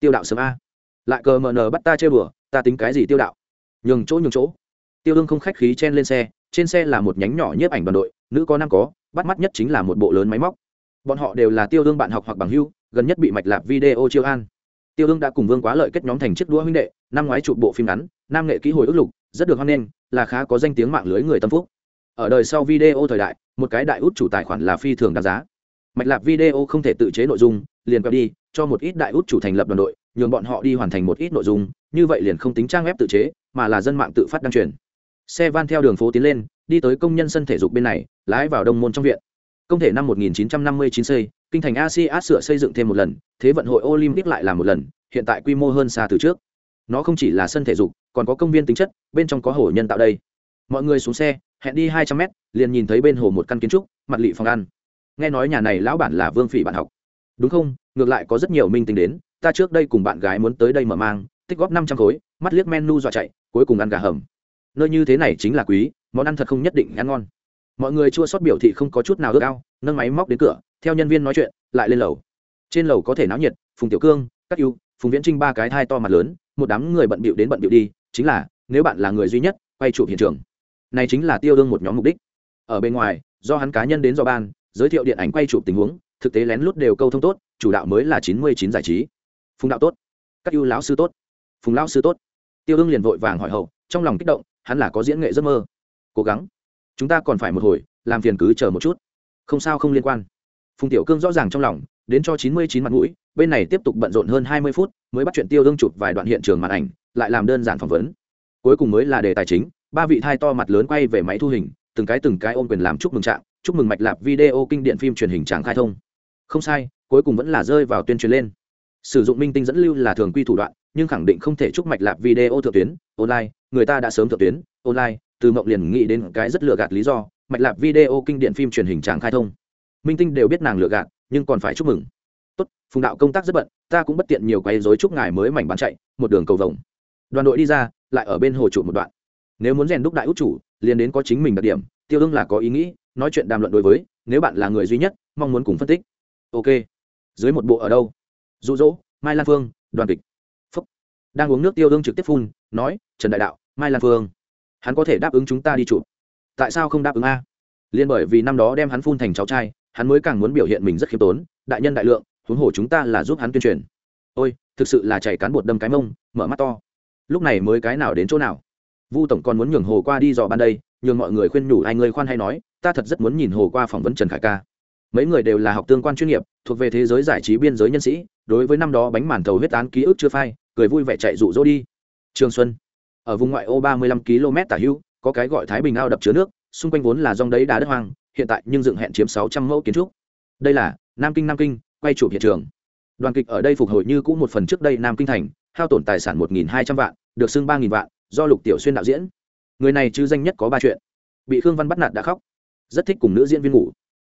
Tiêu đạo sớm a. Lại cờ mờ nờ bắt ta chơi bừa ta tính cái gì tiêu đạo? Nhường chỗ nhường chỗ. Tiêu ương không khách khí chen lên xe, trên xe là một nhánh nhỏ nhiếp ảnh đoàn đội, nữ có nam có, bắt mắt nhất chính là một bộ lớn máy móc. Bọn họ đều là tiêu ương bạn học hoặc bằng hưu gần nhất bị mạch lạp video chiêu an. Tiêu ương đã cùng vương quá lợi kết nhóm thành chiếc đũa huynh đệ, năm ngoái chụp bộ phim ngắn, nam nghệ ký hồi ước lục, rất được hoan nghênh, là khá có danh tiếng mạng lưới người tâm phúc. Ở đời sau video thời đại, một cái đại út chủ tài khoản là phi thường đáng giá. Mạch lạc video không thể tự chế nội dung, liền quẹo đi cho một ít đại út chủ thành lập đoàn đội, nhường bọn họ đi hoàn thành một ít nội dung, như vậy liền không tính trang web tự chế, mà là dân mạng tự phát đăng truyền. Xe van theo đường phố tiến lên, đi tới công nhân sân thể dục bên này, lái vào đông môn trong viện. Công thể năm 1959 xây, kinh thành asia sửa xây dựng thêm một lần, thế vận hội olympic lại làm một lần, hiện tại quy mô hơn xa từ trước. Nó không chỉ là sân thể dục, còn có công viên tính chất, bên trong có hồ nhân tạo đây. Mọi người xuống xe, hẹn đi hai trăm mét, liền nhìn thấy bên hồ một căn kiến trúc, mặt lị phòng ăn. Nghe nói nhà này lão bản là vương phỉ bạn học. Đúng không? Ngược lại có rất nhiều minh tính đến, ta trước đây cùng bạn gái muốn tới đây mở mang, tích góp năm trăm khối, mắt liếc menu dọa chạy, cuối cùng ăn gà hầm. Nơi như thế này chính là quý, món ăn thật không nhất định ăn ngon. Mọi người chua sót biểu thị không có chút nào ước ao, nâng máy móc đến cửa, theo nhân viên nói chuyện, lại lên lầu. Trên lầu có thể náo nhiệt, phùng tiểu cương các ưu, phùng viễn trinh ba cái thai to mặt lớn, một đám người bận bịu đến bận bịu đi, chính là, nếu bạn là người duy nhất, quay chụp hiện trường. Này chính là tiêu đương một nhóm mục đích. Ở bên ngoài, do hắn cá nhân đến do ban, giới thiệu điện ảnh quay chụp tình huống, thực tế lén lút đều câu thông tốt chủ đạo mới là chín mươi chín giải trí. Phùng đạo tốt. Các ưu lão sư tốt. Phùng lão sư tốt. Tiêu ương liền vội vàng hỏi hậu, trong lòng kích động, hắn là có diễn nghệ giấc mơ. Cố gắng. Chúng ta còn phải một hồi, làm phiền cứ chờ một chút. Không sao không liên quan. Phùng tiểu cương rõ ràng trong lòng, đến cho chín mươi chín mặt mũi, bên này tiếp tục bận rộn hơn hai mươi phút, mới bắt chuyện tiêu ương chụp vài đoạn hiện trường màn ảnh, lại làm đơn giản phỏng vấn. Cuối cùng mới là đề tài chính, ba vị thai to mặt lớn quay về máy thu hình, từng cái từng cái ôm quyền làm chúc mừng trạng, chúc mừng mạch lạp video kinh điện phim truyền hình tráng khai thông không sai, cuối cùng vẫn là rơi vào tuyên truyền lên. Sử dụng minh tinh dẫn lưu là thường quy thủ đoạn, nhưng khẳng định không thể chúc mạch lạp video thượng tuyến, online, người ta đã sớm thượng tuyến, online, từ mộng liền nghĩ đến cái rất lừa gạt lý do, mạch lạp video kinh điện phim truyền hình tràng khai thông. Minh tinh đều biết nàng lừa gạt, nhưng còn phải chúc mừng. Tốt, phùng đạo công tác rất bận, ta cũng bất tiện nhiều quay dối chúc ngài mới mảnh bán chạy, một đường cầu vồng. Đoàn đội đi ra, lại ở bên hồ trụ một đoạn. Nếu muốn rèn đúc đại út chủ, liền đến có chính mình đặc điểm, tiêu ương là có ý nghĩ, nói chuyện đàm luận đối với, nếu bạn là người duy nhất, mong muốn cùng phân tích ok. Dưới một bộ ở đâu? Dụ dỗ, mai lan phương, đoàn kịch. Phúc. Đang uống nước tiêu đương trực tiếp phun, nói, trần đại đạo, mai lan phương. Hắn có thể đáp ứng chúng ta đi chụp. Tại sao không đáp ứng a? Liên bởi vì năm đó đem hắn phun thành cháu trai, hắn mới càng muốn biểu hiện mình rất khiêm tốn, đại nhân đại lượng, huống hồ chúng ta là giúp hắn tuyên truyền. Ôi, thực sự là chảy cán bột đâm cái mông, mở mắt to. Lúc này mới cái nào đến chỗ nào? Vu tổng còn muốn nhường hồ qua đi dò ban đây, nhường mọi người khuyên nhủ hai người khoan hay nói, ta thật rất muốn nhìn hồ qua phỏng vấn trần khải ca mấy người đều là học tương quan chuyên nghiệp, thuộc về thế giới giải trí biên giới nhân sĩ, đối với năm đó bánh màn thầu huyết án ký ức chưa phai, cười vui vẻ chạy rụ rỗ đi. Trường xuân, ở vùng ngoại ô ba mươi lăm km tả hữu, có cái gọi thái bình ao đập chứa nước, xung quanh vốn là dòng đấy đá đất hoang, hiện tại nhưng dựng hẹn chiếm sáu trăm mẫu kiến trúc. Đây là nam kinh nam kinh, quay chụp hiện trường. Đoàn kịch ở đây phục hồi như cũ một phần trước đây nam kinh thành, hao tổn tài sản một nghìn hai trăm vạn, được xưng ba nghìn vạn, do lục tiểu xuyên đạo diễn. Người này chứ danh nhất có ba chuyện. Bị khương văn bắt nạt đã khóc. Rất thích cùng nữ diễn viên ngủ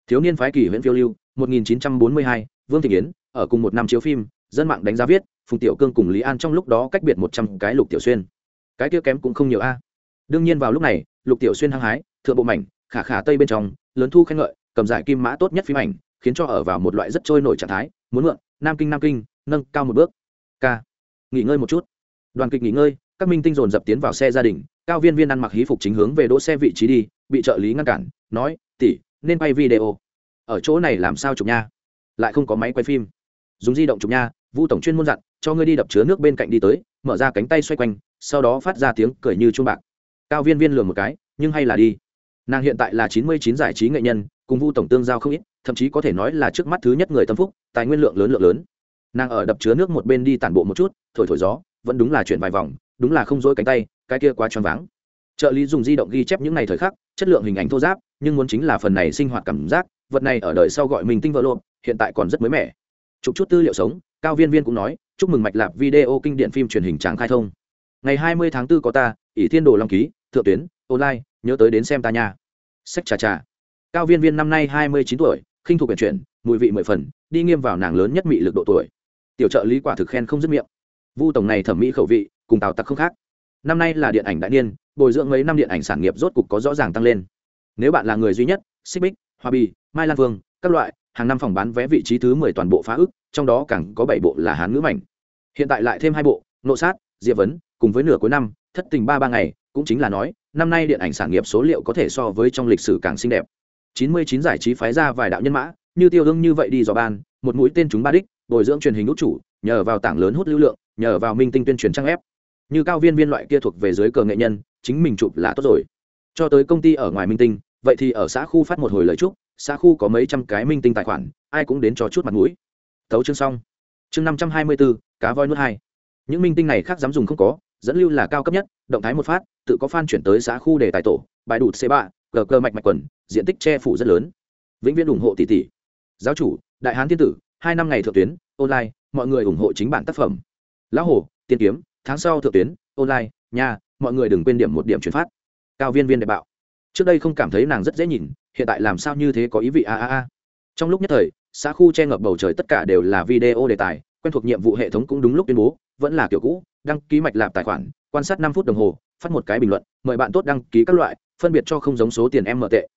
thiếu niên phái kỳ huyện phiêu lưu 1942, vương thị yến ở cùng một năm chiếu phim dân mạng đánh giá viết phùng tiểu cương cùng lý an trong lúc đó cách biệt một trăm cái lục tiểu xuyên. Cái kia kém cũng không nhiều a. Đương nhiên vào lúc này lục tiểu xuyên hăng hái thượng bộ mảnh khả khả tây bên trong lớn thu khen ngợi cầm giải kim mã tốt nhất phim ảnh khiến cho ở vào một loại rất trôi nổi trạng thái muốn mượn nam kinh nam kinh nâng cao một bước. K nghỉ ngơi một chút. Đoàn kịch nghỉ ngơi các minh tinh dồn dập tiến vào xe gia đình cao viên viên ăn mặc hí phục chính hướng về đỗ xe vị trí đi bị trợ lý ngăn cản nói tỉ nên quay video. Ở chỗ này làm sao chụp nha? Lại không có máy quay phim. Dùng di động chụp nha, vu tổng chuyên môn dặn, cho ngươi đi đập chứa nước bên cạnh đi tới, mở ra cánh tay xoay quanh, sau đó phát ra tiếng cười như chuông bạc. Cao viên viên lường một cái, nhưng hay là đi. Nàng hiện tại là chín mươi chín giải trí nghệ nhân, cùng vu tổng tương giao không ít, thậm chí có thể nói là trước mắt thứ nhất người tâm phúc, tài nguyên lượng lớn lượng lớn. Nàng ở đập chứa nước một bên đi tản bộ một chút, thổi thổi gió, vẫn đúng là chuyện vài vòng, đúng là không dối cánh tay, cái kia quá choáng váng. Trợ lý dùng di động ghi chép những ngày thời khắc, chất lượng hình ảnh thô giáp nhưng muốn chính là phần này sinh hoạt cảm giác, vật này ở đời sau gọi mình tinh vỡ lộn hiện tại còn rất mới mẻ. Chụp chút tư liệu sống, cao viên viên cũng nói, chúc mừng mạch lạp video kinh điện phim truyền hình tráng khai thông. Ngày hai mươi tháng 4 có ta, ỷ thiên đồ long ký, thượng tuyến, online, nhớ tới đến xem ta nha. Sách trà trà. Cao viên viên năm nay hai mươi chín tuổi, khinh thuộc biển chuyển mùi vị mười phần, đi nghiêm vào nàng lớn nhất mị lực độ tuổi. Tiểu trợ lý quả thực khen không dứt miệng. Vu tổng này thẩm mỹ khẩu vị, cùng tào tặc không khác. Năm nay là điện ảnh đại niên, bồi dưỡng mấy năm điện ảnh sản nghiệp rốt cục có rõ ràng tăng lên nếu bạn là người duy nhất, xích bích, hoa bì, mai lan vương các loại, hàng năm phòng bán vé vị trí thứ mười toàn bộ phá ức, trong đó càng có bảy bộ là hán ngữ mảnh. Hiện tại lại thêm hai bộ, nộ sát, diệp vấn, cùng với nửa cuối năm, thất tình ba ba ngày, cũng chính là nói, năm nay điện ảnh sản nghiệp số liệu có thể so với trong lịch sử càng xinh đẹp. Chín mươi chín giải trí phái ra vài đạo nhân mã, như tiêu ương như vậy đi dò ban, một mũi tên chúng ba đích, bồi dưỡng truyền hình út chủ, nhờ vào tảng lớn hút lưu lượng, nhờ vào minh tinh tuyên truyền trang ép như cao viên viên loại kia thuộc về dưới cờ nghệ nhân, chính mình chụp là tốt rồi cho tới công ty ở ngoài minh tinh, vậy thì ở xã khu phát một hồi lời chúc, xã khu có mấy trăm cái minh tinh tài khoản, ai cũng đến cho chút mặt mũi. Tấu chương xong. Chương năm trăm hai mươi bốn cá voi nuốt hai. Những minh tinh này khác dám dùng không có, dẫn lưu là cao cấp nhất, động thái một phát, tự có fan chuyển tới xã khu để tài tổ, bài đụt c ba, cờ cơ mạch mạch quần, diện tích che phủ rất lớn. Vĩnh viễn ủng hộ tỷ tỷ. Giáo chủ, đại hán thiên tử, hai năm ngày thượng tuyến, online, mọi người ủng hộ chính bản tác phẩm. Lão hồ tiên kiếm, tháng sau thượng tuyến, online, nhà, mọi người đừng quên điểm một điểm chuyển phát cao viên viên đẹp bạo. Trước đây không cảm thấy nàng rất dễ nhìn, hiện tại làm sao như thế có ý vị a a a. Trong lúc nhất thời, xã khu che ngập bầu trời tất cả đều là video đề tài, quen thuộc nhiệm vụ hệ thống cũng đúng lúc tuyên bố, vẫn là kiểu cũ, đăng ký mạch lạp tài khoản, quan sát năm phút đồng hồ, phát một cái bình luận, mời bạn tốt đăng ký các loại, phân biệt cho không giống số tiền m tệ.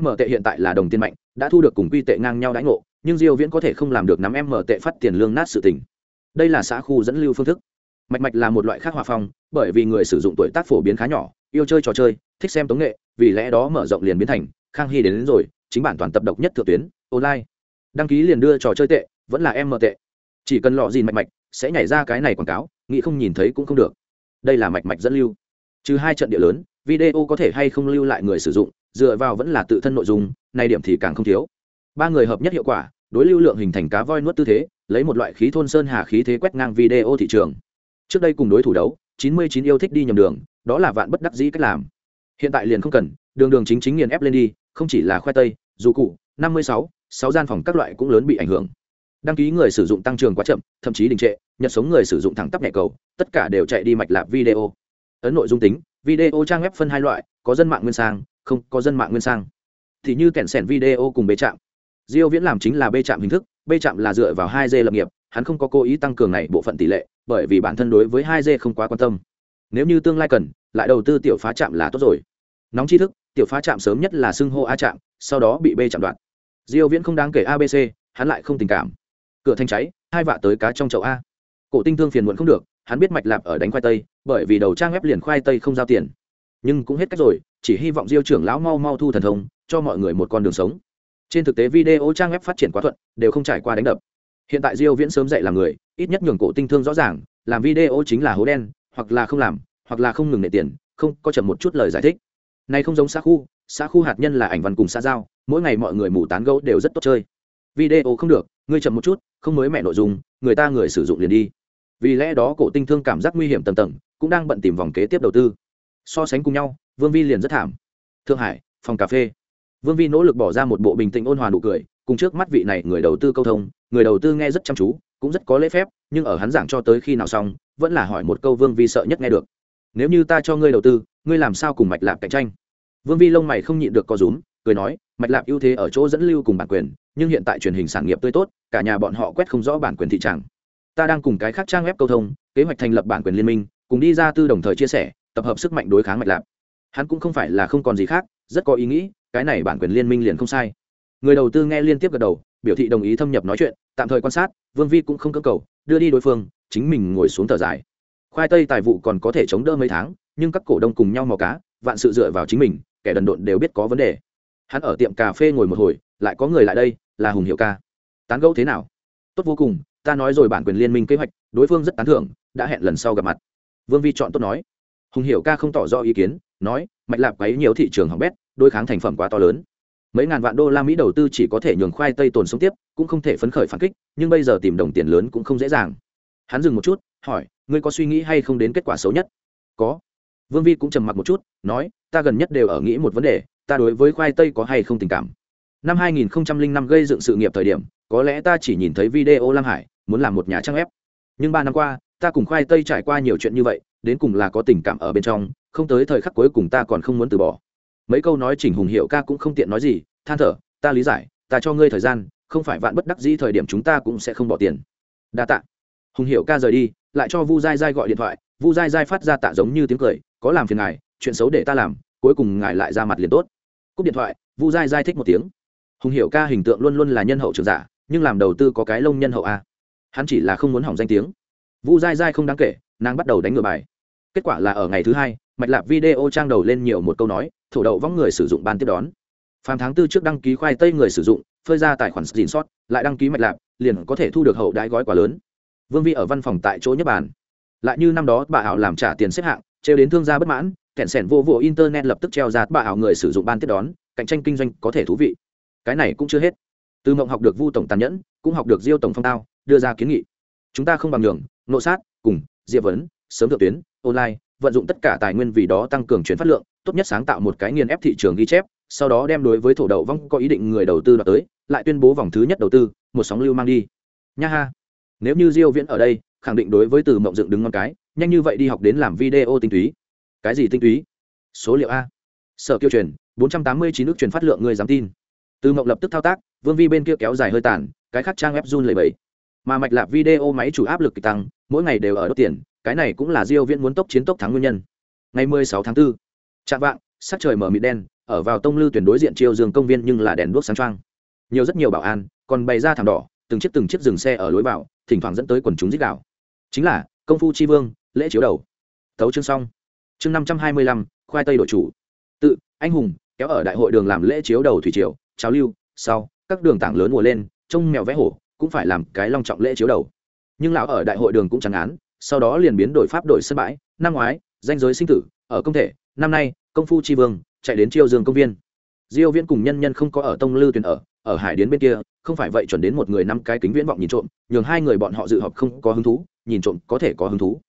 M tệ hiện tại là đồng tiền mạnh, đã thu được cùng quy tệ ngang nhau đãi ngộ, nhưng diêu viễn có thể không làm được nắm m tệ phát tiền lương nát sự tình. Đây là xã khu dẫn lưu phương thức. Mạch mạch là một loại khác hòa phong, bởi vì người sử dụng tuổi tác phổ biến khá nhỏ yêu chơi trò chơi thích xem tống nghệ vì lẽ đó mở rộng liền biến thành khang hy đến, đến rồi chính bản toàn tập độc nhất thượng tuyến online. Đăng ký liền đưa trò chơi tệ vẫn là em mờ tệ. Chỉ cần lọ gì mạch mạch sẽ nhảy ra cái này quảng cáo nghĩ không nhìn thấy cũng không được. Đây là mạch mạch dẫn lưu. Trừ hai trận địa lớn video có thể hay không lưu lại người sử dụng dựa vào vẫn là tự thân nội dung này điểm thì càng không thiếu. Ba người hợp nhất hiệu quả đối lưu lượng hình thành cá voi nuốt tư thế lấy một loại khí thôn sơn hà khí thế quét ngang video thị trường. Trước đây cùng đối thủ đấu chín mươi chín yêu thích đi nhầm đường, đó là vạn bất đắc dĩ cách làm. Hiện tại liền không cần, đường đường chính chính nghiền ép lên đi, không chỉ là khoai tây, dù cụ năm mươi sáu sáu gian phòng các loại cũng lớn bị ảnh hưởng. Đăng ký người sử dụng tăng trưởng quá chậm, thậm chí đình trệ, nhật sống người sử dụng thẳng tắp nhẹ cầu, tất cả đều chạy đi mạch lạc video. Ấn nội dung tính, video trang web phân hai loại, có dân mạng nguyên sang, không có dân mạng nguyên sang. Thì như kẹn sẻn video cùng bê trạm diêu viễn làm chính là bê trạm hình thức, bê trạm là dựa vào hai d lập nghiệp, hắn không có cố ý tăng cường này bộ phận tỷ lệ bởi vì bản thân đối với hai d không quá quan tâm. Nếu như tương lai cần, lại đầu tư tiểu phá trạm là tốt rồi. Nóng tri thức, tiểu phá trạm sớm nhất là xưng hô a trạm, sau đó bị b chạm đoạn. Diêu viễn không đáng kể abc hắn lại không tình cảm. Cửa thanh cháy, hai vạ tới cá trong chậu a. Cổ tinh thương phiền muộn không được, hắn biết mạch lạp ở đánh khoai tây, bởi vì đầu trang ép liền khoai tây không giao tiền. Nhưng cũng hết cách rồi, chỉ hy vọng diêu trưởng lão mau mau thu thần thông, cho mọi người một con đường sống. Trên thực tế video trang web phát triển quá thuận, đều không trải qua đánh đập. Hiện tại diêu viễn sớm dậy làm người ít nhất nhường cổ tinh thương rõ ràng, làm video chính là hố đen, hoặc là không làm, hoặc là không ngừng nệ tiền, không, có chậm một chút lời giải thích. Này không giống xã khu xã khu hạt nhân là ảnh văn cùng xã giao, mỗi ngày mọi người mù tán gẫu đều rất tốt chơi. Video không được, ngươi chậm một chút, không mới mẹ nội dung, người ta người sử dụng liền đi. Vì lẽ đó cổ tinh thương cảm giác nguy hiểm tầm tầng, cũng đang bận tìm vòng kế tiếp đầu tư. So sánh cùng nhau, vương vi liền rất thảm. Thượng hải, phòng cà phê. Vương vi nỗ lực bỏ ra một bộ bình tĩnh ôn hòa nụ cười, cùng trước mắt vị này người đầu tư câu thông, người đầu tư nghe rất chăm chú cũng rất có lễ phép, nhưng ở hắn giảng cho tới khi nào xong, vẫn là hỏi một câu vương vi sợ nhất nghe được. Nếu như ta cho ngươi đầu tư, ngươi làm sao cùng mạch lạp cạnh tranh? Vương vi lông mày không nhịn được co rúm, cười nói, mạch lạp ưu thế ở chỗ dẫn lưu cùng bản quyền, nhưng hiện tại truyền hình sản nghiệp tươi tốt, cả nhà bọn họ quét không rõ bản quyền thị trường ta đang cùng cái khác trang web câu thông, kế hoạch thành lập bản quyền liên minh, cùng đi ra tư đồng thời chia sẻ, tập hợp sức mạnh đối kháng mạch lạp. Hắn cũng không phải là không còn gì khác, rất có ý nghĩ, cái này bản quyền liên minh liền không sai. Người đầu tư nghe liên tiếp gật đầu biểu thị đồng ý thâm nhập nói chuyện, tạm thời quan sát, vương vi cũng không cơ cầu, đưa đi đối phương, chính mình ngồi xuống thở dài. Khoai tây tài vụ còn có thể chống đỡ mấy tháng, nhưng các cổ đông cùng nhau mò cá, vạn sự dựa vào chính mình, kẻ đần độn đều biết có vấn đề. Hắn ở tiệm cà phê ngồi một hồi, lại có người lại đây, là hùng hiệu ca. Tán gẫu thế nào? Tốt vô cùng, ta nói rồi bản quyền liên minh kế hoạch, đối phương rất tán thưởng, đã hẹn lần sau gặp mặt. Vương vi chọn tốt nói. Hùng hiệu ca không tỏ rõ ý kiến, nói, mạch lạp quấy nhiều thị trường hỏng bét đôi kháng thành phẩm quá to lớn mấy ngàn vạn đô la mỹ đầu tư chỉ có thể nhường khoai tây tồn sống tiếp, cũng không thể phấn khởi phản kích, nhưng bây giờ tìm đồng tiền lớn cũng không dễ dàng. Hắn dừng một chút, hỏi, ngươi có suy nghĩ hay không đến kết quả xấu nhất? Có. Vương vi cũng trầm mặc một chút, nói, ta gần nhất đều ở nghĩ một vấn đề, ta đối với khoai tây có hay không tình cảm? Năm 2005 gây dựng sự nghiệp thời điểm, có lẽ ta chỉ nhìn thấy video lam hải, muốn làm một nhà trang ép nhưng ba năm qua, ta cùng khoai tây trải qua nhiều chuyện như vậy, đến cùng là có tình cảm ở bên trong, không tới thời khắc cuối cùng ta còn không muốn từ bỏ mấy câu nói chỉnh hùng hiệu ca cũng không tiện nói gì, than thở, ta lý giải, ta cho ngươi thời gian, không phải vạn bất đắc dĩ thời điểm chúng ta cũng sẽ không bỏ tiền. Đa tạ. Hùng hiệu ca rời đi, lại cho vu dai dai gọi điện thoại. Vu dai dai phát ra tạ giống như tiếng cười, có làm phiền ngài, chuyện xấu để ta làm, cuối cùng ngài lại ra mặt liền tốt. Cúp điện thoại, vu dai dai thích một tiếng. Hùng hiệu ca hình tượng luôn luôn là nhân hậu trường giả, nhưng làm đầu tư có cái lông nhân hậu a. Hắn chỉ là không muốn hỏng danh tiếng. Vu dai dai không đáng kể, nàng bắt đầu đánh ngựa bài kết quả là ở ngày thứ hai, mạch lạp video trang đầu lên nhiều một câu nói, thổ đậu vong người sử dụng ban tiếp đón. Phàm tháng tư trước đăng ký khoai tây người sử dụng, phơi ra tài khoản xin sót, lại đăng ký mạch lạp, liền có thể thu được hậu đãi gói quá lớn. Vương vi ở văn phòng tại chỗ nhất bàn. Lại như năm đó, bà ảo làm trả tiền xếp hạng, trêu đến thương gia bất mãn, kẹn sẻn vô vụ internet lập tức treo ra bà ảo người sử dụng ban tiếp đón, cạnh tranh kinh doanh có thể thú vị. Cái này cũng chưa hết. Từ mộng học được vu tổng tàn nhẫn, cũng học được diêu tổng phong tao, đưa ra kiến nghị. Chúng ta không bằng nhường, nộ sát, cùng, diệp vấn, sớm thượng tuyến online, vận dụng tất cả tài nguyên vì đó tăng cường chuyển phát lượng, tốt nhất sáng tạo một cái nghiền ép thị trường ghi chép, sau đó đem đối với thổ đậu vong có ý định người đầu tư đoạt tới, lại tuyên bố vòng thứ nhất đầu tư, một sóng lưu mang đi. Nha ha. Nếu như diêu viễn ở đây, khẳng định đối với từ mộng dựng đứng ngon cái, nhanh như vậy đi học đến làm video tinh túy. Cái gì tinh túy? Số liệu a. Sở kiêu truyền 489 nước truyền phát lượng người dám tin. Từ mộng lập tức thao tác, vương vi bên kia kéo dài hơi tàn, cái khác trang web run lẩy bẩy. Mà mạch lạc video máy chủ áp lực tăng, mỗi ngày đều ở đốt tiền cái này cũng là diêu viễn muốn tốc chiến tốc thắng nguyên nhân. Ngày 16 tháng 4, trạng vạng sắc trời mở mịt đen ở vào tông lư tuyển đối diện chiêu dương công viên nhưng là đèn đuốc sáng trăng nhiều rất nhiều bảo an còn bày ra thảm đỏ từng chiếc từng chiếc dừng xe ở lối vào thỉnh thoảng dẫn tới quần chúng dích gào. Chính là công phu chi vương lễ chiếu đầu. Thấu chương xong. Chương năm trăm hai mươi lăm khoai tây đội chủ. Tự anh hùng kéo ở đại hội đường làm lễ chiếu đầu thủy triều cháo lưu sau các đường tảng lớn mùa lên trông mèo vẽ hổ cũng phải làm cái long trọng lễ chiếu đầu. Nhưng lão ở đại hội đường cũng chẳng án sau đó liền biến đổi pháp đổi sân bãi, năm ngoái, danh giới sinh tử, ở công thể, năm nay, công phu tri vương, chạy đến chiêu dương công viên. Diêu viễn cùng nhân nhân không có ở tông lư tuyển ở ở hải điến bên kia, không phải vậy chuẩn đến một người năm cái kính viễn vọng nhìn trộm, nhường hai người bọn họ dự họp không có hứng thú, nhìn trộm có thể có hứng thú.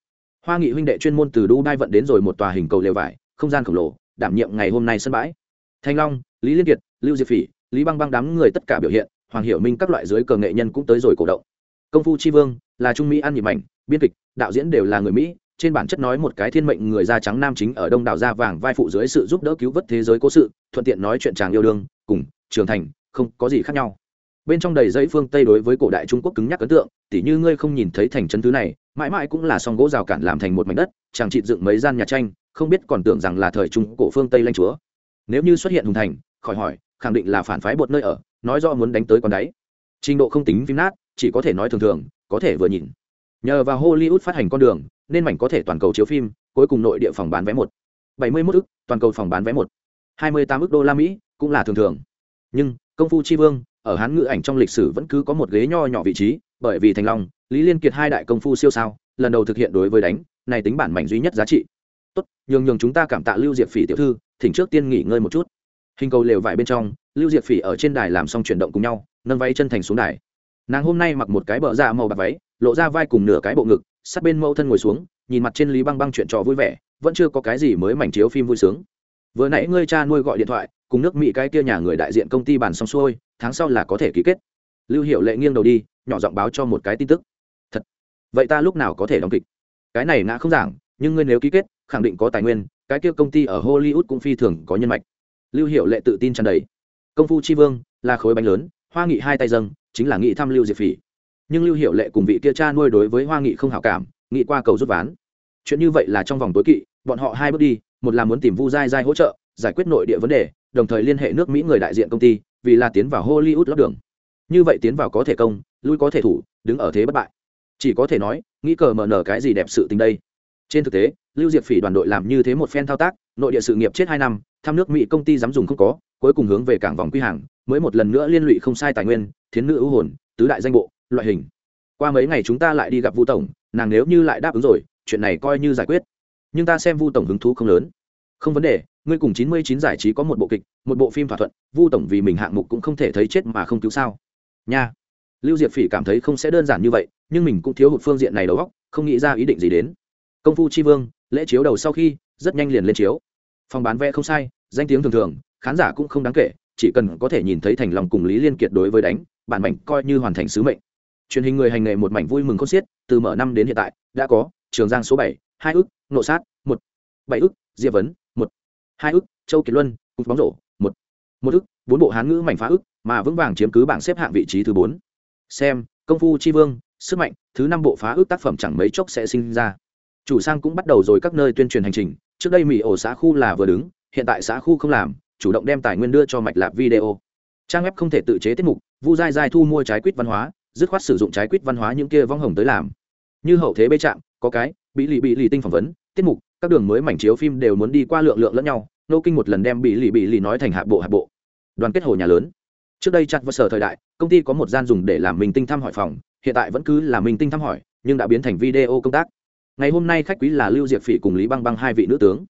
Hoa nghị huynh đệ chuyên môn từ dubai vận đến rồi một tòa hình cầu lều vải, không gian khổng lồ, đảm nhiệm ngày hôm nay sân bãi. Thanh long, lý liên kiệt, lưu diệp phỉ, lý băng băng đám người tất cả biểu hiện, hoàng hiểu minh các loại dưới cờ nghệ nhân cũng tới rồi cổ động. Công phu chi vương, là trung mỹ ăn nhịp mảnh biên kịch, đạo diễn đều là người mỹ, trên bản chất nói một cái thiên mệnh người da trắng nam chính ở đông đảo da vàng vai phụ dưới sự giúp đỡ cứu vớt thế giới cố sự, thuận tiện nói chuyện chàng yêu đương, cùng, trưởng thành, không có gì khác nhau. Bên trong đầy dãy phương tây đối với cổ đại trung quốc cứng nhắc ấn tượng, tỉ như ngươi không nhìn thấy thành chân thứ này, mãi mãi cũng là song gỗ rào cản làm thành một mảnh đất, chàng trị dựng mấy gian nhà tranh, không biết còn tưởng rằng là thời trung cổ phương tây lanh chúa. Nếu như xuất hiện hùng thành, khỏi hỏi, khẳng định là phản phái bột nơi ở, nói do muốn đánh tới con đáy. Trình độ không tính phim nát, chỉ có thể nói thường thường, có thể vừa nhìn nhờ vào hollywood phát hành con đường, nên mảnh có thể toàn cầu chiếu phim, cuối cùng nội địa phòng bán vé một. Bảy mươi mốt ức, toàn cầu phòng bán vé một. Hai mươi tám ức đô la mỹ, cũng là thường thường. Nhưng, công phu chi vương, ở hán ngữ ảnh trong lịch sử vẫn cứ có một ghế nho nhỏ vị trí, bởi vì thành long, lý liên kiệt hai đại công phu siêu sao, lần đầu thực hiện đối với đánh, này tính bản mảnh duy nhất giá trị. Tốt, nhường nhường chúng ta cảm tạ lưu diệp phỉ tiểu thư, thỉnh trước tiên nghỉ ngơi một chút. Hình cầu lều vải bên trong, lưu diệp phỉ ở trên đài làm xong chuyển động cùng nhau, nâng váy chân thành xuống đài. Nàng hôm nay mặc một cái bờ da màu bạc váy lộ ra vai cùng nửa cái bộ ngực, sát bên mẫu thân ngồi xuống, nhìn mặt trên lý băng băng chuyện trò vui vẻ, vẫn chưa có cái gì mới mảnh chiếu phim vui sướng. Vừa nãy ngươi cha nuôi gọi điện thoại, cùng nước mỹ cái kia nhà người đại diện công ty bàn xong xuôi, tháng sau là có thể ký kết. Lưu hiệu lệ nghiêng đầu đi, nhỏ giọng báo cho một cái tin tức. Thật? Vậy ta lúc nào có thể đóng kịch? Cái này ngã không giảng, nhưng ngươi nếu ký kết, khẳng định có tài nguyên, cái kia công ty ở hollywood cũng phi thường có nhân mạch. Lưu hiệu lệ tự tin tràn đầy. Công phu tri vương, là khối bánh lớn, hoa nghị hai tay dâng, chính là nghị thăm lưu diệp phỉ nhưng lưu hiệu lệ cùng vị kia cha nuôi đối với hoa nghị không hảo cảm, nghị qua cầu rút ván. Chuyện như vậy là trong vòng tối kỵ, bọn họ hai bước đi, một là muốn tìm vu dai dai hỗ trợ, giải quyết nội địa vấn đề, đồng thời liên hệ nước mỹ người đại diện công ty, vì là tiến vào hollywood lót đường. Như vậy tiến vào có thể công, lui có thể thủ, đứng ở thế bất bại. Chỉ có thể nói, nghĩ cờ mở nở cái gì đẹp sự tình đây. Trên thực tế, lưu diệp phỉ đoàn đội làm như thế một phen thao tác, nội địa sự nghiệp chết hai năm, thăm nước mỹ công ty dám dùng không có, cuối cùng hướng về cảng vòng quy hàng, mới một lần nữa liên lụy không sai tài nguyên, thiến nữ ưu hồn, tứ đại danh bộ loại hình. Qua mấy ngày chúng ta lại đi gặp vu tổng, nàng nếu như lại đáp ứng rồi, chuyện này coi như giải quyết. Nhưng ta xem vu tổng hứng thú không lớn. Không vấn đề, ngươi cùng chín mươi chín giải trí có một bộ kịch, một bộ phim thỏa thuận, vu tổng vì mình hạng mục cũng không thể thấy chết mà không cứu sao? Nha. Lưu diệp phỉ cảm thấy không sẽ đơn giản như vậy, nhưng mình cũng thiếu hụt phương diện này đầu óc, không nghĩ ra ý định gì đến. Công phu tri vương, lễ chiếu đầu sau khi, rất nhanh liền lên chiếu. Phòng bán vé không sai, danh tiếng thường thường, khán giả cũng không đáng kể, chỉ cần có thể nhìn thấy thành lòng cùng lý liên kiệt đối với đánh, bản mệnh coi như hoàn thành sứ mệnh truyền hình người hành nghề một mảnh vui mừng khôn xiết, từ mở năm đến hiện tại, đã có, trường giang số bảy, hai ức nộ sát, một, bảy ức, diệp vấn, một, hai ức, châu kiệt luân, cục bóng rổ, một một ức, bốn bộ hán ngữ mảnh phá ức, mà vững vàng chiếm cứ bảng xếp hạng vị trí thứ bốn. Xem, công phu tri vương, sức mạnh, thứ năm bộ phá ước tác phẩm chẳng mấy chốc sẽ sinh ra. Chủ sang cũng bắt đầu rồi các nơi tuyên truyền hành trình, trước đây mỹ ổ xã khu là vừa đứng, hiện tại xã khu không làm, chủ động đem tài nguyên đưa cho mạch lạc video. Trang web không thể tự chế tiết mục, vu dai dai thu mua trái quýt văn hóa dứt khoát sử dụng trái quýt văn hóa những kia vong hồng tới làm. Như hậu thế bê trạm, có cái bị lì bị lì tinh phỏng vấn, tiết mục, các đường mới mảnh chiếu phim đều muốn đi qua lượng lượng lẫn nhau nô kinh một lần đem bị lì bị lì nói thành hạ bộ hạ bộ. Đoàn kết hồ nhà lớn. Trước đây chặt và sở thời đại, công ty có một gian dùng để làm mình tinh thăm hỏi phòng, hiện tại vẫn cứ là mình tinh thăm hỏi, nhưng đã biến thành video công tác. Ngày hôm nay khách quý là lưu diệp phỉ cùng lý băng băng hai vị nữ tướng.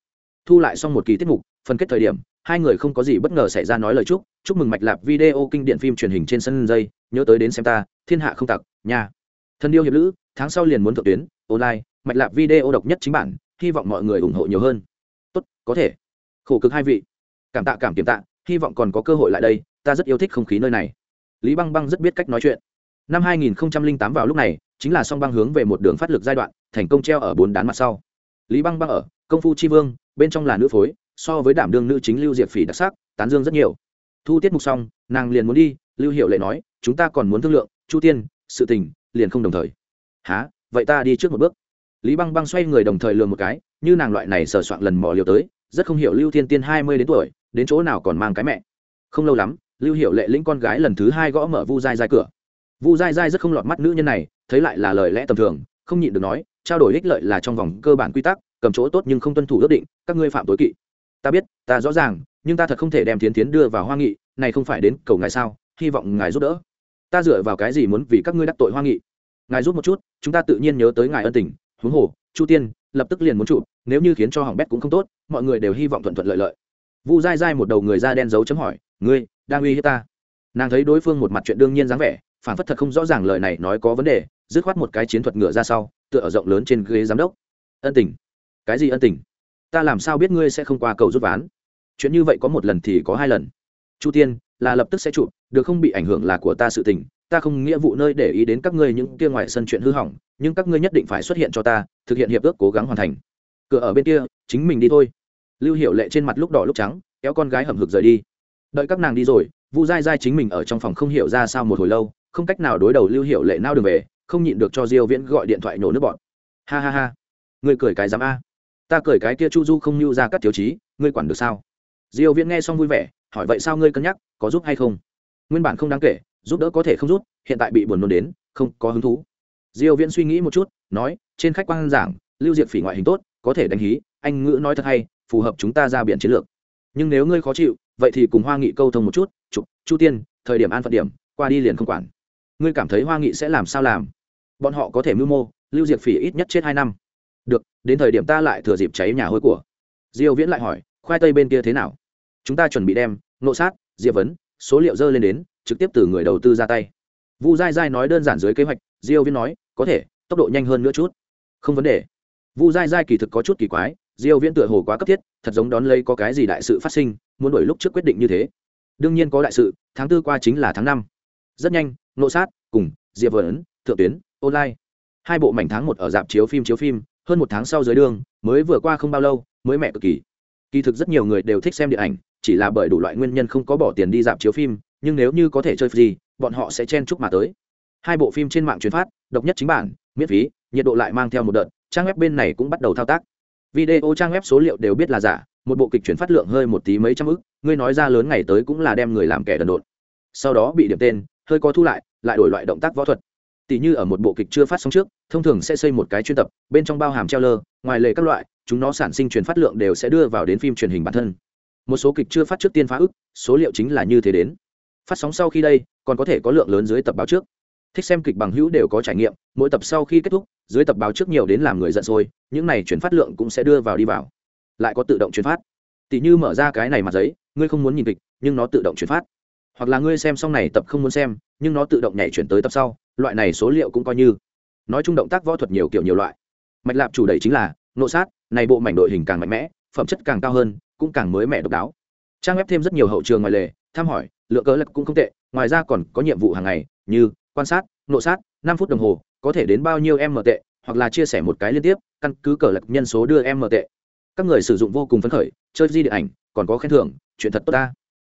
Thu lại xong một kỳ tiết mục, phân kết thời điểm, hai người không có gì bất ngờ xảy ra nói lời chúc chúc mừng mạch lạp video kinh điện phim truyền hình trên sân dây, nhớ tới đến xem ta thiên hạ không tặc nhà thân yêu hiệp lữ, tháng sau liền muốn thượng tuyến, online, mạch lạc video độc nhất chính bản, hy vọng mọi người ủng hộ nhiều hơn. Tốt, có thể. Khổ cực hai vị. Cảm tạ, cảm kiểm tạ, hy vọng còn có cơ hội lại đây, ta rất yêu thích không khí nơi này. Lý băng băng rất biết cách nói chuyện. Năm 2008 vào lúc này, chính là song băng hướng về một đường phát lực giai đoạn, thành công treo ở bốn đán mặt sau. Lý băng băng ở, công phu chi vương, bên trong là nữ phối, so với đảm đương nữ chính lưu diệp phỉ đặc sắc, tán dương rất nhiều. Thu tiết mục xong, nàng liền muốn đi, lưu hiệu lệ nói, chúng ta còn muốn thương lượng chu tiên, sự tình, liền không đồng thời. Há vậy ta đi trước một bước. Lý băng băng xoay người đồng thời lừa một cái, như nàng loại này sờ soạn lần mò liều tới, rất không hiểu lưu thiên tiên hai mươi đến tuổi, đến chỗ nào còn mang cái mẹ. Không lâu lắm, lưu hiệu lệ lĩnh con gái lần thứ hai gõ mở vu dai dai cửa. Vu dai dai rất không lọt mắt nữ nhân này, thấy lại là lời lẽ tầm thường, không nhịn được nói, trao đổi ích lợi là trong vòng cơ bản quy tắc, cầm chỗ tốt nhưng không tuân thủ ước định, các ngươi phạm tối kỵ. Ta biết, ta rõ ràng, nhưng ta thật không thể đem tiến tiến đưa vào hoa nghị, này không phải đến cầu ngài sao, hy vọng ngài giúp đỡ ta dựa vào cái gì muốn vì các ngươi đắc tội hoa nghị? Ngài rút một chút, chúng ta tự nhiên nhớ tới ngài ân tình. Huống hồ, chu tiên, lập tức liền muốn chụp nếu như khiến cho hỏng bét cũng không tốt, mọi người đều hy vọng thuận thuận lợi lợi. Vu dai dai một đầu người da đen dấu chấm hỏi, ngươi, đang uy hiếp ta? Nàng thấy đối phương một mặt chuyện đương nhiên dáng vẻ, phản phất thật không rõ ràng lời này nói có vấn đề, dứt khoát một cái chiến thuật ngựa ra sau, tựa ở rộng lớn trên ghế giám đốc. Ân tình. Cái gì ân tình? Ta làm sao biết ngươi sẽ không qua cầu rút ván? Chuyện như vậy có một lần thì có hai lần. Chu tiên là lập tức sẽ chụp, được không bị ảnh hưởng là của ta sự tình, ta không nghĩa vụ nơi để ý đến các ngươi những kia ngoài sân chuyện hư hỏng, nhưng các ngươi nhất định phải xuất hiện cho ta, thực hiện hiệp ước cố gắng hoàn thành. Cửa ở bên kia, chính mình đi thôi. Lưu hiệu lệ trên mặt lúc đỏ lúc trắng, kéo con gái hầm hực rời đi. Đợi các nàng đi rồi, vu dai dai chính mình ở trong phòng không hiểu ra sao một hồi lâu, không cách nào đối đầu lưu hiệu lệ nao đường về, không nhịn được cho diêu viễn gọi điện thoại nổ nước bọn. Ha ha ha. Ngươi cười cái dám a. Ta cười cái kia chu du không lưu ra các thiếu chí ngươi quản được sao? Diêu viễn nghe xong vui vẻ hỏi vậy sao ngươi cân nhắc, có giúp hay không? Nguyên bản không đáng kể, giúp đỡ có thể không giúp, hiện tại bị buồn nôn đến, không có hứng thú. Diêu viễn suy nghĩ một chút, nói, trên khách quan giảng, lưu diệt phỉ ngoại hình tốt, có thể đánh hí, anh ngữ nói thật hay, phù hợp chúng ta ra biển chiến lược. Nhưng nếu ngươi khó chịu, vậy thì cùng hoa nghị câu thông một chút, chụp, chu tiên, thời điểm an phận điểm, qua đi liền không quản. Ngươi cảm thấy hoa nghị sẽ làm sao làm? Bọn họ có thể mưu mô, lưu diệt phỉ ít nhất chết hai năm. Được, đến thời điểm ta lại thừa dịp cháy nhà hôi của. Diêu viễn lại hỏi, khoai tây bên kia thế nào? Chúng ta chuẩn bị đem, nộ sát, diệp vấn, số liệu dơ lên đến, trực tiếp từ người đầu tư ra tay. Vu dai dai nói đơn giản dưới kế hoạch, diêu viễn nói, có thể, tốc độ nhanh hơn nữa chút. Không vấn đề. Vu dai dai kỳ thực có chút kỳ quái, diêu viễn tựa hồ quá cấp thiết, thật giống đón lấy có cái gì đại sự phát sinh, muốn đổi lúc trước quyết định như thế. Đương nhiên có đại sự, tháng tư qua chính là tháng năm. Rất nhanh, nộ sát, cùng, diệp vấn, thượng tuyến, online. Hai bộ mảnh tháng một ở dạp chiếu phim chiếu phim, hơn một tháng sau dưới đường, mới vừa qua không bao lâu, mới mẹ cực kỳ. Kỳ thực rất nhiều người đều thích xem điện ảnh chỉ là bởi đủ loại nguyên nhân không có bỏ tiền đi dạp chiếu phim, nhưng nếu như có thể chơi gì, bọn họ sẽ chen chúc mà tới. Hai bộ phim trên mạng truyền phát, độc nhất chính bản, miễn phí, nhiệt độ lại mang theo một đợt, trang web bên này cũng bắt đầu thao tác. Video trang web số liệu đều biết là giả, một bộ kịch chuyển phát lượng hơi một tí mấy trăm ức, ngươi nói ra lớn ngày tới cũng là đem người làm kẻ đần độn. Sau đó bị điểm tên, hơi có thu lại lại đổi loại động tác võ thuật. Tỷ như ở một bộ kịch chưa phát sóng trước, thông thường sẽ xây một cái chuyên tập, bên trong bao hàm treo lơ ngoài lề các loại, chúng nó sản sinh truyền phát lượng đều sẽ đưa vào đến phim truyền hình bản thân một số kịch chưa phát trước tiên phá ức, số liệu chính là như thế đến. Phát sóng sau khi đây, còn có thể có lượng lớn dưới tập báo trước. Thích xem kịch bằng hữu đều có trải nghiệm, mỗi tập sau khi kết thúc, dưới tập báo trước nhiều đến làm người giận sôi, những này chuyển phát lượng cũng sẽ đưa vào đi vào. Lại có tự động chuyển phát. Tỷ như mở ra cái này mặt giấy, ngươi không muốn nhìn kịch, nhưng nó tự động chuyển phát. Hoặc là ngươi xem xong này tập không muốn xem, nhưng nó tự động nhảy chuyển tới tập sau, loại này số liệu cũng coi như. Nói chung động tác võ thuật nhiều kiểu nhiều loại. Mạch lạp chủ đẩy chính là, nộ sát, này bộ mảnh đội hình càng mạnh mẽ, phẩm chất càng cao hơn cũng càng mới mẻ độc đáo. Trang web thêm rất nhiều hậu trường ngoài lề thăm hỏi, lượng cớ lực cũng không tệ, ngoài ra còn có nhiệm vụ hàng ngày, như quan sát, nộ sát, năm phút đồng hồ, có thể đến bao nhiêu em mở tệ, hoặc là chia sẻ một cái liên tiếp, căn cứ cờ lực nhân số đưa em mở tệ. Các người sử dụng vô cùng phấn khởi, chơi di điện ảnh, còn có khen thưởng, chuyện thật tốt ta.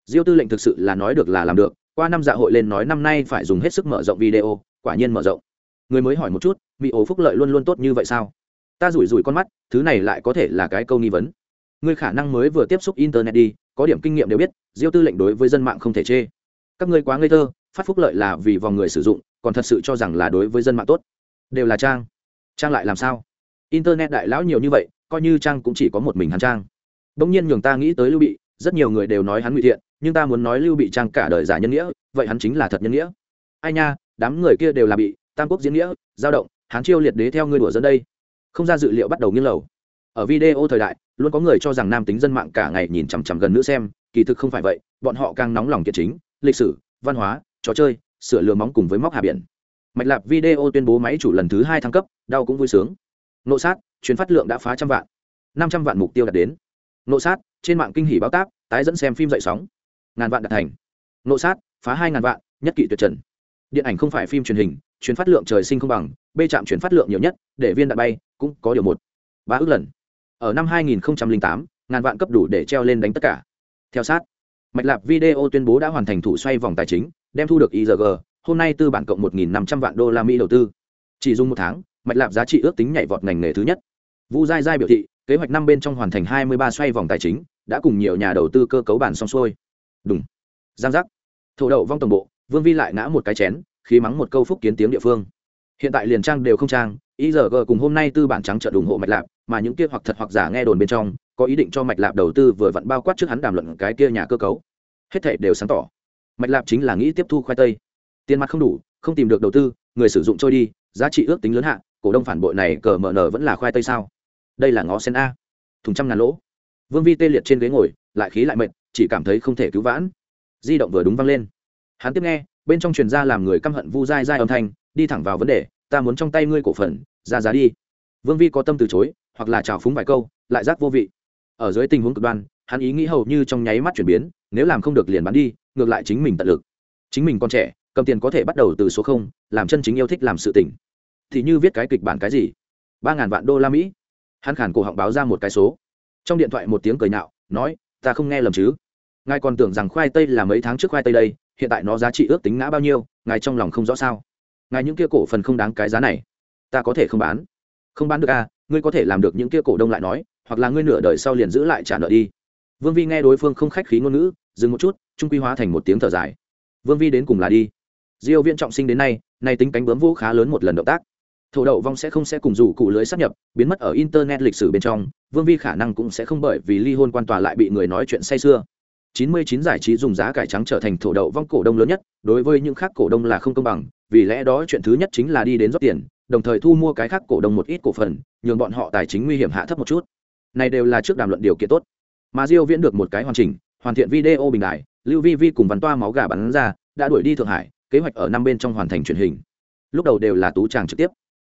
Diêu tư lệnh thực sự là nói được là làm được, qua năm dạ hội lên nói năm nay phải dùng hết sức mở rộng video, quả nhiên mở rộng. Người mới hỏi một chút, mỹ ổ phúc lợi luôn luôn tốt như vậy sao? Ta rủi rủi con mắt, thứ này lại có thể là cái câu nghi vấn ngươi khả năng mới vừa tiếp xúc internet đi, có điểm kinh nghiệm đều biết, diêu tư lệnh đối với dân mạng không thể chê. Các ngươi quá ngây thơ, phát phúc lợi là vì vòng người sử dụng, còn thật sự cho rằng là đối với dân mạng tốt. Đều là trang. Trang lại làm sao? Internet đại lão nhiều như vậy, coi như trang cũng chỉ có một mình hắn trang. Bỗng nhiên nhường ta nghĩ tới lưu bị, rất nhiều người đều nói hắn ngụy thiện, nhưng ta muốn nói lưu bị trang cả đời giả nhân nghĩa, vậy hắn chính là thật nhân nghĩa. Ai nha, đám người kia đều là bị, tam quốc diễn nghĩa giao động, hán chiêu liệt đế theo ngươi đùa dân đây. Không ra dự liệu bắt đầu nghiêng lầu ở video thời đại, luôn có người cho rằng nam tính dân mạng cả ngày nhìn chằm chằm gần nữ xem, kỳ thực không phải vậy, bọn họ càng nóng lòng kiệt chính, lịch sử, văn hóa, trò chơi, sửa lừa móng cùng với móc hà biển. Mạch lạp video tuyên bố máy chủ lần thứ hai thăng cấp, đau cũng vui sướng. Nộ sát, chuyến phát lượng đã phá trăm vạn. Năm trăm vạn mục tiêu đạt đến. Nộ sát, trên mạng kinh hỷ báo táp, tái dẫn xem phim dậy sóng. Ngàn vạn đạt thành. Nộ sát, phá hai ngàn vạn, nhất kỵ tuyệt trần. Điện ảnh không phải phim truyền hình, chuyến phát lượng trời sinh không bằng b chạm chuyển phát lượng nhiều nhất, để viên đạn bay, cũng có điều một. Ba ước lần ở năm 2008, ngàn vạn cấp đủ để treo lên đánh tất cả. Theo sát mạch lạp video tuyên bố đã hoàn thành thủ xoay vòng tài chính đem thu được igg hôm nay tư bản cộng 1.500 vạn đô la mỹ đầu tư. Chỉ dùng một tháng mạch lạp giá trị ước tính nhảy vọt ngành nghề thứ nhất. Vu giai giai biểu thị kế hoạch năm bên trong hoàn thành 23 xoay vòng tài chính đã cùng nhiều nhà đầu tư cơ cấu bản xong xuôi. Đúng giang giác. Thổ đậu vong tổng bộ vương vi lại ngã một cái chén khí mắng một câu phúc kiến tiếng địa phương. Hiện tại liền trang đều không trang igg cùng hôm nay tư bản trắng trợ ủng hộ mạch lạp mà những kia hoặc thật hoặc giả nghe đồn bên trong, có ý định cho mạch lạp đầu tư vừa vặn bao quát trước hắn đàm luận cái kia nhà cơ cấu. Hết thể đều sáng tỏ. Mạch lạp chính là nghĩ tiếp thu khoai tây. Tiền mặt không đủ, không tìm được đầu tư, người sử dụng trôi đi, giá trị ước tính lớn hạ, cổ đông phản bội này cờ mở nở vẫn là khoai tây sao? Đây là ngó sen a. Thùng trăm ngàn lỗ. Vương vi tê liệt trên ghế ngồi, lại khí lại mệt, chỉ cảm thấy không thể cứu vãn. Di động vừa đúng văng lên. Hắn tiếp nghe, bên trong truyền ra làm người căm hận vu dai dai âm thanh, đi thẳng vào vấn đề, ta muốn trong tay ngươi cổ phần, ra giá đi. Vương vi có tâm từ chối hoặc là trào phúng vài câu, lại giác vô vị. Ở dưới tình huống cực đoan, hắn ý nghĩ hầu như trong nháy mắt chuyển biến, nếu làm không được liền bán đi, ngược lại chính mình tận lực. Chính mình còn trẻ, cầm tiền có thể bắt đầu từ số không, làm chân chính yêu thích làm sự tỉnh thì như viết cái kịch bản cái gì? Ba ngàn vạn đô la mỹ. Hắn khản cổ họng báo ra một cái số. Trong điện thoại một tiếng cười nhạo, nói, ta không nghe lầm chứ. Ngài còn tưởng rằng khoai tây là mấy tháng trước khoai tây đây, hiện tại nó giá trị ước tính ngã bao nhiêu, ngài trong lòng không rõ sao? Ngài những kia cổ phần không đáng cái giá này, ta có thể không bán. Không bán được à? Ngươi có thể làm được những kia cổ đông lại nói, hoặc là ngươi nửa đời sau liền giữ lại trả nợ đi. Vương vi nghe đối phương không khách khí ngôn ngữ, dừng một chút, trung quy hóa thành một tiếng thở dài. Vương vi đến cùng là đi. Diêu viện trọng sinh đến nay nay tính cánh bướm vũ khá lớn một lần động tác. Thổ đậu vong sẽ không sẽ cùng dù cụ lưới sắp nhập, biến mất ở internet lịch sử bên trong, vương vi khả năng cũng sẽ không bởi vì ly hôn quan tòa lại bị người nói chuyện say sưa. 99 giải trí dùng giá cải trắng trở thành thổ đậu vong cổ đông lớn nhất, đối với những khác cổ đông là không công bằng, vì lẽ đó chuyện thứ nhất chính là đi đến rót tiền đồng thời thu mua cái khác cổ đông một ít cổ phần, nhường bọn họ tài chính nguy hiểm hạ thấp một chút. Này đều là trước đàm luận điều kiện tốt. Mà diêu viễn được một cái hoàn chỉnh, hoàn thiện video bình đại lưu vi vi cùng văn toa máu gà bắn ra, đã đuổi đi thượng hải, kế hoạch ở năm bên trong hoàn thành truyền hình. Lúc đầu đều là tú tràng trực tiếp.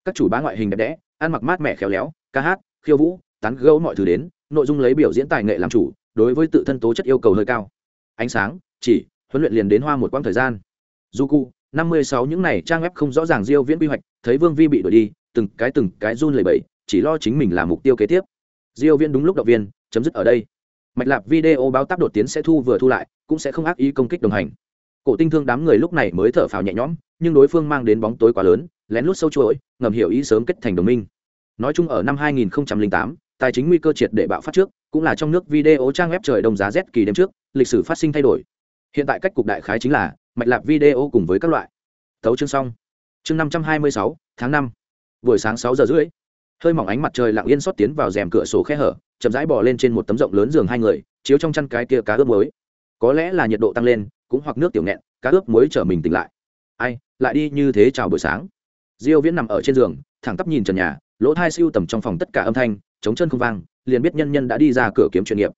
Các chủ bá ngoại hình đẹp đẽ, ăn mặc mát mẻ khéo léo, ca hát, khiêu vũ, tán gẫu mọi thứ đến, nội dung lấy biểu diễn tài nghệ làm chủ, đối với tự thân tố chất yêu cầu hơi cao. Ánh sáng, chỉ, huấn luyện liền đến hoa một quãng thời gian. Du cụ năm mươi sáu những này trang web không rõ ràng diêu viễn quy hoạch thấy vương vi bị đuổi đi từng cái từng cái run lẩy bẩy chỉ lo chính mình là mục tiêu kế tiếp. Diêu viễn đúng lúc động viên chấm dứt ở đây. Mạch lạp video báo táp đột tiến sẽ thu vừa thu lại cũng sẽ không ác ý công kích đồng hành. Cổ tinh thương đám người lúc này mới thở phào nhẹ nhõm nhưng đối phương mang đến bóng tối quá lớn lén lút sâu chuỗi ngầm hiểu ý sớm kết thành đồng minh. Nói chung ở năm 2008, tài chính nguy cơ triệt để bạo phát trước cũng là trong nước video trang web trời đông giá rét kỳ đêm trước lịch sử phát sinh thay đổi. Hiện tại cách cục đại khái chính là mạch lạc video cùng với các loại. Tấu chương xong. Chương năm trăm hai mươi sáu, tháng năm. Buổi sáng sáu giờ rưỡi. Hơi mỏng ánh mặt trời lặng yên xót tiến vào rèm cửa sổ khe hở, chậm rãi bỏ lên trên một tấm rộng lớn giường hai người, chiếu trong chăn cái kia cá ướp muối. Có lẽ là nhiệt độ tăng lên, cũng hoặc nước tiểu nghẹn, cá ướp muối chở mình tỉnh lại. Ai, lại đi như thế chào buổi sáng. Diêu viễn nằm ở trên giường, thẳng tắp nhìn trần nhà, lỗ thai siêu tầm trong phòng tất cả âm thanh chống chân không vang, liền biết nhân nhân đã đi ra cửa kiếm chuyên nghiệp.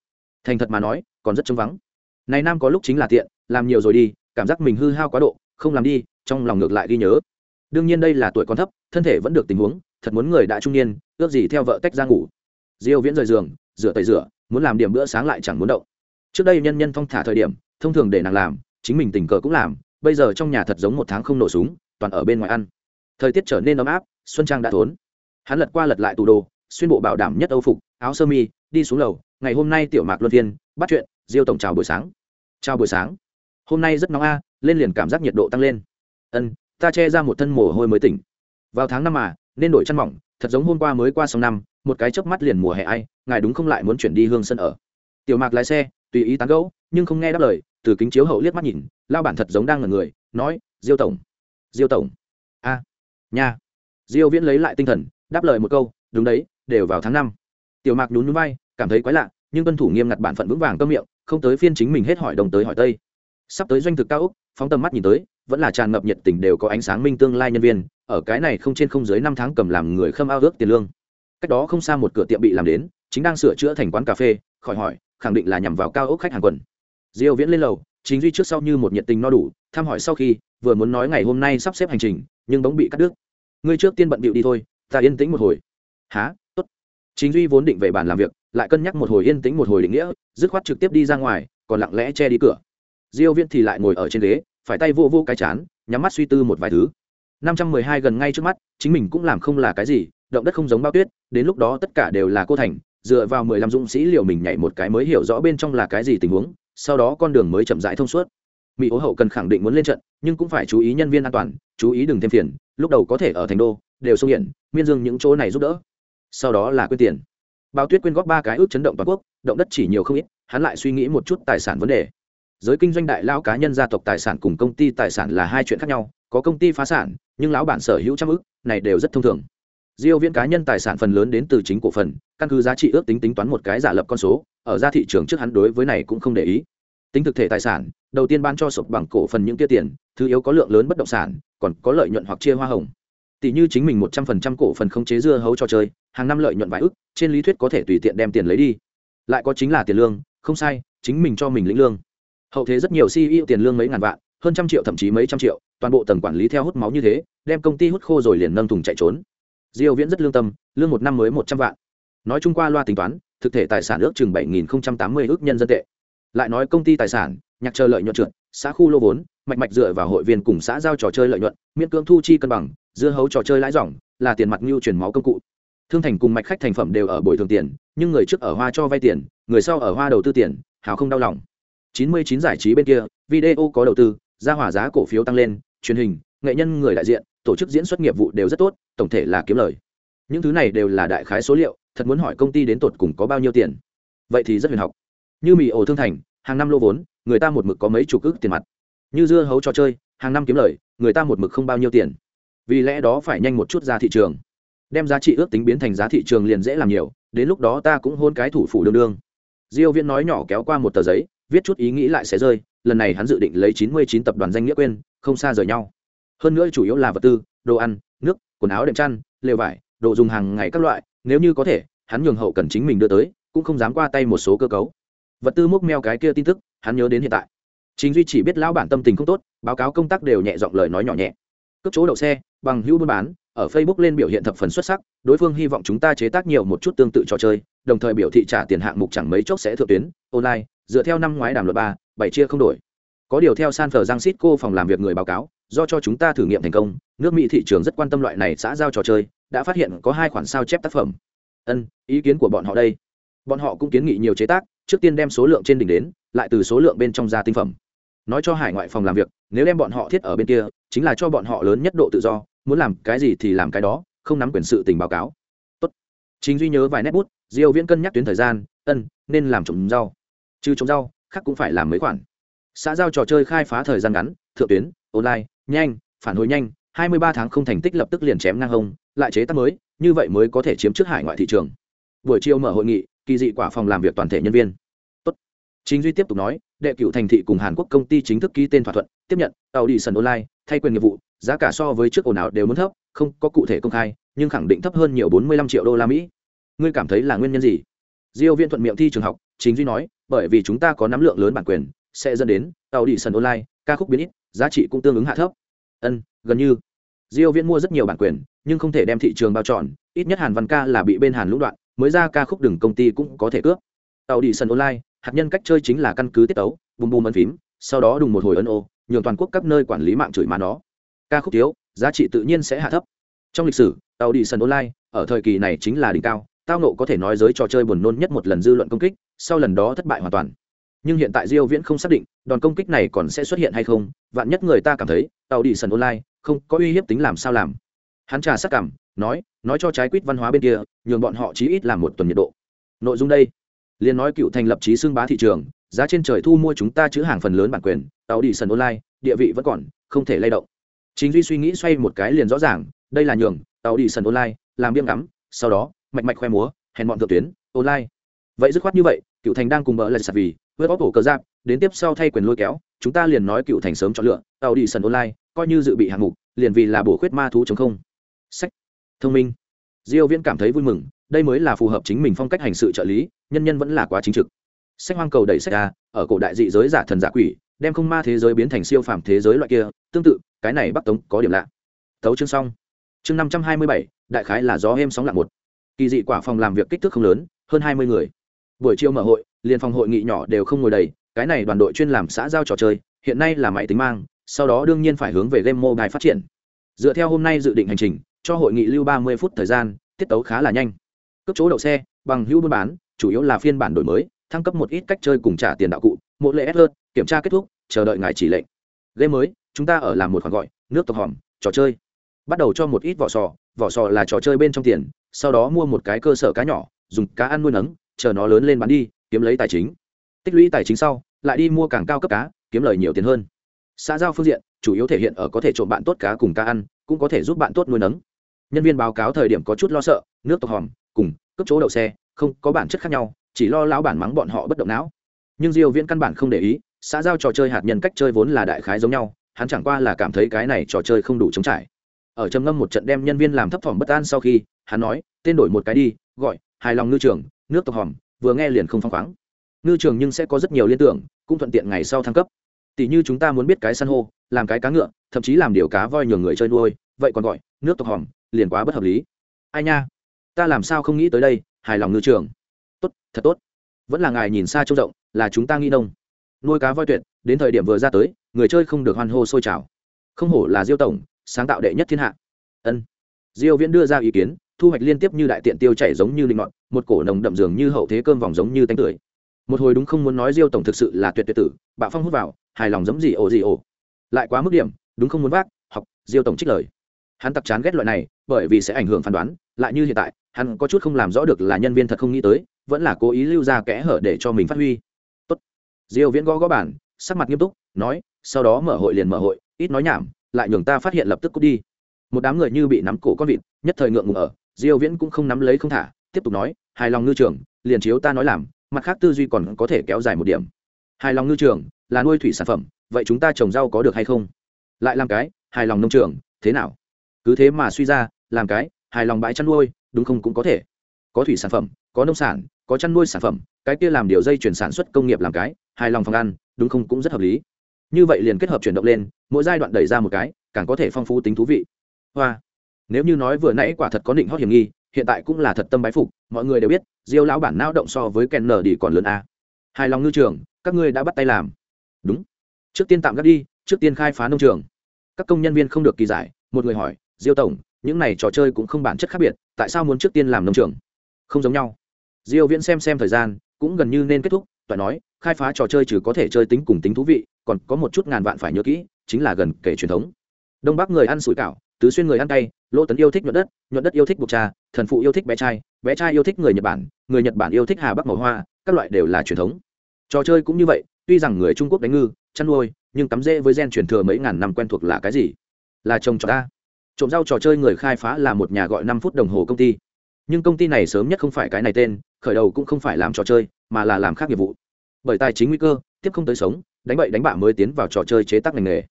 Thành thật mà nói, còn rất trống vắng. Này nam có lúc chính là tiện, làm nhiều rồi đi cảm giác mình hư hao quá độ không làm đi trong lòng ngược lại ghi nhớ. Đương nhiên đây là tuổi còn thấp thân thể vẫn được tình huống thật muốn người đã trung niên ước gì theo vợ tách ra ngủ. Diêu viễn rời giường rửa tẩy rửa muốn làm điểm bữa sáng lại chẳng muốn động. Trước đây nhân nhân thông thả thời điểm thông thường để nàng làm chính mình tình cờ cũng làm bây giờ trong nhà thật giống một tháng không nổ súng toàn ở bên ngoài ăn. Thời tiết trở nên ấm áp xuân trang đã thốn. Hắn lật qua lật lại tủ đồ xuyên bộ bảo đảm nhất âu phục áo sơ mi đi xuống lầu ngày hôm nay tiểu mạc luân viên, bắt chuyện diêu tổng chào buổi sáng. Chào buổi sáng hôm nay rất nóng a, lên liền cảm giác nhiệt độ tăng lên. Ân, ta che ra một thân mồ hôi mới tỉnh. Vào tháng năm mà, nên đổi chăn mỏng, thật giống hôm qua mới qua sông năm, một cái chớp mắt liền mùa hè ai, ngài đúng không lại muốn chuyển đi hương sân ở. Tiểu mạc lái xe, tùy ý tán gẫu, nhưng không nghe đáp lời, từ kính chiếu hậu liếc mắt nhìn lao bản thật giống đang là người, nói, diêu tổng diêu tổng. A, nha. Diêu viễn lấy lại tinh thần, đáp lời một câu, đúng đấy, đều vào tháng năm. Tiểu mạc nhún nhún vai, cảm thấy quái lạ, nhưng tuân thủ nghiêm ngặt bản phận vững vàng cơm miệng, không tới phiên chính mình hết hỏi đồng tới hỏi tây sắp tới doanh thực cao úc, phóng tầm mắt nhìn tới, vẫn là tràn ngập nhiệt tình đều có ánh sáng minh tương lai nhân viên, ở cái này không trên không dưới năm tháng cầm làm người khâm ao ước tiền lương. Cách đó không xa một cửa tiệm bị làm đến, chính đang sửa chữa thành quán cà phê, khỏi hỏi, khẳng định là nhằm vào cao ốc khách hàng quần. Diêu viễn lên lầu, chính duy trước sau như một nhiệt tình no đủ, thăm hỏi sau khi, vừa muốn nói ngày hôm nay sắp xếp hành trình, nhưng bỗng bị cắt đứt. Ngươi trước tiên bận bịu đi thôi, ta yên tĩnh một hồi. Há tốt. Chính duy vốn định về bàn làm việc, lại cân nhắc một hồi yên tĩnh một hồi định nghĩa, dứt khoát trực tiếp đi ra ngoài, còn lặng lẽ che đi cửa diêu viễn thì lại ngồi ở trên ghế, phải tay vô vô cái chán, nhắm mắt suy tư một vài thứ. 512 gần ngay trước mắt, chính mình cũng làm không là cái gì, động đất không giống bao tuyết, đến lúc đó tất cả đều là cô thành, dựa vào 15 dũng sĩ liều mình nhảy một cái mới hiểu rõ bên trong là cái gì tình huống, sau đó con đường mới chậm rãi thông suốt. Mỹ ố hậu cần khẳng định muốn lên trận, nhưng cũng phải chú ý nhân viên an toàn, chú ý đừng thêm phiền, lúc đầu có thể ở thành đô, đều sông hiện, miên dương những chỗ này giúp đỡ. Sau đó là quyên tiền. Bao tuyết quyên góp ba cái ước chấn động toàn quốc, động đất chỉ nhiều không ít, hắn lại suy nghĩ một chút tài sản vấn đề giới kinh doanh đại lão cá nhân gia tộc tài sản cùng công ty tài sản là hai chuyện khác nhau, có công ty phá sản, nhưng lão bản sở hữu trăm ước này đều rất thông thường. Diêu viễn cá nhân tài sản phần lớn đến từ chính cổ phần, căn cứ giá trị ước tính tính toán một cái giả lập con số, ở ra thị trường trước hắn đối với này cũng không để ý. Tính thực thể tài sản, đầu tiên ban cho sụp bằng cổ phần những kia tiền, thứ yếu có lượng lớn bất động sản, còn có lợi nhuận hoặc chia hoa hồng. Tỷ như chính mình một trăm phần trăm cổ phần không chế dưa hấu cho chơi, hàng năm lợi nhuận vài ức, trên lý thuyết có thể tùy tiện đem tiền lấy đi. Lại có chính là tiền lương, không sai, chính mình cho mình lĩnh lương hậu thế rất nhiều ceo tiền lương mấy ngàn vạn, hơn trăm triệu thậm chí mấy trăm triệu, toàn bộ tầng quản lý theo hút máu như thế, đem công ty hút khô rồi liền nâng thùng chạy trốn. Diêu viễn rất lương tâm, lương một năm mới một trăm vạn. Nói chung qua loa tính toán, thực thể tài sản ước chừng bảy nghìn tám mươi ước nhân dân tệ. Lại nói công ty tài sản, nhạc chờ lợi nhuận trượt, xã khu lô vốn, mạch mạch dựa vào hội viên cùng xã giao trò chơi lợi nhuận, miễn cưỡng thu chi cân bằng, dưa hấu trò chơi lãi dòng, là tiền mặt như chuyển máu công cụ. Thương thành cùng mạch khách thành phẩm đều ở bồi thường tiền, nhưng người trước ở hoa cho vay tiền, người sau ở hoa đầu tư tiền, hào không đau lòng. 99 giải trí bên kia, video có đầu tư ra hỏa giá cổ phiếu tăng lên, truyền hình, nghệ nhân người đại diện, tổ chức diễn xuất nghiệp vụ đều rất tốt, tổng thể là kiếm lời. Những thứ này đều là đại khái số liệu, thật muốn hỏi công ty đến tột cùng có bao nhiêu tiền. Vậy thì rất huyền học. Như mì ổ thương thành, hàng năm lô vốn, người ta một mực có mấy chục ức tiền mặt. Như dưa hấu trò chơi, hàng năm kiếm lời, người ta một mực không bao nhiêu tiền. Vì lẽ đó phải nhanh một chút ra thị trường. Đem giá trị ước tính biến thành giá thị trường liền dễ làm nhiều, đến lúc đó ta cũng hôn cái thủ phủ đương đương. Diêu viễn nói nhỏ kéo qua một tờ giấy viết chút ý nghĩ lại sẽ rơi, lần này hắn dự định lấy 99 tập đoàn danh nghĩa quên, không xa rời nhau. Hơn nữa chủ yếu là vật tư, đồ ăn, nước, quần áo đệm chăn, lều vải, đồ dùng hàng ngày các loại, nếu như có thể, hắn nhường hậu cần chính mình đưa tới, cũng không dám qua tay một số cơ cấu. Vật tư múc meo cái kia tin tức, hắn nhớ đến hiện tại. Chính duy chỉ biết lão bản tâm tình không tốt, báo cáo công tác đều nhẹ giọng lời nói nhỏ nhẹ. Cướp chỗ đậu xe, bằng hữu buôn bán, ở facebook lên biểu hiện thập phần xuất sắc, đối phương hy vọng chúng ta chế tác nhiều một chút tương tự trò chơi, đồng thời biểu thị trả tiền hạng mục chẳng mấy chốc sẽ thượng tuyến, online dựa theo năm ngoái đàm luật ba, bảy chia không đổi. Có điều theo san phờ giang cô phòng làm việc người báo cáo, do cho chúng ta thử nghiệm thành công, nước mỹ thị trường rất quan tâm loại này xã giao trò chơi, đã phát hiện có hai khoản sao chép tác phẩm. Ân, ý kiến của bọn họ đây. Bọn họ cũng kiến nghị nhiều chế tác, trước tiên đem số lượng trên đỉnh đến, lại từ số lượng bên trong ra tinh phẩm. Nói cho hải ngoại phòng làm việc, nếu đem bọn họ thiết ở bên kia, chính là cho bọn họ lớn nhất độ tự do, muốn làm cái gì thì làm cái đó, không nắm quyền sự tình báo cáo. Tốt. chính duy nhớ vài nét bút, diêu viễn cân nhắc tuyến thời gian, ân, nên làm trồng rau trừ trồng rau, khác cũng phải làm mấy khoản. Xã giao trò chơi khai phá thời gian ngắn, thượng tuyến, online, nhanh, phản hồi nhanh 23 tháng không thành tích lập tức liền chém ngang hông, lại chế tác mới, như vậy mới có thể chiếm trước hải ngoại thị trường. Buổi chiều mở hội nghị, kỳ dị quả phòng làm việc toàn thể nhân viên. Tốt. chính duy tiếp tục nói, đệ cựu thành thị cùng hàn quốc công ty chính thức ký tên thỏa thuận, tiếp nhận tàu đi sân online, thay quyền nghiệp vụ, giá cả so với trước ồn ào đều muốn thấp, không có cụ thể công khai, nhưng khẳng định thấp hơn nhiều 45 triệu đô la mỹ. Ngươi cảm thấy là nguyên nhân gì? Diêu viên thuận miệng thi trường học, chính duy nói bởi vì chúng ta có nắm lượng lớn bản quyền, sẽ dẫn đến tàu đi sân online, ca khúc biến ít, giá trị cũng tương ứng hạ thấp. Ân, gần như. Diêu viễn mua rất nhiều bản quyền, nhưng không thể đem thị trường bao trọn, ít nhất hàn văn ca là bị bên hàn lũng đoạn, mới ra ca khúc đừng công ty cũng có thể cướp. Tàu đi sân online, hạt nhân cách chơi chính là căn cứ tiết tấu, bùm bùm ấn phím, sau đó đùng một hồi ấn ô, nhường toàn quốc các nơi quản lý mạng chửi má nó. Ca khúc thiếu, giá trị tự nhiên sẽ hạ thấp. Trong lịch sử tàu đi sân online, ở thời kỳ này chính là đỉnh cao tao nộ có thể nói giới trò chơi buồn nôn nhất một lần dư luận công kích, sau lần đó thất bại hoàn toàn. Nhưng hiện tại diêu viễn không xác định, đòn công kích này còn sẽ xuất hiện hay không, vạn nhất người ta cảm thấy tàu đi sân online, không có uy hiếp tính làm sao làm. Hắn trà sắc cảm, nói nói cho trái quýt văn hóa bên kia, nhường bọn họ chí ít làm một tuần nhiệt độ. Nội dung đây. Liền nói cựu thành lập chí xương bá thị trường, giá trên trời thu mua chúng ta chữ hàng phần lớn bản quyền tàu đi sân online, địa vị vẫn còn, không thể lay động. Chính duy suy nghĩ xoay một cái liền rõ ràng, đây là nhường tàu đi sân online, làm biêm ngắm, sau đó mạch mạch khoe múa hèn bọn thượng tuyến online. Vậy dứt khoát như vậy cựu thành đang cùng bỡ lại sạt vì với bóp cổ cờ giáp đến tiếp sau thay quyền lôi kéo chúng ta liền nói cựu thành sớm chọn lựa tàu đi sân online coi như dự bị hạng mục liền vì là bổ khuyết ma thú chống không. Sách. Thông minh. Diêu viễn cảm thấy vui mừng đây mới là phù hợp chính mình phong cách hành sự trợ lý nhân nhân vẫn là quá chính trực. Sách hoang cầu đẩy sách ra ở cổ đại dị giới giả thần giả quỷ đem không ma thế giới biến thành siêu phàm thế giới loại kia tương tự cái này bắc tống có điểm lạ. Thấu chương xong. Chương 527, đại khái là gió êm sóng lặng một kỳ dị quả phòng làm việc kích thước không lớn, hơn 20 người. Buổi chiều mở hội, liền phòng hội nghị nhỏ đều không ngồi đầy, cái này đoàn đội chuyên làm xã giao trò chơi, hiện nay là máy tính mang, sau đó đương nhiên phải hướng về game mobile phát triển. Dựa theo hôm nay dự định hành trình, cho hội nghị lưu 30 phút thời gian, tiết tấu khá là nhanh. Cấp chỗ đậu xe, bằng hữu buôn bán, chủ yếu là phiên bản đổi mới, thăng cấp một ít cách chơi cùng trả tiền đạo cụ, một lệ hơn kiểm tra kết thúc, chờ đợi ngài chỉ lệnh. Game mới, chúng ta ở làm một khoản gọi, nước tộc hòm, trò chơi. Bắt đầu cho một ít vỏ sò vỏ sò là trò chơi bên trong tiền sau đó mua một cái cơ sở cá nhỏ, dùng cá ăn nuôi nấng, chờ nó lớn lên bán đi, kiếm lấy tài chính. Tích lũy tài chính sau, lại đi mua càng cao cấp cá, kiếm lời nhiều tiền hơn. Xã giao phương diện, chủ yếu thể hiện ở có thể trộm bạn tốt cá cùng cá ăn, cũng có thể giúp bạn tốt nuôi nấng. Nhân viên báo cáo thời điểm có chút lo sợ, nước tộc hòm, cùng, cấp chỗ đậu xe, không có bản chất khác nhau, chỉ lo lão bản mắng bọn họ bất động não. Nhưng diêu viễn căn bản không để ý, xã giao trò chơi hạt nhân cách chơi vốn là đại khái giống nhau, hắn chẳng qua là cảm thấy cái này trò chơi không đủ chống trải ở trầm ngâm một trận đem nhân viên làm thấp thỏm bất an sau khi, hắn nói, tên đổi một cái đi, gọi, hài lòng ngư trường, nước tộc hòm, vừa nghe liền không phăng khoáng. Ngư trường nhưng sẽ có rất nhiều liên tưởng, cũng thuận tiện ngày sau thăng cấp. Tỷ như chúng ta muốn biết cái san hô, làm cái cá ngựa, thậm chí làm điều cá voi nhường người chơi nuôi, vậy còn gọi, nước tộc hòm, liền quá bất hợp lý. Ai nha, ta làm sao không nghĩ tới đây, hài lòng ngư trường. Tốt, thật tốt. Vẫn là ngài nhìn xa trông rộng, là chúng ta nghĩ nông. Nuôi cá voi tuyệt, đến thời điểm vừa ra tới, người chơi không được hoan hô sôi trào. Không hổ là diêu tổng sáng tạo đệ nhất thiên hạ. Ân. Diêu viễn đưa ra ý kiến, thu hoạch liên tiếp như đại tiện tiêu chảy giống như linh ngọn, một cổ nồng đậm dường như hậu thế cơm vòng giống như tánh tưởi. Một hồi đúng không muốn nói diêu tổng thực sự là tuyệt tuyệt tử bạo phong hút vào, hài lòng giống gì ồ gì ồ. Lại quá mức điểm, đúng không muốn vác, học, diêu tổng trích lời. Hắn tặc chán ghét loại này, bởi vì sẽ ảnh hưởng phán đoán, lại như hiện tại, hắn có chút không làm rõ được là nhân viên thật không nghĩ tới, vẫn là cố ý lưu ra kẽ hở để cho mình phát huy. Tốt. Diêu viễn gõ gõ bản sắc mặt nghiêm túc, nói, sau đó mở hội liền mở hội, ít nói nhảm lại nhường ta phát hiện lập tức cút đi. Một đám người như bị nắm cổ con vịt, nhất thời ngượng ngùng ở, diêu viễn cũng không nắm lấy không thả, tiếp tục nói, hài lòng ngư trường, liền chiếu ta nói làm, mặt khác tư duy còn có thể kéo dài một điểm. Hài lòng ngư trường, là nuôi thủy sản phẩm, vậy chúng ta trồng rau có được hay không? Lại làm cái, hài lòng nông trường, thế nào? Cứ thế mà suy ra, làm cái, hài lòng bãi chăn nuôi, đúng không cũng có thể. Có thủy sản phẩm, có nông sản, có chăn nuôi sản phẩm, cái kia làm điều dây chuyển sản xuất công nghiệp làm cái, hài lòng phòng ăn, đúng không cũng rất hợp lý. Như vậy liền kết hợp chuyển động lên mỗi giai đoạn đẩy ra một cái, càng có thể phong phú tính thú vị. Hoa, nếu như nói vừa nãy quả thật có định hót hiểm nghi, hiện tại cũng là thật tâm bái phục, mọi người đều biết, diêu lão bản não động so với kèn nở đi còn lớn a. Hài lòng ngư trường, các ngươi đã bắt tay làm. Đúng. Trước tiên tạm gác đi, trước tiên khai phá nông trường. Các công nhân viên không được kỳ giải, một người hỏi, diêu tổng, những này trò chơi cũng không bản chất khác biệt, tại sao muốn trước tiên làm nông trường? Không giống nhau. Diêu viễn xem xem thời gian, cũng gần như nên kết thúc, toại nói, khai phá trò chơi trừ có thể chơi tính cùng tính thú vị còn có một chút ngàn vạn phải nhớ kỹ, chính là gần kể truyền thống. Đông bắc người ăn sủi cảo, tứ xuyên người ăn cay lỗ tấn yêu thích nhuận đất nhuận đất yêu thích bột trà, thần phụ yêu thích bé trai bé trai yêu thích người nhật bản, người nhật bản yêu thích hà bắc màu hoa, các loại đều là truyền thống. Trò chơi cũng như vậy, tuy rằng người trung quốc đánh ngư, chăn nuôi, nhưng tắm rễ với gen truyền thừa mấy ngàn năm quen thuộc là cái gì? Là trồng trọt ta. Trộm rau trò chơi người khai phá là một nhà gọi năm phút đồng hồ công ty. Nhưng công ty này sớm nhất không phải cái này tên, khởi đầu cũng không phải làm trò chơi, mà là làm khác nghiệp vụ. Bởi tài chính nguy cơ, tiếp không tới sống đánh bậy đánh bạ mới tiến vào trò chơi chế tác ngành nghề.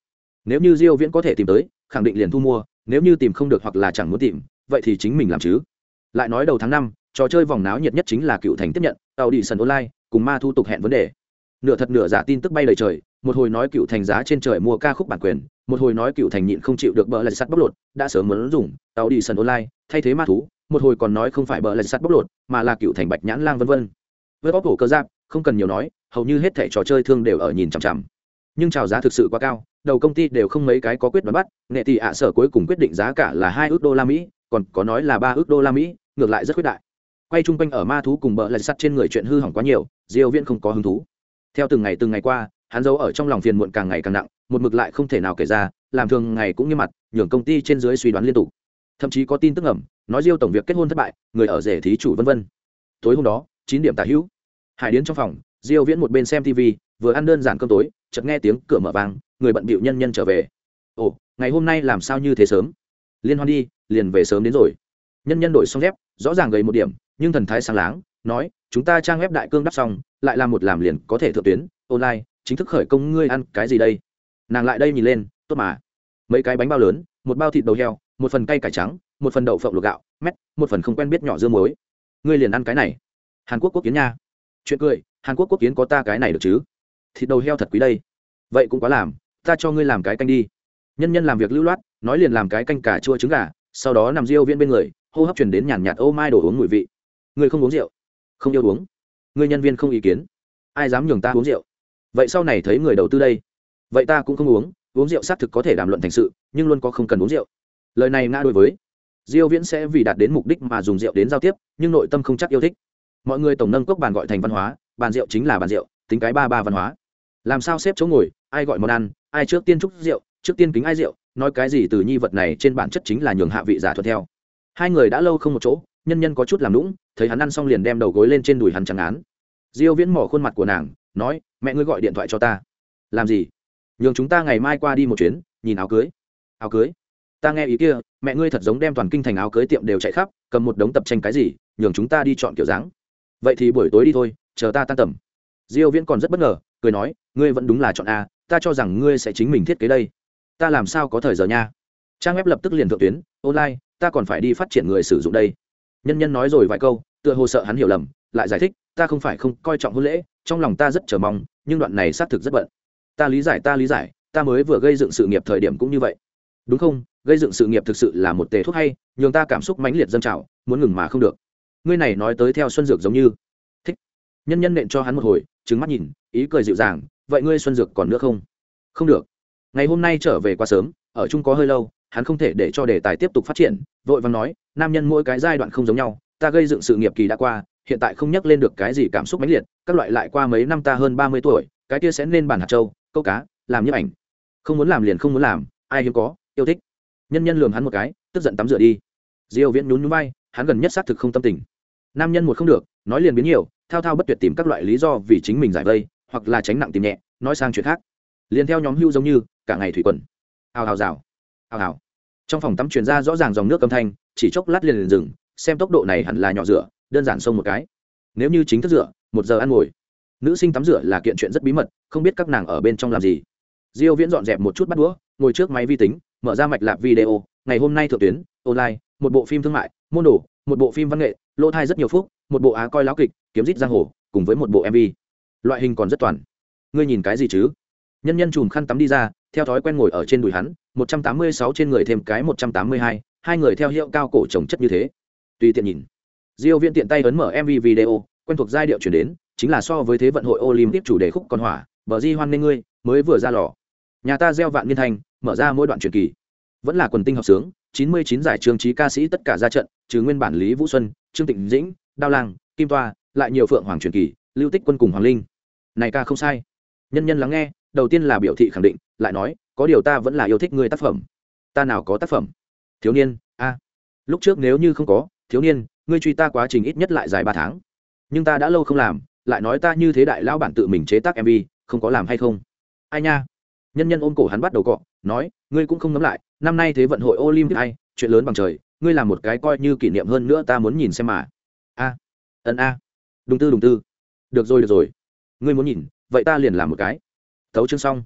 Nếu như diêu viễn có thể tìm tới, khẳng định liền thu mua, nếu như tìm không được hoặc là chẳng muốn tìm, vậy thì chính mình làm chứ. Lại nói đầu tháng năm, trò chơi vòng náo nhiệt nhất chính là cựu thành tiếp nhận tàu đi sân online, cùng ma thu tục hẹn vấn đề. Nửa thật nửa giả tin tức bay lời trời, một hồi nói cựu thành giá trên trời mua ca khúc bản quyền, một hồi nói cựu thành nhịn không chịu được bờ lạch sắt bóc lột, đã sớm muốn dùng tàu đi sân online, thay thế ma thú, một hồi còn nói không phải bờ lạch sắt bóc lột, mà là cựu thành bạch nhãn lang vân vân. Với bóc cổ cơ giáp, không cần nhiều nói hầu như hết thẻ trò chơi thương đều ở nhìn chằm chằm. Nhưng trào giá thực sự quá cao, đầu công ty đều không mấy cái có quyết đoán bắt, nghệ tỷ ạ sở cuối cùng quyết định giá cả là hai ước đô la mỹ, còn có nói là ba ước đô la mỹ, ngược lại rất quyết đại. Quay chung quanh ở ma thú cùng bờ lạch sắt trên người chuyện hư hỏng quá nhiều, diêu viễn không có hứng thú. Theo từng ngày từng ngày qua, hắn giấu ở trong lòng phiền muộn càng ngày càng nặng, một mực lại không thể nào kể ra, làm thường ngày cũng như mặt, nhường công ty trên dưới suy đoán liên tục. Thậm chí có tin tức ẩm nói diêu tổng việc kết hôn thất bại, người ở rể thí chủ vân vân. Tối hôm đó, chín điểm tả hữu. Hải điến trong phòng diêu viễn một bên xem tv vừa ăn đơn giản cơm tối, chợt nghe tiếng cửa mở vang, người bận bịu nhân nhân trở về. Ồ, ngày hôm nay làm sao như thế sớm? Liên hoan đi, liền về sớm đến rồi. Nhân nhân đổi xong dép, rõ ràng gầy một điểm, nhưng thần thái sáng láng, nói, chúng ta trang web đại cương đắp xong, lại làm một làm liền có thể thượng tuyến, online, chính thức khởi công ngươi ăn cái gì đây? Nàng lại đây nhìn lên, tốt mà. Mấy cái bánh bao lớn, một bao thịt đầu heo, một phần cây cải trắng, một phần đậu phộng luộc gạo, mét, một phần không quen biết nhỏ dưa muối. Ngươi liền ăn cái này. Hàn quốc quốc kiến nha. Chuyện cười hàn quốc quốc kiến có ta cái này được chứ? Thịt đầu heo thật quý đây. Vậy cũng quá làm, ta cho ngươi làm cái canh đi. Nhân nhân làm việc lưu loát, nói liền làm cái canh cà chua trứng gà, sau đó nằm riêu viên bên người, hô hấp chuyển đến nhàn nhạt, ô mai đổ uống mùi vị. Ngươi không uống rượu? Không yêu uống. Ngươi nhân viên không ý kiến. Ai dám nhường ta uống rượu? Vậy sau này thấy người đầu tư đây. Vậy ta cũng không uống uống rượu xác thực có thể đàm luận thành sự, nhưng luôn có không cần uống rượu. Lời này ngã đối với. Diêu viễn sẽ vì đạt đến mục đích mà dùng rượu đến giao tiếp, nhưng nội tâm không chắc yêu thích. Mọi người tổng nâng cốc bàn gọi thành văn hóa bàn rượu chính là bàn rượu, tính cái ba ba văn hóa. Làm sao xếp chỗ ngồi, ai gọi món ăn, ai trước tiên chúc rượu, trước tiên kính ai rượu, nói cái gì từ nhi vật này trên bản chất chính là nhường hạ vị giả thuận theo. Hai người đã lâu không một chỗ, nhân nhân có chút làm lũng thấy hắn ăn xong liền đem đầu gối lên trên đùi hắn chẳng án. Diêu viễn mỏ khuôn mặt của nàng, nói, mẹ ngươi gọi điện thoại cho ta. Làm gì? Nhường chúng ta ngày mai qua đi một chuyến, nhìn áo cưới. Áo cưới? Ta nghe ý kia, mẹ ngươi thật giống đem toàn kinh thành áo cưới tiệm đều chạy khắp, cầm một đống tập tranh cái gì, nhường chúng ta đi chọn kiểu dáng. Vậy thì buổi tối đi thôi chờ ta tan tầm. Diêu viễn còn rất bất ngờ, cười nói, ngươi vẫn đúng là chọn a, ta cho rằng ngươi sẽ chính mình thiết kế đây. Ta làm sao có thời giờ nha? Trang web lập tức liền thượng tuyến, online, ta còn phải đi phát triển người sử dụng đây. Nhân nhân nói rồi vài câu, tựa hồ sợ hắn hiểu lầm, lại giải thích, ta không phải không coi trọng hôn lễ, trong lòng ta rất chờ mong, nhưng đoạn này xác thực rất bận. Ta lý giải, ta lý giải, ta mới vừa gây dựng sự nghiệp thời điểm cũng như vậy. Đúng không? Gây dựng sự nghiệp thực sự là một tề thuốc hay, nhường ta cảm xúc mãnh liệt dân trào, muốn ngừng mà không được. Ngươi này nói tới theo xuân dược giống như nhân nhân nện cho hắn một hồi trứng mắt nhìn, ý cười dịu dàng, vậy ngươi xuân dược còn nữa không? Không được. Ngày hôm nay trở về quá sớm, ở chung có hơi lâu, hắn không thể để cho đề tài tiếp tục phát triển, vội vàng nói, nam nhân mỗi cái giai đoạn không giống nhau, ta gây dựng sự nghiệp kỳ đã qua, hiện tại không nhắc lên được cái gì cảm xúc mãnh liệt, các loại lại qua mấy năm ta hơn ba mươi tuổi, cái kia sẽ nên bản hạt châu, câu cá, làm nhiếp ảnh. Không muốn làm liền không muốn làm, ai hiếm có, yêu thích. Nhân nhân lường hắn một cái, tức giận tắm rửa đi. Diêu viễn nhún nhún vai, hắn gần nhất xác thực không tâm tình. Nam nhân một không được nói liền biến nhiều, thao thao bất tuyệt tìm các loại lý do vì chính mình giải vây, hoặc là tránh nặng tìm nhẹ, nói sang chuyện khác. Liền theo nhóm hưu giống như, cả ngày thủy quần. Hào hào rào, hào hào. Trong phòng tắm truyền ra rõ ràng dòng nước âm thanh, chỉ chốc lát liền liền dừng, xem tốc độ này hẳn là nhỏ rửa, đơn giản xông một cái. Nếu như chính thức rửa, một giờ ăn ngồi. Nữ sinh tắm rửa là kiện chuyện rất bí mật, không biết các nàng ở bên trong làm gì. Diêu viễn dọn dẹp một chút bắt đũa, ngồi trước máy vi tính, mở ra mạch lạc video, ngày hôm nay thượng tuyến, online, một bộ phim thương mại, môn đồ, một bộ phim văn nghệ, lỗ thai rất nhiều phúc một bộ á coi lão kịch, kiếm rít giang hồ, cùng với một bộ mv loại hình còn rất toàn. Ngươi nhìn cái gì chứ? Nhân nhân chùm khăn tắm đi ra, theo thói quen ngồi ở trên đùi hắn, một trăm tám mươi sáu trên người thêm cái một trăm tám mươi hai hai người theo hiệu cao cổ trồng chất như thế. Tùy tiện nhìn. Diêu viên tiện tay ấn mở mv video, quen thuộc giai điệu chuyển đến, chính là so với thế vận hội olympic chủ đề khúc con hỏa bờ di hoan nên ngươi, mới vừa ra lò. Nhà ta gieo vạn niên thanh mở ra mỗi đoạn truyền kỳ. Vẫn là quần tinh học sướng, chín mươi chín giải trường trí ca sĩ tất cả ra trận, trừ nguyên bản lý vũ xuân, trương tịnh dĩnh đao lang, kim toa, lại nhiều phượng hoàng truyền kỳ, lưu tích quân cùng hoàng linh. Này ca không sai. Nhân nhân lắng nghe, đầu tiên là biểu thị khẳng định, lại nói, có điều ta vẫn là yêu thích ngươi tác phẩm. Ta nào có tác phẩm? Thiếu niên, a. Lúc trước nếu như không có, thiếu niên, ngươi truy ta quá trình ít nhất lại dài ba tháng. Nhưng ta đã lâu không làm, lại nói ta như thế đại lao bản tự mình chế tác mv không có làm hay không? Ai nha? Nhân nhân ôm cổ hắn bắt đầu cọ, nói, ngươi cũng không ngấm lại, năm nay thế vận hội olympic hay chuyện lớn bằng trời, ngươi làm một cái coi như kỷ niệm hơn nữa ta muốn nhìn xem mà a. Ân a. Đúng tư đúng tư. Được rồi được rồi. Ngươi muốn nhìn, vậy ta liền làm một cái. Tấu chương xong.